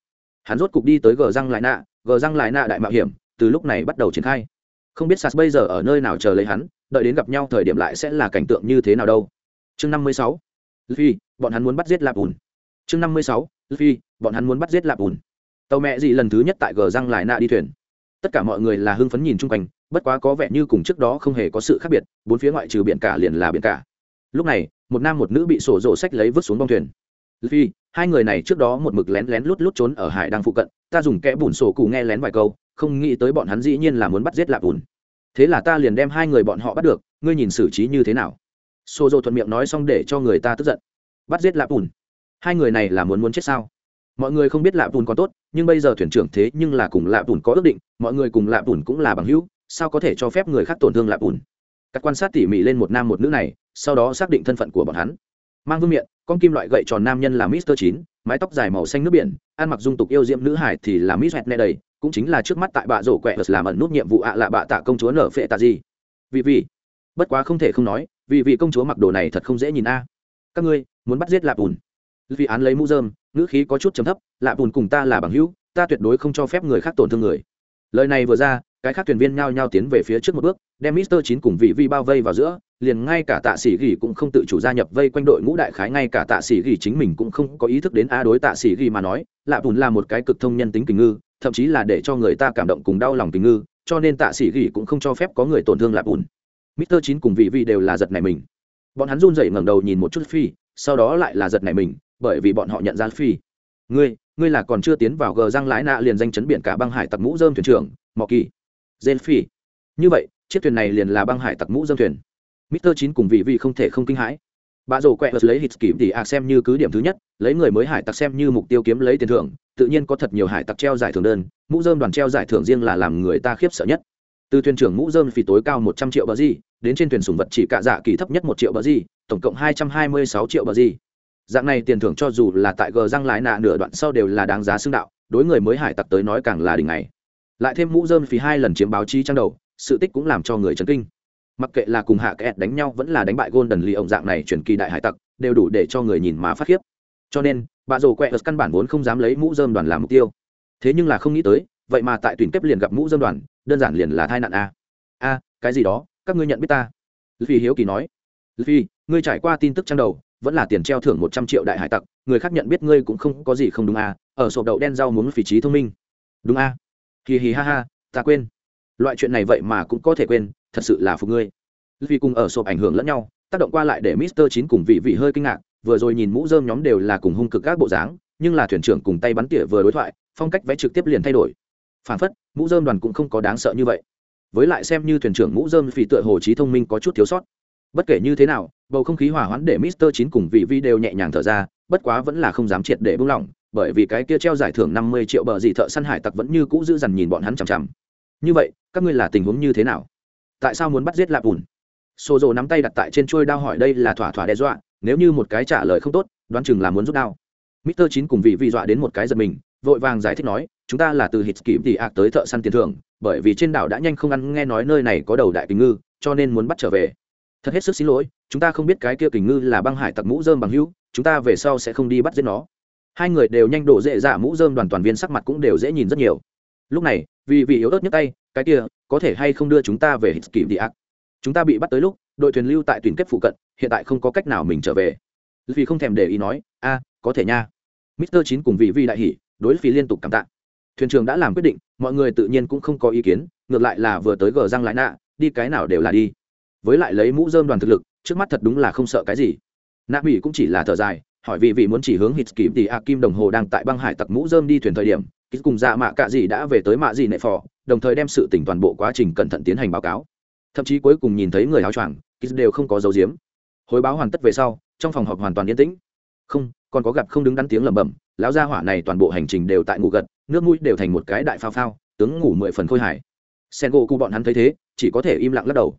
Hắn rốt cục đi tới gờ răng lại nạ, gờ răng lại nạ đại mạo hiểm, từ lúc này bắt đầu triển khai. Không biết sas bây giờ ở nơi nào chờ lấy hắn, đợi đến gặp nhau thời điểm lại sẽ là cảnh tượng như thế nào đâu. Chương năm mươi sáu. Phi bọn hắn muốn bắt giết lạp ùn. Chương năm mươi sáu. Phi bọn hắn muốn bắt giết lạp ùn. Tàu mẹ gì lần thứ nhất tại gờ răng lại nạ đi thuyền. Tất cả mọi người là hưng phấn nhìn chung quanh bất quá có vẻ như cùng trước đó không hề có sự khác biệt, bốn phía ngoại trừ biển cả liền là biển cả. Lúc này, một nam một nữ bị sổ rổ sách lấy vứt xuống bong thuyền. Phi hai người này trước đó một mực lén lén lút lút trốn ở hải đang phụ cận, ta dùng kẽ bùn sổ cụ nghe lén vài câu, không nghĩ tới bọn hắn dĩ nhiên là muốn bắt giết lạp bùn. Thế là ta liền đem hai người bọn họ bắt được, ngươi nhìn xử trí như thế nào? Sổ dô thuận miệng nói xong để cho người ta tức giận. Bắt giết lạp bùn? Hai người này là muốn muốn chết sao? Mọi người không biết lạp bùn có tốt, nhưng bây giờ thuyền trưởng thế nhưng là cùng lạp bùn có ước định, mọi người cùng lạp bùn cũng là bằng hữu sao có thể cho phép người khác tổn thương lạp ùn? Các quan sát tỉ mỉ lên một nam một nữ này, sau đó xác định thân phận của bọn hắn. Mang vương miện, con kim loại gậy tròn nam nhân là mister chín, mái tóc dài màu xanh nước biển, ăn mặc dung tục yêu diễm nữ hải thì là miss hẹn nè đầy, cũng chính là trước mắt tại bạ rổ quẹ làm ẩn nút nhiệm vụ ạ à lạ bạ tạ công chúa nở phệ tạ gì. Vì vì bất quá không thể không nói vì vị công chúa mặc đồ này thật không dễ nhìn a. Các ngươi, muốn bắt giết lạp bùn vì án lấy mũ dơm ngữ khí có chút chấm thấp, lạp bùn cùng ta là bằng hữu, ta tuyệt đối không cho phép người khác tổn thương người. Lời này vừa ra cái khác thuyền viên nhao nhao tiến về phía trước một bước, đem mister chín cùng vị vi bao vây vào giữa, liền ngay cả tạ sĩ ghi cũng không tự chủ gia nhập vây quanh đội ngũ đại khái, ngay cả tạ sĩ ghi chính mình cũng không có ý thức đến a đối tạ sĩ ghi mà nói, lạ bùn là một cái cực thông nhân tính kình ngư, thậm chí là để cho người ta cảm động cùng đau lòng kình ngư, cho nên tạ sĩ ghi cũng không cho phép có người tổn thương lạ bùn mister chín cùng vị vi đều là giật này mình. Bọn hắn run rẩy ngẩng đầu nhìn một chút phi, sau đó lại là giật này mình, bởi vì bọn họ nhận ra phi. Ngươi ngươi là còn chưa tiến vào gờ răng lái nạ liền danh chấn biển cả băng hải tặc mũ dơm thuyền trưởng, mọ kỳ gen phi như vậy chiếc thuyền này liền là băng hải tặc mũ dâm thuyền Mister chín cùng vị vị không thể không kinh hãi. Bà rồ quẹt lấy hít kịp thì ạ xem như cứ điểm thứ nhất, lấy người mới hải tặc xem như mục tiêu kiếm lấy tiền thưởng, tự nhiên có thật nhiều hải tặc treo giải thưởng đơn, mũ dơm đoàn treo giải thưởng riêng là làm người ta khiếp sợ nhất. Từ thuyền trưởng mũ dơm phí tối cao một trăm triệu bờ gì, đến trên thuyền sùng vật chỉ cả dạ kỳ thấp nhất một triệu bờ gì, tổng cộng hai trăm hai mươi sáu triệu bờ gì. Dạng này tiền thưởng cho dù là tại gờ răng lái nạ nửa đoạn sau đều là đáng giá xương đạo, đối người mới hải tặc tới nói càng là đỉnh ngày. Lại thêm mũ dơm phí hai lần chiếm báo chí trang đầu, sự tích cũng làm cho người chấn kinh. Mặc kệ là cùng hạ kẹt đánh nhau vẫn là đánh bại golden lì ông dạng này chuyển kỳ đại hải tặc đều đủ để cho người nhìn mà phát khiếp. Cho nên bà rồ quẹ căn bản vốn không dám lấy mũ dơm đoàn làm mục tiêu. Thế nhưng là không nghĩ tới vậy mà tại tuyển kép liền gặp mũ dơm đoàn đơn giản liền là thai nạn a. A cái gì đó các ngươi nhận biết ta? Phi hiếu kỳ nói. Phi ngươi trải qua tin tức trang đầu vẫn là tiền treo thưởng một trăm triệu đại hải tặc người khác nhận biết ngươi cũng không có gì không đúng a ở sổ đậu đen rau muốn phỉ trí thông minh. Đúng a hì hì ha ha, ta quên. Loại chuyện này vậy mà cũng có thể quên, thật sự là phục ngươi. Vì cùng ở sộp ảnh hưởng lẫn nhau, tác động qua lại để mister chín cùng vị vị hơi kinh ngạc, vừa rồi nhìn mũ dơm nhóm đều là cùng hung cực các bộ dáng, nhưng là thuyền trưởng cùng tay bắn tỉa vừa đối thoại, phong cách vẽ trực tiếp liền thay đổi. Phản phất, mũ dơm đoàn cũng không có đáng sợ như vậy. Với lại xem như thuyền trưởng mũ dơm vì tựa hồ trí thông minh có chút thiếu sót. Bất kể như thế nào, bầu không khí hỏa hoãn để mister chín cùng vị vi đều nhẹ nhàng thở ra, bất quá vẫn là không dám triệt để buông lỏng bởi vì cái kia treo giải thưởng năm mươi triệu bờ gì thợ săn hải tặc vẫn như cũ giữ dằn nhìn bọn hắn chằm chằm. Như vậy, các ngươi là tình huống như thế nào? Tại sao muốn bắt giết lạp ùn? Xô rồ nắm tay đặt tại trên trôi đao hỏi đây là thỏa thỏa đe dọa, nếu như một cái trả lời không tốt, đoán chừng là muốn rút đao. Mister chín cùng vị vị dọa đến một cái giật mình, vội vàng giải thích nói, chúng ta là từ hít kịp tỉ ạc tới thợ săn tiền thưởng, bởi vì trên đảo đã nhanh không ăn, nghe nói nơi này có đầu đại kình ngư, cho nên muốn bắt trở về. Thật hết sức xin lỗi, chúng ta không biết cái kia kình ngư là băng hải tặc mũ dơm bằng hữu, chúng ta về sau sẽ không đi bắt giết nó hai người đều nhanh đổ dễ dạ mũ dơm đoàn toàn viên sắc mặt cũng đều dễ nhìn rất nhiều. Lúc này, vì vì yếu ớt nhất tay, cái kia, có thể hay không đưa chúng ta về hít kịp tỉ chúng ta bị bắt tới lúc, đội thuyền lưu tại tuyển kết phụ cận, hiện tại không có cách nào mình trở về. Vì không thèm để ý nói, a, có thể nha. Mister chín cùng vị vi đại hỉ, đối phí liên tục cảm tạ. Thuyền trưởng đã làm quyết định, mọi người tự nhiên cũng không có ý kiến, ngược lại là vừa tới gờ răng lại nạ, đi cái nào đều là đi. Với lại lấy mũ dơm đoàn thực lực, trước mắt thật đúng là không sợ cái gì. Nạ mỹ cũng chỉ là thở dài hỏi vì vị muốn chỉ hướng hít kịp thì a kim đồng hồ đang tại băng hải tặc mũ dơm đi thuyền thời điểm kýt cùng dạ mạ cạ gì đã về tới mạ gì nệ phò, đồng thời đem sự tỉnh toàn bộ quá trình cẩn thận tiến hành báo cáo. Thậm chí cuối cùng nhìn thấy người áo choàng kýt đều không có dấu diếm hồi báo hoàn tất về sau, trong phòng họp hoàn toàn yên tĩnh. Không, còn có gặp không đứng đắn tiếng lẩm bẩm, lão gia hỏa này toàn bộ hành trình đều tại ngủ gật, nước mũi đều thành một cái đại phao phao, tướng ngủ mười phần khôi hài. Sen gỗ cụ bọn hắn thấy thế, chỉ có thể im lặng lắc đầu.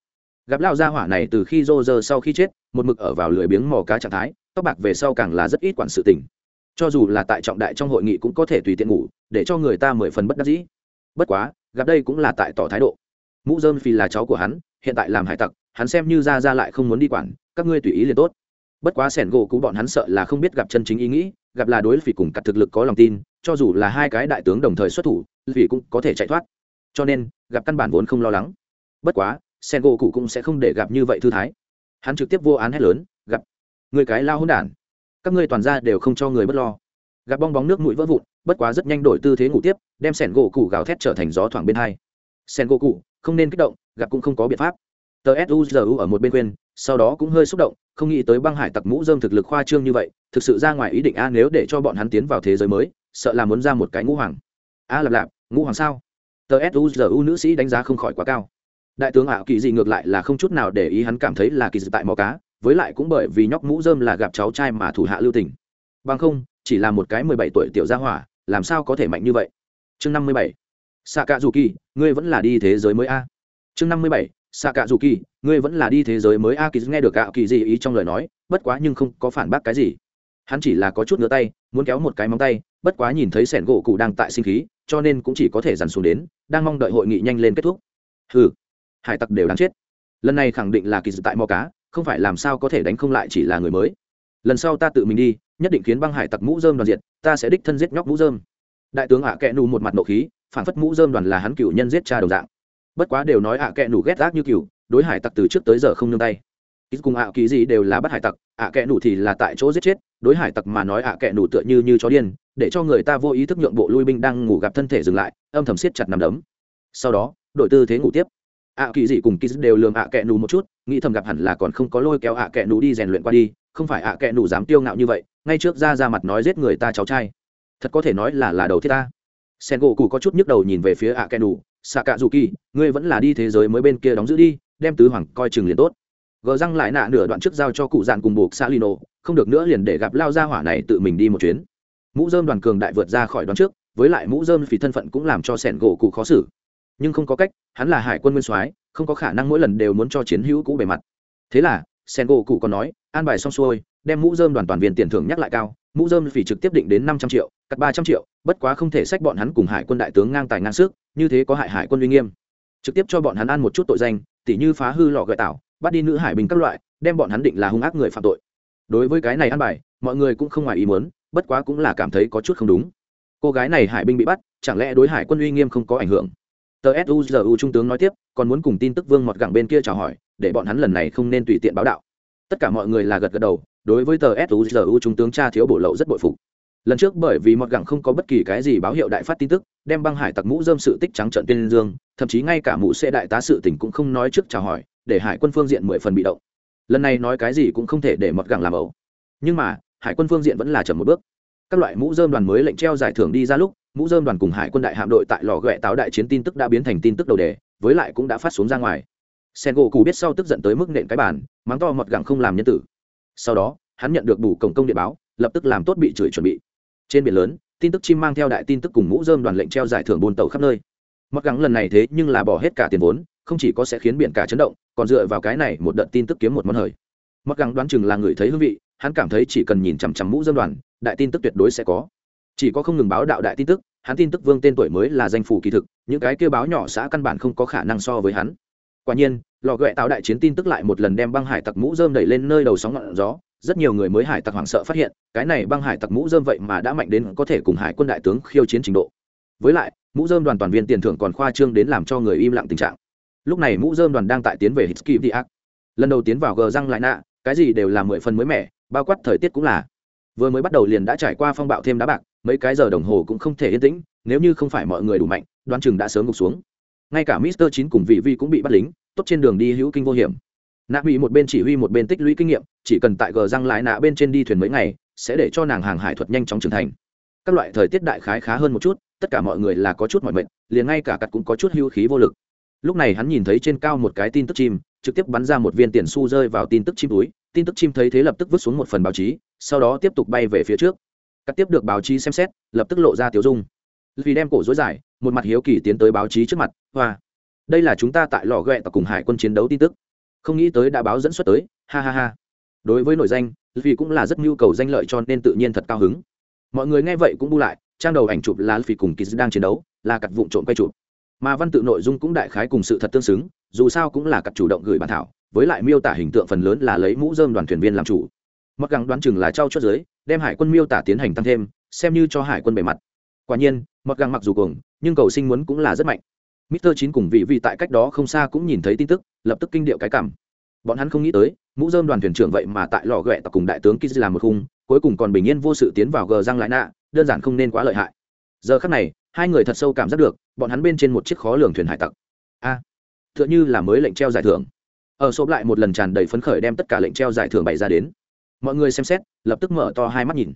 Gặp lão gia hỏa này từ khi rô rơ sau khi chết, một mực ở vào lười biếng mò cá trạng thái tóc bạc về sau càng là rất ít quản sự tình. Cho dù là tại trọng đại trong hội nghị cũng có thể tùy tiện ngủ, để cho người ta mười phần bất đắc dĩ. Bất quá, gặp đây cũng là tại tỏ thái độ. Mũ dơm phi là cháu của hắn, hiện tại làm hải tặc, hắn xem như ra ra lại không muốn đi quản, các ngươi tùy ý liền tốt. Bất quá sẻn gỗ cũ bọn hắn sợ là không biết gặp chân chính ý nghĩ, gặp là đối phỉ cùng cặp thực lực có lòng tin, cho dù là hai cái đại tướng đồng thời xuất thủ vì cũng có thể chạy thoát. Cho nên, gặp căn bản vốn không lo lắng. Bất quá sen gỗ cụ cũng sẽ không để gặp như vậy thư thái. Hắn trực tiếp vô án hét lớn người cái lao hôn đản. Các ngươi toàn ra đều không cho người bất lo. Gặp bong bóng nước mũi vỡ vụn, bất quá rất nhanh đổi tư thế ngủ tiếp, đem sẻn gỗ cụ gào thét trở thành gió thoảng bên hai. Sẻn gỗ cụ, không nên kích động, gặp cũng không có biện pháp. Tờ suzu ở một bên quên sau đó cũng hơi xúc động, không nghĩ tới băng hải tặc mũ dơm thực lực khoa trương như vậy, thực sự ra ngoài ý định a, nếu để cho bọn hắn tiến vào thế giới mới, sợ là muốn ra một cái ngũ hoàng. A lạp lạp, ngũ hoàng sao? Tờ suzu nữ sĩ đánh giá không khỏi quá cao. Đại tướng ảo kỳ dị ngược lại là không chút nào để ý hắn cảm thấy là kỳ dị tại mò cá với lại cũng bởi vì nhóc mũ dơm là gặp cháu trai mà thủ hạ lưu tình. Bằng không, chỉ là một cái mười bảy tuổi tiểu gia hỏa, làm sao có thể mạnh như vậy? Chương năm mươi bảy. Xạ cạ dù kỳ ngươi vẫn là đi thế giới mới a. Chương năm mươi bảy. Xạ cạ dù kỳ ngươi vẫn là đi thế giới mới a. Kỳ nghe được gạo kỳ gì ý trong lời nói, bất quá nhưng không có phản bác cái gì. Hắn chỉ là có chút ngứa tay, muốn kéo một cái móng tay, bất quá nhìn thấy sẻn gỗ cụ đang tại sinh khí, cho nên cũng chỉ có thể dằn xuống đến, đang mong đợi hội nghị nhanh lên kết thúc. Ừ hải tặc đều đáng chết. Lần này khẳng định là kỳ dự tại mò cá không phải làm sao có thể đánh không lại chỉ là người mới. Lần sau ta tự mình đi, nhất định khiến băng hải tặc mũ dơm đoàn diệt, ta sẽ đích thân giết nhóc mũ dơm đại tướng ạ à kẽ nù một mặt nộ khí, phản phất mũ dơm đoàn là hắn cựu nhân giết cha đồng dạng. Bất quá đều nói ạ à kẽ nù ghét gác như cựu đối hải tặc từ trước tới giờ không nương tay. Ít cùng ạ kỳ gì đều là bắt hải tặc, ạ kẽ nù thì là tại chỗ giết chết, đối hải tặc mà nói ạ kẽ nù tựa như như chó điên, để cho người ta vô ý thức nhượng bộ lui binh đang ngủ gặp thân thể dừng lại, âm thầm siết chặt nằm đấm. Sau đó, đội tư thế ngủ tiếp ạ kỳ dị cùng kỳ đều lường ạ kẹ nù một chút, nghĩ thầm gặp hẳn là còn không có lôi kéo ạ kẹ nù đi rèn luyện qua đi, không phải ạ kẹ nù dám tiêu ngạo như vậy, ngay trước ra ra mặt nói giết người ta cháu trai. Thật có thể nói là là đầu thiết ta. Sen gỗ cụ có chút nhức đầu nhìn về phía ạ kẹ nù xạ cạ dù kỳ ngươi vẫn là đi thế giới mới bên kia đóng giữ đi, đem tứ hoàng coi chừng liền tốt. Gờ răng lại nạ nửa đoạn trước giao cho cụ dạn cùng buộc xa lino không được nữa liền để gặp lao ra hỏa này tự mình đi một chuyến. Mũ dơm đoàn cường đại vượt ra khỏi đoán trước, với lại mũ dơm phí thân phận cũng làm cho sẻn gỗ cụ khó xử. Nhưng không có cách hắn là hải quân nguyên soái, không có khả năng mỗi lần đều muốn cho chiến hữu cũ bề mặt. Thế là sen gỗ cụ còn nói, an bài xong xuôi, đem mũ dơm đoàn toàn viên tiền thưởng nhắc lại cao, mũ dơm phỉ trực tiếp định đến năm trăm triệu, cắt ba trăm triệu, bất quá không thể sách bọn hắn cùng hải quân đại tướng ngang tài ngang sức, như thế có hại hải quân uy nghiêm. Trực tiếp cho bọn hắn ăn một chút tội danh, tỉ như phá hư lò gợi tảo bắt đi nữ hải bình các loại, đem bọn hắn định là hung ác người phạm tội. Đối với cái này ăn bài, mọi người cũng không ngoài ý muốn, bất quá cũng là cảm thấy có chút không đúng. Cô gái này hải binh bị bắt, chẳng lẽ đối hải quân uy nghiêm không có ảnh hưởng? Tờ suzu trung tướng nói tiếp, còn muốn cùng tin tức vương mọt gẳng bên kia chào hỏi, để bọn hắn lần này không nên tùy tiện báo đạo. Tất cả mọi người là gật gật đầu, đối với tờ suzu trung tướng cha thiếu bổ lậu rất bội phục. Lần trước bởi vì mọt gẳng không có bất kỳ cái gì báo hiệu đại phát tin tức, đem băng hải tặc mũ dơm sự tích trắng trận tiên dương, thậm chí ngay cả mũ xe đại tá sự tỉnh cũng không nói trước chào hỏi, để hải quân phương diện mười phần bị động. Lần này nói cái gì cũng không thể để mọt gẳng làm ẩu. Nhưng mà, hải quân phương diện vẫn là chậm một bước. Các loại mũ dơm đoàn mới lệnh treo giải thưởng đi ra lúc mũ dơm đoàn cùng hải quân đại hạm đội tại lò ghẹ táo đại chiến tin tức đã biến thành tin tức đầu đề, với lại cũng đã phát xuống ra ngoài. Sen gỗ cù biết sau tức giận tới mức nện cái bàn, mắng to mọt gẳng không làm nhân tử. Sau đó, hắn nhận được bù cổng công điện báo, lập tức làm tốt bị chửi chuẩn bị. Trên biển lớn, tin tức chim mang theo đại tin tức cùng mũ dơm đoàn lệnh treo giải thưởng buôn tàu khắp nơi. Mọt gẳng lần này thế nhưng là bỏ hết cả tiền vốn, không chỉ có sẽ khiến biển cả chấn động, còn dựa vào cái này một đợt tin tức kiếm một món hời. Mọt gẳng đoán chừng là người thấy hương vị, hắn cảm thấy chỉ cần nhìn chằm chằm mũ dơm đoàn, đại tin tức tuyệt đối sẽ có chỉ có không ngừng báo đạo đại tin tức, hắn tin tức vương tên tuổi mới là danh phủ kỳ thực, những cái kêu báo nhỏ xã căn bản không có khả năng so với hắn. Quả nhiên, lò ghẹ tạo đại chiến tin tức lại một lần đem băng hải tặc mũ dơm đẩy lên nơi đầu sóng ngọn gió, rất nhiều người mới hải tặc hoảng sợ phát hiện, cái này băng hải tặc mũ dơm vậy mà đã mạnh đến có thể cùng hải quân đại tướng khiêu chiến trình độ. Với lại, mũ dơm đoàn toàn viên tiền thưởng còn khoa trương đến làm cho người im lặng tình trạng. Lúc này mũ dơm đoàn đang tại tiến về hitski diak lần đầu tiến vào gờ răng lại nạ, cái gì đều là mười phần mới mẻ, bao quát thời tiết cũng là. Vừa mới bắt đầu liền đã trải qua phong bạo thêm đá bạc mấy cái giờ đồng hồ cũng không thể yên tĩnh, nếu như không phải mọi người đủ mạnh đoan chừng đã sớm ngục xuống. Ngay cả mister chín cùng vị vi cũng bị bắt lính, tốt trên đường đi hữu kinh vô hiểm. Nạ bị một bên chỉ huy một bên tích lũy kinh nghiệm, chỉ cần tại gờ răng lại nạ bên trên đi thuyền mấy ngày, sẽ để cho nàng hàng hải thuật nhanh chóng trưởng thành. Các loại thời tiết đại khái khá hơn một chút, tất cả mọi người là có chút mọi mệnh liền ngay cả cặt cũng có chút hưu khí vô lực. Lúc này hắn nhìn thấy trên cao một cái tin tức chim, trực tiếp bắn ra một viên tiền su rơi vào tin tức chim túi, tin tức chim thấy thế lập tức vứt xuống một phần báo chí, sau đó tiếp tục bay về phía trước cắt tiếp được báo chí xem xét, lập tức lộ ra tiểu dung. Vì đem cổ dối dài một mặt hiếu kỳ tiến tới báo chí trước mặt, hoa, đây là chúng ta tại lò ghẹ tập cùng hải quân chiến đấu tin tức. Không nghĩ tới đã báo dẫn xuất tới, ha ha ha. Đối với nội danh vì cũng là rất nhu cầu danh lợi cho nên tự nhiên thật cao hứng. Mọi người nghe vậy cũng bu lại, trang đầu ảnh chụp là vì cùng kỳ đang chiến đấu, là cặt vụn trộm quay chụp. Mà văn tự nội dung cũng đại khái cùng sự thật tương xứng, dù sao cũng là cặp chủ động gửi bản thảo, với lại miêu tả hình tượng phần lớn là lấy mũ dơm đoàn thuyền viên làm chủ. Mặc gắng đoán chừng là trao chốt giới đem hải quân miêu tả tiến hành tăng thêm xem như cho hải quân bề mặt quả nhiên mặc găng mặc dù cuồng nhưng cầu sinh muốn cũng là rất mạnh Mister chín cùng vị vị tại cách đó không xa cũng nhìn thấy tin tức, lập tức kinh điệu cái cảm. Bọn hắn không nghĩ tới, mũ rơm đoàn thuyền trưởng vậy mà tại lò ghẹ tập cùng đại tướng Kiz làm một khung, cuối cùng còn bình yên vô sự tiến vào gờ răng lại nạ, đơn giản không nên quá lợi hại. Giờ khắc này, hai người thật sâu cảm giác được, bọn hắn bên trên một chiếc khó lường thuyền hải tặc. A, tựa như là mới lệnh treo giải thưởng. Ở số lại một lần tràn đầy phấn khởi đem tất cả lệnh treo giải thưởng bày ra đến. Mọi người xem xét, lập tức mở to hai mắt nhìn.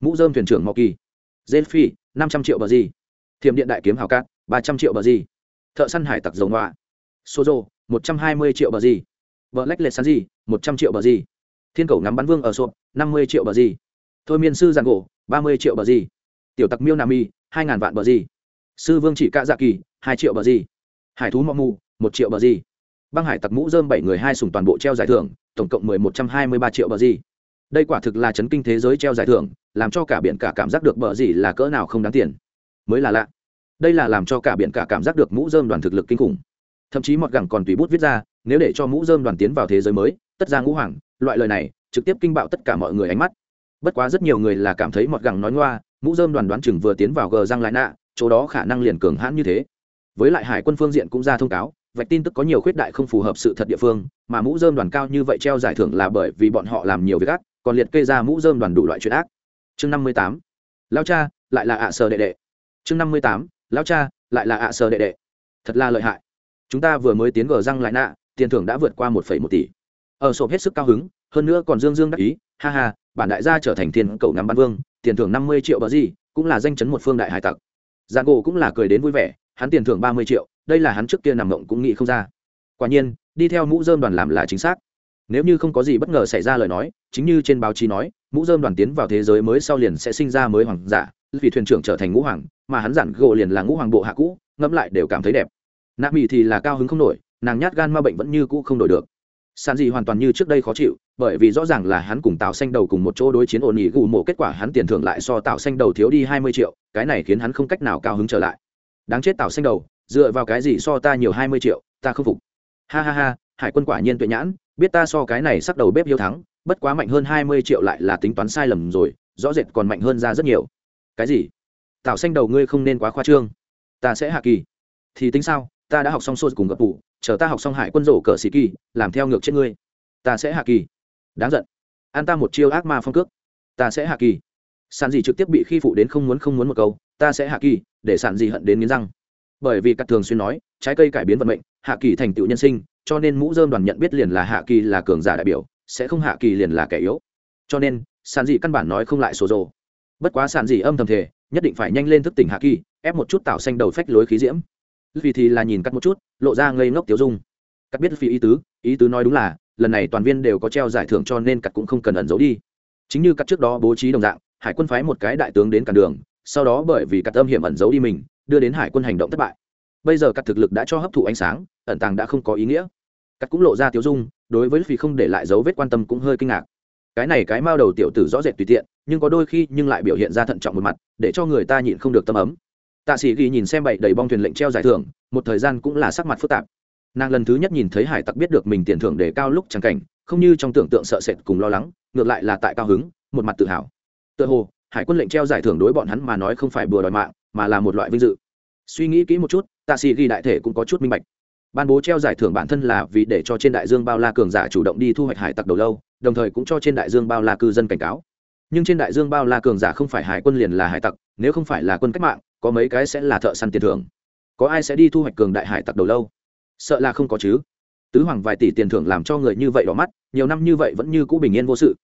Mũ dơm thuyền trưởng Mọ Kỳ, Zelphi, năm trăm triệu bờ gì? Thiểm điện đại kiếm hào cát, ba trăm triệu bờ gì? thợ săn hải tặc dầu ngoạ sozo một trăm hai mươi triệu bờ gì vợ lách lệ sán gì một trăm triệu bờ gì thiên cầu ngắm bắn vương ở sộp năm mươi triệu bờ gì thôi miên sư giàn gỗ ba mươi triệu bờ gì tiểu tặc miêu nam y hai ngàn vạn bờ gì sư vương chỉ cạ dạ kỳ hai triệu bờ gì hải thú mọ mù một triệu bờ gì băng hải tặc mũ dơm bảy người hai sùng toàn bộ treo giải thưởng tổng cộng mười một trăm hai mươi ba triệu bờ gì đây quả thực là chấn kinh thế giới treo giải thưởng, làm cho cả biển cả cảm giác được bờ gì là cỡ nào không đáng tiền. Mới là lạ. Đây là làm cho cả biển cả cảm giác được mũ dơm đoàn thực lực kinh khủng. Thậm chí mọt gẳng còn tùy bút viết ra, nếu để cho mũ dơm đoàn tiến vào thế giới mới, tất ra ngũ hoàng, loại lời này, trực tiếp kinh bạo tất cả mọi người ánh mắt. Bất quá rất nhiều người là cảm thấy mọt gẳng nói ngoa, mũ dơm đoàn đoán chừng vừa tiến vào gờ răng lại nạ, chỗ đó khả năng liền cường hãn như thế. Với lại hải quân phương diện cũng ra thông cáo, vạch tin tức có nhiều khuyết đại không phù hợp sự thật địa phương, mà mũ dơm đoàn cao như vậy treo giải thưởng là bởi vì bọn họ làm nhiều việc gắt còn liệt kê ra mũ dơm đoàn đủ loại chuyện ác. Chương năm mươi tám. Lao cha, lại là ạ sờ đệ đệ. Chương năm mươi tám. Lao cha, lại là ạ sờ đệ đệ. Thật là lợi hại. Chúng ta vừa mới tiến gờ răng lại nạ, tiền thưởng đã vượt qua một một tỷ. Ở sộp hết sức cao hứng, hơn nữa còn dương dương đắc ý. Ha ha, bản đại gia trở thành thiên cầu ngắm ban vương, tiền thưởng năm mươi triệu bờ gì, cũng là danh chấn một phương đại hải tặc. Giang gỗ cũng là cười đến vui vẻ, hắn tiền thưởng ba mươi triệu, đây là hắn trước kia nằm mộng cũng nghĩ không ra. Quả nhiên, đi theo mũ dơm đoàn làm là chính xác nếu như không có gì bất ngờ xảy ra lời nói, chính như trên báo chí nói, mũ dơm đoàn tiến vào thế giới mới sau liền sẽ sinh ra mới hoàng giả, vì thuyền trưởng trở thành ngũ hoàng, mà hắn giản gỗ liền là ngũ hoàng bộ hạ cũ, ngẫm lại đều cảm thấy đẹp. Nạ mỹ thì là cao hứng không nổi, nàng nhát gan ma bệnh vẫn như cũ không đổi được. Sàn gì hoàn toàn như trước đây khó chịu, bởi vì rõ ràng là hắn cùng tạo xanh đầu cùng một chỗ đối chiến ổn ỉ gù mộ kết quả hắn tiền thưởng lại so tạo xanh đầu thiếu đi hai mươi triệu, cái này khiến hắn không cách nào cao hứng trở lại. Đáng chết tạo xanh đầu, dựa vào cái gì so ta nhiều hai mươi triệu, ta không phục. Ha ha ha, hải quân quả nhiên tuệ nhãn biết ta so cái này sắc đầu bếp hiếu thắng, bất quá mạnh hơn hai mươi triệu lại là tính toán sai lầm rồi, rõ rệt còn mạnh hơn ra rất nhiều. Cái gì? Tạo xanh đầu ngươi không nên quá khoa trương. Ta sẽ hạ kỳ. Thì tính sao? Ta đã học xong sô cùng gập tủ chờ ta học xong hải quân rổ cờ sĩ kỳ, làm theo ngược trên ngươi. Ta sẽ hạ kỳ. Đáng giận. An ta một chiêu ác ma phong cước. Ta sẽ hạ kỳ. Sàn gì trực tiếp bị khi phụ đến không muốn không muốn một câu, ta sẽ hạ kỳ, để sàn gì hận đến nghiến răng. Bởi vì các thường xuyên nói, trái cây cải biến vận mệnh, hạ kỳ thành tựu nhân sinh cho nên mũ dơm đoàn nhận biết liền là hạ kỳ là cường giả đại biểu, sẽ không hạ kỳ liền là kẻ yếu. Cho nên, sàn dị căn bản nói không lại sổ rồ. Bất quá sàn dị âm thầm thể nhất định phải nhanh lên thức tỉnh hạ kỳ, ép một chút tạo xanh đầu phách lối khí diễm. Vì thì là nhìn cắt một chút, lộ ra ngây ngốc tiêu dung. Cắt biết phi ý tứ ý tứ nói đúng là, lần này toàn viên đều có treo giải thưởng cho nên cắt cũng không cần ẩn giấu đi. Chính như cắt trước đó bố trí đồng dạng, hải quân phái một cái đại tướng đến cản đường, sau đó bởi vì cắt âm hiểm ẩn giấu đi mình, đưa đến hải quân hành động thất bại. Bây giờ cắt thực lực đã cho hấp thụ ánh sáng, ẩn tàng đã không có ý nghĩa cắt cũng lộ ra tiêu dung, đối với phi không để lại dấu vết quan tâm cũng hơi kinh ngạc. Cái này cái mao đầu tiểu tử rõ rệt tùy tiện, nhưng có đôi khi nhưng lại biểu hiện ra thận trọng một mặt, để cho người ta nhịn không được tâm ấm. Tạ sĩ ghi nhìn xem bậy đầy bong thuyền lệnh treo giải thưởng, một thời gian cũng là sắc mặt phức tạp. Nàng lần thứ nhất nhìn thấy hải tặc biết được mình tiền thưởng để cao lúc chẳng cảnh, không như trong tưởng tượng sợ sệt cùng lo lắng, ngược lại là tại cao hứng, một mặt tự hào. Tự hồ, hải quân lệnh treo giải thưởng đối bọn hắn mà nói không phải bừa đòi mạng, mà là một loại vinh dự. Suy nghĩ kỹ một chút, tạ sĩ ghi đại thể cũng có chút minh bạch ban bố treo giải thưởng bản thân là vì để cho trên đại dương bao la cường giả chủ động đi thu hoạch hải tặc đầu lâu, đồng thời cũng cho trên đại dương bao la cư dân cảnh cáo. Nhưng trên đại dương bao la cường giả không phải hải quân liền là hải tặc, nếu không phải là quân cách mạng, có mấy cái sẽ là thợ săn tiền thưởng. Có ai sẽ đi thu hoạch cường đại hải tặc đầu lâu? Sợ là không có chứ. Tứ hoàng vài tỷ tiền thưởng làm cho người như vậy đỏ mắt, nhiều năm như vậy vẫn như cũ bình yên vô sự.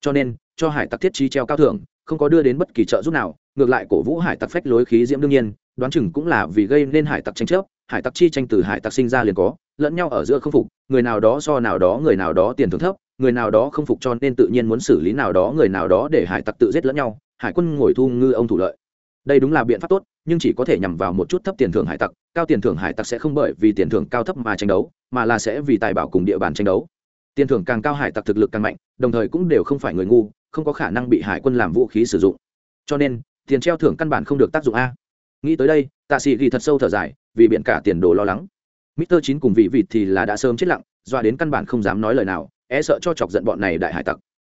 Cho nên, cho hải tặc thiết trí treo cao thưởng, không có đưa đến bất kỳ trợ giúp nào, ngược lại cổ vũ hải tặc phách lối khí diễm đương nhiên, đoán chừng cũng là vì gây nên hải tặc tranh chấp hải tặc chi tranh từ hải tặc sinh ra liền có, lẫn nhau ở giữa không phục, người nào đó so nào đó, người nào đó tiền thưởng thấp, người nào đó không phục cho nên tự nhiên muốn xử lý nào đó, người nào đó để hải tặc tự giết lẫn nhau, hải quân ngồi thu ngư ông thủ lợi. Đây đúng là biện pháp tốt, nhưng chỉ có thể nhằm vào một chút thấp tiền thưởng hải tặc, cao tiền thưởng hải tặc sẽ không bởi vì tiền thưởng cao thấp mà tranh đấu, mà là sẽ vì tài bảo cùng địa bàn tranh đấu. Tiền thưởng càng cao hải tặc thực lực càng mạnh, đồng thời cũng đều không phải người ngu, không có khả năng bị hải quân làm vũ khí sử dụng. Cho nên, tiền treo thưởng căn bản không được tác dụng a nghĩ tới đây, tạ sĩ ghi thật sâu thở dài, vì biện cả tiền đồ lo lắng. Mister chín cùng vị vịt thì là đã sớm chết lặng doa đến căn bản không dám nói lời nào e sợ cho chọc giận bọn này đại hải tặc.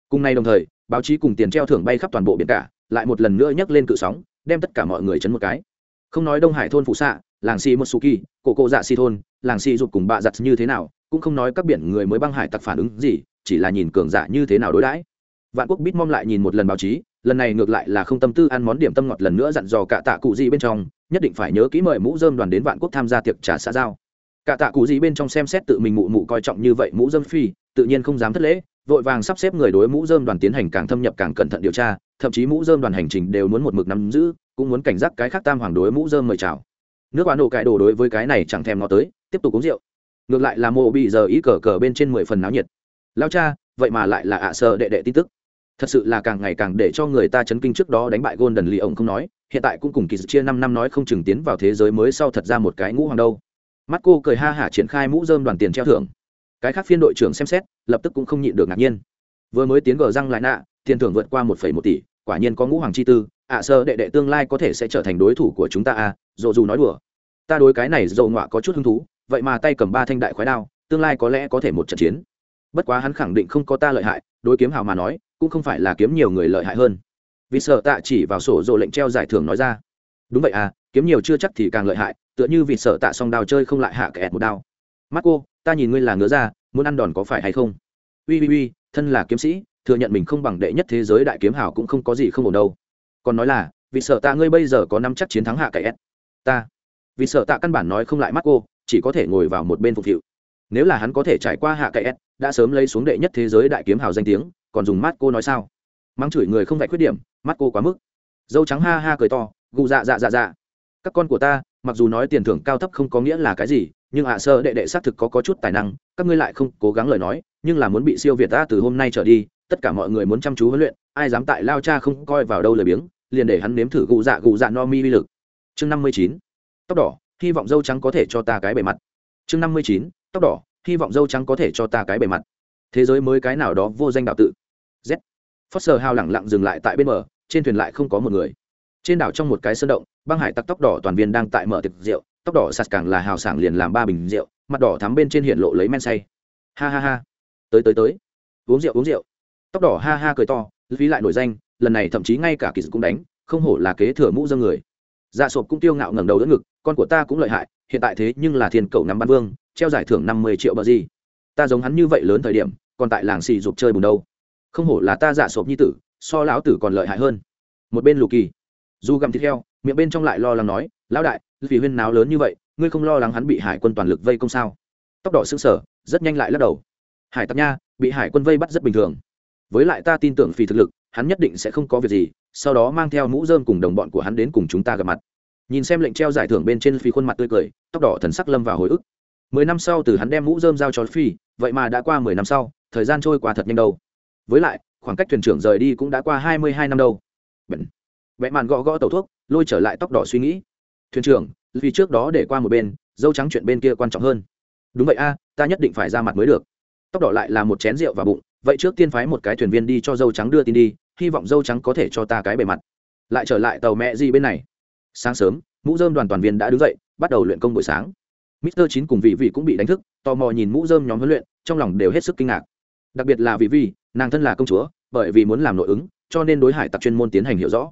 Cùng nay đồng thời, báo chí cùng tiền treo thưởng bay khắp toàn bộ biển cả, lại một lần nữa nhấc lên cự sóng, đem tất cả mọi người chấn một cái. Không nói đông hải thôn phụ xạ, làng si một suki cổ cổ dạ si thôn, làng si rụt cùng bạ giặt như thế nào, cũng không nói các biển người mới băng hải tặc phản ứng gì, chỉ là nhìn cường dạ như thế nào đối đãi. Vạn quốc bít mong lại nhìn một lần báo chí lần này ngược lại là không tâm tư ăn món điểm tâm ngọt lần nữa dặn dò cả tạ cụ gì bên trong, nhất định phải nhớ kỹ mời mũ dơm đoàn đến vạn quốc tham gia tiệc trà xã giao. Cả tạ cụ gì bên trong xem xét tự mình mụ mụ coi trọng như vậy mũ dơm phi, tự nhiên không dám thất lễ, vội vàng sắp xếp người đối mũ dơm đoàn tiến hành càng thâm nhập càng cẩn thận điều tra, thậm chí mũ dơm đoàn hành trình đều muốn một mực nắm giữ, cũng muốn cảnh giác cái khác tam hoàng đối mũ dơm mời chào. Nước bán đồ cải đồ đối với cái này chẳng thèm nó tới, tiếp tục uống rượu. Ngược lại là mộ bị giờ ý cờ cờ bên trên mười phần náo nhiệt. Lao cha, vậy mà lại là ạ à sợ đệ đệ tin tức thật sự là càng ngày càng để cho người ta chấn kinh trước đó đánh bại golden lì ổng không nói, hiện tại cũng cùng kỳ chia năm năm nói không chừng tiến vào thế giới mới sau thật ra một cái ngũ hoàng đâu. Mắt cô cười ha hả triển khai mũ dơm đoàn tiền treo thưởng. Cái khác phiên đội trưởng xem xét, lập tức cũng không nhịn được ngạc nhiên. Vừa mới tiến gờ răng lại nạ, tiền thưởng vượt qua một một tỷ, quả nhiên có ngũ hoàng chi tư, ạ sơ đệ đệ tương lai có thể sẽ trở thành đối thủ của chúng ta à dồ dù nói đùa. Ta đối cái này dầu ngọa có chút hứng thú, vậy mà tay cầm ba thanh đại khói đao, tương lai có lẽ có thể một trận chiến. Bất quá hắn khẳng định không có ta lợi hại, đối kiếm hào mà nói cũng không phải là kiếm nhiều người lợi hại hơn. Vì sợ tạ chỉ vào sổ dồ lệnh treo giải thưởng nói ra. Đúng vậy à kiếm nhiều chưa chắc thì càng lợi hại, tựa như vì sợ tạ xong đao chơi không lại hạ kẹt một đao. Mắt cô ta nhìn ngươi là ngứa ra, muốn ăn đòn có phải hay không? Ui ui ui, thân là kiếm sĩ, thừa nhận mình không bằng đệ nhất thế giới đại kiếm hảo cũng không có gì không ổn đâu. Còn nói là, vì sợ tạ ngươi bây giờ có năm chắc chiến thắng hạ kẹt ta. Vì sợ tạ căn bản nói không lại mắt cô chỉ có thể ngồi vào một bên phục vụ nếu là hắn có thể trải qua hạ kẹt đã sớm lấy xuống đệ nhất thế giới đại kiếm hào danh tiếng còn dùng mắt cô nói sao? Mắng chửi người không phải khuyết điểm mắt cô quá mức. Dâu trắng ha ha cười to gù dạ dạ dạ dạ. Các con của ta mặc dù nói tiền thưởng cao thấp không có nghĩa là cái gì nhưng hạ sơ đệ đệ xác thực có, có chút tài năng các ngươi lại không cố gắng lời nói nhưng là muốn bị siêu việt ta từ hôm nay trở đi tất cả mọi người muốn chăm chú huấn luyện ai dám tại lao cha không coi vào đâu lời biếng liền để hắn nếm thử gù dạ gù dạ no mi uy lực. Chương năm mươi chín tóc đỏ hy vọng dâu trắng có thể cho ta cái bề mặt. Chương năm mươi chín tóc đỏ hy vọng dâu trắng có thể cho ta cái bề mặt. Thế giới mới cái nào đó vô danh đạo tự z. Foster hào lẳng lặng dừng lại tại bên bờ, trên thuyền lại không có một người. Trên đảo trong một cái sơn động, băng hải tặc tóc đỏ toàn viên đang tại mở tiệc rượu, tóc đỏ sạt càng là hào sảng liền làm ba bình rượu, mặt đỏ thắm bên trên hiện lộ lấy men say. Ha ha ha. Tới tới tới. Uống rượu uống rượu. Tóc đỏ ha ha cười to, phí lại nổi danh, lần này thậm chí ngay cả kỳ cũng đánh, không hổ là kế thừa mũ dâng người. Dạ sộp cũng tiêu ngạo ngẩng đầu đỡ ngực, con của ta cũng lợi hại, hiện tại thế nhưng là thiên cầu nắm ban vương, treo giải thưởng năm mươi triệu bờ gì. Ta giống hắn như vậy lớn thời điểm, còn tại làng xì dục chơi bùn đâu không hổ là ta giả sộp nhi tử, so lão tử còn lợi hại hơn. Một bên lù kỳ, dù gặm thịt heo, miệng bên trong lại lo lắng nói, lão đại, vì huyên náo lớn như vậy, ngươi không lo lắng hắn bị hải quân toàn lực vây công sao? Tóc đỏ xương sở rất nhanh lại lắc đầu. Hải tặc nha, bị hải quân vây bắt rất bình thường. Với lại ta tin tưởng phi thực lực, hắn nhất định sẽ không có việc gì, sau đó mang theo mũ dơm cùng đồng bọn của hắn đến cùng chúng ta gặp mặt. Nhìn xem lệnh treo giải thưởng bên trên phi khuôn mặt tươi cười, tóc đỏ thần sắc lâm vào hồi ức. Mười năm sau từ hắn đem mũ dơm giao cho phi, vậy mà đã qua mười năm sau, thời gian trôi qua thật nhanh đâu với lại, khoảng cách thuyền trưởng rời đi cũng đã qua hai mươi hai năm đâu. Bận. vẽ màn gõ gõ tàu thuốc, lôi trở lại tóc đỏ suy nghĩ. Thuyền trưởng, vì trước đó để qua một bên, dâu trắng chuyện bên kia quan trọng hơn. Đúng vậy a, ta nhất định phải ra mặt mới được. Tóc đỏ lại là một chén rượu và bụng, vậy trước tiên phái một cái thuyền viên đi cho dâu trắng đưa tin đi, hy vọng dâu trắng có thể cho ta cái bề mặt. Lại trở lại tàu mẹ gì bên này. Sáng sớm, mũ dơm đoàn toàn viên đã đứng dậy, bắt đầu luyện công buổi sáng. Mister chín cùng vị vị cũng bị đánh thức, tò mò nhìn mũ dơm nhóm huấn luyện, trong lòng đều hết sức kinh ngạc. Đặc biệt là vị vị nàng thân là công chúa, bởi vì muốn làm nội ứng, cho nên đối hải tặc chuyên môn tiến hành hiểu rõ.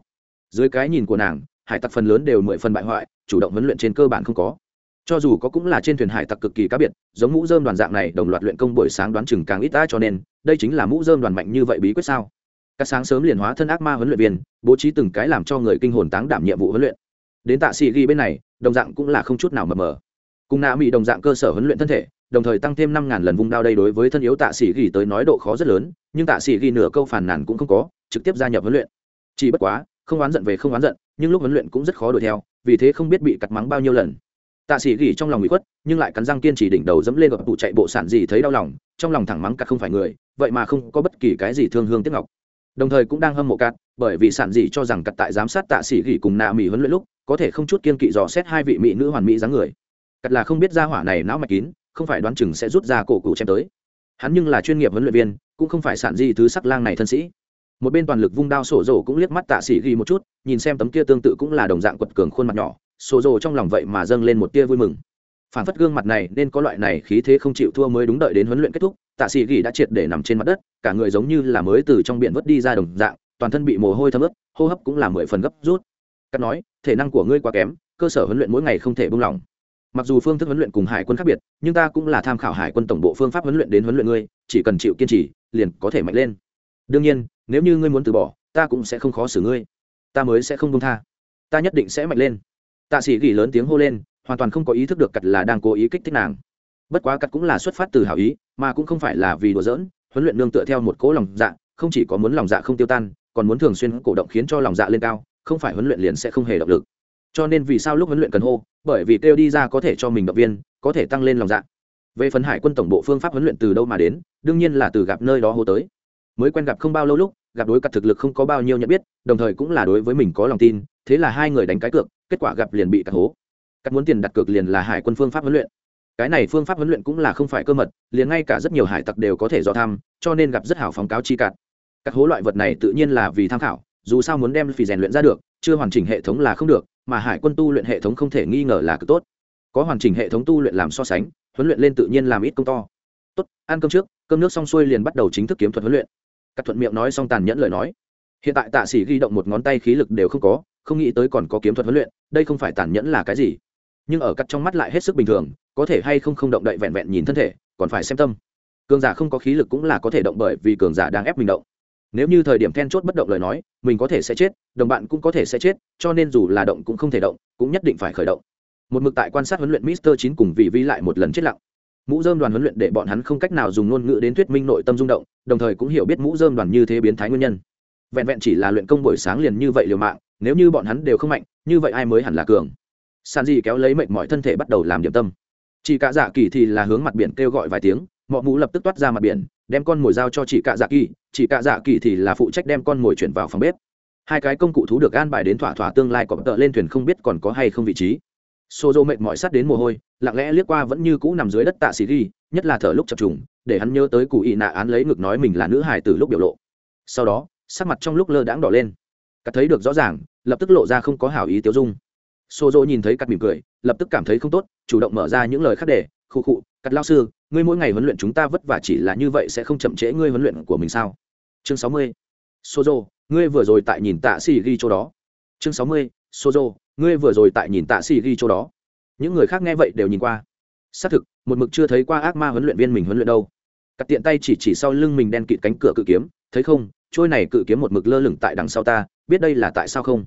Dưới cái nhìn của nàng, hải tặc phần lớn đều mười phần bại hoại, chủ động huấn luyện trên cơ bản không có. Cho dù có cũng là trên thuyền hải tặc cực kỳ cá biệt, giống mũ dơm đoàn dạng này đồng loạt luyện công buổi sáng đoán chừng càng ít ta cho nên, đây chính là mũ dơm đoàn mạnh như vậy bí quyết sao? Các sáng sớm liền hóa thân ác ma huấn luyện viên, bố trí từng cái làm cho người kinh hồn táng đảm nhiệm vụ huấn luyện. Đến tạ sĩ ghi bên này, đồng dạng cũng là không chút nào mờ mờ. Cùng nạ mỹ đồng dạng cơ sở huấn luyện thân thể đồng thời tăng thêm năm ngàn lần vung đao đây đối với thân yếu tạ sĩ ghi tới nói độ khó rất lớn, nhưng tạ sĩ ghi nửa câu phản nàn cũng không có, trực tiếp gia nhập huấn luyện. Chỉ bất quá, không oán giận về không oán giận, nhưng lúc huấn luyện cũng rất khó đuổi theo, vì thế không biết bị cặt mắng bao nhiêu lần. Tạ sĩ gỉ trong lòng bị khuất, nhưng lại cắn răng kiên trì đỉnh đầu dẫm lên gặp tụ chạy bộ sản gì thấy đau lòng, trong lòng thẳng mắng cặt không phải người, vậy mà không có bất kỳ cái gì thương hương tiếc ngọc. Đồng thời cũng đang hâm mộ cặt bởi vì sản dị cho rằng cặt tại giám sát tạ sĩ gỉ cùng nạ mỹ huấn luyện lúc, có thể không chút kiên kỵ dò xét hai vị mỹ nữ hoàn mỹ dáng người. Cặt là không biết ra hỏa này não mạch kín không phải đoán chừng sẽ rút ra cổ cụ chém tới. Hắn nhưng là chuyên nghiệp huấn luyện viên, cũng không phải sản di thứ sắc lang này thân sĩ. Một bên toàn lực vung đao sổ rổ cũng liếc mắt tạ sĩ ghi một chút, nhìn xem tấm kia tương tự cũng là đồng dạng quật cường khuôn mặt nhỏ, sổ rổ trong lòng vậy mà dâng lên một tia vui mừng. Phản phất gương mặt này nên có loại này khí thế không chịu thua mới đúng đợi đến huấn luyện kết thúc, tạ sĩ ghi đã triệt để nằm trên mặt đất, cả người giống như là mới từ trong biển vớt đi ra đồng dạng, toàn thân bị mồ hôi thấm ướt, hô hấp cũng là mười phần gấp rút. Cắt nói, thể năng của ngươi quá kém, cơ sở huấn luyện mỗi ngày không thể buông lỏng mặc dù phương thức huấn luyện cùng hải quân khác biệt, nhưng ta cũng là tham khảo hải quân tổng bộ phương pháp huấn luyện đến huấn luyện ngươi, chỉ cần chịu kiên trì, liền có thể mạnh lên. Đương nhiên, nếu như ngươi muốn từ bỏ, ta cũng sẽ không khó xử ngươi. Ta mới sẽ không công tha. Ta nhất định sẽ mạnh lên. Tạ sĩ gỉ lớn tiếng hô lên, hoàn toàn không có ý thức được cặt là đang cố ý kích thích nàng. Bất quá cặt cũng là xuất phát từ hảo ý, mà cũng không phải là vì đùa giỡn, huấn luyện nương tựa theo một cố lòng dạ không chỉ có muốn lòng dạ không tiêu tan, còn muốn thường xuyên cổ động khiến cho lòng dạ lên cao, không phải huấn luyện liền sẽ không hề động lực. Cho nên vì sao lúc huấn luyện cần hô bởi vì kêu đi ra có thể cho mình động viên, có thể tăng lên lòng dạ. Về phần hải quân tổng bộ phương pháp huấn luyện từ đâu mà đến, đương nhiên là từ gặp nơi đó hô tới. Mới quen gặp không bao lâu lúc, gặp đối cặp thực lực không có bao nhiêu nhận biết, đồng thời cũng là đối với mình có lòng tin, thế là hai người đánh cái cược, kết quả gặp liền bị cặp hố. Cặp muốn tiền đặt cược liền là hải quân phương pháp huấn luyện. Cái này phương pháp huấn luyện cũng là không phải cơ mật, liền ngay cả rất nhiều hải tặc đều có thể dò tham cho nên gặp rất hảo phóng cáo chi cạn. Các hố loại vật này tự nhiên là vì tham khảo, dù sao muốn đem phì rèn luyện ra được, chưa hoàn chỉnh hệ thống là không được mà hải quân tu luyện hệ thống không thể nghi ngờ là cực tốt. Có hoàn chỉnh hệ thống tu luyện làm so sánh, huấn luyện lên tự nhiên làm ít công to. Tốt, ăn cơm trước, cơm nước xong xuôi liền bắt đầu chính thức kiếm thuật huấn luyện. Các thuận miệng nói xong tàn nhẫn lời nói. Hiện tại tạ sĩ ghi động một ngón tay khí lực đều không có, không nghĩ tới còn có kiếm thuật huấn luyện, đây không phải tàn nhẫn là cái gì. Nhưng ở cắt trong mắt lại hết sức bình thường, có thể hay không không động đậy vẹn vẹn nhìn thân thể, còn phải xem tâm. Cường giả không có khí lực cũng là có thể động bởi vì cường giả đang ép mình động nếu như thời điểm then chốt bất động lời nói, mình có thể sẽ chết, đồng bạn cũng có thể sẽ chết, cho nên dù là động cũng không thể động, cũng nhất định phải khởi động. Một mực tại quan sát huấn luyện mister chín cùng vị vi lại một lần chết lặng. Mũ dơm đoàn huấn luyện để bọn hắn không cách nào dùng ngôn ngữ đến thuyết minh nội tâm rung động, đồng thời cũng hiểu biết mũ dơm đoàn như thế biến thái nguyên nhân. Vẹn vẹn chỉ là luyện công buổi sáng liền như vậy liều mạng, nếu như bọn hắn đều không mạnh, như vậy ai mới hẳn là cường? San di kéo lấy mệnh mọi thân thể bắt đầu làm điểm tâm. Chỉ cả dạ kỳ thì là hướng mặt biển kêu gọi vài tiếng mọi mũ lập tức toát ra mặt biển đem con mồi giao cho chị cạ dạ kỳ. Chị cạ dạ kỳ thì là phụ trách đem con mồi chuyển vào phòng bếp. Hai cái công cụ thú được an bài đến thỏa thỏa tương lai cọp tợ lên thuyền không biết còn có hay không vị trí. Xô dô mệt mỏi sắt đến mồ hôi, lặng lẽ liếc qua vẫn như cũ nằm dưới đất tạ xì ghi, nhất là thở lúc chập trùng, để hắn nhớ tới cụ ị nạ án lấy ngực nói mình là nữ hài từ lúc biểu lộ. Sau đó, sắc mặt trong lúc lơ đãng đỏ lên. Cắt thấy được rõ ràng, lập tức lộ ra không có hảo ý tiêu dung. Xô dô nhìn thấy cắt mỉm cười, lập tức cảm thấy không tốt, chủ động mở ra những lời khác để, khụ khụ, cắt lao sư ngươi mỗi ngày huấn luyện chúng ta vất vả chỉ là như vậy sẽ không chậm trễ ngươi huấn luyện của mình sao? Chương sáu mươi, sozo, ngươi vừa rồi tại nhìn tạ xì ghi chỗ đó. Chương sáu mươi, sozo, ngươi vừa rồi tại nhìn tạ xì ghi chỗ đó. Những người khác nghe vậy đều nhìn qua. Xác thực, một mực chưa thấy qua ác ma huấn luyện viên mình huấn luyện đâu. Cắt tiện tay chỉ chỉ sau lưng mình đen kịt cánh cửa cự kiếm, thấy không, trôi này cự kiếm một mực lơ lửng tại đằng sau ta, biết đây là tại sao không?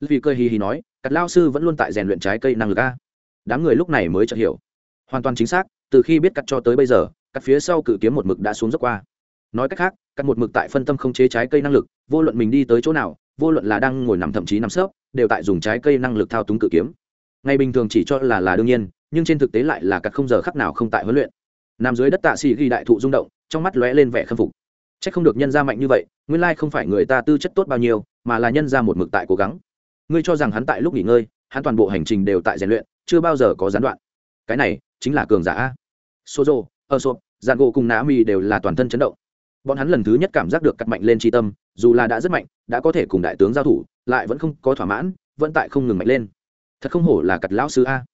Vì cơ hì hì nói, cắt lao sư vẫn luôn tại rèn luyện trái cây năng lực a. Đám người lúc này mới chợt hiểu hoàn toàn chính xác, từ khi biết cắt cho tới bây giờ, cắt phía sau cự kiếm một mực đã xuống dốc qua. Nói cách khác, cắt một mực tại phân tâm không chế trái cây năng lực, vô luận mình đi tới chỗ nào, vô luận là đang ngồi nằm thậm chí nằm sấp, đều tại dùng trái cây năng lực thao túng cự kiếm. Ngày bình thường chỉ cho là là đương nhiên, nhưng trên thực tế lại là cắt không giờ khắc nào không tại huấn luyện. Nằm dưới đất tạ xì ghi đại thụ rung động, trong mắt lóe lên vẻ khâm phục. C h ắ c không được nhân ra mạnh như vậy, nguyên lai không phải người ta tư chất tốt bao nhiêu, mà là nhân ra một mực tại cố gắng. Ngươi cho rằng hắn tại lúc nghỉ ngơi, hắn toàn bộ hành trình đều tại rèn luyện, chưa bao giờ có gián đoạn. Cái này chính là cường giả sozo ơ sộp dàn gỗ cùng nã mi đều là toàn thân chấn động. Bọn hắn lần thứ nhất cảm giác được cắt mạnh lên tri tâm, dù là đã rất mạnh, đã có thể cùng đại tướng giao thủ, lại vẫn không có thỏa mãn, vẫn tại không ngừng mạnh lên. Thật không hổ là cặt lão sư a.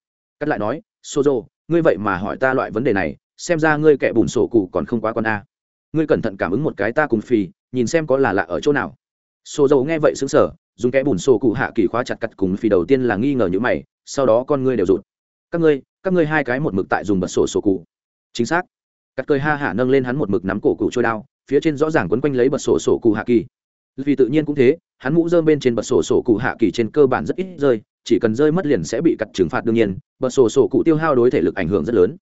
Cắt lại nói, sozo, ngươi vậy mà hỏi ta loại vấn đề này, xem ra ngươi kẻ bùn sổ cụ còn không quá con a. Ngươi cẩn thận cảm ứng một cái ta cùng phì, nhìn xem có là lạ ở chỗ nào. Sô dầu nghe vậy xứng sở dùng kẽ bùn sổ cụ hạ kỳ khóa chặt cặt cùng phì đầu tiên là nghi ngờ như mày, sau đó con ngươi đều rụt các ngươi các ngươi hai cái một mực tại dùng bật sổ sổ cụ. Chính xác. Cắt cười ha hả nâng lên hắn một mực nắm cổ cụ trôi đao, phía trên rõ ràng quấn quanh lấy bật sổ sổ cụ hạ kỳ. Vì tự nhiên cũng thế, hắn mũ rơm bên trên bật sổ sổ cụ hạ kỳ trên cơ bản rất ít rơi, chỉ cần rơi mất liền sẽ bị cắt trừng phạt đương nhiên, bật sổ sổ cụ tiêu hao đối thể lực ảnh hưởng rất lớn.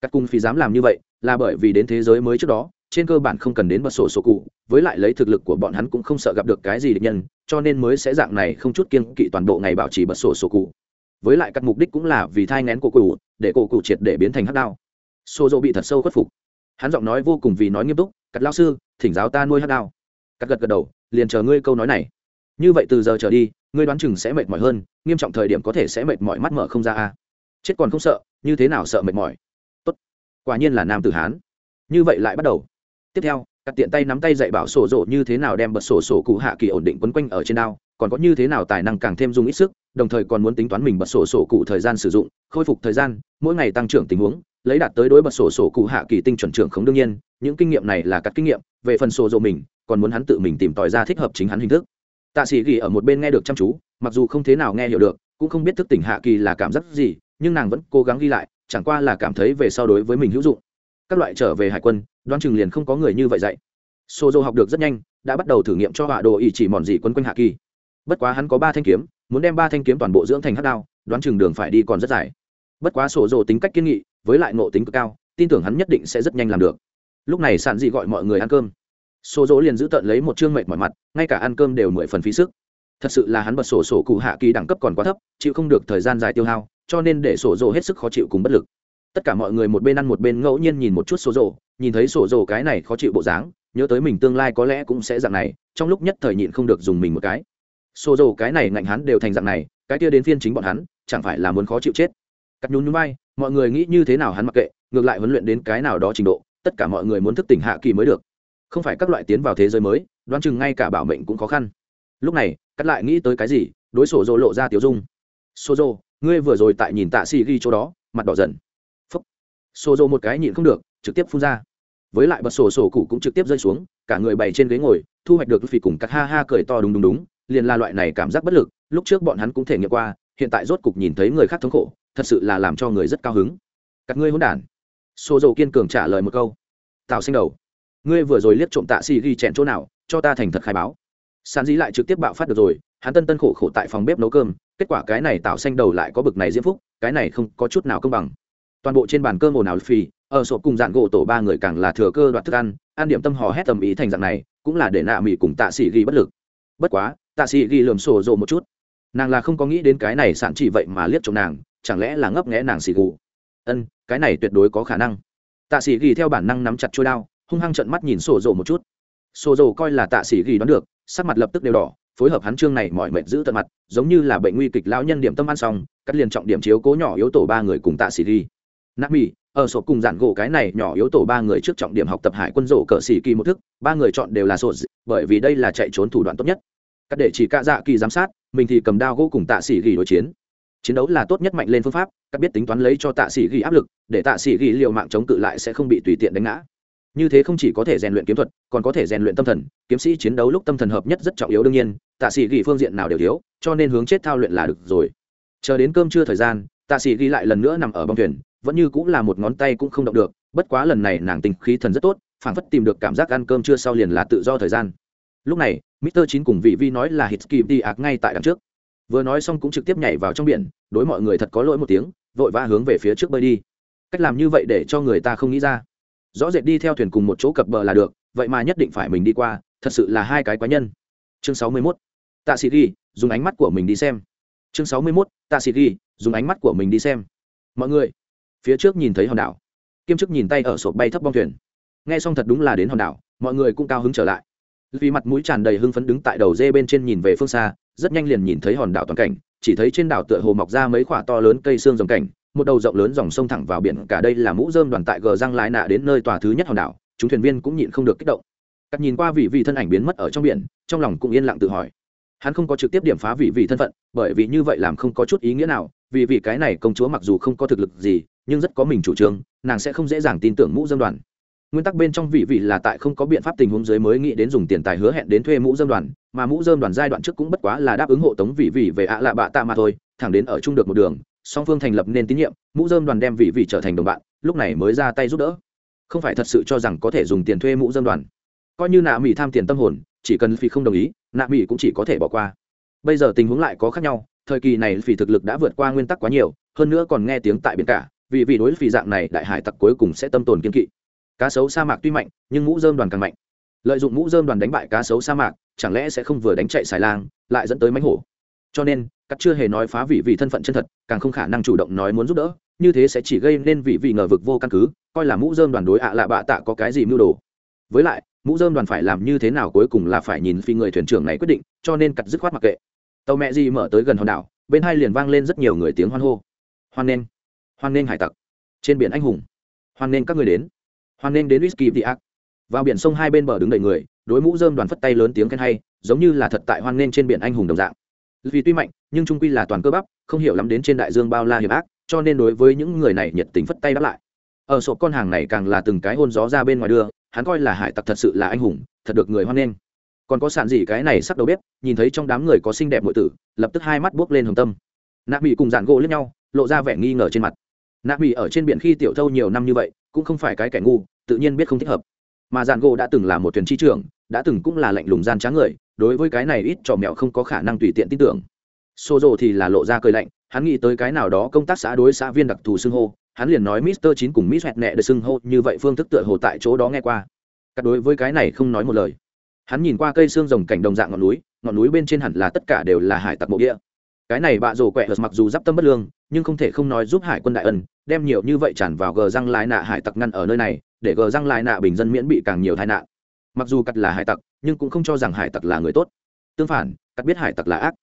Cắt cung phi dám làm như vậy, là bởi vì đến thế giới mới trước đó, trên cơ bản không cần đến bật sổ sổ cụ, với lại lấy thực lực của bọn hắn cũng không sợ gặp được cái gì địch nhân, cho nên mới sẽ dạng này không chút kiên kỵ toàn bộ ngày bảo trì bật sổ sổ cụ với lại các mục đích cũng là vì thai ngén cổ cụ để cổ cụ triệt để biến thành hắc đao. Xô dỗ bị thật sâu khuất phục. Hắn giọng nói vô cùng vì nói nghiêm túc, cắt lao sư, thỉnh giáo ta nuôi hắc đao. Cắt gật gật đầu, liền chờ ngươi câu nói này. Như vậy từ giờ trở đi, ngươi đoán chừng sẽ mệt mỏi hơn, nghiêm trọng thời điểm có thể sẽ mệt mỏi mắt mở không ra a. Chết còn không sợ, như thế nào sợ mệt mỏi? Tốt, quả nhiên là nam tử hán. Như vậy lại bắt đầu. Tiếp theo các tiện tay nắm tay dạy bảo sổ rộ như thế nào đem bật sổ sổ cụ hạ kỳ ổn định quấn quanh ở trên đao còn có như thế nào tài năng càng thêm dùng ít sức, đồng thời còn muốn tính toán mình bật sổ sổ cụ thời gian sử dụng, khôi phục thời gian, mỗi ngày tăng trưởng tình huống, lấy đạt tới đối bật sổ sổ cụ hạ kỳ tinh chuẩn trưởng không đương nhiên, những kinh nghiệm này là các kinh nghiệm, về phần sổ dỗ mình, còn muốn hắn tự mình tìm tòi ra thích hợp chính hắn hình thức. Tạ sĩ ghi ở một bên nghe được chăm chú, mặc dù không thế nào nghe hiểu được, cũng không biết thức tỉnh hạ kỳ là cảm giác gì, nhưng nàng vẫn cố gắng ghi lại, chẳng qua là cảm thấy về sau đối với mình hữu dụng. Các loại trở về hải quân, đoán chừng liền không có người như vậy dạy. Xô dô học được rất nhanh, đã bắt đầu thử nghiệm cho họa đồ ý chỉ mòn dị quân quanh hạ kỳ bất quá hắn có ba thanh kiếm, muốn đem ba thanh kiếm toàn bộ dưỡng thành hát đao, đoán chừng đường phải đi còn rất dài. Bất quá sổ dồ tính cách kiên nghị, với lại ngộ tính cực cao, tin tưởng hắn nhất định sẽ rất nhanh làm được. Lúc này sản dị gọi mọi người ăn cơm. Sổ dỗ liền giữ tận lấy một chương mệt mọi mặt, ngay cả ăn cơm đều mười phần phí sức. Thật sự là hắn bật sổ sổ cụ hạ kỳ đẳng cấp còn quá thấp, chịu không được thời gian dài tiêu hao, cho nên để sổ dỗ hết sức khó chịu cùng bất lực. Tất cả mọi người một bên ăn một bên ngẫu nhiên nhìn một chút sổ dỗ nhìn thấy sổ dỗ cái này khó chịu bộ dáng, nhớ tới mình tương lai có lẽ cũng sẽ dạng này, trong lúc nhất thời nhịn không được dùng mình một cái sổ dỗ cái này ngạnh hắn đều thành dạng này, cái kia đến phiên chính bọn hắn, chẳng phải là muốn khó chịu chết. Cắt nhún nhún bay mọi người nghĩ như thế nào hắn mặc kệ, ngược lại huấn luyện đến cái nào đó trình độ, tất cả mọi người muốn thức tỉnh hạ kỳ mới được. Không phải các loại tiến vào thế giới mới, đoán chừng ngay cả bảo mệnh cũng khó khăn. Lúc này, cắt lại nghĩ tới cái gì, đối sổ dồ lộ ra tiểu dung. Sổ dồ ngươi vừa rồi tại nhìn tạ xì ghi chỗ đó, mặt đỏ dần. Phúc. Sô dồ một cái nhịn không được, trực tiếp phun ra. Với lại bật sổ sổ cụ cũng trực tiếp rơi xuống, cả người bày trên ghế ngồi, thu hoạch được phi cùng cắt ha ha cười to đúng đúng đúng liền là loại này cảm giác bất lực, lúc trước bọn hắn cũng thể nghiệm qua, hiện tại rốt cục nhìn thấy người khác thống khổ, thật sự là làm cho người rất cao hứng. Các ngươi hỗn đản. Xô dầu kiên cường trả lời một câu. Tào xanh đầu, ngươi vừa rồi liếc trộm tạ xì ghi chẹn chỗ nào, cho ta thành thật khai báo. Sàn dĩ lại trực tiếp bạo phát được rồi, hắn tân tân khổ khổ tại phòng bếp nấu cơm, kết quả cái này tạo xanh đầu lại có bực này diễm phúc, cái này không có chút nào công bằng. Toàn bộ trên bàn cơm ồn ào phì, ở sổ cùng dạn gỗ tổ ba người càng là thừa cơ đoạt thức ăn ăn điểm tâm hò hét tầm ý thành dạng này, cũng là để nạ mỹ cùng tạ sĩ ghi bất lực. Bất quá tạ sĩ ghi lườm sổ rộ một chút. Nàng là không có nghĩ đến cái này sản chỉ vậy mà liếc chồng nàng, chẳng lẽ là ngấp nghẽ nàng xì gù? Ân, cái này tuyệt đối có khả năng. Tạ sĩ ghi theo bản năng nắm chặt trôi đao, hung hăng trận mắt nhìn sổ rộ một chút. Sổ rộ coi là tạ sĩ ghi đoán được, sắc mặt lập tức đều đỏ, phối hợp hắn trương này mọi mệnh giữ tận mặt, giống như là bệnh nguy kịch lão nhân điểm tâm ăn xong, cắt liền trọng điểm chiếu cố nhỏ yếu tổ ba người cùng tạ sĩ ghi. Nạp mỹ ở sổ cùng giản gỗ cái này nhỏ yếu tổ ba người trước trọng điểm học tập hải quân rổ cờ xì kỳ một thức, ba người chọn đều là sổ bởi vì đây là chạy trốn thủ đoạn tốt nhất các để chỉ cạ dạ kỳ giám sát, mình thì cầm đao gỗ cùng tạ sĩ ghi đối chiến. Chiến đấu là tốt nhất mạnh lên phương pháp các biết tính toán lấy cho tạ sĩ ghi áp lực, để tạ sĩ ghi liệu mạng chống cự lại sẽ không bị tùy tiện đánh ngã. Như thế không chỉ có thể rèn luyện kiếm thuật, còn có thể rèn luyện tâm thần. Kiếm sĩ chiến đấu lúc tâm thần hợp nhất rất trọng yếu đương nhiên, tạ sĩ ghi phương diện nào đều thiếu, cho nên hướng chết thao luyện là được rồi. Chờ đến cơm trưa thời gian, tạ sĩ ghi lại lần nữa nằm ở bong thuyền, vẫn như cũng là một ngón tay cũng không động được, bất quá lần này nàng tình khí thần rất tốt, phảng phất tìm được cảm giác ăn cơm trưa sau liền là tự do thời gian lúc này Mister Chín cùng vị vi nói là hít kịp đi ạc ngay tại đằng trước. Vừa nói xong cũng trực tiếp nhảy vào trong biển, đối mọi người thật có lỗi một tiếng, vội vã hướng về phía trước bơi đi. Cách làm như vậy để cho người ta không nghĩ ra. Rõ rệt đi theo thuyền cùng một chỗ cập bờ là được, vậy mà nhất định phải mình đi qua, thật sự là hai cái quái nhân. Chương sáu mươi 61. Tạ Sĩ Ghi, dùng ánh mắt của mình đi xem. Chương sáu mươi 61. Tạ Sĩ Ghi, dùng ánh mắt của mình đi xem. Mọi người, phía trước nhìn thấy hòn đảo. Kiêm chức nhìn tay ở sổ bay thấp bong thuyền. Nghe xong thật đúng là đến hòn đảo, mọi người cũng cao hứng trở lại vì mặt mũi tràn đầy hưng phấn đứng tại đầu dê bên trên nhìn về phương xa, rất nhanh liền nhìn thấy hòn đảo toàn cảnh, chỉ thấy trên đảo tựa hồ mọc ra mấy khoả to lớn cây xương rồng cảnh, một đầu rộng lớn dòng sông thẳng vào biển, cả đây là mũ dơm đoàn tại gờ răng lái nạ đến nơi tòa thứ nhất hòn đảo, chúng thuyền viên cũng nhịn không được kích động. Cắt nhìn qua vị vị thân ảnh biến mất ở trong biển, trong lòng cũng yên lặng tự hỏi. Hắn không có trực tiếp điểm phá vị vị thân phận, bởi vì như vậy làm không có chút ý nghĩa nào, vì vị cái này công chúa mặc dù không có thực lực gì, nhưng rất có mình chủ trương, nàng sẽ không dễ dàng tin tưởng mũ dơm đoàn nguyên tắc bên trong vị vị là tại không có biện pháp tình huống dưới mới nghĩ đến dùng tiền tài hứa hẹn đến thuê mũ dơm đoàn, mà mũ dơm đoàn giai đoạn trước cũng bất quá là đáp ứng hộ tống vị vị về ạ lạ bạ tạ mà thôi, thẳng đến ở chung được một đường, song phương thành lập nên tín nhiệm, mũ dơm đoàn đem vị vị trở thành đồng bạn, lúc này mới ra tay giúp đỡ. Không phải thật sự cho rằng có thể dùng tiền thuê mũ dơm đoàn. Coi như nạ mỹ tham tiền tâm hồn, chỉ cần phi không đồng ý, nạ mỹ cũng chỉ có thể bỏ qua. Bây giờ tình huống lại có khác nhau, thời kỳ này phi thực lực đã vượt qua nguyên tắc quá nhiều, hơn nữa còn nghe tiếng tại biển cả vì vị đối phi dạng này đại hải tặc cuối cùng sẽ tâm tồn kiên kỵ cá sấu sa mạc tuy mạnh, nhưng mũ dơm đoàn càng mạnh. Lợi dụng mũ dơm đoàn đánh bại cá sấu sa mạc, chẳng lẽ sẽ không vừa đánh chạy xài lang, lại dẫn tới mánh hổ? Cho nên cắt chưa hề nói phá vị vì thân phận chân thật, càng không khả năng chủ động nói muốn giúp đỡ, như thế sẽ chỉ gây nên vị vị ngờ vực vô căn cứ, coi là mũ dơm đoàn đối ạ à lạ bạ tạ có cái gì mưu đồ. Với lại, mũ dơm đoàn phải làm như thế nào cuối cùng là phải nhìn phi người thuyền trưởng này quyết định, cho nên cắt dứt khoát mặc kệ. Tàu mẹ gì mở tới gần hòn đảo, bên hai liền vang lên rất nhiều người tiếng hoan hô. Hoan nghênh. Hoan nghênh hải tặc. Trên biển anh hùng. Hoan nghênh các người đến hoan nghênh đến whisky the ác. Vào biển sông hai bên bờ đứng đầy người, đối mũ dơm đoàn phất tay lớn tiếng khen hay, giống như là thật tại hoan nghênh trên biển anh hùng đồng dạng. Vì tuy mạnh, nhưng trung quy là toàn cơ bắp, không hiểu lắm đến trên đại dương bao la hiểm ác, cho nên đối với những người này nhiệt tình phất tay đáp lại. Ở sổ con hàng này càng là từng cái hôn gió ra bên ngoài đưa, hắn coi là hải tặc thật sự là anh hùng, thật được người hoan nghênh còn có sản gì cái này sắp đầu bếp, nhìn thấy trong đám người có xinh đẹp nội tử, lập tức hai mắt buốc lên hồng tâm. Nạ bị cùng dạn gỗ lẫn nhau, lộ ra vẻ nghi ngờ trên mặt. Nạ bị ở trên biển khi tiểu thâu nhiều năm như vậy, cũng không phải cái kẻ ngu tự nhiên biết không thích hợp. Mà dàn gỗ đã từng là một thuyền chi trưởng, đã từng cũng là lạnh lùng gian tráng người, đối với cái này ít trò mẹo không có khả năng tùy tiện tin tưởng. Xô rồ thì là lộ ra cười lạnh, hắn nghĩ tới cái nào đó công tác xã đối xã viên đặc thù xưng hô, hắn liền nói mister chín cùng miss hẹn nẹ được xưng hô như vậy phương thức tựa hồ tại chỗ đó nghe qua. Các đối với cái này không nói một lời. Hắn nhìn qua cây xương rồng cảnh đồng dạng ngọn núi ngọn núi bên trên hẳn là tất cả đều là hải tặc mộ địa. Cái này bạ rồ quẹ mặc dù d i p tâm bất lương, nhưng không thể không nói giúp hải quân đại ân, đem nhiều như vậy tràn vào gờ răng lái nạ hải tặc ngăn ở nơi này để gờ răng lại nạ bình dân miễn bị càng nhiều tai nạn. Mặc dù cắt là hải tặc nhưng cũng không cho rằng hải tặc là người tốt. Tương phản cắt biết hải tặc là ác.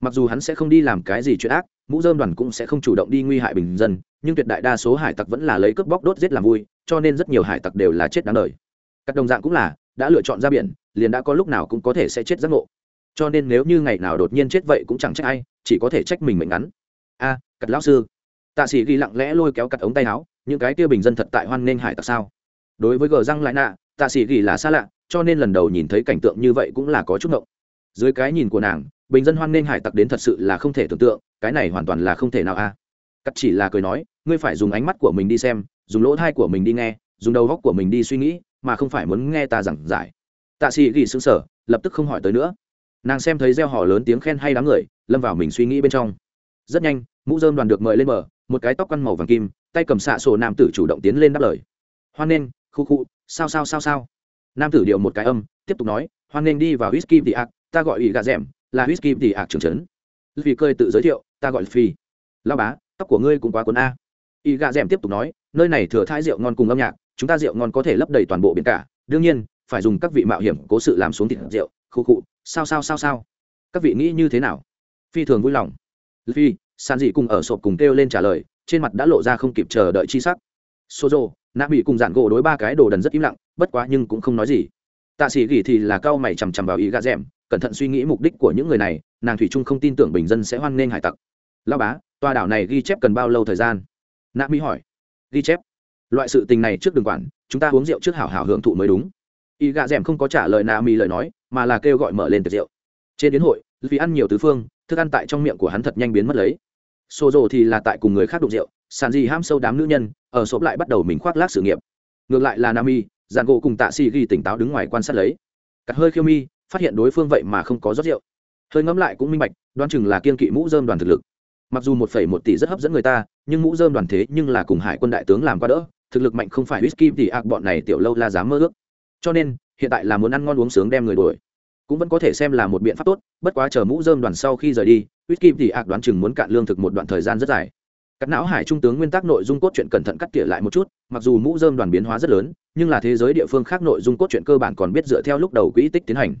Mặc dù hắn sẽ không đi làm cái gì chuyện ác mũ dơm đoàn cũng sẽ không chủ động đi nguy hại bình dân nhưng tuyệt đại đa số hải tặc vẫn là lấy cướp bóc đốt giết làm vui cho nên rất nhiều hải tặc đều là chết đáng đời. Các đồng dạng cũng là đã lựa chọn ra biển liền đã có lúc nào cũng có thể sẽ chết giác ngộ. Cho nên nếu như ngày nào đột nhiên chết vậy cũng chẳng trách ai chỉ có thể trách mình mệnh ngắn. A à, cặt lão sư. Tạ sĩ ghi lặng lẽ lôi kéo cặt ống tay áo những cái kia bình dân thật tại hoan nghênh hải tặc sao? Đối với gờ răng lại nạ, tạ sĩ ghi là xa lạ, cho nên lần đầu nhìn thấy cảnh tượng như vậy cũng là có chút ngộng. Dưới cái nhìn của nàng, bình dân hoan nghênh hải tặc đến thật sự là không thể tưởng tượng, cái này hoàn toàn là không thể nào a. Cắt chỉ là cười nói, ngươi phải dùng ánh mắt của mình đi xem, dùng lỗ thai của mình đi nghe, dùng đầu góc của mình đi suy nghĩ, mà không phải muốn nghe ta giảng giải. Tạ sĩ ghi xứng sở lập tức không hỏi tới nữa. Nàng xem thấy gieo họ lớn tiếng khen hay đám người, lâm vào mình suy nghĩ bên trong. Rất nhanh, mũ dơm đoàn được mời lên bờ, một cái tóc quăn màu vàng kim, tay cầm xạ sổ nam tử chủ động tiến lên đáp lời. Hoan nghênh khu khu, sao sao sao sao? Nam tử điệu một cái âm, tiếp tục nói, hoan nghênh đi vào whisky tị ạc, ta gọi ủy gà rẻm là whisky tị ạc trường trấn. Vì cơi tự giới thiệu, ta gọi phi. Lao bá, tóc của ngươi cũng quá cuốn a. Y gà rèm tiếp tục nói, nơi này thừa thai rượu ngon cùng âm nhạc, chúng ta rượu ngon có thể lấp đầy toàn bộ biển cả. Đương nhiên, phải dùng các vị mạo hiểm cố sự làm xuống thịt rượu. Khu cụ sao sao sao sao? Các vị nghĩ như thế nào? Phi thường vui lòng. Phi, san dị cùng ở sộp cùng kêu lên trả lời, trên mặt đã lộ ra không kịp chờ đợi chi sắc. Sozo nạ bị cùng dạn gỗ đối ba cái đồ đần rất im lặng, bất quá nhưng cũng không nói gì. Tạ sĩ gỉ thì là cao mày chằm chằm vào ý gà rèm cẩn thận suy nghĩ mục đích của những người này, nàng thủy trung không tin tưởng bình dân sẽ hoan nghênh hải tặc. Lao bá, tòa đảo này ghi chép cần bao lâu thời gian? Nạ mỹ hỏi. Ghi chép? Loại sự tình này trước đừng quản, chúng ta uống rượu trước hảo hảo hưởng thụ mới đúng. Y gà rèm không có trả lời nạ mỹ lời nói, mà là kêu gọi mở lên tiệc rượu. Trên đến hội vì ăn nhiều tứ phương, thức ăn tại trong miệng của hắn thật nhanh biến mất lấy xô rồ thì là tại cùng người khác đụng rượu, sàn gì ham sâu đám nữ nhân, ở sộp lại bắt đầu mình khoác lác sự nghiệp. Ngược lại là nami dàn gỗ cùng tạ si ghi tỉnh táo đứng ngoài quan sát lấy. Cắt hơi khiêu mi, phát hiện đối phương vậy mà không có rót rượu. Hơi ngẫm lại cũng minh bạch, đoán chừng là kiên kỵ mũ dơm đoàn thực lực. Mặc dù một phẩy một tỷ rất hấp dẫn người ta, nhưng mũ dơm đoàn thế nhưng là cùng hải quân đại tướng làm qua đỡ, thực lực mạnh không phải whisky thì ạc bọn này tiểu lâu la dám mơ ước. Cho nên, hiện tại là muốn ăn ngon uống sướng đem người đuổi cũng vẫn có thể xem là một biện pháp tốt bất quá chờ mũ dơm đoàn sau khi rời đi whisky thì ạc đoán chừng muốn cạn lương thực một đoạn thời gian rất dài cắt não hải trung tướng nguyên tắc nội dung cốt truyện cẩn thận cắt tỉa lại một chút mặc dù mũ dơm đoàn biến hóa rất lớn nhưng là thế giới địa phương khác nội dung cốt truyện cơ bản còn biết dựa theo lúc đầu quỹ tích tiến hành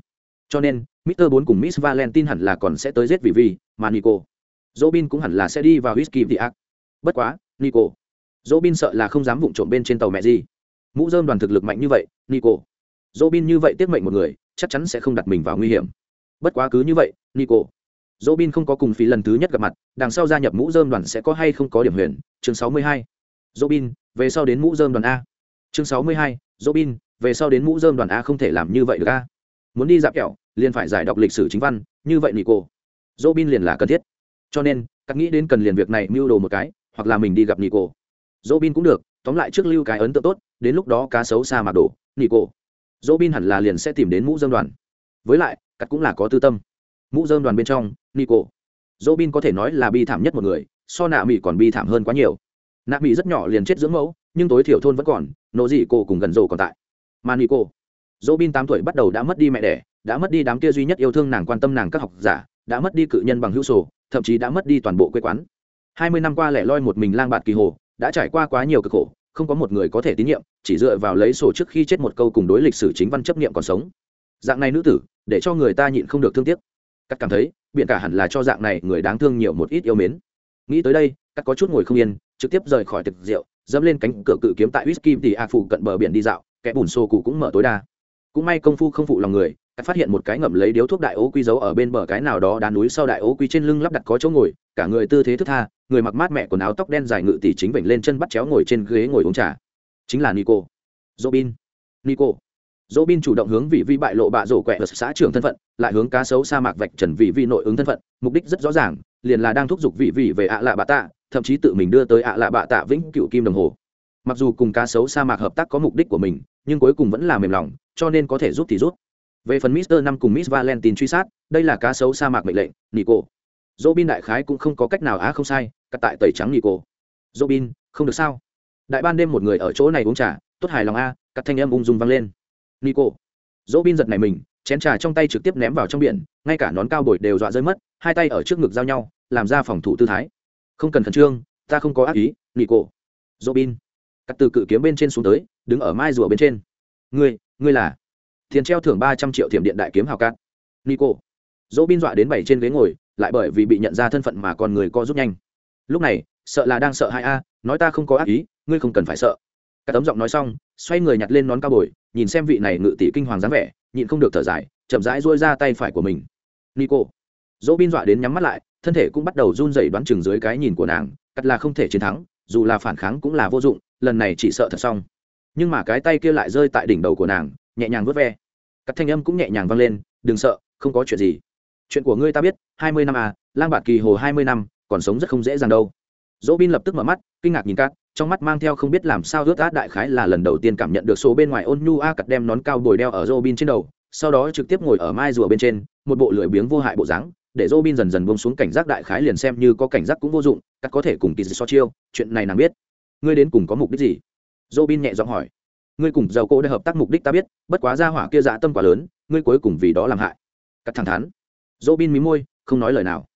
cho nên Mr. 4 cùng Miss Valentine hẳn là còn sẽ tới giết vì vì, mà Nico. Robin cũng hẳn là sẽ đi vào Whisky the Ark. Bất quá, Nico. Robin sợ là không dám vụng trộm bên trên tàu mẹ gì. Mũ rơm đoàn thực lực mạnh như vậy, Nico. Robin như vậy tiết mệnh một người, chắc chắn sẽ không đặt mình vào nguy hiểm. Bất quá cứ như vậy, Nico. Robin không có cùng phí lần thứ nhất gặp mặt, đằng sau gia nhập mũ dơm đoàn sẽ có hay không có điểm huyền. Chương 62. Robin, về sau đến mũ dơm đoàn A. Chương 62. Robin, về sau đến mũ dơm đoàn A không thể làm như vậy được a. Muốn đi dạp kẹo, liền phải giải đọc lịch sử chính văn, như vậy Nico. Robin liền là cần thiết cho nên các nghĩ đến cần liền việc này mưu đồ một cái hoặc là mình đi gặp nico dỗ bin cũng được tóm lại trước lưu cái ấn tượng tốt đến lúc đó cá sấu xa mà đổ nico dỗ bin hẳn là liền sẽ tìm đến mũ dơm đoàn. Với lại, cắt cũng là có tư tâm. Mũ dơm đoàn bên trong, nico. Dỗ bin có thể nói là bi thảm nhất một người, so nạ mỹ còn bi thảm hơn quá nhiều. Nạ mỹ rất nhỏ liền chết dưỡng mẫu, nhưng tối thiểu thôn vẫn còn nộ dị cô cùng gần rồ còn tại. Mà nico, dỗ bin tám tuổi bắt đầu đã mất đi mẹ đẻ, đã mất đi đám kia duy nhất yêu thương nàng quan tâm nàng các học giả, đã mất đi cự nhân bằng hữu sổ, thậm chí đã mất đi toàn bộ quê quán. Hai mươi năm qua lẻ loi một mình lang bạt kỳ hồ, đã trải qua quá nhiều cực khổ không có một người có thể tín nhiệm, chỉ dựa vào lấy sổ trước khi chết một câu cùng đối lịch sử chính văn chấp niệm còn sống. Dạng này nữ tử, để cho người ta nhịn không được thương tiếc. Cắt cảm thấy biện cả hẳn là cho dạng này người đáng thương nhiều một ít yêu mến. Nghĩ tới đây, cắt có chút ngồi không yên, trực tiếp rời khỏi thực rượu, dẫm lên cánh cửa cự kiếm tại whisky thì a phụ cận bờ biển đi dạo, kẻ bùn xô cụ cũng mở tối đa. Cũng may công phu không phụ lòng người, cắt phát hiện một cái ngậm lấy điếu thuốc đại ố quy giấu ở bên bờ cái nào đó đá núi sau đại ố quy trên lưng lắp đặt có chỗ ngồi, cả người tư thế thức tha người mặc mát mẹ quần áo tóc đen dài ngự tỷ chính vểnh lên chân bắt chéo ngồi trên ghế ngồi uống trà. Chính là nico. Robin. Nico. Robin chủ động hướng vị vi bại lộ bạ rổ quẹ ở xã trưởng thân phận, lại hướng cá sấu sa mạc vạch trần vị vi nội ứng thân phận, mục đích rất rõ ràng, liền là đang thúc giục vị vị về ạ lạ bạ tạ, thậm chí tự mình đưa tới ạ lạ bạ tạ vĩnh cựu kim đồng hồ. Mặc dù cùng cá sấu sa mạc hợp tác có mục đích của mình, nhưng cuối cùng vẫn là mềm lòng, cho nên có thể giúp thì rút về phần mister năm cùng miss valentine truy sát, đây là cá sấu sa mạc mệnh lệnh, nico. Robin đại khái cũng không có cách nào á không sai cắt tại tẩy trắng nico robin, không được sao? Đại ban đêm một người ở chỗ này uống trà, tốt hài lòng a, cắt thanh em ung dung vang lên. Nico robin giật này mình, chén trà trong tay trực tiếp ném vào trong biển, ngay cả nón cao bồi đều dọa rơi mất, hai tay ở trước ngực giao nhau, làm ra phòng thủ tư thái. Không cần khẩn trương, ta không có ác ý nico robin. Cắt từ cự kiếm bên trên xuống tới, đứng ở mai rùa bên trên. Ngươi ngươi là? Tiền treo thưởng ba trăm triệu thiểm điện đại kiếm hào cát. Nico dỗ bin dọa đến bảy trên ghế ngồi, lại bởi vì bị nhận ra thân phận mà con người co rút nhanh lúc này, sợ là đang sợ hai a, nói ta không có ác ý, ngươi không cần phải sợ. Cả tấm giọng nói xong, xoay người nhặt lên nón cao bồi, nhìn xem vị này ngự tỷ kinh hoàng dáng vẻ, nhịn không được thở dài, chậm rãi dôi ra tay phải của mình. Nico. Dỗ bin dọa đến nhắm mắt lại, thân thể cũng bắt đầu run rẩy đoán chừng dưới cái nhìn của nàng, cắt là không thể chiến thắng, dù là phản kháng cũng là vô dụng, lần này chỉ sợ thật xong. Nhưng mà cái tay kia lại rơi tại đỉnh đầu của nàng, nhẹ nhàng vớt ve. Cắt thanh âm cũng nhẹ nhàng vang lên, đừng sợ, không có chuyện gì. Chuyện của ngươi ta biết, hai mươi năm à lang bạt kỳ hồ hai mươi năm còn sống rất không dễ dàng đâu. Dỗ bin lập tức mở mắt kinh ngạc nhìn cát, trong mắt mang theo không biết làm sao ướt át đại khái là lần đầu tiên cảm nhận được số bên ngoài ôn nhu a cặt đem nón cao bồi đeo ở dỗ bin trên đầu sau đó trực tiếp ngồi ở mai rùa bên trên một bộ lưỡi biếng vô hại bộ dáng để dỗ bin dần dần bông xuống cảnh giác đại khái liền xem như có cảnh giác cũng vô dụng cắt có thể cùng kỳ so chiêu chuyện này nàng biết. Ngươi đến cùng có mục đích gì? Dỗ bin nhẹ giọng hỏi. Ngươi cùng giàu cô đã hợp tác mục đích ta biết bất quá ra hỏa kia dạ tâm quá lớn ngươi cuối cùng vì đó làm hại. Cắt thẳng thắn. Dỗ bin mí môi không nói lời nào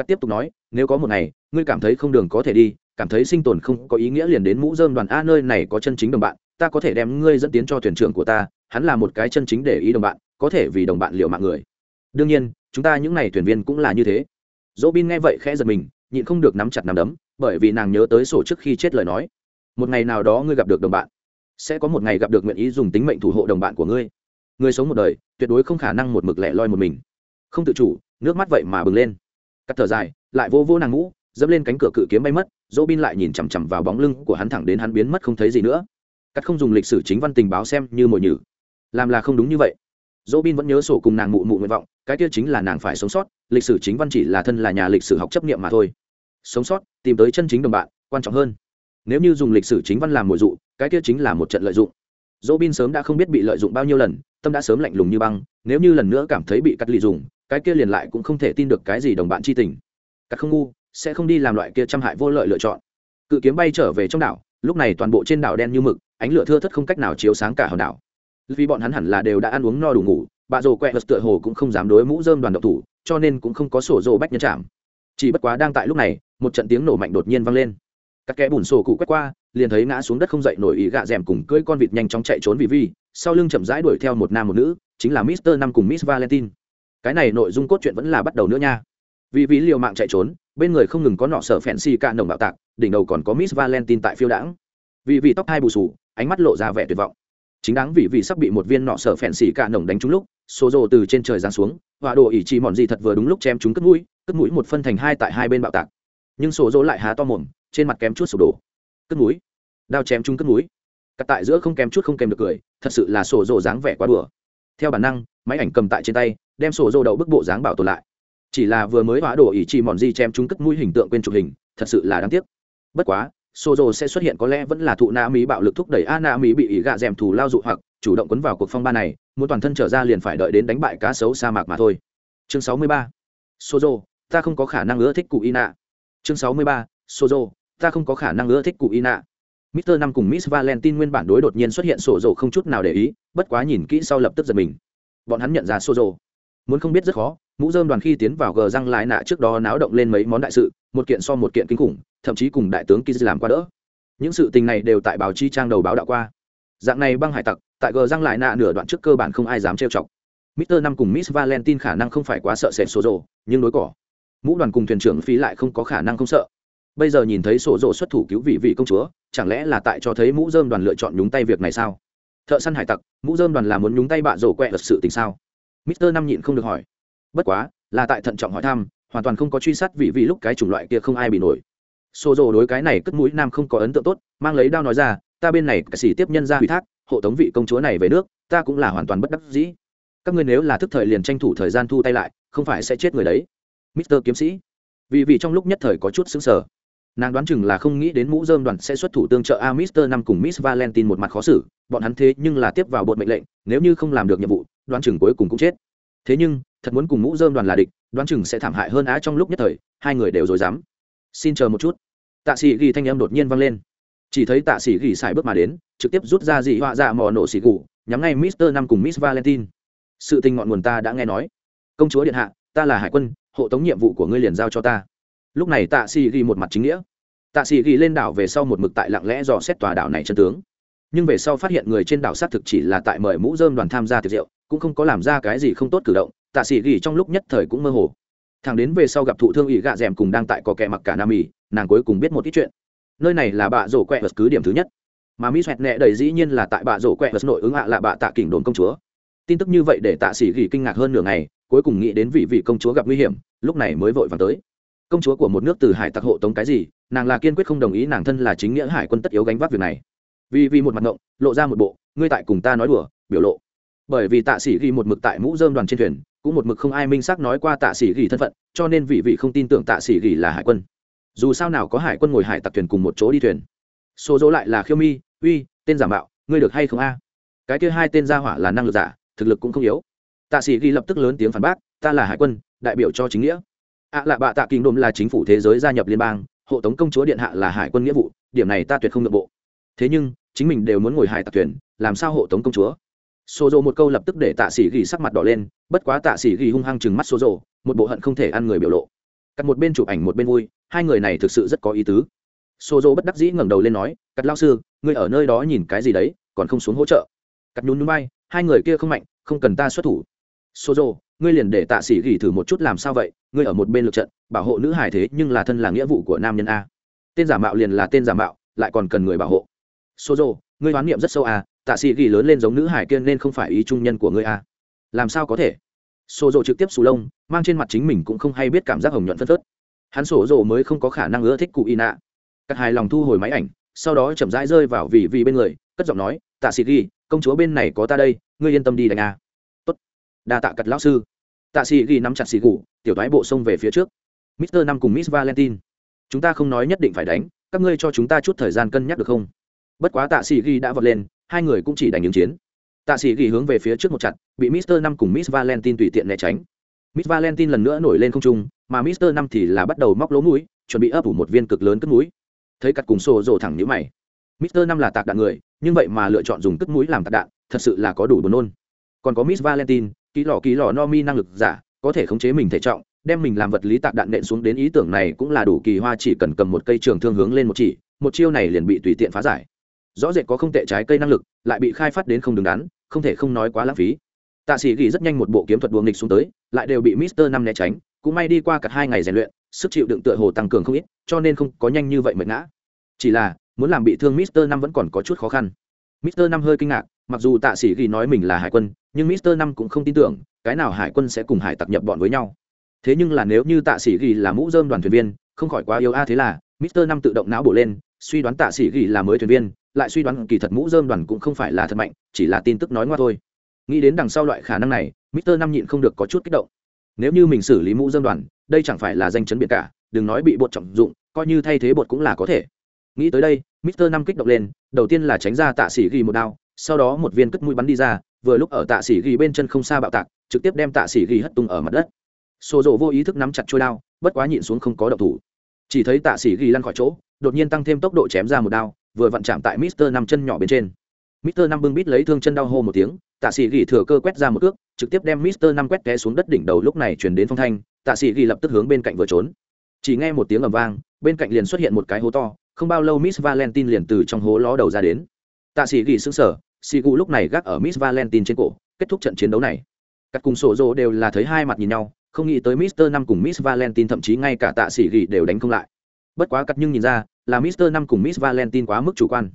cắt tiếp tục nói, nếu có một ngày, ngươi cảm thấy không đường có thể đi, cảm thấy sinh tồn không có ý nghĩa liền đến mũ dơm đoàn a nơi này có chân chính đồng bạn, ta có thể đem ngươi dẫn tiến cho thuyền trưởng của ta, hắn là một cái chân chính để ý đồng bạn, có thể vì đồng bạn liệu mạng người. Đương nhiên, chúng ta những n à y thuyền viên cũng là như thế. Dỗ bin nghe vậy khẽ giật mình, nhịn không được nắm chặt nắm đấm, bởi vì nàng nhớ tới sổ trước khi chết lời nói. Một ngày nào đó ngươi gặp được đồng bạn, sẽ có một ngày gặp được nguyện ý dùng tính mệnh thủ hộ đồng bạn của ngươi. Người sống một đời, tuyệt đối không khả năng một mực lẻ loi một mình. Không tự chủ, nước mắt vậy mà bừng lên cắt thở dài, lại vô vô nàng ngũ, dẫm lên cánh cửa cự kiếm bay mất dỗ bin lại nhìn chằm chằm vào bóng lưng của hắn thẳng đến hắn biến mất không thấy gì nữa. Cắt không dùng lịch sử chính văn tình báo xem như mồi nhử. Làm là không đúng như vậy. Dỗ bin vẫn nhớ sổ cùng nàng mụ mụ nguyện vọng, cái kia chính là nàng phải sống sót, lịch sử chính văn chỉ là thân là nhà lịch sử học chấp nghiệm mà thôi. Sống sót, tìm tới chân chính đồng bạn, quan trọng hơn. Nếu như dùng lịch sử chính văn làm mồi dụ, cái kia chính là một trận lợi dụng. Dỗ bin sớm đã không biết bị lợi dụng bao nhiêu lần, tâm đã sớm lạnh lùng như băng, nếu như lần nữa cảm thấy bị cắt lì dùng cái kia liền lại cũng không thể tin được cái gì đồng bạn chi tình. Các không ngu, sẽ không đi làm loại kia trăm hại vô lợi lựa chọn. Cự kiếm bay trở về trong đảo, lúc này toàn bộ trên đảo đen như mực, ánh lửa thưa thất không cách nào chiếu sáng cả hòn đảo. Vì bọn hắn hẳn là đều đã ăn uống no đủ ngủ, bà rồ quẹ vật tựa hồ cũng không dám đối mũ dơm đoàn độc thủ, cho nên cũng không có sổ rồ bách nhân chạm. Chỉ bất quá đang tại lúc này, một trận tiếng nổ mạnh đột nhiên vang lên. Các kẽ bùn sổ cụ quét qua, liền thấy ngã xuống đất không dậy nổi ý gạ rèm cùng cưỡi con vịt nhanh chóng chạy trốn vì vi sau lưng chậm rãi đuổi theo một nam một nữ, chính là mister năm cùng miss valentine cái này nội dung cốt truyện vẫn là bắt đầu nữa nha. Vì vì liều mạng chạy trốn, bên người không ngừng có nọ sở phèn xì cạn nồng bạo tạc, đỉnh đầu còn có miss valentine tại phiêu đãng. Vì vì tóc hai bù sù, ánh mắt lộ ra vẻ tuyệt vọng. Chính đáng vì vì sắp bị một viên nọ sở phèn xì cạn nồng đánh trúng lúc, số rồ từ trên trời giáng xuống và đồ ỉ chỉ mòn gì thật vừa đúng lúc chém chúng cất mũi cất mũi một phân thành hai tại hai bên bạo tạc. Nhưng số rồ lại há to mồm, trên mặt kém chút sụp đổ. Cất mũi. Đao chém chúng cất mũi. Cắt tại giữa không kém chút không kèm được cười, thật sự là sổ rồ dáng vẻ quá đùa. Theo bản năng, máy ảnh cầm tại trên tay đem sổ dô đậu bức bộ dáng bảo tồn lại chỉ là vừa mới hóa đồ ý chỉ mòn di chém chúng cất mũi hình tượng quên chụp hình thật sự là đáng tiếc bất quá sổ dô sẽ xuất hiện có lẽ vẫn là thụ na mỹ bạo lực thúc đẩy a na mỹ bị ý gạ d thù lao dụ hoặc chủ động quấn vào cuộc phong ba này muốn toàn thân trở ra liền phải đợi đến đánh bại cá sấu sa mạc mà thôi chương sáu mươi ba sổ dô, ta không có khả năng ưa thích cụ ina chương sáu mươi ba sổ dô, ta không có khả năng ưa thích cụ ina Mr. năm cùng Miss Valentine nguyên bản đối đột nhiên xuất hiện sổ rồ không chút nào để ý, bất quá nhìn kỹ sau lập tức giật mình. Bọn hắn nhận ra sổ rồ. Muốn không biết rất khó, mũ dơm đoàn khi tiến vào gờ răng lại nạ trước đó náo động lên mấy món đại sự, một kiện so một kiện kinh khủng, thậm chí cùng đại tướng Kiz làm qua đỡ. Những sự tình này đều tại báo chi trang đầu báo đạo qua. Dạng này băng hải tặc, tại gờ răng lại nạ nửa đoạn trước cơ bản không ai dám trêu chọc. mister năm cùng Miss Valentine khả năng không phải quá sợ sệt sổ rồ, nhưng đối cỏ. Mũ đoàn cùng thuyền trưởng phí lại không có khả năng không sợ bây giờ nhìn thấy sổ rồ xuất thủ cứu vị vị công chúa chẳng lẽ là tại cho thấy mũ dơm đoàn lựa chọn nhúng tay việc này sao thợ săn hải tặc mũ dơm đoàn là muốn nhúng tay bạ rổ quẹ thật sự tình sao mister năm nhịn không được hỏi. Bất quá, là tại thận trọng hỏi thăm, hoàn toàn không có truy sát vị vị lúc cái chủng loại kia không ai bị nổi. Xô rồ đối cái này cất mũi nam không có ấn tượng tốt, mang lấy đao nói ra, ta bên này cả sĩ tiếp nhân ra ủy thác, hộ tống vị công chúa này về nước, ta cũng là hoàn toàn bất đắc dĩ. Các ngươi nếu là thức thời liền tranh thủ thời gian thu tay lại, không phải sẽ chết người đấy. mister kiếm sĩ. Vì vì trong lúc nhất thời có chút xứng sở nàng đoán chừng là không nghĩ đến mũ dơm đoàn sẽ xuất thủ tương trợ a mister năm cùng miss valentine một mặt khó xử, bọn hắn thế nhưng là tiếp vào bột mệnh lệnh, nếu như không làm được nhiệm vụ đoán chừng cuối cùng cũng chết. Thế nhưng, thật muốn cùng mũ dơm đoàn là địch, đoán chừng sẽ thảm hại hơn á trong lúc nhất thời, hai người đều rồi dám. Xin chờ một chút. Tạ sĩ ghi thanh âm đột nhiên vang lên. Chỉ thấy tạ sĩ ghi xài bước mà đến, trực tiếp rút ra dị họa dạ mò nổ xì gù, nhắm ngay mister năm cùng miss valentine. Sự tình ngọn nguồn ta đã nghe nói. Công chúa điện hạ, ta là hải quân, hộ tống nhiệm vụ của ngươi liền giao cho ta. Lúc này tạ sĩ ghi một mặt chính nghĩa. Tạ sĩ ghi lên đảo về sau một mực tại lặng lẽ dò xét tòa đảo này chân tướng. Nhưng về sau phát hiện người trên đảo xác thực chỉ là tại mời mũ dơm đoàn tham gia tiệc rượu cũng không có làm ra cái gì không tốt cử động, tạ sĩ ghi trong lúc nhất thời cũng mơ hồ. Thằng đến về sau gặp thụ thương ỵ gạ d cùng đang tại có kẻ mặc cả nam ỉ nàng cuối cùng biết một ít chuyện. Nơi này là bạ rổ quẹ vật cứ điểm thứ nhất. Mà mỹ xoẹt nẹ đầy dĩ nhiên là tại bạ rổ quẹ vật nội ứng hạ là bạ tạ kỉnh đồn công chúa. Tin tức như vậy để tạ sĩ ghi kinh ngạc hơn nửa ngày, cuối cùng nghĩ đến vị vị công chúa gặp nguy hiểm, lúc này mới vội vàng tới. Công chúa của một nước từ hải tặc hộ tống cái gì, nàng là kiên quyết không đồng ý nàng thân là chính nghĩa hải quân tất yếu gánh vác việc này. Vì vì một mặt ngộng, lộ ra một bộ, ngươi tại cùng ta nói đùa, biểu lộ bởi vì tạ sĩ ghi một mực tại mũ dơm đoàn trên thuyền, cũng một mực không ai minh xác nói qua tạ sĩ ghi thân phận, cho nên vị vị không tin tưởng tạ sĩ ghi là hải quân. Dù sao nào có hải quân ngồi hải tặc thuyền cùng một chỗ đi thuyền. Số dỗ lại là khiêu mi, uy, tên giả mạo, ngươi được hay không a? Cái kia hai tên gia hỏa là năng lực giả, thực lực cũng không yếu. Tạ sĩ ghi lập tức lớn tiếng phản bác, ta là hải quân, đại biểu cho chính nghĩa. Ạ à lạ bạ tạ kinh đồn là chính phủ thế giới gia nhập liên bang, hộ tống công chúa điện hạ là hải quân nghĩa vụ, điểm này ta tuyệt không nội bộ. Thế nhưng, chính mình đều muốn ngồi hải tặc thuyền, làm sao hộ tống công chúa? Xô rộ một câu lập tức để tạ sĩ ghi sắc mặt đỏ lên, bất quá tạ sĩ ghi hung hăng chừng mắt xô rộ một bộ hận không thể ăn người biểu lộ. Cắt một bên chụp ảnh một bên vui, hai người này thực sự rất có ý tứ. Xô rộ bất đắc dĩ ngẩng đầu lên nói, cắt lao sư, ngươi ở nơi đó nhìn cái gì đấy, còn không xuống hỗ trợ? Cắt nhún núi bay hai người kia không mạnh, không cần ta xuất thủ. Xô rộ ngươi liền để tạ sĩ ghi thử một chút làm sao vậy? Ngươi ở một bên lượt trận, bảo hộ nữ hải thế nhưng là thân là nghĩa vụ của nam nhân a. Tên giả mạo liền là tên giả mạo, lại còn cần người bảo hộ. Xô rộ ngươi hoán niệm rất sâu à tạ sĩ ghi lớn lên giống nữ hải kiên nên không phải ý trung nhân của ngươi à. Làm sao có thể? Sổ rộ trực tiếp xù lông, mang trên mặt chính mình cũng không hay biết cảm giác hồng nhuận phân phớt. Hắn sổ rộ mới không có khả năng ưa thích cụ y nạ. Cắt hài lòng thu hồi máy ảnh, sau đó chậm rãi rơi vào vì vì bên người, cất giọng nói, tạ sĩ ghi, công chúa bên này có ta đây, ngươi yên tâm đi đánh à. tốt. Đa tạ cật lão sư. Tạ sĩ ghi nắm chặt xì gù, tiểu thoái bộ xông về phía trước. Mister năm cùng miss valentine, chúng ta không nói nhất định phải đánh, các ngươi cho chúng ta chút thời gian cân nhắc được không? Bất quá tạ sĩ ghi đã vọt lên hai người cũng chỉ đánh ứng chiến. Tạ sĩ ghi hướng về phía trước một chặt, bị mister năm cùng miss valentine tùy tiện né tránh. Miss valentine lần nữa nổi lên không trung, mà mister năm thì là bắt đầu móc lỗ mũi, chuẩn bị ấp ủ một viên cực lớn cất mũi. Thấy cặt cùng xô rồ thẳng nhữ mày. Mister năm là tạc đạn người, nhưng vậy mà lựa chọn dùng cất mũi làm tạc đạn, thật sự là có đủ buồn nôn. Còn có miss valentine, ký lò ký lò no mi năng lực giả, có thể khống chế mình thể trọng, đem mình làm vật lý tạc đạn nện xuống đến ý tưởng này cũng là đủ kỳ hoa chỉ cần cầm một cây trường thương hướng lên một chỉ, một chiêu này liền bị tùy tiện phá giải rõ rệt có không tệ trái cây năng lực, lại bị khai phát đến không đứng đắn, không thể không nói quá lãng phí. Tạ sĩ ghi rất nhanh một bộ kiếm thuật buồng nghịch xuống tới, lại đều bị mister năm né tránh, cũng may đi qua cả hai ngày rèn luyện, sức chịu đựng tựa hồ tăng cường không ít, cho nên không có nhanh như vậy mệt ngã. Chỉ là, muốn làm bị thương mister năm vẫn còn có chút khó khăn. Mister năm hơi kinh ngạc, mặc dù tạ sĩ ghi nói mình là hải quân, nhưng mister năm cũng không tin tưởng, cái nào hải quân sẽ cùng hải tặc nhập bọn với nhau. Thế nhưng là nếu như tạ sĩ ghi là mũ dơm đoàn thuyền viên, không khỏi quá yếu a, thế là mister năm tự động não bổ lên suy đoán tạ sĩ ghi là mới thuyền viên, lại suy đoán kỳ thật mũ dơm đoàn cũng không phải là thật mạnh, chỉ là tin tức nói ngoa thôi. Nghĩ đến đằng sau loại khả năng này, mister năm nhịn không được có chút kích động. Nếu như mình xử lý mũ dơm đoàn, đây chẳng phải là danh chấn biệt cả, đừng nói bị bột trọng dụng, coi như thay thế bột cũng là có thể. Nghĩ tới đây, mister năm kích động lên, đầu tiên là tránh ra tạ sĩ ghi một đao, sau đó một viên cất mũi bắn đi ra, vừa lúc ở tạ sĩ ghi bên chân không xa bạo tạc, trực tiếp đem tạ sĩ ghi hất tung ở mặt đất. Xô rộ vô ý thức nắm chặt trôi đao, bất quá nhịn xuống không có động thủ. Chỉ thấy tạ sĩ ghi lăn khỏi chỗ đột nhiên tăng thêm tốc độ chém ra một đao, vừa vặn chạm tại mister năm chân nhỏ bên trên. mister năm bưng bít lấy thương chân đau hô một tiếng, tạ sĩ gỉ thừa cơ quét ra một cước, trực tiếp đem mister năm quét té xuống đất đỉnh đầu lúc này chuyển đến phong thanh, tạ sĩ gỉ lập tức hướng bên cạnh vừa trốn. chỉ nghe một tiếng ầm vang, bên cạnh liền xuất hiện một cái hố to, không bao lâu miss valentine liền từ trong hố ló đầu ra đến. tạ sĩ gỉ sững sờ, sĩ cụ lúc này gác ở miss valentine trên cổ, kết thúc trận chiến đấu này. các cùng sổ rồ đều là thấy hai mặt nhìn nhau, không nghĩ tới mister năm cùng miss valentine thậm chí ngay cả tạ sĩ gỉ đều đánh không lại. bất quá cắt nhưng nhìn ra là mister năm cùng miss valentine quá mức chủ quan.